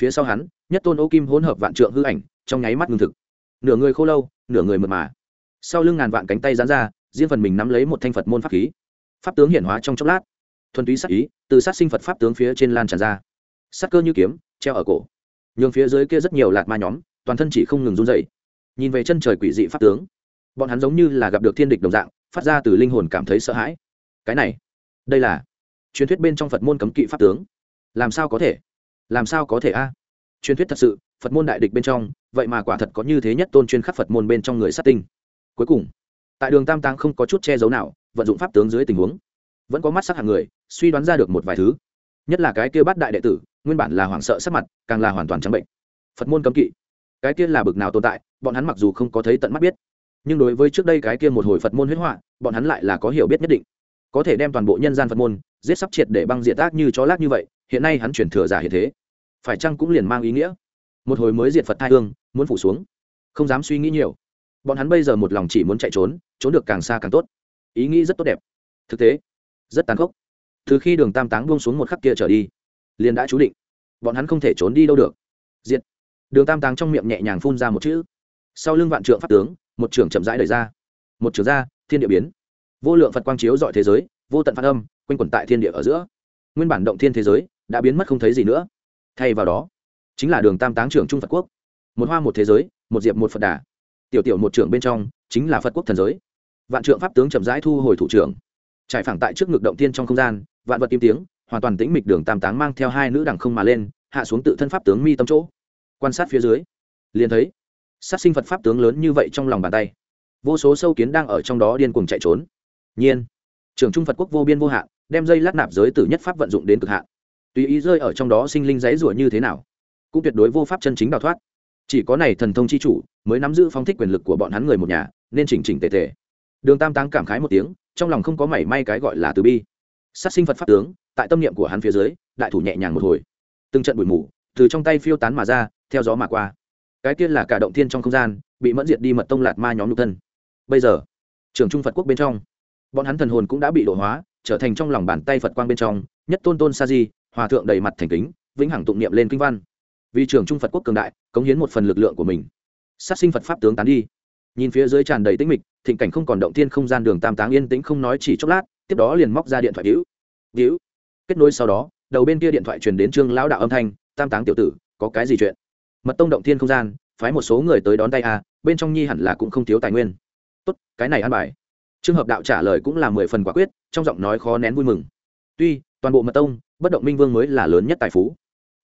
Phía sau hắn, nhất tôn ô kim hỗn hợp vạn trượng hư ảnh, trong nháy mắt ngưng thực. Nửa người khô lâu, nửa người mượt mà. Sau lưng ngàn vạn cánh tay dán ra, riêng phần mình nắm lấy một thanh phật môn pháp khí. Pháp tướng hiển hóa trong chốc lát. Thuần túy sát ý, từ sát sinh phật pháp tướng phía trên lan tràn ra. Sát cơ như kiếm, treo ở cổ. Nhường phía dưới kia rất nhiều lạt ma nhóm, toàn thân chỉ không ngừng run dậy nhìn về chân trời quỷ dị pháp tướng bọn hắn giống như là gặp được thiên địch đồng dạng, phát ra từ linh hồn cảm thấy sợ hãi. Cái này, đây là truyền thuyết bên trong phật môn cấm kỵ pháp tướng. Làm sao có thể? Làm sao có thể a? Truyền thuyết thật sự, phật môn đại địch bên trong, vậy mà quả thật có như thế nhất tôn chuyên khắc phật môn bên trong người sát tinh. Cuối cùng, tại đường tam tăng không có chút che giấu nào, vận dụng pháp tướng dưới tình huống, vẫn có mắt sắc hàng người, suy đoán ra được một vài thứ. Nhất là cái kia bắt đại đệ tử, nguyên bản là hoảng sợ sắc mặt, càng là hoàn toàn trắng bệnh. Phật môn cấm kỵ. Cái kia là bực nào tồn tại, bọn hắn mặc dù không có thấy tận mắt biết nhưng đối với trước đây cái kia một hồi phật môn huyết họa, bọn hắn lại là có hiểu biết nhất định. Có thể đem toàn bộ nhân gian phật môn, giết sắp triệt để băng diệt tác như chó lát như vậy, hiện nay hắn chuyển thừa giả hiện thế. Phải chăng cũng liền mang ý nghĩa? Một hồi mới diệt phật thai hương, muốn phủ xuống. Không dám suy nghĩ nhiều. Bọn hắn bây giờ một lòng chỉ muốn chạy trốn trốn được càng xa càng tốt. Ý nghĩ rất tốt đẹp. Thực tế, rất tàn khốc. Từ khi đường tam táng buông xuống một khắc kia trở đi, liền đã chú định, bọn hắn không thể trốn đi đâu được. Diệt. Đường tam táng trong miệng nhẹ nhàng phun ra một chữ. Sau lưng vạn trượng pháp tướng một trưởng chậm rãi đời ra. Một trưởng ra, thiên địa biến. Vô lượng phật quang chiếu dọi thế giới, vô tận phát âm, quanh quẩn tại thiên địa ở giữa. Nguyên bản động thiên thế giới đã biến mất không thấy gì nữa. Thay vào đó, chính là đường tam táng trưởng trung phật quốc. Một hoa một thế giới, một diệp một phật đà. Tiểu tiểu một trưởng bên trong chính là phật quốc thần giới. Vạn trượng pháp tướng chậm rãi thu hồi thủ trưởng. Trải phẳng tại trước ngực động thiên trong không gian, vạn vật im tiếng, hoàn toàn tĩnh mịch đường tam táng mang theo hai nữ đẳng không mà lên, hạ xuống tự thân pháp tướng mi tâm chỗ. Quan sát phía dưới, liền thấy sát sinh phật pháp tướng lớn như vậy trong lòng bàn tay. Vô số sâu kiến đang ở trong đó điên cuồng chạy trốn. Nhiên trường trung phật quốc vô biên vô hạn, đem dây lát nạp giới tử nhất pháp vận dụng đến cực hạn. Tùy ý rơi ở trong đó sinh linh dãy rủa như thế nào, cũng tuyệt đối vô pháp chân chính đào thoát. Chỉ có này thần thông chi chủ mới nắm giữ phong thích quyền lực của bọn hắn người một nhà, nên chỉnh chỉnh tề tề. Đường tam táng cảm khái một tiếng, trong lòng không có mảy may cái gọi là từ bi. Sát sinh phật pháp tướng, tại tâm niệm của hắn phía dưới, đại thủ nhẹ nhàng một hồi. Từng trận bụi mù từ trong tay phiêu tán mà ra, theo gió mà qua cái kia là cả động thiên trong không gian, bị mẫn diệt đi mật tông lạt ma nhóm nhục thân. Bây giờ, trường trung phật quốc bên trong, bọn hắn thần hồn cũng đã bị đổ hóa, trở thành trong lòng bàn tay phật quang bên trong, nhất tôn tôn sa di, hòa thượng đầy mặt thành kính, vĩnh hằng tụng niệm lên kinh văn. Vì trường trung phật quốc cường đại, cống hiến một phần lực lượng của mình. Sát sinh phật pháp tướng tán đi. Nhìn phía dưới tràn đầy tĩnh mịch, thịnh cảnh không còn động thiên không gian đường tam táng yên tĩnh không nói chỉ chốc lát, tiếp đó liền móc ra điện thoại víu víu kết nối sau đó, đầu bên kia điện thoại truyền đến trương lão đạo âm thanh, tam táng tiểu tử, có cái gì chuyện? Mật tông động thiên không gian, phái một số người tới đón tay a, bên trong nhi hẳn là cũng không thiếu tài nguyên. Tốt, cái này ăn bài. Trường hợp đạo trả lời cũng là mười phần quả quyết, trong giọng nói khó nén vui mừng. Tuy, toàn bộ mật tông, bất động minh vương mới là lớn nhất tài phú.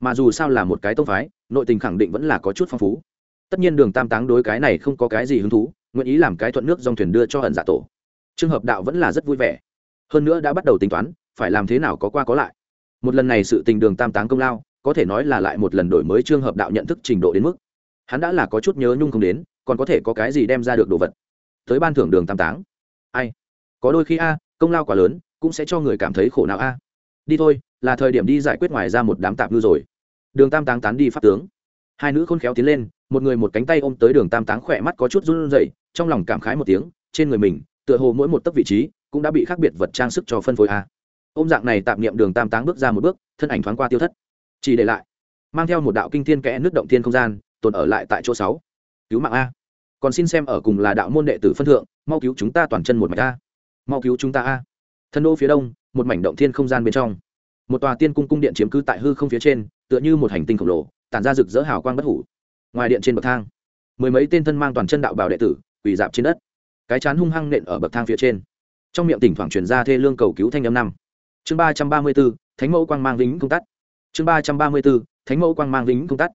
Mà dù sao là một cái tông phái, nội tình khẳng định vẫn là có chút phong phú. Tất nhiên đường tam táng đối cái này không có cái gì hứng thú, nguyện ý làm cái thuận nước dòng thuyền đưa cho ẩn giả tổ. Trường hợp đạo vẫn là rất vui vẻ. Hơn nữa đã bắt đầu tính toán, phải làm thế nào có qua có lại. Một lần này sự tình đường tam táng công lao có thể nói là lại một lần đổi mới trường hợp đạo nhận thức trình độ đến mức. Hắn đã là có chút nhớ nhung không đến, còn có thể có cái gì đem ra được đồ vật. Tới ban thưởng đường tam táng. Ai? Có đôi khi a, công lao quá lớn, cũng sẽ cho người cảm thấy khổ não a. Đi thôi, là thời điểm đi giải quyết ngoài ra một đám tạp ngư rồi. Đường tam táng tán đi pháp tướng. Hai nữ khôn khéo tiến lên, một người một cánh tay ôm tới đường tam táng khỏe mắt có chút run rẩy, trong lòng cảm khái một tiếng, trên người mình, tựa hồ mỗi một tấc vị trí cũng đã bị khác biệt vật trang sức cho phân phối a. Ôm dạng này tạm niệm đường tam táng bước ra một bước, thân ảnh thoáng qua tiêu thất chỉ để lại, mang theo một đạo kinh thiên kẽ nước động thiên không gian, tồn ở lại tại chỗ sáu. Cứu mạng a. Còn xin xem ở cùng là đạo môn đệ tử phân thượng, mau cứu chúng ta toàn chân một mạch a. Mau cứu chúng ta a. Thân đô phía đông, một mảnh động thiên không gian bên trong. Một tòa tiên cung cung điện chiếm cứ tại hư không phía trên, tựa như một hành tinh khổng lồ, tản ra rực rỡ hào quang bất hủ. Ngoài điện trên bậc thang, mười mấy tên thân mang toàn chân đạo bảo đệ tử, quỳ dạp trên đất. Cái chán hung hăng nện ở bậc thang phía trên. Trong miệng tỉnh thoảng truyền ra thê lương cầu cứu thanh âm năm. Chương ba trăm ba mươi b thánh mẫu quang mang lính công tắt chương ba trăm ba mươi bốn, thánh mẫu quang mang lính công tắt.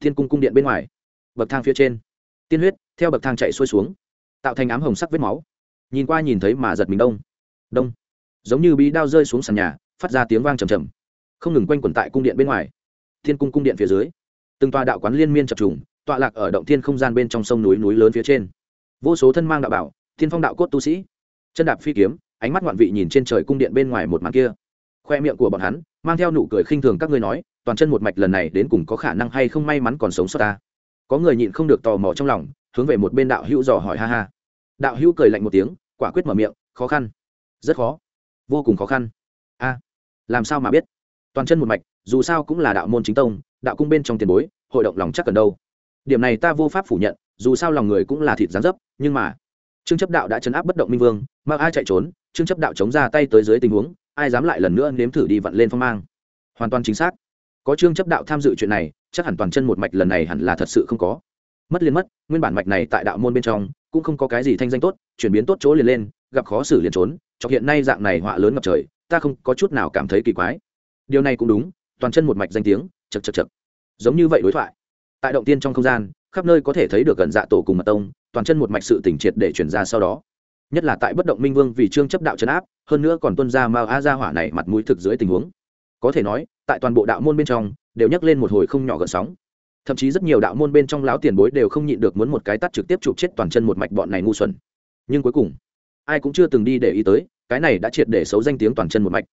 Thiên cung cung điện bên ngoài. Bậc thang phía trên. Tiên huyết theo bậc thang chạy xuôi xuống tạo thành ám hồng sắc vết máu. Nhìn qua nhìn thấy mà giật mình đông. Đông. Giống như bí đao rơi xuống sàn nhà phát ra tiếng vang trầm trầm. Không ngừng quanh quẩn tại cung điện bên ngoài. Thiên cung cung điện phía dưới. Từng tòa đạo quán liên miên chập trùng tọa lạc ở động thiên không gian bên trong sông núi núi lớn phía trên. Vô số thân mang đạo bảo thiên phong đạo cốt tu sĩ. Chân đạp phi kiếm ánh mắt ngoạn vị nhìn trên trời cung điện bên ngoài một màn kia. Khoe miệng của bọn hắn mang theo nụ cười khinh thường các ngươi nói, toàn chân một mạch lần này đến cùng có khả năng hay không may mắn còn sống sót ta. Có người nhịn không được tò mò trong lòng, hướng về một bên đạo hữu dò hỏi ha ha. Đạo hữu cười lạnh một tiếng, quả quyết mở miệng, khó khăn. Rất khó. Vô cùng khó khăn. A, làm sao mà biết? Toàn chân một mạch, dù sao cũng là đạo môn chính tông, đạo cung bên trong tiền bối, hội động lòng chắc cần đâu. Điểm này ta vô pháp phủ nhận, dù sao lòng người cũng là thịt gián dấp, nhưng mà, trương chấp đạo đã chấn áp bất động minh vương mặc ai chạy trốn, trương chấp đạo chống ra tay tới dưới tình huống ai dám lại lần nữa nếm thử đi vặn lên phong mang. Hoàn toàn chính xác. Có trương chấp đạo tham dự chuyện này, chắc hẳn toàn chân một mạch lần này hẳn là thật sự không có. Mất liền mất, nguyên bản mạch này tại đạo môn bên trong, cũng không có cái gì thanh danh tốt, chuyển biến tốt chỗ liền lên, gặp khó xử liền trốn, cho hiện nay dạng này họa lớn ngập trời, ta không có chút nào cảm thấy kỳ quái. Điều này cũng đúng, toàn chân một mạch danh tiếng chật chật chật giống như vậy đối thoại. Tại động tiên trong không gian, khắp nơi có thể thấy được gần dạ tổ cùng mật tông, toàn chân một mạch sự tỉnh triệt để chuyển ra sau đó nhất là tại bất động minh vương vì trương chấp đạo chấn áp, hơn nữa còn tuân ra mao a gia hỏa này mặt mũi thực dưới tình huống. Có thể nói, tại toàn bộ đạo môn bên trong, đều nhắc lên một hồi không nhỏ gợn sóng. Thậm chí rất nhiều đạo môn bên trong lão tiền bối đều không nhịn được muốn một cái tắt trực tiếp chụp chết toàn chân một mạch bọn này ngu xuẩn. Nhưng cuối cùng, ai cũng chưa từng đi để ý tới, cái này đã triệt để xấu danh tiếng toàn chân một mạch.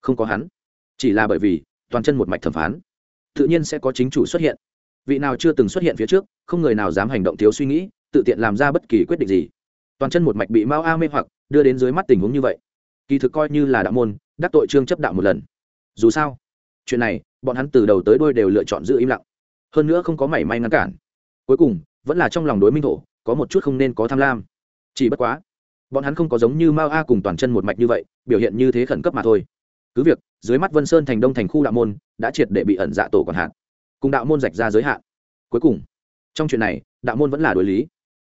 Không có hắn, chỉ là bởi vì, toàn chân một mạch thẩm phán, tự nhiên sẽ có chính chủ xuất hiện. Vị nào chưa từng xuất hiện phía trước, không người nào dám hành động thiếu suy nghĩ, tự tiện làm ra bất kỳ quyết định gì toàn chân một mạch bị mao a mê hoặc, đưa đến dưới mắt tình huống như vậy. Kỳ thực coi như là đạo môn, đắc tội trương chấp đạo một lần. Dù sao, chuyện này, bọn hắn từ đầu tới đôi đều lựa chọn giữ im lặng. Hơn nữa không có mảy may ngăn cản. Cuối cùng, vẫn là trong lòng đối minh thổ, có một chút không nên có tham lam. Chỉ bất quá, bọn hắn không có giống như mao a cùng toàn chân một mạch như vậy, biểu hiện như thế khẩn cấp mà thôi. Cứ việc, dưới mắt vân sơn thành đông thành khu đạo môn, đã triệt để bị ẩn dạ tổ còn hạn cùng đạo môn rạch ra giới hạn. Cuối cùng, trong chuyện này, đạo môn vẫn là đối lý.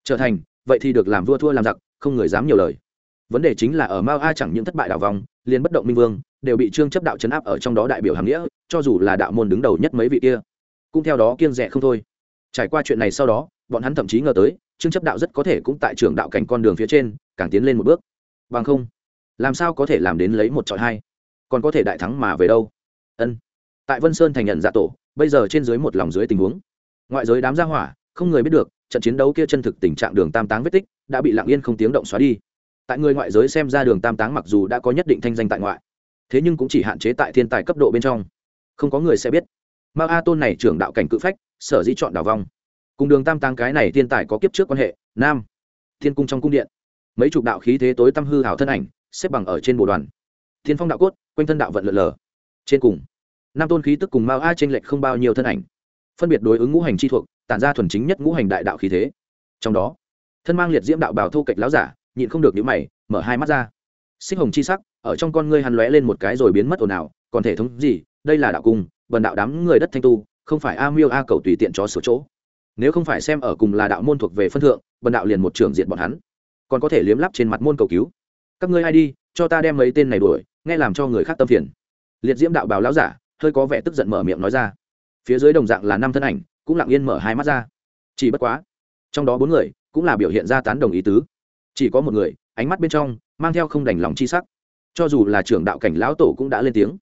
Trở thành vậy thì được làm vua thua làm giặc, không người dám nhiều lời. Vấn đề chính là ở mao a chẳng những thất bại đảo vòng, liền bất động minh vương, đều bị trương chấp đạo chấn áp ở trong đó đại biểu hàm nghĩa, cho dù là đạo môn đứng đầu nhất mấy vị kia. Cũng theo đó kiêng rẻ không thôi. Trải qua chuyện này sau đó, bọn hắn thậm chí ngờ tới, trương chấp đạo rất có thể cũng tại trường đạo cảnh con đường phía trên, càng tiến lên một bước. Bằng không, làm sao có thể làm đến lấy một trọi hai? Còn có thể đại thắng mà về đâu? Ân. Tại vân sơn thành nhận dạ tổ, bây giờ trên dưới một lòng dưới tình huống. Ngoại giới đám gia hỏa không người biết được, trận chiến đấu kia chân thực tình trạng đường tam táng vết tích đã bị lặng yên không tiếng động xóa đi. Tại người ngoại giới xem ra đường tam táng mặc dù đã có nhất định thanh danh tại ngoại, thế nhưng cũng chỉ hạn chế tại thiên tài cấp độ bên trong. Không có người sẽ biết. Mao a tôn này trưởng đạo cảnh cự phách, sở dĩ chọn đào vong. Cùng đường tam táng cái này thiên tài có kiếp trước quan hệ, nam, thiên cung trong cung điện. Mấy chục đạo khí thế tối tăm hư hảo thân ảnh, xếp bằng ở trên bộ đoàn. Thiên phong đạo cốt, quanh thân đạo vận lượn lờ. Trên cùng, Nam tôn khí tức cùng mao a t r ê n lệch không bao nhiêu thân ảnh. Phân biệt đối ứng ngũ hành chi thuộc tản ra thuần chính nhất ngũ hành đại đạo khí thế. Trong đó, thân mang liệt diễm đạo bào thô kệch láo giả, nhịn không được những mày, mở hai mắt ra. Xích hồng chi sắc, ở trong con ngươi hắn lóe lên một cái rồi biến mất ồn ào, còn thể thống gì, đây là đạo cung, bần đạo đám người đất thanh tu, không phải a miêu a cầu tùy tiện cho sửa chỗ. Nếu không phải xem ở cùng là đạo môn thuộc về phân thượng, bần đạo liền một trường diện bọn hắn. Còn có thể liếm lắp trên mặt môn cầu cứu. Các ngươi ai đi, cho ta đem mấy tên này đuổi, nghe làm cho người khác tâm phiền. Liệt diễm đạo bào lão giả, hơi có vẻ tức giận mở miệng nói ra. Phía dưới đồng dạng là năm thân ảnh cũng lặng yên mở hai mắt ra. Chỉ bất quá, trong đó bốn người cũng là biểu hiện ra tán đồng ý tứ. Chỉ có một người, ánh mắt bên trong mang theo không đành lòng chi sắc. Cho dù là trưởng đạo cảnh lão tổ cũng đã lên tiếng.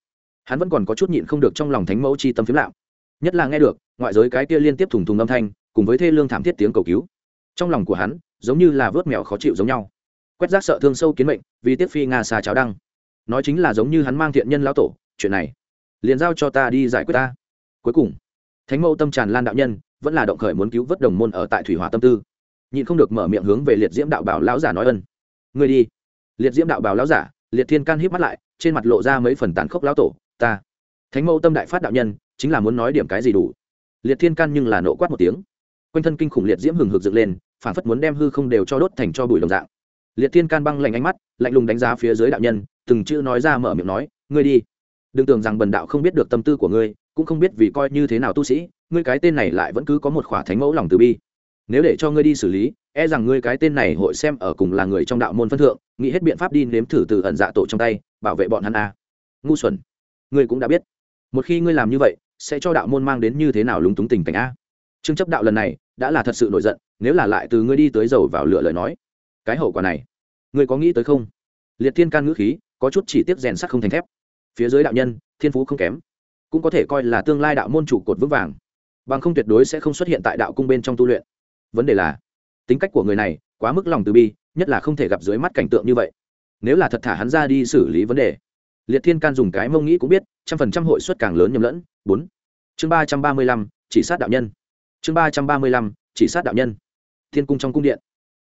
Hắn vẫn còn có chút nhịn không được trong lòng thánh mẫu chi tâm phiếm lạo. Nhất là nghe được, ngoại giới cái kia liên tiếp thùng thùng âm thanh, cùng với thê lương thảm thiết tiếng cầu cứu. Trong lòng của hắn, giống như là vớt mèo khó chịu giống nhau. Quét rác sợ thương sâu kiến mệnh, vì tiếp phi nga xà cháo đăng. Nói chính là giống như hắn mang thiện nhân lão tổ, chuyện này, liền giao cho ta đi giải quyết ta. Cuối cùng thánh mẫu tâm tràn lan đạo nhân vẫn là động khởi muốn cứu vớt đồng môn ở tại thủy hòa tâm tư. Nhịn không được mở miệng hướng về liệt diễm đạo bảo lão giả nói ân. Người đi. Liệt diễm đạo bảo lão giả, liệt thiên can híp mắt lại, trên mặt lộ ra mấy phần tàn khốc lão tổ, ta. Thánh mẫu tâm đại phát đạo nhân chính là muốn nói điểm cái gì đủ. Liệt thiên can nhưng là nộ quát một tiếng. Quanh thân kinh khủng liệt diễm hừng hực dựng lên phản phất muốn đem hư không đều cho đốt thành cho bụi đồng dạng. Liệt thiên can băng lạnh ánh mắt, lạnh lùng đánh giá phía dưới đạo nhân, từng chữ nói ra mở miệng nói, ngươi đi. Đừng tưởng rằng bần đạo không biết được tâm tư của ngươi cũng không biết vì coi như thế nào tu sĩ, ngươi cái tên này lại vẫn cứ có một khỏa thánh mẫu lòng từ bi. Nếu để cho ngươi đi xử lý e rằng ngươi cái tên này hội xem ở cùng là người trong đạo môn phân thượng, nghĩ hết biện pháp đi nếm thử từ ẩn dạ tổ trong tay, bảo vệ bọn hắn a. À. ngu xuẩn. Ngươi cũng đã biết. Một khi ngươi làm như vậy, sẽ cho đạo môn mang đến như thế nào lúng túng tình cảnh a? Trương chấp đạo lần này, đã là thật sự nổi giận, nếu là lại từ ngươi đi tới dầu vào lửa lời nói. Cái hậu quả này, ngươi có nghĩ tới không? Liệt thiên can ngữ khí, có chút chỉ tiếp rèn sắt không thành thép. Phía dưới đạo nhân, thiên phú không kém cũng có thể coi là tương lai đạo môn chủ cột vững vàng. Bằng không tuyệt đối sẽ không xuất hiện tại đạo cung bên trong tu luyện. Vấn đề là, tính cách của người này quá mức lòng từ bi, nhất là không thể gặp dưới mắt cảnh tượng như vậy. Nếu là thật thả hắn ra đi xử lý vấn đề. Liệt thiên can dùng cái mông nghĩ cũng biết, trăm phần trăm hội suất càng lớn nhầm lẫn. Bốn. Chương ba trăm ba mươi lăm, chỉ sát đạo nhân. Chương ba trăm ba mươi lăm, chỉ sát đạo nhân. Thiên cung trong cung điện.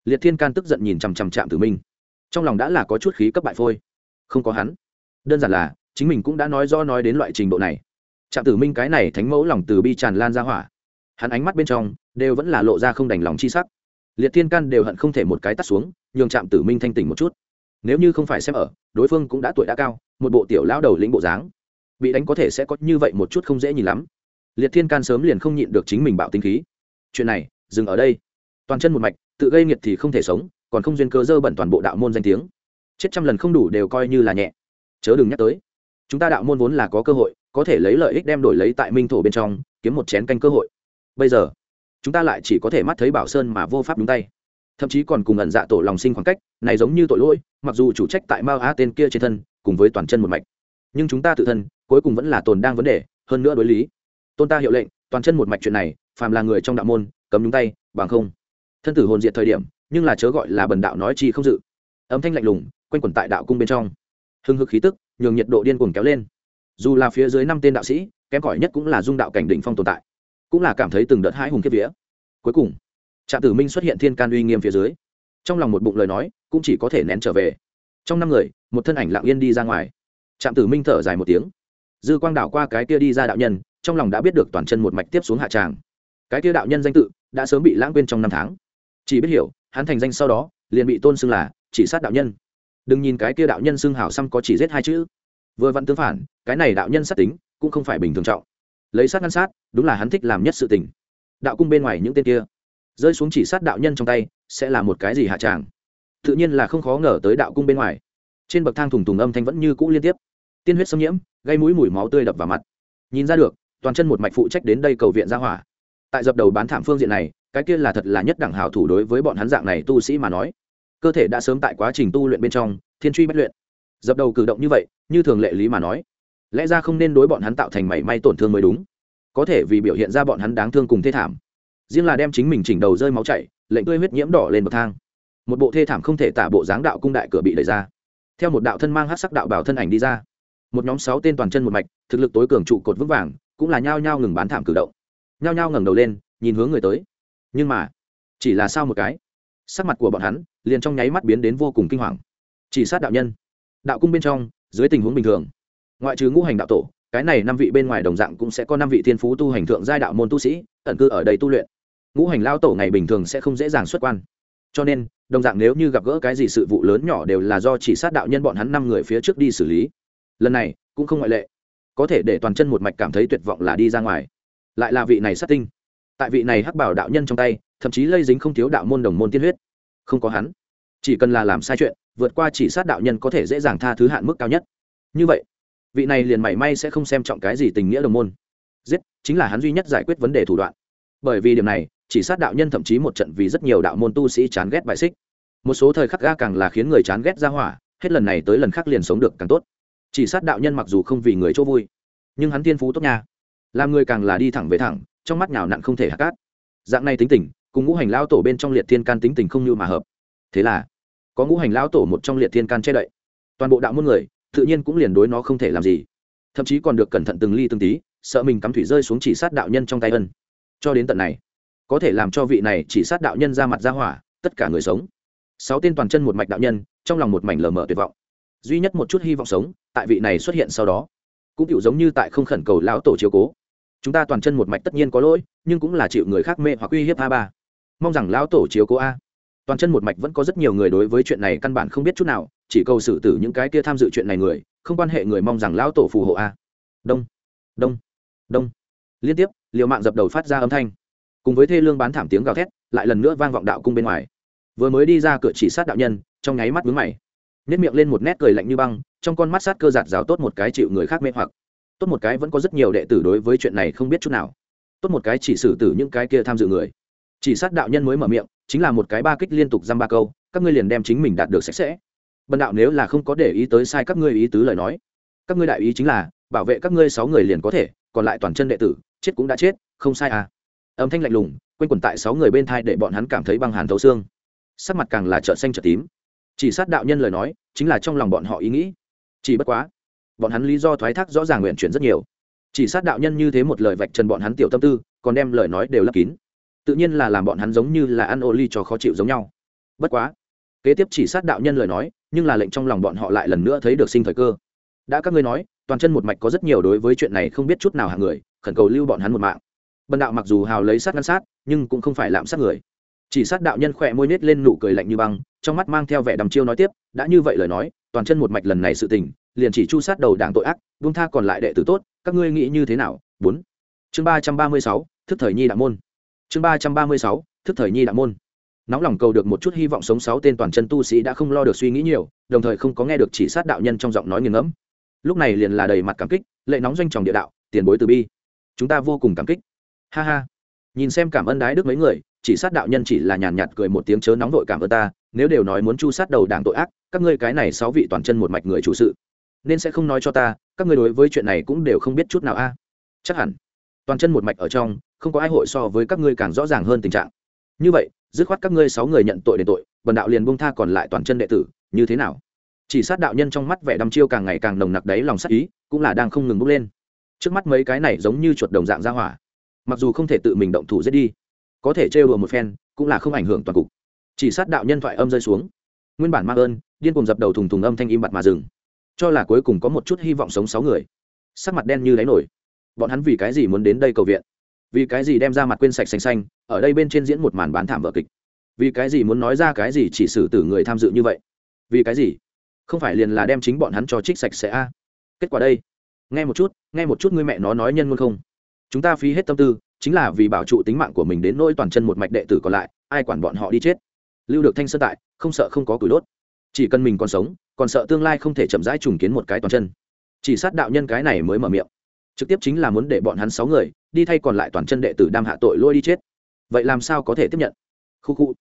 Liệt thiên can tức giận nhìn chằm chằm chạm tử minh. Trong lòng đã là có chút khí cấp bại phôi. Không có hắn. Đơn giản là, chính mình cũng đã nói do nói đến loại trình độ này trạm tử minh cái này thánh mẫu lòng từ bi tràn lan ra hỏa. Hắn ánh mắt bên trong đều vẫn là lộ ra không đành lòng chi sắc. Liệt thiên can đều hận không thể một cái tắt xuống, nhường trạm tử minh thanh tỉnh một chút. Nếu như không phải xem ở, đối phương cũng đã tuổi đã cao, một bộ tiểu lão đầu lĩnh bộ dáng. Bị đánh có thể sẽ có như vậy một chút không dễ nhìn lắm. Liệt thiên can sớm liền không nhịn được chính mình bạo tinh khí. Chuyện này, dừng ở đây. Toàn chân một mạch, tự gây nghiệt thì không thể sống, còn không duyên cơ dơ bẩn toàn bộ đạo môn danh tiếng. Chết trăm lần không đủ đều coi như là nhẹ. Chớ đừng nhắc tới. Chúng ta đạo môn vốn là có cơ hội có thể lấy lợi ích đem đổi lấy tại minh thổ bên trong, kiếm một chén canh cơ hội. Bây giờ, chúng ta lại chỉ có thể mắt thấy bảo sơn mà vô pháp đúng tay. Thậm chí còn cùng ẩn dạ tổ lòng sinh khoảng cách, này giống như tội lỗi, mặc dù chủ trách tại mao a tên kia trên thân, cùng với toàn chân một mạch. Nhưng chúng ta tự thân, cuối cùng vẫn là tồn đang vấn đề, hơn nữa đối lý. Tôn ta hiệu lệnh, toàn chân một mạch chuyện này, phàm là người trong đạo môn, cấm nhúng tay, bằng không. Thân tử hồn diệt thời điểm, nhưng là chớ gọi là bần đạo nói chi không dự. Âm thanh lạnh lùng, quanh quẩn tại đạo cung bên trong. Hưng hực khí tức, nhường nhiệt độ điên cuồng kéo lên dù là phía dưới năm tên đạo sĩ, kém cỏi nhất cũng là dung đạo cảnh đỉnh phong tồn tại, cũng là cảm thấy từng đợt hãi hùng kiếp vía. Cuối cùng, trạm tử minh xuất hiện thiên can uy nghiêm phía dưới. Trong lòng một bụng lời nói, cũng chỉ có thể nén trở về. Trong năm người, một thân ảnh lặng yên đi ra ngoài. Trạm tử minh thở dài một tiếng. Dư quang đảo qua cái kia đi ra đạo nhân, trong lòng đã biết được toàn chân một mạch tiếp xuống hạ tràng. Cái kia đạo nhân danh tự, đã sớm bị lãng quên trong năm tháng. Chỉ biết hiểu, hắn thành danh sau đó, liền bị tôn xưng là chỉ sát đạo nhân. Đừng nhìn cái kia đạo nhân xưng hảo xăm có chỉ giết hai chữ vừa vặn tương phản, cái này đạo nhân sát tính cũng không phải bình thường trọng. Lấy sát ngăn sát, đúng là hắn thích làm nhất sự tình. Đạo cung bên ngoài những tên kia, rơi xuống chỉ sát đạo nhân trong tay, sẽ là một cái gì hạ tràng? Tự nhiên là không khó ngờ tới đạo cung bên ngoài. Trên bậc thang thùng tùng âm thanh vẫn như cũ liên tiếp. Tiên huyết xâm nhiễm, gây mũi mùi máu tươi đập vào mặt. Nhìn ra được, toàn chân một mạch phụ trách đến đây cầu viện ra hỏa. Tại dập đầu bán thảm phương diện này, cái kia là thật là nhất đẳng hảo thủ đối với bọn hắn dạng này tu sĩ mà nói. Cơ thể đã sớm tại quá trình tu luyện bên trong, thiên truy bất luyện dập đầu cử động như vậy, như thường lệ lý mà nói. Lẽ ra không nên đối bọn hắn tạo thành mảy may tổn thương mới đúng. Có thể vì biểu hiện ra bọn hắn đáng thương cùng thê thảm. Riêng là đem chính mình chỉnh đầu rơi máu chảy, lệnh tươi huyết nhiễm đỏ lên bậc thang. Một bộ thê thảm không thể tả bộ dáng đạo cung đại cửa bị đẩy ra. Theo một đạo thân mang hát sắc đạo bảo thân ảnh đi ra. Một nhóm sáu tên toàn chân một mạch, thực lực tối cường trụ cột vững vàng, cũng là nhao nhao ngừng bán thảm cử động. Nhao nhao ngẩng đầu lên, nhìn hướng người tới. Nhưng mà, chỉ là sao một cái, sắc mặt của bọn hắn liền trong nháy mắt biến đến vô cùng kinh hoàng. Chỉ sát đạo nhân đạo cung bên trong, dưới tình huống bình thường, ngoại trừ ngũ hành đạo tổ, cái này năm vị bên ngoài đồng dạng cũng sẽ có năm vị thiên phú tu hành thượng giai đạo môn tu sĩ, ẩn cư ở đây tu luyện. Ngũ hành lao tổ ngày bình thường sẽ không dễ dàng xuất quan. Cho nên, đồng dạng nếu như gặp gỡ cái gì sự vụ lớn nhỏ đều là do chỉ sát đạo nhân bọn hắn năm người phía trước đi xử lý. Lần này, cũng không ngoại lệ. Có thể để toàn chân một mạch cảm thấy tuyệt vọng là đi ra ngoài. Lại là vị này sát tinh. Tại vị này hắc bảo đạo nhân trong tay, thậm chí lây dính không thiếu đạo môn đồng môn tiên huyết. Không có hắn. Chỉ cần là làm sai chuyện vượt qua chỉ sát đạo nhân có thể dễ dàng tha thứ hạn mức cao nhất. Như vậy, vị này liền mảy may sẽ không xem trọng cái gì tình nghĩa đồng môn. Giết, chính là hắn duy nhất giải quyết vấn đề thủ đoạn. Bởi vì điểm này, chỉ sát đạo nhân thậm chí một trận vì rất nhiều đạo môn tu sĩ chán ghét bại xích. Một số thời khắc ga càng là khiến người chán ghét ra hỏa, hết lần này tới lần khác liền sống được càng tốt. Chỉ sát đạo nhân mặc dù không vì người chỗ vui, nhưng hắn tiên phú tốt nha. Làm người càng là đi thẳng về thẳng, trong mắt nhào nặn không thể hạ cát. Dạng này tính tình, cùng ngũ hành lao tổ bên trong liệt thiên can tính tình không như mà hợp. Thế là có ngũ hành lão tổ một trong liệt thiên can che đậy. Toàn bộ đạo môn người, tự nhiên cũng liền đối nó không thể làm gì. Thậm chí còn được cẩn thận từng ly từng tí, sợ mình cắm thủy rơi xuống chỉ sát đạo nhân trong tay ân. Cho đến tận này, có thể làm cho vị này chỉ sát đạo nhân ra mặt ra hỏa, tất cả người sống. Sáu tên toàn chân một mạch đạo nhân, trong lòng một mảnh lờ mờ tuyệt vọng. Duy nhất một chút hy vọng sống, tại vị này xuất hiện sau đó, cũng kiểu giống như tại không khẩn cầu lão tổ chiếu cố. Chúng ta toàn chân một mạch tất nhiên có lỗi, nhưng cũng là chịu người khác mê hoặc uy hiếp a ba. Mong rằng lão tổ chiếu cố a toàn chân một mạch vẫn có rất nhiều người đối với chuyện này căn bản không biết chút nào, chỉ cầu xử tử những cái kia tham dự chuyện này người, không quan hệ người mong rằng lão tổ phù hộ a. Đông đông đông. Liên tiếp, liều mạng dập đầu phát ra âm thanh. Cùng với thê lương bán thảm tiếng gào thét, lại lần nữa vang vọng đạo cung bên ngoài. Vừa mới đi ra cửa chỉ sát đạo nhân, trong nháy mắt vướng mày. Nếp miệng lên một nét cười lạnh như băng, trong con mắt sát cơ giạt rào tốt một cái chịu người khác mê hoặc. Tốt một cái vẫn có rất nhiều đệ tử đối với chuyện này không biết chút nào. Tốt một cái chỉ xử tử những cái kia tham dự người. Chỉ sát đạo nhân mới mở miệng chính là một cái ba kích liên tục dăm ba câu, các ngươi liền đem chính mình đạt được sạch sẽ. Bần đạo nếu là không có để ý tới sai các ngươi ý tứ lời nói, các ngươi đại ý chính là, bảo vệ các ngươi sáu người liền có thể, còn lại toàn chân đệ tử, chết cũng đã chết, không sai à. Âm thanh lạnh lùng q u a n quẩn tại sáu người bên thai để bọn hắn cảm thấy băng hàn thấu xương. Sắc mặt càng là trợ xanh trợ tím. Chỉ sát đạo nhân lời nói, chính là trong lòng bọn họ ý nghĩ. Chỉ bất quá, bọn hắn lý do thoái thác rõ ràng nguyện chuyển rất nhiều. Chỉ sát đạo nhân như thế một lời vạch trần bọn hắn tiểu tâm tư, còn đem lời nói đều lấp kín tự nhiên là làm bọn hắn giống như là ăn ô ly cho khó chịu giống nhau. Bất quá, kế tiếp chỉ sát đạo nhân lời nói, nhưng là lệnh trong lòng bọn họ lại lần nữa thấy được sinh thời cơ. Đã các ngươi nói, toàn chân một mạch có rất nhiều đối với chuyện này không biết chút nào hạng người, khẩn cầu lưu bọn hắn một mạng. Bần đạo mặc dù hào lấy sát ngăn sát, nhưng cũng không phải lạm sát người. Chỉ sát đạo nhân khỏe môi nết lên nụ cười lạnh như băng, trong mắt mang theo vẻ đầm chiêu nói tiếp, đã như vậy lời nói, toàn chân một mạch lần này sự tình, liền chỉ chu sát đầu đảng tội ác, buông tha còn lại đệ tử tốt, các ngươi nghĩ như thế nào? Bốn. Chương ba trăm ba mươi sáu, thức thời nhi đạo môn chương ba trăm ba mươi sáu, thức thời nhi đạo môn. Nóng lòng cầu được một chút hy vọng sống sáu tên toàn chân tu sĩ đã không lo được suy nghĩ nhiều, đồng thời không có nghe được chỉ sát đạo nhân trong giọng nói nghiền ngẫm. Lúc này liền là đầy mặt cảm kích, lệ nóng doanh tròng địa đạo, tiền bối từ bi. Chúng ta vô cùng cảm kích. Ha ha. Nhìn xem cảm ơn đái đức mấy người, chỉ sát đạo nhân chỉ là nhàn nhạt cười một tiếng chớ nóng vội cảm ơn ta, nếu đều nói muốn chu sát đầu đảng tội ác, các ngươi cái này sáu vị toàn chân một mạch người chủ sự, nên sẽ không nói cho ta, các ngươi đối với chuyện này cũng đều không biết chút nào a. Chắc hẳn toàn chân một mạch ở trong, không có ai hội so với các ngươi càng rõ ràng hơn tình trạng. Như vậy, dứt khoát các ngươi sáu người nhận tội đền tội, bần đạo liền bông tha còn lại toàn chân đệ tử, như thế nào? Chỉ sát đạo nhân trong mắt vẻ đăm chiêu càng ngày càng nồng nặc đấy lòng sát ý, cũng là đang không ngừng bốc lên. Trước mắt mấy cái này giống như chuột đồng dạng ra hỏa. Mặc dù không thể tự mình động thủ giết đi, có thể trêu đùa một phen, cũng là không ảnh hưởng toàn cục. Chỉ sát đạo nhân thoại âm rơi xuống. Nguyên bản mang ơn, điên cùng dập đầu thùng thùng âm thanh im bặt mà dừng. Cho là cuối cùng có một chút hy vọng sống sáu người. Sắc mặt đen như đáy nổi bọn hắn vì cái gì muốn đến đây cầu viện? Vì cái gì đem ra mặt quên sạch xanh xanh, ở đây bên trên diễn một màn bán thảm vợ kịch? Vì cái gì muốn nói ra cái gì chỉ xử tử người tham dự như vậy? Vì cái gì? Không phải liền là đem chính bọn hắn cho trích sạch sẽ a? Kết quả đây. Nghe một chút, nghe một chút ngươi mẹ nó nói nhân ngôn không. Chúng ta phí hết tâm tư, chính là vì bảo trụ tính mạng của mình đến nỗi toàn chân một mạch đệ tử còn lại, ai quản bọn họ đi chết? Lưu được thanh sơ tại, không sợ không có củi đốt. Chỉ cần mình còn sống, còn sợ tương lai không thể chậm rãi trùng kiến một cái toàn chân. Chỉ sát đạo nhân cái này mới mở miệng trực tiếp chính là muốn để bọn hắn sáu người, đi thay còn lại toàn chân đệ tử đam hạ tội lôi đi chết. Vậy làm sao có thể tiếp nhận? Khu khu.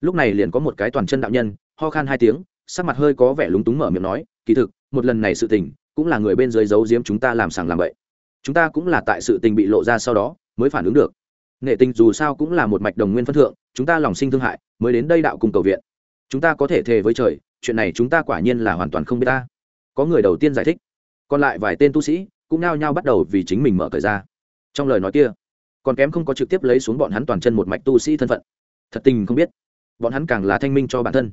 Lúc này liền có một cái toàn chân đạo nhân, ho khan hai tiếng, sắc mặt hơi có vẻ lúng túng mở miệng nói, kỳ thực, một lần này sự tình, cũng là người bên dưới giấu giếm chúng ta làm sàng làm vậy chúng ta cũng là tại sự tình bị lộ ra sau đó, mới phản ứng được. Nghệ tình dù sao cũng là một mạch đồng nguyên phân thượng, chúng ta lòng sinh thương hại, mới đến đây đạo cùng cầu viện. Chúng ta có thể thề với trời, chuyện này chúng ta quả nhiên là hoàn toàn không biết ta. Có người đầu tiên giải thích. Còn lại vài tên tu sĩ cũng nao nhao bắt đầu vì chính mình mở cởi ra. Trong lời nói kia, còn kém không có trực tiếp lấy xuống bọn hắn toàn chân một mạch tu sĩ thân phận. Thật tình không biết, bọn hắn càng là thanh minh cho bản thân.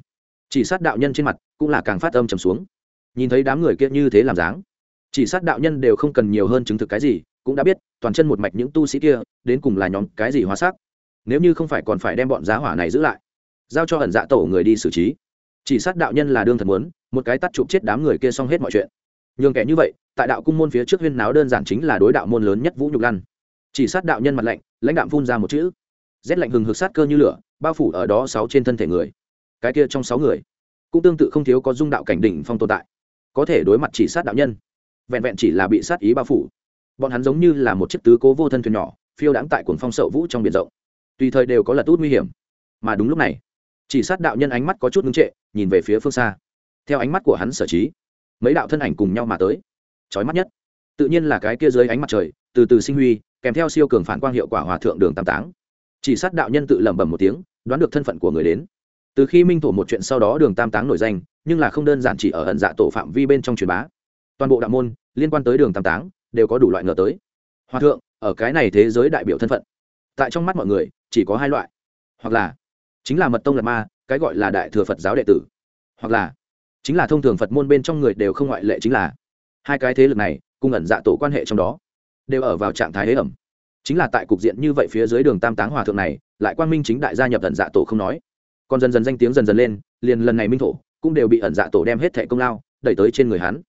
Chỉ sát đạo nhân trên mặt cũng là càng phát âm trầm xuống. Nhìn thấy đám người kia như thế làm dáng, chỉ sát đạo nhân đều không cần nhiều hơn chứng thực cái gì, cũng đã biết, toàn chân một mạch những tu sĩ kia, đến cùng là nhóm cái gì hóa sắc. Nếu như không phải còn phải đem bọn giá hỏa này giữ lại, giao cho ẩn dạ tổ người đi xử trí. Chỉ sát đạo nhân là đương thật muốn, một cái tắt chụp chết đám người kia xong hết mọi chuyện. Nhường kẻ như vậy tại đạo cung môn phía trước huyên náo đơn giản chính là đối đạo môn lớn nhất vũ nhục lăn. Chỉ sát đạo nhân mặt lạnh, lãnh đạm phun ra một chữ. Rét lạnh hừng hực sát cơ như lửa, bao phủ ở đó sáu trên thân thể người. Cái kia trong sáu người, cũng tương tự không thiếu có dung đạo cảnh đỉnh phong tồn tại. Có thể đối mặt chỉ sát đạo nhân, vẹn vẹn chỉ là bị sát ý bao phủ. Bọn hắn giống như là một chiếc tứ cố vô thân thuyền nhỏ, phiêu đáng tại cuồng phong sậu vũ trong biển rộng. Tùy thời đều có lật út nguy hiểm. Mà đúng lúc này, chỉ sát đạo nhân ánh mắt có chút ngưng trệ, nhìn về phía phương xa. Theo ánh mắt của hắn sở trí, mấy đạo thân ảnh cùng nhau mà tới trói mắt nhất. Tự nhiên là cái kia dưới ánh mặt trời, từ từ sinh huy, kèm theo siêu cường phản quang hiệu quả hòa thượng đường tam táng. Chỉ sát đạo nhân tự lẩm bẩm một tiếng, đoán được thân phận của người đến. Từ khi minh thổ một chuyện sau đó đường tam táng nổi danh, nhưng là không đơn giản chỉ ở ẩn dạ tổ phạm vi bên trong truyền bá. Toàn bộ đạo môn, liên quan tới đường tam táng, đều có đủ loại ngờ tới. Hòa thượng, ở cái này thế giới đại biểu thân phận. Tại trong mắt mọi người, chỉ có hai loại. Hoặc là, chính là mật tông lạt ma, cái gọi là đại thừa phật giáo đệ tử. Hoặc là, chính là thông thường phật môn bên trong người đều không ngoại lệ chính là hai cái thế lực này cùng ẩn dạ tổ quan hệ trong đó đều ở vào trạng thái hế ẩm. Chính là tại cục diện như vậy phía dưới đường tam táng hòa thượng này, lại quan minh chính đại gia nhập ẩn dạ tổ không nói. Còn dần dần danh tiếng dần dần lên, liền lần này minh thổ cũng đều bị ẩn dạ tổ đem hết thẻ công lao đẩy tới trên người hắn.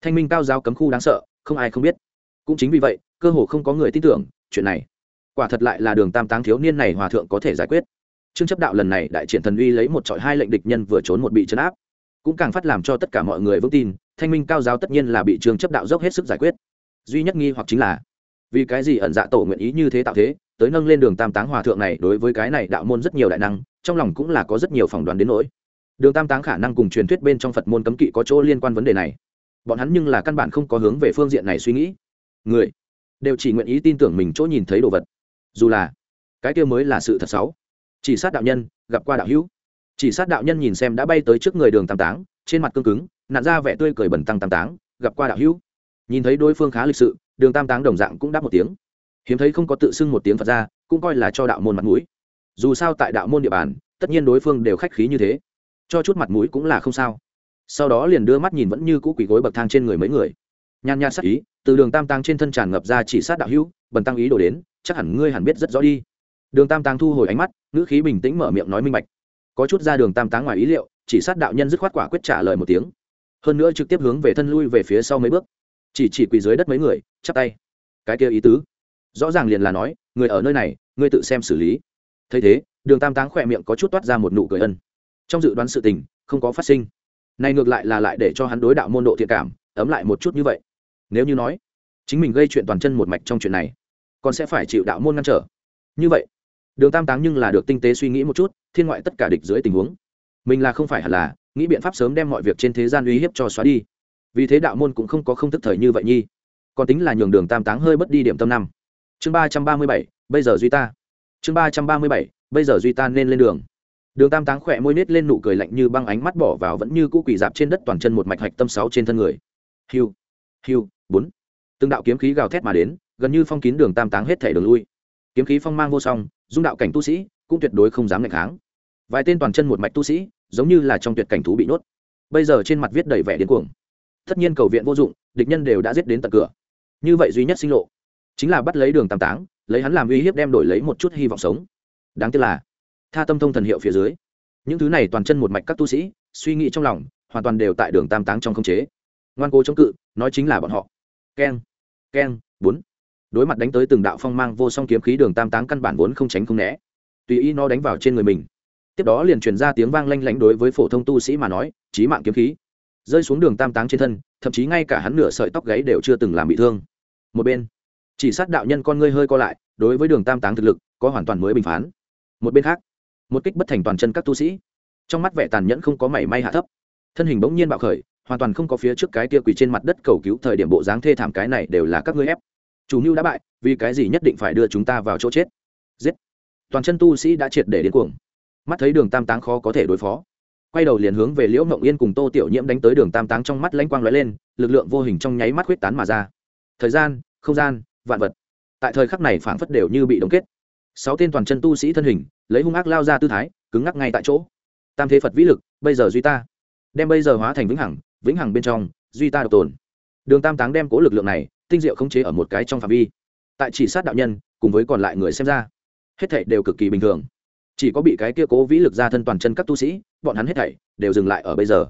Thanh minh cao giáo cấm khu đáng sợ, không ai không biết. Cũng chính vì vậy, cơ hồ không có người tin tưởng chuyện này. Quả thật lại là đường tam táng thiếu niên này hòa thượng có thể giải quyết. Trương chấp đạo lần này đại triển thần uy lấy một trọi hai lệnh địch nhân vừa trốn một bị chấn áp. Cũng càng phát làm cho tất cả mọi người vững tin thanh minh cao giáo tất nhiên là bị trường chấp đạo dốc hết sức giải quyết. Duy nhất nghi hoặc chính là, vì cái gì ẩn dạ tổ nguyện ý như thế tạo thế, tới nâng lên đường tam táng hòa thượng này đối với cái này đạo môn rất nhiều đại năng, trong lòng cũng là có rất nhiều phỏng đoán đến nỗi. Đường tam táng khả năng cùng truyền thuyết bên trong phật môn cấm kỵ có chỗ liên quan vấn đề này. Bọn hắn nhưng là căn bản không có hướng về phương diện này suy nghĩ. Người đều chỉ nguyện ý tin tưởng mình chỗ nhìn thấy đồ vật. Dù là cái kia mới là sự thật xấu. Chỉ sát đạo nhân, gặp qua đạo hữu. Chỉ sát đạo nhân nhìn xem đã bay tới trước người đường tam táng trên mặt cương cứng nạn ra vẻ tươi cười bẩn tăng tam táng, gặp qua đạo hữu. Nhìn thấy đối phương khá lịch sự, đường tam táng đồng dạng cũng đáp một tiếng. Hiếm thấy không có tự xưng một tiếng phật ra, cũng coi là cho đạo môn mặt mũi. Dù sao tại đạo môn địa bàn, tất nhiên đối phương đều khách khí như thế. Cho chút mặt mũi cũng là không sao. Sau đó liền đưa mắt nhìn vẫn như cũ quỳ gối bậc thang trên người mấy người. Nhàn nhạt sắc ý, từ đường tam tăng trên thân tràn ngập ra chỉ sát đạo hữu, bần tăng ý đổ đến, chắc hẳn ngươi hẳn biết rất rõ đi. Đường tam tăng thu hồi ánh mắt, ngữ khí bình tĩnh mở miệng nói minh bạch. Có chút ra đường tam táng ngoài ý liệu chỉ sát đạo nhân dứt khoát quả quyết trả lời một tiếng. Hơn nữa trực tiếp hướng về thân lui về phía sau mấy bước. Chỉ chỉ quỳ dưới đất mấy người, chắp tay. Cái kia ý tứ. Rõ ràng liền là nói, người ở nơi này, ngươi tự xem xử lý. Thấy thế, đường tam táng khỏe miệng có chút toát ra một nụ cười ân. Trong dự đoán sự tình, không có phát sinh. Này ngược lại là lại để cho hắn đối đạo môn độ thiện cảm, ấm lại một chút như vậy. Nếu như nói, chính mình gây chuyện toàn chân một mạch trong chuyện này, còn sẽ phải chịu đạo môn ngăn trở. Như vậy, đường tam táng nhưng là được tinh tế suy nghĩ một chút, thiên ngoại tất cả địch dưới tình huống mình là không phải hẳn là, nghĩ biện pháp sớm đem mọi việc trên thế gian uy hiếp cho xóa đi. Vì thế đạo môn cũng không có không thức thời như vậy nhi. Còn tính là nhường đường tam táng hơi bất đi điểm tâm năm. Chương ba trăm ba mươi bảy, bây giờ duy ta. Chương ba trăm ba mươi bảy, bây giờ duy ta nên lên đường. Đường tam táng khỏe môi nết lên nụ cười lạnh như băng ánh mắt bỏ vào vẫn như cũ quỷ dạp trên đất toàn chân một mạch hạch tâm sáu trên thân người. Hiu hiu, bốn. Từng đạo kiếm khí gào thét mà đến, gần như phong kín đường tam táng hết thể đường lui. Kiếm khí phong mang vô song, dung đạo cảnh tu sĩ cũng tuyệt đối không dám ngạch kháng. Vài tên toàn chân một mạch tu sĩ giống như là trong tuyệt cảnh thú bị nhốt. Bây giờ trên mặt viết đầy vẻ điên cuồng. Tất nhiên cầu viện vô dụng, địch nhân đều đã giết đến tận cửa. Như vậy duy nhất sinh lộ chính là bắt lấy đường tam táng, lấy hắn làm uy hiếp đem đổi lấy một chút hy vọng sống. Đáng tiếc là, tha tâm thông thần hiệu phía dưới, những thứ này toàn chân một mạch các tu sĩ, suy nghĩ trong lòng, hoàn toàn đều tại đường tam táng trong không chế. Ngoan cố chống cự, nói chính là bọn họ. Keng keng, bốn. Đối mặt đánh tới từng đạo phong mang vô song kiếm khí, đường tam táng căn bản vốn không tránh không né. Tùy ý nó đánh vào trên người mình tiếp đó liền truyền ra tiếng vang lanh lảnh đối với phổ thông tu sĩ mà nói trí mạng kiếm khí. Rơi xuống đường tam táng trên thân, thậm chí ngay cả hắn nửa sợi tóc gáy đều chưa từng làm bị thương. Một bên, chỉ sát đạo nhân con ngươi hơi co lại, đối với đường tam táng thực lực, có hoàn toàn mới bình phán. Một bên khác, một kích bất thành toàn chân các tu sĩ. Trong mắt vẻ tàn nhẫn không có mảy may hạ thấp. Thân hình bỗng nhiên bạo khởi, hoàn toàn không có phía trước cái kia quỳ trên mặt đất cầu cứu thời điểm bộ dáng thê thảm cái này đều là các ngươi ép. Chủ mưu đã bại, vì cái gì nhất định phải đưa chúng ta vào chỗ chết? Giết! Toàn chân tu sĩ đã triệt để đến cuồng mắt thấy đường tam táng khó có thể đối phó. Quay đầu liền hướng về liễu mộng yên cùng tô tiểu nhiễm đánh tới đường tam táng trong mắt lãnh quang lóe lên, lực lượng vô hình trong nháy mắt huyết tán mà ra. Thời gian, không gian, vạn vật. Tại thời khắc này phảng phất đều như bị đóng kết. Sáu tên toàn chân tu sĩ thân hình, lấy hung ác lao ra tư thái, cứng ngắc ngay tại chỗ. Tam thế phật vĩ lực, bây giờ duy ta. Đem bây giờ hóa thành vĩnh hằng vĩnh hằng bên trong, duy ta độc tồn. Đường tam táng đem cố lực lượng này, tinh diệu khống chế ở một cái trong phạm vi. Tại chỉ sát đạo nhân, cùng với còn lại người xem ra, hết thảy đều cực kỳ bình thường chỉ có bị cái kia cố vĩ lực ra thân toàn chân các tu sĩ, bọn hắn hết thảy đều dừng lại ở bây giờ.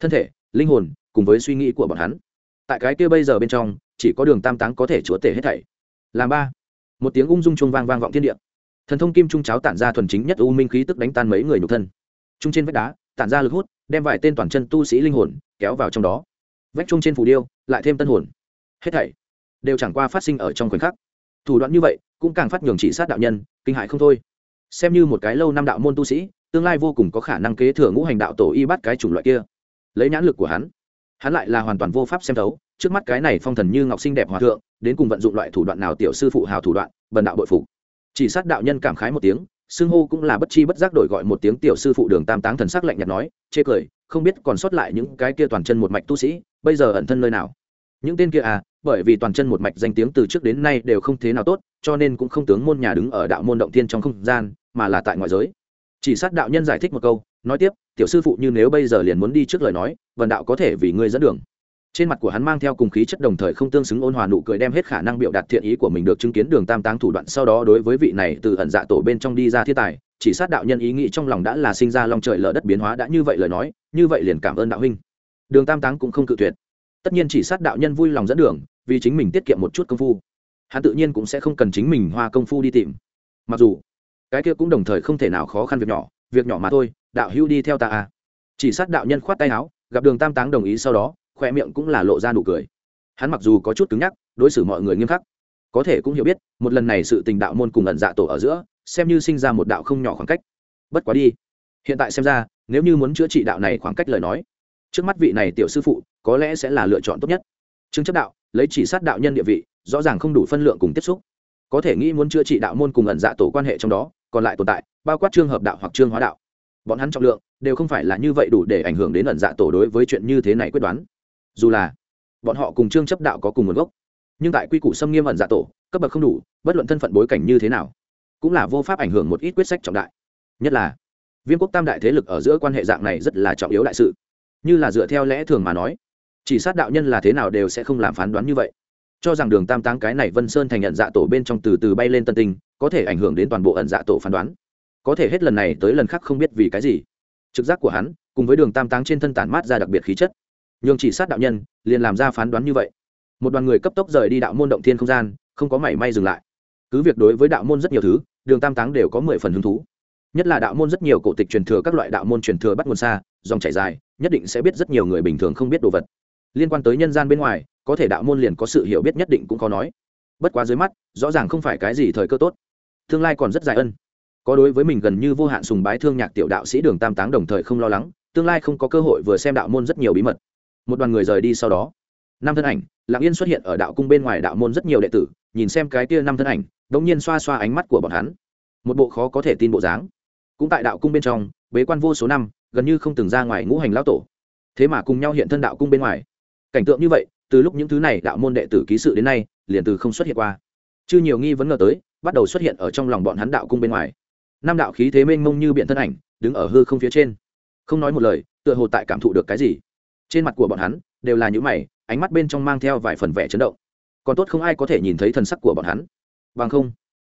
Thân thể, linh hồn, cùng với suy nghĩ của bọn hắn. Tại cái kia bây giờ bên trong, chỉ có đường tam táng có thể chúa tể hết thảy. Làm ba. Một tiếng ung dung chuông vang vang vọng thiên địa. Thần thông kim trung cháo tản ra thuần chính nhất u minh khí tức đánh tan mấy người nhục thân. Trung trên vách đá, tản ra lực hút, đem vài tên toàn chân tu sĩ linh hồn kéo vào trong đó. Vách trung trên phù điêu, lại thêm tân hồn. Hết thảy đều chẳng qua phát sinh ở trong khoảnh khắc. Thủ đoạn như vậy, cũng càng phát nhường chỉ sát đạo nhân, kinh hại không thôi xem như một cái lâu năm đạo môn tu sĩ, tương lai vô cùng có khả năng kế thừa ngũ hành đạo tổ y bắt cái chủng loại kia. Lấy nhãn lực của hắn hắn lại là hoàn toàn vô pháp xem thấu, trước mắt cái này phong thần như ngọc sinh đẹp hòa thượng, đến cùng vận dụng loại thủ đoạn nào tiểu sư phụ hào thủ đoạn, bần đạo bội phục. Chỉ sát đạo nhân cảm khái một tiếng, xưng hô cũng là bất chi bất giác đổi gọi một tiếng tiểu sư phụ đường tam táng thần sắc lạnh nhạt nói, chê cười, không biết còn sót lại những cái kia toàn chân một mạch tu sĩ, bây giờ ẩn thân nơi nào? Những tên kia à bởi vì toàn chân một mạch danh tiếng từ trước đến nay đều không thế nào tốt, cho nên cũng không tướng môn nhà đứng ở đạo môn động thiên trong không gian mà là tại ngoại giới. Chỉ sát đạo nhân giải thích một câu, nói tiếp, tiểu sư phụ như nếu bây giờ liền muốn đi trước lời nói, vần đạo có thể vì ngươi dẫn đường. Trên mặt của hắn mang theo cùng khí chất đồng thời không tương xứng ôn hòa nụ cười đem hết khả năng biểu đạt thiện ý của mình được chứng kiến đường tam táng thủ đoạn sau đó đối với vị này từ ẩn dạ tổ bên trong đi ra thiên tài, chỉ sát đạo nhân ý nghĩ trong lòng đã là sinh ra lòng trời lở đất biến hóa đã như vậy lời nói, như vậy liền cảm ơn đạo huynh. Đường tam táng cũng không cự tuyệt. Tất nhiên chỉ sát đạo nhân vui lòng dẫn đường, vì chính mình tiết kiệm một chút công phu. Hắn tự nhiên cũng sẽ không cần chính mình hoa công phu đi tìm. Mặc dù cái kia cũng đồng thời không thể nào khó khăn việc nhỏ việc nhỏ mà thôi, đạo hữu đi theo ta à. Chỉ sát đạo nhân khoát tay áo, gặp đường tam táng đồng ý sau đó khoe miệng cũng là lộ ra nụ cười. Hắn mặc dù có chút cứng nhắc, đối xử mọi người nghiêm khắc, có thể cũng hiểu biết, một lần này sự tình đạo môn cùng ẩn dạ tổ ở giữa, xem như sinh ra một đạo không nhỏ khoảng cách. Bất quá đi. Hiện tại xem ra, nếu như muốn chữa trị đạo này khoảng cách lời nói, trước mắt vị này tiểu sư phụ, có lẽ sẽ là lựa chọn tốt nhất. Chứng chấp đạo, lấy chỉ sát đạo nhân địa vị, rõ ràng không đủ phân lượng cùng tiếp xúc. Có thể nghĩ muốn chữa trị đạo môn cùng ẩn dạ tổ quan hệ trong đó còn lại tồn tại, bao quát trường hợp đạo hoặc trương hóa đạo. Bọn hắn trọng lượng đều không phải là như vậy đủ để ảnh hưởng đến ẩn dạ tổ đối với chuyện như thế này quyết đoán. Dù là bọn họ cùng trương chấp đạo có cùng nguồn gốc, nhưng tại quy củ xâm nghiêm ẩn dạ tổ, cấp bậc không đủ, bất luận thân phận bối cảnh như thế nào, cũng là vô pháp ảnh hưởng một ít quyết sách trọng đại. Nhất là, viêm quốc tam đại thế lực ở giữa quan hệ dạng này rất là trọng yếu đại sự. Như là dựa theo lẽ thường mà nói, chỉ sát đạo nhân là thế nào đều sẽ không làm phán đoán như vậy cho rằng đường tam táng cái này vân sơn thành nhận dạ tổ bên trong từ từ bay lên tân tinh, có thể ảnh hưởng đến toàn bộ ẩn dạ tổ phán đoán. Có thể hết lần này tới lần khác không biết vì cái gì. Trực giác của hắn, cùng với đường tam táng trên thân tản mát ra đặc biệt khí chất. Nhường chỉ sát đạo nhân, liền làm ra phán đoán như vậy. Một đoàn người cấp tốc rời đi đạo môn động thiên không gian, không có mảy may dừng lại. Cứ việc đối với đạo môn rất nhiều thứ, đường tam táng đều có mười phần hứng thú. Nhất là đạo môn rất nhiều cổ tịch truyền thừa các loại đạo môn truyền thừa bắt nguồn xa, dòng chảy dài, nhất định sẽ biết rất nhiều người bình thường không biết đồ vật liên quan tới nhân gian bên ngoài, có thể đạo môn liền có sự hiểu biết nhất định cũng khó nói. Bất quá dưới mắt, rõ ràng không phải cái gì thời cơ tốt. Tương lai còn rất dài ân. Có đối với mình gần như vô hạn sùng bái thương nhạc tiểu đạo sĩ đường tam táng đồng thời không lo lắng, tương lai không có cơ hội vừa xem đạo môn rất nhiều bí mật. Một đoàn người rời đi sau đó. Năm thân ảnh lạng yên xuất hiện ở đạo cung bên ngoài đạo môn rất nhiều đệ tử, nhìn xem cái kia năm thân ảnh, đống nhiên xoa xoa ánh mắt của bọn hắn. Một bộ khó có thể tin bộ dáng. Cũng tại đạo cung bên trong, bế quan vô số năm, gần như không từng ra ngoài ngũ hành lão tổ. Thế mà cùng nhau hiện thân đạo cung bên ngoài cảnh tượng như vậy, từ lúc những thứ này đạo môn đệ tử ký sự đến nay, liền từ không xuất hiện qua. Chưa nhiều nghi vấn ngờ tới, bắt đầu xuất hiện ở trong lòng bọn hắn đạo cung bên ngoài. Năm đạo khí thế mênh mông như biện thân ảnh, đứng ở hư không phía trên. Không nói một lời, tựa hồ tại cảm thụ được cái gì. Trên mặt của bọn hắn, đều là những mày, ánh mắt bên trong mang theo vài phần vẻ chấn động. Còn tốt không ai có thể nhìn thấy thần sắc của bọn hắn. Bằng không,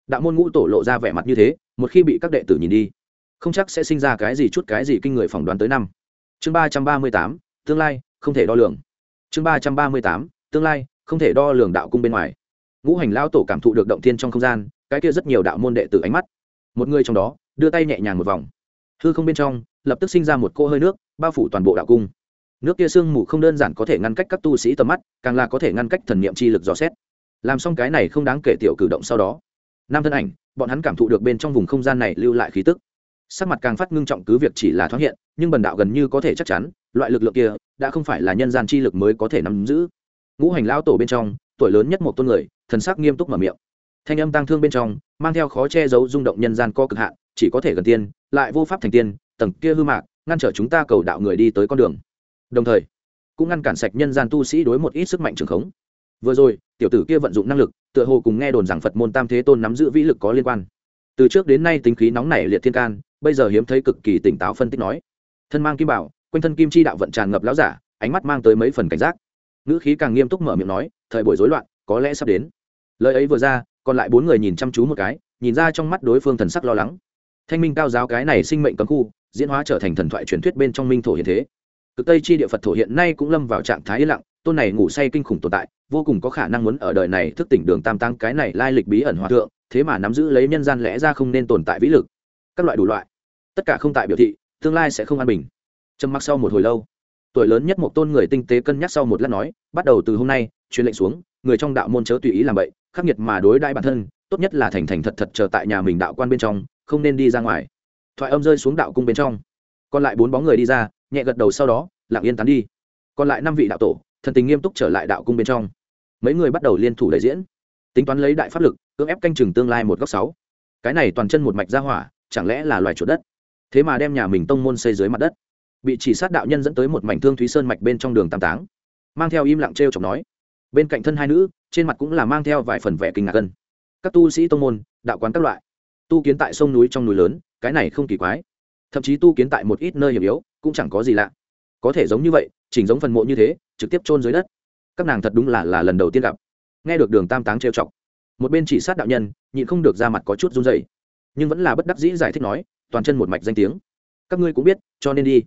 đạo môn ngũ tổ lộ ra vẻ mặt như thế, một khi bị các đệ tử nhìn đi, không chắc sẽ sinh ra cái gì chút cái gì kinh người phỏng đoán tới năm. Chương ba trăm ba mươi tám, tương lai, không thể đo lường chương ba trăm ba mươi tám, tương lai, không thể đo lường đạo cung bên ngoài. Ngũ hành lao tổ cảm thụ được động thiên trong không gian, cái kia rất nhiều đạo môn đệ tử ánh mắt. Một người trong đó, đưa tay nhẹ nhàng một vòng. Hư không bên trong, lập tức sinh ra một cô hơi nước, bao phủ toàn bộ đạo cung. Nước kia sương mù không đơn giản có thể ngăn cách các tu sĩ tầm mắt, càng là có thể ngăn cách thần niệm chi lực dò xét. Làm xong cái này không đáng kể tiểu cử động sau đó, nam thân ảnh, bọn hắn cảm thụ được bên trong vùng không gian này lưu lại khí tức sắc mặt càng phát ngưng trọng cứ việc chỉ là thoáng hiện, nhưng bần đạo gần như có thể chắc chắn, loại lực lượng kia đã không phải là nhân gian chi lực mới có thể nắm giữ. Ngũ hành lao tổ bên trong, tuổi lớn nhất một tôn người, thần sắc nghiêm túc mở miệng. Thanh âm tăng thương bên trong, mang theo khó che giấu rung động nhân gian co cực hạn, chỉ có thể gần tiên, lại vô pháp thành tiên, tầng kia hư mạc, ngăn trở chúng ta cầu đạo người đi tới con đường. Đồng thời, cũng ngăn cản sạch nhân gian tu sĩ đối một ít sức mạnh trường khống. Vừa rồi, tiểu tử kia vận dụng năng lực, tựa hồ cùng nghe đồn rằng phật môn tam thế tôn nắm giữ vĩ lực có liên quan. Từ trước đến nay tính khí nóng nảy liệt thiên can bây giờ hiếm thấy cực kỳ tỉnh táo phân tích nói. Thân mang kim bảo, quanh thân kim chi đạo vận tràn ngập láo giả, ánh mắt mang tới mấy phần cảnh giác. Ngữ khí càng nghiêm túc mở miệng nói, thời buổi rối loạn, có lẽ sắp đến. Lời ấy vừa ra, còn lại bốn người nhìn chăm chú một cái, nhìn ra trong mắt đối phương thần sắc lo lắng. Thanh minh cao giáo cái này sinh mệnh cấm khu, diễn hóa trở thành thần thoại truyền thuyết bên trong minh thổ hiện thế. Cực tây chi địa phật thổ hiện nay cũng lâm vào trạng thái yên lặng, tôn này ngủ say kinh khủng tồn tại, vô cùng có khả năng muốn ở đời này thức tỉnh đường tam tăng cái này lai lịch bí ẩn hòa thượng, thế mà nắm giữ lấy nhân gian lẽ ra không nên tồn tại vĩ lực các loại đủ loại. Tất cả không tại biểu thị, tương lai sẽ không an bình. Trầm mặc sau một hồi lâu, tuổi lớn nhất một tôn người tinh tế cân nhắc sau một lát nói, bắt đầu từ hôm nay, truyền lệnh xuống, người trong đạo môn chớ tùy ý làm vậy khắc nghiệt mà đối đãi bản thân, tốt nhất là thành thành thật thật chờ tại nhà mình đạo quan bên trong, không nên đi ra ngoài. Thoại âm rơi xuống đạo cung bên trong. Còn lại bốn bóng người đi ra, nhẹ gật đầu sau đó, lặng yên tán đi. Còn lại năm vị đạo tổ, thần tình nghiêm túc trở lại đạo cung bên trong. Mấy người bắt đầu liên thủ đại diễn. Tính toán lấy đại pháp lực, cưỡng ép canh chừng tương lai một góc sáu. Cái này toàn chân một mạch ra hỏa chẳng lẽ là loài chuột đất? Thế mà đem nhà mình tông môn xây dưới mặt đất. Bị chỉ sát đạo nhân dẫn tới một mảnh thương thúy sơn mạch bên trong đường tam táng. Mang theo im lặng t r e o chọc nói. Bên cạnh thân hai nữ, trên mặt cũng là mang theo vài phần vẻ kinh ngạc cân các tu sĩ tông môn, đạo quán các loại. Tu kiến tại sông núi trong núi lớn, cái này không kỳ quái. Thậm chí tu kiến tại một ít nơi hiểm yếu, cũng chẳng có gì lạ. Có thể giống như vậy, chỉnh giống phần mộ như thế, trực tiếp chôn dưới đất. Các nàng thật đúng là là lần đầu tiên gặp. Nghe được đường tam táng trêu chọc, một bên chỉ sát đạo nhân, nhịn không được ra mặt có chút run dày nhưng vẫn là bất đắc dĩ giải thích nói, toàn chân một mạch danh tiếng. Các ngươi cũng biết, cho nên đi.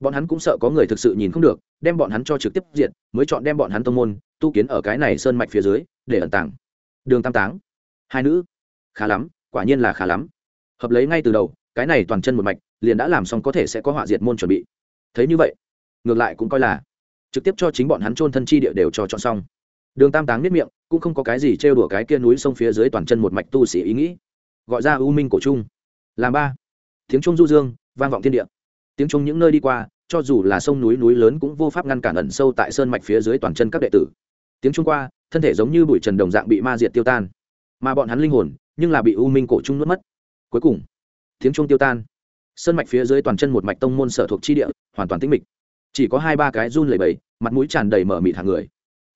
Bọn hắn cũng sợ có người thực sự nhìn không được, đem bọn hắn cho trực tiếp diện mới chọn đem bọn hắn tông môn, tu kiến ở cái này sơn mạch phía dưới, để ẩn tàng. Đường tam táng. Hai nữ. Khá lắm, quả nhiên là khá lắm. Hợp lấy ngay từ đầu, cái này toàn chân một mạch, liền đã làm xong có thể sẽ có họa diệt môn chuẩn bị. Thấy như vậy, ngược lại cũng coi là trực tiếp cho chính bọn hắn trôn thân chi địa đều cho chọn xong. Đường tam táng nếp miệng, cũng không có cái gì trêu đùa cái kia núi sông phía dưới toàn chân một mạch tu sĩ ý nghĩ gọi ra u minh cổ trung. Làm ba. Tiếng trung du dương, vang vọng thiên địa. Tiếng trung những nơi đi qua, cho dù là sông núi núi lớn cũng vô pháp ngăn cản ẩn sâu tại sơn mạch phía dưới toàn chân các đệ tử. Tiếng trung qua, thân thể giống như bụi trần đồng dạng bị ma diệt tiêu tan. Mà bọn hắn linh hồn, nhưng là bị u minh cổ trung nuốt mất. Cuối cùng, tiếng trung tiêu tan. Sơn mạch phía dưới toàn chân một mạch tông môn sở thuộc chi địa, hoàn toàn tĩnh mịch. Chỉ có hai ba cái run lẩy bẩy, mặt mũi tràn đầy mở mịt hàng người.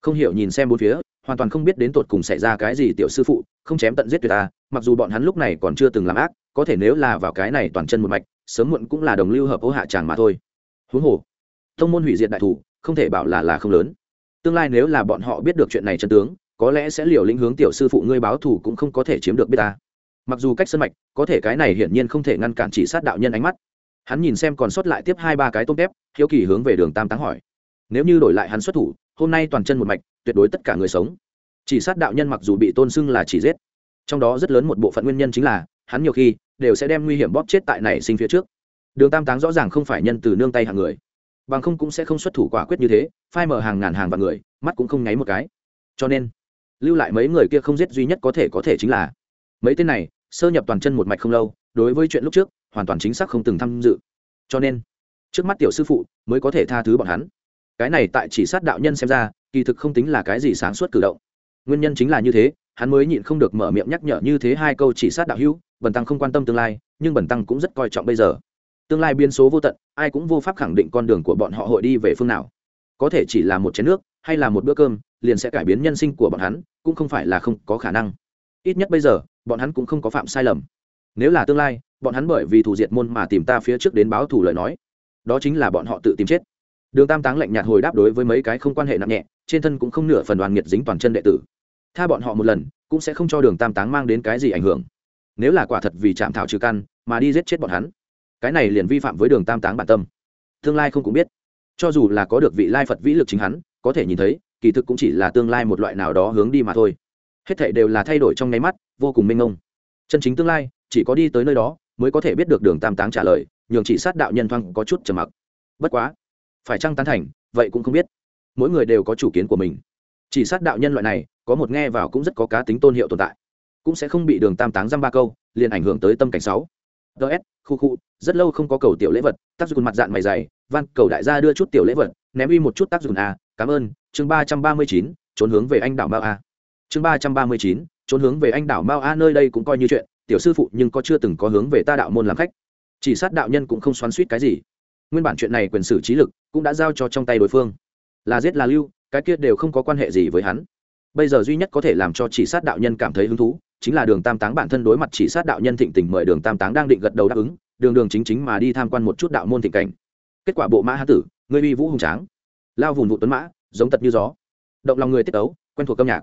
Không hiểu nhìn xem bốn phía, hoàn toàn không biết đến tột cùng xảy ra cái gì tiểu sư phụ, không chém tận giết tuyệt ta mặc dù bọn hắn lúc này còn chưa từng làm ác, có thể nếu là vào cái này toàn chân một mạch, sớm muộn cũng là đồng lưu hợp ô hạ tràng mà thôi. Huống hồ thông môn hủy diệt đại thủ, không thể bảo là là không lớn. Tương lai nếu là bọn họ biết được chuyện này chân tướng, có lẽ sẽ liều lĩnh hướng tiểu sư phụ ngươi báo thù cũng không có thể chiếm được biết ta. Mặc dù cách sân mạch, có thể cái này hiển nhiên không thể ngăn cản chỉ sát đạo nhân ánh mắt. Hắn nhìn xem còn sót lại tiếp hai ba cái tôm tép, hiếu kỳ hướng về đường tam táng hỏi. Nếu như đổi lại hắn xuất thủ, hôm nay toàn chân một mạch, tuyệt đối tất cả người sống. Chỉ sát đạo nhân mặc dù bị tôn xưng là chỉ giết trong đó rất lớn một bộ phận nguyên nhân chính là, hắn nhiều khi đều sẽ đem nguy hiểm bóp chết tại này sinh phía trước. Đường tam táng rõ ràng không phải nhân từ nương tay hàng người, bằng không cũng sẽ không xuất thủ quả quyết như thế, phai mở hàng ngàn hàng vạn người, mắt cũng không nháy một cái. Cho nên, lưu lại mấy người kia không giết duy nhất có thể có thể chính là, mấy tên này, sơ nhập toàn chân một mạch không lâu, đối với chuyện lúc trước, hoàn toàn chính xác không từng tham dự. Cho nên, trước mắt tiểu sư phụ mới có thể tha thứ bọn hắn. Cái này tại chỉ sát đạo nhân xem ra, kỳ thực không tính là cái gì sáng suốt cử động. Nguyên nhân chính là như thế hắn mới nhịn không được mở miệng nhắc nhở như thế hai câu chỉ sát đạo hữu, bần tăng không quan tâm tương lai, nhưng bần tăng cũng rất coi trọng bây giờ. Tương lai biên số vô tận, ai cũng vô pháp khẳng định con đường của bọn họ hội đi về phương nào. Có thể chỉ là một chén nước, hay là một bữa cơm, liền sẽ cải biến nhân sinh của bọn hắn, cũng không phải là không có khả năng. Ít nhất bây giờ, bọn hắn cũng không có phạm sai lầm. Nếu là tương lai, bọn hắn bởi vì thủ diệt môn mà tìm ta phía trước đến báo thủ lời nói, đó chính là bọn họ tự tìm chết. Đường tam táng lạnh nhạt hồi đáp đối với mấy cái không quan hệ nặng nhẹ, trên thân cũng không nửa phần đoàn nghiệt dính toàn chân đệ tử tha bọn họ một lần, cũng sẽ không cho đường tam táng mang đến cái gì ảnh hưởng. Nếu là quả thật vì chạm thảo trừ căn, mà đi giết chết bọn hắn, cái này liền vi phạm với đường tam táng bản tâm. Tương lai không cũng biết. Cho dù là có được vị lai phật vĩ lực chính hắn, có thể nhìn thấy, kỳ thực cũng chỉ là tương lai một loại nào đó hướng đi mà thôi. Hết thảy đều là thay đổi trong nháy mắt, vô cùng mênh mông. Chân chính tương lai, chỉ có đi tới nơi đó, mới có thể biết được đường tam táng trả lời, nhường chỉ sát đạo nhân thoang có chút trầm mặc. Bất quá, phải chăng tán thành, vậy cũng không biết. Mỗi người đều có chủ kiến của mình chỉ sát đạo nhân loại này, có một nghe vào cũng rất có cá tính tôn hiệu tồn tại. Cũng sẽ không bị đường tam táng dăm ba câu, liền ảnh hưởng tới tâm cảnh sáu. Ts khu khu, rất lâu không có cầu tiểu lễ vật, tác dụng mặt dạng mày dày, van, cầu đại gia đưa chút tiểu lễ vật, ném uy một chút tác dụng a, cảm ơn, chương ba trăm ba mươi chín, trốn hướng về anh đảo mao a. Chương ba trăm ba mươi chín, trốn hướng về anh đảo mao a nơi đây cũng coi như chuyện, tiểu sư phụ nhưng có chưa từng có hướng về ta đạo môn làm khách. Chỉ sát đạo nhân cũng không xoắn suýt cái gì. Nguyên bản chuyện này quyền xử trí lực cũng đã giao cho trong tay đối phương là giết là lưu, cái kia đều không có quan hệ gì với hắn. Bây giờ duy nhất có thể làm cho chỉ sát đạo nhân cảm thấy hứng thú, chính là đường tam táng bản thân đối mặt chỉ sát đạo nhân thịnh tình mời đường tam táng đang định gật đầu đáp ứng, đường đường chính chính mà đi tham quan một chút đạo môn thịnh cảnh. Kết quả bộ mã hán tử, ngươi uy vũ hùng tráng, lao vùng vụ tuấn mã, giống tật như gió. Động lòng người tiết tấu, quen thuộc âm nhạc.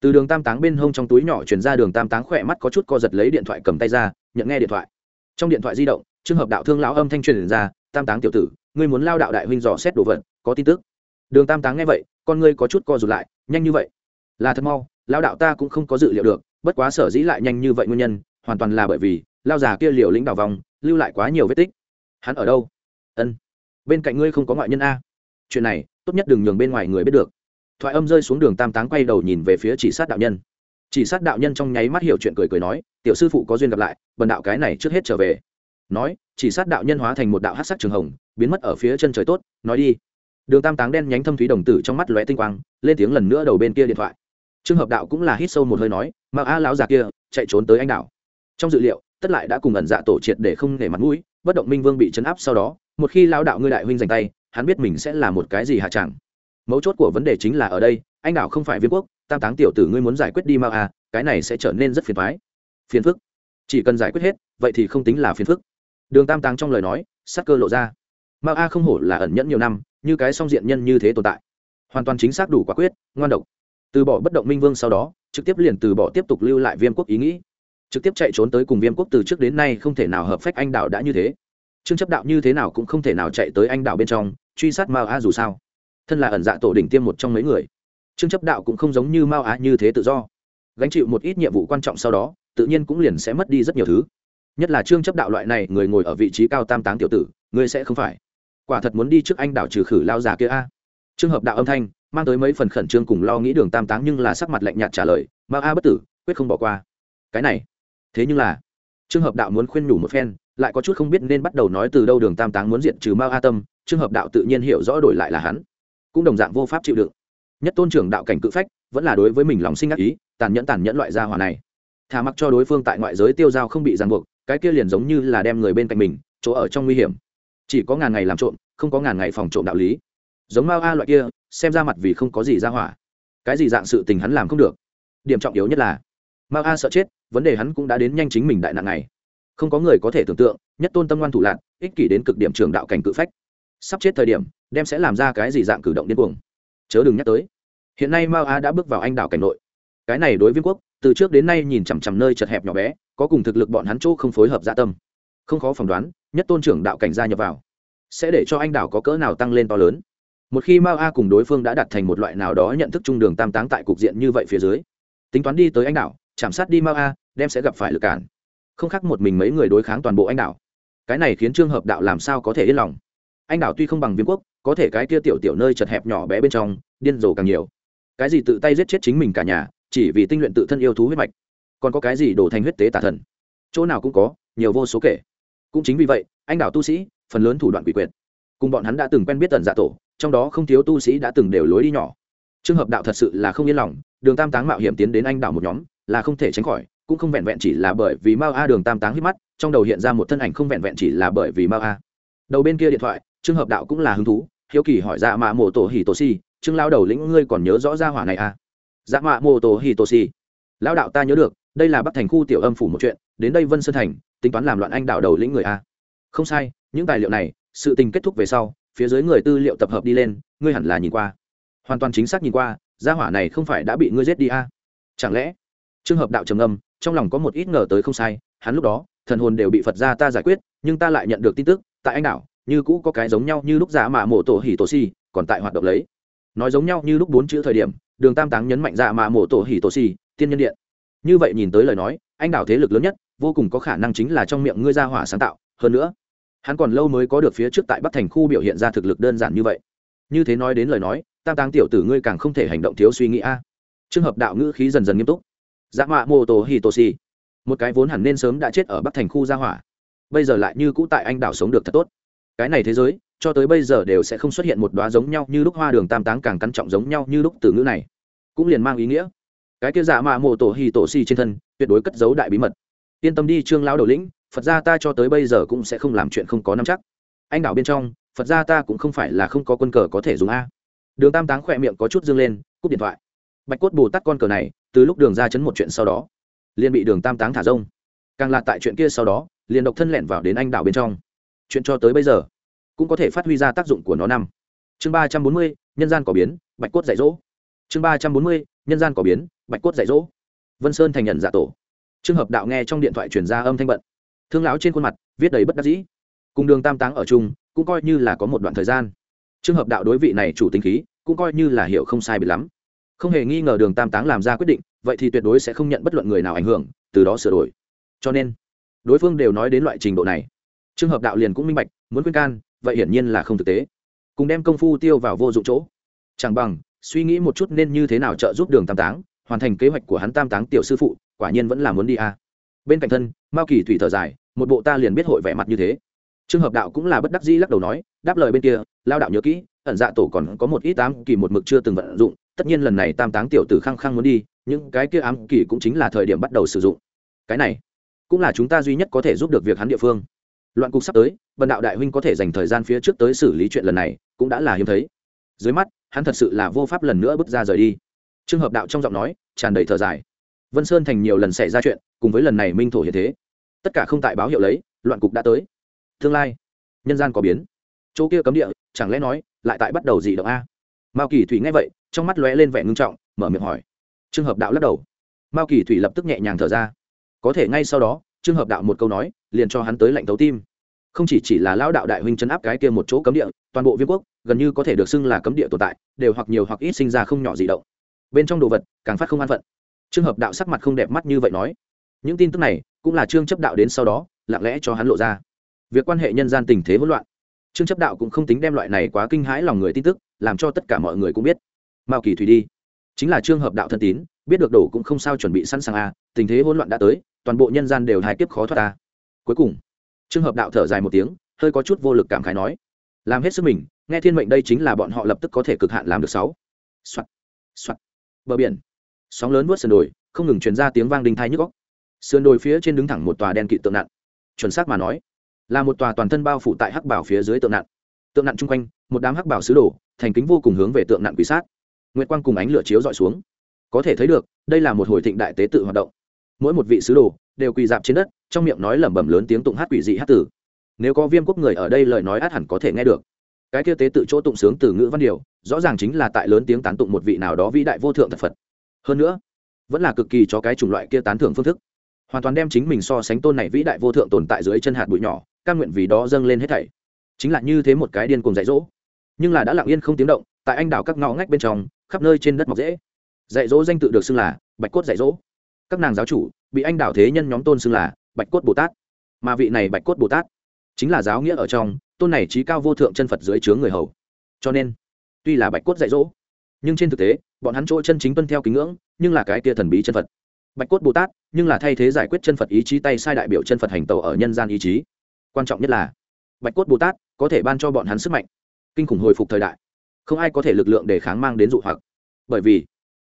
Từ đường tam táng bên hông trong túi nhỏ chuyển ra đường tam táng khỏe mắt có chút co giật lấy điện thoại cầm tay ra, nhận nghe điện thoại. Trong điện thoại di động, trường hợp đạo thương lão âm thanh truyền ra, tam táng tiểu tử, ngươi muốn lao đạo đại huynh dò xét đồ vật, có tin tức đường tam táng nghe vậy, con ngươi có chút co rụt lại, nhanh như vậy? Là thật mau lao đạo ta cũng không có dự liệu được, bất quá sở dĩ lại nhanh như vậy nguyên nhân, hoàn toàn là bởi vì lao già kia liều lĩnh đào vòng, lưu lại quá nhiều vết tích. Hắn ở đâu? Ân. Bên cạnh ngươi không có ngoại nhân a. Chuyện này, tốt nhất đừng nhường bên ngoài người biết được. Thoại âm rơi xuống đường tam táng quay đầu nhìn về phía chỉ sát đạo nhân. Chỉ sát đạo nhân trong nháy mắt hiểu chuyện cười cười nói, tiểu sư phụ có duyên gặp lại, bần đạo cái này trước hết trở về. Nói, chỉ sát đạo nhân hóa thành một đạo hát sắc trường hồng, biến mất ở phía chân trời tốt, nói đi đường tam táng đen nhánh thâm thúy đồng tử trong mắt lóe tinh quang, lên tiếng lần nữa đầu bên kia điện thoại. Trường hợp đạo cũng là hít sâu một hơi nói, mà a lão già kia, chạy trốn tới anh đảo. Trong dự liệu, tất lại đã cùng ẩn dạ tổ triệt để không để mặt mũi, bất động minh vương bị chấn áp sau đó, một khi lão đạo ngươi đại huynh giành tay, hắn biết mình sẽ là một cái gì hạ chẳng. Mấu chốt của vấn đề chính là ở đây, anh đảo không phải viên quốc, tam táng tiểu tử ngươi muốn giải quyết đi mà a cái này sẽ trở nên rất phiền thoái phiền phức. Chỉ cần giải quyết hết, vậy thì không tính là phiền phức. Đường tam táng trong lời nói, sắc cơ lộ ra. Mà a không hổ là ẩn nhẫn nhiều năm như cái song diện nhân như thế tồn tại. Hoàn toàn chính xác đủ quả quyết, ngoan độc. Từ bỏ bất động minh vương sau đó, trực tiếp liền từ bỏ tiếp tục lưu lại viêm quốc ý nghĩ. Trực tiếp chạy trốn tới cùng viêm quốc từ trước đến nay không thể nào hợp phách anh đạo đã như thế. Trương chấp đạo như thế nào cũng không thể nào chạy tới anh đạo bên trong, truy sát mao a dù sao. Thân là ẩn dạ tổ đỉnh tiêm một trong mấy người. Trương chấp đạo cũng không giống như mao á như thế tự do. Gánh chịu một ít nhiệm vụ quan trọng sau đó, tự nhiên cũng liền sẽ mất đi rất nhiều thứ. Nhất là trương chấp đạo loại này, người ngồi ở vị trí cao tam táng tiểu tử ngươi sẽ không phải quả thật muốn đi trước anh đảo trừ khử lao già kia a. Trường hợp đạo âm thanh, mang tới mấy phần khẩn trương cùng lo nghĩ đường tam táng nhưng là sắc mặt lạnh nhạt trả lời mao a bất tử, quyết không bỏ qua. Cái này, thế nhưng là trường hợp đạo muốn khuyên nhủ một phen, lại có chút không biết nên bắt đầu nói từ đâu đường tam táng muốn diện trừ mao a tâm trường hợp đạo tự nhiên hiểu rõ đổi lại là hắn. Cũng đồng dạng vô pháp chịu đựng. Nhất tôn trưởng đạo cảnh cự phách, vẫn là đối với mình lòng sinh ác ý, tàn nhẫn tàn nhẫn loại gia hỏa này. Thả mặc cho đối phương tại ngoại giới tiêu dao không bị ràng buộc, cái kia liền giống như là đem người bên cạnh mình, chỗ ở trong nguy hiểm chỉ có ngàn ngày làm trộm, không có ngàn ngày phòng trộm đạo lý. Giống mao a loại kia, xem ra mặt vì không có gì ra hỏa. Cái gì dạng sự tình hắn làm không được? Điểm trọng yếu nhất là, mao a sợ chết, vấn đề hắn cũng đã đến nhanh chính mình đại nạn này. Không có người có thể tưởng tượng, nhất tôn tâm ngoan thủ lạc ích kỷ đến cực điểm trường đạo cảnh cự phách. Sắp chết thời điểm, đem sẽ làm ra cái gì dạng cử động điên cuồng. Chớ đừng nhắc tới. Hiện nay mao a đã bước vào anh đảo cảnh nội. Cái này đối với quốc, từ trước đến nay nhìn chằm chằm nơi chật hẹp nhỏ bé, có cùng thực lực bọn hắn chỗ không phối hợp dạ tâm. Không khó phỏng đoán nhất tôn trưởng đạo cảnh gia nhập vào, sẽ để cho anh đảo có cỡ nào tăng lên to lớn. Một khi mao a cùng đối phương đã đặt thành một loại nào đó nhận thức chung đường tam táng tại cục diện như vậy phía dưới, tính toán đi tới anh đảo, chạm sát đi mao a, đem sẽ gặp phải lực cản. Không khác một mình mấy người đối kháng toàn bộ anh đảo. Cái này khiến trường hợp đạo làm sao có thể yên lòng? Anh đảo tuy không bằng viêm quốc, có thể cái kia tiểu tiểu nơi chật hẹp nhỏ bé bên trong, điên rồ càng nhiều. Cái gì tự tay giết chết chính mình cả nhà, chỉ vì tinh luyện tự thân yêu thú huyết mạch. Còn có cái gì đổ thành huyết tế tà thần? Chỗ nào cũng có, nhiều vô số kể cũng chính vì vậy, anh đảo tu sĩ, phần lớn thủ đoạn quỷ quyệt. Cùng bọn hắn đã từng quen biết tần dạ tổ, trong đó không thiếu tu sĩ đã từng đều lối đi nhỏ. Trường hợp đạo thật sự là không yên lòng, đường tam táng mạo hiểm tiến đến anh đảo một nhóm, là không thể tránh khỏi, cũng không vẹn vẹn chỉ là bởi vì mao a đường tam táng hít mắt, trong đầu hiện ra một thân ảnh không vẹn vẹn chỉ là bởi vì mao a. Đầu bên kia điện thoại, trường hợp đạo cũng là hứng thú, hiếu kỳ hỏi dạ mạ mộ tổ hì tổ si, trương lao đầu lĩnh ngươi còn nhớ rõ ra hỏa này à? Dạ mạ mộ tổ hì tổ si lao đạo ta nhớ được, đây là bắc thành khu tiểu âm phủ một chuyện, đến đây vân sơn thành tính toán làm loạn anh đạo đầu lĩnh người a. Không sai, những tài liệu này, sự tình kết thúc về sau, phía dưới người tư liệu tập hợp đi lên, ngươi hẳn là nhìn qua. Hoàn toàn chính xác nhìn qua, gia hỏa này không phải đã bị ngươi giết đi a. Chẳng lẽ? Trường hợp đạo trầm âm trong lòng có một ít ngờ tới không sai, hắn lúc đó, thần hồn đều bị phật gia ta giải quyết, nhưng ta lại nhận được tin tức, tại anh đảo, như cũ có cái giống nhau như lúc giả mạ mộ tổ hỉ tổ si, còn tại hoạt động lấy. Nói giống nhau như lúc bốn chữ thời điểm, đường tam táng nhấn mạnh giả mạ mộ tổ hỉ tổ si, tiên nhân điện. Như vậy nhìn tới lời nói, anh đảo thế lực lớn nhất vô cùng có khả năng chính là trong miệng ngươi ra hỏa sáng tạo, hơn nữa, hắn còn lâu mới có được phía trước tại bắc thành khu biểu hiện ra thực lực đơn giản như vậy. Như thế nói đến lời nói, tam táng tiểu tử ngươi càng không thể hành động thiếu suy nghĩ a. Trường hợp đạo ngữ khí dần dần nghiêm túc. Dạ mạ mô tô hi tô si một cái vốn hẳn nên sớm đã chết ở bắc thành khu gia hỏa. Bây giờ lại như cũ tại anh đảo sống được thật tốt. Cái này thế giới, cho tới bây giờ đều sẽ không xuất hiện một đoá giống nhau như lúc hoa đường tam táng càng cắn trọng giống nhau như lúc từ ngữ này. Cũng liền mang ý nghĩa. Cái kia dạ mạ mô tổ hi tổ si trên thân, tuyệt đối cất giấu đại bí mật yên tâm đi trương lão đầu lĩnh, phật gia ta cho tới bây giờ cũng sẽ không làm chuyện không có nắm chắc. Anh đảo bên trong, phật gia ta cũng không phải là không có quân cờ có thể dùng a. Đường tam táng khỏe miệng có chút dương lên, cúp điện thoại. Bạch cốt bù tắt con cờ này, từ lúc đường ra chấn một chuyện sau đó, liền bị đường tam táng thả rông. Càng là tại chuyện kia sau đó, liền độc thân lẹn vào đến anh đảo bên trong. Chuyện cho tới bây giờ, cũng có thể phát huy ra tác dụng của nó năm. Chương ba trăm bốn mươi, nhân gian có biến, bạch cốt dạy dỗ. Chương ba trăm bốn mươi, nhân gian có biến, bạch cốt dạy dỗ. Vân sơn thành nhận giả tổ trường hợp đạo nghe trong điện thoại truyền ra âm thanh bận. Thương lão trên khuôn mặt, viết đầy bất đắc dĩ. Cùng đường tam táng ở chung, cũng coi như là có một đoạn thời gian. Trường hợp đạo đối vị này chủ tính khí, cũng coi như là hiểu không sai bị lắm. Không hề nghi ngờ đường tam táng làm ra quyết định, vậy thì tuyệt đối sẽ không nhận bất luận người nào ảnh hưởng, từ đó sửa đổi. Cho nên, đối phương đều nói đến loại trình độ này. Trường hợp đạo liền cũng minh bạch, muốn khuyên can, vậy hiển nhiên là không thực tế. Cùng đem công phu tiêu vào vô dụng chỗ. Chẳng bằng, suy nghĩ một chút nên như thế nào trợ giúp đường tam táng, hoàn thành kế hoạch của hắn tam táng tiểu sư phụ quả nhiên vẫn là muốn đi a. À. bên cạnh thân, mao kỳ thủy thở dài, một bộ ta liền biết hội vẻ mặt như thế. Trường hợp đạo cũng là bất đắc dĩ lắc đầu nói, đáp lời bên kia, lao đạo nhớ kỹ, ẩn dạ tổ còn có một ít ám kỳ một mực chưa từng vận dụng, tất nhiên lần này tam táng tiểu tử khăng khăng muốn đi, những cái kia ám kỳ cũng chính là thời điểm bắt đầu sử dụng. Cái này cũng là chúng ta duy nhất có thể giúp được việc hắn địa phương. Loạn cục sắp tới, bần đạo đại huynh có thể dành thời gian phía trước tới xử lý chuyện lần này, cũng đã là hiếm thấy. Dưới mắt, hắn thật sự là vô pháp lần nữa bước ra rời đi. Trường hợp đạo trong giọng nói tràn đầy thở dài vân sơn thành nhiều lần xảy ra chuyện, cùng với lần này minh thổ hiện thế, tất cả không tại báo hiệu lấy, loạn cục đã tới. Tương lai, nhân gian có biến. Chỗ kia cấm địa, chẳng lẽ nói, lại tại bắt đầu dị động a? Mao kỳ thủy nghe vậy, trong mắt lóe lên vẻ ngưng trọng, mở miệng hỏi. Trường hợp đạo lắc đầu. Mao kỳ thủy lập tức nhẹ nhàng thở ra. Có thể ngay sau đó trường hợp đạo một câu nói, liền cho hắn tới lệnh tấu tim. Không chỉ chỉ là lão đạo đại huynh chấn áp cái kia một chỗ cấm địa, toàn bộ viêm quốc, gần như có thể được xưng là cấm địa tồn tại, đều hoặc nhiều hoặc ít sinh ra không nhỏ dị động. Bên trong đồ vật, càng phát không an phận trường hợp đạo sắc mặt không đẹp mắt như vậy nói, những tin tức này cũng là trương chấp đạo đến sau đó, lặng lẽ cho hắn lộ ra. Việc quan hệ nhân gian tình thế hỗn loạn. Trương chấp đạo cũng không tính đem loại này quá kinh hãi lòng người tin tức làm cho tất cả mọi người cũng biết. Mao kỳ thủy đi. Chính là trương hợp đạo thân tín, biết được đổ cũng không sao chuẩn bị sẵn sàng a tình thế hỗn loạn đã tới, toàn bộ nhân gian đều hài kiếp khó thoát ta cuối cùng, trương hợp đạo thở dài một tiếng, hơi có chút vô lực cảm khái nói, làm hết sức mình, nghe thiên mệnh đây chính là bọn họ lập tức có thể cực hạn làm được sáu. Soạt soạt. Bờ biển sóng lớn vớt sườn đồi không ngừng truyền ra tiếng vang đinh thai nhức góc sườn đồi phía trên đứng thẳng một tòa đen kỵ tượng nặn, chuẩn xác mà nói là một tòa toàn thân bao phủ tại hắc bảo phía dưới tượng nặn, tượng nặn chung quanh một đám hắc bảo sứ đồ thành kính vô cùng hướng về tượng nặn quỷ sát. Nguyệt quang cùng ánh lửa chiếu dọi xuống. Có thể thấy được đây là một hồi thịnh đại tế tự hoạt động. Mỗi một vị sứ đồ đều quỳ dạp trên đất trong miệng nói lẩm bẩm lớn tiếng tụng hát quỷ dị hát tử. Nếu có viêm quốc người ở đây lời nói át hẳn có thể nghe được. Cái kia tế tự chỗ tụng sướng từ ngữ văn điều rõ ràng chính là tại lớn tiếng tán tụng một vị nào đó vĩ đại vô thượng thật phật hơn nữa, vẫn là cực kỳ cho cái chủng loại kia tán thưởng phương thức. Hoàn toàn đem chính mình so sánh tôn này vĩ đại vô thượng tồn tại dưới chân hạt bụi nhỏ căn nguyện vì đó dâng lên hết thảy. Chính là như thế một cái điên cùng dạy dỗ. Nhưng là đã lặng yên không tiếng động, tại anh đảo các ngõ ngách bên trong, khắp nơi trên đất mọc dễ dạy dỗ danh tự được xưng là bạch cốt dạy dỗ. Các nàng giáo chủ bị anh đảo thế nhân nhóm tôn xưng là bạch cốt bồ tát. Mà vị này bạch cốt bồ tát chính là giáo nghĩa ở trong, tôn này trí cao vô thượng chân phật dưới chướng người hầu. Cho nên, tuy là bạch cốt dạy dỗ, nhưng trên thực tế bọn hắn chỗ chân chính tuân theo kính ngưỡng, nhưng là cái kia thần bí chân phật. Bạch cốt bồ tát, nhưng là thay thế giải quyết chân phật ý chí tay sai đại biểu chân phật hành tàu ở nhân gian ý chí. Quan trọng nhất là, bạch cốt bồ tát có thể ban cho bọn hắn sức mạnh, kinh khủng hồi phục thời đại. Không ai có thể lực lượng để kháng mang đến dụ hoặc. Bởi vì,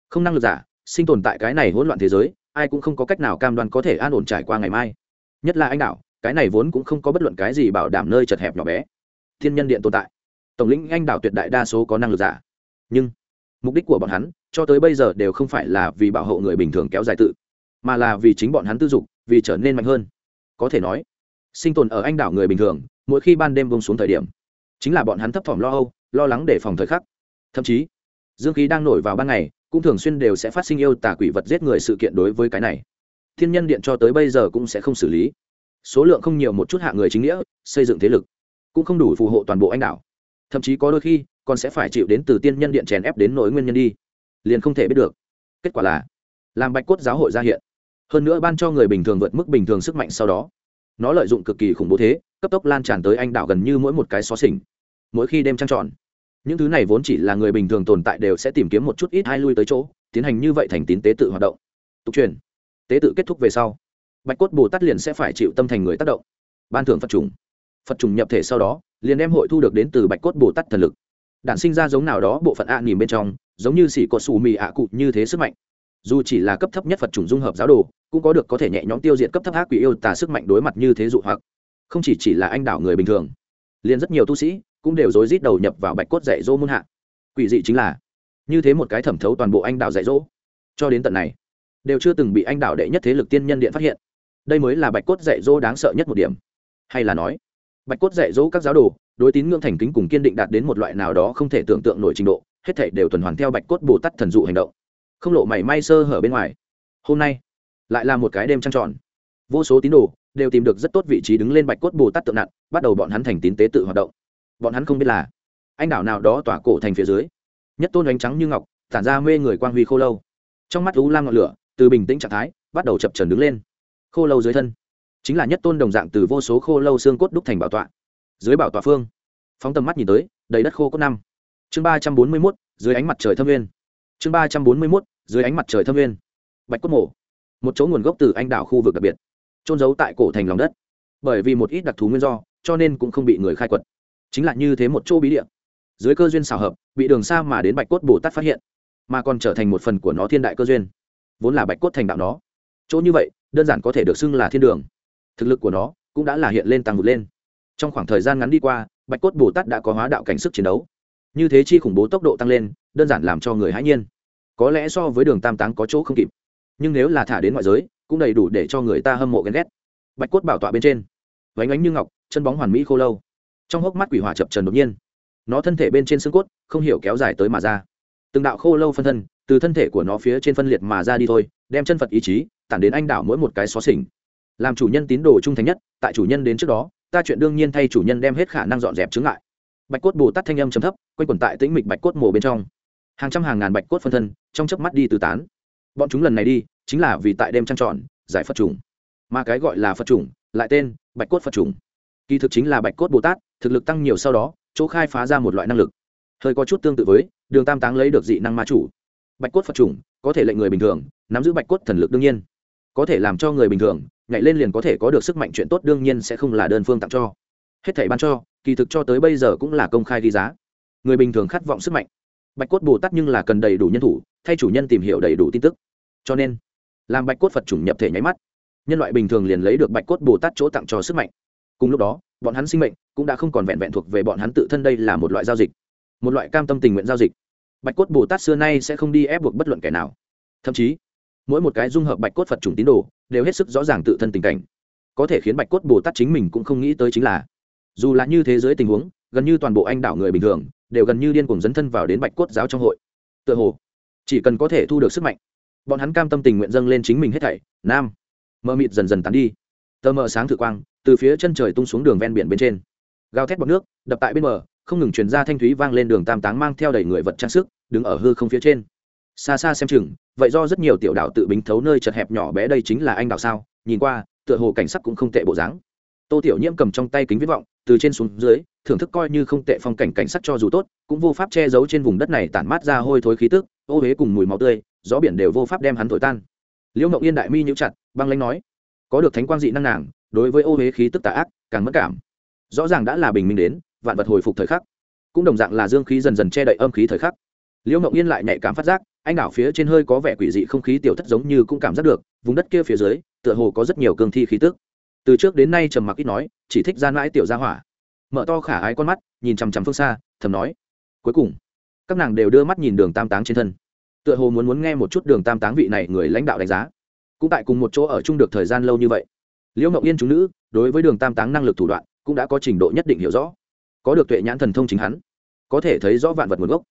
không năng lực giả, sinh tồn tại cái này hỗn loạn thế giới, ai cũng không có cách nào cam đoan có thể an ổn trải qua ngày mai. Nhất là anh đảo, cái này vốn cũng không có bất luận cái gì bảo đảm nơi chật hẹp nhỏ bé. Thiên nhân điện tồn tại. Tổng lĩnh anh đảo tuyệt đại đa số có năng lực giả. Nhưng mục đích của bọn hắn, cho tới bây giờ đều không phải là vì bảo hộ người bình thường kéo dài tự, mà là vì chính bọn hắn tư dục, vì trở nên mạnh hơn. Có thể nói, sinh tồn ở anh đảo người bình thường, mỗi khi ban đêm bông xuống thời điểm, chính là bọn hắn thấp thỏm lo âu, lo lắng để phòng thời khắc. Thậm chí, dương khí đang nổi vào ban ngày, cũng thường xuyên đều sẽ phát sinh yêu tà quỷ vật giết người sự kiện đối với cái này. Thiên nhân điện cho tới bây giờ cũng sẽ không xử lý. Số lượng không nhiều một chút hạ người chính nghĩa, xây dựng thế lực, cũng không đủ phù hộ toàn bộ anh đảo. Thậm chí có đôi khi còn sẽ phải chịu đến từ tiên nhân điện chèn ép đến nỗi nguyên nhân đi. Liền không thể biết được. Kết quả là, làm bạch cốt giáo hội ra hiện. Hơn nữa ban cho người bình thường vượt mức bình thường sức mạnh sau đó. Nó lợi dụng cực kỳ khủng bố thế, cấp tốc lan tràn tới anh đảo gần như mỗi một cái xó xỉnh. Mỗi khi đêm trăng tròn, những thứ này vốn chỉ là người bình thường tồn tại đều sẽ tìm kiếm một chút ít hai lui tới chỗ, tiến hành như vậy thành tín tế tự hoạt động. Tục truyền, tế tự kết thúc về sau, bạch cốt bồ tát liền sẽ phải chịu tâm thành người tác động. Ban thưởng phật trùng. Phật trùng nhập thể sau đó, liền đem hội thu được đến từ bạch cốt bồ tát thần lực đản sinh ra giống nào đó bộ phận a nỉm bên trong, giống như xỉ cột xù mì ạ cụ như thế sức mạnh. Dù chỉ là cấp thấp nhất phật chủng dung hợp giáo đồ, cũng có được có thể nhẹ nhõm tiêu diệt cấp thấp ác quỷ yêu tà sức mạnh đối mặt như thế dụ hoặc. Không chỉ chỉ là anh đảo người bình thường, liền rất nhiều tu sĩ cũng đều rối rít đầu nhập vào bạch cốt dạy dỗ muôn hạ. Quỷ dị chính là, như thế một cái thẩm thấu toàn bộ anh đảo dạy dỗ, cho đến tận này, đều chưa từng bị anh đảo đệ nhất thế lực tiên nhân điện phát hiện. Đây mới là bạch cốt dạy dỗ đáng sợ nhất một điểm. Hay là nói, bạch cốt dạy dỗ các giáo đồ đối tín ngưỡng thành kính cùng kiên định đạt đến một loại nào đó không thể tưởng tượng nổi trình độ, hết thảy đều tuần hoàn theo bạch cốt bồ tát thần dụ hành động. Không lộ mảy may sơ hở bên ngoài. Hôm nay, lại là một cái đêm trăng tròn. Vô số tín đồ đều tìm được rất tốt vị trí đứng lên bạch cốt bồ tát tượng nặng, bắt đầu bọn hắn thành tín tế tự hoạt động. Bọn hắn không biết là anh đảo nào đó tỏa cổ thành phía dưới, nhất tôn ánh trắng như ngọc, tản ra mê người quang huy khô lâu. Trong mắt u lam ngọn lửa, từ bình tĩnh trạng thái, bắt đầu chập trần đứng lên. Khô lâu dưới thân, chính là nhất tôn đồng dạng từ vô số khô lâu xương cốt đúc thành bảo tọa dưới bảo tọa phương. Phóng tầm mắt nhìn tới, đầy đất khô cốt năm. Chương ba trăm bốn mươi mốt, dưới ánh mặt trời thâm viên chương ba trăm bốn mươi mốt, dưới ánh mặt trời thâm viên bạch cốt mổ. Một chỗ nguồn gốc từ anh đảo khu vực đặc biệt. Trôn giấu tại cổ thành lòng đất. Bởi vì một ít đặc thù nguyên do, cho nên cũng không bị người khai quật. Chính là như thế một chỗ bí địa. Dưới cơ duyên xào hợp, bị đường xa mà đến bạch cốt bồ tát phát hiện, mà còn trở thành một phần của nó thiên đại cơ duyên. Vốn là bạch cốt thành đạo nó. Chỗ như vậy, đơn giản có thể được xưng là thiên đường. Thực lực của nó cũng đã là hiện lên tăng vượt lên trong khoảng thời gian ngắn đi qua, bạch cốt bồ tát đã có hóa đạo cảnh sức chiến đấu. Như thế chi khủng bố tốc độ tăng lên, đơn giản làm cho người hãi nhiên. Có lẽ so với đường tam táng có chỗ không kịp. Nhưng nếu là thả đến ngoại giới, cũng đầy đủ để cho người ta hâm mộ ghen ghét. Bạch cốt bảo tọa bên trên, vánh ánh như ngọc, chân bóng hoàn mỹ khô lâu. Trong hốc mắt quỷ hỏa chập trần đột nhiên. Nó thân thể bên trên xương cốt, không hiểu kéo dài tới mà ra. Từng đạo khô lâu phân thân, từ thân thể của nó phía trên phân liệt mà ra đi thôi, đem chân phật ý chí tản đến anh đảo mỗi một cái xó xỉnh. Làm chủ nhân tín đồ trung thành nhất, tại chủ nhân đến trước đó ta chuyện đương nhiên thay chủ nhân đem hết khả năng dọn dẹp chứng ngại. bạch cốt bồ tát thanh âm chấm thấp, quanh quẩn tại tĩnh mịch bạch cốt mồ bên trong. Hàng trăm hàng ngàn bạch cốt phân thân trong chớp mắt đi từ tán. Bọn chúng lần này đi, chính là vì tại đêm trăng tròn, giải phật trùng mà cái gọi là phật trùng lại tên bạch cốt phật trùng kỳ thực chính là bạch cốt bồ tát, thực lực tăng nhiều sau đó, chỗ khai phá ra một loại năng lực. Hơi có chút tương tự với, đường tam táng lấy được dị năng ma chủ. Bạch cốt phật trùng có thể lệnh người bình thường, nắm giữ bạch cốt thần lực đương nhiên. Có thể làm cho người bình thường nhảy lên liền có thể có được sức mạnh chuyện tốt đương nhiên sẽ không là đơn phương tặng cho. Hết thảy ban cho, kỳ thực cho tới bây giờ cũng là công khai ghi giá. Người bình thường khát vọng sức mạnh. Bạch cốt bồ tát nhưng là cần đầy đủ nhân thủ, thay chủ nhân tìm hiểu đầy đủ tin tức. Cho nên, làm bạch cốt phật chủng nhập thể nháy mắt, nhân loại bình thường liền lấy được bạch cốt bồ tát chỗ tặng cho sức mạnh. Cùng lúc đó, bọn hắn sinh mệnh cũng đã không còn vẹn vẹn thuộc về bọn hắn tự thân đây là một loại giao dịch, một loại cam tâm tình nguyện giao dịch. Bạch cốt bồ tát xưa nay sẽ không đi ép buộc bất luận kẻ nào. Thậm chí mỗi một cái dung hợp bạch cốt phật chủng tín đồ đều hết sức rõ ràng tự thân tình cảnh. Có thể khiến bạch cốt bồ tát chính mình cũng không nghĩ tới chính là, dù là như thế giới tình huống, gần như toàn bộ anh đảo người bình thường đều gần như điên cuồng dấn thân vào đến bạch cốt giáo trong hội. Tựa hồ, chỉ cần có thể thu được sức mạnh, bọn hắn cam tâm tình nguyện dâng lên chính mình hết thảy. Nam mơ mịt dần dần tán đi. Tờ mờ sáng thử quang, từ phía chân trời tung xuống đường ven biển bên trên. Gào thét bọc nước, đập tại bên bờ, không ngừng chuyển ra thanh thúy vang lên đường tam táng mang theo đầy người vật trang sức, đứng ở hư không phía trên. Xa xa xem chừng vậy do rất nhiều tiểu đảo tự bính thấu nơi chật hẹp nhỏ bé đây chính là anh đảo sao? Nhìn qua, tựa hồ cảnh sắc cũng không tệ bộ dáng. Tô tiểu nhiễm cầm trong tay kính viết vọng, từ trên xuống dưới, thưởng thức coi như không tệ phong cảnh cảnh sắc cho dù tốt, cũng vô pháp che giấu trên vùng đất này tản mát ra hôi thối khí tức, ô huế cùng mùi máu tươi, gió biển đều vô pháp đem hắn thổi tan. Liễu mộng yên đại mi nhũ chặt, băng lanh nói, có được thánh quang dị năng nàng, đối với ô huế khí tức tà ác, càng mất cảm. Rõ ràng đã là bình minh đến, vạn vật hồi phục thời khắc, cũng đồng dạng là dương khí dần dần che đậy âm khí thời khắc. Liễu mộng yên lại nhạy cảm phát giác anh đảo phía trên hơi có vẻ quỷ dị không khí tiểu thất giống như cũng cảm giác được, vùng đất kia phía dưới, tựa hồ có rất nhiều cương thi khí tức. Từ trước đến nay trầm mặc ít nói, chỉ thích gian mãi tiểu gia hỏa. Mở to khả ái con mắt, nhìn chằm chằm phương xa, thầm nói, cuối cùng, các nàng đều đưa mắt nhìn đường tam táng trên thân. Tựa hồ muốn muốn nghe một chút đường tam táng vị này người lãnh đạo đánh giá. Cũng tại cùng một chỗ ở chung được thời gian lâu như vậy, liễu mộng yên chúng nữ, đối với đường tam táng năng lực thủ đoạn, cũng đã có trình độ nhất định hiểu rõ. Có được tuệ nhãn thần thông chính hắn, có thể thấy rõ vạn vật nguồn gốc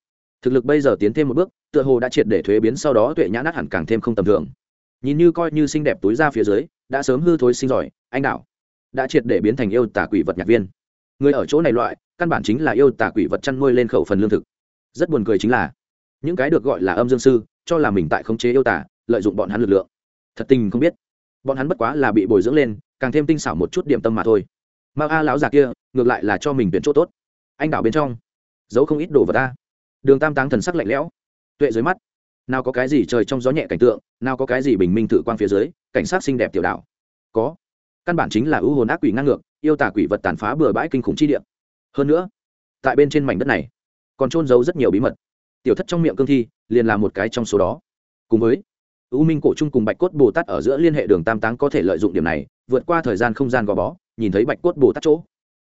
thực lực bây giờ tiến thêm một bước, tựa hồ đã triệt để thuế biến sau đó tuệ nhãn nát hẳn càng thêm không tầm thường. Nhìn như coi như xinh đẹp túi ra phía dưới, đã sớm hư thối sinh giỏi, anh đạo đã triệt để biến thành yêu tả quỷ vật nhạc viên. Người ở chỗ này loại, căn bản chính là yêu tả quỷ vật chăn nuôi lên khẩu phần lương thực. Rất buồn cười chính là, những cái được gọi là âm dương sư, cho là mình tại khống chế yêu tả lợi dụng bọn hắn lực lượng. Thật tình không biết. Bọn hắn bất quá là bị bồi dưỡng lên, càng thêm tinh xảo một chút điểm tâm mà thôi. Mà a lão già kia, ngược lại là cho mình tuyển chỗ tốt. Anh đảo bên trong, giấu không ít đồ vật ta đường tam táng thần sắc lạnh lẽo. Tuệ dưới mắt, nào có cái gì trời trong gió nhẹ cảnh tượng, nào có cái gì bình minh thử quang phía dưới, cảnh sát xinh đẹp tiểu đảo có. Căn bản chính là ưu hồn ác quỷ ngang ngược, yêu tả quỷ vật tàn phá bừa bãi kinh khủng chi địa. Hơn nữa, tại bên trên mảnh đất này, còn trôn giấu rất nhiều bí mật. Tiểu thất trong miệng cương thi, liền là một cái trong số đó. Cùng với, u minh cổ trung cùng bạch cốt bồ tát ở giữa liên hệ đường tam táng có thể lợi dụng điểm này, vượt qua thời gian không gian gò bó, nhìn thấy bạch cốt bồ tát chỗ.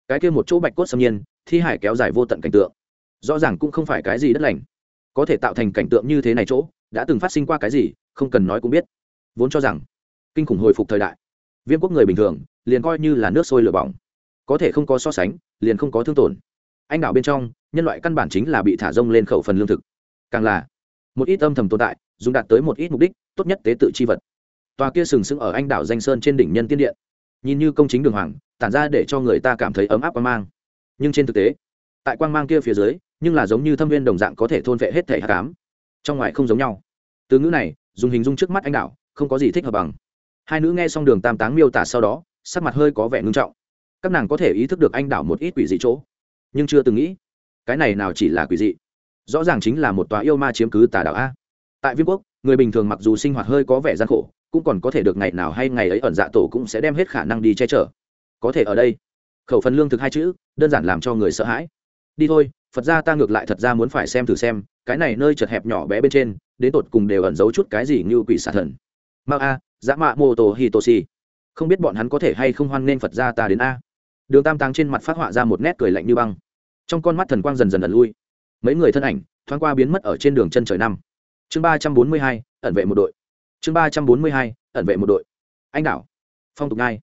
Cái kia một chỗ bạch cốt xâm nhiên, thi hải kéo dài vô tận cảnh tượng rõ ràng cũng không phải cái gì đất lành. Có thể tạo thành cảnh tượng như thế này chỗ, đã từng phát sinh qua cái gì, không cần nói cũng biết. Vốn cho rằng, kinh khủng hồi phục thời đại, viêm quốc người bình thường, liền coi như là nước sôi lửa bỏng. Có thể không có so sánh, liền không có thương tổn. Anh đảo bên trong, nhân loại căn bản chính là bị thả rông lên khẩu phần lương thực. Càng là, một ít âm thầm tồn tại, dùng đạt tới một ít mục đích, tốt nhất tế tự chi vật. Tòa kia sừng sững ở anh đảo danh sơn trên đỉnh nhân tiên điện. Nhìn như công chính đường hoàng, tản ra để cho người ta cảm thấy ấm áp quang mang. Nhưng trên thực tế, tại quang mang kia phía dưới nhưng là giống như thâm viên đồng dạng có thể thôn vệ hết thể hạ cám trong ngoài không giống nhau. Từ ngữ này, dùng hình dung trước mắt anh đảo, không có gì thích hợp bằng. Hai nữ nghe xong đường tam táng miêu tả sau đó, sắc mặt hơi có vẻ ngưng trọng. Các nàng có thể ý thức được anh đảo một ít quỷ dị chỗ, nhưng chưa từng nghĩ, cái này nào chỉ là quỷ dị. Rõ ràng chính là một tòa yêu ma chiếm cứ tà đảo a. Tại viêm quốc, người bình thường mặc dù sinh hoạt hơi có vẻ gian khổ, cũng còn có thể được ngày nào hay ngày ấy ẩn dạ tổ cũng sẽ đem hết khả năng đi che chở. Có thể ở đây, khẩu phần lương thực hai chữ, đơn giản làm cho người sợ hãi. Đi thôi phật ra ta ngược lại thật ra muốn phải xem thử xem, cái này nơi chật hẹp nhỏ bé bên trên, đến tột cùng đều ẩn giấu chút cái gì như quỷ xà thần. Ma a dạ dã mạ mô tô hitoshi không biết bọn hắn có thể hay không hoan nên phật ra ta đến a. Đường tam táng trên mặt phát họa ra một nét cười lạnh như băng. Trong con mắt thần quang dần dần ẩn lui. Mấy người thân ảnh, thoáng qua biến mất ở trên đường chân trời năm. Chương ba trăm bốn mươi hai, ẩn vệ một đội. Chương ba trăm bốn mươi hai, ẩn vệ một đội. Anh đảo. Phong tục ngai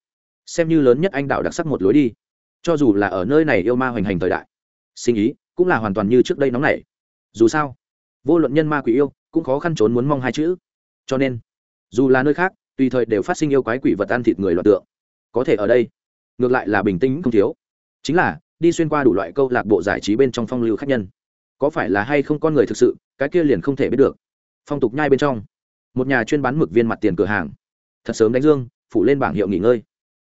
xem như lớn nhất anh đảo đặc sắc một lối đi. Cho dù là ở nơi này yêu ma hoành hành thời đại. Sinh ý cũng là hoàn toàn như trước đây nóng nảy. Dù sao, vô luận nhân ma quỷ yêu cũng khó khăn trốn muốn mong hai chữ. Cho nên, dù là nơi khác, tùy thời đều phát sinh yêu quái quỷ vật ăn thịt người loạn tượng. Có thể ở đây, ngược lại là bình tĩnh không thiếu. Chính là, đi xuyên qua đủ loại câu lạc bộ giải trí bên trong phong lưu khách nhân. Có phải là hay không con người thực sự, cái kia liền không thể biết được. Phong tục nhai bên trong, một nhà chuyên bán mực viên mặt tiền cửa hàng. Thật sớm đánh dương, phủ lên bảng hiệu nghỉ ngơi.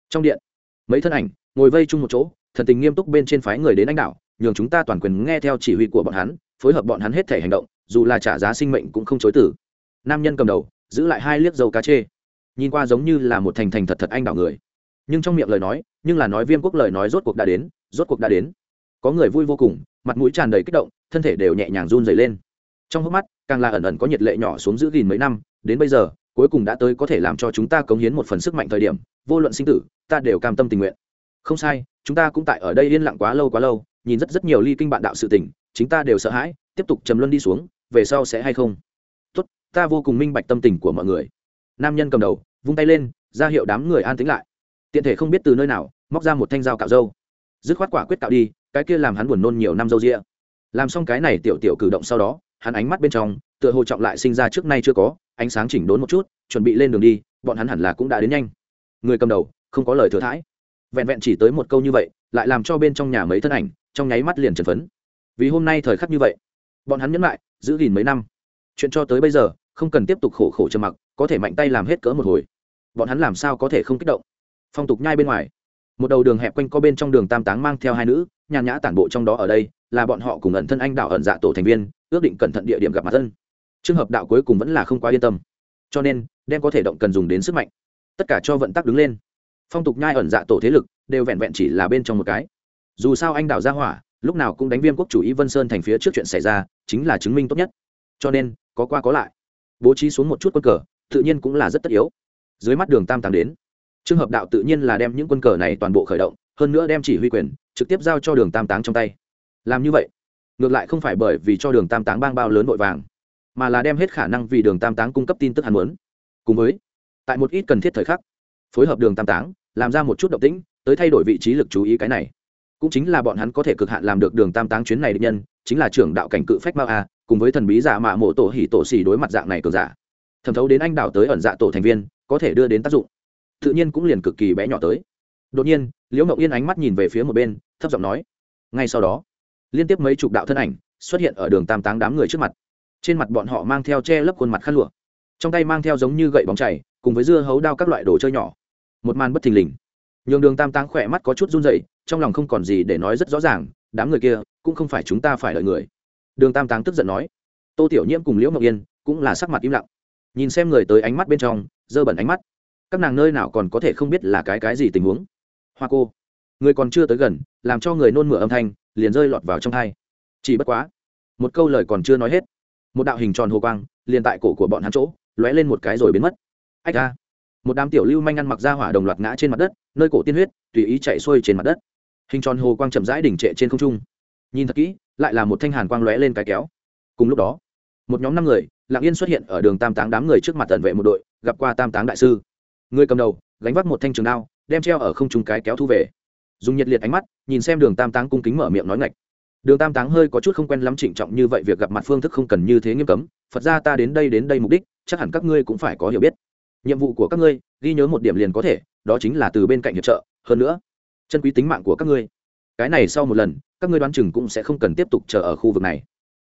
Trong điện, mấy thân ảnh, ngồi vây chung một chỗ, thần tình nghiêm túc bên trên phái người đến anh đạo nhường chúng ta toàn quyền nghe theo chỉ huy của bọn hắn, phối hợp bọn hắn hết thể hành động, dù là trả giá sinh mệnh cũng không chối tử nam nhân cầm đầu, giữ lại hai liếc dầu cá chê. Nhìn qua giống như là một thành thành thật thật anh đảo người. Nhưng trong miệng lời nói, nhưng là nói viêm quốc lời nói rốt cuộc đã đến, rốt cuộc đã đến. Có người vui vô cùng, mặt mũi tràn đầy kích động, thân thể đều nhẹ nhàng run dày lên. Trong hốc mắt, càng là ẩn ẩn có nhiệt lệ nhỏ xuống giữ gìn mấy năm, đến bây giờ, cuối cùng đã tới có thể làm cho chúng ta cống hiến một phần sức mạnh thời điểm, vô luận sinh tử, ta đều cam tâm tình nguyện. Không sai, chúng ta cũng tại ở đây yên lặng quá lâu quá lâu nhìn rất rất nhiều ly kinh bạn đạo sự tình, chính ta đều sợ hãi, tiếp tục trầm luân đi xuống, về sau sẽ hay không? Tốt, ta vô cùng minh bạch tâm tình của mọi người. Nam nhân cầm đầu, vung tay lên, ra hiệu đám người an tính lại. Tiện thể không biết từ nơi nào, móc ra một thanh dao cạo dâu. Dứt khoát quả quyết cạo đi, cái kia làm hắn buồn nôn nhiều năm dâu ria. làm xong cái này tiểu tiểu cử động sau đó, hắn ánh mắt bên trong, tựa hồ trọng lại sinh ra trước nay chưa có, ánh sáng chỉnh đốn một chút, chuẩn bị lên đường đi, bọn hắn hẳn là cũng đã đến nhanh. Người cầm đầu, không có lời thừa thãi. Vẹn vẹn chỉ tới một câu như vậy, lại làm cho bên trong nhà mấy thân ảnh trong nháy mắt liền trần phấn. Vì hôm nay thời khắc như vậy, bọn hắn nhẫn lại, giữ gìn mấy năm. Chuyện cho tới bây giờ, không cần tiếp tục khổ khổ trầm mặc, có thể mạnh tay làm hết cỡ một hồi. Bọn hắn làm sao có thể không kích động? Phong tục nhai bên ngoài, một đầu đường hẹp quanh co bên trong đường tam táng mang theo hai nữ, nhàn nhã tản bộ trong đó ở đây, là bọn họ cùng ẩn thân anh đạo ẩn dạ tổ thành viên, ước định cẩn thận địa điểm gặp mặt thân trường hợp đạo cuối cùng vẫn là không quá yên tâm. Cho nên, đem có thể động cần dùng đến sức mạnh, tất cả cho vận tắc đứng lên. Phong tục nhai ẩn dạ tổ thế lực đều vẹn vẹn chỉ là bên trong một cái dù sao anh đào ra hỏa, lúc nào cũng đánh viêm quốc chủ ý vân sơn thành phía trước chuyện xảy ra, chính là chứng minh tốt nhất. Cho nên, có qua có lại. Bố trí xuống một chút quân cờ, tự nhiên cũng là rất tất yếu. Dưới mắt đường tam tàng đến trường hợp đạo tự nhiên là đem những quân cờ này toàn bộ khởi động, hơn nữa đem chỉ huy quyền trực tiếp giao cho đường tam táng trong tay. Làm như vậy, ngược lại không phải bởi vì cho đường tam táng bang bao lớn vội vàng, mà là đem hết khả năng vì đường tam táng cung cấp tin tức hắn muốn. Cùng với, tại một ít cần thiết thời khắc, phối hợp đường tam táng, làm ra một chút động tĩnh, tới thay đổi vị trí lực chú ý cái này cũng chính là bọn hắn có thể cực hạn làm được đường tam táng chuyến này định nhân, chính là trưởng đạo cảnh cự phách mao a, cùng với thần bí giả mạ mộ tổ hỉ tổ xỉ đối mặt dạng này cường giả. Thẩm thấu đến anh đảo tới ẩn dạ tổ thành viên, có thể đưa đến tác dụng. Tự nhiên cũng liền cực kỳ bé nhỏ tới. Đột nhiên, liễu mộng yên ánh mắt nhìn về phía một bên, thấp giọng nói, ngay sau đó, liên tiếp mấy chục đạo thân ảnh xuất hiện ở đường tam táng đám người trước mặt. Trên mặt bọn họ mang theo che lấp khuôn mặt khăn lụa, trong tay mang theo giống như gậy bóng chảy cùng với dưa hấu đao các loại đồ chơi nhỏ. Một màn bất thình lình nhường đường tam táng khỏe mắt có chút run dậy trong lòng không còn gì để nói rất rõ ràng, đám người kia cũng không phải chúng ta phải đợi người. Đường tam táng tức giận nói. Tô tiểu nhiễm cùng liễu ngọc yên cũng là sắc mặt im lặng. Nhìn xem người tới ánh mắt bên trong, dơ bẩn ánh mắt. Các nàng nơi nào còn có thể không biết là cái cái gì tình huống. Hoa cô, người còn chưa tới gần, làm cho người nôn mửa âm thanh, liền rơi lọt vào trong thai. Chỉ bất quá, một câu lời còn chưa nói hết, một đạo hình tròn hồ quang liền tại cổ của bọn hắn chỗ, lóe lên một cái rồi biến mất. Ách ra một đám tiểu lưu manh ăn mặc ra hỏa đồng loạt ngã trên mặt đất nơi cổ tiên huyết, tùy ý chạy xuôi trên mặt đất. Hình tròn hồ quang chậm rãi đỉnh trệ trên không trung. Nhìn thật kỹ, lại là một thanh hàn quang lóe lên cái kéo. Cùng lúc đó, một nhóm năm người, lặng yên xuất hiện ở đường tam táng đám người trước mặt tận vệ một đội, gặp qua tam táng đại sư. Người cầm đầu, gánh vác một thanh trường đao, đem treo ở không trung cái kéo thu về. Dùng nhiệt liệt ánh mắt, nhìn xem đường tam táng cung kính mở miệng nói ngạch. Đường tam táng hơi có chút không quen lắm trịnh trọng như vậy, việc gặp mặt phương thức không cần như thế nghiêm cấm. Phật ra ta đến đây đến đây mục đích, chắc hẳn các ngươi cũng phải có hiểu biết. Nhiệm vụ của các ngươi ghi nhớ một điểm liền có thể, đó chính là từ bên cạnh hiệp trợ, hơn nữa, chân quý tính mạng của các ngươi. Cái này sau một lần, các ngươi đoán chừng cũng sẽ không cần tiếp tục chờ ở khu vực này.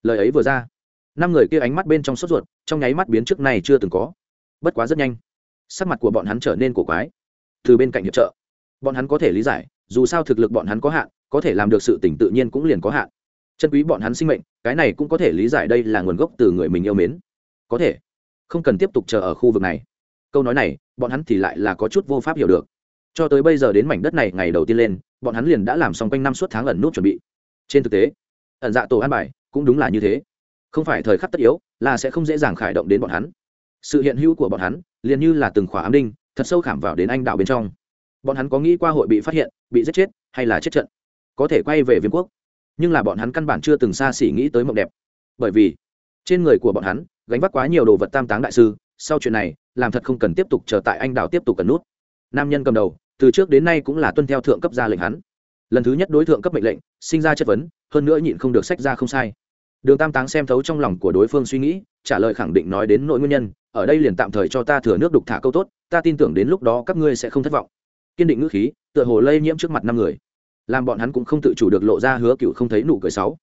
Lời ấy vừa ra, năm người kia ánh mắt bên trong sốt ruột, trong nháy mắt biến trước này chưa từng có. Bất quá rất nhanh, sắc mặt của bọn hắn trở nên cổ quái. Từ bên cạnh hiệp trợ, bọn hắn có thể lý giải, dù sao thực lực bọn hắn có hạn, có thể làm được sự tỉnh tự nhiên cũng liền có hạn. Chân quý bọn hắn sinh mệnh, cái này cũng có thể lý giải đây là nguồn gốc từ người mình yêu mến. Có thể, không cần tiếp tục chờ ở khu vực này. Câu nói này bọn hắn thì lại là có chút vô pháp hiểu được. Cho tới bây giờ đến mảnh đất này ngày đầu tiên lên, bọn hắn liền đã làm xong quanh năm suốt tháng ẩn nút chuẩn bị. Trên thực tế, ẩn dạ tổ an bài cũng đúng là như thế. Không phải thời khắc tất yếu là sẽ không dễ dàng khởi động đến bọn hắn. Sự hiện hữu của bọn hắn liền như là từng khỏa ám đinh, thật sâu khảm vào đến anh đạo bên trong. Bọn hắn có nghĩ qua hội bị phát hiện, bị giết chết hay là chết trận? Có thể quay về viêm quốc. Nhưng là bọn hắn căn bản chưa từng xa xỉ nghĩ tới mộng đẹp. Bởi vì, trên người của bọn hắn gánh vác quá nhiều đồ vật tam táng đại sư sau chuyện này, làm thật không cần tiếp tục chờ tại anh đào tiếp tục cần nút. Nam nhân cầm đầu, từ trước đến nay cũng là tuân theo thượng cấp ra lệnh hắn. Lần thứ nhất đối tượng cấp mệnh lệnh, sinh ra chất vấn, hơn nữa nhịn không được sách ra không sai. Đường tam táng xem thấu trong lòng của đối phương suy nghĩ, trả lời khẳng định nói đến nội nguyên nhân, ở đây liền tạm thời cho ta thừa nước đục thả câu tốt, ta tin tưởng đến lúc đó các ngươi sẽ không thất vọng. Kiên định ngữ khí, tựa hồ lây nhiễm trước mặt năm người. Làm bọn hắn cũng không tự chủ được lộ ra hứa cựu không thấy nụ cười sáu